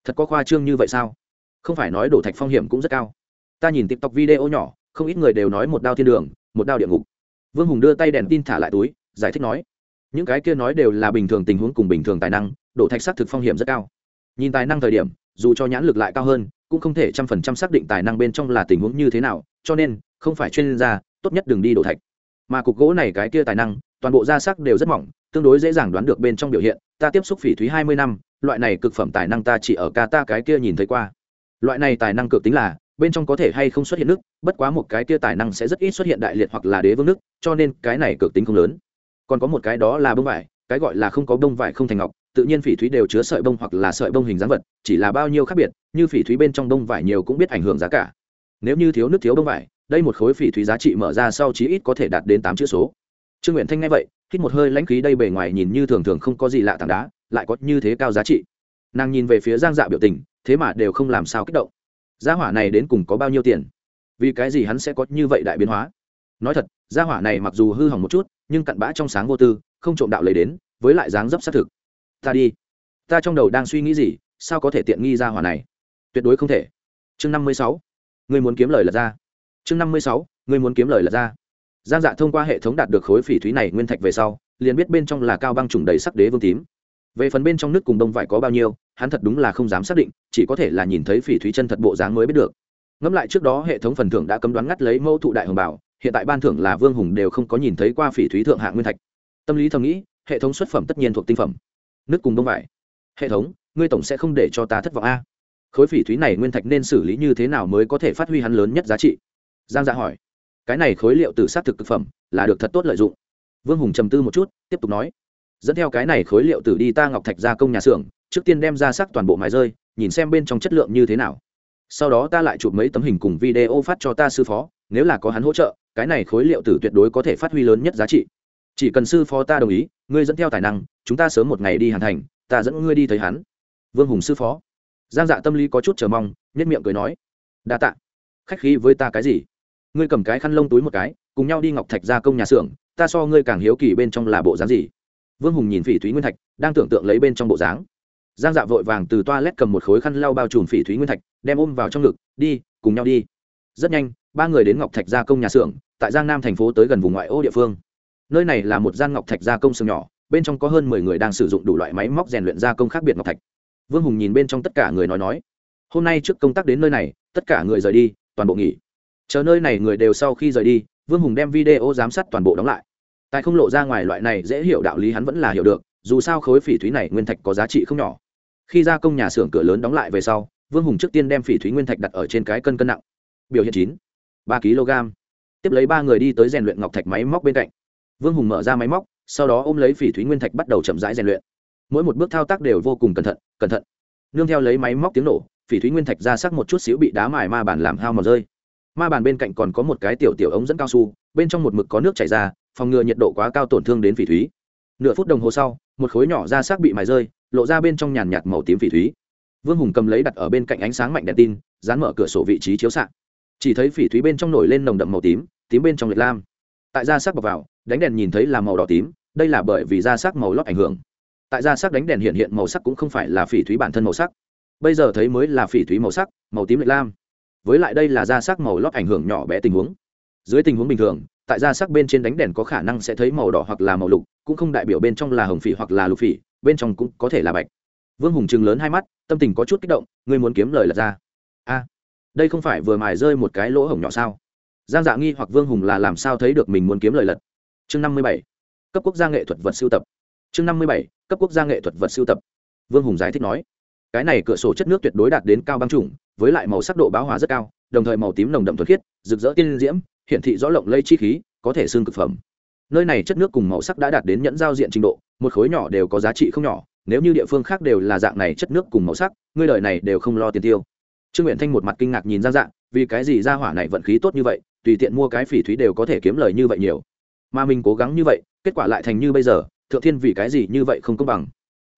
Thật có khoa trương như vậy sao? Không phải nói đổ thạch phong hiểm cũng rất cao. Ta nhìn tiktok video nhỏ, không ít người đều nói một đao thiên đường, một đao địa ngục. Vương hùng đưa tay đèn tin thả lại túi, giải thích nói, những cái kia nói đều là bình thường tình huống cùng bình thường tài năng, đổ thạch xác thực phong hiểm rất cao. Nhìn tài năng thời điểm, dù cho nhãn lực lại cao hơn, cũng không thể trăm phần trăm xác định tài năng bên trong là tình huống như thế nào, cho nên, không phải chuyên gia, tốt nhất đừng đi đổ thạch. Mà cục gỗ này cái kia tài năng toàn bộ da sắc đều rất mỏng, tương đối dễ dàng đoán được bên trong biểu hiện. Ta tiếp xúc phỉ thúy hai mươi năm, loại này cực phẩm tài năng ta chỉ ở ca ta cái kia nhìn thấy qua. Loại này tài năng cực tính là, bên trong có thể hay không xuất hiện nước, bất quá một cái kia tài năng sẽ rất ít xuất hiện đại liệt hoặc là đế vương nước, cho nên cái này cực tính không lớn. Còn có một cái đó là bông vải, cái gọi là không có bông vải không thành ngọc, tự nhiên phỉ thúy đều chứa sợi bông hoặc là sợi bông hình dáng vật, chỉ là bao nhiêu khác biệt, như phỉ thúy bên trong bông vải nhiều cũng biết ảnh hưởng giá cả. Nếu như thiếu nước thiếu bông vải, đây một khối phỉ thúy giá trị mở ra sau chí ít có thể đạt đến tám chữ số trương nguyện thanh nghe vậy, hít một hơi lãnh khí đây bề ngoài nhìn như thường thường không có gì lạ tảng đá, lại có như thế cao giá trị. Nàng nhìn về phía giang dạ biểu tình, thế mà đều không làm sao kích động. Gia hỏa này đến cùng có bao nhiêu tiền? Vì cái gì hắn sẽ có như vậy đại biến hóa? Nói thật, gia hỏa này mặc dù hư hỏng một chút, nhưng cặn bã trong sáng vô tư, không trộm đạo lấy đến, với lại dáng dấp xác thực. Ta đi. Ta trong đầu đang suy nghĩ gì, sao có thể tiện nghi gia hỏa này? Tuyệt đối không thể. Chương năm mươi sáu. Người muốn kiếm lời lật ra. Chương năm mươi sáu. Người muốn kiếm lời lật ra giang dạ thông qua hệ thống đạt được khối phỉ thúy này nguyên thạch về sau, liền biết bên trong là cao băng trùng đầy sắc đế vương tím. Về phần bên trong nước cùng đông vải có bao nhiêu, hắn thật đúng là không dám xác định, chỉ có thể là nhìn thấy phỉ thúy chân thật bộ dáng mới biết được. Ngẫm lại trước đó hệ thống phần thưởng đã cấm đoán ngắt lấy mẫu thụ đại hồng bảo, hiện tại ban thưởng là vương hùng đều không có nhìn thấy qua phỉ thúy thượng hạng nguyên thạch. Tâm lý thầm nghĩ, hệ thống xuất phẩm tất nhiên thuộc tinh phẩm. Nước cùng đông vải. Hệ thống, ngươi tổng sẽ không để cho ta thất vọng a. Khối phỉ thúy này nguyên thạch nên xử lý như thế nào mới có thể phát huy hắn lớn nhất giá trị? Giang dạ hỏi cái này khối liệu từ sát thực thực phẩm là được thật tốt lợi dụng. Vương hùng trầm tư một chút, tiếp tục nói, dẫn theo cái này khối liệu từ đi ta ngọc thạch gia công nhà xưởng, trước tiên đem ra sắc toàn bộ mài rơi, nhìn xem bên trong chất lượng như thế nào. Sau đó ta lại chụp mấy tấm hình cùng video phát cho ta sư phó, nếu là có hắn hỗ trợ, cái này khối liệu tử tuyệt đối có thể phát huy lớn nhất giá trị. Chỉ cần sư phó ta đồng ý, ngươi dẫn theo tài năng, chúng ta sớm một ngày đi hoàn thành, ta dẫn ngươi đi thấy hắn. Vương hùng sư phó. Giang dạ tâm lý có chút chờ mong nhất miệng cười nói, đa tạ. Khách khí với ta cái gì? Ngươi cầm cái khăn lông túi một cái, cùng nhau đi ngọc thạch ra công nhà xưởng, ta so ngươi càng hiếu kỳ bên trong là bộ dáng gì? Vương hùng nhìn phỉ thúy nguyên thạch, đang tưởng tượng lấy bên trong bộ dáng. Giang dạ vội vàng từ toa lét cầm một khối khăn lau bao trùm phỉ thúy nguyên thạch, đem ôm vào trong ngực, đi, cùng nhau đi. Rất nhanh, ba người đến ngọc thạch gia công nhà xưởng, tại giang nam thành phố tới gần vùng ngoại ô địa phương. Nơi này là một gian ngọc thạch gia công xưởng nhỏ, bên trong có hơn mười người đang sử dụng đủ loại máy móc rèn luyện gia công khác biệt ngọc thạch. Vương hùng nhìn bên trong tất cả người nói nói, hôm nay trước công tác đến nơi này, tất cả người rời đi, toàn bộ nghỉ chờ nơi này người đều sau khi rời đi, vương hùng đem video giám sát toàn bộ đóng lại. Tại không lộ ra ngoài loại này dễ hiểu đạo lý hắn vẫn là hiểu được, dù sao khối phỉ thúy này nguyên thạch có giá trị không nhỏ. Khi gia công nhà xưởng cửa lớn đóng lại về sau, vương hùng trước tiên đem phỉ thúy nguyên thạch đặt ở trên cái cân cân nặng. Biểu hiện chín, ba kg. Tiếp lấy ba người đi tới rèn luyện ngọc thạch máy móc bên cạnh. Vương hùng mở ra máy móc, sau đó ôm lấy phỉ thúy nguyên thạch bắt đầu chậm rãi rèn luyện. Mỗi một bước thao tác đều vô cùng cẩn thận cẩn thận. Nương theo lấy máy móc tiếng nổ, phỉ thúy nguyên thạch ra sắc một chút xíu bị đá mài ma bàn làm hao màu rơi ma bàn bên cạnh còn có một cái tiểu tiểu ống dẫn cao su, bên trong một mực có nước chảy ra, phòng ngừa nhiệt độ quá cao tổn thương đến phỉ thúy. Nửa phút đồng hồ sau, một khối nhỏ da xác bị mài rơi, lộ ra bên trong nhàn nhạt màu tím phỉ thúy. Vương hùng cầm lấy đặt ở bên cạnh ánh sáng mạnh đèn tin, dán mở cửa sổ vị trí chiếu s chỉ thấy phỉ thúy bên trong nổi lên nồng đậm màu tím tím bên trong liệt lam. Tại da xác bọc vào, đánh đèn nhìn thấy là màu đỏ tím, đây là bởi vì da xác màu lót ảnh hưởng. Tại da xác đánh đèn hiện hiện màu sắc cũng không phải là phỉ thúy bản thân màu sắc. Bây giờ thấy mới là phỉ thúy màu sắc, màu tím liệt lam với lại đây là da sắc màu lót ảnh hưởng nhỏ bé tình huống. Dưới tình huống bình thường, tại da sắc bên trên đánh đèn có khả năng sẽ thấy màu đỏ hoặc là màu lục, cũng không đại biểu bên trong là hồng phỉ hoặc là lục phỉ, bên trong cũng có thể là bạch. Vương hùng chừng lớn hai mắt, tâm tình có chút kích động, ngươi muốn kiếm lời lật ra. A, đây không phải vừa mài rơi một cái lỗ hổng nhỏ sao? Giang dạ nghi hoặc vương hùng là làm sao thấy được mình muốn kiếm lời lật? Chương năm mươi bảy, cấp quốc gia nghệ thuật vật sưu tập. Chương năm mươi bảy, cấp quốc gia nghệ thuật vật sưu tập. Vương hùng giải thích nói, cái này cửa sổ chất nước tuyệt đối đạt đến cao băng trùng với lại màu sắc độ báo hòa rất cao, đồng thời màu tím nồng đậm thuần khiết, rực rỡ tiên diễm hiện thị rõ lộng lây chi khí, có thể xương cực phẩm. Nơi này chất nước cùng màu sắc đã đạt đến nhẫn giao diện trình độ, một khối nhỏ đều có giá trị không nhỏ, nếu như địa phương khác đều là dạng này chất nước cùng màu sắc, ngươi đời này đều không lo tiền tiêu. Trương nguyện thanh một mặt kinh ngạc nhìn ra dạng, vì cái gì ra hỏa này vận khí tốt như vậy, tùy tiện mua cái phỉ thúy đều có thể kiếm lời như vậy nhiều. Mà mình cố gắng như vậy, kết quả lại thành như bây giờ, thượng thiên vì cái gì như vậy không công bằng.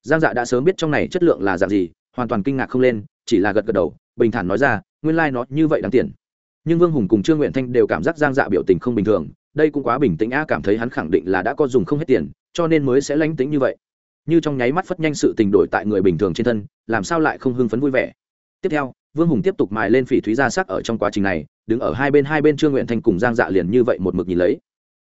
Giang dạ đã sớm biết trong này chất lượng là dạng gì, hoàn toàn kinh ngạc không lên, chỉ là gật gật đầu bình thản nói ra, nguyên lai、like、nó như vậy đáng tiền. Nhưng vương hùng cùng trương nguyện thanh đều cảm giác giang dạ biểu tình không bình thường, đây cũng quá bình tĩnh a cảm thấy hắn khẳng định là đã có dùng không hết tiền, cho nên mới sẽ lánh tính như vậy. Như trong nháy mắt phất nhanh sự tình đổi tại người bình thường trên thân, làm sao lại không hưng phấn vui vẻ. Tiếp theo, vương hùng tiếp tục mài lên phỉ thúy ra sắc ở trong quá trình này, đứng ở hai bên hai bên trương nguyện thanh cùng giang dạ liền như vậy một mực nhìn lấy.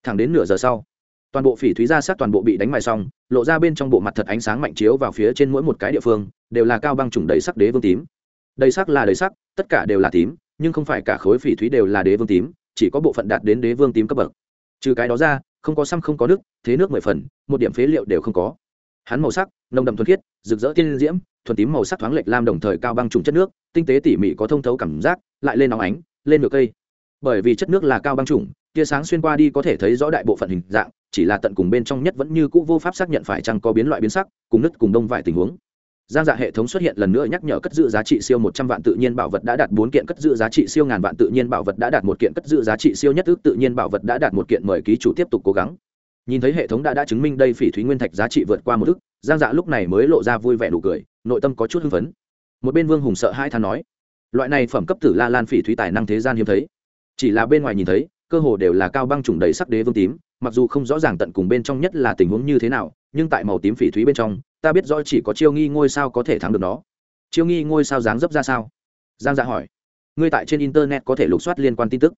Thẳng đến nửa giờ sau, toàn bộ phỉ thúy ra sắc toàn bộ bị đánh mài xong, lộ ra bên trong bộ mặt thật ánh sáng mạnh chiếu vào phía trên mỗi một cái địa phương, đều là cao băng trùng đầy sắc đế vương tím đầy sắc là đầy sắc, tất cả đều là tím, nhưng không phải cả khối phỉ thúy đều là đế vương tím, chỉ có bộ phận đạt đến đế vương tím cấp bậc. Trừ cái đó ra, không có xăm không có nước thế nước mười phần, một điểm phế liệu đều không có. Hắn màu sắc, nồng đậm thuần khiết, rực rỡ tiên diễm, thuần tím màu sắc thoáng lệch lam đồng thời cao băng trùng chất nước, tinh tế tỉ mỉ có thông thấu cảm giác, lại lên nóng ánh, lên ngược cây. Bởi vì chất nước là cao băng trùng, tia sáng xuyên qua đi có thể thấy rõ đại bộ phận hình dạng, chỉ là tận cùng bên trong nhất vẫn như cũ vô pháp xác nhận phải chăng có biến loại biến sắc, cùng nứt cùng đông vài tình huống giang dạ hệ thống xuất hiện lần nữa nhắc nhở cất giữ giá trị siêu một trăm vạn tự nhiên bảo vật đã đạt bốn kiện cất giữ giá trị siêu ngàn vạn tự nhiên bảo vật đã đạt một kiện cất giữ giá trị siêu nhất ước tự nhiên bảo vật đã đạt một kiện, mời ký chủ tiếp tục cố gắng. Nhìn thấy hệ thống đã đã chứng minh đây phỉ thúy nguyên thạch giá trị vượt qua một ước, giang dạ lúc này mới lộ ra vui vẻ nụ cười, nội tâm có chút hưng phấn. Một bên vương hùng sợ hai than nói, loại này phẩm cấp tử la lan phỉ thúy tài năng thế gian hiếm thấy. Chỉ là bên ngoài nhìn thấy, cơ hồ đều là cao băng trùng đầy sắc đế vương tím, mặc dù không rõ ràng tận cùng bên trong nhất là tình huống như thế nào nhưng tại màu tím phỉ thúy bên trong, ta biết rõ chỉ có chiêu nghi ngôi sao có thể thắng được nó. Chiêu nghi ngôi sao dáng dấp ra sao? Giang dạ hỏi. Ngươi tại trên internet có thể lục soát liên quan tin tức.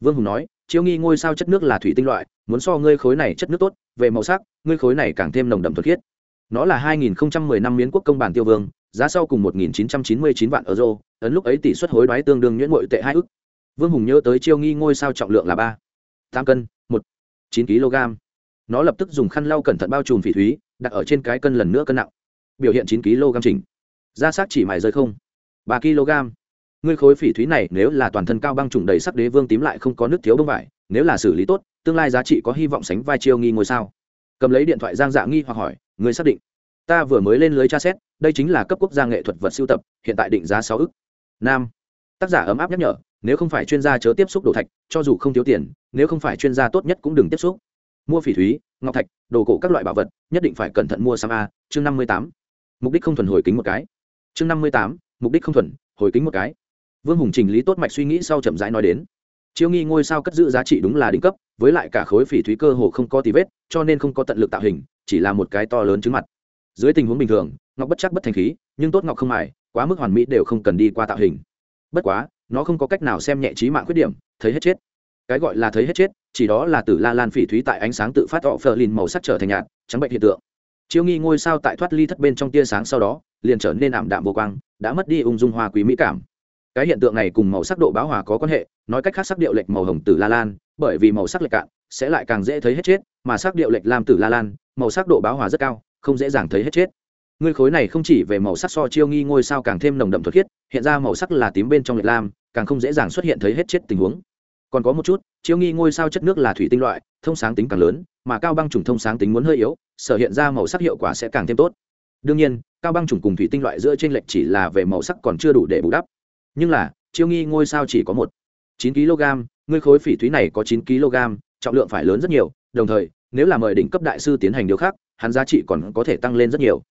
Vương hùng nói, chiêu nghi ngôi sao chất nước là thủy tinh loại, muốn so ngươi khối này chất nước tốt, về màu sắc, ngươi khối này càng thêm nồng đậm thuật khiết. Nó là 2010 năm miến quốc công bản tiêu vương, giá sau cùng 1999 vạn euro, ấn lúc ấy tỷ suất hối đoái tương đương nhuyễn ngội tệ hai ức. Vương hùng nhớ tới chiêu nghi ngôi sao trọng lượng là ba, tám cân, một, chín kg nó lập tức dùng khăn lau cẩn thận bao trùm phỉ thúy, đặt ở trên cái cân lần nữa cân nặng. Biểu hiện chín kg chỉnh. Ra xác chỉ mài rơi không? Ba kg. Ngươi khối phỉ thúy này nếu là toàn thân cao băng trùng đầy sắc đế vương tím lại không có nước thiếu bông vải, nếu là xử lý tốt, tương lai giá trị có hy vọng sánh vai chiêu nghi ngôi sao? Cầm lấy điện thoại giang dạ nghi hoặc hỏi, ngươi xác định? Ta vừa mới lên lưới tra xét, đây chính là cấp quốc gia nghệ thuật vật sưu tập, hiện tại định giá sáu ức. Nam. Tác giả ấm áp nhắc nhở, nếu không phải chuyên gia chớ tiếp xúc đồ thạch, cho dù không thiếu tiền, nếu không phải chuyên gia tốt nhất cũng đừng tiếp xúc mua phỉ thúy, ngọc thạch, đồ cổ các loại bảo vật, nhất định phải cẩn thận mua sam a, chương năm mươi tám. Mục đích không thuần hồi kính một cái. Chương năm mươi tám, mục đích không thuần, hồi kính một cái. Vương hùng trình lý tốt mạch suy nghĩ sau chậm rãi nói đến. Chiêu nghi ngôi sao cất giữ giá trị đúng là đỉnh cấp, với lại cả khối phỉ thúy cơ hồ không có tí vết, cho nên không có tận lực tạo hình, chỉ là một cái to lớn trứng mặt. Dưới tình huống bình thường, ngọc bất chắc bất thành khí, nhưng tốt ngọc không mài, quá mức hoàn mỹ đều không cần đi qua tạo hình. Bất quá, nó không có cách nào xem nhẹ trí mạng khuyết điểm, thấy hết chết cái gọi là thấy hết chết, chỉ đó là từ la lan phỉ thúy tại ánh sáng tự phát họ phờ lìn màu sắc trở thành nhạt, trắng bệnh hiện tượng. Chiếu nghi ngôi sao tại thoát ly thất bên trong tia sáng sau đó, liền trở nên ảm đạm vô quang, đã mất đi ung dung hoa quý mỹ cảm. Cái hiện tượng này cùng màu sắc độ báo hòa có quan hệ, nói cách khác sắc điệu lệch màu hồng tử la lan, bởi vì màu sắc lệch cạn, sẽ lại càng dễ thấy hết chết, mà sắc điệu lệch lam tử la lan, màu sắc độ báo hòa rất cao, không dễ dàng thấy hết chết. Ngươi khối này không chỉ về màu sắc so chiêu nghi ngôi sao càng thêm nồng đậm thuật khiết, hiện ra màu sắc là tím bên trong lệch lam, càng không dễ dàng xuất hiện thấy hết chết tình huống còn có một chút chiếu nghi ngôi sao chất nước là thủy tinh loại, thông sáng tính càng lớn, mà cao băng trùng thông sáng tính muốn hơi yếu, sở hiện ra màu sắc hiệu quả sẽ càng thêm tốt. Đương nhiên, cao băng trùng cùng thủy tinh loại giữa t r ê n lệch chỉ là về màu sắc còn chưa đủ để bù đắp. Nhưng là, chiêu nghi ngôi sao chỉ có một. chín kg, ngươi khối phỉ thúy này có chín kg, trọng lượng phải lớn rất nhiều, đồng thời, nếu là mời đỉnh cấp đại sư tiến hành điều khác, hắn giá trị còn có thể tăng lên rất nhiều.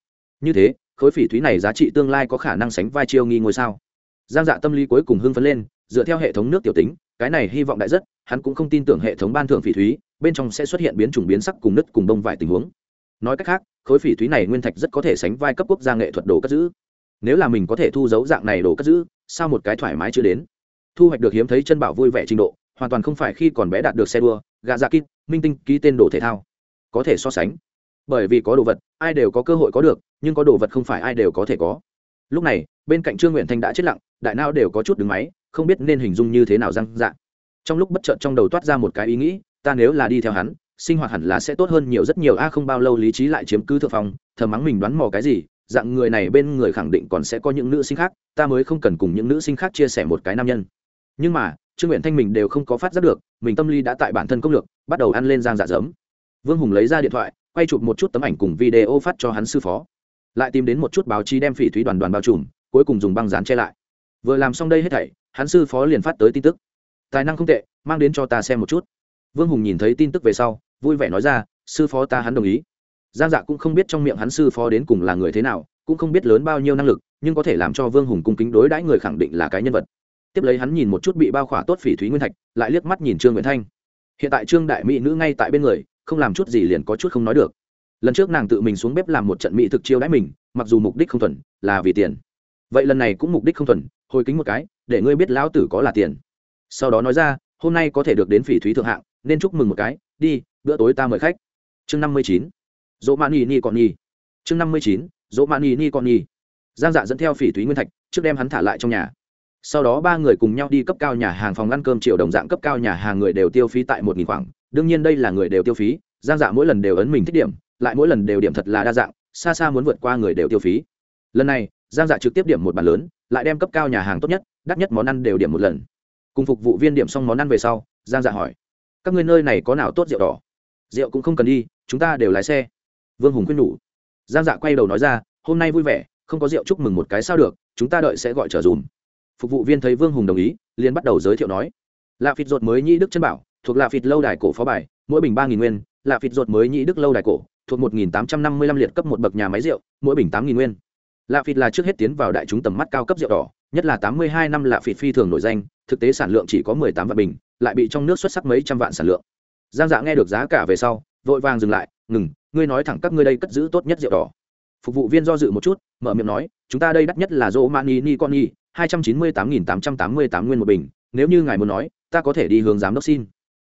Như thế, khối phỉ thúy này giá trị tương lai có khả năng sánh vai chiêu nghi ngôi sao. Giang dạ tâm lý cuối cùng hưng phấn lên dựa theo hệ thống nước tiểu tính, cái này hy vọng đại rất, hắn cũng không tin tưởng hệ thống ban thưởng phỉ thúy, bên trong sẽ xuất hiện biến chủng biến sắc cùng nứt cùng đông vài tình huống. Nói cách khác, khối phỉ thúy này nguyên thạch rất có thể sánh vai cấp quốc gia nghệ thuật đồ cất giữ. Nếu là mình có thể thu dấu dạng này đồ cất giữ, sao một cái thoải mái chưa đến? Thu hoạch được hiếm thấy chân bảo vui vẻ trình độ, hoàn toàn không phải khi còn bé đạt được xe đua gà da dạ kít, minh tinh, ký tên đồ thể thao. Có thể so sánh. Bởi vì có đồ vật, ai đều có cơ hội có được, nhưng có đồ vật không phải ai đều có thể có. Lúc này, bên cạnh trương nguyện thanh đã chết lặng, đại nao đều có chút đứng máy không biết nên hình dung như thế nào răng dạ. Trong lúc bất chợt trong đầu toát ra một cái ý nghĩ ta nếu là đi theo hắn sinh hoạt hẳn là sẽ tốt hơn nhiều rất nhiều. A không bao lâu lý trí lại chiếm cứ thượng phòng, thờ mắng mình đoán mò cái gì dạng người này bên người khẳng định còn sẽ có những nữ sinh khác ta mới không cần cùng những nữ sinh khác chia sẻ một cái nam nhân. Nhưng mà trương nguyện thanh mình đều không có phát giác được mình tâm lý đã tại bản thân công lược bắt đầu ăn lên giang dạ dấm vương hùng lấy ra điện thoại quay chụp một chút tấm ảnh cùng video phát cho hắn sư phó. Lại tìm đến một chút báo chí đem phỉ thúy đoàn đoàn bao trùm cuối cùng dùng băng dán che lại. Vừa làm xong đây hết thảy hắn sư phó liền phát tới tin tức. Tài năng không tệ, mang đến cho ta xem một chút. Vương hùng nhìn thấy tin tức về sau, vui vẻ nói ra, sư phó ta hắn đồng ý. Giang dạ cũng không biết trong miệng hắn sư phó đến cùng là người thế nào, cũng không biết lớn bao nhiêu năng lực, nhưng có thể làm cho vương hùng cung kính đối đãi người khẳng định là cái nhân vật. Tiếp lấy hắn nhìn một chút bị bao khỏa tốt phỉ thúy nguyên thạch, lại liếc mắt nhìn trương nguyễn thanh. Hiện tại trương đại mỹ nữ ngay tại bên người, không làm chút gì liền có chút không nói được. Lần trước nàng tự mình xuống bếp làm một trận mỹ thực chiêu đãi mình, mặc dù mục đích không thuần, là vì tiền. Vậy lần này cũng mục đích không thuần, hồi kính một cái để ngươi biết lão tử có là tiền. Sau đó nói ra, hôm nay có thể được đến phỉ thúy thượng hạng, nên chúc mừng một cái, đi, bữa tối ta mời khách. Chương năm mươi chín, dỗ mãn Nhi ni còn Nhi. chương năm mươi chín, dỗ mãn Nhi ni còn Nhi. giang dạ dẫn theo phỉ thúy nguyên thạch, trước đem hắn thả lại trong nhà. Sau đó ba người cùng nhau đi cấp cao nhà hàng phòng ăn cơm triệu đồng dạng cấp cao nhà hàng người đều tiêu phí tại một nghìn khoảng. Đương nhiên đây là người đều tiêu phí, giang dạ mỗi lần đều ấn mình thích điểm, lại mỗi lần đều điểm thật là đa dạng, xa xa muốn vượt qua người đều tiêu phí lần này, giang dạ trực tiếp điểm một bàn lớn, lại đem cấp cao nhà hàng tốt nhất, đắt nhất món ăn đều điểm một lần. Cùng phục vụ viên điểm xong món ăn về sau, giang dạ hỏi, các người nơi này có nào tốt rượu đỏ? Rượu cũng không cần đi, chúng ta đều lái xe. Vương hùng khuyên nhủ. Giang dạ quay đầu nói ra, hôm nay vui vẻ, không có rượu chúc mừng một cái sao được, chúng ta đợi sẽ gọi trở dùm. Phục vụ viên thấy vương hùng đồng ý, liền bắt đầu giới thiệu nói, lạ phịt ruột mới nhĩ đức chân bảo, thuộc lạ phịt lâu đài cổ phó bài, mỗi bình ba nghìn nguyên, lạ phịt ruột mới nhĩ đức lâu đài cổ, thuộc một nghìn tám trăm năm mươi lăm liệt cấp một bậc nhà máy rượu, mỗi bình tám nghìn nguyên lạ phịt là trước hết tiến vào đại chúng tầm mắt cao cấp rượu đỏ, nhất là tám mươi hai năm lạ phịt phi thường nổi danh, thực tế sản lượng chỉ có mười tám vạn bình, lại bị trong nước xuất sắc mấy trăm vạn sản lượng. Giang dạ nghe được giá cả về sau, vội vàng dừng lại, ngừng, ngươi nói thẳng các ngươi đây cất giữ tốt nhất rượu đỏ. Phục vụ viên do dự một chút, mở miệng nói, chúng ta đây đắt nhất là dỗ mani ni con nhi hai trăm chín mươi tám nghìn tám trăm tám mươi tám nguyên một bình, nếu như ngài muốn nói, ta có thể đi hướng giám đốc xin.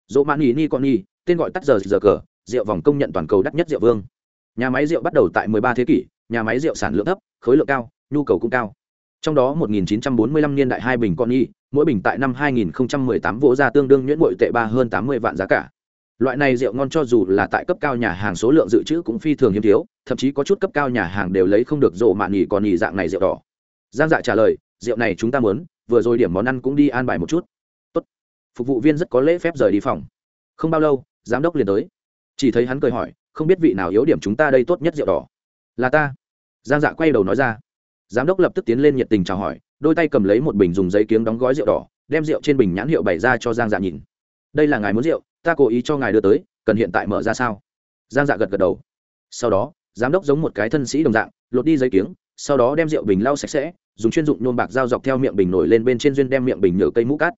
Dỗ mani ni con nhi tên gọi tắt giờ giờ cờ, rượu vòng công nhận toàn cầu đắt nhất rượu vương. Nhà máy rượu bắt đầu tại 13 thế kỷ nhà máy rượu sản lượng thấp khối lượng cao nhu cầu cũng cao. Trong đó 1945 niên đại hai bình con y, mỗi bình tại năm 2018 vỗ ra tương đương nhuyễn bội tệ ba hơn 80 vạn giá cả. Loại này rượu ngon cho dù là tại cấp cao nhà hàng số lượng dự trữ cũng phi thường hiếm thiếu thậm chí có chút cấp cao nhà hàng đều lấy không được rộ mạn nhì còn nhì dạng này rượu đỏ. Giang dạ trả lời rượu này chúng ta muốn vừa rồi điểm món ăn cũng đi an bài một chút. Tốt. phục vụ viên rất có lễ phép rời đi phòng. Không bao lâu giám đốc liền tới. Chỉ thấy hắn cười hỏi không biết vị nào yếu điểm chúng ta đây tốt nhất rượu đỏ? Là ta. Giang dạ quay đầu nói ra. Giám đốc lập tức tiến lên nhiệt tình chào hỏi, đôi tay cầm lấy một bình dùng giấy kiếng đóng gói rượu đỏ, đem rượu trên bình nhãn hiệu bày ra cho giang dạ nhìn. Đây là ngài muốn rượu, ta cố ý cho ngài đưa tới, cần hiện tại mở ra sao? Giang dạ gật gật đầu. Sau đó, giám đốc giống một cái thân sĩ đồng dạng, lột đi giấy kiếng, sau đó đem rượu bình lau sạch sẽ, dùng chuyên dụng nhôm bạc dao dọc theo miệng bình nổi lên bên trên duyên đem miệng bình nhựa cây mũ cắt.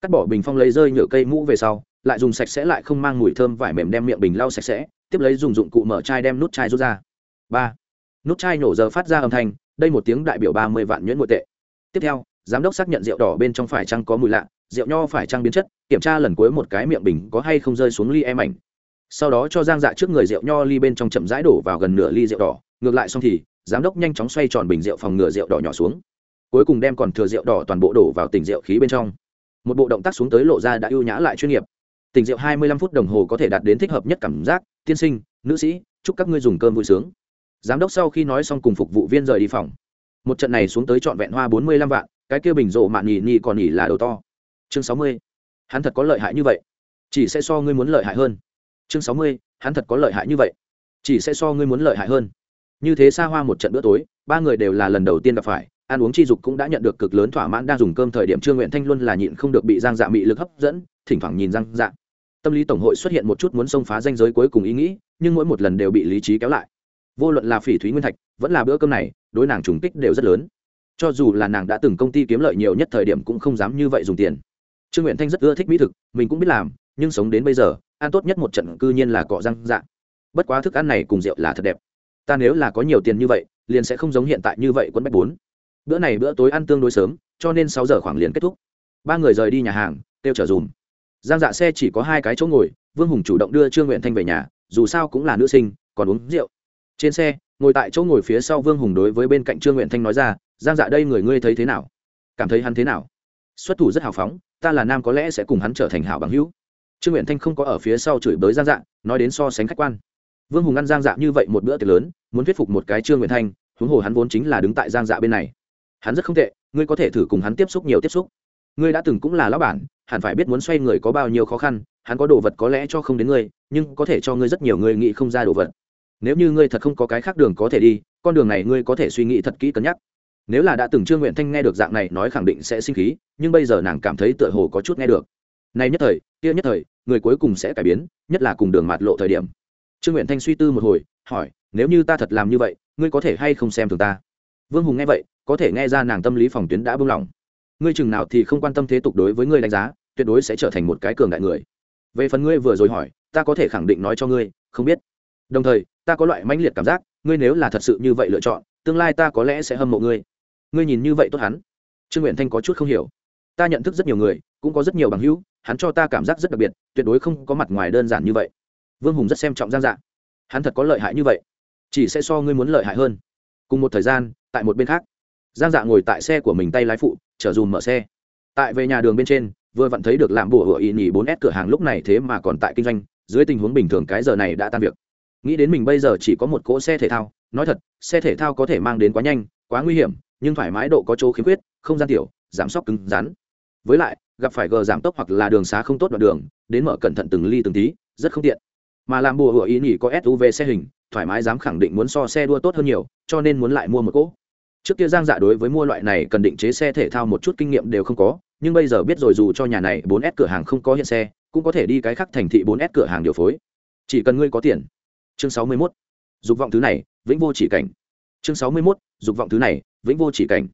Cắt bỏ bình phong lấy rơi nhựa cây mũ về sau, lại dùng sạch sẽ lại không mang mùi thơm vải mềm đem miệng bình lau sạch sẽ, tiếp lấy dùng dụng cụ mở chai đem nút chai rút ra. Ba nút chai nổ giờ phát ra âm thanh, đây một tiếng đại biểu ba mươi vạn nhuyễn nội tệ. Tiếp theo, giám đốc xác nhận rượu đỏ bên trong phải chăng có mùi lạ, rượu nho phải chăng biến chất, kiểm tra lần cuối một cái miệng bình có hay không rơi xuống ly em ảnh. Sau đó cho giang dạ trước người rượu nho ly bên trong chậm rãi đổ vào gần nửa ly rượu đỏ, ngược lại xong thì, giám đốc nhanh chóng xoay tròn bình rượu phòng ngừa rượu đỏ nhỏ xuống. Cuối cùng đem còn thừa rượu đỏ toàn bộ đổ vào tỉnh rượu khí bên trong. Một bộ động tác xuống tới lộ ra đã ưu nhã lại chuyên nghiệp. Tỉnh rượu hai mươi lăm phút đồng hồ có thể đạt đến thích hợp nhất cảm giác, tiên sinh, nữ sĩ, chúc các ngươi dùng cơm vui sướng giám đốc sau khi nói xong cùng phục vụ viên rời đi phòng. Một trận này xuống tới trọn vẹn hoa bốn mươi lăm vạn, cái kia bình rộ mạn nhì nhì còn nhì là đầu to. Chương sáu mươi, hắn thật có lợi hại như vậy. Chỉ sẽ so ngươi muốn lợi hại hơn. Chương sáu mươi, hắn thật có lợi hại như vậy. Chỉ sẽ so ngươi muốn lợi hại hơn. Như thế xa hoa một trận bữa tối, ba người đều là lần đầu tiên gặp phải, ăn uống chi dục cũng đã nhận được cực lớn thỏa mãn đang dùng cơm thời điểm trương nguyện thanh luôn là nhịn không được bị giang dạ mị lực hấp dẫn, thỉnh thoảng nhìn giang dạ. Tâm lý tổng hội xuất hiện một chút muốn xông phá danh giới cuối cùng ý nghĩ, nhưng mỗi một lần đều bị lý trí kéo lại vô luận là phỉ thúy nguyên thạch, vẫn là bữa cơm này, đối nàng trùng kích đều rất lớn. Cho dù là nàng đã từng công ty kiếm lợi nhiều nhất thời điểm cũng không dám như vậy dùng tiền. Trương nguyện thanh rất ưa thích mỹ thực, mình cũng biết làm, nhưng sống đến bây giờ, ăn tốt nhất một trận cư nhiên là cọ răng dạ. Bất quá thức ăn này cùng rượu là thật đẹp. Ta nếu là có nhiều tiền như vậy, liền sẽ không giống hiện tại như vậy quân bách bốn. Bữa này bữa tối ăn tương đối sớm, cho nên sáu giờ khoảng liền kết thúc. Ba người rời đi nhà hàng, kêu trở dùm. Giang dạ xe chỉ có hai cái chỗ ngồi, vương hùng chủ động đưa trương nguyện thanh về nhà, dù sao cũng là nữ sinh, còn uống rượu trên xe, ngồi tại chỗ ngồi phía sau vương hùng đối với bên cạnh trương nguyện thanh nói ra, giang dạ đây người ngươi thấy thế nào? Cảm thấy hắn thế nào? Xuất thủ rất hào phóng, ta là nam có lẽ sẽ cùng hắn trở thành hảo bằng hữu. Trương nguyện thanh không có ở phía sau chửi bới giang dạ nói đến so sánh khách quan. Vương hùng ăn giang dạ như vậy một bữa tiệc lớn, muốn thuyết phục một cái trương nguyện thanh, huống hồ hắn vốn chính là đứng tại giang dạ bên này. Hắn rất không tệ, ngươi có thể thử cùng hắn tiếp xúc nhiều tiếp xúc. Ngươi đã từng cũng là lão bản, hẳn phải biết muốn xoay người có bao nhiêu khó khăn, hắn có đồ vật có lẽ cho không đến ngươi, nhưng có thể cho ngươi rất nhiều người nghĩ không ra đồ vật nếu như ngươi thật không có cái khác đường có thể đi, con đường này ngươi có thể suy nghĩ thật kỹ cân nhắc. Nếu là đã từng trương nguyện thanh nghe được dạng này nói khẳng định sẽ sinh khí, nhưng bây giờ nàng cảm thấy tựa hồ có chút nghe được. Nay nhất thời, kia nhất thời, người cuối cùng sẽ cải biến, nhất là cùng đường mạt lộ thời điểm. Trương nguyện thanh suy tư một hồi, hỏi, nếu như ta thật làm như vậy, ngươi có thể hay không xem thường ta? Vương hùng nghe vậy, có thể nghe ra nàng tâm lý phòng tuyến đã buông lỏng. Ngươi chừng nào thì không quan tâm thế tục đối với ngươi đánh giá, tuyệt đối sẽ trở thành một cái cường đại người. Về phần ngươi vừa rồi hỏi, ta có thể khẳng định nói cho ngươi, không biết. Đồng thời ta có loại mãnh liệt cảm giác, ngươi nếu là thật sự như vậy lựa chọn, tương lai ta có lẽ sẽ hâm mộ ngươi. Ngươi nhìn như vậy tốt hắn. Trương nguyện thanh có chút không hiểu. Ta nhận thức rất nhiều người, cũng có rất nhiều bằng hữu, hắn cho ta cảm giác rất đặc biệt, tuyệt đối không có mặt ngoài đơn giản như vậy. Vương hùng rất xem trọng giang dạ. Hắn thật có lợi hại như vậy, chỉ sẽ so ngươi muốn lợi hại hơn. Cùng một thời gian, tại một bên khác, giang dạ ngồi tại xe của mình tay lái phụ, chở dùm mở xe. Tại về nhà đường bên trên, vừa vặn thấy được làm bùa hựa ý nhì bốn s cửa hàng lúc này thế mà còn tại kinh doanh, dưới tình huống bình thường cái giờ này đã tan việc nghĩ đến mình bây giờ chỉ có một cỗ xe thể thao, nói thật, xe thể thao có thể mang đến quá nhanh, quá nguy hiểm, nhưng thoải mái độ có chỗ khiếm khuyết, không gian tiểu, giảm sóc cứng rắn. Với lại, gặp phải gờ giảm tốc hoặc là đường xá không tốt đoạn đường, đến mở cẩn thận từng ly từng tí, rất không tiện. Mà làm bùa hựa ý nghĩ có suv xe hình, thoải mái dám khẳng định muốn so xe đua tốt hơn nhiều, cho nên muốn lại mua một cỗ. Trước kia giang dạ đối với mua loại này cần định chế xe thể thao một chút kinh nghiệm đều không có, nhưng bây giờ biết rồi dù cho nhà này 4S cửa hàng không có hiện xe, cũng có thể đi cái khác thành thị 4S cửa hàng điều phối. Chỉ cần ngươi có tiền chương 61. dục vọng thứ này, vĩnh vô chỉ cảnh chương 61. dục vọng thứ này, vĩnh vô chỉ cảnh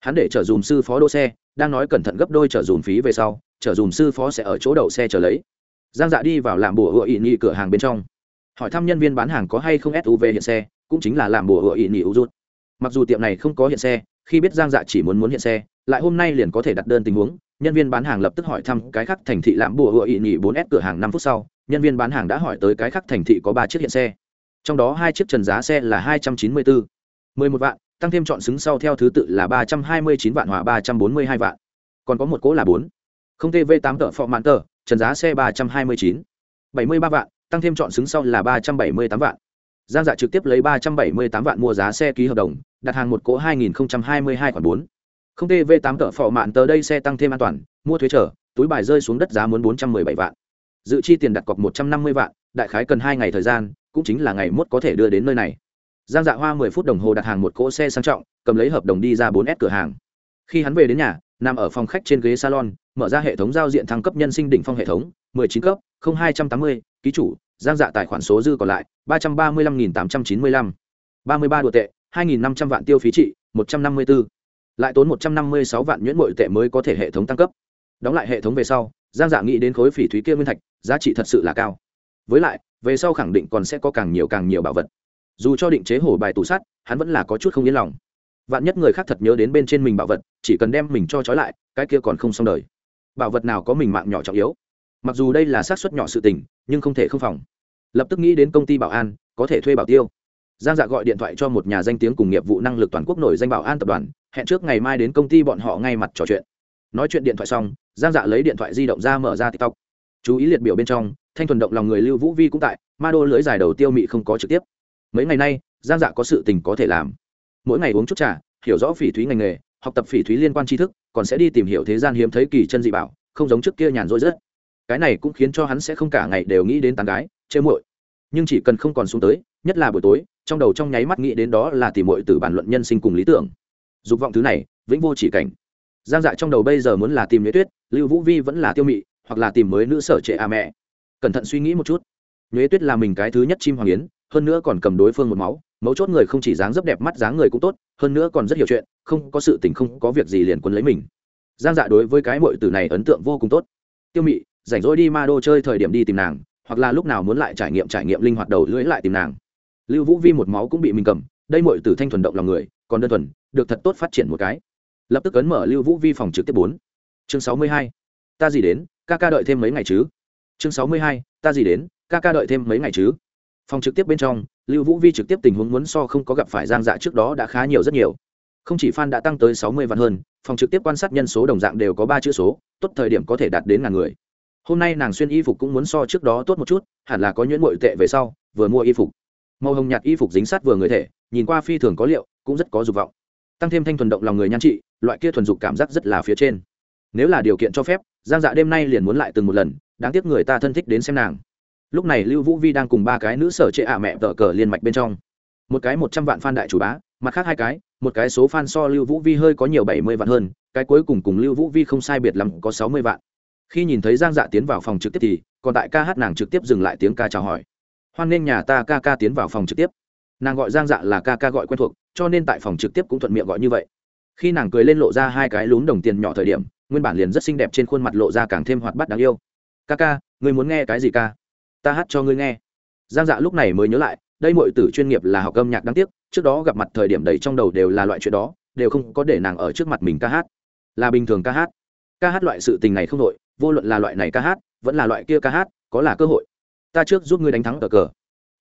hắn để chở dùm sư phó đỗ xe, đang nói cẩn thận gấp đôi chở dùm phí về sau, chở dùm sư phó sẽ ở chỗ đậu xe chờ lấy giang dạ đi vào làm bùa hựa ỵ nhị cửa hàng bên trong hỏi thăm nhân viên bán hàng có hay không suv hiện xe, cũng chính là làm bùa hựa ỵ nhị u rút mặc dù tiệm này không có hiện xe, khi biết giang dạ chỉ muốn muốn hiện xe, lại hôm nay liền có thể đặt đơn tình huống, nhân viên bán hàng lập tức hỏi thăm cái khác thành thị làm bùa hựa ỵ nhị bốn s cửa hàng năm phút sau nhân viên bán hàng đã hỏi tới cái khắc thành thị có ba chiếc hiện xe. Trong đó hai chiếc trần giá xe là hai trăm chín mươi bốn mười một vạn, tăng thêm chọn xứng sau theo thứ tự là ba trăm hai mươi chín vạn hòa ba trăm bốn mươi hai vạn. Còn có một cỗ là bốn. Không tv tám tờ phọ mạn tờ, trần giá xe ba trăm hai mươi chín. bảy mươi ba vạn, tăng thêm chọn xứng sau là ba trăm bảy mươi tám vạn. Giang dạ trực tiếp lấy ba trăm bảy mươi tám vạn mua giá xe ký hợp đồng, đặt hàng một cỗ hai nghìn hai mươi hai khoản bốn. Không tv tám tờ phọ mạn tờ đây xe tăng thêm an toàn, mua thuế trở, túi bài rơi xuống đất giá muốn bốn trăm mười bảy vạn dự chi tiền đặt cọc một trăm năm mươi vạn, đại khái cần hai ngày thời gian, cũng chính là ngày mốt có thể đưa đến nơi này. Giang dạ hoa mười phút đồng hồ đặt hàng một cỗ xe sang trọng, cầm lấy hợp đồng đi ra bốn s cửa hàng. Khi hắn về đến nhà, nằm ở phòng khách trên ghế salon, mở ra hệ thống giao diện thăng cấp nhân sinh đỉnh phong hệ thống, mười chín cấp hai trăm tám mươi, ký chủ, giang dạ tài khoản số dư còn lại, ba trăm ba mươi lăm nghìn tám trăm chín mươi lăm. Ba mươi ba đô tệ, hai nghìn năm trăm vạn tiêu phí trị, một trăm năm mươi bốn lại tốn một trăm năm mươi sáu vạn nhuyễn bội tệ mới có thể hệ thống tăng cấp. Đóng lại hệ thống về sau, giang dạ nghĩ đến khối phỉ thúy kia nguyên thạch giá trị thật sự là cao. Với lại, về sau khẳng định còn sẽ có càng nhiều càng nhiều bảo vật. Dù cho định chế hổ bài tủ sắt hắn vẫn là có chút không yên lòng. Vạn nhất người khác thật nhớ đến bên trên mình bảo vật, chỉ cần đem mình cho trói lại, cái kia còn không xong đời. Bảo vật nào có mình mạng nhỏ trọng yếu? Mặc dù đây là xác suất nhỏ sự tình, nhưng không thể không phòng. Lập tức nghĩ đến công ty bảo an, có thể thuê bảo tiêu. Giang dạ gọi điện thoại cho một nhà danh tiếng cùng nghiệp vụ năng lực toàn quốc nổi danh bảo an tập đoàn, hẹn trước ngày mai đến công ty bọn họ ngay mặt trò chuyện. Nói chuyện điện thoại xong, giang dạ lấy điện thoại di động ra mở ra tiktok chú ý liệt biểu bên trong, thanh thuần động lòng người lưu vũ vi cũng tại, ma đô lưới dài đầu tiêu mị không có trực tiếp. Mấy ngày nay, giang dạ có sự tình có thể làm. Mỗi ngày uống chút trà, hiểu rõ phỉ thúy ngành nghề, học tập phỉ thúy liên quan tri thức, còn sẽ đi tìm hiểu thế gian hiếm thấy kỳ chân dị bảo, không giống trước kia nhàn rỗi rất. Cái này cũng khiến cho hắn sẽ không cả ngày đều nghĩ đến tán gái, chê muội. Nhưng chỉ cần không còn xuống tới, nhất là buổi tối, trong đầu trong nháy mắt nghĩ đến đó là tìm muội từ bản luận nhân sinh cùng lý tưởng. Dục vọng thứ này, vĩnh vô chỉ cảnh. Giang dạ trong đầu bây giờ muốn là tìm nhuế tuyết, lưu vũ vi vẫn là tiêu mị hoặc là tìm mới nữ sở trệ a mẹ. Cẩn thận suy nghĩ một chút. Nhuế tuyết là mình cái thứ nhất chim hoàng yến, hơn nữa còn cầm đối phương một máu, mấu chốt người không chỉ dáng dấp đẹp mắt dáng người cũng tốt, hơn nữa còn rất hiểu chuyện, không có sự tình không có việc gì liền quấn lấy mình. Giang dạ đối với cái mội từ này ấn tượng vô cùng tốt. Tiêu mị, rảnh rỗi đi ma đô chơi thời điểm đi tìm nàng, hoặc là lúc nào muốn lại trải nghiệm trải nghiệm linh hoạt đầu lưỡi lại tìm nàng. Lưu vũ vi một máu cũng bị mình cầm, đây mội từ thanh thuần động lòng người, còn đơn thuần, được thật tốt phát triển một cái. Lập tức ấn mở lưu vũ vi phòng trực tiếp bốn. Chương sáu mươi hai. Ta gì đến? Ca ca đợi thêm mấy ngày chứ? Chương sáu mươi hai, ta gì đến, ca ca đợi thêm mấy ngày chứ? Phòng trực tiếp bên trong, lưu vũ vi trực tiếp tình huống muốn so không có gặp phải giang dạ trước đó đã khá nhiều rất nhiều. Không chỉ fan đã tăng tới sáu mươi vạn hơn, phòng trực tiếp quan sát nhân số đồng dạng đều có ba chữ số, tốt thời điểm có thể đạt đến ngàn người. Hôm nay nàng xuyên y phục cũng muốn so trước đó tốt một chút, hẳn là có nhuyễn bội tệ về sau, vừa mua y phục. Màu hồng nhạt y phục dính sát vừa người thể, nhìn qua phi thường có liệu, cũng rất có dục vọng. Tăng thêm thanh thuần động lòng người nhan trị, loại kia thuần dục cảm giác rất là phía trên nếu là điều kiện cho phép, giang dạ đêm nay liền muốn lại từng một lần, đáng tiếc người ta thân thích đến xem nàng. Lúc này lưu vũ vi đang cùng ba cái nữ sở trệ ạ mẹ vợ cờ liên mạch bên trong. Một cái một trăm vạn f a n đại chủ bá, mặt khác hai cái, một cái số f a n so lưu vũ vi hơi có nhiều bảy mươi vạn hơn, cái cuối cùng cùng lưu vũ vi không sai biệt lắm có sáu mươi vạn. Khi nhìn thấy giang dạ tiến vào phòng trực tiếp thì, còn tại ca hát nàng trực tiếp dừng lại tiếng ca chào hỏi. Hoan nghênh nhà ta ca ca tiến vào phòng trực tiếp. Nàng gọi giang dạ là ca ca gọi quen thuộc, cho nên tại phòng trực tiếp cũng thuận miệng gọi như vậy. Khi nàng cười lên lộ ra hai cái lún đồng tiền nhỏ thời điểm nguyên bản liền rất xinh đẹp trên khuôn mặt lộ ra càng thêm hoạt bát đáng yêu. Ca ca người muốn nghe cái gì ca? Ta hát cho ngươi nghe. Giang dạ lúc này mới nhớ lại, đây mọi tử chuyên nghiệp là học âm nhạc đáng tiếc, trước đó gặp mặt thời điểm đầy trong đầu đều là loại chuyện đó, đều không có để nàng ở trước mặt mình ca hát. Là bình thường ca hát. Ca hát loại sự tình này không đội vô luận là loại này ca hát, vẫn là loại kia ca hát, có là cơ hội. Ta trước giúp ngươi đánh thắng cờ cờ.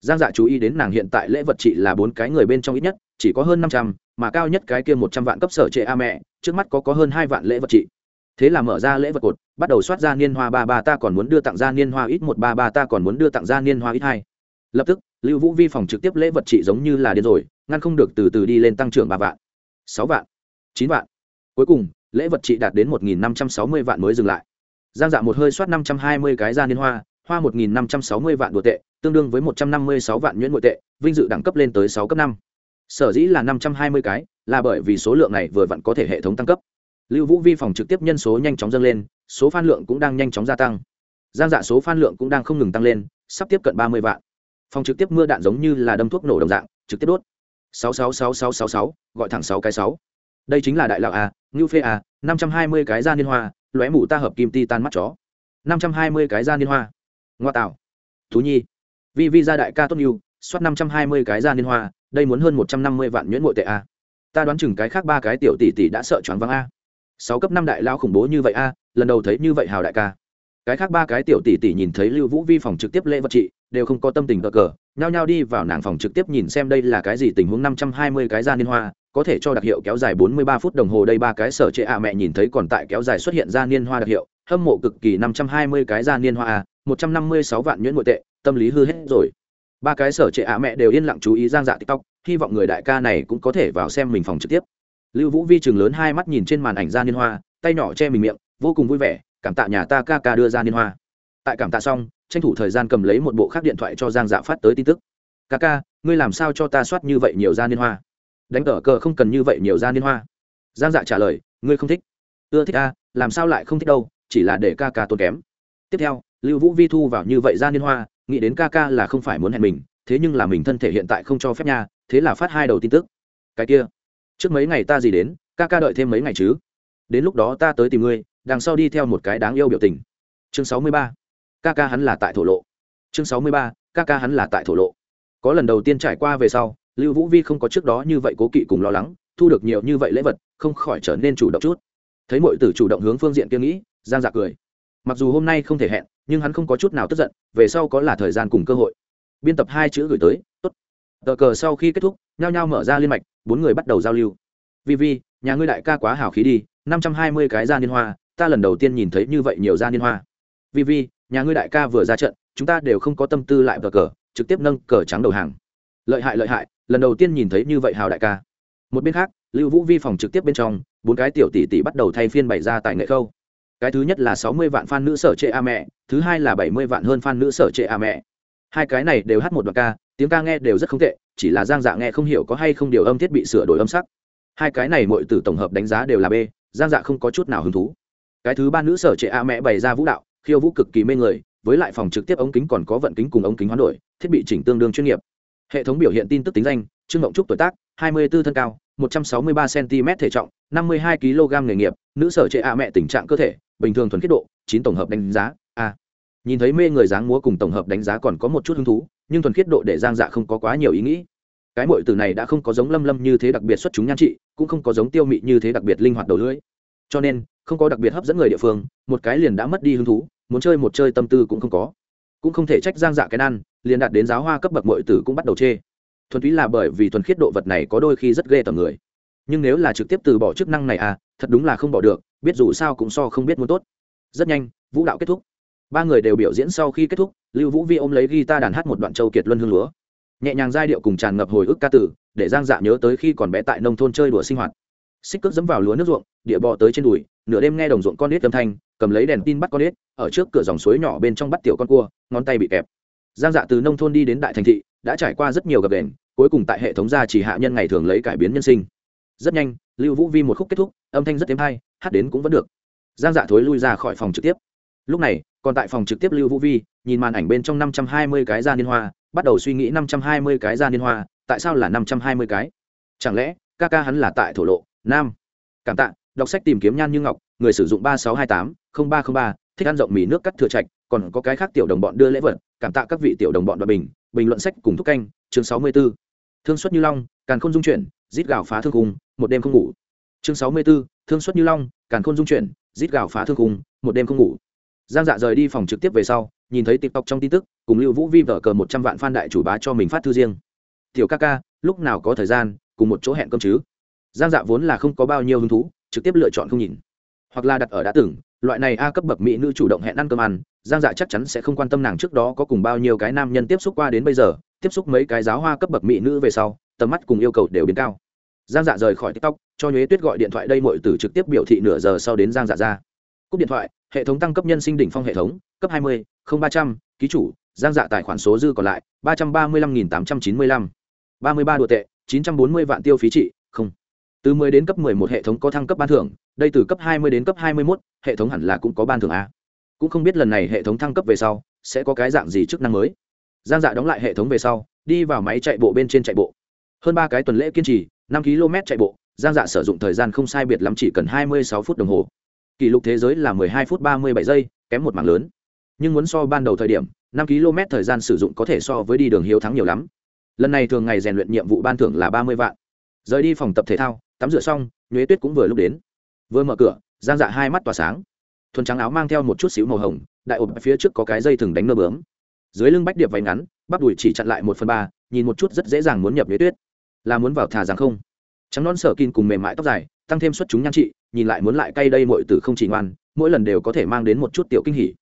Giang dạ chú ý đến nàng hiện tại lễ vật trị là bốn cái người bên trong ít nhất, chỉ có hơn năm trăm, mà cao nhất cái kia một trăm vạn cấp sở trệ a mẹ, trước mắt có có hơn hai vạn lễ vật trị thế là mở ra lễ vật cột, bắt đầu soát ra niên hoa ba ba ta còn muốn đưa tặng ra niên hoa ít một ba ba ta còn muốn đưa tặng ra niên hoa ít hai. Lập tức, lưu vũ vi phòng trực tiếp lễ vật trị giống như là điên rồi, ngăn không được từ từ đi lên tăng trưởng ba vạn, sáu vạn, chín vạn. Cuối cùng, lễ vật trị đạt đến một nghìn năm trăm sáu mươi vạn mới dừng lại. Giang dạ một hơi soát năm trăm hai mươi cái ra niên hoa hoa một nghìn năm trăm sáu mươi vạn đô tệ, tương đương với một trăm năm mươi sáu vạn nhuyễn nội tệ, vinh dự đẳng cấp lên tới sáu cấp năm. Sở dĩ là năm trăm hai mươi cái, là bởi vì số lượng này vừa vặn có thể hệ thống tăng cấp lưu vũ vi phòng trực tiếp nhân số nhanh chóng dâng lên, số phan lượng cũng đang nhanh chóng gia tăng. Giang dạ số phan lượng cũng đang không ngừng tăng lên, sắp tiếp cận ba mươi vạn. Phòng trực tiếp mưa đạn giống như là đâm thuốc nổ đồng dạng, trực tiếp đốt. Sáu sáu sáu sáu sáu sáu, gọi thẳng sáu cái sáu. Đây chính là đại lão a à, ngưu phê a năm trăm hai mươi cái da niên hoa, lóe mủ ta hợp kim ti tan mắt chó. năm trăm hai mươi cái da niên hoa. Ngoa tạo. Thú nhi. Vi vi gia đại ca tốt nhiều soát năm trăm hai mươi cái da niên hoa, đây muốn hơn một trăm năm mươi vạn nhuyễn nội tệ a ta đoán chừng cái khác ba cái tiểu tỷ tỷ đã sợ choáng váng a sáu cấp năm đại lao khủng bố như vậy a, lần đầu thấy như vậy hào đại ca. Cái khác ba cái tiểu tỷ tỷ nhìn thấy lưu vũ vi phòng trực tiếp lễ vật trị, đều không có tâm tình cờ cờ, nhao nhao đi vào nàng phòng trực tiếp nhìn xem đây là cái gì tình huống năm trăm hai mươi cái ra niên hoa, có thể cho đặc hiệu kéo dài bốn mươi ba phút đồng hồ đây ba cái sở trệ ạ mẹ nhìn thấy còn tại kéo dài xuất hiện ra niên hoa đặc hiệu, hâm mộ cực kỳ năm trăm hai mươi cái ra niên hoa a, một trăm năm mươi sáu vạn nhuyễn nội tệ, tâm lý hư hết rồi. Ba cái sở trệ ạ mẹ đều yên lặng chú ý giang dạ tiktok, hy vọng người đại ca này cũng có thể vào xem mình phòng trực tiếp lưu vũ vi chừng lớn hai mắt nhìn trên màn ảnh ra niên hoa, tay nhỏ che mình miệng, vô cùng vui vẻ, cảm tạ nhà ta ca ca đưa ra niên hoa. Tại cảm tạ xong, tranh thủ thời gian cầm lấy một bộ khác điện thoại cho giang dạ phát tới tin tức. Ca ca, ngươi làm sao cho ta soát như vậy nhiều ra niên hoa? Đánh cờ cờ không cần như vậy nhiều ra niên hoa. Giang dạ trả lời, ngươi không thích. Ưa thích a, làm sao lại không thích đâu, chỉ là để ca ca tốn kém. Tiếp theo, lưu vũ vi thu vào như vậy ra niên hoa, nghĩ đến ca ca là không phải muốn hẹn mình, thế nhưng là mình thân thể hiện tại không cho phép nha, thế là phát hai đầu tin tức. Cái kia trước mấy ngày ta gì đến, ca ca đợi thêm mấy ngày chứ. Đến lúc đó ta tới tìm ngươi, đằng sau đi theo một cái đáng yêu biểu tình. Chương sáu mươi ba, ca ca hắn là tại thổ lộ. Chương sáu mươi ba, ca ca hắn là tại thổ lộ. Có lần đầu tiên trải qua về sau, lưu vũ vi không có trước đó như vậy cố kỵ cùng lo lắng, thu được nhiều như vậy lễ vật, không khỏi trở nên chủ động chút. Thấy mọi tử chủ động hướng phương diện kia nghĩ, giang dạ cười. Mặc dù hôm nay không thể hẹn, nhưng hắn không có chút nào tức giận, về sau có là thời gian cùng cơ hội. Biên tập hai chữ gửi tới, tốt. Tờ cờ sau khi kết thúc, nhao nhao mở ra liên mạch bốn người bắt đầu giao lưu. Vi vi, nhà ngươi đại ca quá hào khí đi, năm trăm hai mươi cái gia niên hoa, ta lần đầu tiên nhìn thấy như vậy nhiều gia niên hoa. Vi vi, nhà ngươi đại ca vừa ra trận, chúng ta đều không có tâm tư lại cờ cờ, trực tiếp nâng cờ trắng đầu hàng. Lợi hại lợi hại, lần đầu tiên nhìn thấy như vậy hào đại ca. Một bên khác, lưu vũ vi phòng trực tiếp bên trong, bốn cái tiểu tỷ tỷ bắt đầu thay phiên bày ra tại nghệ khâu. Cái thứ nhất là sáu mươi vạn fan nữ sở trệ a mẹ, thứ hai là bảy mươi vạn hơn fan nữ sở trệ a mẹ. Hai cái này đều hát một đoạn ca tiếng ca nghe đều rất không tệ, chỉ là giang dạ nghe không hiểu có hay không điều âm thiết bị sửa đổi âm sắc. Hai cái này mọi từ tổng hợp đánh giá đều là b, giang dạ không có chút nào hứng thú. Cái thứ ba nữ sở trệ a mẹ bày ra vũ đạo, khiêu vũ cực kỳ mê người, với lại phòng trực tiếp ống kính còn có vận kính cùng ống kính hoán đổi, thiết bị chỉnh tương đương chuyên nghiệp. Hệ thống biểu hiện tin tức tính danh, trương ngộng trúc tuổi tác, hai mươi 24 thân cao, một trăm sáu mươi ba cm thể trọng, năm mươi hai kg nghề nghiệp, nữ sở trệ a mẹ tình trạng cơ thể, bình thường thuần khiết độ, chín tổng hợp đánh giá nhìn thấy mê người dáng múa cùng tổng hợp đánh giá còn có một chút hứng thú, nhưng thuần khiết độ để giang dạ không có quá nhiều ý nghĩ. Cái mội từ này đã không có giống lâm lâm như thế đặc biệt xuất chúng nhan trị, cũng không có giống tiêu mị như thế đặc biệt linh hoạt đầu lưỡi. Cho nên, không có đặc biệt hấp dẫn người địa phương, một cái liền đã mất đi hứng thú, muốn chơi một chơi tâm tư cũng không có. Cũng không thể trách giang dạ cái nan, liền đạt đến giáo hoa cấp bậc mội tử cũng bắt đầu chê. Thuần túy là bởi vì thuần khiết độ vật này có đôi khi rất ghê tầm người. Nhưng nếu là trực tiếp từ bỏ chức năng này à thật đúng là không bỏ được, biết dù sao cũng so không biết muốn tốt. Rất nhanh, vũ đạo kết thúc ba người đều biểu diễn sau khi kết thúc, lưu vũ vi ôm lấy guitar đàn hát một đoạn châu kiệt luân hương lúa. Nhẹ nhàng giai điệu cùng tràn ngập hồi ức ca tử để giang dạ nhớ tới khi còn bé tại nông thôn chơi đùa sinh hoạt. Xích cước dẫm vào lúa nước ruộng, địa bò tới trên đùi, nửa đêm nghe đồng ruộng con nết âm thanh, cầm lấy đèn tin bắt con nết ở trước cửa dòng suối nhỏ bên trong bắt tiểu con cua, ngón tay bị kẹp. Giang dạ từ nông thôn đi đến đại thành thị, đã trải qua rất nhiều gập đền cuối cùng tại hệ thống gia chỉ hạ nhân ngày thường lấy cải biến nhân sinh. Rất nhanh, lưu vũ vi một khúc kết thúc, âm thanh rất thêm hay hát đến cũng vẫn được. Giang dạ thối lui ra khỏi phòng trực tiếp lúc này còn tại phòng trực tiếp lưu vũ vi nhìn màn ảnh bên trong năm trăm hai mươi cái ra liên hoa bắt đầu suy nghĩ năm trăm hai mươi cái ra liên hoa tại sao là năm trăm hai mươi cái? Chẳng lẽ ca ca hắn là tại thổ lộ nam? Cảm tạ đọc sách tìm kiếm nhan như ngọc người sử dụng ba sáu hai tám không ba không ba thích ăn rộng mì nước cắt thừa trạch còn có cái khác tiểu đồng bọn đưa lễ vật cảm tạ các vị tiểu đồng bọn và bình bình luận sách cùng thúc canh chương sáu mươi 64. thương xuất như long càn khôn dung chuyển rít gạo phá thương cung một đêm không ngủ. Chương sáu mươi 64, thương xuất như long càn khôn dung chuyển rít gạo phá thương cung một đêm không ngủ giang dạ rời đi phòng trực tiếp về sau, nhìn thấy tiktok trong tin tức, cùng lưu vũ vi vở cờ một trăm vạn fan đại chủ bá cho mình phát thư riêng. Tiểu ca ca, lúc nào có thời gian, cùng một chỗ hẹn cơm chứ? Giang dạ vốn là không có bao nhiêu hứng thú, trực tiếp lựa chọn không nhìn. Hoặc là đặt ở đã từng, loại này a cấp bậc mỹ nữ chủ động hẹn ăn cơm ăn, giang dạ chắc chắn sẽ không quan tâm nàng trước đó có cùng bao nhiêu cái nam nhân tiếp xúc qua đến bây giờ, tiếp xúc mấy cái giáo hoa cấp bậc mỹ nữ về sau, tầm mắt cùng yêu cầu đều biến cao. Giang dạ rời khỏi tiktok, cho nhuế tuyết gọi điện thoại đây mọi từ trực tiếp biểu thị nửa giờ sau đến giang dạ ra. Cúp điện thoại hệ thống tăng cấp nhân sinh đỉnh phong hệ thống cấp hai mươi không ba trăm ký chủ giang dạ tài khoản số dư còn lại ba trăm ba mươi lăm nghìn tám trăm chín mươi lăm. ba mươi ba đô tệ chín trăm bốn mươi vạn tiêu phí trị không. Từ 10 đến cấp 11 hệ thống có thăng cấp ban thưởng đây từ cấp 20 đến cấp 21, hệ thống hẳn là cũng có ban thưởng a. Cũng không biết lần này hệ thống thăng cấp về sau sẽ có cái dạng gì chức năng mới. Giang dạ đóng lại hệ thống về sau đi vào máy chạy bộ bên trên chạy bộ. Hơn ba cái tuần lễ kiên trì năm km chạy bộ giang dạ sử dụng thời gian không sai biệt lắm chỉ cần 26 phút đồng hồ kỷ lục thế giới là 12 phút 37 giây, kém một mảng lớn. Nhưng muốn so ban đầu thời điểm, năm km thời gian sử dụng có thể so với đi đường hiếu thắng nhiều lắm. Lần này thường ngày rèn luyện nhiệm vụ ban thưởng là 30 vạn. Rời đi phòng tập thể thao, tắm rửa xong, nhuế tuyết cũng vừa lúc đến. Vừa mở cửa, giang dạ hai mắt tỏa sáng. Thuần trắng áo mang theo một chút xíu màu hồng, đại ộp phía trước có cái dây thừng đánh nơ bướm. Dưới lưng bách điệp váy ngắn, bắp đùi chỉ chặn lại một phần ba, nhìn một chút rất dễ dàng muốn nhập nhuế tuyết. Là muốn vào thà rằng không? Trắng non sở kin cùng mềm mại tóc dài, tăng thêm xuất chúng nhan trị nhìn lại muốn lại cay đây mọi từ không chỉ ngoan, mỗi lần đều có thể mang đến một chút tiểu kinh hỉ.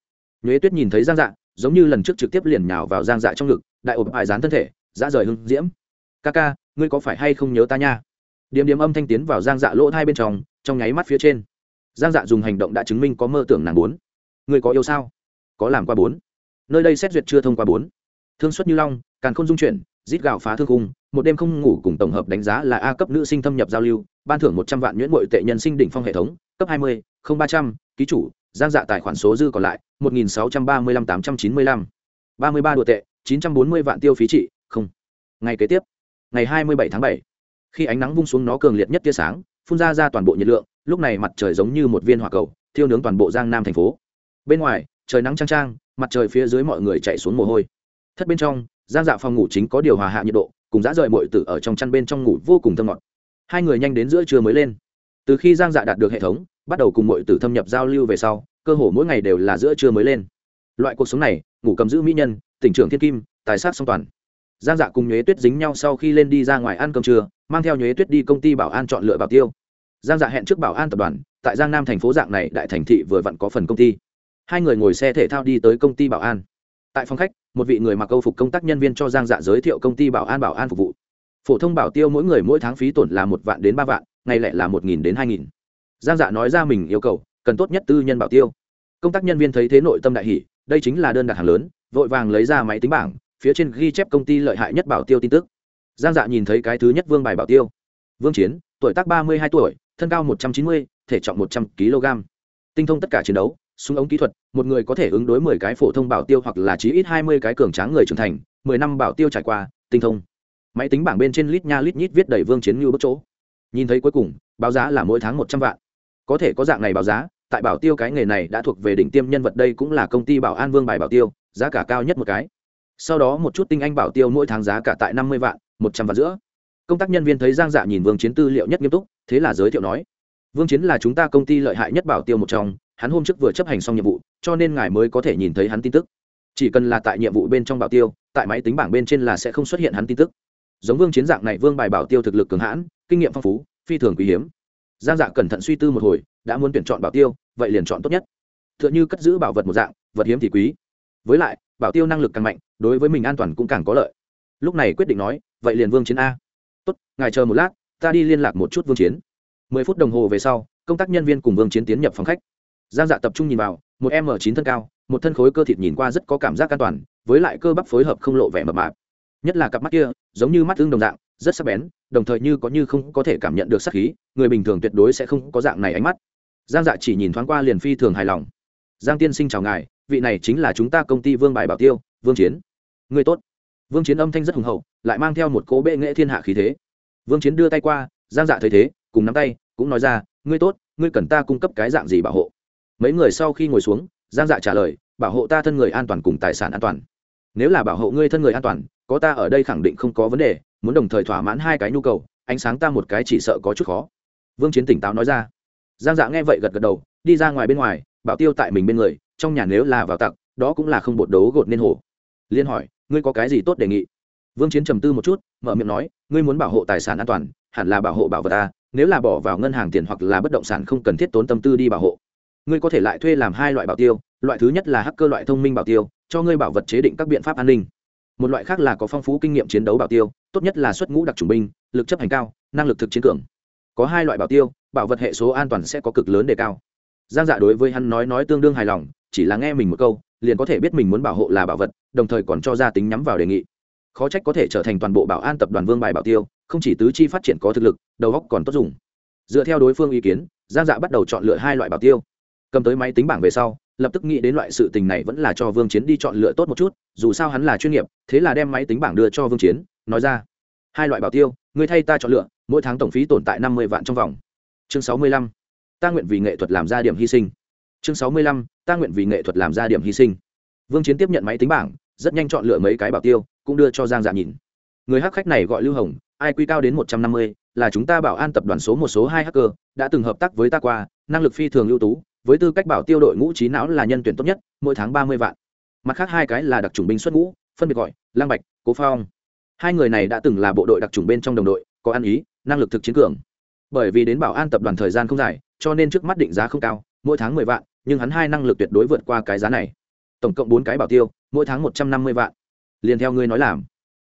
Nhuế tuyết nhìn thấy giang dạ giống như lần trước trực tiếp liền nhào vào giang dạ trong ngực, đại ộp bài dán thân thể, dã rời hưng diễm. Ca ca, ngươi có phải hay không nhớ ta nha? Điềm điềm âm thanh tiến vào giang dạ lỗ hai bên trong trong nháy mắt phía trên. Giang dạ dùng hành động đã chứng minh có mơ tưởng nàng bốn ngươi có yêu sao? Có làm qua bốn. Nơi đây xét duyệt chưa thông qua bốn. Thương xuất như long càng không dung chuyển, rít gạo phá thương cung một đêm không ngủ cùng tổng hợp đánh giá là a cấp nữ sinh thâm nhập giao lưu, ban thưởng một trăm vạn nhuyễn bội tệ nhân sinh đỉnh phong hệ thống, cấp hai mươi, không ba trăm, ký chủ, giang dạ tài khoản số dư còn lại, một nghìn sáu trăm ba mươi lăm tám trăm chín mươi lăm. Ba mươi ba đô tệ, chín trăm bốn mươi vạn tiêu phí trị, không. Ngày kế tiếp, ngày hai mươi bảy tháng bảy, khi ánh nắng vung xuống nó cường liệt nhất tia sáng, phun ra ra toàn bộ nhiệt lượng, lúc này mặt trời giống như một viên hỏa cầu, thiêu nướng toàn bộ giang nam thành phố. Bên ngoài, trời nắng trang trang mặt trời phía dưới mọi người chạy xuống mồ hôi. Thất bên trong, giang dạ phòng ngủ chính có điều hòa hạ nhiệt độ cùng dã rời mọi tử ở trong chăn bên trong ngủ vô cùng thơm ngọt. Hai người nhanh đến giữa trưa mới lên. Từ khi giang dạ đạt được hệ thống, bắt đầu cùng mọi tử thâm nhập giao lưu về sau, cơ hồ mỗi ngày đều là giữa trưa mới lên. Loại cuộc sống này, ngủ cầm giữ mỹ nhân, tỉnh trưởng thiên kim, tài sát song toàn. Giang dạ cùng nhuế tuyết dính nhau sau khi lên đi ra ngoài ăn cơm trưa, mang theo nhuế tuyết đi công ty bảo an chọn lựa bảo tiêu. Giang dạ hẹn trước bảo an tập đoàn, tại giang nam thành phố dạng này đại thành thị vừa vặn có phần công ty. Hai người ngồi xe thể thao đi tới công ty bảo an. Tại phòng khách một vị người mặc câu phục công tác nhân viên cho giang dạ giới thiệu công ty bảo an bảo an phục vụ. Phổ thông bảo tiêu mỗi người mỗi tháng phí tổn là một vạn đến ba vạn, ngày lẻ là một nghìn đến hai nghìn. Giang dạ nói ra mình yêu cầu, cần tốt nhất tư nhân bảo tiêu. Công tác nhân viên thấy thế nội tâm đại hỷ đây chính là đơn đặt hàng lớn, vội vàng lấy ra máy tính bảng, phía trên ghi chép công ty lợi hại nhất bảo tiêu tin tức. Giang dạ nhìn thấy cái thứ nhất vương bài bảo tiêu. Vương chiến, tuổi tác ba mươi hai tuổi, thân cao một trăm chín mươi, thể trọng một trăm kg tinh thông tất cả chiến đấu súng ống kỹ thuật, một người có thể ứng đối mười cái phổ thông bảo tiêu hoặc là chí ít hai mươi cái cường tráng người trưởng thành, mười năm bảo tiêu trải qua, tinh thông. Máy tính bảng bên trên lít nha lít nhít viết đầy vương chiến như bất chỗ. Nhìn thấy cuối cùng, báo giá là mỗi tháng một trăm vạn. Có thể có dạng này báo giá, tại bảo tiêu cái nghề này đã thuộc về đỉnh tiêm nhân vật đây cũng là công ty bảo an vương bài bảo tiêu, giá cả cao nhất một cái. Sau đó một chút tinh anh bảo tiêu mỗi tháng giá cả tại năm mươi vạn, một trăm vạn giữa. Công tác nhân viên thấy giang dạ nhìn vương chiến tư liệu nhất nghiêm túc, thế là giới thiệu nói, vương chiến là chúng ta công ty lợi hại nhất bảo tiêu một trong hắn hôm trước vừa chấp hành xong nhiệm vụ, cho nên ngài mới có thể nhìn thấy hắn tin tức. Chỉ cần là tại nhiệm vụ bên trong bảo tiêu, tại máy tính bảng bên trên là sẽ không xuất hiện hắn tin tức. Giống vương chiến dạng này vương bài bảo tiêu thực lực cường hãn, kinh nghiệm phong phú, phi thường quý hiếm. Giang dạ cẩn thận suy tư một hồi, đã muốn tuyển chọn bảo tiêu, vậy liền chọn tốt nhất. T h ư ợ n h ư cất giữ bảo vật một dạng, vật hiếm thì quý. Với lại, bảo tiêu năng lực càng mạnh, đối với mình an toàn cũng càng có lợi. Lúc này quyết định nói, vậy liền vương chiến a. Tốt, ngài chờ một lát, ta đi liên lạc một chút vương chiến. Mười phút đồng hồ về sau, công tác nhân viên cùng vương chiến tiến nhập phòng khách giang dạ tập trung nhìn vào, một m chín thân cao, một thân khối cơ thịt nhìn qua rất có cảm giác an toàn, với lại cơ bắp phối hợp không lộ vẻ mập mạp. Nhất là cặp mắt kia, giống như mắt tương đồng dạng, rất sắc bén, đồng thời như có như không có thể cảm nhận được sắc khí, người bình thường tuyệt đối sẽ không có dạng này ánh mắt. Giang dạ chỉ nhìn thoáng qua liền phi thường hài lòng. Giang tiên sinh chào ngài, vị này chính là chúng ta công ty vương bài bảo tiêu, vương chiến. Người tốt. Vương chiến âm thanh rất hùng hậu, lại mang theo một cố bệ nghệ thiên hạ khí thế. Vương chiến đưa tay qua, giang dạ thấy thế, cùng nắm tay, cũng nói ra, ngươi tốt, ngươi cần ta cung cấp cái dạng gì bảo hộ? Mấy người sau khi ngồi xuống, giang dạ trả lời, bảo hộ ta thân người an toàn cùng tài sản an toàn. Nếu là bảo hộ ngươi thân người an toàn, có ta ở đây khẳng định không có vấn đề, muốn đồng thời thỏa mãn hai cái nhu cầu, ánh sáng ta một cái chỉ sợ có chút khó. Vương chiến tỉnh táo nói ra. Giang dạ nghe vậy gật gật đầu, đi ra ngoài bên ngoài, bảo tiêu tại mình bên người, trong nhà nếu là vào tặc, đó cũng là không bột đấu gột nên hổ. Liên hỏi, ngươi có cái gì tốt đề nghị? Vương chiến trầm tư một chút, mở miệng nói, ngươi muốn bảo hộ tài sản an toàn, hẳn là bảo hộ bảo vật ta, nếu là bỏ vào ngân hàng tiền hoặc là bất động sản không cần thiết tốn tâm tư đi bảo hộ ngươi có thể lại thuê làm hai loại bảo tiêu, loại thứ nhất là hacker loại thông minh bảo tiêu, cho ngươi bảo vật chế định các biện pháp an ninh. Một loại khác là có phong phú kinh nghiệm chiến đấu bảo tiêu, tốt nhất là xuất ngũ đặc chủng binh, lực chấp hành cao, năng lực thực chiến cường. Có hai loại bảo tiêu, bảo vật hệ số an toàn sẽ có cực lớn đề cao. Giang dạ đối với hắn nói nói tương đương hài lòng, chỉ là nghe mình một câu, liền có thể biết mình muốn bảo hộ là bảo vật, đồng thời còn cho ra tính nhắm vào đề nghị. Khó trách có thể trở thành toàn bộ bảo an tập đoàn vương bài bảo tiêu, không chỉ tứ chi phát triển có thực lực, đầu óc còn tốt dùng. Dựa theo đối phương ý kiến, giang dạ bắt đầu chọn lựa hai loại bảo tiêu cầm tới máy tính bảng về sau, lập tức nghĩ đến loại sự tình này vẫn là cho vương chiến đi chọn lựa tốt một chút, dù sao hắn là chuyên nghiệp, thế là đem máy tính bảng đưa cho vương chiến, nói ra, hai loại bảo tiêu người thay ta chọn lựa, mỗi tháng tổng phí tồn tại năm mươi vạn trong vòng. Chương sáu mươi lăm, ta nguyện vì nghệ thuật làm ra điểm hy sinh. Chương sáu mươi lăm, ta nguyện vì nghệ thuật làm ra điểm hy sinh. Vương chiến tiếp nhận máy tính bảng, rất nhanh chọn lựa mấy cái bảo tiêu, cũng đưa cho giang dạ nhìn. Người hắc khách này gọi lưu hồng, ai quy cao đến một trăm năm mươi, là chúng ta bảo an tập đoàn số một số hai hacker, đã từng hợp tác với ta qua, năng lực phi thường ưu tú với tư cách bảo tiêu đội ngũ trí não là nhân tuyển tốt nhất, mỗi tháng ba mươi vạn. Mặt khác hai cái là đặc trùng binh xuất ngũ, phân biệt gọi, lang bạch, cố phong. Hai người này đã từng là bộ đội đặc trùng bên trong đồng đội, có ăn ý, năng lực thực chiến cường. Bởi vì đến bảo an tập đoàn thời gian không dài, cho nên trước mắt định giá không cao, mỗi tháng mười vạn, nhưng hắn hai năng lực tuyệt đối vượt qua cái giá này. Tổng cộng bốn cái bảo tiêu, mỗi tháng một trăm năm mươi vạn. Liền theo ngươi nói làm.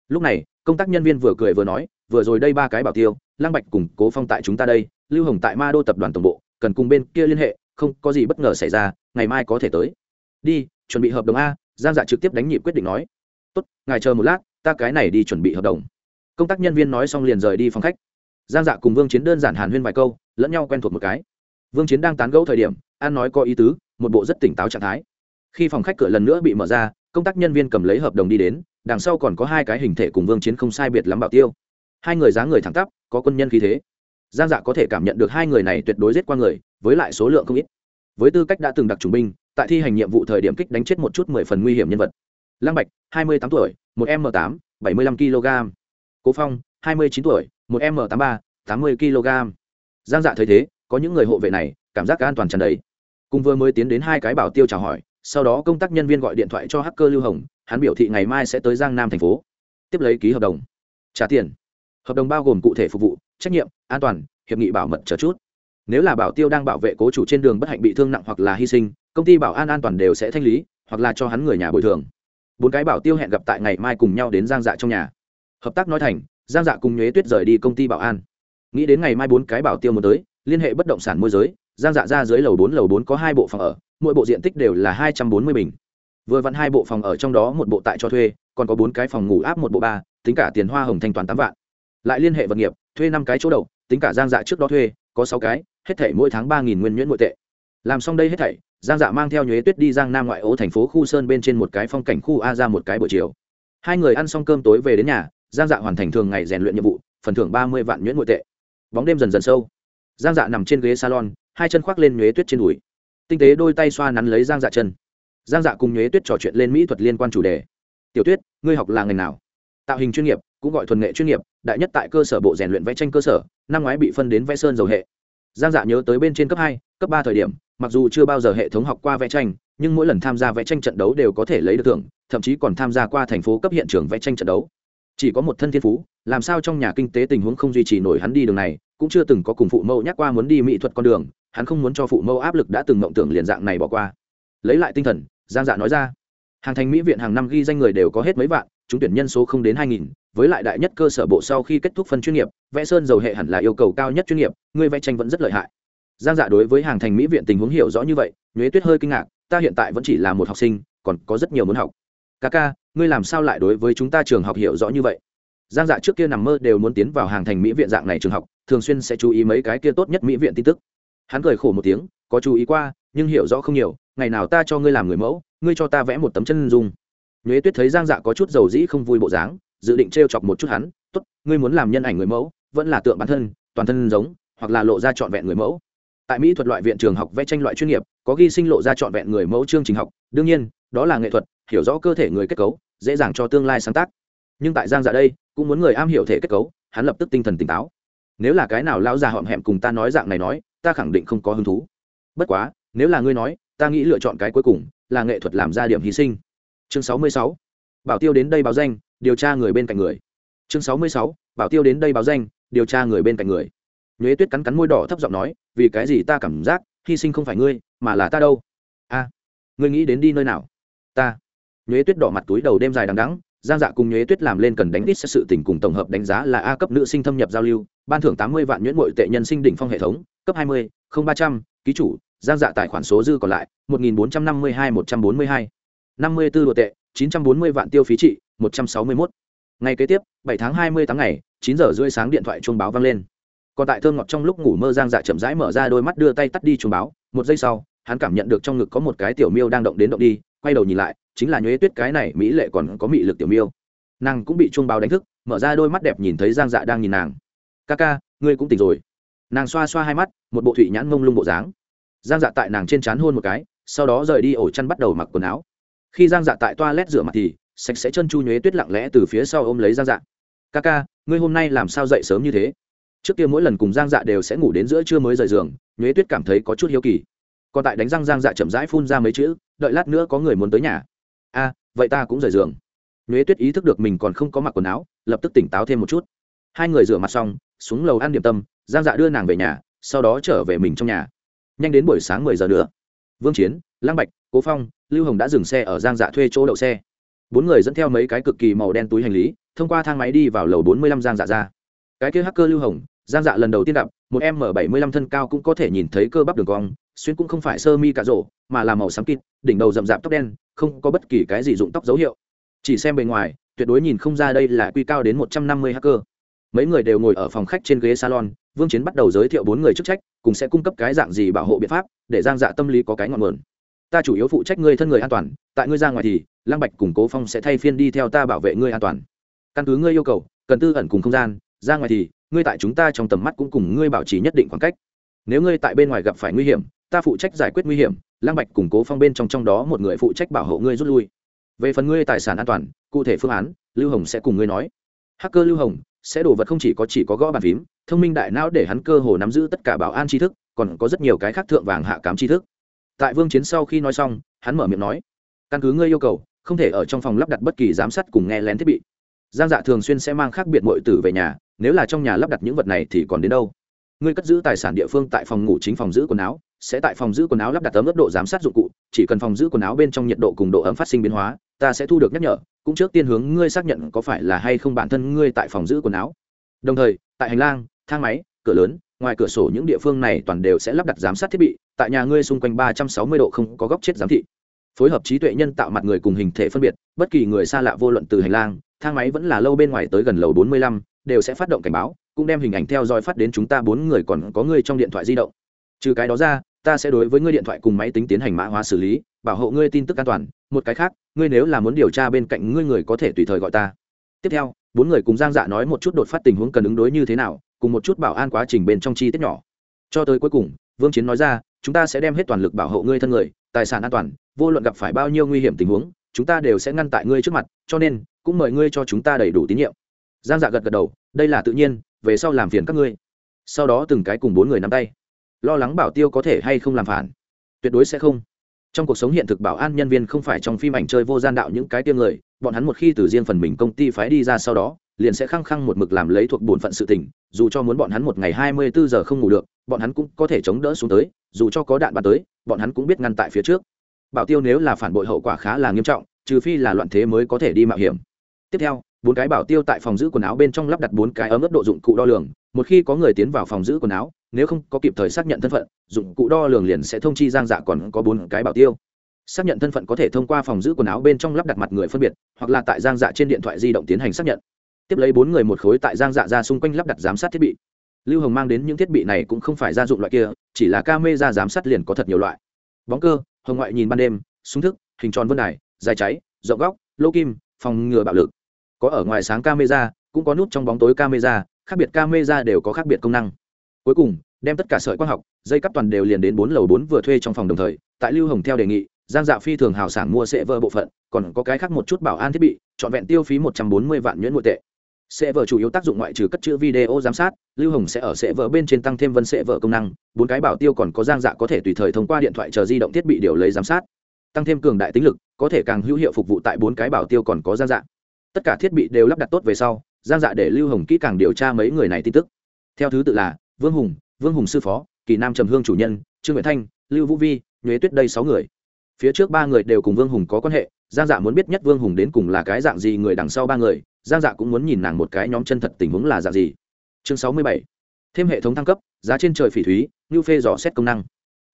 Lúc này, công tác nhân viên vừa cười vừa nói, vừa rồi đây ba cái bảo tiêu, Lang bạch cùng cố phong tại chúng ta đây, lưu hồng tại ma đô tập đoàn tổng bộ, cần cùng bên kia liên hệ không có gì bất ngờ xảy ra, ngày mai có thể tới. Đi, chuẩn bị hợp đồng a, giang dạ trực tiếp đánh nhịp quyết định nói. Tốt, ngài chờ một lát, ta cái này đi chuẩn bị hợp đồng. Công tác nhân viên nói xong liền rời đi phòng khách. Giang dạ cùng vương chiến đơn giản hàn huyên vài câu, lẫn nhau quen thuộc một cái. Vương chiến đang tán gẫu thời điểm, an nói có ý tứ, một bộ rất tỉnh táo trạng thái. Khi phòng khách cửa lần nữa bị mở ra, công tác nhân viên cầm lấy hợp đồng đi đến, đằng sau còn có hai cái hình thể cùng vương chiến không sai biệt lắm bảo tiêu. Hai người dáng người thẳng tắp, có quân nhân khí thế giang dạ có thể cảm nhận được hai người này tuyệt đối giết qua người, với lại số lượng không ít. Với tư cách đã từng đặc trùng binh, tại thi hành nhiệm vụ thời điểm kích đánh chết một chút mười phần nguy hiểm nhân vật. Lăng bạch, hai mươi tám tuổi, một m tám, bảy mươi lăm kg cố phong, hai mươi chín tuổi, một m tám ba, tám mươi kg giang dạ thấy thế, có những người hộ vệ này, cảm giác an toàn tràn đầy. Cùng vừa mới tiến đến hai cái bảo tiêu chào hỏi, sau đó công tác nhân viên gọi điện thoại cho hacker lưu hồng, hắn biểu thị ngày mai sẽ tới giang nam thành phố. Tiếp lấy ký hợp đồng. Trả tiền hợp đồng bao gồm cụ thể phục vụ, trách nhiệm, an toàn, hiệp nghị bảo mật chờ chút. Nếu là bảo tiêu đang bảo vệ cố chủ trên đường bất hạnh bị thương nặng hoặc là hy sinh, công ty bảo an an toàn đều sẽ thanh lý, hoặc là cho hắn người nhà bồi thường. Bốn cái bảo tiêu hẹn gặp tại ngày mai cùng nhau đến giang dạ trong nhà. Hợp tác nói thành, giang dạ cùng nhuế tuyết rời đi công ty bảo an. Nghĩ đến ngày mai bốn cái bảo tiêu muốn tới, liên hệ bất động sản môi giới, giang dạ ra dưới lầu bốn lầu bốn có hai bộ phòng ở, mỗi bộ diện tích đều là hai trăm bốn mươi bình. Vừa vặn hai bộ phòng ở trong đó một bộ tại cho thuê, còn có bốn cái phòng ngủ áp một bộ ba, tính cả tiền hoa hồng thanh toán tám vạn lại liên hệ vật nghiệp, thuê năm cái chỗ đầu, tính cả giang dạ trước đó thuê, có sáu cái, hết thảy mỗi tháng ba nghìn nguyên nhuyễn nội tệ. Làm xong đây hết thảy, giang dạ mang theo nhuế tuyết đi giang nam ngoại ô thành phố khu sơn bên trên một cái phong cảnh khu a ra một cái buổi chiều. Hai người ăn xong cơm tối về đến nhà, giang dạ hoàn thành thường ngày rèn luyện nhiệm vụ, phần thưởng ba mươi vạn nhuyễn nội tệ. Bóng đêm dần dần sâu. Giang dạ nằm trên ghế salon, hai chân khoác lên nhuế tuyết trên đùi. Tinh tế đôi tay xoa nắn lấy giang dạ chân. Giang dạ cùng nhuế tuyết trò chuyện lên mỹ thuật liên quan chủ đề. Tiểu tuyết, ngươi học là ngành nào? Tạo hình chuyên nghiệp, cũng gọi thuần nghệ chuyên nghiệp, đại nhất tại cơ sở bộ rèn luyện vẽ tranh cơ sở, năm ngoái bị phân đến vẽ sơn dầu hệ. Giang dạ nhớ tới bên trên cấp hai, cấp ba thời điểm, mặc dù chưa bao giờ hệ thống học qua vẽ tranh, nhưng mỗi lần tham gia vẽ tranh trận đấu đều có thể lấy được thưởng, thậm chí còn tham gia qua thành phố cấp hiện trường vẽ tranh trận đấu. Chỉ có một thân thiên phú, làm sao trong nhà kinh tế tình huống không duy trì nổi hắn đi đường này, cũng chưa từng có cùng phụ mẫu nhắc qua muốn đi mỹ thuật con đường, hắn không muốn cho phụ mẫu áp lực đã từng mộng tưởng liền dạng này bỏ qua. Lấy lại tinh thần, giang dạ nói ra, hàng thành mỹ viện hàng năm ghi danh người đều có hết mấy vạn chúng tuyển nhân số không đến hai nghìn, với lại đại nhất cơ sở bộ sau khi kết thúc phân chuyên nghiệp, vẽ sơn dầu hệ hẳn là yêu cầu cao nhất chuyên nghiệp ngươi vẽ tranh vẫn rất lợi hại. Giang dạ đối với hàng thành mỹ viện tình huống hiểu rõ như vậy, nhuế tuyết hơi kinh ngạc, ta hiện tại vẫn chỉ là một học sinh, còn có rất nhiều muốn học. Ca ca, ngươi làm sao lại đối với chúng ta trường học hiểu rõ như vậy? Giang dạ trước kia nằm mơ đều muốn tiến vào hàng thành mỹ viện dạng này trường học, thường xuyên sẽ chú ý mấy cái kia tốt nhất mỹ viện tin tức. Hắn cười khổ một tiếng, có chú ý qua, nhưng hiểu rõ không nhiều, ngày nào ta cho ngươi làm người mẫu, ngươi cho ta vẽ một tấm chân dung nhuế tuyết thấy giang dạ có chút dầu dĩ không vui bộ dáng, dự định t r e o chọc một chút hắn t ố t ngươi muốn làm nhân ảnh người mẫu, vẫn là tượng bản thân, toàn thân giống, hoặc là lộ ra trọn vẹn người mẫu. Tại mỹ thuật loại viện trường học vẽ tranh loại chuyên nghiệp, có ghi sinh lộ ra trọn vẹn người mẫu chương trình học, đương nhiên, đó là nghệ thuật, hiểu rõ cơ thể người kết cấu, dễ dàng cho tương lai sáng tác. Nhưng tại giang dạ đây, cũng muốn người am hiểu thể kết cấu, hắn lập tức tinh thần tỉnh táo. Nếu là cái nào lao già họm hẹm cùng ta nói dạng này nói, ta khẳng định không có hứng thú. Bất quá, nếu là ngươi nói, ta nghĩ lựa chọn cái cuối cùng, là nghệ thuật làm ra điểm hy sinh chương sáu mươi sáu. Bảo tiêu đến đây báo danh, điều tra người bên cạnh người. Chương sáu mươi sáu. Bảo tiêu đến đây báo danh, điều tra người bên cạnh người. Nhuế tuyết cắn cắn môi đỏ thấp giọng nói, vì cái gì ta cảm giác hy sinh không phải ngươi, mà là ta đâu? A, ngươi nghĩ đến đi nơi nào? Ta. Nhuế tuyết đỏ mặt túi đầu đêm dài đằng đắng giang dạ cùng nhuế tuyết làm lên cần đánh ít sự tình cùng tổng hợp đánh giá là a cấp nữ sinh thâm nhập giao lưu, ban thưởng tám mươi vạn nhuyễn mội tệ nhân sinh đỉnh phong hệ thống, cấp hai mươi ba trăm, ký chủ, giang dạ tài khoản số dư còn lại, một nghìn bốn trăm năm mươi hai một trăm bốn mươi hai năm mươi b ố tệ chín trăm bốn mươi vạn tiêu phí trị một trăm sáu mươi mốt. Ngày kế tiếp bảy tháng hai mươi tháng ngày chín giờ rưỡi sáng điện thoại chuông báo vang lên. Còn tại thơm ngọt trong lúc ngủ mơ giang dạ chậm rãi mở ra đôi mắt đưa tay tắt đi chuông báo một giây sau hắn cảm nhận được trong ngực có một cái tiểu miêu đang động đến động đi quay đầu nhìn lại chính là nhuế tuyết cái này mỹ lệ còn có mị lực tiểu miêu. Nàng cũng bị chuông báo đánh thức mở ra đôi mắt đẹp nhìn thấy giang dạ đang nhìn nàng. Kaka, ngươi cũng tỉnh rồi. Nàng xoa xoa hai mắt một bộ thủy nhãn mông lung bộ dáng. Giang dạ tại nàng trên trán hôn một cái sau đó rời đi ổ chăn bắt đầu mặc quần áo khi giang dạ tại toa lét rửa mặt thì sạch sẽ chân chu nhuế tuyết lặng lẽ từ phía sau ôm lấy giang dạ. Ca ca, ngươi hôm nay làm sao dậy sớm như thế? Trước kia mỗi lần cùng giang dạ đều sẽ ngủ đến giữa trưa mới rời giường, nhuế tuyết cảm thấy có chút hiếu kỳ. Còn tại đánh răng giang dạ chậm rãi phun ra mấy chữ, đợi lát nữa có người muốn tới nhà. A, vậy ta cũng rời giường. Nhuế tuyết ý thức được mình còn không có mặc quần áo, lập tức tỉnh táo thêm một chút. Hai người rửa mặt xong, xuống lầu ăn điểm tâm, giang dạ đưa nàng về nhà, sau đó trở về mình trong nhà. Nhanh đến buổi sáng mười giờ nữa. Vương chiến, lăng bạch, cố phong lưu hồng đã dừng xe ở giang dạ thuê chỗ đậu xe. Bốn người dẫn theo mấy cái cực kỳ màu đen túi hành lý, thông qua thang máy đi vào lầu bốn mươi lăm giang dạ ra. Cái kia hacker lưu hồng, giang dạ lần đầu tiên gặp, một em m bảy mươi lăm thân cao cũng có thể nhìn thấy cơ bắp đường cong, xuyên cũng không phải sơ mi cà rổ, mà là màu xám kịt, đỉnh đầu rậm rạp tóc đen, không có bất kỳ cái gì dụng tóc dấu hiệu. Chỉ xem bề ngoài, tuyệt đối nhìn không ra đây là quy cao đến một trăm năm mươi hacker. Mấy người đều ngồi ở phòng khách trên ghế salon, vương chiến bắt đầu giới thiệu bốn người chức trách, cùng sẽ cung cấp cái dạng gì bảo hộ biện pháp để giang dạ tâm lý có cái ngọn nguồn ta chủ yếu phụ trách ngươi thân người an toàn, tại ngươi ra ngoài thì, lăng bạch cùng cố phong sẽ thay phiên đi theo ta bảo vệ ngươi an toàn. Căn cứ ngươi yêu cầu, cần tư ẩn cùng không gian, ra ngoài thì, ngươi tại chúng ta trong tầm mắt cũng cùng ngươi bảo trì nhất định khoảng cách. Nếu ngươi tại bên ngoài gặp phải nguy hiểm, ta phụ trách giải quyết nguy hiểm, lăng bạch Củng cố phong bên trong trong đó một người phụ trách bảo hộ ngươi rút lui. Về phần ngươi tài sản an toàn, cụ thể phương án, lưu hồng sẽ cùng ngươi nói. Hacker lưu hồng sẽ đồ vật không chỉ có chỉ có gõ bàn phím, thông minh đại não để hắn cơ hồ nắm giữ tất cả bảo an tri thức, còn có rất nhiều cái khác thượng vàng hạ cám tri thức tại vương chiến sau khi nói xong, hắn mở miệng nói, căn cứ ngươi yêu cầu, không thể ở trong phòng lắp đặt bất kỳ giám sát cùng nghe lén thiết bị. Giang dạ thường xuyên sẽ mang khác biệt mọi tử về nhà, nếu là trong nhà lắp đặt những vật này thì còn đến đâu? Ngươi cất giữ tài sản địa phương tại phòng ngủ chính phòng giữ quần áo, sẽ tại phòng giữ quần áo lắp đặt tấm ấp độ giám sát dụng cụ, chỉ cần phòng giữ quần áo bên trong nhiệt độ cùng độ ấm phát sinh biến hóa, ta sẽ thu được nhắc nhở, cũng trước tiên hướng ngươi xác nhận có phải là hay không bản thân ngươi tại phòng giữ quần áo. Đồng thời, tại hành lang, thang máy, cửa lớn ngoài cửa sổ những địa phương này toàn đều sẽ lắp đặt giám sát thiết bị, tại nhà ngươi xung quanh ba trăm sáu mươi độ không có góc chết giám thị. Phối hợp trí tuệ nhân tạo mặt người cùng hình thể phân biệt, bất kỳ người xa lạ vô luận từ hành lang, thang máy vẫn là lâu bên ngoài tới gần lầu bốn mươi lăm, đều sẽ phát động cảnh báo, cũng đem hình ảnh theo dõi phát đến chúng ta bốn người còn có ngươi trong điện thoại di động. Trừ cái đó ra, ta sẽ đối với ngươi điện thoại cùng máy tính tiến hành mã hóa xử lý, bảo hộ ngươi tin tức an toàn. Một cái khác, ngươi nếu là muốn điều tra bên cạnh ngươi người có thể tùy thời gọi ta. Tiếp theo, bốn người cùng giang dạ nói một chút đột phát tình huống cần ứng đối như thế nào cùng một chút bảo an quá trình bên trong chi tiết nhỏ. Cho tới cuối cùng, vương chiến nói ra, chúng ta sẽ đem hết toàn lực bảo hộ ngươi thân người, tài sản an toàn, vô luận gặp phải bao nhiêu nguy hiểm tình huống, chúng ta đều sẽ ngăn tại ngươi trước mặt, cho nên, cũng mời ngươi cho chúng ta đầy đủ tín nhiệm. Giang dạ gật gật đầu, đây là tự nhiên, về sau làm phiền các ngươi. Sau đó từng cái cùng bốn người nắm tay. Lo lắng bảo tiêu có thể hay không làm phản? Tuyệt đối sẽ không. Trong cuộc sống hiện thực bảo an nhân viên không phải trong phim ảnh chơi vô gian đạo những cái tiêm người, bọn hắn một khi từ riêng phần mình công ty phái đi ra sau đó liền sẽ khăng khăng một mực làm lấy thuộc bổn phận sự tình, dù cho muốn bọn hắn một ngày hai mươi bốn giờ không ngủ được, bọn hắn cũng có thể chống đỡ xuống tới, dù cho có đạn bắn tới, bọn hắn cũng biết ngăn tại phía trước. Bảo tiêu nếu là phản bội hậu quả khá là nghiêm trọng, trừ phi là loạn thế mới có thể đi mạo hiểm. Tiếp theo, bốn cái bảo tiêu tại phòng giữ quần áo bên trong lắp đặt bốn cái ấm ướt độ dụng cụ đo lường, một khi có người tiến vào phòng giữ quần áo, nếu không có kịp thời xác nhận thân phận, dụng cụ đo lường liền sẽ thông chi giang dạ còn có bốn cái bảo tiêu. Xác nhận thân phận có thể thông qua phòng giữ quần áo bên trong lắp đặt mặt người phân biệt, hoặc là tại giang dạ trên điện thoại di động tiến hành xác nhận tiếp lấy bốn người một khối tại giang dạ ra xung quanh lắp đặt giám sát thiết bị. Lưu hồng mang đến những thiết bị này cũng không phải gia dụng loại kia, chỉ là ca mê ra giám sát liền có thật nhiều loại. Bóng cơ, hồng ngoại nhìn ban đêm, súng thức, hình tròn vân đài, dài cháy, rộng góc, lô kim, phòng ngừa bạo lực. Có ở ngoài sáng camera, cũng có nút trong bóng tối camera, khác biệt camera đều có khác biệt công năng. Cuối cùng, đem tất cả sợi quang học, dây cắp toàn đều liền đến bốn lầu bốn vừa thuê trong phòng đồng thời, tại lưu hồng theo đề nghị, giang dạ phi thường hào sảng mua sệ vơ bộ phận, còn có cái khác một chút bảo an thiết bị, trọn vẹn tiêu phí một trăm bốn mươi vạn nhuyễn nội tệ sẽ vở chủ yếu tác dụng ngoại trừ cất chữ video giám sát, lưu hồng sẽ ở sẽ vở bên trên tăng thêm vân sẽ vở công năng, bốn cái bảo tiêu còn có giang dạ có thể tùy thời thông qua điện thoại chờ di động thiết bị điều lấy giám sát. Tăng thêm cường đại tính lực, có thể càng hữu hiệu phục vụ tại bốn cái bảo tiêu còn có giang dạ. Tất cả thiết bị đều lắp đặt tốt về sau, giang dạ để lưu hồng kỹ càng điều tra mấy người này tin tức. Theo thứ tự là, vương hùng vương hùng sư phó, kỳ nam trầm hương chủ nhân, trương nguyễn thanh, lưu vũ vi, nhuế tuyết đây sáu người. Phía trước ba người đều cùng vương hùng có quan hệ, giang dạ muốn biết nhất vương hùng đến cùng là cái dạng gì người đằng sau ba người giang dạ cũng muốn nhìn nàng một cái nhóm chân thật tình huống là dạng gì. Chương sáu mươi bảy, thêm hệ thống thăng cấp, giá trên trời phỉ thúy như phê dò xét công năng.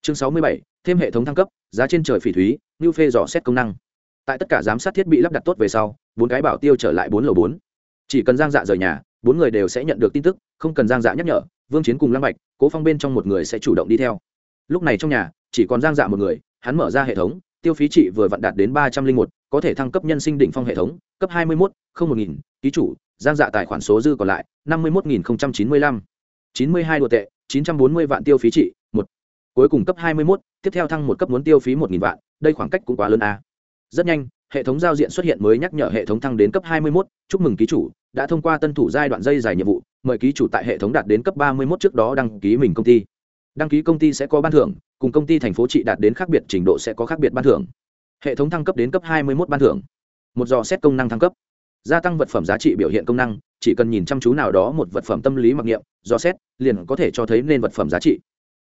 Chương sáu mươi bảy, thêm hệ thống thăng cấp, giá trên trời phỉ thúy như phê dò xét công năng. Tại tất cả giám sát thiết bị lắp đặt tốt về sau, bốn cái bảo tiêu trở lại bốn lầu bốn. Chỉ cần giang dạ rời nhà, bốn người đều sẽ nhận được tin tức, không cần giang dạ nhắc nhở, vương chiến cùng lăng bạch, cố phong bên trong một người sẽ chủ động đi theo. Lúc này trong nhà, chỉ còn giang dạ một người, hắn mở ra hệ thống, tiêu phí trị vừa vặn đạt đến ba trăm linh một có thể thăng cấp nhân sinh đỉnh phong hệ thống cấp hai mươi một không một nghìn ký chủ giang dạ tài khoản số dư còn lại năm mươi một nghìn chín mươi lăm. chín mươi hai đô tệ chín trăm bốn mươi vạn tiêu phí trị một. Cuối cùng cấp hai mươi một tiếp theo thăng một cấp muốn tiêu phí một nghìn vạn đây khoảng cách cũng quá lớn a. Rất nhanh hệ thống giao diện xuất hiện mới nhắc nhở hệ thống thăng đến cấp 21, chúc mừng ký chủ đã thông qua tân thủ giai đoạn dây dài nhiệm vụ mời ký chủ tại hệ thống đạt đến cấp 31 trước đó đăng ký mình công ty. Đăng ký công ty sẽ có ban thưởng cùng công ty thành phố trị đạt đến khác biệt trình độ sẽ có khác biệt ban thưởng hệ thống thăng cấp đến cấp 21 ban thưởng. Một dò xét công năng thăng cấp. Gia tăng vật phẩm giá trị biểu hiện công năng, chỉ cần nhìn chăm chú nào đó một vật phẩm tâm lý mặc niệm, dò xét, liền có thể cho thấy nên vật phẩm giá trị.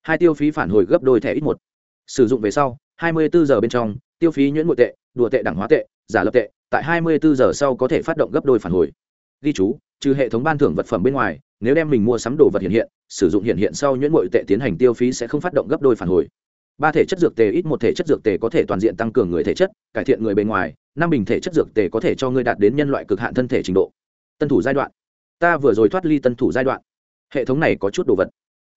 Hai tiêu phí phản hồi gấp đôi thẻ ít một. Sử dụng về sau 24 giờ bên trong, tiêu phí nhuyễn nội tệ, đùa tệ đẳng hóa tệ, giả lập tệ, tại 24 giờ sau có thể phát động gấp đôi phản hồi. Ghi chú, trừ hệ thống ban thưởng vật phẩm bên ngoài, nếu đem mình mua sắm đồ vật hiện hiện, sử dụng hiện hiện sau nhuyễn nội tệ tiến hành tiêu phí sẽ không phát động gấp đôi phản hồi ba thể chất dược tề ít một thể chất dược tề có thể toàn diện tăng cường người thể chất, cải thiện người bề ngoài, năm bình thể chất dược tề có thể cho ngươi đạt đến nhân loại cực hạn thân thể trình độ. Tân thủ giai đoạn. Ta vừa rồi thoát ly tân thủ giai đoạn. Hệ thống này có chút đồ vật.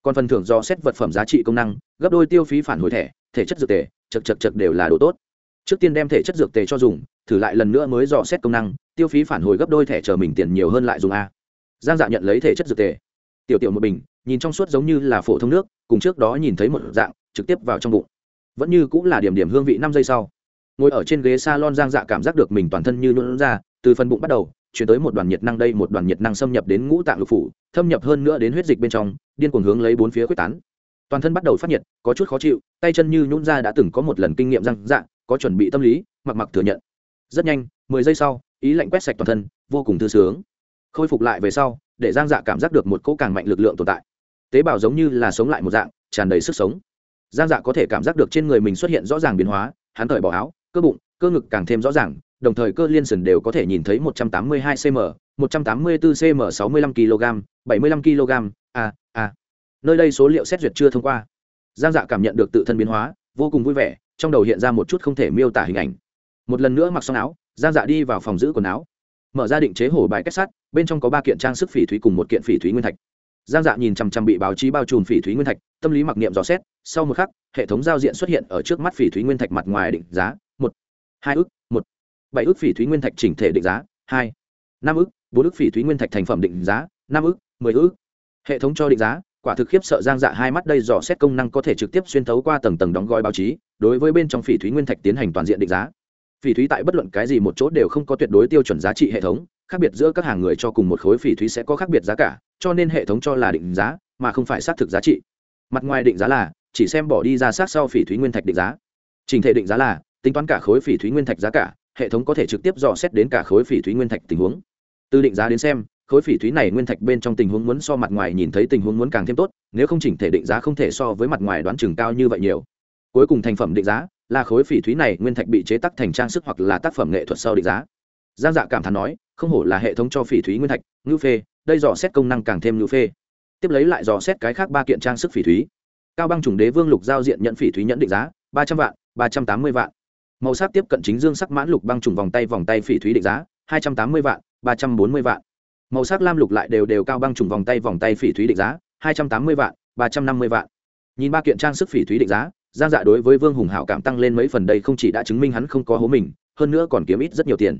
Còn phần thưởng do xét vật phẩm giá trị công năng, gấp đôi tiêu phí phản hồi thẻ, thể chất dược tề, chật chật chật đều là đồ tốt. Trước tiên đem thể chất dược tề cho dùng, thử lại lần nữa mới dò xét công năng, tiêu phí phản hồi gấp đôi thẻ chờ mình tiền nhiều hơn lại dùng a. Giang dạ nhận lấy thể chất dược tề. Tiểu tiểu một bình, nhìn trong suốt giống như là phổ thông nước, cùng trước đó nhìn thấy một dạng trực tiếp vào trong bụng. Vẫn như cũng là điểm điểm hương vị năm giây sau. Ngồi ở trên ghế s a lon giang dạ cảm giác được mình toàn thân như nhuận ra, từ phần bụng bắt đầu, chuyển tới một đoàn nhiệt năng đây, một đoàn nhiệt năng xâm nhập đến ngũ tạng lục phủ, thâm nhập hơn nữa đến huyết dịch bên trong, điên cuồng hướng lấy bốn phía quyết tán. Toàn thân bắt đầu phát nhiệt, có chút khó chịu, tay chân như nhún ra đã từng có một lần kinh nghiệm răng dạ có chuẩn bị tâm lý, mặc mặc thừa nhận. Rất nhanh, mười giây sau, ý lạnh quét sạch toàn thân, vô cùng thư sướng. Khôi phục lại về sau, để giang dạ cảm giác được một cỗ càng mạnh lực lượng tồn tại. Tế bào giống như là sống lại một dạng, tràn đầy sức sống giang dạ có thể cảm giác được trên người mình xuất hiện rõ ràng biến hóa, hắn thời bỏ áo, cơ bụng, cơ ngực càng thêm rõ ràng, đồng thời cơ liên sần đều có thể nhìn thấy 182 cm 184 cm 65 kg 75 kg a a nơi đây số liệu xét duyệt chưa thông qua. Giang dạ cảm nhận được tự thân biến hóa, vô cùng vui vẻ, trong đầu hiện ra một chút không thể miêu tả hình ảnh. Một lần nữa mặc xong áo, giang dạ đi vào phòng giữ quần áo. Mở ra định chế hổ bài kết sắt, bên trong có ba kiện trang sức phỉ thúy cùng một kiện phỉ thúy nguyên thạch giang dạ nhìn chằm chằm bị báo chí bao trùm phỉ thúy nguyên thạch, tâm lý mặc niệm dò xét, sau một khắc, hệ thống giao diện xuất hiện ở trước mắt phỉ thúy nguyên thạch mặt ngoài định giá, một, hai ước, một, bảy ước phỉ thúy nguyên thạch chỉnh thể định giá, hai, năm ước, bốn ước phỉ thúy nguyên thạch thành phẩm định giá, năm ước, mười ước. Hệ thống cho định giá, quả thực khiếp sợ giang dạ hai mắt đây dò xét công năng có thể trực tiếp xuyên thấu qua tầng tầng đóng gói báo chí, đối với bên trong phỉ thúy nguyên thạch tiến hành toàn diện định giá. Phỉ thúy tại bất luận cái gì một chỗ đều không có tuyệt đối tiêu chuẩn giá trị hệ thống, khác biệt giữa các hàng người cho cùng một khối phỉ thúy sẽ có khác biệt giá cả cho nên hệ thống cho là định giá, mà không phải xác thực giá trị. Mặt ngoài định giá là, chỉ xem bỏ đi ra sát sau phỉ thúy nguyên thạch định giá. Trình thể định giá là, tính toán cả khối phỉ thúy nguyên thạch giá cả, hệ thống có thể trực tiếp dò xét đến cả khối phỉ thúy nguyên thạch tình huống. Từ định giá đến xem, khối phỉ thúy này nguyên thạch bên trong tình huống muốn so mặt ngoài nhìn thấy tình huống muốn càng thêm tốt, nếu không chỉnh thể định giá không thể so với mặt ngoài đoán chừng cao như vậy nhiều. Cuối cùng thành phẩm định giá là khối phỉ thúy này nguyên thạch bị chế tác thành trang sức hoặc là tác phẩm nghệ thuật sau định giá. Giang dạ cảm thán nói, không hổ là hệ thống cho phỉ thúy nguyên thạch, ngữ phê đây dò xét công năng càng thêm ngữ phê. Tiếp lấy lại dò xét cái khác ba kiện trang sức phỉ thúy. Cao băng chủng đế vương lục giao diện nhận phỉ thúy nhận định giá, ba trăm vạn, ba trăm tám mươi vạn. Màu sắc tiếp cận chính dương sắc mãn lục băng trùng vòng tay vòng tay phỉ thúy định giá, hai trăm tám mươi vạn, ba trăm bốn mươi vạn. Màu sắc lam lục lại đều đều cao băng trùng vòng tay vòng tay phỉ thúy định giá, hai trăm tám mươi vạn, ba trăm năm mươi vạn. Nhìn ba kiện trang sức phỉ thúy định giá, giang dạ đối với vương hùng hảo cảm tăng lên mấy phần đây không chỉ đã chứng minh hắn không có hố mình, hơn nữa còn kiếm ít rất nhiều tiền.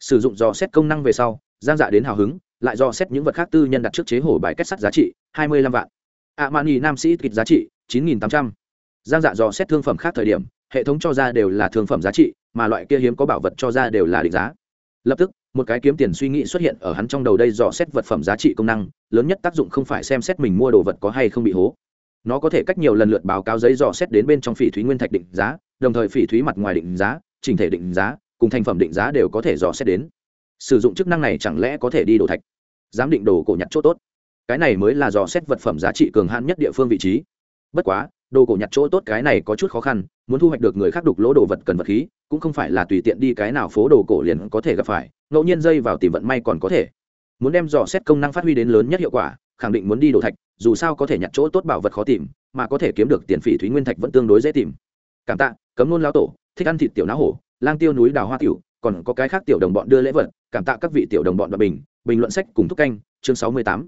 Sử dụng dò xét công năng về sau, giang dạ đến hào hứng lại do xét những vật khác tư nhân đặt trước chế hổ bài kết sắt giá trị, hai mươi lăm vạn. Ạ mạn nam sĩ kịch giá trị, chín nghìn tám trăm. Giang dạ dò xét thương phẩm khác thời điểm, hệ thống cho ra đều là thương phẩm giá trị, mà loại kia hiếm có bảo vật cho ra đều là định giá. Lập tức, một cái kiếm tiền suy nghĩ xuất hiện ở hắn trong đầu đây dò xét vật phẩm giá trị công năng, lớn nhất tác dụng không phải xem xét mình mua đồ vật có hay không bị hố. Nó có thể cách nhiều lần lượt báo cáo giấy dò xét đến bên trong phỉ thúy nguyên thạch định giá, đồng thời phỉ thúy mặt ngoài định giá, trình thể định giá, cùng thành phẩm định giá đều có thể dò xét đến sử dụng chức năng này chẳng lẽ có thể đi đồ thạch? Giám định đồ cổ nhặt chỗ tốt. Cái này mới là dò xét vật phẩm giá trị cường hạn nhất địa phương vị trí. Bất quá, đồ cổ nhặt chỗ tốt cái này có chút khó khăn, muốn thu hoạch được người khác đục lỗ đồ vật cần vật khí, cũng không phải là tùy tiện đi cái nào phố đồ cổ liền có thể gặp phải, ngẫu nhiên dây vào tìm vận may còn có thể. Muốn đem dò xét công năng phát huy đến lớn nhất hiệu quả, khẳng định muốn đi đồ thạch, dù sao có thể nhặt chỗ tốt bảo vật khó tìm, mà có thể kiếm được tiền phỉ thúy nguyên thạch vẫn tương đối dễ tìm. Cảm tạ, cấm nôn lao tổ, thích ăn thịt tiểu não hổ, lang tiêu núi đào hoa tiểu còn có cái khác tiểu đồng bọn đưa lễ vật, cảm tạ các vị tiểu đồng bọn và bình bình luận sách cùng thúc canh, chương sáu mươi tám.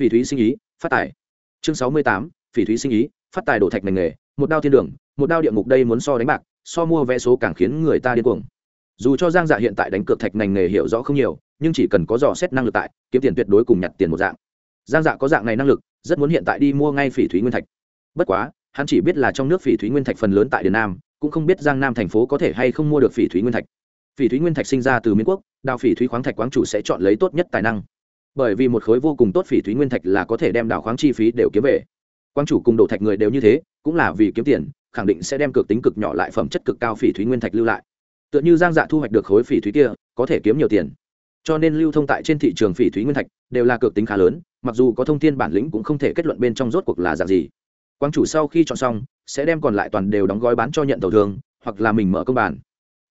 Phỉ thúy sinh ý, phát tài. Chương sáu mươi tám, phỉ thúy sinh ý, phát tài đổ thạch ngành nghề, một đao thiên đường, một đao địa ngục đây muốn so đánh bạc, so mua vé số càng khiến người ta điên cuồng. Dù cho giang dạ hiện tại đánh cược thạch ngành nghề hiểu rõ không nhiều, nhưng chỉ cần có dò xét năng lực tại, kiếm tiền tuyệt đối cùng nhặt tiền một dạng. Giang dạ có dạng này năng lực, rất muốn hiện tại đi mua ngay phỉ thúy nguyên thạch. Bất quá, hắn chỉ biết là trong nước phỉ thúy nguyên thạch phần lớn tại điền nam, cũng không biết giang nam thành phố có thể hay không mua được phỉ thúy nguyên thạch phỉ thúy nguyên thạch sinh ra từ miến quốc, đào phỉ thúy khoáng thạch quáng chủ sẽ chọn lấy tốt nhất tài năng. Bởi vì một khối vô cùng tốt phỉ thúy nguyên thạch là có thể đem đào khoáng chi phí đều kiếm về. Quang chủ cùng đổ thạch người đều như thế, cũng là vì kiếm tiền, khẳng định sẽ đem cực tính cực nhỏ lại phẩm chất cực cao phỉ thúy nguyên thạch lưu lại. Tựa như giang dạ thu hoạch được khối phỉ thúy kia, có thể kiếm nhiều tiền. Cho nên lưu thông tại trên thị trường phỉ thúy nguyên thạch, đều là cực tính khá lớn, mặc dù có thông tin bản lĩnh cũng không thể kết luận bên trong rốt cuộc là dạng gì. Quang chủ sau khi chọn xong, sẽ đem còn lại toàn đều đóng gói bán cho nhận tàu thương hoặc là mình mở công bản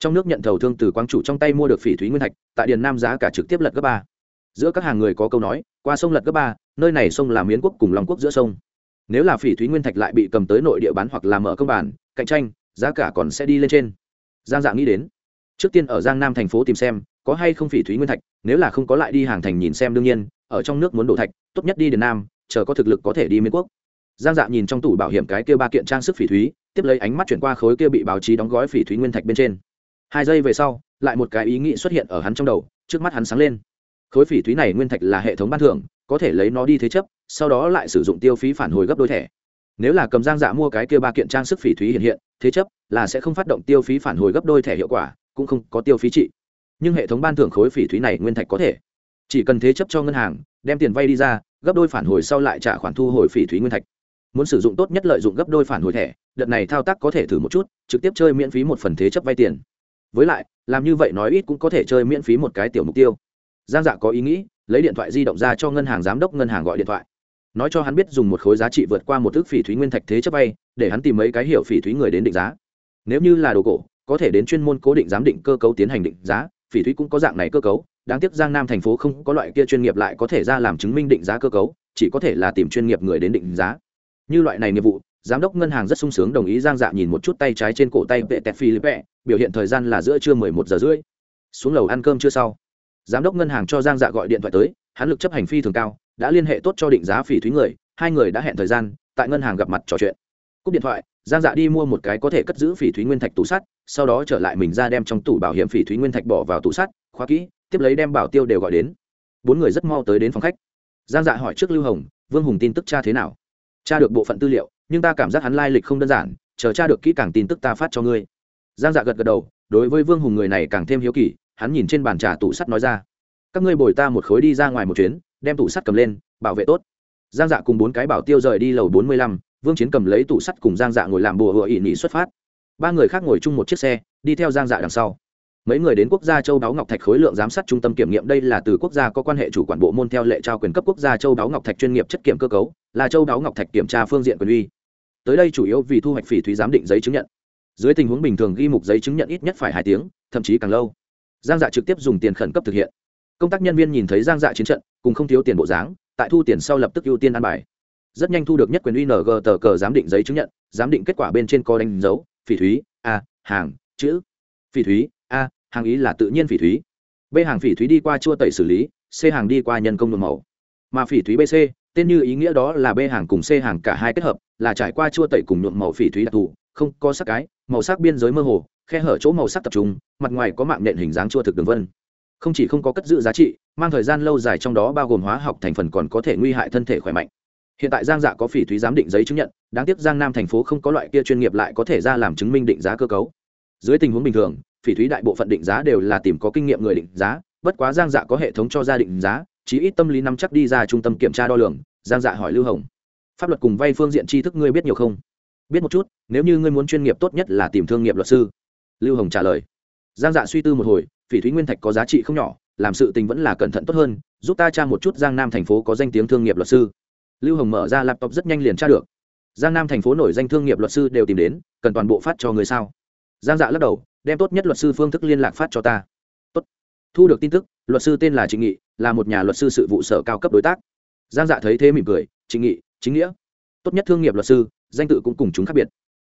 trong nước nhận thầu thương từ quang chủ trong tay mua được phỉ thúy nguyên thạch, tại điền nam giá cả trực tiếp lật gấp ba. Giữa các hàng người có câu nói, qua sông lật gấp ba, nơi này sông là miến quốc cùng long quốc giữa sông. Nếu là phỉ thúy nguyên thạch lại bị cầm tới nội địa bán hoặc là mở công bản, cạnh tranh, giá cả còn sẽ đi lên trên. Giang dạng nghĩ đến, trước tiên ở giang nam thành phố tìm xem, có hay không phỉ thúy nguyên thạch, nếu là không có lại đi hàng thành nhìn xem đương nhiên, ở trong nước muốn đổ thạch, tốt nhất đi đến nam, chờ có thực lực có thể đi miến quốc. Giang dạ nhìn trong tủ bảo hiểm cái kia ba kiện trang sức phỉ thúy, tiếp lấy ánh mắt chuyển qua khối kia bị báo chí đóng gói phỉ thúy nguyên thạch bên trên hai giây về sau, lại một cái ý nghĩ xuất hiện ở hắn trong đầu, trước mắt hắn sáng lên. Khối phỉ thúy này nguyên thạch là hệ thống ban thưởng, có thể lấy nó đi thế chấp, sau đó lại sử dụng tiêu phí phản hồi gấp đôi thẻ. Nếu là cầm giang dạ mua cái kia ba kiện trang sức phỉ thúy hiện hiện, thế chấp là sẽ không phát động tiêu phí phản hồi gấp đôi thẻ hiệu quả, cũng không có tiêu phí trị. Nhưng hệ thống ban thưởng khối phỉ thúy này nguyên thạch có thể. Chỉ cần thế chấp cho ngân hàng, đem tiền vay đi ra, gấp đôi phản hồi sau lại trả khoản thu hồi phỉ thúy nguyên thạch. Muốn sử dụng tốt nhất lợi dụng gấp đôi phản hồi thẻ, đợt này thao tác có thể thử một chút, trực tiếp chơi miễn phí một phần thế chấp vay tiền với lại, làm như vậy nói ít cũng có thể chơi miễn phí một cái tiểu mục tiêu. Giang dạ có ý nghĩ, lấy điện thoại di động ra cho ngân hàng giám đốc ngân hàng gọi điện thoại. Nói cho hắn biết dùng một khối giá trị vượt qua một thước phỉ thúy nguyên thạch thế chấp vay, để hắn tìm mấy cái hiệu phỉ thúy người đến định giá. Nếu như là đồ cổ, có thể đến chuyên môn cố định giám định cơ cấu tiến hành định giá, phỉ thúy cũng có dạng này cơ cấu. Đáng tiếc giang nam thành phố không có loại kia chuyên nghiệp lại có thể ra làm chứng minh định giá cơ cấu, chỉ có thể là tìm chuyên nghiệp người đến định giá. Như loại này nghiệp vụ giám đốc ngân hàng rất sung sướng đồng ý giang dạ nhìn một chút tay trái trên cổ tay vệ tẹt philippe, biểu hiện thời gian là giữa trưa mười một giờ rưỡi. Xuống lầu ăn cơm chưa sau, giám đốc ngân hàng cho giang dạ gọi điện thoại tới, hắn lực chấp hành phi thường cao, đã liên hệ tốt cho định giá phỉ thúy người, hai người đã hẹn thời gian, tại ngân hàng gặp mặt trò chuyện. Cúp điện thoại, giang dạ đi mua một cái có thể cất giữ phỉ thúy nguyên thạch tủ sắt, sau đó trở lại mình ra đem trong tủ bảo hiểm phỉ thúy nguyên thạch bỏ vào tủ sắt, khóa kỹ, tiếp lấy đem bảo tiêu đều gọi đến. Bốn người rất mau tới đến phòng khách. Giang dạ hỏi trước lưu hồng, vương hùng tin tức cha thế nào? Cha được bộ phận tư liệu nhưng ta cảm giác hắn lai lịch không đơn giản, chờ cha được kỹ càng tin tức ta phát cho ngươi. Giang dạ gật gật đầu, đối với vương hùng người này càng thêm hiếu kỳ, hắn nhìn trên bàn trà tủ sắt nói ra, các ngươi bồi ta một khối đi ra ngoài một chuyến, đem tủ sắt cầm lên, bảo vệ tốt. Giang dạ cùng bốn cái bảo tiêu rời đi lầu bốn mươi lăm, vương chiến cầm lấy tủ sắt cùng giang dạ ngồi làm bùa hựa ỵ nhị xuất phát. Ba người khác ngồi chung một chiếc xe, đi theo giang dạ đằng sau. Mấy người đến quốc gia châu đáo ngọc thạch khối lượng giám sát trung tâm kiểm nghiệm, đây là từ quốc gia có quan hệ chủ quản bộ môn theo lệ trao quyền cấp quốc gia châu đáo ngọc thạch chuyên nghiệp chất kiểm cơ cấu, là châu đáo ngọc thạch kiểm tra phương diện quyền uy tới đây chủ yếu vì thu hoạch phỉ thúy giám định giấy chứng nhận. Dưới tình huống bình thường ghi mục giấy chứng nhận ít nhất phải hai tiếng, thậm chí càng lâu. Giang dạ trực tiếp dùng tiền khẩn cấp thực hiện. Công tác nhân viên nhìn thấy giang dạ chiến trận, cùng không thiếu tiền bộ dáng, tại thu tiền sau lập tức ưu tiên ăn bài. Rất nhanh thu được nhất quyền ung tờ cờ giám định giấy chứng nhận, giám định kết quả bên trên có đánh dấu, phỉ thúy, a, hàng, chữ. Phỉ thúy, a, hàng ý là tự nhiên phỉ thúy. B, hàng phỉ thúy đi qua chua tẩy xử lý, c, hàng đi qua nhân công nhuộm màu. Mà phỉ thúy bc tên như ý nghĩa đó là b hàng cùng c hàng cả hai kết hợp, là trải qua chua tẩy cùng nhuộm màu phỉ thúy đặc thù, không có sắc cái, màu sắc biên giới mơ hồ, khe hở chỗ màu sắc tập trung, mặt ngoài có mạng nện hình dáng chua thực đường vân. Không chỉ không có cất giữ giá trị, mang thời gian lâu dài trong đó bao gồm hóa học thành phần còn có thể nguy hại thân thể khỏe mạnh. Hiện tại giang dạ có phỉ thúy giám định giấy chứng nhận, đáng tiếc giang nam thành phố không có loại kia chuyên nghiệp lại có thể ra làm chứng minh định giá cơ cấu. Dưới tình huống bình thường, phỉ thúy đại bộ phận định giá đều là tìm có kinh nghiệm người định giá, bất quá giang dạ có hệ thống cho gia định giá chí ít tâm lý nắm chắc đi ra trung tâm kiểm tra đo lường, giang dạ hỏi lưu hồng. Pháp luật cùng vay phương diện tri thức ngươi biết nhiều không? Biết một chút, nếu như ngươi muốn chuyên nghiệp tốt nhất là tìm thương nghiệp luật sư. Lưu hồng trả lời. Giang dạ suy tư một hồi, phỉ thúy nguyên thạch có giá trị không nhỏ, làm sự tình vẫn là cẩn thận tốt hơn, giúp ta tra một chút giang nam thành phố có danh tiếng thương nghiệp luật sư. Lưu hồng mở ra laptop rất nhanh liền tra được. Giang nam thành phố nổi danh thương nghiệp luật sư đều tìm đến, cần toàn bộ phát cho người sao? Giang dạ lắc đầu, đem tốt nhất luật sư phương thức liên lạc phát cho ta thu được tin tức, luật sư tên là trịnh nghị, là một nhà luật sư sự vụ sở cao cấp đối tác. Giang dạ thấy thế mỉm cười, trịnh nghị, chính nghĩa. Tốt nhất thương nghiệp luật sư, danh tự cũng cùng chúng khác biệt.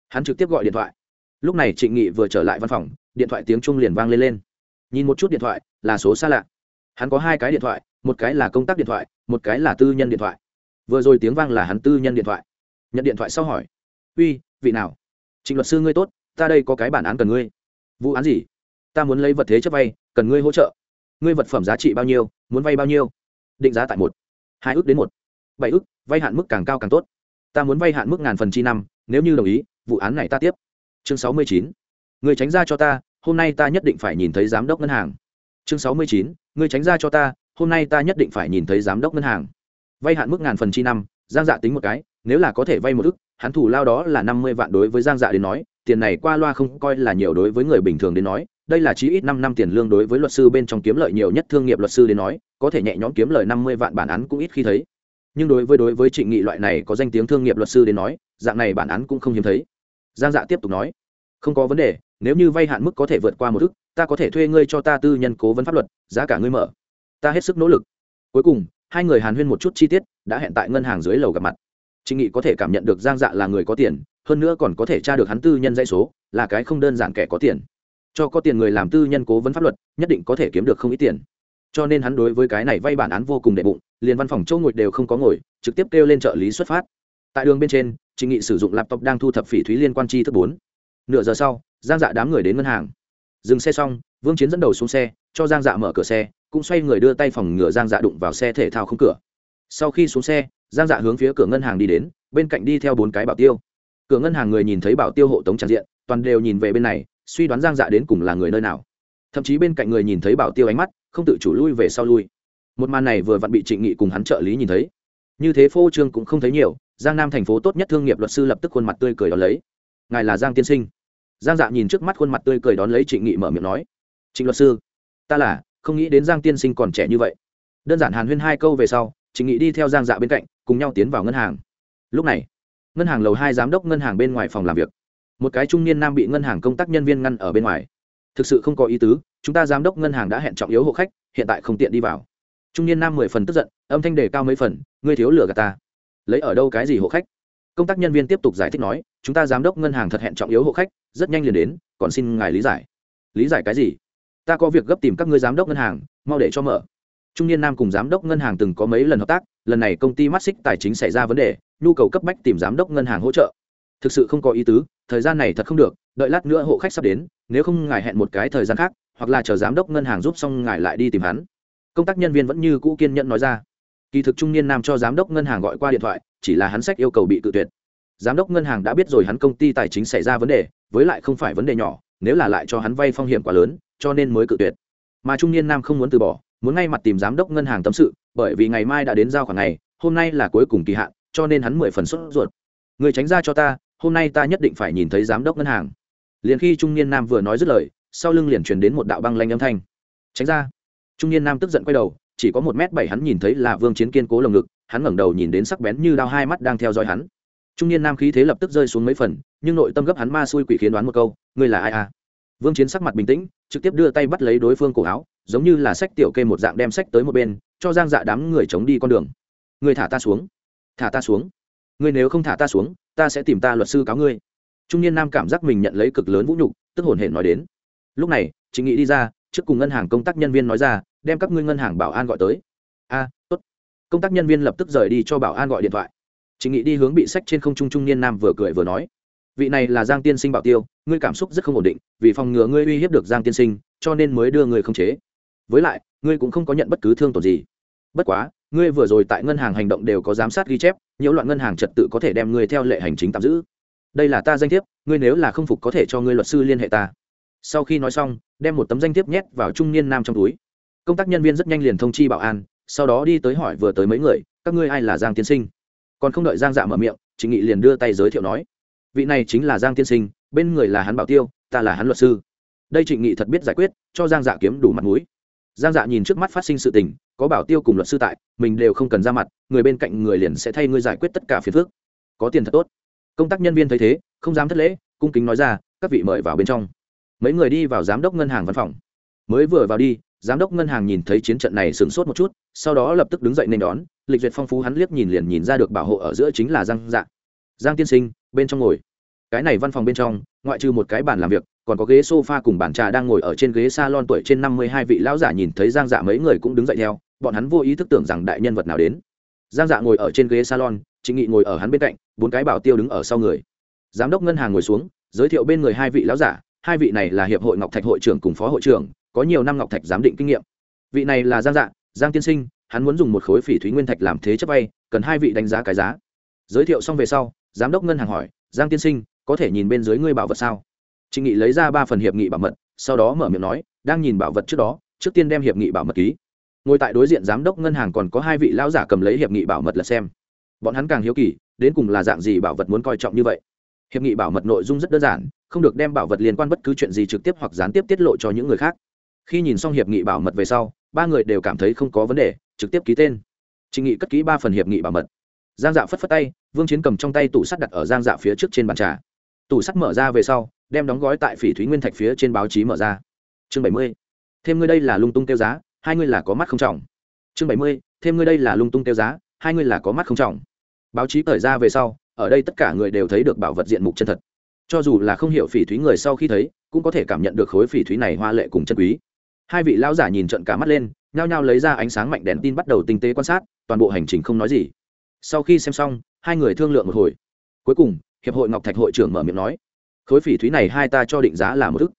Hắn trực tiếp gọi điện thoại. Lúc này trịnh nghị vừa trở lại văn phòng, điện thoại tiếng trung liền vang lên lên. Nhìn một chút điện thoại, là số xa lạ. Hắn có hai cái điện thoại, một cái là công tác điện thoại, một cái là tư nhân điện thoại. Vừa rồi tiếng vang là hắn tư nhân điện thoại. Nhận điện thoại sau hỏi, uy, vị nào? Trịnh luật sư ngươi tốt, ta đây có cái bản án cần ngươi. Vụ án gì? Ta muốn lấy vật thế chấp vay, cần ngươi hỗ trợ. Ngươi vật phẩm giá trị bao nhiêu, muốn vay bao nhiêu? Định giá tại một, hai ước đến một, bảy ước, vay hạn mức càng cao càng tốt. Ta muốn vay hạn mức ngàn phần chi năm, nếu như đồng ý, vụ án này ta tiếp. Chương sáu mươi chín người tránh ra cho ta, hôm nay ta nhất định phải nhìn thấy giám đốc ngân hàng. Chương sáu mươi chín người tránh ra cho ta, hôm nay ta nhất định phải nhìn thấy giám đốc ngân hàng. Vay hạn mức ngàn phần chi năm, giang dạ tính một cái, nếu là có thể vay một ức hắn thủ lao đó là năm mươi vạn đối với giang dạ đến nói, tiền này qua loa không coi là nhiều đối với người bình thường đến nói đây là chí ít năm năm tiền lương đối với luật sư bên trong kiếm lợi nhiều nhất thương nghiệp luật sư đến nói, có thể nhẹ nhõm kiếm lời năm mươi vạn bản án cũng ít khi thấy. Nhưng đối với đối với trịnh nghị loại này có danh tiếng thương nghiệp luật sư đến nói, dạng này bản án cũng không hiếm thấy. Giang dạ tiếp tục nói, không có vấn đề, nếu như vay hạn mức có thể vượt qua một ức, ta có thể thuê ngươi cho ta tư nhân cố vấn pháp luật, giá cả ngươi mở. Ta hết sức nỗ lực. Cuối cùng, hai người hàn huyên một chút chi tiết, đã hẹn tại ngân hàng dưới lầu gặp mặt. Trịnh nghị có thể cảm nhận được giang dạ là người có tiền, hơn nữa còn có thể tra được hắn tư nhân dãy số, là cái không đơn giản kẻ có tiền cho có tiền người làm tư nhân cố vấn pháp luật, nhất định có thể kiếm được không ít tiền. Cho nên hắn đối với cái này vay bản án vô cùng đệ bụng, liền văn phòng chỗ ngồi đều không có ngồi, trực tiếp kêu lên trợ lý xuất phát. Tại đường bên trên, trịnh nghị sử dụng laptop đang thu thập phỉ thúy liên quan chi thức bốn. Nửa giờ sau, giang dạ đám người đến ngân hàng. Dừng xe xong, vương chiến dẫn đầu xuống xe, cho giang dạ mở cửa xe, cũng xoay người đưa tay phòng ngừa giang dạ đụng vào xe thể thao không cửa. Sau khi xuống xe, giang dạ hướng phía cửa ngân hàng đi đến, bên cạnh đi theo bốn cái bảo tiêu. Cửa ngân hàng người nhìn thấy bảo tiêu hộ tống tràn diện, toàn đều nhìn về bên này suy đoán giang dạ đến cùng là người nơi nào. Thậm chí bên cạnh người nhìn thấy bảo tiêu ánh mắt, không tự chủ lui về sau lui. Một màn này vừa vặn bị trịnh nghị cùng hắn trợ lý nhìn thấy. Như thế phô trương cũng không thấy nhiều, giang nam thành phố tốt nhất thương nghiệp luật sư lập tức khuôn mặt tươi cười đón lấy. Ngài là giang tiên sinh. Giang dạ nhìn trước mắt khuôn mặt tươi cười đón lấy trịnh nghị mở miệng nói. Trịnh luật sư, ta là, không nghĩ đến giang tiên sinh còn trẻ như vậy. Đơn giản hàn huyên hai câu về sau, trịnh nghị đi theo giang dạ bên cạnh, cùng nhau tiến vào ngân hàng. Lúc này, ngân hàng lầu hai giám đốc ngân hàng bên ngoài phòng làm việc một cái trung niên nam bị ngân hàng công tác nhân viên ngăn ở bên ngoài. Thực sự không có ý tứ, chúng ta giám đốc ngân hàng đã hẹn trọng yếu hộ khách, hiện tại không tiện đi vào. Trung niên nam mười phần tức giận, âm thanh đề cao mấy phần, ngươi thiếu lửa gà ta. Lấy ở đâu cái gì hộ khách? Công tác nhân viên tiếp tục giải thích nói, chúng ta giám đốc ngân hàng thật hẹn trọng yếu hộ khách, rất nhanh liền đến, còn xin ngài lý giải. Lý giải cái gì? Ta có việc gấp tìm các ngươi giám đốc ngân hàng, mau để cho mở. Trung niên nam cùng giám đốc ngân hàng từng có mấy lần hợp tác, lần này công ty mắt xích tài chính xảy ra vấn đề, nhu cầu cấp bách tìm giám đốc ngân hàng hỗ trợ. Thực sự không có ý tứ thời gian này thật không được, đợi lát nữa hộ khách sắp đến, nếu không ngài hẹn một cái thời gian khác, hoặc là chờ giám đốc ngân hàng giúp xong ngài lại đi tìm hắn. Công tác nhân viên vẫn như cũ kiên nhẫn nói ra. Kỳ thực trung niên nam cho giám đốc ngân hàng gọi qua điện thoại, chỉ là hắn sách yêu cầu bị tự tuyệt. Giám đốc ngân hàng đã biết rồi hắn công ty tài chính xảy ra vấn đề, với lại không phải vấn đề nhỏ, nếu là lại cho hắn vay phong hiểm quá lớn, cho nên mới cự tuyệt. Mà trung niên nam không muốn từ bỏ, muốn ngay mặt tìm giám đốc ngân hàng tâm sự, bởi vì ngày mai đã đến giao khoảng ngày hôm nay là cuối cùng kỳ hạn, cho nên hắn mười phần sốt ruột. Người tránh ra cho ta hôm nay ta nhất định phải nhìn thấy giám đốc ngân hàng. Liền khi trung niên nam vừa nói dứt lời, sau lưng liền truyền đến một đạo băng lanh âm thanh. Tránh ra. Trung niên nam tức giận quay đầu, chỉ có một m bảy hắn nhìn thấy là vương chiến kiên cố lồng ngực, hắn ngẩng đầu nhìn đến sắc bén như đao hai mắt đang theo dõi hắn. Trung niên nam khí thế lập tức rơi xuống mấy phần, nhưng nội tâm gấp hắn ma xui quỷ khiến đoán một câu, ngươi là ai à? Vương chiến sắc mặt bình tĩnh, trực tiếp đưa tay bắt lấy đối phương cổ áo, giống như là sách tiểu kê một dạng đem sách tới một bên, cho giang dạ đám người chống đi con đường. Người thả ta xuống. Thả ta xuống ngươi nếu không thả ta xuống, ta sẽ tìm ta luật sư cáo ngươi. Trung niên nam cảm giác mình nhận lấy cực lớn vũ nhục, tức hồn hển nói đến. Lúc này, chị nghị đi ra, trước cùng ngân hàng công tác nhân viên nói ra, đem các ngươi ngân hàng bảo an gọi tới. A, tốt. Công tác nhân viên lập tức rời đi cho bảo an gọi điện thoại. Chị nghị đi hướng bị sách trên không trung trung niên nam vừa cười vừa nói. Vị này là giang tiên sinh bảo tiêu, ngươi cảm xúc rất không ổn định, vì phòng ngừa ngươi uy hiếp được giang tiên sinh, cho nên mới đưa ngươi không chế. Với lại, ngươi cũng không có nhận bất cứ thương tổn gì. Bất quá, ngươi vừa rồi tại ngân hàng hành động đều có giám sát ghi chép nhiễu loạn ngân hàng trật tự có thể đem ngươi theo lệ hành chính tạm giữ. Đây là ta danh thiếp, ngươi nếu là không phục có thể cho ngươi luật sư liên hệ ta. Sau khi nói xong, đem một tấm danh thiếp nhét vào trung niên nam trong túi. Công tác nhân viên rất nhanh liền thông chi bảo an, sau đó đi tới hỏi vừa tới mấy người, các ngươi ai là giang tiên sinh? Còn không đợi giang dạ mở miệng chị nghị liền đưa tay giới thiệu nói, vị này chính là giang tiên sinh, bên người là hắn bảo tiêu, ta là hắn luật sư. Đây trịnh nghị thật biết giải quyết, cho giang dạ kiếm đủ mặt mũi giang dạ nhìn trước mắt phát sinh sự tình, có bảo tiêu cùng luật sư tại, mình đều không cần ra mặt, người bên cạnh người liền sẽ thay ngươi giải quyết tất cả phiền phức. Có tiền thật tốt. Công tác nhân viên thấy thế, không dám thất lễ, cung kính nói ra, các vị mời vào bên trong. Mấy người đi vào giám đốc ngân hàng văn phòng. Mới vừa vào đi, giám đốc ngân hàng nhìn thấy chiến trận này sửng sốt một chút, sau đó lập tức đứng dậy nên đón, lịch duyệt phong phú hắn liếc nhìn liền nhìn ra được bảo hộ ở giữa chính là giang dạ. Giang tiên sinh, bên trong ngồi cái này văn phòng bên trong, ngoại trừ một cái bàn làm việc, còn có ghế sofa cùng bàn trà đang ngồi ở trên ghế salon tuổi trên năm mươi hai vị lão giả nhìn thấy giang dạ mấy người cũng đứng dậy theo, bọn hắn vô ý thức tưởng rằng đại nhân vật nào đến. Giang dạ ngồi ở trên ghế salon, trịnh nghị ngồi ở hắn bên cạnh, bốn cái bảo tiêu đứng ở sau người. Giám đốc ngân hàng ngồi xuống, giới thiệu bên người hai vị lão giả, hai vị này là hiệp hội ngọc thạch hội trưởng cùng phó hội trưởng, có nhiều năm ngọc thạch giám định kinh nghiệm. Vị này là giang dạ giang tiên sinh, hắn muốn dùng một khối phỉ thúy nguyên thạch làm thế chấp vay, cần hai vị đánh giá cái giá. Giới thiệu xong về sau, giám đốc ngân hàng hỏi, giang tiên sinh có thể nhìn bên dưới ngươi bảo vật sao? Trịnh nghị lấy ra ba phần hiệp nghị bảo mật, sau đó mở miệng nói, đang nhìn bảo vật trước đó, trước tiên đem hiệp nghị bảo mật ký. Ngồi tại đối diện giám đốc ngân hàng còn có hai vị lão giả cầm lấy hiệp nghị bảo mật là xem. Bọn hắn càng hiếu kỳ, đến cùng là dạng gì bảo vật muốn coi trọng như vậy? Hiệp nghị bảo mật nội dung rất đơn giản, không được đem bảo vật liên quan bất cứ chuyện gì trực tiếp hoặc gián tiếp tiết lộ cho những người khác. Khi nhìn xong hiệp nghị bảo mật về sau, ba người đều cảm thấy không có vấn đề, trực tiếp ký tên. Trịnh nghị cất ký ba phần hiệp nghị bảo mật. Giang dạ phất phất tay, vương chiến cầm trong tay tủ sắt đặt ở giang dạ phía trước trên bàn trà tủ sắt mở ra về sau, đem đóng gói tại phỉ thúy nguyên thạch phía trên báo chí mở ra. Chương bảy mươi. Thêm ngươi đây là lung tung tiêu giá, hai ngươi là có mắt không trọng. Chương bảy mươi. Thêm ngươi đây là lung tung tiêu giá, hai ngươi là có mắt không trọng. Báo chí cởi ra về sau, ở đây tất cả người đều thấy được bảo vật diện mục chân thật. Cho dù là không hiểu phỉ thúy người sau khi thấy, cũng có thể cảm nhận được khối phỉ thúy này hoa lệ cùng chân quý. Hai vị lão giả nhìn trận cả mắt lên, nhao nhao lấy ra ánh sáng mạnh đèn tin bắt đầu tinh tế quan sát, toàn bộ hành trình không nói gì. Sau khi xem xong, hai người thương lượng một hồi. Cuối cùng hiệp hội ngọc thạch hội trưởng mở miệng nói, khối phỉ thúy này hai ta cho định giá là một thức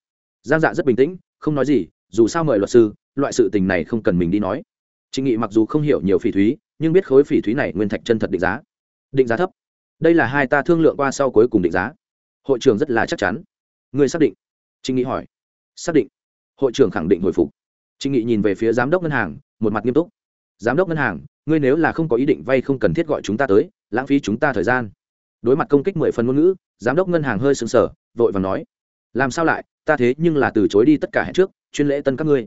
giang dạ rất bình tĩnh, không nói gì, dù sao mời luật sư, loại sự tình này không cần mình đi nói. Trịnh nghị mặc dù không hiểu nhiều phỉ thúy, nhưng biết khối phỉ thúy này nguyên thạch chân thật định giá. Định giá thấp. Đây là hai ta thương lượng qua sau cuối cùng định giá. Hội trưởng rất là chắc chắn. Người xác định? Trịnh nghị hỏi. Xác định. Hội trưởng khẳng định hồi phục. Trịnh nghị nhìn về phía giám đốc ngân hàng, một mặt nghiêm túc. Giám đốc ngân hàng, ngươi nếu là không có ý định vay không cần thiết gọi chúng ta tới, lãng phí chúng ta thời gian đối mặt công kích mười phần ngôn ngữ, giám đốc ngân hàng hơi sừng sờ, vội và nói, làm sao lại? Ta thế nhưng là từ chối đi tất cả hẹn trước, chuyên lễ tân các ngươi.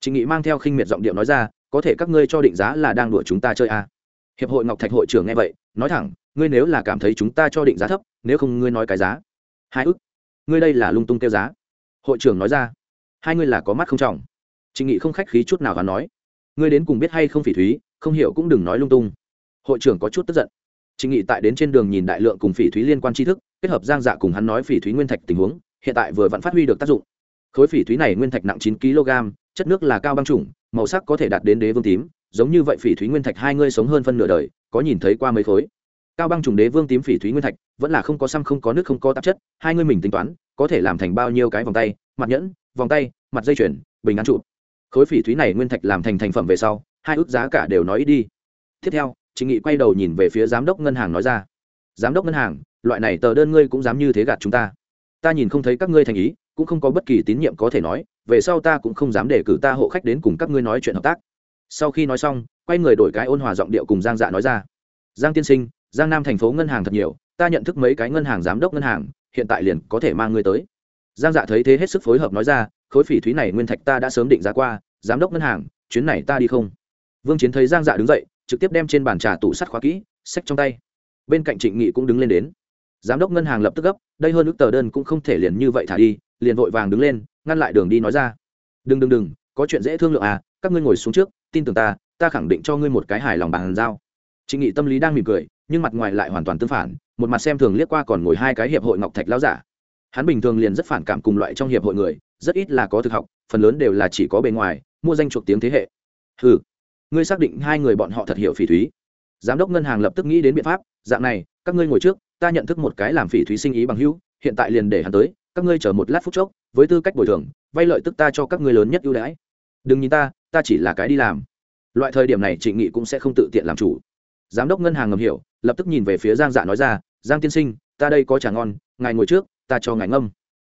Chị nghị mang theo khinh miệt giọng điệu nói ra, có thể các ngươi cho định giá là đang đùa chúng ta chơi à. hiệp hội ngọc thạch hội trưởng nghe vậy, nói thẳng, ngươi nếu là cảm thấy chúng ta cho định giá thấp, nếu không ngươi nói cái giá. Hai ức? Ngươi đây là lung tung kêu giá? Hội trưởng nói ra, hai ngươi là có mắt không trọng. Chị nghị không khách khí chút nào và nói, ngươi đến cùng biết hay không phỉ thúy, không hiểu cũng đừng nói lung tung. Hội trưởng có chút tức giận. Trình nghị tại đến trên đường nhìn đại lượng cùng phỉ thúy liên quan tri thức, kết hợp giang dạ cùng hắn nói phỉ thúy nguyên thạch tình huống, hiện tại vừa vẫn phát huy được tác dụng. Khối phỉ thúy này nguyên thạch nặng chín kg, chất nước là cao băng trùng, màu sắc có thể đạt đến đế vương tím, giống như vậy phỉ thúy nguyên thạch hai ngươi sống hơn phân nửa đời, có nhìn thấy qua mấy khối. Cao băng trùng đế vương tím phỉ thúy nguyên thạch, vẫn là không có xăm, không có nước, không có tạp chất, hai ngươi mình tính toán, có thể làm thành bao nhiêu cái vòng tay, mặt nhẫn, vòng tay, mặt dây chuyền, bình án trụ. Khối phỉ thúy này nguyên thạch làm thành thành phẩm về sau, hai ước giá cả đều nói ít đi. Tiếp theo chính nghị quay đầu nhìn về phía giám đốc ngân hàng nói ra. Giám đốc ngân hàng, loại này tờ đơn ngươi cũng dám như thế gạt chúng ta. Ta nhìn không thấy các ngươi thành ý, cũng không có bất kỳ tín nhiệm có thể nói, về sau ta cũng không dám để cử ta hộ khách đến cùng các ngươi nói chuyện hợp tác. Sau khi nói xong, quay người đổi cái ôn hòa giọng điệu cùng giang dạ nói ra. Giang tiên sinh, giang nam thành phố ngân hàng thật nhiều, ta nhận thức mấy cái ngân hàng giám đốc ngân hàng, hiện tại liền có thể mang ngươi tới. Giang dạ thấy thế hết sức phối hợp nói ra, khối phỉ thúy này nguyên thạch ta đã sớm định giá qua, giám đốc ngân hàng, chuyến này ta đi không? Vương chiến thấy giang dạ đứng dậy trực tiếp đem trên bàn trà tủ sắt khóa kỹ sách trong tay. Bên cạnh trịnh nghị cũng đứng lên đến. Giám đốc ngân hàng lập tức gấp, đây hơn ước tờ đơn cũng không thể liền như vậy thả đi, liền vội vàng đứng lên, ngăn lại đường đi nói ra. Đừng đừng đừng, có chuyện dễ thương lượng à các ngươi ngồi xuống trước, tin tưởng ta ta khẳng định cho ngươi một cái hài lòng bàn giao. Trịnh nghị tâm lý đang mỉm cười, nhưng mặt ngoài lại hoàn toàn tương phản, một mặt xem thường liếc qua còn ngồi hai cái hiệp hội ngọc thạch lao giả. Hắn bình thường liền rất phản cảm cùng loại trong hiệp hội người, rất ít là có thực học, phần lớn đều là chỉ có bề ngoài, mua danh chuộc tiếng thế hệ. Ừ ngươi xác định hai người bọn họ thật hiểu phỉ thúy. Giám đốc ngân hàng lập tức nghĩ đến biện pháp, dạng này, các ngươi ngồi trước, ta nhận thức một cái làm phỉ thúy sinh ý bằng hữu, hiện tại liền để hắn tới, các ngươi chờ một lát phút chốc, với tư cách bồi thường, vay lợi tức ta cho các ngươi lớn nhất ưu đãi. Đừng nhìn ta ta chỉ là cái đi làm. Loại thời điểm này trịnh nghị cũng sẽ không tự tiện làm chủ. Giám đốc ngân hàng ngầm hiểu, lập tức nhìn về phía giang dạ nói ra, giang tiên sinh, ta đây có trà ngon, ngài ngồi trước, ta cho ngài ngâm.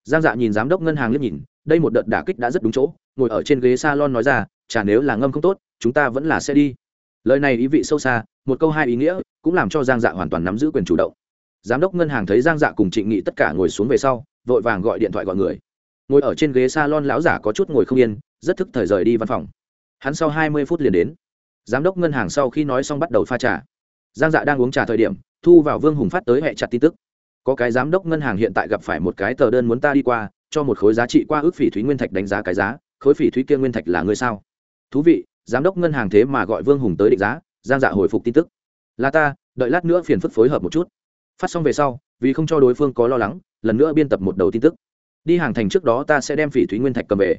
Giang dạ nhìn giám đốc ngân hàng liếc nhìn, đây một đợt đả kích đã rất đúng chỗ, ngồi ở trên ghế s a lon nói ra, trà nếu là ngâm không tốt chúng ta vẫn là sẽ đi. Lời này ý vị sâu xa, một câu hai ý nghĩa, cũng làm cho giang dạ hoàn toàn nắm giữ quyền chủ động. Giám đốc ngân hàng thấy giang dạ cùng trịnh nghị tất cả ngồi xuống về sau, vội vàng gọi điện thoại gọi người. Ngồi ở trên ghế s a lon lão giả có chút ngồi không yên, rất thức thời rời đi văn phòng. Hắn sau hai mươi phút liền đến. Giám đốc ngân hàng sau khi nói xong bắt đầu pha trà. Giang dạ đang uống trà thời điểm, thu vào vương hùng phát tới hẹ chặt tin tức. Có cái giám đốc ngân hàng hiện tại gặp phải một cái tờ đơn muốn ta đi qua, cho một khối giá trị qua ước phỉ thúy nguyên thạch đánh giá cái giá, khối phỉ thúy kia nguyên thạch là người sao? Thú vị giám đốc ngân hàng thế mà gọi vương hùng tới định giá, giang dạ hồi phục tin tức. Là ta, đợi lát nữa phiền phức phối hợp một chút. Phát xong về sau, vì không cho đối phương có lo lắng, lần nữa biên tập một đầu tin tức. Đi hàng thành trước đó ta sẽ đem phỉ thúy nguyên thạch cầm về.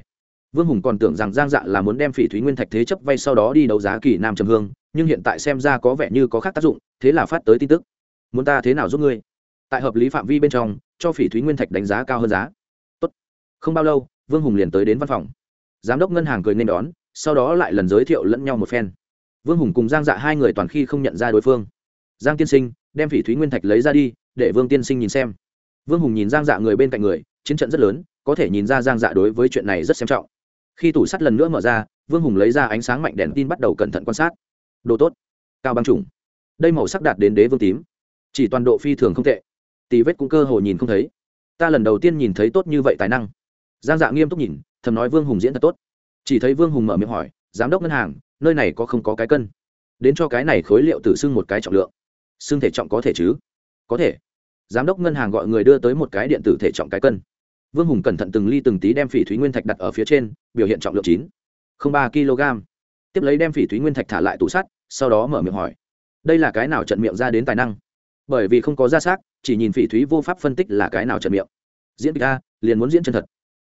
Vương hùng còn tưởng rằng giang dạ là muốn đem phỉ thúy nguyên thạch thế chấp vay sau đó đi đấu giá kỳ nam trầm hương, nhưng hiện tại xem ra có vẻ như có khác tác dụng, thế là phát tới tin tức. Muốn ta thế nào giúp ngươi? Tại hợp lý phạm vi bên trong, cho phỉ thúy nguyên thạch đánh giá cao hơn giá. Tốt. không bao lâu, vương hùng liền tới đến văn phòng. Giám đốc ngân hàng cười nên đón sau đó lại lần giới thiệu lẫn nhau một phen. Vương hùng cùng giang dạ hai người toàn khi không nhận ra đối phương. Giang tiên sinh, đem phỉ thúy nguyên thạch lấy ra đi, để vương tiên sinh nhìn xem. Vương hùng nhìn giang dạ người bên cạnh người, chiến trận rất lớn, có thể nhìn ra giang dạ đối với chuyện này rất xem trọng. Khi tủ sắt lần nữa mở ra, vương hùng lấy ra ánh sáng mạnh đèn tin bắt đầu cẩn thận quan sát. Đồ tốt. Cao băng trùng. Đây màu sắc đạt đến đế vương tím. Chỉ toàn độ phi thường không tệ. Tì vết cũng cơ hồ nhìn không thấy. Ta lần đầu tiên nhìn thấy tốt như vậy tài năng. Giang dạ nghiêm túc nhìn, thầm nói vương hùng diễn thật tốt chỉ thấy vương hùng mở miệng hỏi, giám đốc ngân hàng, nơi này có không có cái cân? Đến cho cái này khối liệu tự xưng một cái trọng lượng. Xưng thể trọng có thể chứ? Có thể. Giám đốc ngân hàng gọi người đưa tới một cái điện tử thể trọng cái cân. Vương hùng cẩn thận từng ly từng tí đem phỉ thúy nguyên thạch đặt ở phía trên, biểu hiện trọng lượng chín. Ba kg. Tiếp lấy đem phỉ thúy nguyên thạch thả lại tủ sắt, sau đó mở miệng hỏi, đây là cái nào trận miệng ra đến tài năng? Bởi vì không có ra xác, chỉ nhìn phỉ thúy vô pháp phân tích là cái nào trận miệng. Diễn kịch a, liền muốn diễn chân thật.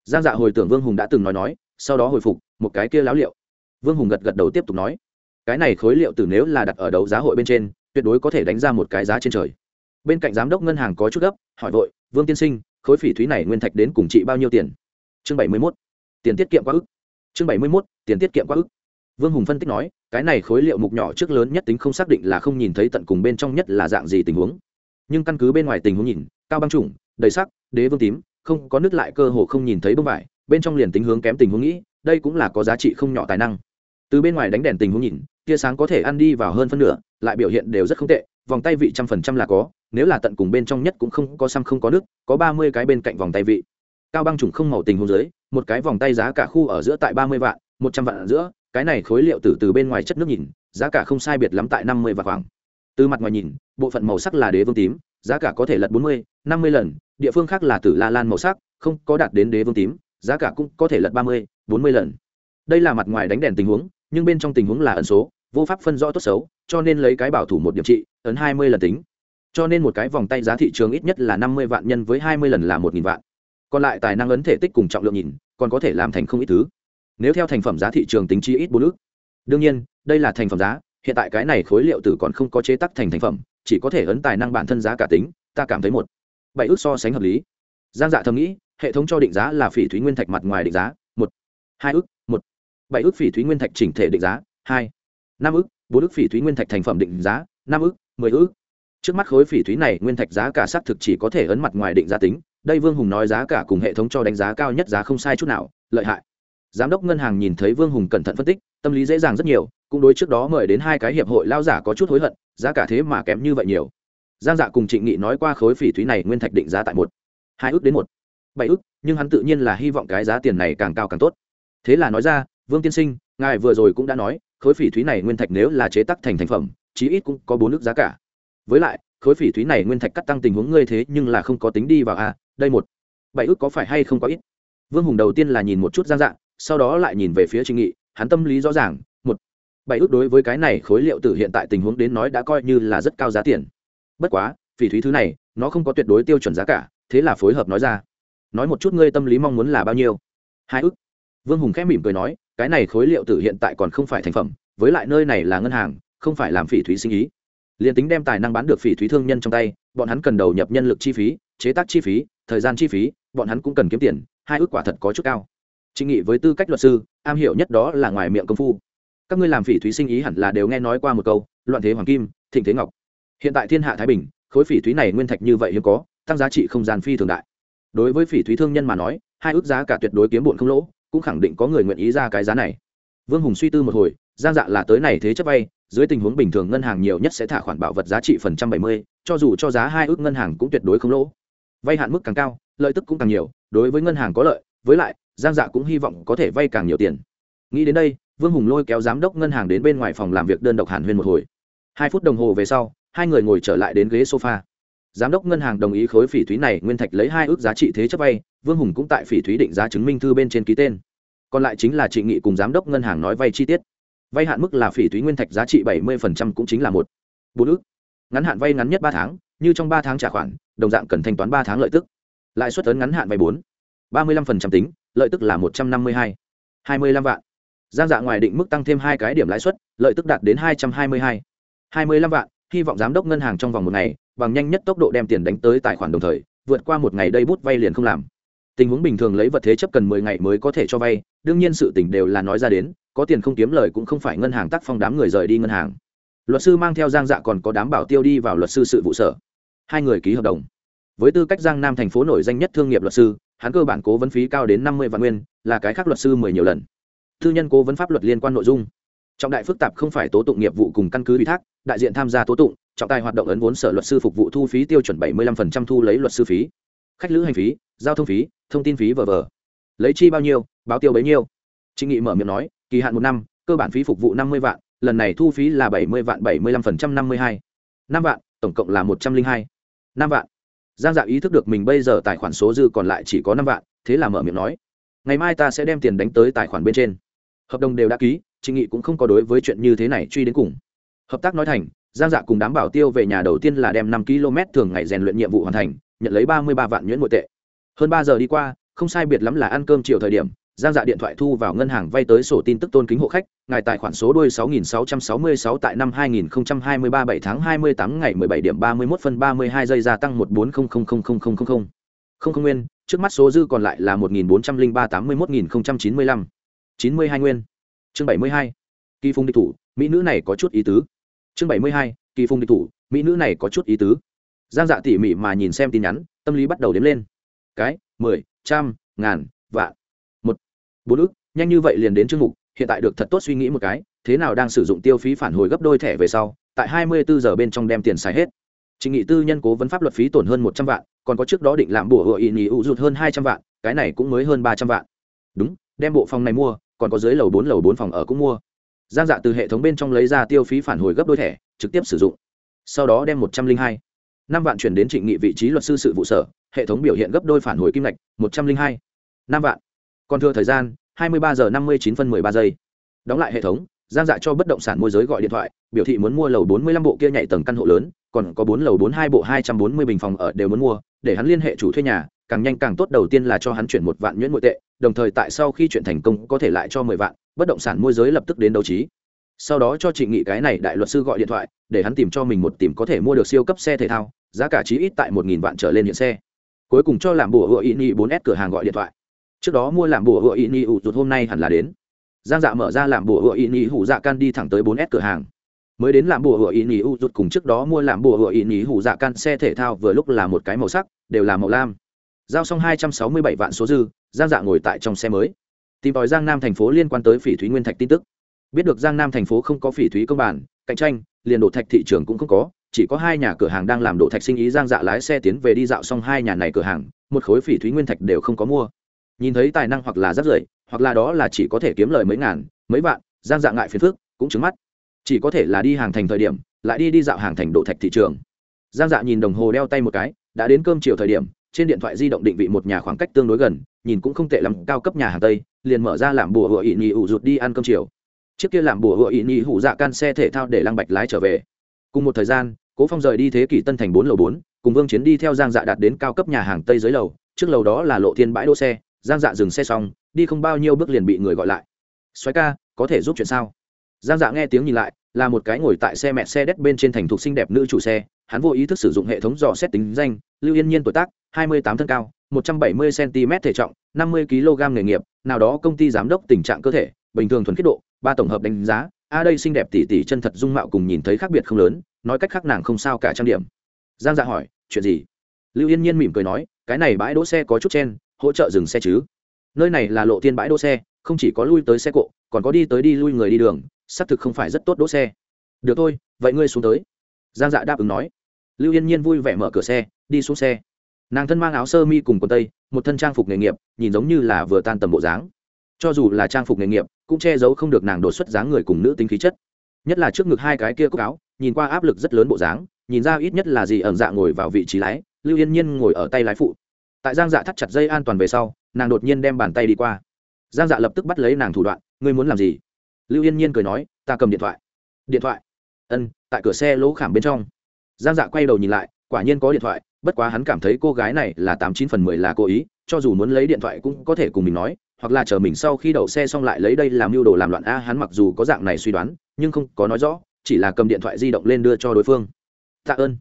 Giang dạ hồi tưởng vương hùng đã từng nói nói sau đó hồi phục, một cái kia láo liệu. Vương hùng gật gật đầu tiếp tục nói, cái này khối liệu từ nếu là đặt ở đấu giá hội bên trên, tuyệt đối có thể đánh ra một cái giá trên trời. Bên cạnh giám đốc ngân hàng có chút gấp, hỏi vội, vương tiên sinh, khối phỉ thúy này nguyên thạch đến cùng trị bao nhiêu tiền? Chương bảy mươi mốt, tiền tiết kiệm quá ức. Chương bảy mươi mốt, tiền tiết kiệm quá ức. Vương hùng phân tích nói, cái này khối liệu mục nhỏ trước lớn nhất tính không xác định là không nhìn thấy tận cùng bên trong nhất là dạng gì tình huống. Nhưng căn cứ bên ngoài tình huống nhìn, cao băng trùng, đầy sắc, đế vương tím, không có nứt lại cơ hồ không nhìn thấy bông vải bên trong liền tính hướng kém tình huống nghĩ, đây cũng là có giá trị không nhỏ tài năng. Từ bên ngoài đánh đèn tình huống nhìn, tia sáng có thể ăn đi vào hơn phân nửa, lại biểu hiện đều rất không tệ, vòng tay vị trăm phần trăm là có, nếu là tận cùng bên trong nhất cũng không có xăm không có nước, có ba mươi cái bên cạnh vòng tay vị. Cao băng trùng không màu tình huống dưới, một cái vòng tay giá cả khu ở giữa tại ba mươi vạn, một trăm vạn ở giữa, cái này khối liệu từ từ bên ngoài chất nước nhìn, giá cả không sai biệt lắm tại năm mươi vạn khoảng. Từ mặt ngoài nhìn, bộ phận màu sắc là đế vương tím, giá cả có thể lật bốn mươi, năm mươi lần, địa phương khác là tử la lan màu sắc, không có đạt đến đế vương tím giá cả cũng có thể lật ba mươi, bốn mươi lần. Đây là mặt ngoài đánh đèn tình huống, nhưng bên trong tình huống là ẩn số, vô pháp phân rõ tốt xấu, cho nên lấy cái bảo thủ một điểm trị, ấn hai mươi lần tính. Cho nên một cái vòng tay giá thị trường ít nhất là năm mươi vạn nhân với hai mươi lần là một nghìn vạn. Còn lại tài năng ấn thể tích cùng trọng lượng nhìn, còn có thể làm thành không ít thứ. Nếu theo thành phẩm giá thị trường tính chi ít bốn ước đương nhiên, đây là thành phẩm giá, hiện tại cái này khối liệu tử còn không có chế tắc thành thành phẩm, chỉ có thể ấn tài năng bản thân giá cả tính, ta cảm thấy một, bảy ước so sánh hợp lý. Giang dạ thầm nghĩ hệ thống cho định giá là phỉ thúy nguyên thạch mặt ngoài định giá, một, hai ước, một, bảy ước phỉ thúy nguyên thạch chỉnh thể định giá, hai, năm ước, bốn ước phỉ thúy nguyên thạch thành phẩm định giá, năm ước, mười ước. Trước mắt khối phỉ thúy này, nguyên thạch giá cả xác thực chỉ có thể ấn mặt ngoài định giá tính. Đây vương hùng nói giá cả cùng hệ thống cho đánh giá cao nhất giá không sai chút nào, lợi hại. Giám đốc ngân hàng nhìn thấy vương hùng cẩn thận phân tích, tâm lý dễ dàng rất nhiều, cũng đối trước đó mời đến hai cái hiệp hội lao giả có chút hối hận, giá cả thế mà kém như vậy nhiều. Giang dạ cùng trịnh nghị nói qua khối phỉ thúy này nguyên thạch định giá tại một, hai ước đến một bảy ước nhưng hắn tự nhiên là hy vọng cái giá tiền này càng cao càng tốt. Thế là nói ra vương tiên sinh ngài vừa rồi cũng đã nói khối phỉ thúy này nguyên thạch nếu là chế tắc thành thành phẩm chí ít cũng có bốn ức giá cả. Với lại khối phỉ thúy này nguyên thạch cắt tăng tình huống ngươi thế nhưng là không có tính đi vào a à, đây một bảy ước có phải hay không có ít? Vương hùng đầu tiên là nhìn một chút giang dạng, sau đó lại nhìn về phía trịnh nghị hắn tâm lý rõ ràng một bảy ước đối với cái này khối liệu tử hiện tại tình huống đến nói đã coi như là rất cao giá tiền. Bất quá phỉ thúy thứ này nó không có tuyệt đối tiêu chuẩn giá cả thế là phối hợp nói ra nói một chút ngươi tâm lý mong muốn là bao nhiêu. Hai ước vương hùng khẽ mỉm cười nói, cái này khối liệu tử hiện tại còn không phải thành phẩm, với lại nơi này là ngân hàng, không phải làm phỉ thúy sinh ý. Liền tính đem tài năng bán được phỉ thúy thương nhân trong tay, bọn hắn cần đầu nhập nhân lực chi phí, chế tác chi phí, thời gian chi phí, bọn hắn cũng cần kiếm tiền, hai ước quả thật có chút cao. Trình nghị với tư cách luật sư, am hiểu nhất đó là ngoài miệng công phu. Các ngươi làm phỉ thúy sinh ý hẳn là đều nghe nói qua một câu, loạn thế hoàng kim, thịnh thế ngọc. Hiện tại thiên hạ thái bình, khối phỉ thúy này nguyên thạch như vậy hiếm có, tăng giá trị không gian phi thường đại đối với phỉ thúy thương nhân mà nói, hai ước giá cả tuyệt đối kiếm bụn không lỗ, cũng khẳng định có người nguyện ý ra cái giá này. Vương hùng suy tư một hồi, giang dạ là tới này thế chấp vay, dưới tình huống bình thường ngân hàng nhiều nhất sẽ thả khoản bảo vật giá trị phần trăm bảy mươi, cho dù cho giá hai ước ngân hàng cũng tuyệt đối không lỗ. Vay hạn mức càng cao, lợi tức cũng càng nhiều, đối với ngân hàng có lợi, với lại, giang dạ cũng hy vọng có thể vay càng nhiều tiền. Nghĩ đến đây, vương hùng lôi kéo giám đốc ngân hàng đến bên ngoài phòng làm việc đơn độc hàn huyên một hồi. Hai phút đồng hồ về sau, hai người ngồi trở lại đến ghế sofa giám đốc ngân hàng đồng ý khối phỉ thúy này nguyên thạch lấy hai ước giá trị thế chấp vay, vương hùng cũng tại phỉ thúy định giá chứng minh thư bên trên ký tên. Còn lại chính là trị nghị cùng giám đốc ngân hàng nói vay chi tiết. Vay hạn mức là phỉ thúy nguyên thạch giá trị bảy mươi cũng chính là một. Bốn ước. Ngắn hạn vay ngắn nhất ba tháng, như trong ba tháng trả khoản, đồng dạng cần thanh toán ba tháng lợi tức. Lãi suất ấn ngắn hạn vay bốn. ba mươi năm tính, lợi tức là một trăm năm mươi hai. hai mươi năm vạn. Giang dạ ngoài định mức tăng thêm hai cái điểm lãi suất, lợi tức đạt đến hai trăm hai mươi hai. hai mươi năm vạn, hy vọng giám đốc ngân hàng trong vòng một ngày bằng nhanh nhất tốc độ đem tiền đánh tới tài khoản đồng thời, vượt qua một ngày đây bút vay liền không làm. Tình huống bình thường lấy vật thế chấp cần mười ngày mới có thể cho vay, đương nhiên sự tình đều là nói ra đến, có tiền không kiếm lời cũng không phải ngân hàng tác phong đám người rời đi ngân hàng. Luật sư mang theo giang dạ còn có đám bảo tiêu đi vào luật sư sự vụ sở. Hai người ký hợp đồng. Với tư cách giang nam thành phố nổi danh nhất thương nghiệp luật sư, hắn cơ bản cố vấn phí cao đến năm mươi vạn nguyên, là cái khác luật sư mười nhiều lần. Thư nhân cố vấn pháp luật liên quan nội dung trọng đại phức tạp không phải tố tụng nghiệp vụ cùng căn cứ ủy thác, đại diện tham gia tố tụng, trọng tài hoạt động ấn vốn sở luật sư phục vụ thu phí tiêu chuẩn bảy mươi 75% thu lấy luật sư phí, khách lữ hành phí, giao thông phí, thông tin phí v v. Lấy chi bao nhiêu, báo tiêu bấy nhiêu? Trịnh nghị mở miệng nói, kỳ hạn một năm, cơ bản phí phục vụ năm mươi vạn, lần này thu phí là bảy mươi vạn, bảy mươi lăm phần trăm năm mươi hai. năm vạn, tổng cộng là một trăm linh hai. năm vạn. Giang dạ ý thức được mình bây giờ tài khoản số dư còn lại chỉ có năm vạn, thế là mở miệng nói, ngày mai ta sẽ đem tiền đánh tới tài khoản bên trên. Hợp đồng đều đã ký trịnh nghị cũng không có đối với chuyện như thế này truy đến cùng hợp tác nói thành giang dạ cùng đám bảo tiêu về nhà đầu tiên là đem năm km thường ngày rèn luyện nhiệm vụ hoàn thành nhận lấy ba mươi ba vạn nhuyễn nội tệ hơn ba giờ đi qua không sai biệt lắm là ăn cơm chiều thời điểm giang dạ điện thoại thu vào ngân hàng vay tới sổ tin tức tôn kính hộ khách ngài tài khoản số đuôi 6666 tại năm 2023 7 tháng 28 ngày 17 điểm 31 phân 32 giây gia tăng 140000000. Không không nguyên, trước mắt số dư còn lại là 1403 81095. 92 nguyên. Chương 72. Kỳ phung địch thủ, mỹ nữ này có chút ý tứ. Chương 72. Kỳ phung địch thủ, mỹ nữ này có chút ý tứ. Giang Dạ tỉ mỉ mà nhìn xem tin nhắn, tâm lý bắt đầu đếm lên. Cái, 10, trăm, ngàn, vạn một, bốn ức nhanh như vậy liền đến chương mục hiện tại được thật tốt suy nghĩ một cái thế nào đang sử dụng tiêu phí phản hồi gấp đôi thẻ về sau tại hai mươi bốn giờ bên trong đem tiền xài hết trình nghị tư nhân cố vấn pháp luật phí tổn hơn một trăm vạn còn có trước đó định làm bùa hựa ý nghỉ ụ rụt hơn hai trăm vạn cái này cũng mới hơn ba trăm vạn đúng đem bộ phòng này mua còn có dưới lầu bốn lầu bốn phòng ở cũng mua. Giang dạ từ hệ thống bên trong lấy ra tiêu phí phản hồi gấp đôi thẻ, trực tiếp sử dụng. Sau đó đem một trăm linh hai. Năm vạn chuyển đến trịnh nghị vị trí luật sư sự vụ sở, hệ thống biểu hiện gấp đôi phản hồi kim ngạch, một trăm linh hai. Năm vạn. Còn thừa thời gian 23 giờ 59 phân 13 giây. Đóng lại hệ thống, giang dạ cho bất động sản môi giới gọi điện thoại, biểu thị muốn mua lầu 45 bộ kia nhảy tầng căn hộ lớn, còn có bốn lầu 42 bộ 240 bình phòng ở đều muốn mua, để hắn liên hệ chủ thuê nhà càng nhanh càng tốt đầu tiên là cho hắn chuyển một vạn nhuyễn nội tệ, đồng thời tại sau khi chuyển thành công có thể lại cho 10 vạn, bất động sản môi giới lập tức đến đấu trí. Sau đó cho trịnh nghị cái này đại luật sư gọi điện thoại, để hắn tìm cho mình một tìm có thể mua được siêu cấp xe thể thao, giá cả chí ít tại một nghìn vạn trở lên hiện xe. Cuối cùng cho làm bùa hựa ý nghị 4S cửa hàng gọi điện thoại. Trước đó mua làm bùa hựa ý nghị ủ rụt hôm nay hẳn là đến. Giang dạ mở ra làm bùa hựa ý nghị hủ dạ can đi thẳng tới bốn s cửa hàng. Mới đến làm bùa hựa ý nghị ủ rụt cùng trước đó mua làm bùa hựa ý nghị hủ dạ can xe thể thao vừa lúc là một cái màu sắc, đều là màu lam giao xong hai trăm sáu mươi bảy vạn số dư, giang dạ ngồi tại trong xe mới. Tìm tòi giang nam thành phố liên quan tới phỉ thúy nguyên thạch tin tức. Biết được giang nam thành phố không có phỉ thúy công bản, cạnh tranh, liền đổ thạch thị trường cũng không có, chỉ có hai nhà cửa hàng đang làm đổ thạch sinh ý giang dạ lái xe tiến về đi dạo xong hai nhà này cửa hàng, một khối phỉ thúy nguyên thạch đều không có mua. Nhìn thấy tài năng hoặc là rất rưởi, hoặc là đó là chỉ có thể kiếm lời mấy ngàn, mấy vạn, giang dạ ngại phiền phước cũng trứng mắt. Chỉ có thể là đi hàng thành thời điểm, lại đi đi dạo hàng thành đổ thạch thị trường. Giang dạ nhìn đồng hồ đeo tay một cái, đã đến cơm chiều thời điểm trên điện thoại di động định vị một nhà khoảng cách tương đối gần, nhìn cũng không tệ lắm, cao cấp nhà hàng tây, liền mở ra làm bùa hựa ỵ nhị ủ rụt đi ăn cơm chiều. Chiếc kia làm bùa hựa ỵ nhị hủ dạ can xe thể thao để lăng bạch lái trở về. Cùng một thời gian, cố phong rời đi thế kỷ tân thành bốn lầu bốn, cùng vương chiến đi theo giang dạ đạt đến cao cấp nhà hàng tây dưới lầu. Trước lầu đó là lộ thiên bãi đỗ xe. Giang dạ dừng xe xong, đi không bao nhiêu bước liền bị người gọi lại. Xoáy ca, có thể giúp chuyện sao? Giang dạ nghe tiếng nhìn lại, là một cái ngồi tại xe mẹ xe đét bên trên thành thục xinh đẹp nữ chủ xe, hắn vô ý thức sử dụng hệ thống dò xét tính danh, lưu yên nhiên tuổi tác, hai mươi tám thân cao, một trăm bảy mươi cm thể trọng, năm mươi kg nghề nghiệp, nào đó công ty giám đốc tình trạng cơ thể, bình thường thuần khiết độ, ba tổng hợp đánh giá, a đây xinh đẹp tỉ tỉ chân thật dung mạo cùng nhìn thấy khác biệt không lớn, nói cách khác nàng không sao cả trang điểm. Giang dạ hỏi, chuyện gì? Lưu yên nhiên mỉm cười nói, cái này bãi đỗ xe có chút chen, hỗ trợ dừng xe chứ. Nơi này là lộ thiên bãi đỗ xe, không chỉ có lui tới xe cộ, còn có đi tới đi lui người đi đường xác thực không phải rất tốt đỗ xe. Được thôi, vậy ngươi xuống tới. Giang dạ đáp ứng nói. Lưu yên nhiên vui vẻ mở cửa xe, đi xuống xe. Nàng thân mang áo sơ mi cùng quần tây, một thân trang phục nghề nghiệp, nhìn giống như là vừa tan tầm bộ dáng. Cho dù là trang phục nghề nghiệp, cũng che giấu không được nàng đột xuất dáng người cùng nữ tính khí chất. Nhất là trước ngực hai cái kia cúc áo, nhìn qua áp lực rất lớn bộ dáng, nhìn ra ít nhất là gì ẩn dạ ngồi vào vị trí lái, lưu yên nhiên ngồi ở tay lái phụ. Tại giang dạ thắt chặt dây an toàn về sau, nàng đột nhiên đem bàn tay đi qua. Giang dạ lập tức bắt lấy nàng thủ đoạn, ngươi muốn làm gì? Lưu yên nhiên cười nói, ta cầm điện thoại. Điện thoại? Ân, tại cửa xe lỗ khảm bên trong. Giang dạ quay đầu nhìn lại, quả nhiên có điện thoại, bất quá hắn cảm thấy cô gái này là tám chín phần mười là cố ý, cho dù muốn lấy điện thoại cũng có thể cùng mình nói, hoặc là chờ mình sau khi đậu xe xong lại lấy đây làm mưu đồ làm loạn a, hắn mặc dù có dạng này suy đoán, nhưng không có nói rõ, chỉ là cầm điện thoại di động lên đưa cho đối phương. Tạ ơn.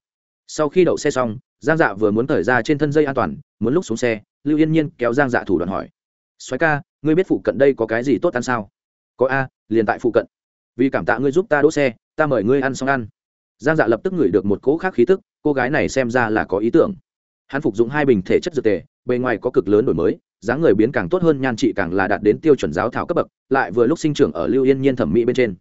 Sau khi đậu xe xong, giang dạ vừa muốn thời ra trên thân dây an toàn, muốn lúc xuống xe, lưu yên nhiên kéo giang dạ thủ đoạn hỏi xoáy ca, ngươi biết phụ cận đây có cái gì tốt ăn sao? Có a liền tại phụ cận. Vì cảm tạ ngươi giúp ta đỗ xe, ta mời ngươi ăn xong ăn. Giang dạ lập tức ngửi được một cỗ khác khí tức, cô gái này xem ra là có ý tưởng. Hắn phục dụng hai bình thể chất dược tề, bề ngoài có cực lớn đổi mới, dáng người biến càng tốt hơn, nhan trị càng là đạt đến tiêu chuẩn giáo thảo cấp bậc, lại vừa lúc sinh trưởng ở lưu yên nhiên thẩm mỹ bên trên.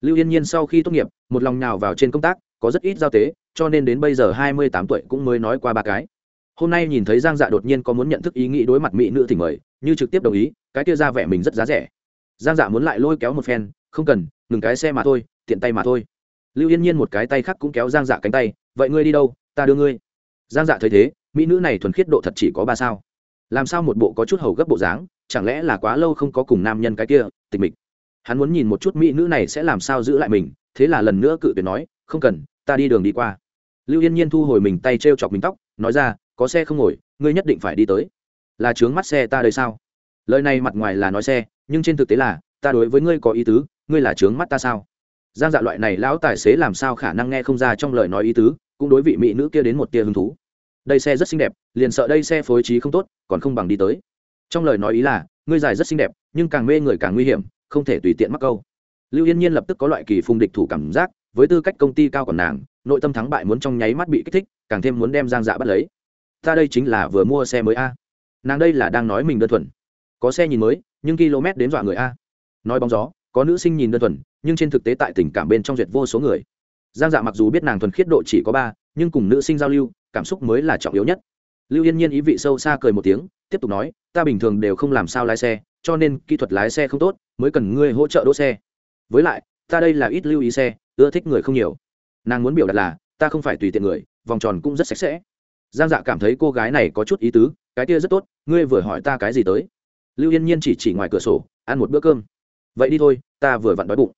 Lưu yên nhiên sau khi tốt nghiệp, một lòng nào vào trên công tác, có rất ít giao tế, cho nên đến bây giờ hai mươi tám tuổi cũng mới nói qua ba cái. Hôm nay nhìn thấy giang dạ đột nhiên có muốn nhận thức ý nghĩ đối mặt mỹ nữ thì mời, như trực tiếp đồng ý, cái kia ra vẻ mình rất giá rẻ giang dạ muốn lại lôi kéo một phen, không cần, ngừng cái xe mà thôi, tiện tay mà thôi. Lưu yên nhiên một cái tay khác cũng kéo giang dạ cánh tay, vậy ngươi đi đâu? Ta đưa ngươi. Giang dạ thấy thế, mỹ nữ này thuần khiết độ thật chỉ có ba sao. Làm sao một bộ có chút hầu gấp bộ dáng, chẳng lẽ là quá lâu không có cùng nam nhân cái kia, tịch mịch? Hắn muốn nhìn một chút mỹ nữ này sẽ làm sao giữ lại mình, thế là lần nữa cự tuyệt nói, không cần, ta đi đường đi qua. Lưu yên nhiên thu hồi mình tay t r e o chọc mình tóc, nói ra, có xe không ngồi, ngươi nhất định phải đi tới. Là trướng mắt xe ta đây sao? Lời này mặt ngoài là nói xe, nhưng trên thực tế là, ta đối với ngươi có ý tứ, ngươi là trướng mắt ta sao? Giang dạ loại này lão tài xế làm sao khả năng nghe không ra trong lời nói ý tứ, cũng đối vị mỹ nữ kia đến một tia hứng thú. Đây xe rất xinh đẹp, liền sợ đây xe phối trí không tốt, còn không bằng đi tới. Trong lời nói ý là, ngươi dài rất xinh đẹp, nhưng càng mê người càng nguy hiểm, không thể tùy tiện mắc câu. Lưu yên nhiên lập tức có loại kỳ phùng địch thủ cảm giác, với tư cách công ty cao còn nàng, nội tâm thắng bại muốn trong nháy mắt bị kích thích, càng thêm muốn đem giang dạ bắt lấy. Ta đây chính là vừa mua xe mới a. Nàng đây là đang nói mình đơn thuần có xe nhìn mới, nhưng km đến dọa người a. Nói bóng gió, có nữ sinh nhìn đơn thuần, nhưng trên thực tế tại tình cảm bên trong duyệt vô số người. Giang dạ mặc dù biết nàng thuần khiết độ chỉ có ba, nhưng cùng nữ sinh giao lưu, cảm xúc mới là trọng yếu nhất. Lưu yên nhiên ý vị sâu xa cười một tiếng, tiếp tục nói, ta bình thường đều không làm sao lái xe, cho nên kỹ thuật lái xe không tốt, mới cần ngươi hỗ trợ đỗ xe. Với lại, ta đây là ít lưu ý xe, ưa thích người không nhiều. Nàng muốn biểu đạt là, ta không phải tùy tiện người, vòng tròn cũng rất sạch sẽ. Giang dạ cảm thấy cô gái này có chút ý tứ, cái kia rất tốt, ngươi vừa hỏi ta cái gì tới? Lưu yên nhiên chỉ chỉ ngoài cửa sổ, ăn một bữa cơm. Vậy đi thôi, ta vừa vặn đói bụng.